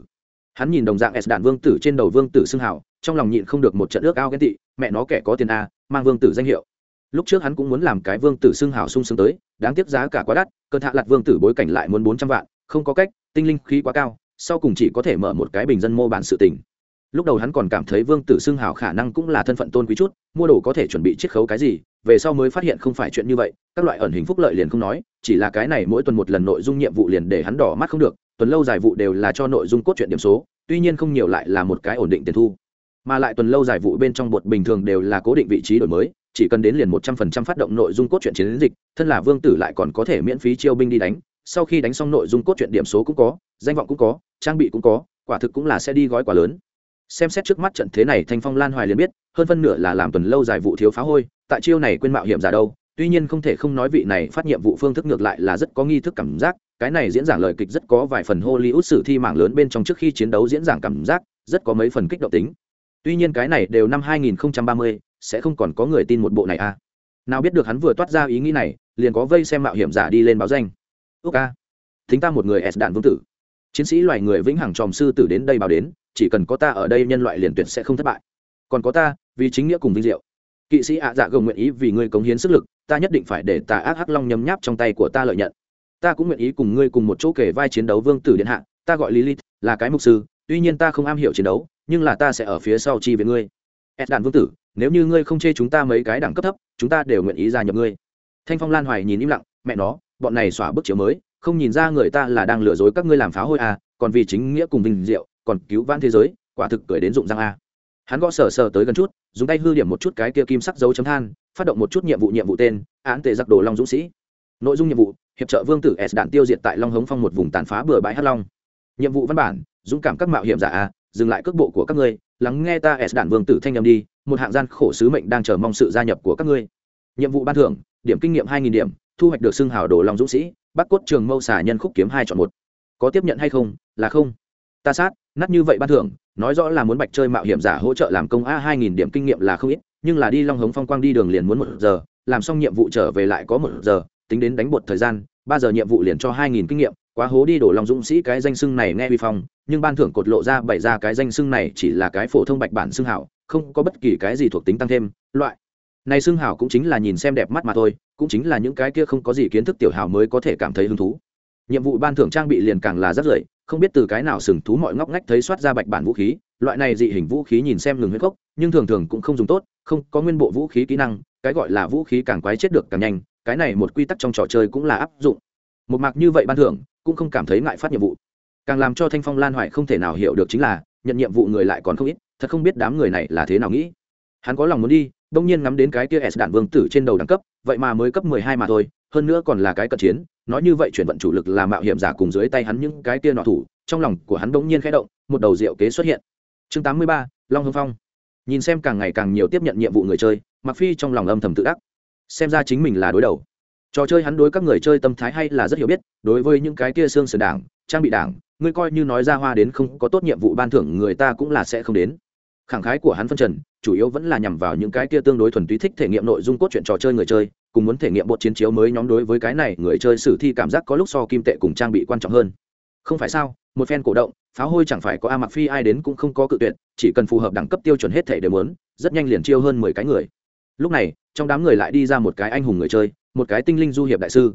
Speaker 1: Hắn nhìn đồng dạng s đạn vương tử trên đầu vương tử xưng hào, trong lòng nhịn không được một trận ước ao ghen tị, mẹ nó kẻ có tiền a, mang vương tử danh hiệu. Lúc trước hắn cũng muốn làm cái vương tử xưng hào sung sướng tới, đáng tiếc giá cả quá đắt, cơn hạ lặt vương tử bối cảnh lại muốn bốn trăm vạn, không có cách, tinh linh khí quá cao sau cùng chỉ có thể mở một cái bình dân mô bản sự tình. Lúc đầu hắn còn cảm thấy vương tử xưng hào khả năng cũng là thân phận tôn quý chút, mua đồ có thể chuẩn bị chiết khấu cái gì, về sau mới phát hiện không phải chuyện như vậy, các loại ẩn hình phúc lợi liền không nói, chỉ là cái này mỗi tuần một lần nội dung nhiệm vụ liền để hắn đỏ mắt không được, tuần lâu dài vụ đều là cho nội dung cốt truyện điểm số, tuy nhiên không nhiều lại là một cái ổn định tiền thu. Mà lại tuần lâu dài vụ bên trong bột bình thường đều là cố định vị trí đổi mới, chỉ cần đến liền một trăm phần trăm phát động nội dung cốt truyện chiến dịch, thân là vương tử lại còn có thể miễn phí chiêu binh đi đánh sau khi đánh xong nội dung cốt truyện điểm số cũng có danh vọng cũng có trang bị cũng có quả thực cũng là sẽ đi gói quả lớn. Xem xét trước mắt trận thế này thanh phong lan hoài liền biết hơn phân nửa là làm tuần lâu dài vụ thiếu phá hôi tại chiêu này quên mạo hiểm giả đâu tuy nhiên không thể không nói vị này phát nhiệm vụ phương thức ngược lại là rất có nghi thức cảm giác cái này diễn giảng lời kịch rất có vài phần hollywood sử thi mạng lớn bên trong trước khi chiến đấu diễn giảng cảm giác rất có mấy phần kích động tính. Tuy nhiên cái này đều năm 2030, sẽ không còn có người tin một bộ này à. Nào biết được hắn vừa toát ra ý nghĩ này liền có vây xem mạo hiểm giả đi lên báo danh ước ca thính ta một người s đạn vương tử. Chiến sĩ loài người vĩnh hằng tròm sư tử đến đây báo đến, chỉ cần có ta ở đây nhân loại liền tuyệt sẽ không thất bại. Còn có ta, vì chính nghĩa cùng vinh diệu. Kỵ sĩ ạ dạ gồng nguyện ý vì ngươi cống hiến sức lực, ta nhất định phải để tà ác hắc long nhấm nháp trong tay của ta lợi nhận. Ta cũng nguyện ý cùng ngươi cùng một chỗ kể vai chiến đấu vương tử điện hạ, ta gọi lilith, là cái mục sư, tuy nhiên ta không am hiểu chiến đấu, nhưng là ta sẽ ở phía sau chi với ngươi. Ed đàn vương tử, nếu như ngươi không chê chúng ta mấy cái đẳng cấp thấp, chúng ta đều nguyện ý gia nhập ngươi. Thanh phong lan hoài nhìn im lặng, mẹ nó bọn này xỏa bức chiếu mới, không nhìn ra người ta là đang lừa dối các ngươi làm phá hôi à còn vì chính nghĩa cùng vinh diệu, còn cứu vãn thế giới, quả thực cười đến dụng răng a. Hắn gõ sờ sờ tới gần chút, dùng tay hư điểm một chút cái kia kim sắc dấu chấm than, phát động một chút nhiệm vụ nhiệm vụ tên, án tệ giặc đồ long dũng sĩ. Nội dung nhiệm vụ, hiệp trợ vương tử s đạn tiêu diệt tại long hống phong một vùng tàn phá bừa bãi hắc long. Nhiệm vụ văn bản, dũng cảm các mạo hiểm giả a, dừng lại cước bộ của các ngươi, lắng nghe ta s đạn vương tử thanh nhầm đi, một hạng gian khổ sứ mệnh đang chờ mong sự gia nhập của các ngươi. Nhiệm vụ ban thưởng, điểm kinh nghiệm hai nghìn điểm thu hoạch được xưng hào đồ long dũng sĩ, bắc cốt trường mâu xả nhân khúc kiếm hai chọn một. Có tiếp nhận hay không? Là không. Ta sát, nát như vậy ban thưởng, nói rõ là muốn bạch chơi mạo hiểm giả hỗ trợ làm công a hai nghìn điểm kinh nghiệm là không ít, nhưng là đi long hống phong quang đi đường liền muốn một giờ, làm xong nhiệm vụ trở về lại có một giờ, tính đến đánh bột thời gian, ba giờ nhiệm vụ liền cho hai nghìn kinh nghiệm, quá hố đi đổ lòng dũng sĩ cái danh xưng này nghe vi phong, nhưng ban thưởng cột lộ ra bày ra cái danh xưng này chỉ là cái phổ thông bạch bản xưng hảo không có bất kỳ cái gì thuộc tính tăng thêm, loại này xưng hảo cũng chính là nhìn xem đẹp mắt mà thôi cũng chính là những cái kia không có gì kiến thức tiểu hảo mới có thể cảm thấy hứng thú. Nhiệm vụ ban thưởng trang bị liền càng là rất rưởi không biết từ cái nào sừng thú mọi ngóc ngách thấy soát ra bạch bản vũ khí loại này dị hình vũ khí nhìn xem ngừng huyết cốc, nhưng thường thường cũng không dùng tốt không có nguyên bộ vũ khí kỹ năng cái gọi là vũ khí càng quái chết được càng nhanh cái này một quy tắc trong trò chơi cũng là áp dụng. Một mạc như vậy ban thưởng cũng không cảm thấy ngại phát nhiệm vụ. Càng làm cho thanh phong lan hoài không thể nào hiểu được chính là nhận nhiệm vụ người lại còn không ít thật không biết đám người này là thế nào nghĩ hắn có lòng muốn đi, đông nhiên ngắm đến cái kia s đạn vương tử trên đầu đẳng cấp, vậy mà mới cấp mười hai mà thôi, hơn nữa còn là cái cận chiến, nói như vậy chuyển vận chủ lực là mạo hiểm giả cùng dưới tay hắn những cái kia nọ thủ, trong lòng của hắn đông nhiên khẽ động, một đầu diệu kế xuất hiện. Chương tám mươi ba, long hưng phong. Nhìn xem càng ngày càng nhiều tiếp nhận nhiệm vụ người chơi mặc phi trong lòng âm thầm tự đắc. Xem ra chính mình là đối đầu. Trò chơi hắn đối các người chơi tâm thái hay là rất hiểu biết, đối với những cái kia xương sườn đảng, trang bị đảng, ngươi coi như nói ra hoa đến không có tốt nhiệm vụ ban thưởng người ta cũng là sẽ không đến khẳng khái của hắn phân trần, chủ yếu vẫn là nhằm vào những cái kia tương đối thuần túy thích thể nghiệm nội dung cốt truyện trò chơi người chơi, cùng muốn thể nghiệm bộ chiến chiếu mới nhóm đối với cái này người chơi sử thi cảm giác có lúc so kim tệ cùng trang bị quan trọng hơn. Không phải sao, một phen cổ động pháo hôi chẳng phải có a mặc phi ai đến cũng không có cự tuyệt, chỉ cần phù hợp đẳng cấp tiêu chuẩn hết thể đều muốn, rất nhanh liền chiêu hơn mười cái người. Lúc này, trong đám người lại đi ra một cái anh hùng người chơi, một cái tinh linh du hiệp đại sư.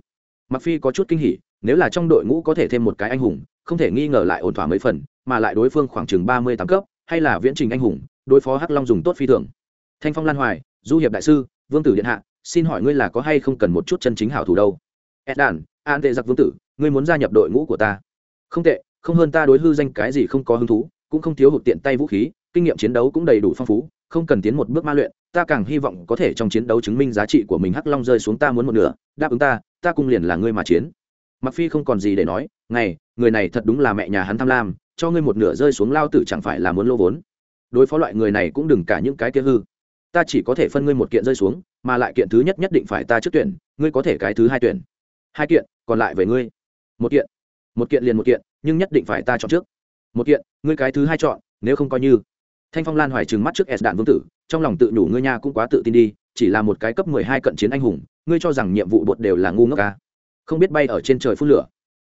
Speaker 1: Mặc phi có chút kinh hỉ, nếu là trong đội ngũ có thể thêm một cái anh hùng, không thể nghi ngờ lại ổn thỏa mấy phần, mà lại đối phương khoảng chừng ba mươi tám cấp hay là viễn trình anh hùng, đối phó hắc long dùng tốt phi thường. Thanh phong lan hoài, du hiệp đại sư, vương tử điện hạ, xin hỏi ngươi là có hay không cần một chút chân chính hảo thủ đâu? Ed đàn an tệ giặc vương tử, ngươi muốn gia nhập đội ngũ của ta? Không tệ, không hơn ta đối hư danh cái gì không có hứng thú, cũng không thiếu hụt tiện tay vũ khí, kinh nghiệm chiến đấu cũng đầy đủ phong phú, không cần tiến một bước ma luyện, ta càng hy vọng có thể trong chiến đấu chứng minh giá trị của mình hắc long rơi xuống ta muốn một nửa, đáp ứng ta ta cung liền là ngươi mà chiến. Mặc phi không còn gì để nói ngày người này thật đúng là mẹ nhà hắn tham lam cho ngươi một nửa rơi xuống lao tử chẳng phải là muốn lô vốn. Đối phó loại người này cũng đừng cả những cái kia hư. Ta chỉ có thể phân ngươi một kiện rơi xuống, mà lại kiện thứ nhất nhất định phải ta trước tuyển, ngươi có thể cái thứ hai tuyển. Hai kiện, còn lại về ngươi. Một kiện. Một kiện liền một kiện, nhưng nhất định phải ta chọn trước. Một kiện, ngươi cái thứ hai chọn, nếu không coi như. Thanh phong lan hoài trừng mắt trước s đạn vương tử, trong lòng tự nhủ ngươi nha cũng quá tự tin đi, chỉ là một cái cấp mười hai cận chiến anh hùng, ngươi cho rằng nhiệm vụ bột đều là ngu ngốc ca không biết bay ở trên trời phun lửa.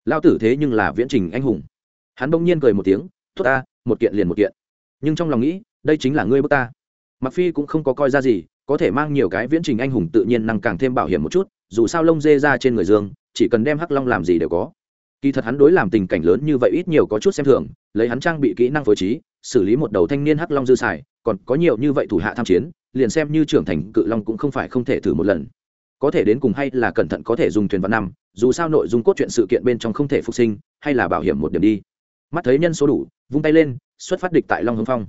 Speaker 1: Lao tử thế nhưng là viễn trình anh hùng hắn bỗng nhiên cười một tiếng thốt ta, một kiện liền một kiện. Nhưng trong lòng nghĩ, đây chính là ngươi bước ta. Mặc phi cũng không có coi ra gì, có thể mang nhiều cái viễn trình anh hùng tự nhiên năng càng thêm bảo hiểm một chút, dù sao lông dê ra trên người dương, chỉ cần đem hắc long làm gì đều có. Kỳ thật hắn đối làm tình cảnh lớn như vậy ít nhiều có chút xem thường, lấy hắn trang bị kỹ năng phối trí, xử lý một đầu thanh niên hắc long dư xài, còn có nhiều như vậy thủ hạ tham chiến, liền xem như trưởng thành cự long cũng không phải không thể thử một lần. Có thể đến cùng hay là cẩn thận có thể dùng thuyền văn năm, dù sao nội dung cốt truyện sự kiện bên trong không thể phục sinh, hay là bảo hiểm một điểm đi mắt thấy nhân số đủ, vung tay lên, xuất phát địch tại long hưng phong.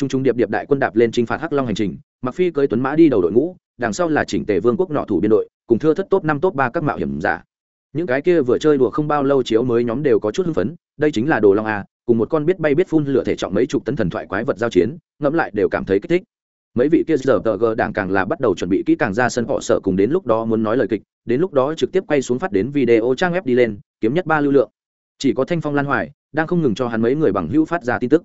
Speaker 1: T r u n g t r u n g điệp điệp đại quân đạp lên t r i n h phạt hắc long hành trình mặc phi cưới tuấn mã đi đầu đội ngũ, đằng sau là chỉnh tề vương quốc nọ thủ biên đội, cùng thưa thất top năm, top ba các mạo hiểm giả. Những cái kia vừa chơi đùa không bao lâu chiếu mới nhóm đều có chút hưng phấn, đây chính là đồ long a, cùng một con biết bay biết phun lửa thể trọng mấy chục tấn thần thoại quái vật giao chiến, ngẫm lại đều cảm thấy kích thích. Mấy vị kia giờ tờ gờ đảng càng là bắt đầu chuẩn bị kỹ càng ra sân họ sợ cùng đến lúc đó muốn nói lời kịch, đến lúc đó trực tiếp quay xuống phát đến video trang web đi lên, kiếm nhất ba lưu lượng. Chỉ có thanh phong lan hoài đang không ngừng cho hắn mấy người bằng hữu phát ra tin tức.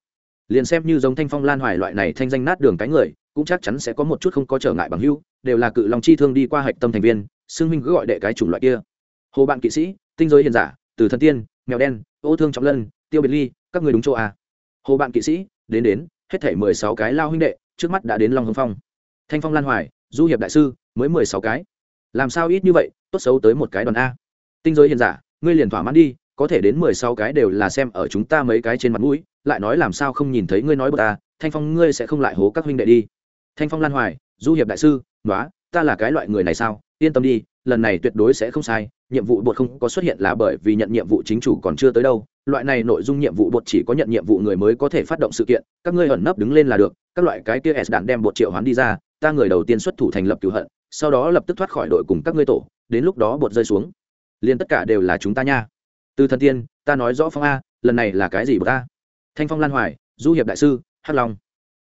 Speaker 1: Liền xem như giống thanh phong lan hoài loại này thanh danh nát đường cái người, cũng chắc chắn sẽ có một chút không có trở ngại bằng hữu, đều là cự lòng chi thương đi qua hạch tâm thành viên xương minh cứ gọi đệ cái chủng loại kia. Hồ bạn kỵ sĩ, tinh giới hiền giả, từ thần tiên, mèo đen, ô thương trọng lân, tiêu biệt ly, các người đúng chỗ à. hồ bạn kỵ sĩ, đến đến, hết thể mười sáu cái lao huynh đệ, trước mắt đã đến long hưng phong. Thanh phong lan hoài, du hiệp đại sư, mới mười sáu cái. Làm sao ít như vậy, tốt xấu tới một cái đoàn a. Tinh giới hiền giả, ngươi liền thỏa mãn đi có thể đến mười sáu cái đều là xem ở chúng ta mấy cái trên mặt mũi, lại nói làm sao không nhìn thấy ngươi nói bờ ta, thanh phong ngươi sẽ không lại hố các huynh đệ đi. Thanh phong lan hoài, du hiệp đại sư nói ta là cái loại người này sao? Yên tâm đi, lần này tuyệt đối sẽ không sai, nhiệm vụ bột không có xuất hiện là bởi vì nhận nhiệm vụ chính chủ còn chưa tới đâu. Loại này nội dung nhiệm vụ bột chỉ có nhận nhiệm vụ người mới có thể phát động sự kiện, các ngươi ẩn nấp đứng lên là được, các loại cái kia s đạn đem bột triệu hoán đi ra, ta người đầu tiên xuất thủ thành lập cửu hận, sau đó lập tức thoát khỏi đội cùng các ngươi tổ, đến lúc đó bột rơi xuống. Liền tất cả đều là chúng ta nha từ thần tiên, ta nói rõ phong a, lần này là cái gì bậc ta thanh phong lan hoài, du hiệp đại sư, hắc long.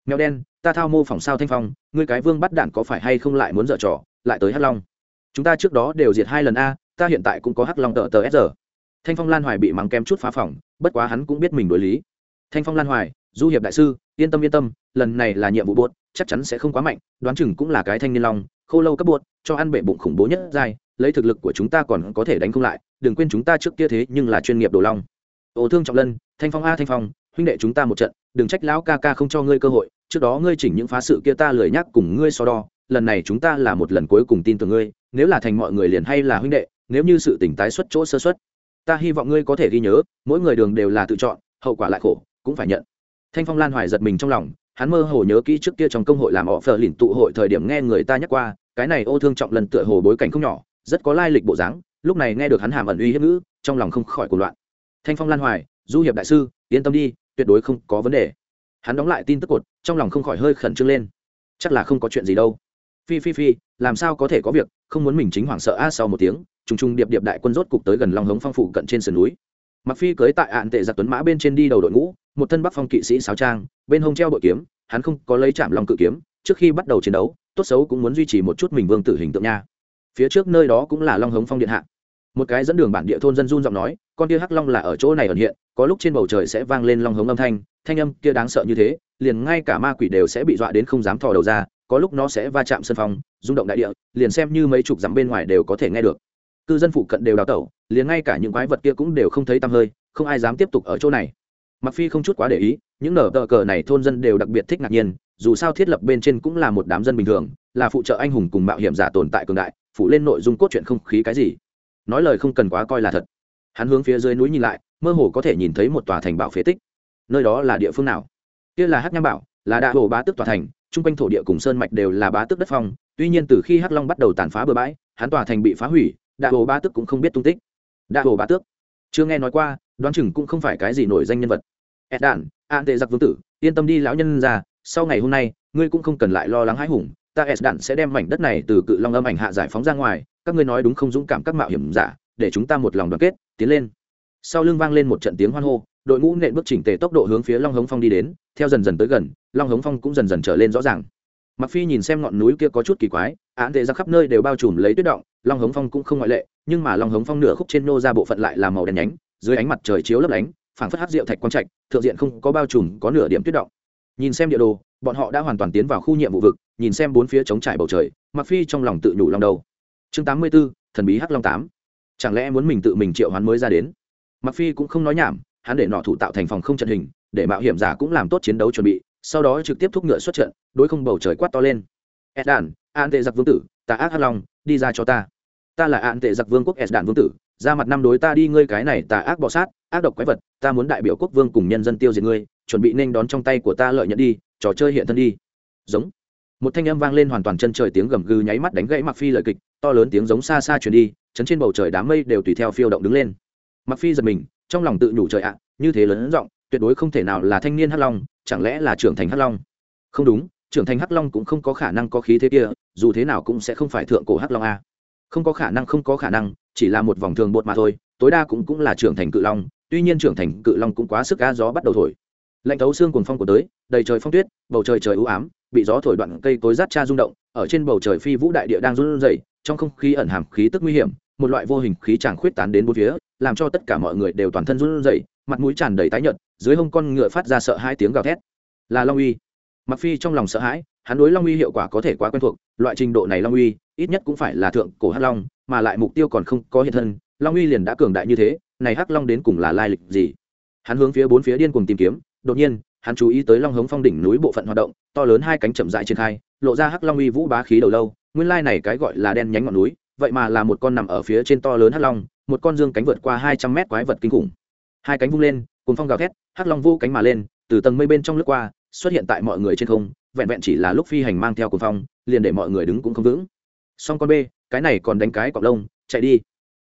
Speaker 1: Mèo đen, ta thao mô phỏng sao thanh phong, ngươi cái vương bắt đạn có phải hay không lại muốn dở trò, lại tới hắc long? Chúng ta trước đó đều diệt hai lần a, ta hiện tại cũng có hắc long tờ tờ s thanh phong lan hoài bị mắng kém chút phá phỏng bất quá hắn cũng biết mình đối lý. Thanh phong lan hoài, du hiệp đại sư, yên tâm yên tâm, lần này là nhiệm vụ buốt, chắc chắn sẽ không quá mạnh, đoán chừng cũng là cái thanh niên long, khô lâu cấp buốt, cho ăn bệ bụng khủng bố nhất dai lấy thực lực của chúng ta còn có thể đánh không lại, đừng quên chúng ta trước kia thế nhưng là chuyên nghiệp đồ long. Ô thương trọng lân, thanh phong a thanh phong, huynh đệ chúng ta một trận, đừng trách lão ca ca không cho ngươi cơ hội, trước đó ngươi chỉnh những phá sự kia ta lười nhắc cùng ngươi so đo, lần này chúng ta là một lần cuối cùng tin tưởng ngươi, nếu là thành mọi người liền hay là huynh đệ, nếu như sự tỉnh tái xuất chỗ sơ xuất, ta hy vọng ngươi có thể ghi nhớ, mỗi người đường đều là tự chọn, hậu quả lại khổ, cũng phải nhận. Thanh phong lan hoài giật mình trong lòng, hắn mơ hồ nhớ kỹ trước kia trong công hội làm họ phờ lìn tụ hội thời điểm nghe người ta nhắc qua, cái này ô thương trọng lần tựa hồ bối cảnh không nhỏ rất có lai lịch bộ dáng, lúc này nghe được hắn hàm ẩn uy hiếp ngữ, trong lòng không khỏi cuộc loạn. Thanh phong lan hoài, du hiệp đại sư, yên tâm đi, tuyệt đối không có vấn đề. Hắn đóng lại tin tức cột, trong lòng không khỏi hơi khẩn trương lên. Chắc là không có chuyện gì đâu. Phi phi phi, làm sao có thể có việc, không muốn mình chính hoảng sợ a à sau một tiếng, trùng trùng điệp điệp đại quân rốt cục tới gần long hống phong phủ cận trên sườn núi. Mặc phi cưới tại ạn tệ giặc tuấn mã bên trên đi đầu đội ngũ, một thân bắc phong kỵ sĩ sáo trang, bên hông treo bội kiếm, hắn không có lấy chạm lòng cự kiếm, trước khi bắt đầu chiến đấu, tốt xấu cũng muốn duy trì một chút mình vương tử hình tượng nha phía trước nơi đó cũng là long hống phong điện hạ. Một cái dẫn đường bản địa thôn dân run giọng nói, con kia hắc long là ở chỗ này ẩn hiện, có lúc trên bầu trời sẽ vang lên long hống âm thanh thanh âm kia đáng sợ như thế, liền ngay cả ma quỷ đều sẽ bị dọa đến không dám thò đầu ra, có lúc nó sẽ va chạm sân phong rung động đại địa, liền xem như mấy chục dặm bên ngoài đều có thể nghe được. Cư dân phụ cận đều đào tẩu, liền ngay cả những quái vật kia cũng đều không thấy tăm hơi, không ai dám tiếp tục ở chỗ này. Mặc phi không chút quá để ý, những nở tờ cờ này thôn dân đều đặc biệt thích ngạc nhiên, dù sao thiết lập bên trên cũng là một đám dân bình thường, là phụ trợ anh hùng cùng mạo hiểm giả tồn tại cường đại phụ lên nội dung cốt truyện không khí cái gì. Nói lời không cần quá coi là thật. Hắn hướng phía dưới núi nhìn lại, mơ hồ có thể nhìn thấy một tòa thành bảo phế tích. Nơi đó là địa phương nào? Kia là hắc nham bảo, là đạ hồ bá tước tòa thành, chung quanh thổ địa cùng sơn mạch đều là bá tước đất phong, tuy nhiên từ khi hắc long bắt đầu tàn phá bừa bãi, hắn tòa thành bị phá hủy, đạ hồ bá tước cũng không biết tung tích. Đạ hồ bá tước. Chưa nghe nói qua, đoán chừng cũng không phải cái gì nổi danh nhân vật. Ed đản, an tệ giặc vương tử, yên tâm đi lão nhân ra, sau ngày hôm nay, ngươi cũng không cần lại lo lắng hãi hùng ta s đạn sẽ đem mảnh đất này từ cự long âm ảnh hạ giải phóng ra ngoài, các ngươi nói đúng không dũng cảm các mạo hiểm giả, để chúng ta một lòng đoàn kết, tiến lên. Sau lưng vang lên một trận tiếng hoan hô, đội ngũ nện bước chỉnh tề tốc độ hướng phía long hống phong đi đến, theo dần dần tới gần, long hống phong cũng dần dần trở lên rõ ràng. Mặc phi nhìn xem ngọn núi kia có chút kỳ quái, án tệ ra khắp nơi đều bao trùm lấy tuyết động, long hống phong cũng không ngoại lệ, nhưng mà long hống phong nửa khúc trên nô ra bộ phận lại là màu đen nhánh, dưới ánh mặt trời chiếu lấp lánh, phảng phất hát rượu thạch quang trạch, thượng diện không có bao trùm có nửa điểm tuyết động. Nhìn xem địa đồ bọn họ đã hoàn toàn tiến vào khu nhiệm vụ vực nhìn xem bốn phía trống trải bầu trời mặc phi trong lòng tự nhủ lòng đầu. Chương 84, thần bí hắc long tám. Chẳng lẽ muốn mình tự mình triệu hoán mới ra đến? Mặc phi cũng không nói nhảm hắn để nọ thủ tạo thành phòng không trận hình để mạo hiểm giả cũng làm tốt chiến đấu chuẩn bị sau đó trực tiếp thúc ngựa xuất trận đối không bầu trời quát to lên. Đàn, an tệ giặc vương tử ta ác hắc long đi ra cho ta. Ta là an tệ giặc vương quốc Edan vương tử ra mặt năm đối ta đi ngươi cái này tà ác bọ sát ác độc quái vật ta muốn đại biểu quốc vương cùng nhân dân tiêu diệt ngươi chuẩn bị nên đón trong tay của ta lợi nhận đi, trò chơi hiện thân đi. Giống. Một thanh âm vang lên hoàn toàn chân trời tiếng gầm gừ nháy mắt đánh gãy mặc phi lời kịch, to lớn tiếng giống xa xa truyền đi, chấn trên bầu trời đám mây đều tùy theo phiêu động đứng lên. Mặc phi giật mình, trong lòng tự nhủ trời ạ, như thế lớn rộng tuyệt đối không thể nào là thanh niên hắc long, chẳng lẽ là trưởng thành hắc long? Không đúng, trưởng thành hắc long cũng không có khả năng có khí thế kia, dù thế nào cũng sẽ không phải thượng cổ hắc long a. Không có khả năng, không có khả năng, chỉ là một vòng thường bột mà thôi, tối đa cũng cũng là trưởng thành cự long, tuy nhiên trưởng thành cự long cũng quá sức cá gió bắt đầu thổi lạnh thấu xương cuồng phong của tới, đầy trời phong tuyết, bầu trời trời u ám, bị gió thổi đoạn cây cối rát cha rung động, ở trên bầu trời phi vũ đại địa đang run rẩy, trong không khí ẩn hàm khí tức nguy hiểm, một loại vô hình khí tràng khuyết tán đến bốn phía, làm cho tất cả mọi người đều toàn thân run rẩy, mặt mũi tràn đầy tái nhợt, dưới hông con ngựa phát ra sợ hai tiếng gào thét. Là long uy. Mặc phi trong lòng sợ hãi, hắn đối long uy hiệu quả có thể quá quen thuộc, loại trình độ này long uy, ít nhất cũng phải là thượng cổ hắc long, mà lại mục tiêu còn không có hiện thân, long uy liền đã cường đại như thế, này hắc long đến cùng là lai lịch gì? Hắn hướng phía bốn phía điên cùng tìm kiếm đột nhiên, hắn chú ý tới long hống phong đỉnh núi bộ phận hoạt động, to lớn hai cánh chậm dại triển khai, lộ ra hắc long uy vũ bá khí đầu lâu, nguyên lai này cái gọi là đen nhánh ngọn núi, vậy mà là một con nằm ở phía trên to lớn hắc long, một con dương cánh vượt qua hai trăm mét quái vật kinh khủng. Hai cánh vung lên cùng phong gào thét, hắc long vô cánh mà lên, từ tầng mây bên trong lướt qua, xuất hiện tại mọi người trên không, vẹn vẹn chỉ là lúc phi hành mang theo cùng phong, liền để mọi người đứng cũng không vững. Song con b cái này còn đánh cái cọc lông, chạy đi.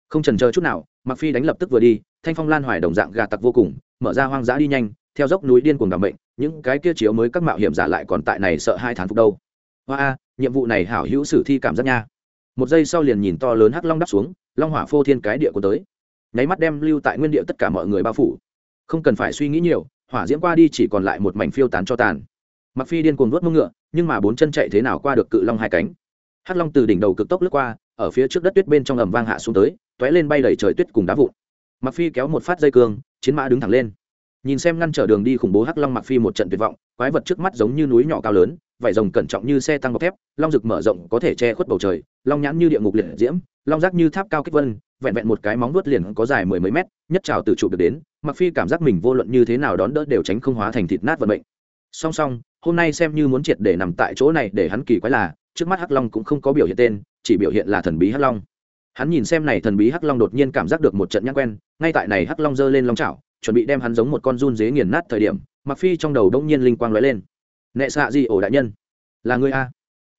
Speaker 1: Không trần chờ chút nào mặc phi đánh lập tức vừa đi, thanh phong lan hoài đồng dạng gà tặc vô cùng, mở ra hoang dã đi nhanh theo dốc núi điên cuồng đảm bệnh những cái kia chiếu mới các mạo hiểm giả lại còn tại này sợ hai tháng phục đâu. Hoa a, nhiệm vụ này hảo hữu sử thi cảm giác nha. Một giây sau liền nhìn to lớn hắc long đắp xuống, long hỏa phô thiên cái địa của tới. Nháy mắt đem lưu tại nguyên địa tất cả mọi người bao phủ. Không cần phải suy nghĩ nhiều, hỏa diễm qua đi chỉ còn lại một mảnh phiêu tán cho tàn. Mặc phi điên cuồng vuốt mông ngựa, nhưng mà bốn chân chạy thế nào qua được cự long hai cánh. Hắc long từ đỉnh đầu cực tốc lướt qua, ở phía trước đất tuyết bên trong ầm vang hạ xuống tới, tóe lên bay đầy trời tuyết cùng đá vụn. Mặc phi kéo một phát dây cương, chiến mã đứng thẳng lên nhìn xem ngăn trở đường đi khủng bố hắc long mặc phi một trận tuyệt vọng, quái vật trước mắt giống như núi nhỏ cao lớn vảy rồng cẩn trọng như xe tăng bọc thép, long rực mở rộng có thể che khuất bầu trời, long nhãn như địa ngục liệt diễm, long rác như tháp cao kích vân, vẹn vẹn một cái móng vuốt liền có dài mười mấy mét, nhất trào từ trụ được đến mặc phi cảm giác mình vô luận như thế nào đón đỡ đều tránh không hóa thành thịt nát vận mệnh. Song song, hôm nay xem như muốn triệt để nằm tại chỗ này để hắn kỳ quái là, trước mắt hắc long cũng không có biểu hiện tên, chỉ biểu hiện là thần bí hắc long. Hắn nhìn xem này thần bí hắc long đột nhiên cảm giác được một trận nhãn quen, ngay tại này hắc long giơ lên long chảo chuẩn bị đem hắn giống một con run dế nghiền nát thời điểm mặc phi trong đầu đông nhiên linh quang lóe lên. Nệ xạ gì ổ đại nhân? Là người a?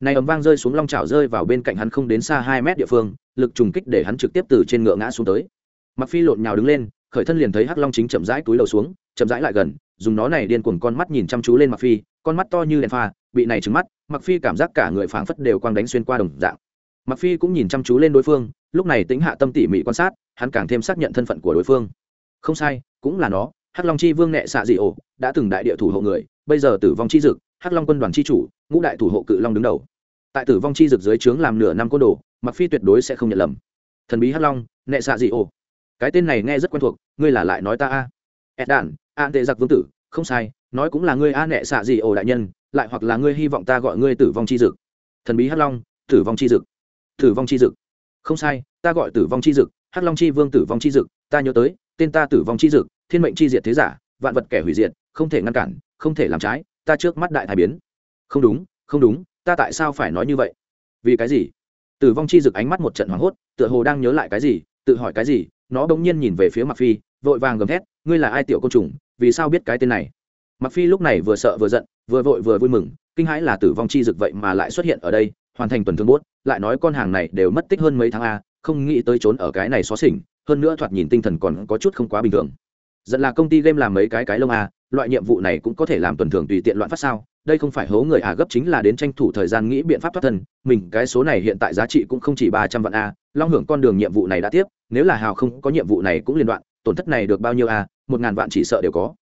Speaker 1: Này ầm vang rơi xuống long chảo rơi vào bên cạnh hắn không đến xa hai mét địa phương, lực trùng kích để hắn trực tiếp từ trên ngựa ngã xuống tới. Mặc phi lộn nhào đứng lên, khởi thân liền thấy hắc long chính chậm rãi túi đầu xuống, chậm rãi lại gần, dùng nó này điên cuồng con mắt nhìn chăm chú lên mặc phi, con mắt to như đèn pha, bị này trứng mắt mặc phi cảm giác cả người phảng phất đều quang đánh xuyên qua đồng dạng. Mặc phi cũng nhìn chăm chú lên đối phương, lúc này tính hạ tâm tỉ mỉ quan sát, hắn càng thêm xác nhận thân phận của đối phương. Không sai cũng là nó, hắc long chi vương nệ xạ dị ổ, đã từng đại địa thủ hộ người, bây giờ tử vong chi dực, hắc long quân đoàn chi chủ, ngũ đại thủ hộ cự long đứng đầu. Tại tử vong chi dực dưới trướng làm nửa năm côn đồ mặc phi tuyệt đối sẽ không nhận lầm. Thần bí hắc long, nệ xạ dị ổ. Cái tên này nghe rất quen thuộc, ngươi là lại nói ta a. Ed đản an tệ giặc vương tử, không sai, nói cũng là ngươi a nệ xạ dị ổ đại nhân, lại hoặc là ngươi hy vọng ta gọi ngươi tử vong chi dực. Thần bí hắc long, tử vong chi dực. Tử vong chi dực. Không sai, ta gọi tử vong chi dực, hắc long chi vương tử vong chi dực, ta nhớ tới, tên ta tử vong chi dực thiên mệnh chi diệt thế giả, vạn vật kẻ hủy diệt, không thể ngăn cản, không thể làm trái, ta trước mắt đại thái biến. Không đúng không đúng, ta tại sao phải nói như vậy? Vì cái gì? Tử vong chi dực ánh mắt một trận hoảng hốt, tựa hồ đang nhớ lại cái gì, tự hỏi cái gì, nó bỗng nhiên nhìn về phía mặc phi, vội vàng gầm thét, ngươi là ai tiểu côn trùng, vì sao biết cái tên này? Mặc phi lúc này vừa sợ vừa giận, vừa vội vừa vui mừng, kinh hãi là tử vong chi dực vậy mà lại xuất hiện ở đây, hoàn thành tuần thương bốt lại nói con hàng này đều mất tích hơn mấy tháng a, không nghĩ tới trốn ở cái này xó xỉnh, hơn nữa thoạt nhìn tinh thần còn có chút không quá bình thường dẫn là công ty game làm mấy cái cái lông à, loại nhiệm vụ này cũng có thể làm tuần thường tùy tiện loạn phát sao đây không phải hố người à gấp chính là đến tranh thủ thời gian nghĩ biện pháp thoát thân mình cái số này hiện tại giá trị cũng không chỉ ba trăm vạn a long hưởng con đường nhiệm vụ này đã tiếp nếu là hào không có nhiệm vụ này cũng liên đoạn tổn thất này được bao nhiêu a một ngàn vạn chỉ sợ đều có.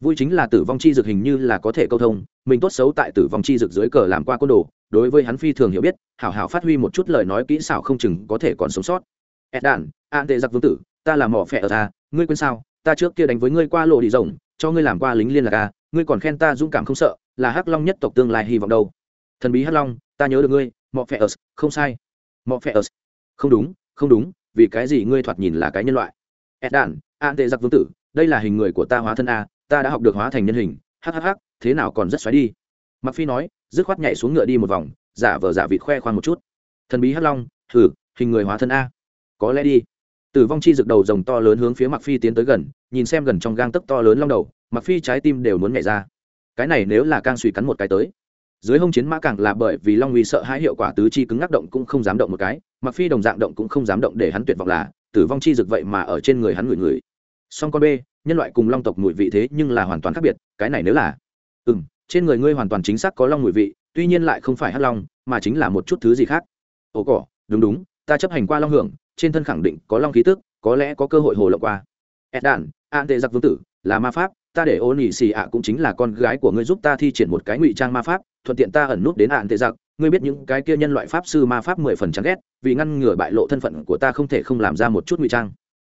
Speaker 1: Vui chính là tử vong chi dược hình như là có thể câu thông mình tốt xấu tại tử vong chi dược dưới cờ làm qua côn đồ đối với hắn phi thường hiểu biết hảo hảo phát huy một chút lời nói kỹ xảo không chừng có thể còn sống sót. Ed đản an tệ giặc vương tử ta là mỏ phẹ ở ta ngươi quên sao? Ta trước kia đánh với ngươi qua lộ đi rồng, cho ngươi làm qua lính liên lạc à ngươi còn khen ta dũng cảm không sợ, là hắc long nhất tộc tương lai hy vọng đâu. Thần bí hắc long, ta nhớ được ngươi, mọ phe ớt, không sai. Mọ phe ớt. Không đúng không đúng, vì cái gì ngươi thoạt nhìn là cái nhân loại? Ed đản an tệ giặc vương tử, đây là hình người của ta hóa thân a, ta đã học được hóa thành nhân hình. Hhh thế nào còn rất xoáy đi. Mặc phi nói, dứt khoát nhảy xuống ngựa đi một vòng, giả vờ giả vịt khoe khoang một chút. Thần bí hắc long thử hình người hóa thân a. Có lẽ đi tử vong chi rực đầu rồng to lớn hướng phía mặc phi tiến tới gần, nhìn xem gần trong gang tấc to lớn long đầu mặc phi trái tim đều muốn nhảy ra. Cái này nếu là càng suy cắn một cái tới, dưới hông chiến mã càng là bởi vì long uy sợ hãi hiệu quả tứ chi cứng ngắc động cũng không dám động một cái mặc phi đồng dạng động cũng không dám động để hắn tuyệt vọng là, tử vong chi rực vậy mà ở trên người hắn người người song con b nhân loại cùng long tộc mùi vị thế nhưng là hoàn toàn khác biệt, cái này nếu là ừ trên người ngươi hoàn toàn chính xác có long mùi vị, tuy nhiên lại không phải hắc long, mà chính là một chút thứ gì khác. Ồ cỏ, đúng đúng ta chấp hành qua long hưởng, trên thân khẳng định có long khí tức, có lẽ có cơ hội hồ lộ qua. Ed đản an tệ giặc vương tử, là ma pháp, ta để ô nỉ xì ạ cũng chính là con gái của ngươi giúp ta thi triển một cái ngụy trang ma pháp, thuận tiện ta ẩn nút đến ạn tệ giặc, ngươi biết những cái kia nhân loại pháp sư ma pháp mười phần chán ghét, vì ngăn ngừa bại lộ thân phận của ta không thể không làm ra một chút ngụy trang.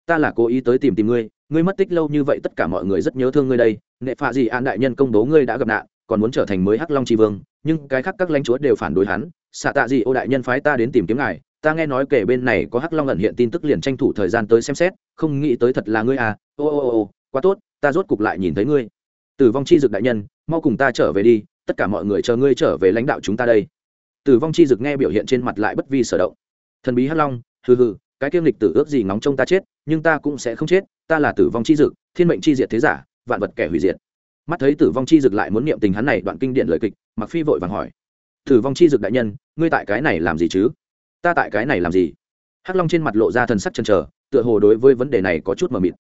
Speaker 1: Ta là cố ý tới tìm tìm ngươi ngươi mất tích lâu như vậy tất cả mọi người rất nhớ thương ngươi đây, nệ phạ gì an đại nhân công bố ngươi đã gặp nạn, còn muốn trở thành mới hắc long tri vương, nhưng cái khác các lãnh chúa đều phản đối hắn xạ tạ gì ô đại nhân phái ta đến tìm kiếm ngài ta nghe nói kể bên này có hắc long ẩn hiện tin tức liền tranh thủ thời gian tới xem xét, không nghĩ tới thật là ngươi à ô ô ô quá tốt, ta rốt cục lại nhìn thấy ngươi. Tử vong chi dực đại nhân, mau cùng ta trở về đi, tất cả mọi người chờ ngươi trở về lãnh đạo chúng ta đây. Tử vong chi dực nghe biểu hiện trên mặt lại bất vi sở động. Thần bí hắc long, hừ hừ, cái kiêm lịch tử ước gì ngóng trông ta chết, nhưng ta cũng sẽ không chết, ta là tử vong chi dực, thiên mệnh chi diệt thế giả, vạn vật kẻ hủy diệt. Mắt thấy tử vong chi dực lại muốn niệm tình hắn này đoạn kinh điển lời kịch mặc phi vội vàng hỏi. Tử vong chi dực đại nhân, ngươi tại cái này làm gì chứ? Ta tại cái này làm gì? Hắc long trên mặt lộ ra thần sắc chần trở tựa hồ đối với vấn đề này có chút mờ mịt.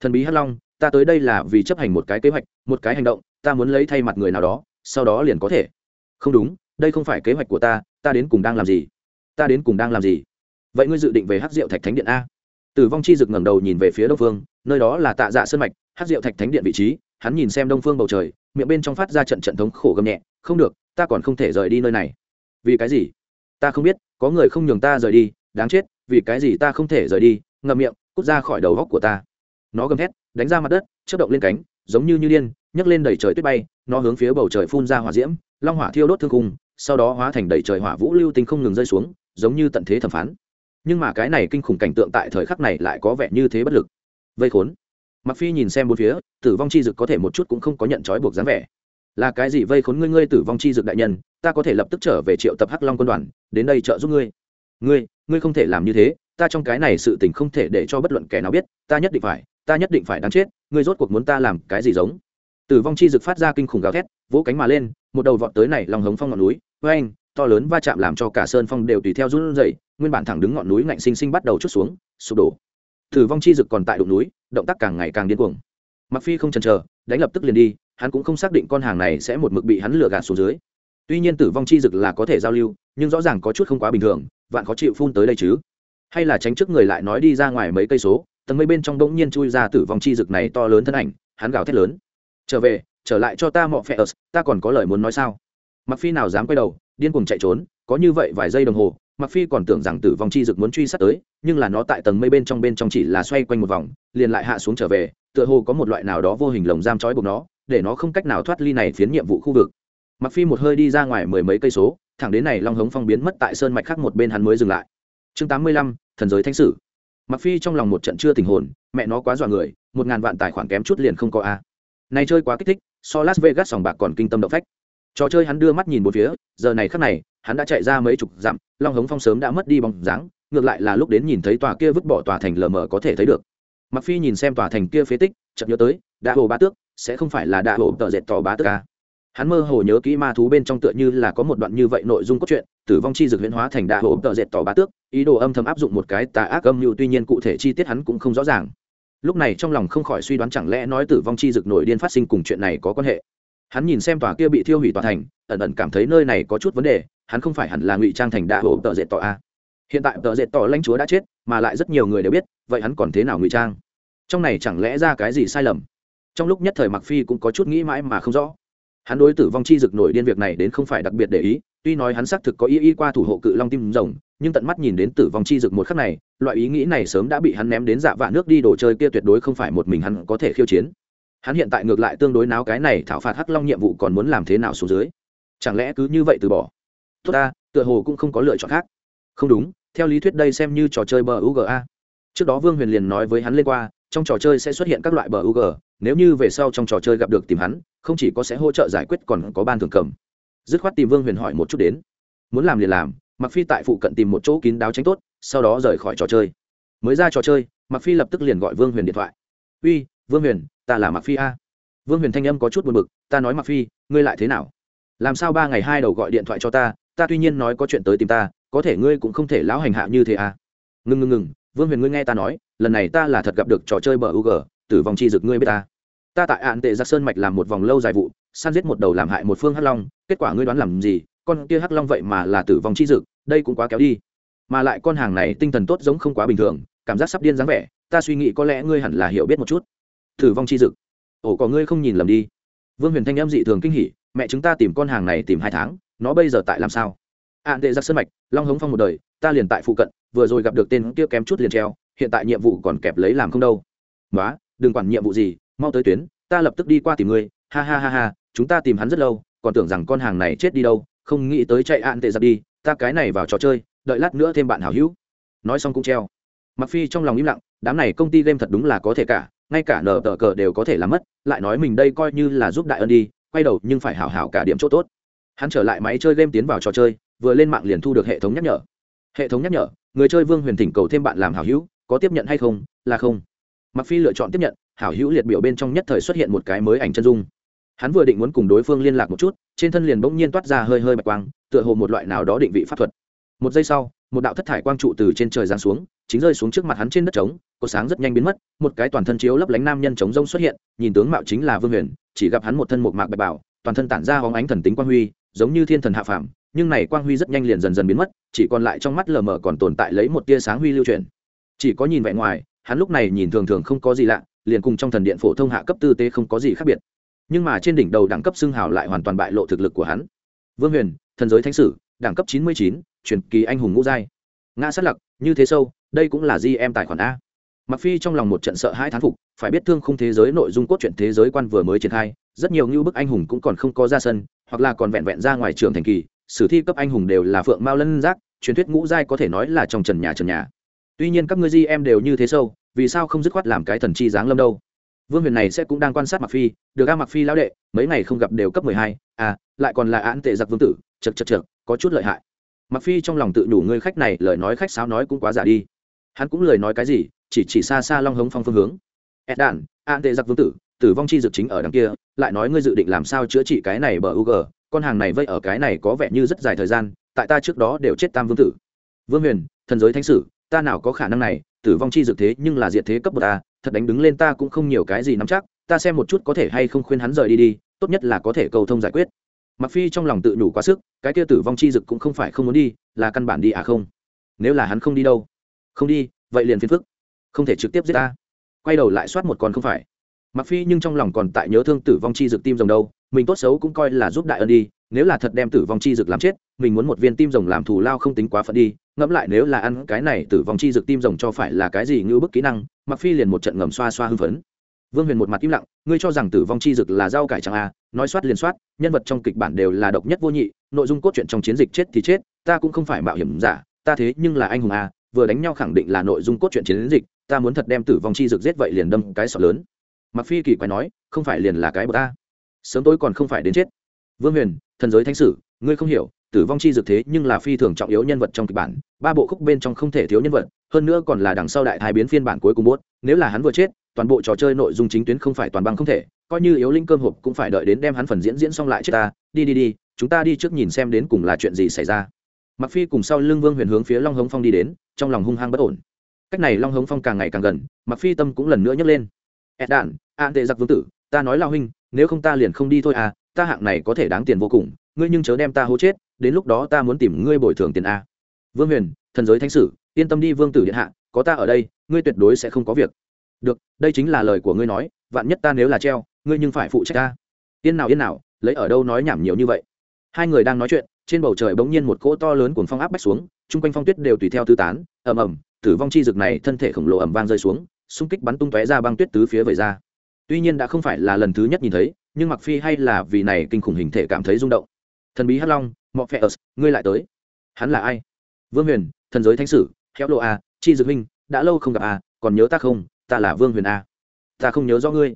Speaker 1: Thần bí hắc long, ta tới đây là vì chấp hành một cái kế hoạch, một cái hành động, ta muốn lấy thay mặt người nào đó, sau đó liền có thể. Không đúng, đây không phải kế hoạch của ta ta đến cùng đang làm gì? Ta đến cùng đang làm gì? Vậy ngươi dự định về hát rượu thạch thánh điện a? Tử vong chi rực ngẩng đầu nhìn về phía đông phương, nơi đó là tạ dạ sơn mạch hát rượu thạch thánh điện vị trí, hắn nhìn xem đông phương bầu trời, miệng bên trong phát ra trận trận thống khổ gầm nhẹ, không được, ta còn không thể rời đi nơi này. Vì cái gì? Ta không biết có người không nhường ta rời đi, đáng chết, vì cái gì ta không thể rời đi, ngậm miệng, cút ra khỏi đầu góc của ta. Nó gầm thét, đánh ra mặt đất chất động lên cánh, giống như như điên, nhấc lên đầy trời tuyết bay, nó hướng phía bầu trời phun ra hỏa diễm, long hỏa thiêu đốt thương cung sau đó hóa thành đầy trời hỏa vũ lưu tinh không ngừng rơi xuống, giống như tận thế thẩm phán. Nhưng mà cái này kinh khủng cảnh tượng tại thời khắc này lại có vẻ như thế bất lực. Vây khốn. Mặc phi nhìn xem bốn phía, tử vong chi dực có thể một chút cũng không có nhận trói buộc dáng vẻ là cái gì vây khốn ngươi ngươi tử vong chi dược đại nhân, ta có thể lập tức trở về triệu tập hắc long quân đoàn, đến đây trợ giúp ngươi. Ngươi ngươi không thể làm như thế, ta trong cái này sự tình không thể để cho bất luận kẻ nào biết, ta nhất định phải, ta nhất định phải đáng chết, ngươi rốt cuộc muốn ta làm cái gì giống? Tử vong chi dực phát ra kinh khủng gào thét, vỗ cánh mà lên, một đầu vọt tới này lòng hống phong ngọn núi với anh to lớn va chạm làm cho cả sơn phong đều tùy theo run rẩy, nguyên bản thẳng đứng ngọn núi ngạnh sinh sinh bắt đầu chút xuống, sụp đổ. Tử vong chi dực còn tại đụng núi, động tác càng ngày càng điên cuồng. Mặc phi không chần chờ, đánh lập tức liền đi hắn cũng không xác định con hàng này sẽ một mực bị hắn lừa gạt xuống dưới. Tuy nhiên tử vong chi dực là có thể giao lưu, nhưng rõ ràng có chút không quá bình thường, vạn khó chịu phun tới đây chứ. Hay là tránh trước người lại nói đi ra ngoài mấy cây số, tầng mây bên trong đống nhiên chui ra tử vong chi dực này to lớn thân ảnh, hắn gào thét lớn. Trở về, trở lại cho ta mọ phe ớt, ta còn có lời muốn nói sao? Mặc phi nào dám quay đầu, điên cuồng chạy trốn, có như vậy vài giây đồng hồ mặc phi còn tưởng rằng tử vong chi dực muốn truy sát tới, nhưng là nó tại tầng mây bên trong bên trong chỉ là xoay quanh một vòng, liền lại hạ xuống trở về, tựa hồ có một loại nào đó vô hình lồng giam trói buộc nó để nó không cách nào thoát ly này phiến nhiệm vụ khu vực. Mặc phi một hơi đi ra ngoài mười mấy cây số thẳng đến này long hống phong biến mất tại sơn mạch khác một bên hắn mới dừng lại. Chương 85, thần giới thánh sử. Mặc phi trong lòng một trận chưa tình hồn mẹ nó quá dọa người một ngàn vạn tài khoản kém chút liền không có a. Này chơi quá kích thích so las vegas sòng bạc còn kinh tâm động phách. Trò chơi hắn đưa mắt nhìn một phía giờ này khắc này hắn đã chạy ra mấy chục dặm long hống phong sớm đã mất đi bóng dáng ngược lại là lúc đến nhìn thấy tòa kia vứt bỏ tòa thành lờ mờ có thể thấy được. Mặc phi nhìn xem tòa thành kia phế tích chợt nhớ tới đã hồ ba tước sẽ không phải là đạ hồ tờ dệt tỏ bá tước ca. Hắn mơ hồ nhớ kỹ ma thú bên trong tựa như là có một đoạn như vậy nội dung cốt truyện, tử vong chi dược huyễn hóa thành đạ hồ tợ dệt tỏ bá tước, ý đồ âm thầm áp dụng một cái tà ác âm mưu, tuy nhiên cụ thể chi tiết hắn cũng không rõ ràng. Lúc này trong lòng không khỏi suy đoán chẳng lẽ nói tử vong chi dược nổi điên phát sinh cùng chuyện này có quan hệ. Hắn nhìn xem tòa kia bị thiêu hủy tòa thành, ẩn ẩn cảm thấy nơi này có chút vấn đề, hắn không phải hẳn là ngụy trang thành đạ hồ tợ dệt tỏ a. Hiện tại tợ dệt tỏ lãnh chúa đã chết, mà lại rất nhiều người đều biết, vậy hắn còn thế nào ngụy trang? Trong này chẳng lẽ ra cái gì sai lầm? Trong lúc nhất thời mặc phi cũng có chút nghĩ mãi mà không rõ. Hắn đối tử vong chi dực nổi điên việc này đến không phải đặc biệt để ý, tuy nói hắn xác thực có ý ý qua thủ hộ cự long tim rồng, nhưng tận mắt nhìn đến tử vong chi dực một khắc này, loại ý nghĩ này sớm đã bị hắn ném đến dạ vạ nước đi đồ chơi kia tuyệt đối không phải một mình hắn có thể khiêu chiến. Hắn hiện tại ngược lại tương đối náo cái này thảo phạt hắc long nhiệm vụ còn muốn làm thế nào xuống dưới? Chẳng lẽ cứ như vậy từ bỏ? Tốt ta, tựa hồ cũng không có lựa chọn khác. Không đúng, theo lý thuyết đây xem như trò chơi bờ uga trước đó vương huyền liền nói với hắn lên qua trong trò chơi sẽ xuất hiện các loại bờ UG, nếu như về sau trong trò chơi gặp được tìm hắn, không chỉ có sẽ hỗ trợ giải quyết còn có ban thưởng cầm. Dứt khoát tìm Vương Huyền hỏi một chút đến. Muốn làm liền làm, Mặc Phi tại phụ cận tìm một chỗ kín đáo tránh tốt, sau đó rời khỏi trò chơi. Mới ra trò chơi, Mặc Phi lập tức liền gọi Vương Huyền điện thoại. "Uy, Vương Huyền, ta là Mặc Phi a." Vương Huyền thanh âm có chút buồn bực, "Ta nói Mặc Phi, ngươi lại thế nào? Làm sao ba ngày hai đầu gọi điện thoại cho ta, ta tuy nhiên nói có chuyện tới tìm ta, có thể ngươi cũng không thể lão hành hạ như thế à?" "Ngừng ngừng ngừng, Vương Huyền ngươi nghe ta nói, lần này ta là thật gặp được trò chơi bờ UG, tử vong chi dực ngươi biết ta. Ta tại ạn tệ giặc sơn mạch làm một vòng lâu dài vụ, săn giết một đầu làm hại một phương hắc long, kết quả ngươi đoán làm gì? Con kia hắc long vậy mà là tử vong chi dực, đây cũng quá kéo đi. Mà lại con hàng này tinh thần tốt giống không quá bình thường, cảm giác sắp điên dáng vẻ, ta suy nghĩ có lẽ ngươi hẳn là hiểu biết một chút. Tử vong chi dực. ổ có ngươi không nhìn lầm đi. Vương Huyền thanh em dị thường kinh hỉ, mẹ chúng ta tìm con hàng này tìm hai tháng, nó bây giờ tại làm sao? Án tệ giặc sơn mạch, long hống phong một đời, ta liền tại phụ cận, vừa rồi gặp được tên kia kém chút liền treo, hiện tại nhiệm vụ còn kẹp lấy làm không đâu. Nói đừng quản nhiệm vụ gì mau tới tuyến ta lập tức đi qua tìm ngươi ha ha ha ha chúng ta tìm hắn rất lâu còn tưởng rằng con hàng này chết đi đâu không nghĩ tới chạy ạn tệ giặc đi ta cái này vào trò chơi đợi lát nữa thêm bạn hảo hữu. Nói xong cũng treo. Mặc phi trong lòng im lặng đám này công ty game thật đúng là có thể cả ngay cả nở tờ cờ đều có thể làm mất lại nói mình đây coi như là giúp đại ân đi quay đầu nhưng phải hảo hảo cả điểm chỗ tốt. Hắn trở lại máy chơi game tiến vào trò chơi vừa lên mạng liền thu được hệ thống nhắc nhở. Hệ thống nhắc nhở, người chơi vương huyền thỉnh cầu thêm bạn làm hảo hữu, có tiếp nhận hay không, là không. Mặc phi lựa chọn tiếp nhận, hảo hữu liệt biểu bên trong nhất thời xuất hiện một cái mới ảnh chân dung. Hắn vừa định muốn cùng đối phương liên lạc một chút, trên thân liền bỗng nhiên toát ra hơi hơi bạch quang, tựa hồ một loại nào đó định vị pháp thuật. Một giây sau, một đạo thất thải quang trụ từ trên trời giáng xuống, chính rơi xuống trước mặt hắn trên đất trống, có sáng rất nhanh biến mất, một cái toàn thân chiếu lấp lánh nam nhân trống rông xuất hiện, nhìn tướng mạo chính là vương huyền, chỉ gặp hắn một thân một mạc bạch bảo toàn thân tản ra hóng ánh thần tính quang huy, giống như thiên thần hạ phàm nhưng này quang huy rất nhanh liền dần dần biến mất, chỉ còn lại trong mắt lờ mờ còn tồn tại lấy một tia sáng huy lưu truyền chỉ có nhìn vẻ ngoài, hắn lúc này nhìn thường thường không có gì lạ, liền cùng trong thần điện phổ thông hạ cấp tư tế không có gì khác biệt. Nhưng mà trên đỉnh đầu đẳng cấp xưng hào lại hoàn toàn bại lộ thực lực của hắn. Vương huyền, thần giới thánh sử, đẳng cấp chín mươi chín, truyền kỳ anh hùng ngũ giai. Ngã sát lặc, như thế sâu, đây cũng là di em tài khoản a. Mặc phi trong lòng một trận sợ hai thán phục, phải biết thương không thế giới nội dung cốt truyện thế giới quan vừa mới triển khai, rất nhiều như bức anh hùng cũng còn không có ra sân, hoặc là còn vẹn vẹn ra ngoài trường thành kỳ sử thi cấp anh hùng đều là phượng mao lân giác, truyền thuyết ngũ giai có thể nói là trong trần nhà trần nhà. Tuy nhiên các ngươi di em đều như thế sâu, vì sao không dứt khoát làm cái thần chi giáng lâm đâu? Vương huyền này sẽ cũng đang quan sát mặc phi, được a mặc phi lão đệ, mấy ngày không gặp đều cấp mười hai à lại còn là án tệ giặc vương tử, chật chật chật có chút lợi hại. Mặc phi trong lòng tự đủ ngươi khách này, lời nói khách sáo nói cũng quá giả đi. Hắn cũng lời nói cái gì, chỉ chỉ xa xa long hống phong phương hướng. Ed đản an tệ giặc vương tử tử vong chi dược chính ở đằng kia, lại nói ngươi dự định làm sao chữa trị cái này bờ u g con hàng này vây ở cái này có vẻ như rất dài thời gian, tại ta trước đó đều chết tam vương tử. Vương huyền, thần giới thánh sử, ta nào có khả năng này, tử vong chi dược thế nhưng là diệt thế cấp bậc ta, thật đánh đứng lên ta cũng không nhiều cái gì nắm chắc, ta xem một chút có thể hay không khuyên hắn rời đi đi, tốt nhất là có thể cầu thông giải quyết. Mặc phi trong lòng tự đủ quá sức, cái kia tử vong chi dực cũng không phải không muốn đi, là căn bản đi à không? Nếu là hắn không đi đâu? Không đi, vậy liền phiền phức. Không thể trực tiếp giết ta. Quay đầu lại soát một con không phải mặc phi nhưng trong lòng còn tại nhớ thương tử vong chi dực tim rồng đâu, mình tốt xấu cũng coi là giúp đại ân đi, nếu là thật đem tử vong chi dực làm chết, mình muốn một viên tim rồng làm thù lao không tính quá phận đi, ngẫm lại nếu là ăn cái này tử vong chi dực tim rồng cho phải là cái gì như bức kỹ năng mặc phi liền một trận ngầm xoa xoa hưng phấn. Vương huyền một mặt im lặng, ngươi cho rằng tử vong chi dực là rau cải chẳng à nói soát liền soát, nhân vật trong kịch bản đều là độc nhất vô nhị, nội dung cốt truyện trong chiến dịch chết thì chết, ta cũng không phải mạo hiểm giả, ta thế nhưng là anh hùng à vừa đánh nhau khẳng định là nội dung cốt truyện chiến dịch, ta muốn thật đem tử vong chi dực giết vậy liền đâm cái sọ lớn mặc phi kỳ quái nói, không phải liền là cái bậc ta sớm tối còn không phải đến chết. Vương huyền, thần giới thánh sử, ngươi không hiểu, tử vong chi dược thế nhưng là phi thường trọng yếu nhân vật trong kịch bản, ba bộ khúc bên trong không thể thiếu nhân vật, hơn nữa còn là đằng sau đại thái biến phiên bản cuối cùng bốt, nếu là hắn vừa chết, toàn bộ trò chơi nội dung chính tuyến không phải toàn băng không thể, coi như yếu linh cơm hộp cũng phải đợi đến đem hắn phần diễn diễn xong lại chết ta, đi đi đi, chúng ta đi trước nhìn xem đến cùng là chuyện gì xảy ra. Mặc phi cùng sau lưng vương huyền hướng phía long hống phong đi đến, trong lòng hung hăng bất ổn. Cách này long hống phong càng ngày càng gần mặc phi tâm cũng lần nữa nhấc lên. Ed đạn an tệ giặc vương tử, ta nói lao huynh, nếu không ta liền không đi thôi à ta hạng này có thể đáng tiền vô cùng, ngươi nhưng chớ đem ta hố chết, đến lúc đó ta muốn tìm ngươi bồi thường tiền a. Vương huyền, thần giới thánh sử, yên tâm đi vương tử điện hạ, có ta ở đây, ngươi tuyệt đối sẽ không có việc. Được, đây chính là lời của ngươi nói, vạn nhất ta nếu là treo, ngươi nhưng phải phụ trách ta. Yên nào yên nào, lấy ở đâu nói nhảm nhiều như vậy. Hai người đang nói chuyện, trên bầu trời bỗng nhiên một cỗ to lớn cuồng phong áp bách xuống, chung quanh phong tuyết đều tùy theo tư tán, ầm ầm, tử vong chi rực này thân thể khổng lồ ầm vang rơi xuống, xung kích bắn tung tóe ra băng tuyết tứ phía vời ra tuy nhiên đã không phải là lần thứ nhất nhìn thấy, nhưng mặc phi hay là vì này kinh khủng hình thể cảm thấy rung động. Thần bí hắc long, mọ phe ớt, ngươi lại tới. Hắn là ai? Vương huyền, thần giới thánh sử, khéo lộ a, chi dược huynh đã lâu không gặp a, còn nhớ ta không? Ta là vương huyền a. Ta không nhớ do ngươi.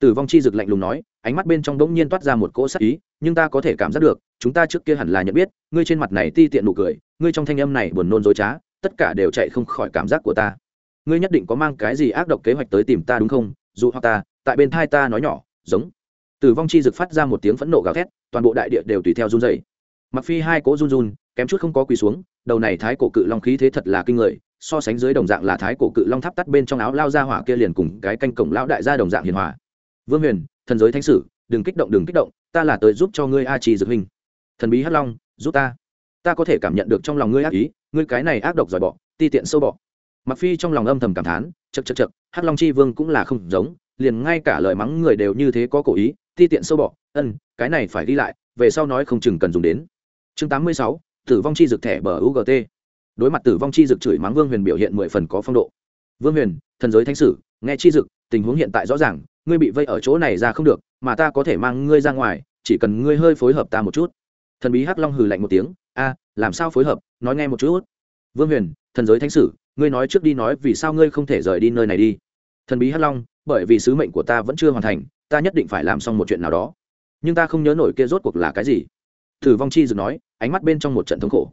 Speaker 1: Tử vong chi dực lạnh lùng nói, ánh mắt bên trong đống nhiên toát ra một cỗ sắc ý, nhưng ta có thể cảm giác được, chúng ta trước kia hẳn là nhận biết, ngươi trên mặt này ti tiện nụ cười, ngươi trong thanh âm này buồn nôn dối trá, tất cả đều chạy không khỏi cảm giác của ta. Ngươi nhất định có mang cái gì ác độc kế hoạch tới tìm ta đúng không? Dù hoặc ta tại bên thai ta nói nhỏ, giống. Tử vong chi dực phát ra một tiếng phẫn nộ gào thét, toàn bộ đại địa đều tùy theo run dày mặc phi hai cỗ run run, kém chút không có quỳ xuống, đầu này thái cổ cự long khí thế thật là kinh người, so sánh dưới đồng dạng là thái cổ cự long tháp tắt bên trong áo lao ra hỏa kia liền cùng cái canh cổng lão đại gia đồng dạng hiền hòa. Vương huyền, thần giới thánh sử, đừng kích động, đừng kích động, ta là tới giúp cho ngươi a trì dược hình. thần bí hắc long, giúp ta. Ta có thể cảm nhận được trong lòng ngươi ác ý, ngươi cái này ác độc giỏi bọ, ti tiện sâu bọ. Mặc phi trong lòng âm thầm cảm thán chật chật chật hắc long chi vương cũng là không giống liền ngay cả lời mắng người đều như thế có cổ ý ti tiện sâu bọ ân cái này phải đi lại về sau nói không chừng cần dùng đến. Chương 86, tử vong chi dược thẻ bờ ugt đối mặt tử vong chi dược chửi mắng vương huyền biểu hiện mười phần có phong độ. Vương huyền thần giới thánh sử nghe chi dực tình huống hiện tại rõ ràng ngươi bị vây ở chỗ này ra không được mà ta có thể mang ngươi ra ngoài chỉ cần ngươi hơi phối hợp ta một chút. Thần bí hắc long hừ lạnh một tiếng a làm sao phối hợp nói nghe một chút. Vương huyền thần giới thánh sử ngươi nói trước đi nói vì sao ngươi không thể rời đi nơi này đi. Thần bí hắc long bởi vì sứ mệnh của ta vẫn chưa hoàn thành, ta nhất định phải làm xong một chuyện nào đó. Nhưng ta không nhớ nổi kia rốt cuộc là cái gì. Thử vong chi dực nói, ánh mắt bên trong một trận thống khổ.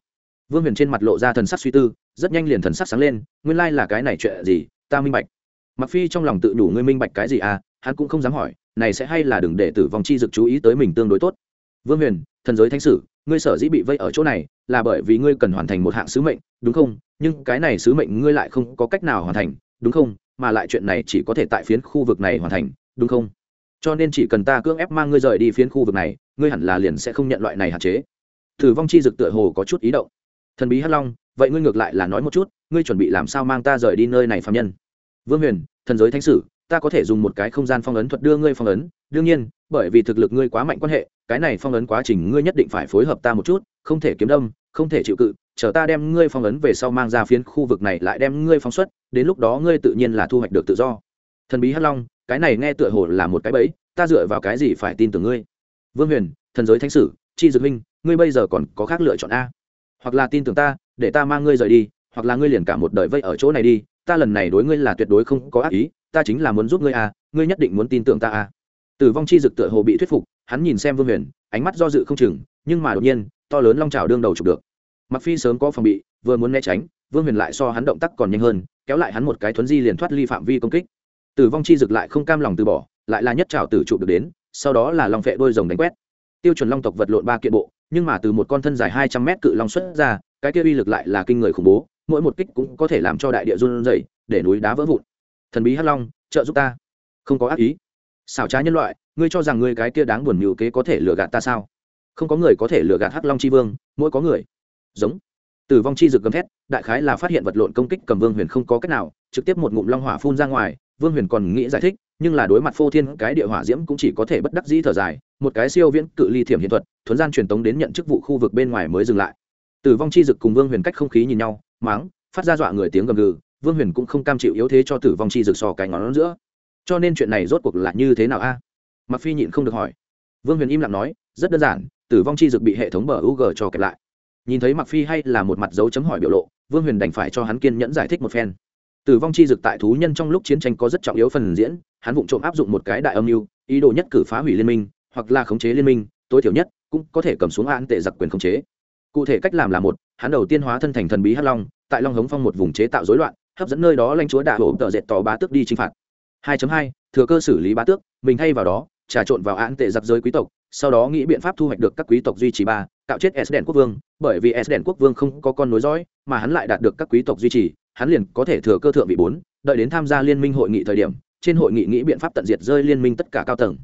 Speaker 1: Vương huyền trên mặt lộ ra thần sắc suy tư, rất nhanh liền thần sắc sáng lên, nguyên lai là cái này chuyện gì, ta minh bạch. Mặc phi trong lòng tự đủ ngươi minh bạch cái gì à? Hắn cũng không dám hỏi, này sẽ hay là đừng để tử vong chi dực chú ý tới mình tương đối tốt? Vương huyền, thần giới thánh sử, ngươi sở dĩ bị vây ở chỗ này là bởi vì ngươi cần hoàn thành một hạng sứ mệnh, đúng không? Nhưng cái này sứ mệnh ngươi lại không có cách nào hoàn thành, đúng không? Mà lại chuyện này chỉ có thể tại phiến khu vực này hoàn thành, đúng không? Cho nên chỉ cần ta cưỡng ép mang ngươi rời đi phiến khu vực này, ngươi hẳn là liền sẽ không nhận loại này hạn chế. Thử vong chi dực tựa hồ có chút ý động. Thần bí hắc long, vậy ngươi ngược lại là nói một chút, ngươi chuẩn bị làm sao mang ta rời đi nơi này phạm nhân? Vương huyền, thần giới thánh sử ta có thể dùng một cái không gian phong ấn thuật đưa ngươi phong ấn. Đương nhiên, bởi vì thực lực ngươi quá mạnh quan hệ, cái này phong ấn quá trình ngươi nhất định phải phối hợp ta một chút, không thể kiếm đâm, không thể chịu cự, chờ ta đem ngươi phong ấn về sau mang ra phiến khu vực này lại đem ngươi phóng xuất, đến lúc đó ngươi tự nhiên là thu hoạch được tự do. Thần bí hắc long, cái này nghe tựa hồ là một cái bẫy, ta dựa vào cái gì phải tin tưởng ngươi? Vương huyền, thần giới thánh sử, chi dược minh ngươi bây giờ còn có khác lựa chọn a. Hoặc là tin tưởng ta, để ta mang ngươi rời đi, hoặc là ngươi liền cả một đời vây ở chỗ này đi, ta lần này đối ngươi là tuyệt đối không có ác ý ta chính là muốn giúp ngươi a ngươi nhất định muốn tin tưởng ta a tử vong chi dực tựa hồ bị thuyết phục, hắn nhìn xem vương huyền, ánh mắt do dự không chừng, nhưng mà đột nhiên, to lớn long trào đương đầu chụp được. Mặc phi sớm có phòng bị, vừa muốn né tránh, vương huyền lại so hắn động tác còn nhanh hơn, kéo lại hắn một cái thuấn di liền thoát ly phạm vi công kích. Tử vong chi dực lại không cam lòng từ bỏ, lại là nhất trào tử trụ được đến, sau đó là long phệ đôi rồng đánh quét. Tiêu chuẩn long tộc vật lộn ba kiện bộ, nhưng mà từ một con thân dài hai trăm mét cự long xuất ra, cái kia uy lực lại là kinh người khủng bố, mỗi một kích cũng có thể làm cho đại địa run rẩy, để núi đá vỡ vụn thần bí hắc long, trợ giúp ta. Không có ác ý. Xảo trá nhân loại, ngươi cho rằng ngươi cái kia đáng buồn mưu kế có thể lừa gạt ta sao? Không có người có thể lừa gạt hắc long chi vương, mỗi có người. Giống. Tử vong chi rực gầm thét, đại khái là phát hiện vật lộn công kích cầm vương huyền không có cách nào, trực tiếp một ngụm long hỏa phun ra ngoài, vương huyền còn nghĩ giải thích, nhưng là đối mặt phô thiên cái địa hỏa diễm cũng chỉ có thể bất đắc dĩ thở dài, một cái siêu viễn cự ly thiểm hiện thuật, thuấn gian truyền tống đến nhận chức vụ khu vực bên ngoài mới dừng lại. Tử vong chi dực cùng vương huyền cách không khí nhìn nhau, máng, phát ra dọa người tiếng gầm gừ vương huyền cũng không cam chịu yếu thế cho tử vong chi rực sò cái ngón giữa. Cho nên chuyện này rốt cuộc là như thế nào a? Mặc phi nhịn không được hỏi. Vương huyền im lặng nói, rất đơn giản, tử vong chi dực bị hệ thống bờ u g cho kẹp lại. Nhìn thấy mặc phi hay là một mặt dấu chấm hỏi biểu lộ, vương huyền đành phải cho hắn kiên nhẫn giải thích một phen. Tử vong chi dực tại thú nhân trong lúc chiến tranh có rất trọng yếu phần diễn, hắn vụng trộm áp dụng một cái đại âm mưu, ý đồ nhất cử phá hủy liên minh, hoặc là khống chế liên minh, tối thiểu nhất cũng có thể cầm xuống án tệ giặc quyền khống chế. Cụ thể cách làm là một, hắn đầu tiên hóa thân thành thần bí hắc long, tại long hống phong một vùng chế tạo rối loạn hấp dẫn nơi đó lãnh chúa đạ hổ tờ dệt tỏ bá tước đi chinh phạt. 2.2, thừa cơ xử lý bá tước mình thay vào đó trà trộn vào án tệ giặc giới quý tộc sau đó nghĩ biện pháp thu hoạch được các quý tộc duy trì ba cạo chết s đèn quốc vương bởi vì s đèn quốc vương không có con nối dõi mà hắn lại đạt được các quý tộc duy trì hắn liền có thể thừa cơ thượng vị bốn đợi đến tham gia liên minh hội nghị thời điểm trên hội nghị nghĩ biện pháp tận diệt rơi liên minh tất cả cao tầng.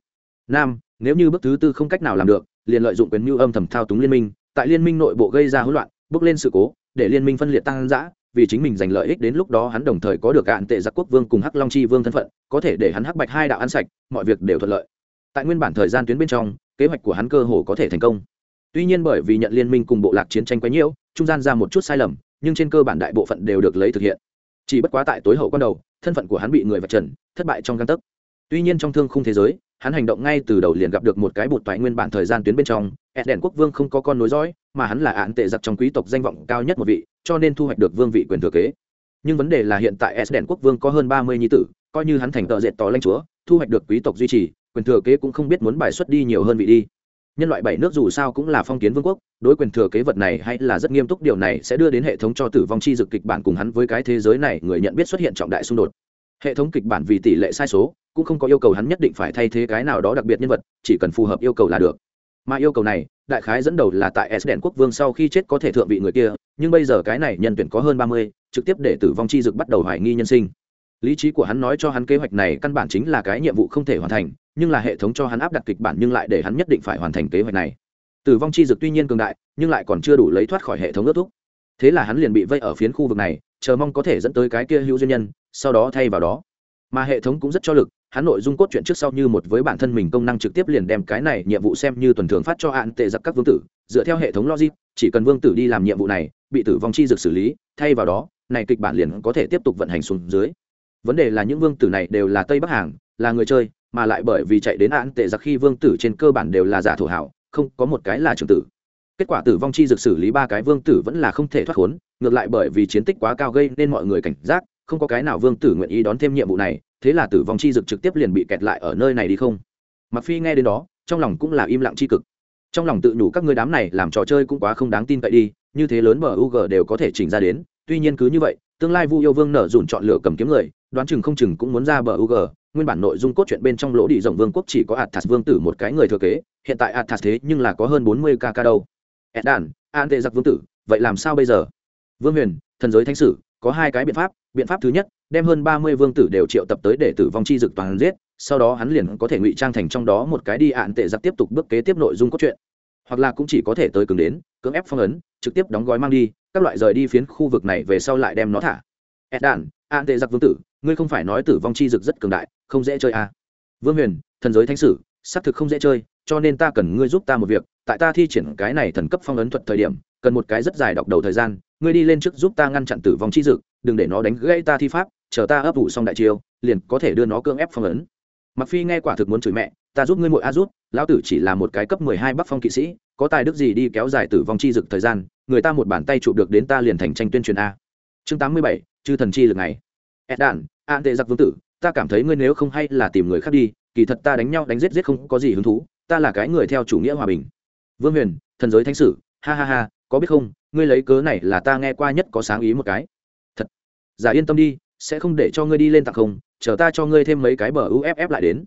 Speaker 1: Năm nếu như bước thứ tư không cách nào làm được liền lợi dụng quyền mưu âm thầm thao túng liên minh tại liên minh nội bộ gây ra hỗn loạn bước lên sự cố để liên minh phân liệt tăng giã vì chính mình giành lợi ích đến lúc đó hắn đồng thời có được cạn tệ giặc quốc vương cùng hắc long chi vương thân phận, có thể để hắn hắc bạch hai đạo ăn sạch, mọi việc đều thuận lợi. Tại nguyên bản thời gian tuyến bên trong, kế hoạch của hắn cơ hồ có thể thành công. Tuy nhiên bởi vì nhận liên minh cùng bộ lạc chiến tranh quấy nhiễu trung gian ra một chút sai lầm, nhưng trên cơ bản đại bộ phận đều được lấy thực hiện. Chỉ bất quá tại tối hậu quan đầu, thân phận của hắn bị người vạch trần, thất bại trong căn tấc. Tuy nhiên trong thương khung thế giới, hắn hành động ngay từ đầu liền gặp được một cái bột toại nguyên bản thời gian tuyến bên trong ed đèn quốc vương không có con nối dõi, mà hắn là án tệ giặc trong quý tộc danh vọng cao nhất một vị cho nên thu hoạch được vương vị quyền thừa kế. Nhưng vấn đề là hiện tại s đèn quốc vương có hơn ba mươi nhi tử, coi như hắn thành tợ dệt tỏ lanh chúa, thu hoạch được quý tộc duy trì, quyền thừa kế cũng không biết muốn bài xuất đi nhiều hơn vị đi. Nhân loại bảy nước dù sao cũng là phong kiến vương quốc, đối quyền thừa kế vật này hay là rất nghiêm túc, điều này sẽ đưa đến hệ thống cho tử vong chi dực kịch bản cùng hắn với cái thế giới này người nhận biết xuất hiện trọng đại xung đột. Hệ thống kịch bản vì tỷ lệ sai số, cũng không có yêu cầu hắn nhất định phải thay thế cái nào đó đặc biệt nhân vật, chỉ cần phù hợp yêu cầu là được mà yêu cầu này, đại khái dẫn đầu là tại s đèn quốc vương sau khi chết có thể thượng vị người kia, nhưng bây giờ cái này nhân tuyển có hơn ba mươi, trực tiếp để tử vong chi dực bắt đầu hoài nghi nhân sinh. Lý trí của hắn nói cho hắn kế hoạch này căn bản chính là cái nhiệm vụ không thể hoàn thành, nhưng là hệ thống cho hắn áp đặt kịch bản nhưng lại để hắn nhất định phải hoàn thành kế hoạch này. Tử vong chi dực tuy nhiên cường đại, nhưng lại còn chưa đủ lấy thoát khỏi hệ thống ước thúc. Thế là hắn liền bị vây ở phiến khu vực này, chờ mong có thể dẫn tới cái kia hữu duyên nhân, sau đó thay vào đó. Mà hệ thống cũng rất cho lực hắn nội dung cốt truyện trước sau như một với bản thân mình công năng trực tiếp liền đem cái này nhiệm vụ xem như tuần thường phát cho hạn tệ giặc các vương tử, dựa theo hệ thống logic, chỉ cần vương tử đi làm nhiệm vụ này, bị tử vong chi dược xử lý, thay vào đó, này kịch bản liền có thể tiếp tục vận hành xuống dưới. Vấn đề là những vương tử này đều là tây bắc hàng, là người chơi, mà lại bởi vì chạy đến án tệ giặc khi vương tử trên cơ bản đều là giả thổ hảo, không có một cái là trưởng tử. Kết quả tử vong chi dược xử lý ba cái vương tử vẫn là không thể thoát khốn, ngược lại bởi vì chiến tích quá cao gây nên mọi người cảnh giác không có cái nào vương tử nguyện ý đón thêm nhiệm vụ này, thế là tử vong chi dực trực tiếp liền bị kẹt lại ở nơi này đi không. Mặc phi nghe đến đó, trong lòng cũng là im lặng chi cực. Trong lòng tự nhủ các ngươi đám này làm trò chơi cũng quá không đáng tin cậy đi, như thế lớn bờ UG đều có thể chỉnh ra đến, tuy nhiên cứ như vậy, tương lai vu yêu vương nở dùn chọn lựa cầm kiếm người, đoán chừng không chừng cũng muốn ra bờ UG nguyên bản nội dung cốt truyện bên trong lỗ đi rộng vương quốc chỉ có Athas vương tử một cái người thừa kế, hiện tại Athas thế nhưng là có hơn 40 kk đâu. Edan an tệ giặc vương tử, vậy làm sao bây giờ? Vương huyền, thần giới thánh sử, có hai cái biện pháp biện pháp thứ nhất, đem hơn ba mươi vương tử đều triệu tập tới để tử vong chi dực toàn giết, sau đó hắn liền có thể ngụy trang thành trong đó một cái đi ạn tệ giặc tiếp tục bước kế tiếp nội dung cốt truyện hoặc là cũng chỉ có thể tới cường đến, cưỡng ép phong ấn, trực tiếp đóng gói mang đi, các loại rời đi phiến khu vực này về sau lại đem nó thả ed đàn ạn tệ giặc vương tử, ngươi không phải nói tử vong chi dực rất cường đại, không dễ chơi à. vương huyền, thần giới thánh sử, xác thực không dễ chơi, cho nên ta cần ngươi giúp ta một việc, tại ta thi triển cái này thần cấp phong ấn thuật thời điểm, cần một cái rất dài đọc đầu thời gian, ngươi đi lên trước giúp ta ngăn chặn tử vong chi dực đừng để nó đánh gãy ta thi pháp, chờ ta ấp ủ xong đại chiêu, liền có thể đưa nó cưỡng ép phong ấn. Mặc phi nghe quả thực muốn chửi mẹ, ta giúp ngươi muội a rút, lão tử chỉ là một cái cấp mười hai bắc phong kỵ sĩ, có tài đức gì đi kéo dài tử vong chi dực thời gian, người ta một bàn tay chụp được đến ta liền thành tranh tuyên truyền a. Chương tám mươi bảy, chư thần chi lực này ed đản an tệ giặc vương tử, ta cảm thấy ngươi nếu không hay là tìm người khác đi, kỳ thật ta đánh nhau đánh giết giết không có gì hứng thú, ta là cái người theo chủ nghĩa hòa bình. Vương huyền, thần giới thánh sử, ha ha ha, có biết không, ngươi lấy cớ này là ta nghe qua nhất có sáng ý một cái giả yên tâm đi sẽ không để cho ngươi đi lên tặng không chờ ta cho ngươi thêm mấy cái bờ uff lại đến.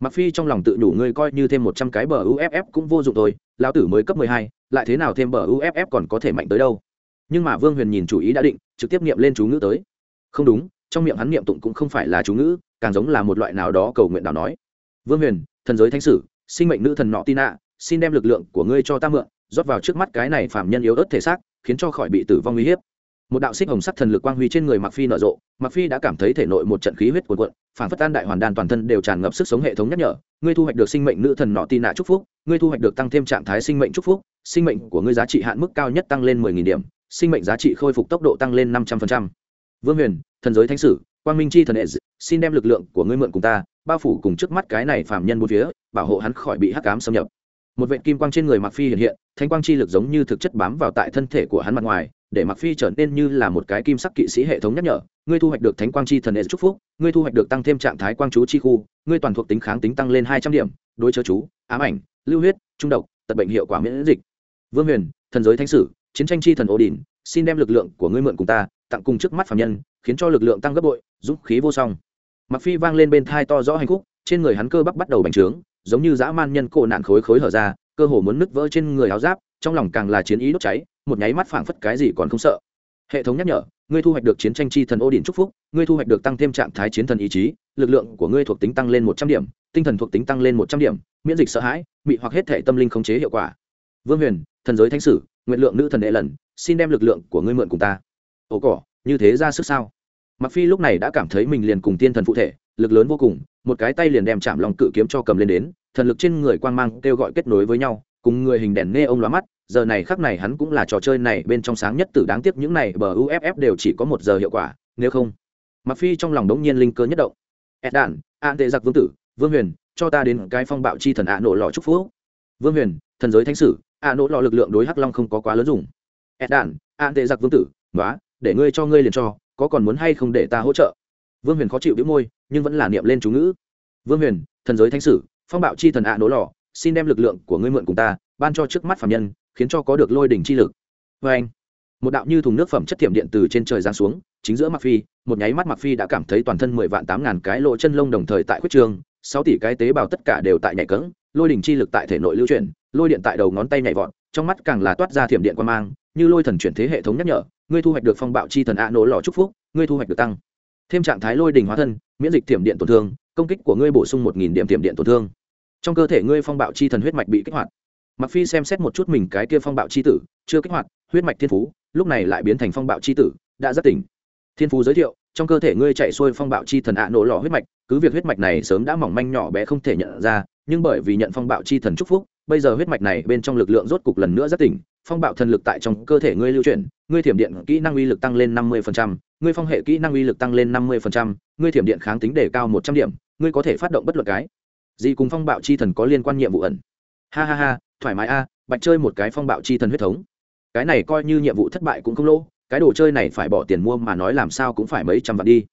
Speaker 1: Mặc phi trong lòng tự đủ ngươi coi như thêm một trăm cái bờ uff cũng vô dụng thôi lão tử mới cấp mười hai, lại thế nào thêm bờ uff còn có thể mạnh tới đâu. Nhưng mà vương huyền nhìn chủ ý đã định trực tiếp niệm lên chú ngữ tới. Không đúng trong miệng hắn niệm tụng cũng không phải là chú ngữ càng giống là một loại nào đó cầu nguyện nào nói. Vương huyền thần giới thánh sử sinh mệnh nữ thần nọ tin ạ, xin đem lực lượng của ngươi cho ta mượn rót vào trước mắt cái này phạm nhân yếu ớt thể xác khiến cho khỏi bị tử vong uy hiếp một đạo xích hồng sắc thần lực quang huy trên người mặc phi nở rộ mặc phi đã cảm thấy thể nội một trận khí huyết cuồn cuộn, phản phất tan đại hoàn đan toàn thân đều tràn ngập sức sống hệ thống nhắc nhở, ngươi thu hoạch được sinh mệnh nữ thần nọ tin nạ chúc phúc, ngươi thu hoạch được tăng thêm trạng thái sinh mệnh chúc phúc, sinh mệnh của ngươi giá trị hạn mức cao nhất tăng lên mười nghìn điểm, sinh mệnh giá trị khôi phục tốc độ tăng lên năm trăm phần trăm. Vương huyền, thần giới thánh sử, quang minh chi thần hệ xin đem lực lượng của ngươi mượn cùng ta, bao phủ cùng trước mắt cái này phạm nhân bốn phía, bảo hộ hắn khỏi bị hắc cám xâm nhập. Một vệ kim quang trên người mặc phi hiện hiện, thanh quang chi lực giống như thực chất bám vào tại thân thể của hắn mặt ngoài để mặc phi trở nên như là một cái kim sắc kỵ sĩ hệ thống nhắc nhở, ngươi thu hoạch được thánh quang chi thần hệ chúc phúc, ngươi thu hoạch được tăng thêm trạng thái quang chú chi khu, ngươi toàn thuộc tính kháng tính tăng lên hai trăm điểm, đối chớ chú, ám ảnh, lưu huyết, trung độc, tật bệnh hiệu quả miễn dịch. Vương huyền, thần giới thánh sử, chiến tranh chi thần ô đình xin đem lực lượng của ngươi mượn cùng ta, tặng cùng trước mắt phạm nhân, khiến cho lực lượng tăng gấp bội giúp khí vô song. Mặc phi vang lên bên thai to rõ hành khúc trên người hắn cơ bắp bắt đầu bành trướng, giống như dã man nhân cổ nạn khối khối hở ra, cơ hồ muốn nứt vỡ trên người áo giáp, trong lòng càng là chiến ý đốt cháy một nháy mắt phảng phất cái gì còn không sợ. Hệ thống nhắc nhở, ngươi thu hoạch được chiến tranh chi thần ô điện chúc phúc, ngươi thu hoạch được tăng thêm trạng thái chiến thần ý chí, lực lượng của ngươi thuộc tính tăng lên một trăm điểm, tinh thần thuộc tính tăng lên một trăm điểm, miễn dịch sợ hãi, bị hoặc hết thể tâm linh khống chế hiệu quả. Vương huyền, thần giới thánh sử, nguyện lượng nữ thần đệ lần, xin đem lực lượng của ngươi mượn cùng ta. Ồ cỏ, như thế ra sức sao? Mặc phi lúc này đã cảm thấy mình liền cùng tiên thần phụ thể, lực lớn vô cùng, một cái tay liền đem chạm lòng cự kiếm cho cầm lên đến, thần lực trên người quang mang kêu gọi kết nối với nhau, cùng người hình đèn nghe ông lóa mắt giờ này khắc này hắn cũng là trò chơi này bên trong sáng nhất từ đáng tiếc những này bờ uff đều chỉ có một giờ hiệu quả, nếu không mặc phi trong lòng đống nhiên linh cơ nhất động. Ed đản an tệ giặc vương tử, vương huyền, cho ta đến cái phong bạo chi thần ạ nổ lò chúc phúc. Vương huyền, thần giới thánh sử ạ nổ lò lực lượng đối hắc long không có quá lớn dùng. Ed đản an tệ giặc vương tử nói để ngươi cho ngươi liền cho, có còn muốn hay không để ta hỗ trợ? Vương huyền khó chịu đĩu môi, nhưng vẫn là niệm lên chú ngữ. Vương huyền, thần giới thánh sử, phong bạo chi thần ạ nổ lò, xin đem lực lượng của ngươi mượn cùng ta, ban cho trước mắt phạm nhân khiến cho có được lôi đỉnh chi lực. Vê anh, một đạo như thùng nước phẩm chất thiểm điện từ trên trời giáng xuống, chính giữa mặc phi, một nháy mắt mặc phi đã cảm thấy toàn thân mười vạn tám ngàn cái lỗ chân lông đồng thời tại khuyết trường sáu tỷ cái tế bào tất cả đều tại nhảy cẫng, lôi đỉnh chi lực tại thể nội lưu chuyển, lôi điện tại đầu ngón tay nhảy vọt, trong mắt càng là toát ra thiểm điện quan mang, như lôi thần chuyển thế hệ thống nhắc nhở, ngươi thu hoạch được phong bạo chi thần ạ nổ lò chúc phúc, ngươi thu hoạch được tăng. Thêm trạng thái lôi đỉnh hóa thân, miễn dịch thiểm điện tổn thương, công kích của ngươi bổ sung một nghìn điểm thiểm điện tổn thương. Trong cơ thể ngươi phong bạo chi thần huyết mạch bị kích hoạt mặc phi xem xét một chút mình cái kia phong bạo chi tử, chưa kích hoạt, huyết mạch thiên phú, lúc này lại biến thành phong bạo chi tử, đã rất tỉnh. Thiên phú giới thiệu, trong cơ thể ngươi chạy xuôi phong bạo chi thần ạ nổ lò huyết mạch, cứ việc huyết mạch này sớm đã mỏng manh nhỏ bé không thể nhận ra, nhưng bởi vì nhận phong bạo chi thần chúc phúc, bây giờ huyết mạch này bên trong lực lượng rốt cục lần nữa rất tỉnh, phong bạo thần lực tại trong cơ thể ngươi lưu chuyển, ngươi thiểm điện kỹ năng uy lực tăng lên năm mươi ngươi phong hệ kỹ năng uy lực tăng lên năm mươi ngươi thiểm điện kháng tính đề cao một trăm điểm, ngươi có thể phát động bất luận cái gì cùng phong bạo chi thần có liên quan nhiệm vụ ẩn. Ha ha ha thoải mái a, bạch chơi một cái phong bạo chi thần huyết thống. Cái này coi như nhiệm vụ thất bại cũng không lỗ, cái đồ chơi này phải bỏ tiền mua mà nói làm sao cũng phải mấy trăm vạn đi.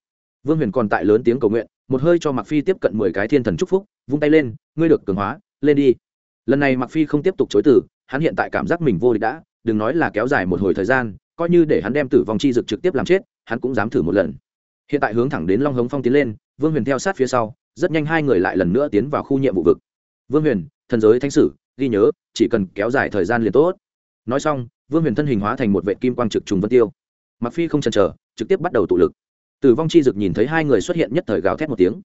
Speaker 1: Vương huyền còn tại lớn tiếng cầu nguyện, một hơi cho mặc phi tiếp cận mười cái thiên thần chúc phúc, vung tay lên, ngươi được cường hóa, lên đi. Lần này mặc phi không tiếp tục chối từ, hắn hiện tại cảm giác mình vô địch đã, đừng nói là kéo dài một hồi thời gian, coi như để hắn đem tử vong chi dực trực tiếp làm chết, hắn cũng dám thử một lần. Hiện tại hướng thẳng đến long hống phong tiến lên, vương huyền theo sát phía sau, rất nhanh hai người lại lần nữa tiến vào khu nhiệm vụ vực. Vương huyền, thần giới thánh sử ghi nhớ, chỉ cần kéo dài thời gian liền tốt. Nói xong, vương huyền thân hình hóa thành một vệ kim quang trực trùng vân tiêu. Mặc phi không chần chờ, trực tiếp bắt đầu tụ lực. Tử vong chi dực nhìn thấy hai người xuất hiện nhất thời gào thét một tiếng.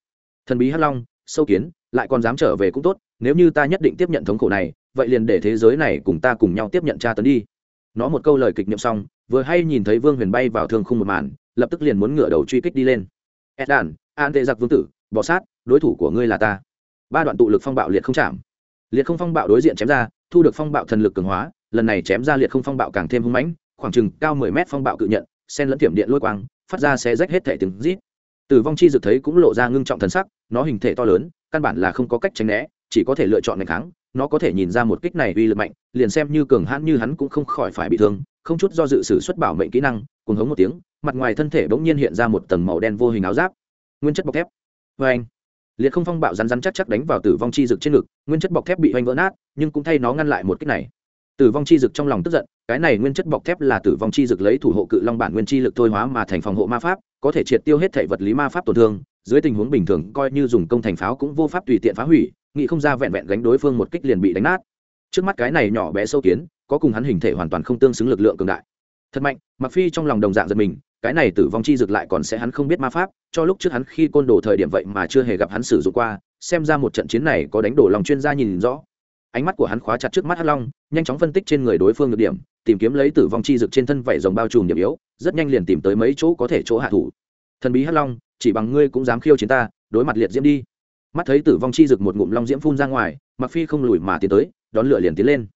Speaker 1: Thần bí hắc long, sâu kiến, lại còn dám trở về cũng tốt, nếu như ta nhất định tiếp nhận thống khổ này, vậy liền để thế giới này cùng ta cùng nhau tiếp nhận tra tấn đi. Nó một câu lời kịch niệm xong, vừa hay nhìn thấy vương huyền bay vào thương khung một màn, lập tức liền muốn ngửa đầu truy kích đi lên. Edan an tệ giặc vương tử, bỏ sát, đối thủ của ngươi là ta. Ba đoạn tụ lực phong bạo liệt không chạm liệt không phong bạo đối diện chém ra, thu được phong bạo thần lực cường hóa, lần này chém ra liệt không phong bạo càng thêm hung mãnh, khoảng chừng cao mười mét phong bạo cự nhận, sen lẫn tiệm điện lôi quang, phát ra sẽ rách hết thể từng rít. Tử vong chi dực thấy cũng lộ ra ngưng trọng thần sắc, nó hình thể to lớn, căn bản là không có cách tránh né, chỉ có thể lựa chọn ngày kháng, nó có thể nhìn ra một kích này uy lực mạnh, liền xem như cường hãn như hắn cũng không khỏi phải bị thương, không chút do dự sử xuất bảo mệnh kỹ năng cùng hống một tiếng, mặt ngoài thân thể bỗng nhiên hiện ra một tầng màu đen vô hình áo giáp. Nguyên chất bọc thép. Vê anh liệt không phong bạo rắn rắn chắc chắc đánh vào tử vong chi dực trên ngực, nguyên chất bọc thép bị hoành vỡ nát, nhưng cũng thay nó ngăn lại một kích này. Tử vong chi dực trong lòng tức giận, cái này nguyên chất bọc thép là tử vong chi dực lấy thủ hộ cự long bản nguyên chi lực thôi hóa mà thành phòng hộ ma pháp, có thể triệt tiêu hết thể vật lý ma pháp tổn thương, dưới tình huống bình thường coi như dùng công thành pháo cũng vô pháp tùy tiện phá hủy, nghĩ không ra vẹn vẹn gánh đối phương một kích liền bị đánh nát. Trước mắt cái này nhỏ bé sâu kiến, có cùng hắn hình thể hoàn toàn không tương xứng lực lượng cường đại. Thật mạnh mặc phi trong lòng đồng dạng giật mình cái này tử vong chi dược lại còn sẽ hắn không biết ma pháp, cho lúc trước hắn khi côn đồ thời điểm vậy mà chưa hề gặp hắn sử dụng qua, xem ra một trận chiến này có đánh đổ lòng chuyên gia nhìn rõ. Ánh mắt của hắn khóa chặt trước mắt hắc long, nhanh chóng phân tích trên người đối phương được điểm, tìm kiếm lấy tử vong chi dược trên thân vảy rồng bao trùm điểm yếu, rất nhanh liền tìm tới mấy chỗ có thể chỗ hạ thủ. Thần bí hắc long, chỉ bằng ngươi cũng dám khiêu chiến ta, đối mặt liệt diễm đi. Mắt thấy tử vong chi dược một ngụm long diễm phun ra ngoài mặc phi không lùi mà tiến tới, đón lửa liền tiến lên.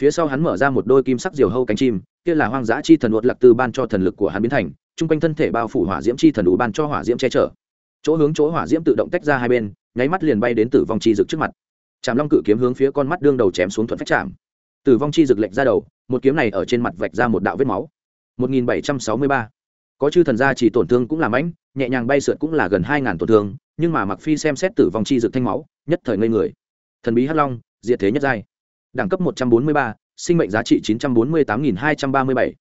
Speaker 1: Phía sau hắn mở ra một đôi kim sắc diều hâu cánh chim, kia là hoang dã chi thần uất lạc tư ban cho thần lực của hắn biến thành trung quanh thân thể bao phủ hỏa diễm chi thần đủ ban cho hỏa diễm che chở. Chỗ hướng chỗ hỏa diễm tự động tách ra hai bên nháy mắt liền bay đến tử vong chi rực trước mặt. Chạm long cự kiếm hướng phía con mắt đương đầu chém xuống thuận phách chạm. Tử vong chi rực lệch ra đầu một kiếm này ở trên mặt vạch ra một đạo vết máu. 1763. có chư thần gia chỉ tổn thương cũng làm ánh nhẹ nhàng bay sượt cũng là gần hai ngàn tổn thương nhưng mà mặc phi xem xét tử vong chi rực thanh máu nhất thời ngây người. Thần bí hắc long diệt thế nhất giai. Đẳng cấp 143, sinh mệnh giá trị 948.237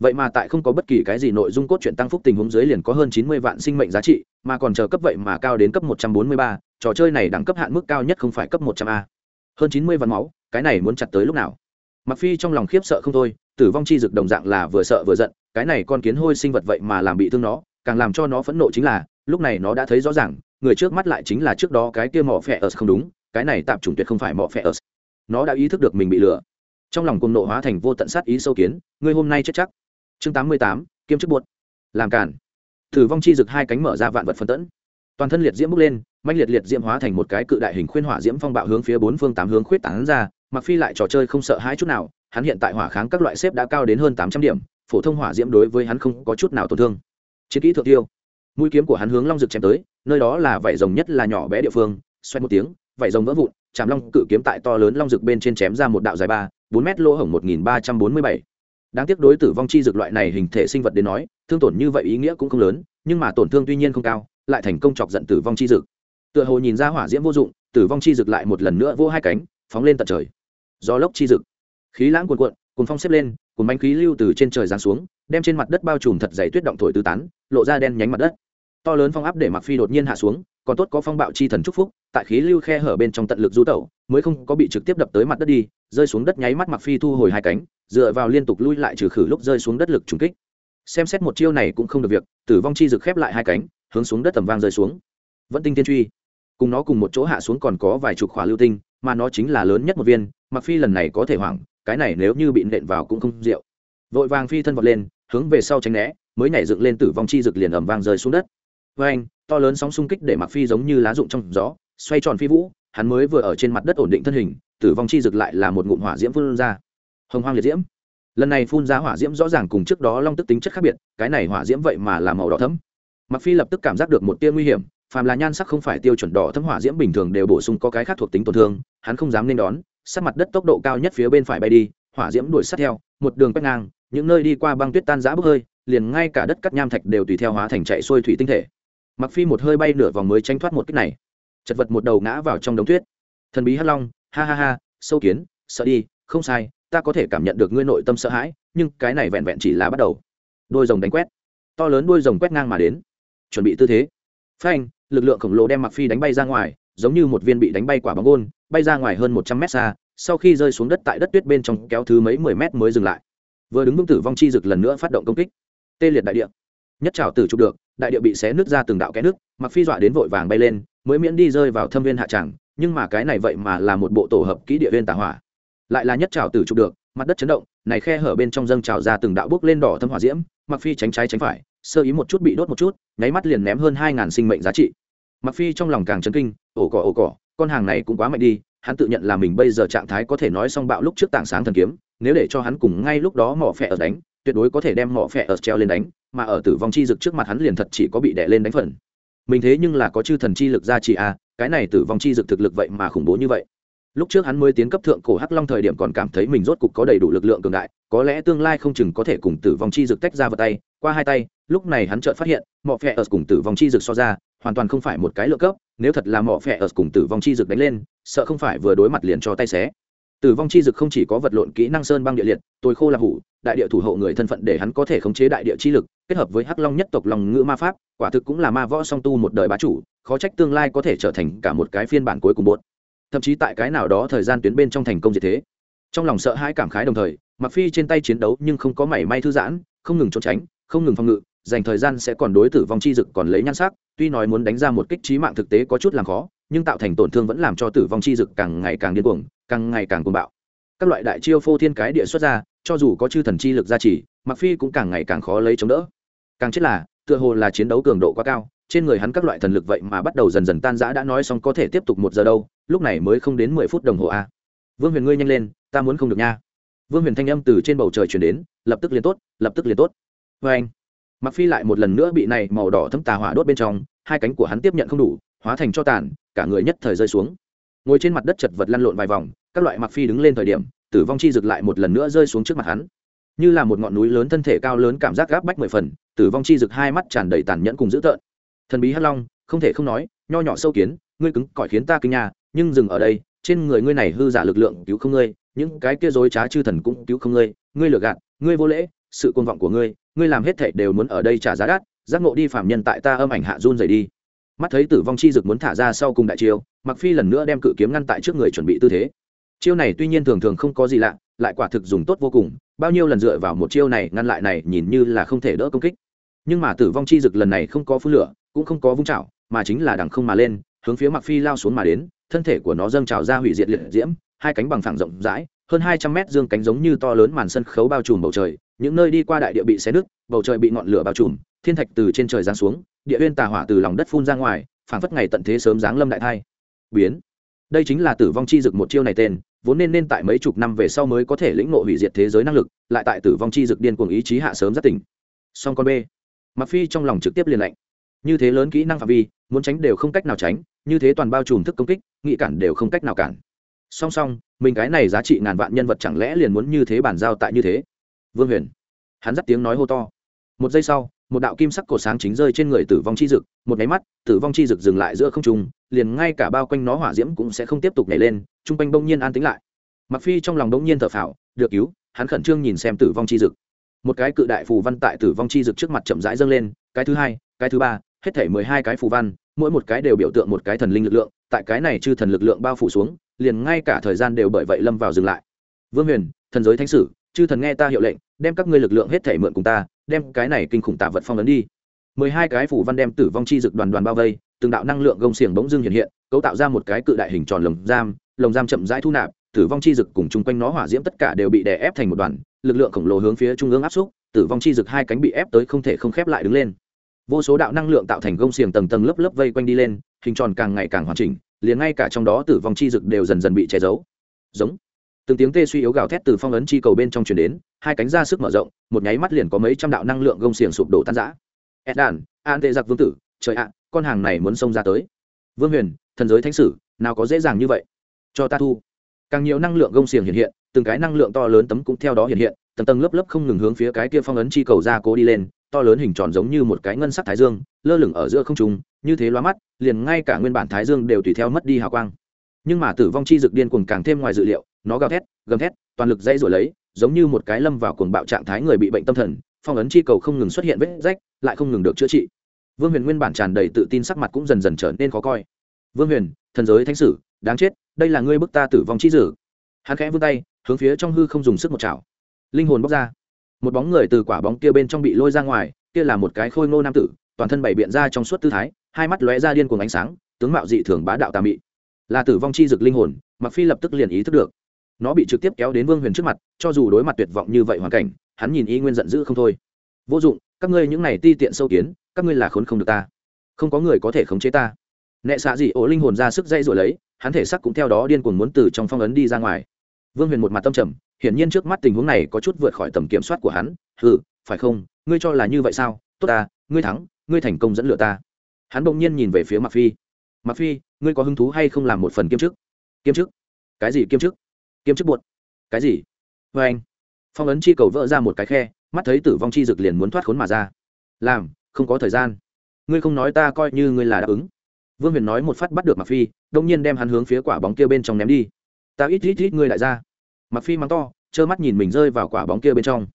Speaker 1: vậy mà tại không có bất kỳ cái gì nội dung cốt truyện tăng phúc tình huống dưới liền có hơn 90 vạn sinh mệnh giá trị mà còn chờ cấp vậy mà cao đến cấp 143, trò chơi này đẳng cấp hạn mức cao nhất không phải cấp 100 a. Hơn 90 vạn máu cái này muốn chặt tới lúc nào? Mặc phi trong lòng khiếp sợ không thôi tử vong chi dực đồng dạng là vừa sợ vừa giận cái này con kiến hôi sinh vật vậy mà làm bị thương nó càng làm cho nó phẫn nộ chính là lúc này nó đã thấy rõ ràng người trước mắt lại chính là trước đó cái kia mỏ phẹ ớt không đúng cái này tạm chủng tuyệt không phải mỏ phẹ ớt. Nó đã ý thức được mình bị lừa. Trong lòng cùng nộ hóa thành vô tận sát ý sâu kiến ngươi hôm nay chết chắc chương tám mươi tám, kiêm chức buốt làm cản thử vong chi rực hai cánh mở ra vạn vật phân tẫn. Toàn thân liệt diễm bốc lên manh liệt liệt diễm hóa thành một cái cự đại hình khuyên hỏa diễm phong bạo hướng phía bốn phương tám hướng khuyết tán ra mặc phi lại trò chơi không sợ hãi chút nào, hắn hiện tại hỏa kháng các loại xếp đã cao đến hơn tám trăm điểm, phổ thông hỏa diễm đối với hắn không có chút nào tổn thương. Chiến kỹ thượng tiêu. Mũi kiếm của hắn hướng long rực chém tới, nơi đó là vảy rồng nhất là nhỏ bé địa phương xoay một tiếng, vảy rồng vỡ vụn chạm long cự kiếm tại to lớn long rực bên trên chém ra một đạo dài ba, bốn mét lỗ hổng một nghìn ba trăm bốn mươi bảy đáng tiếc đối tử vong chi dược loại này hình thể sinh vật đến nói, thương tổn như vậy ý nghĩa cũng không lớn, nhưng mà tổn thương tuy nhiên không cao, lại thành công chọc giận tử vong chi dược. Tựa hồ nhìn ra hỏa diễm vô dụng, tử vong chi dược lại một lần nữa vô hai cánh, phóng lên tận trời. Gió lốc chi dược. Khí lãng cuồn cuộn cùng phong xếp lên cùng bánh khí lưu từ trên trời giáng xuống, đem trên mặt đất bao trùm thật dày tuyết động thổi tứ tán, lộ ra đen nhánh mặt đất. To lớn phong áp để mặc phi đột nhiên hạ xuống còn tốt có phong bạo chi thần chúc phúc, tại khí lưu khe hở bên trong tận lực du tẩu, mới không có bị trực tiếp đập tới mặt đất đi, rơi xuống đất nháy mắt mặc phi thu hồi hai cánh, dựa vào liên tục lui lại trừ khử lúc rơi xuống đất lực trùng kích. Xem xét một chiêu này cũng không được việc, tử vong chi rực khép lại hai cánh, hướng xuống đất tầm vang rơi xuống. Vẫn tinh tiên truy. Cùng nó cùng một chỗ hạ xuống còn có vài chục khỏa lưu tinh, mà nó chính là lớn nhất một viên mặc phi lần này có thể hoảng, cái này nếu như bị nện vào cũng không rượu. Vội vàng phi thân vọt lên, hướng về sau tránh né, mới nhảy dựng lên tử vong chi rực liền ầm vang rơi xuống đất với anh, to lớn sóng xung kích để mặc phi giống như lá rụng trong gió, xoay tròn phi vũ, hắn mới vừa ở trên mặt đất ổn định thân hình, tử vong chi rực lại là một ngụm hỏa diễm phun ra. Hồng hoang liệt diễm. Lần này phun ra hỏa diễm rõ ràng cùng trước đó long tức tính chất khác biệt, cái này hỏa diễm vậy mà là màu đỏ thẫm. Mặc phi lập tức cảm giác được một tia nguy hiểm, phàm là nhan sắc không phải tiêu chuẩn đỏ thấm hỏa diễm bình thường đều bổ sung có cái khác thuộc tính tổn thương, hắn không dám nên đón sát mặt đất tốc độ cao nhất phía bên phải bay đi, hỏa diễm đuổi sát theo, một đường quét ngang, những nơi đi qua băng tuyết tan rã bốc hơi, liền ngay cả đất cắt nham thạch đều tùy theo hóa thành chạy xuôi thủy tinh thể mặc phi một hơi bay nửa vòng mới tranh thoát một cách này. Chật vật một đầu ngã vào trong đống tuyết. Thần bí hắc long, ha ha ha, sâu kiến, sợ đi, không sai, ta có thể cảm nhận được ngươi nội tâm sợ hãi, nhưng cái này vẹn vẹn chỉ là bắt đầu. Đôi rồng đánh quét. To lớn đôi rồng quét ngang mà đến. Chuẩn bị tư thế. Phanh, lực lượng khổng lồ đem mặc phi đánh bay ra ngoài, giống như một viên bị đánh bay quả bóng gôn, bay ra ngoài hơn một trăm mét xa, sau khi rơi xuống đất tại đất tuyết bên trong kéo thứ mấy mười mét mới dừng lại. Vừa đứng vững tử vong chi rực lần nữa phát động công kích. Tê liệt đại địa. Nhất trào tử chụp được đại địa bị xé nứt ra từng đạo kẽ nước mặc phi dọa đến vội vàng bay lên, mới miễn đi rơi vào thâm viên hạ tràng, nhưng mà cái này vậy mà là một bộ tổ hợp kỹ địa viên tà hỏa. Lại là nhất trào tử trục được, mặt đất chấn động, này khe hở bên trong dâng trào ra từng đạo bước lên đỏ thâm hỏa diễm, mặc phi tránh trái tránh phải, sơ ý một chút bị đốt một chút, nháy mắt liền ném hơn hai ngàn sinh mệnh giá trị. Mặc phi trong lòng càng chấn kinh, ổ cỏ ổ cỏ, con hàng này cũng quá mạnh đi, hắn tự nhận là mình bây giờ trạng thái có thể nói xong bạo lúc trước tảng sáng thần kiếm, nếu để cho hắn cùng ngay lúc đó mỏ phẹ ở đánh, tuyệt đối có thể đem mỏ phẹ ở treo lên đánh mà ở tử vong chi dực trước mặt hắn liền thật chỉ có bị đè lên đánh phần. Mình thế nhưng là có chư thần chi lực ra chỉ à cái này tử vong chi dực thực lực vậy mà khủng bố như vậy. Lúc trước hắn mới tiến cấp thượng cổ hắc long thời điểm còn cảm thấy mình rốt cục có đầy đủ lực lượng cường đại, có lẽ tương lai không chừng có thể cùng tử vong chi dực tách ra vào tay, qua hai tay, lúc này hắn chợt phát hiện mỏ phẹ ở cùng tử vong chi dực so ra, hoàn toàn không phải một cái lượng cấp, nếu thật là mỏ phẹ ở cùng tử vong chi dực đánh lên, sợ không phải vừa đối mặt liền cho tay xé tử vong chi dực không chỉ có vật lộn kỹ năng sơn băng địa liệt tôi khô là hủ, đại địa thủ hộ người thân phận để hắn có thể khống chế đại địa chi lực, kết hợp với hắc long nhất tộc lòng ngữ ma pháp, quả thực cũng là ma võ song tu một đời bá chủ, khó trách tương lai có thể trở thành cả một cái phiên bản cuối cùng bột thậm chí tại cái nào đó thời gian tuyến bên trong thành công như thế. Trong lòng sợ hãi cảm khái đồng thời mặc phi trên tay chiến đấu nhưng không có mảy may thư giãn, không ngừng trốn tránh, không ngừng phòng ngự, dành thời gian sẽ còn đối tử vong chi dực còn lấy nhan sắc, tuy nói muốn đánh ra một kích trí mạng thực tế có chút làm khó, nhưng tạo thành tổn thương vẫn làm cho tử vong chi dực càng ngày càng điên cuồng càng ngày càng cuồng bạo. Các loại đại chiêu phô thiên cái địa xuất ra, cho dù có chư thần chi lực gia trì mặc phi cũng càng ngày càng khó lấy chống đỡ. Càng chết là, tựa hồ là chiến đấu cường độ quá cao, trên người hắn các loại thần lực vậy mà bắt đầu dần dần tan rã đã nói xong có thể tiếp tục một giờ đâu, lúc này mới không đến mười phút đồng hồ a. Vương huyền ngươi nhanh lên, ta muốn không được nha. Vương huyền thanh âm từ trên bầu trời chuyển đến, lập tức liền tốt, lập tức liền tốt. Vê anh mặc phi lại một lần nữa bị này màu đỏ thấm tà hỏa đốt bên trong, hai cánh của hắn tiếp nhận không đủ, hóa thành cho tàn, cả người nhất thời rơi xuống ngồi trên mặt đất chật vật lăn lộn vài vòng, các loại mặc phi đứng lên thời điểm, tử vong chi rực lại một lần nữa rơi xuống trước mặt hắn. Như là một ngọn núi lớn thân thể cao lớn cảm giác gáp bách mười phần, tử vong chi rực hai mắt tràn đầy tàn nhẫn cùng dữ tợn. Thần bí hắc long, không thể không nói, nho nhỏ sâu kiến, ngươi cứng cỏi khiến ta kinh nhà nhưng dừng ở đây, trên người ngươi này hư giả lực lượng cứu không ngươi, những cái kia dối trá chư thần cũng cứu không ngươi ngươi lừa gạt, ngươi vô lễ, sự côn vọng của ngươi ngươi làm hết thảy đều muốn ở đây trả giá đắt, giác ngộ đi phạm nhân tại ta âm ảnh hạ run rời đi mắt thấy tử vong chi dực muốn thả ra sau cùng đại chiêu mặc phi lần nữa đem cự kiếm ngăn tại trước người chuẩn bị tư thế. Chiêu này tuy nhiên thường thường không có gì lạ, lại quả thực dùng tốt vô cùng, bao nhiêu lần dựa vào một chiêu này ngăn lại này nhìn như là không thể đỡ công kích. Nhưng mà tử vong chi dực lần này không có phun lửa, cũng không có vung chảo, mà chính là đằng không mà lên, hướng phía mặc phi lao xuống mà đến, thân thể của nó dâng trào ra hủy diệt liệt diễm, hai cánh bằng phẳng rộng rãi, hơn hai trăm mét dương cánh giống như to lớn màn sân khấu bao trùm bầu trời, những nơi đi qua đại địa bị xé nứt, bầu trời bị ngọn lửa bao trùm thiên thạch từ trên trời giáng xuống, địa uyên tà hỏa từ lòng đất phun ra ngoài, phảng phất ngày tận thế sớm giáng lâm đại thai. Biến. Đây chính là tử vong chi dực một chiêu này tên, vốn nên nên tại mấy chục năm về sau mới có thể lĩnh ngộ hủy diệt thế giới năng lực, lại tại tử vong chi dực điên cuồng ý chí hạ sớm rất tỉnh. Song con b. Mặc phi trong lòng trực tiếp liền lạnh. Như thế lớn kỹ năng phạm vi, muốn tránh đều không cách nào tránh, như thế toàn bao trùm thức công kích, nghị cản đều không cách nào cản. Song song, mình cái này giá trị ngàn vạn nhân vật chẳng lẽ liền muốn như thế bản giao tại như thế? Vương huyền. Hắn dắt tiếng nói hô to. Một giây sau một đạo kim sắc cổ sáng chính rơi trên người tử vong chi dực, một nháy mắt, tử vong chi dực dừng lại giữa không trung, liền ngay cả bao quanh nó hỏa diễm cũng sẽ không tiếp tục nhảy lên, chung quanh bỗng nhiên an tính lại. Mặc phi trong lòng bỗng nhiên thở phào, được cứu, hắn khẩn trương nhìn xem tử vong chi dực. Một cái cự đại phù văn tại tử vong chi dực trước mặt chậm rãi dâng lên, cái thứ hai, cái thứ ba, hết thể mười hai cái phù văn, mỗi một cái đều biểu tượng một cái thần linh lực lượng, tại cái này chư thần lực lượng bao phủ xuống, liền ngay cả thời gian đều bởi vậy lâm vào dừng lại. Vương huyền, thần giới thánh sử, chư thần nghe ta hiệu lệnh, đem các ngươi lực lượng hết thể mượn cùng ta đem cái này kinh khủng tạ vật phong ấn đi. Mười hai cái phủ văn đem tử vong chi dực đoàn đoàn bao vây, từng đạo năng lượng gông xiềng bỗng dưng hiện hiện, cấu tạo ra một cái cự đại hình tròn lồng giam lồng giam chậm rãi thu nạp, tử vong chi dực cùng chung quanh nó hỏa diễm tất cả đều bị đè ép thành một đoàn, lực lượng khổng lồ hướng phía trung ương áp xúc, tử vong chi dực hai cánh bị ép tới không thể không khép lại đứng lên. Vô số đạo năng lượng tạo thành gông xiềng tầng tầng lớp lớp vây quanh đi lên, hình tròn càng ngày càng hoàn chỉnh, liền ngay cả trong đó tử vong chi dực đều dần dần bị che giấu. Giống từng tiếng tê suy yếu gào thét từ phong ấn chi cầu bên trong truyền đến, hai cánh ra sức mở rộng, một nháy mắt liền có mấy trăm đạo năng lượng gông xiềng sụp đổ tan rã. Ed đàn an tệ giặc vương tử, trời ạ, con hàng này muốn xông ra tới. Vương huyền, thần giới thánh sử, nào có dễ dàng như vậy? Cho ta thu. Càng nhiều năng lượng gông xiềng hiện hiện, từng cái năng lượng to lớn tấm cũng theo đó hiện hiện, tầng tầng lớp lớp không ngừng hướng phía cái kia phong ấn chi cầu ra cố đi lên, to lớn hình tròn giống như một cái ngân sắc thái dương, lơ lửng ở giữa không trung, như thế loa mắt, liền ngay cả nguyên bản thái dương đều tùy theo mất đi hào quang. Nhưng mà tử vong chi dực điên cuồng càng thêm ngoài dự liệu nó gào thét, gầm thét, toàn lực dây rồi lấy, giống như một cái lâm vào cuồng bạo trạng thái người bị bệnh tâm thần, phong ấn chi cầu không ngừng xuất hiện vết rách, lại không ngừng được chữa trị. Vương huyền nguyên bản tràn đầy tự tin sắc mặt cũng dần dần trở nên khó coi. Vương huyền, thần giới thánh sử, đáng chết, đây là ngươi bức ta tử vong chi dử hắn khẽ vươn tay, hướng phía trong hư không dùng sức một chảo. Linh hồn bóc ra. Một bóng người từ quả bóng kia bên trong bị lôi ra ngoài, kia là một cái khôi ngô nam tử, toàn thân bảy biện ra trong suốt tư thái, hai mắt lóe ra điên cuồng ánh sáng, tướng mạo dị thường bá đạo tà mị. Là tử vong chi dực linh hồn mặc phi lập tức liền ý thức được nó bị trực tiếp kéo đến vương huyền trước mặt, cho dù đối mặt tuyệt vọng như vậy hoàn cảnh, hắn nhìn y nguyên giận dữ không thôi. Vô dụng, các ngươi những này ti tiện sâu kiến, các ngươi là khốn không được ta. Không có người có thể khống chế ta. Nệ xạ dị ổ linh hồn ra sức dây rồi lấy, hắn thể sắc cũng theo đó điên cuồng muốn từ trong phong ấn đi ra ngoài. Vương huyền một mặt tâm trầm, hiển nhiên trước mắt tình huống này có chút vượt khỏi tầm kiểm soát của hắn. Ừ phải không? Ngươi cho là như vậy sao? Tốt ta, ngươi thắng, ngươi thành công dẫn lựa ta. Hắn bỗng nhiên nhìn về phía mặc phi. Mặc phi, ngươi có hứng thú hay không làm một phần kiêm chức? Kiêm chức? Cái gì kiêm chức? Kiêm chức buột. Cái gì? Vê anh. Phong ấn chi cầu vỡ ra một cái khe, mắt thấy tử vong chi dực liền muốn thoát khốn mà ra. Làm, không có thời gian. Ngươi không nói ta coi như ngươi là đáp ứng. Vương huyền nói một phát bắt được mặc phi, đông nhiên đem hắn hướng phía quả bóng kia bên trong ném đi. Ta ít ít ít ngươi lại ra. Mặc phi mắng to, trơ mắt nhìn mình rơi vào quả bóng kia bên trong.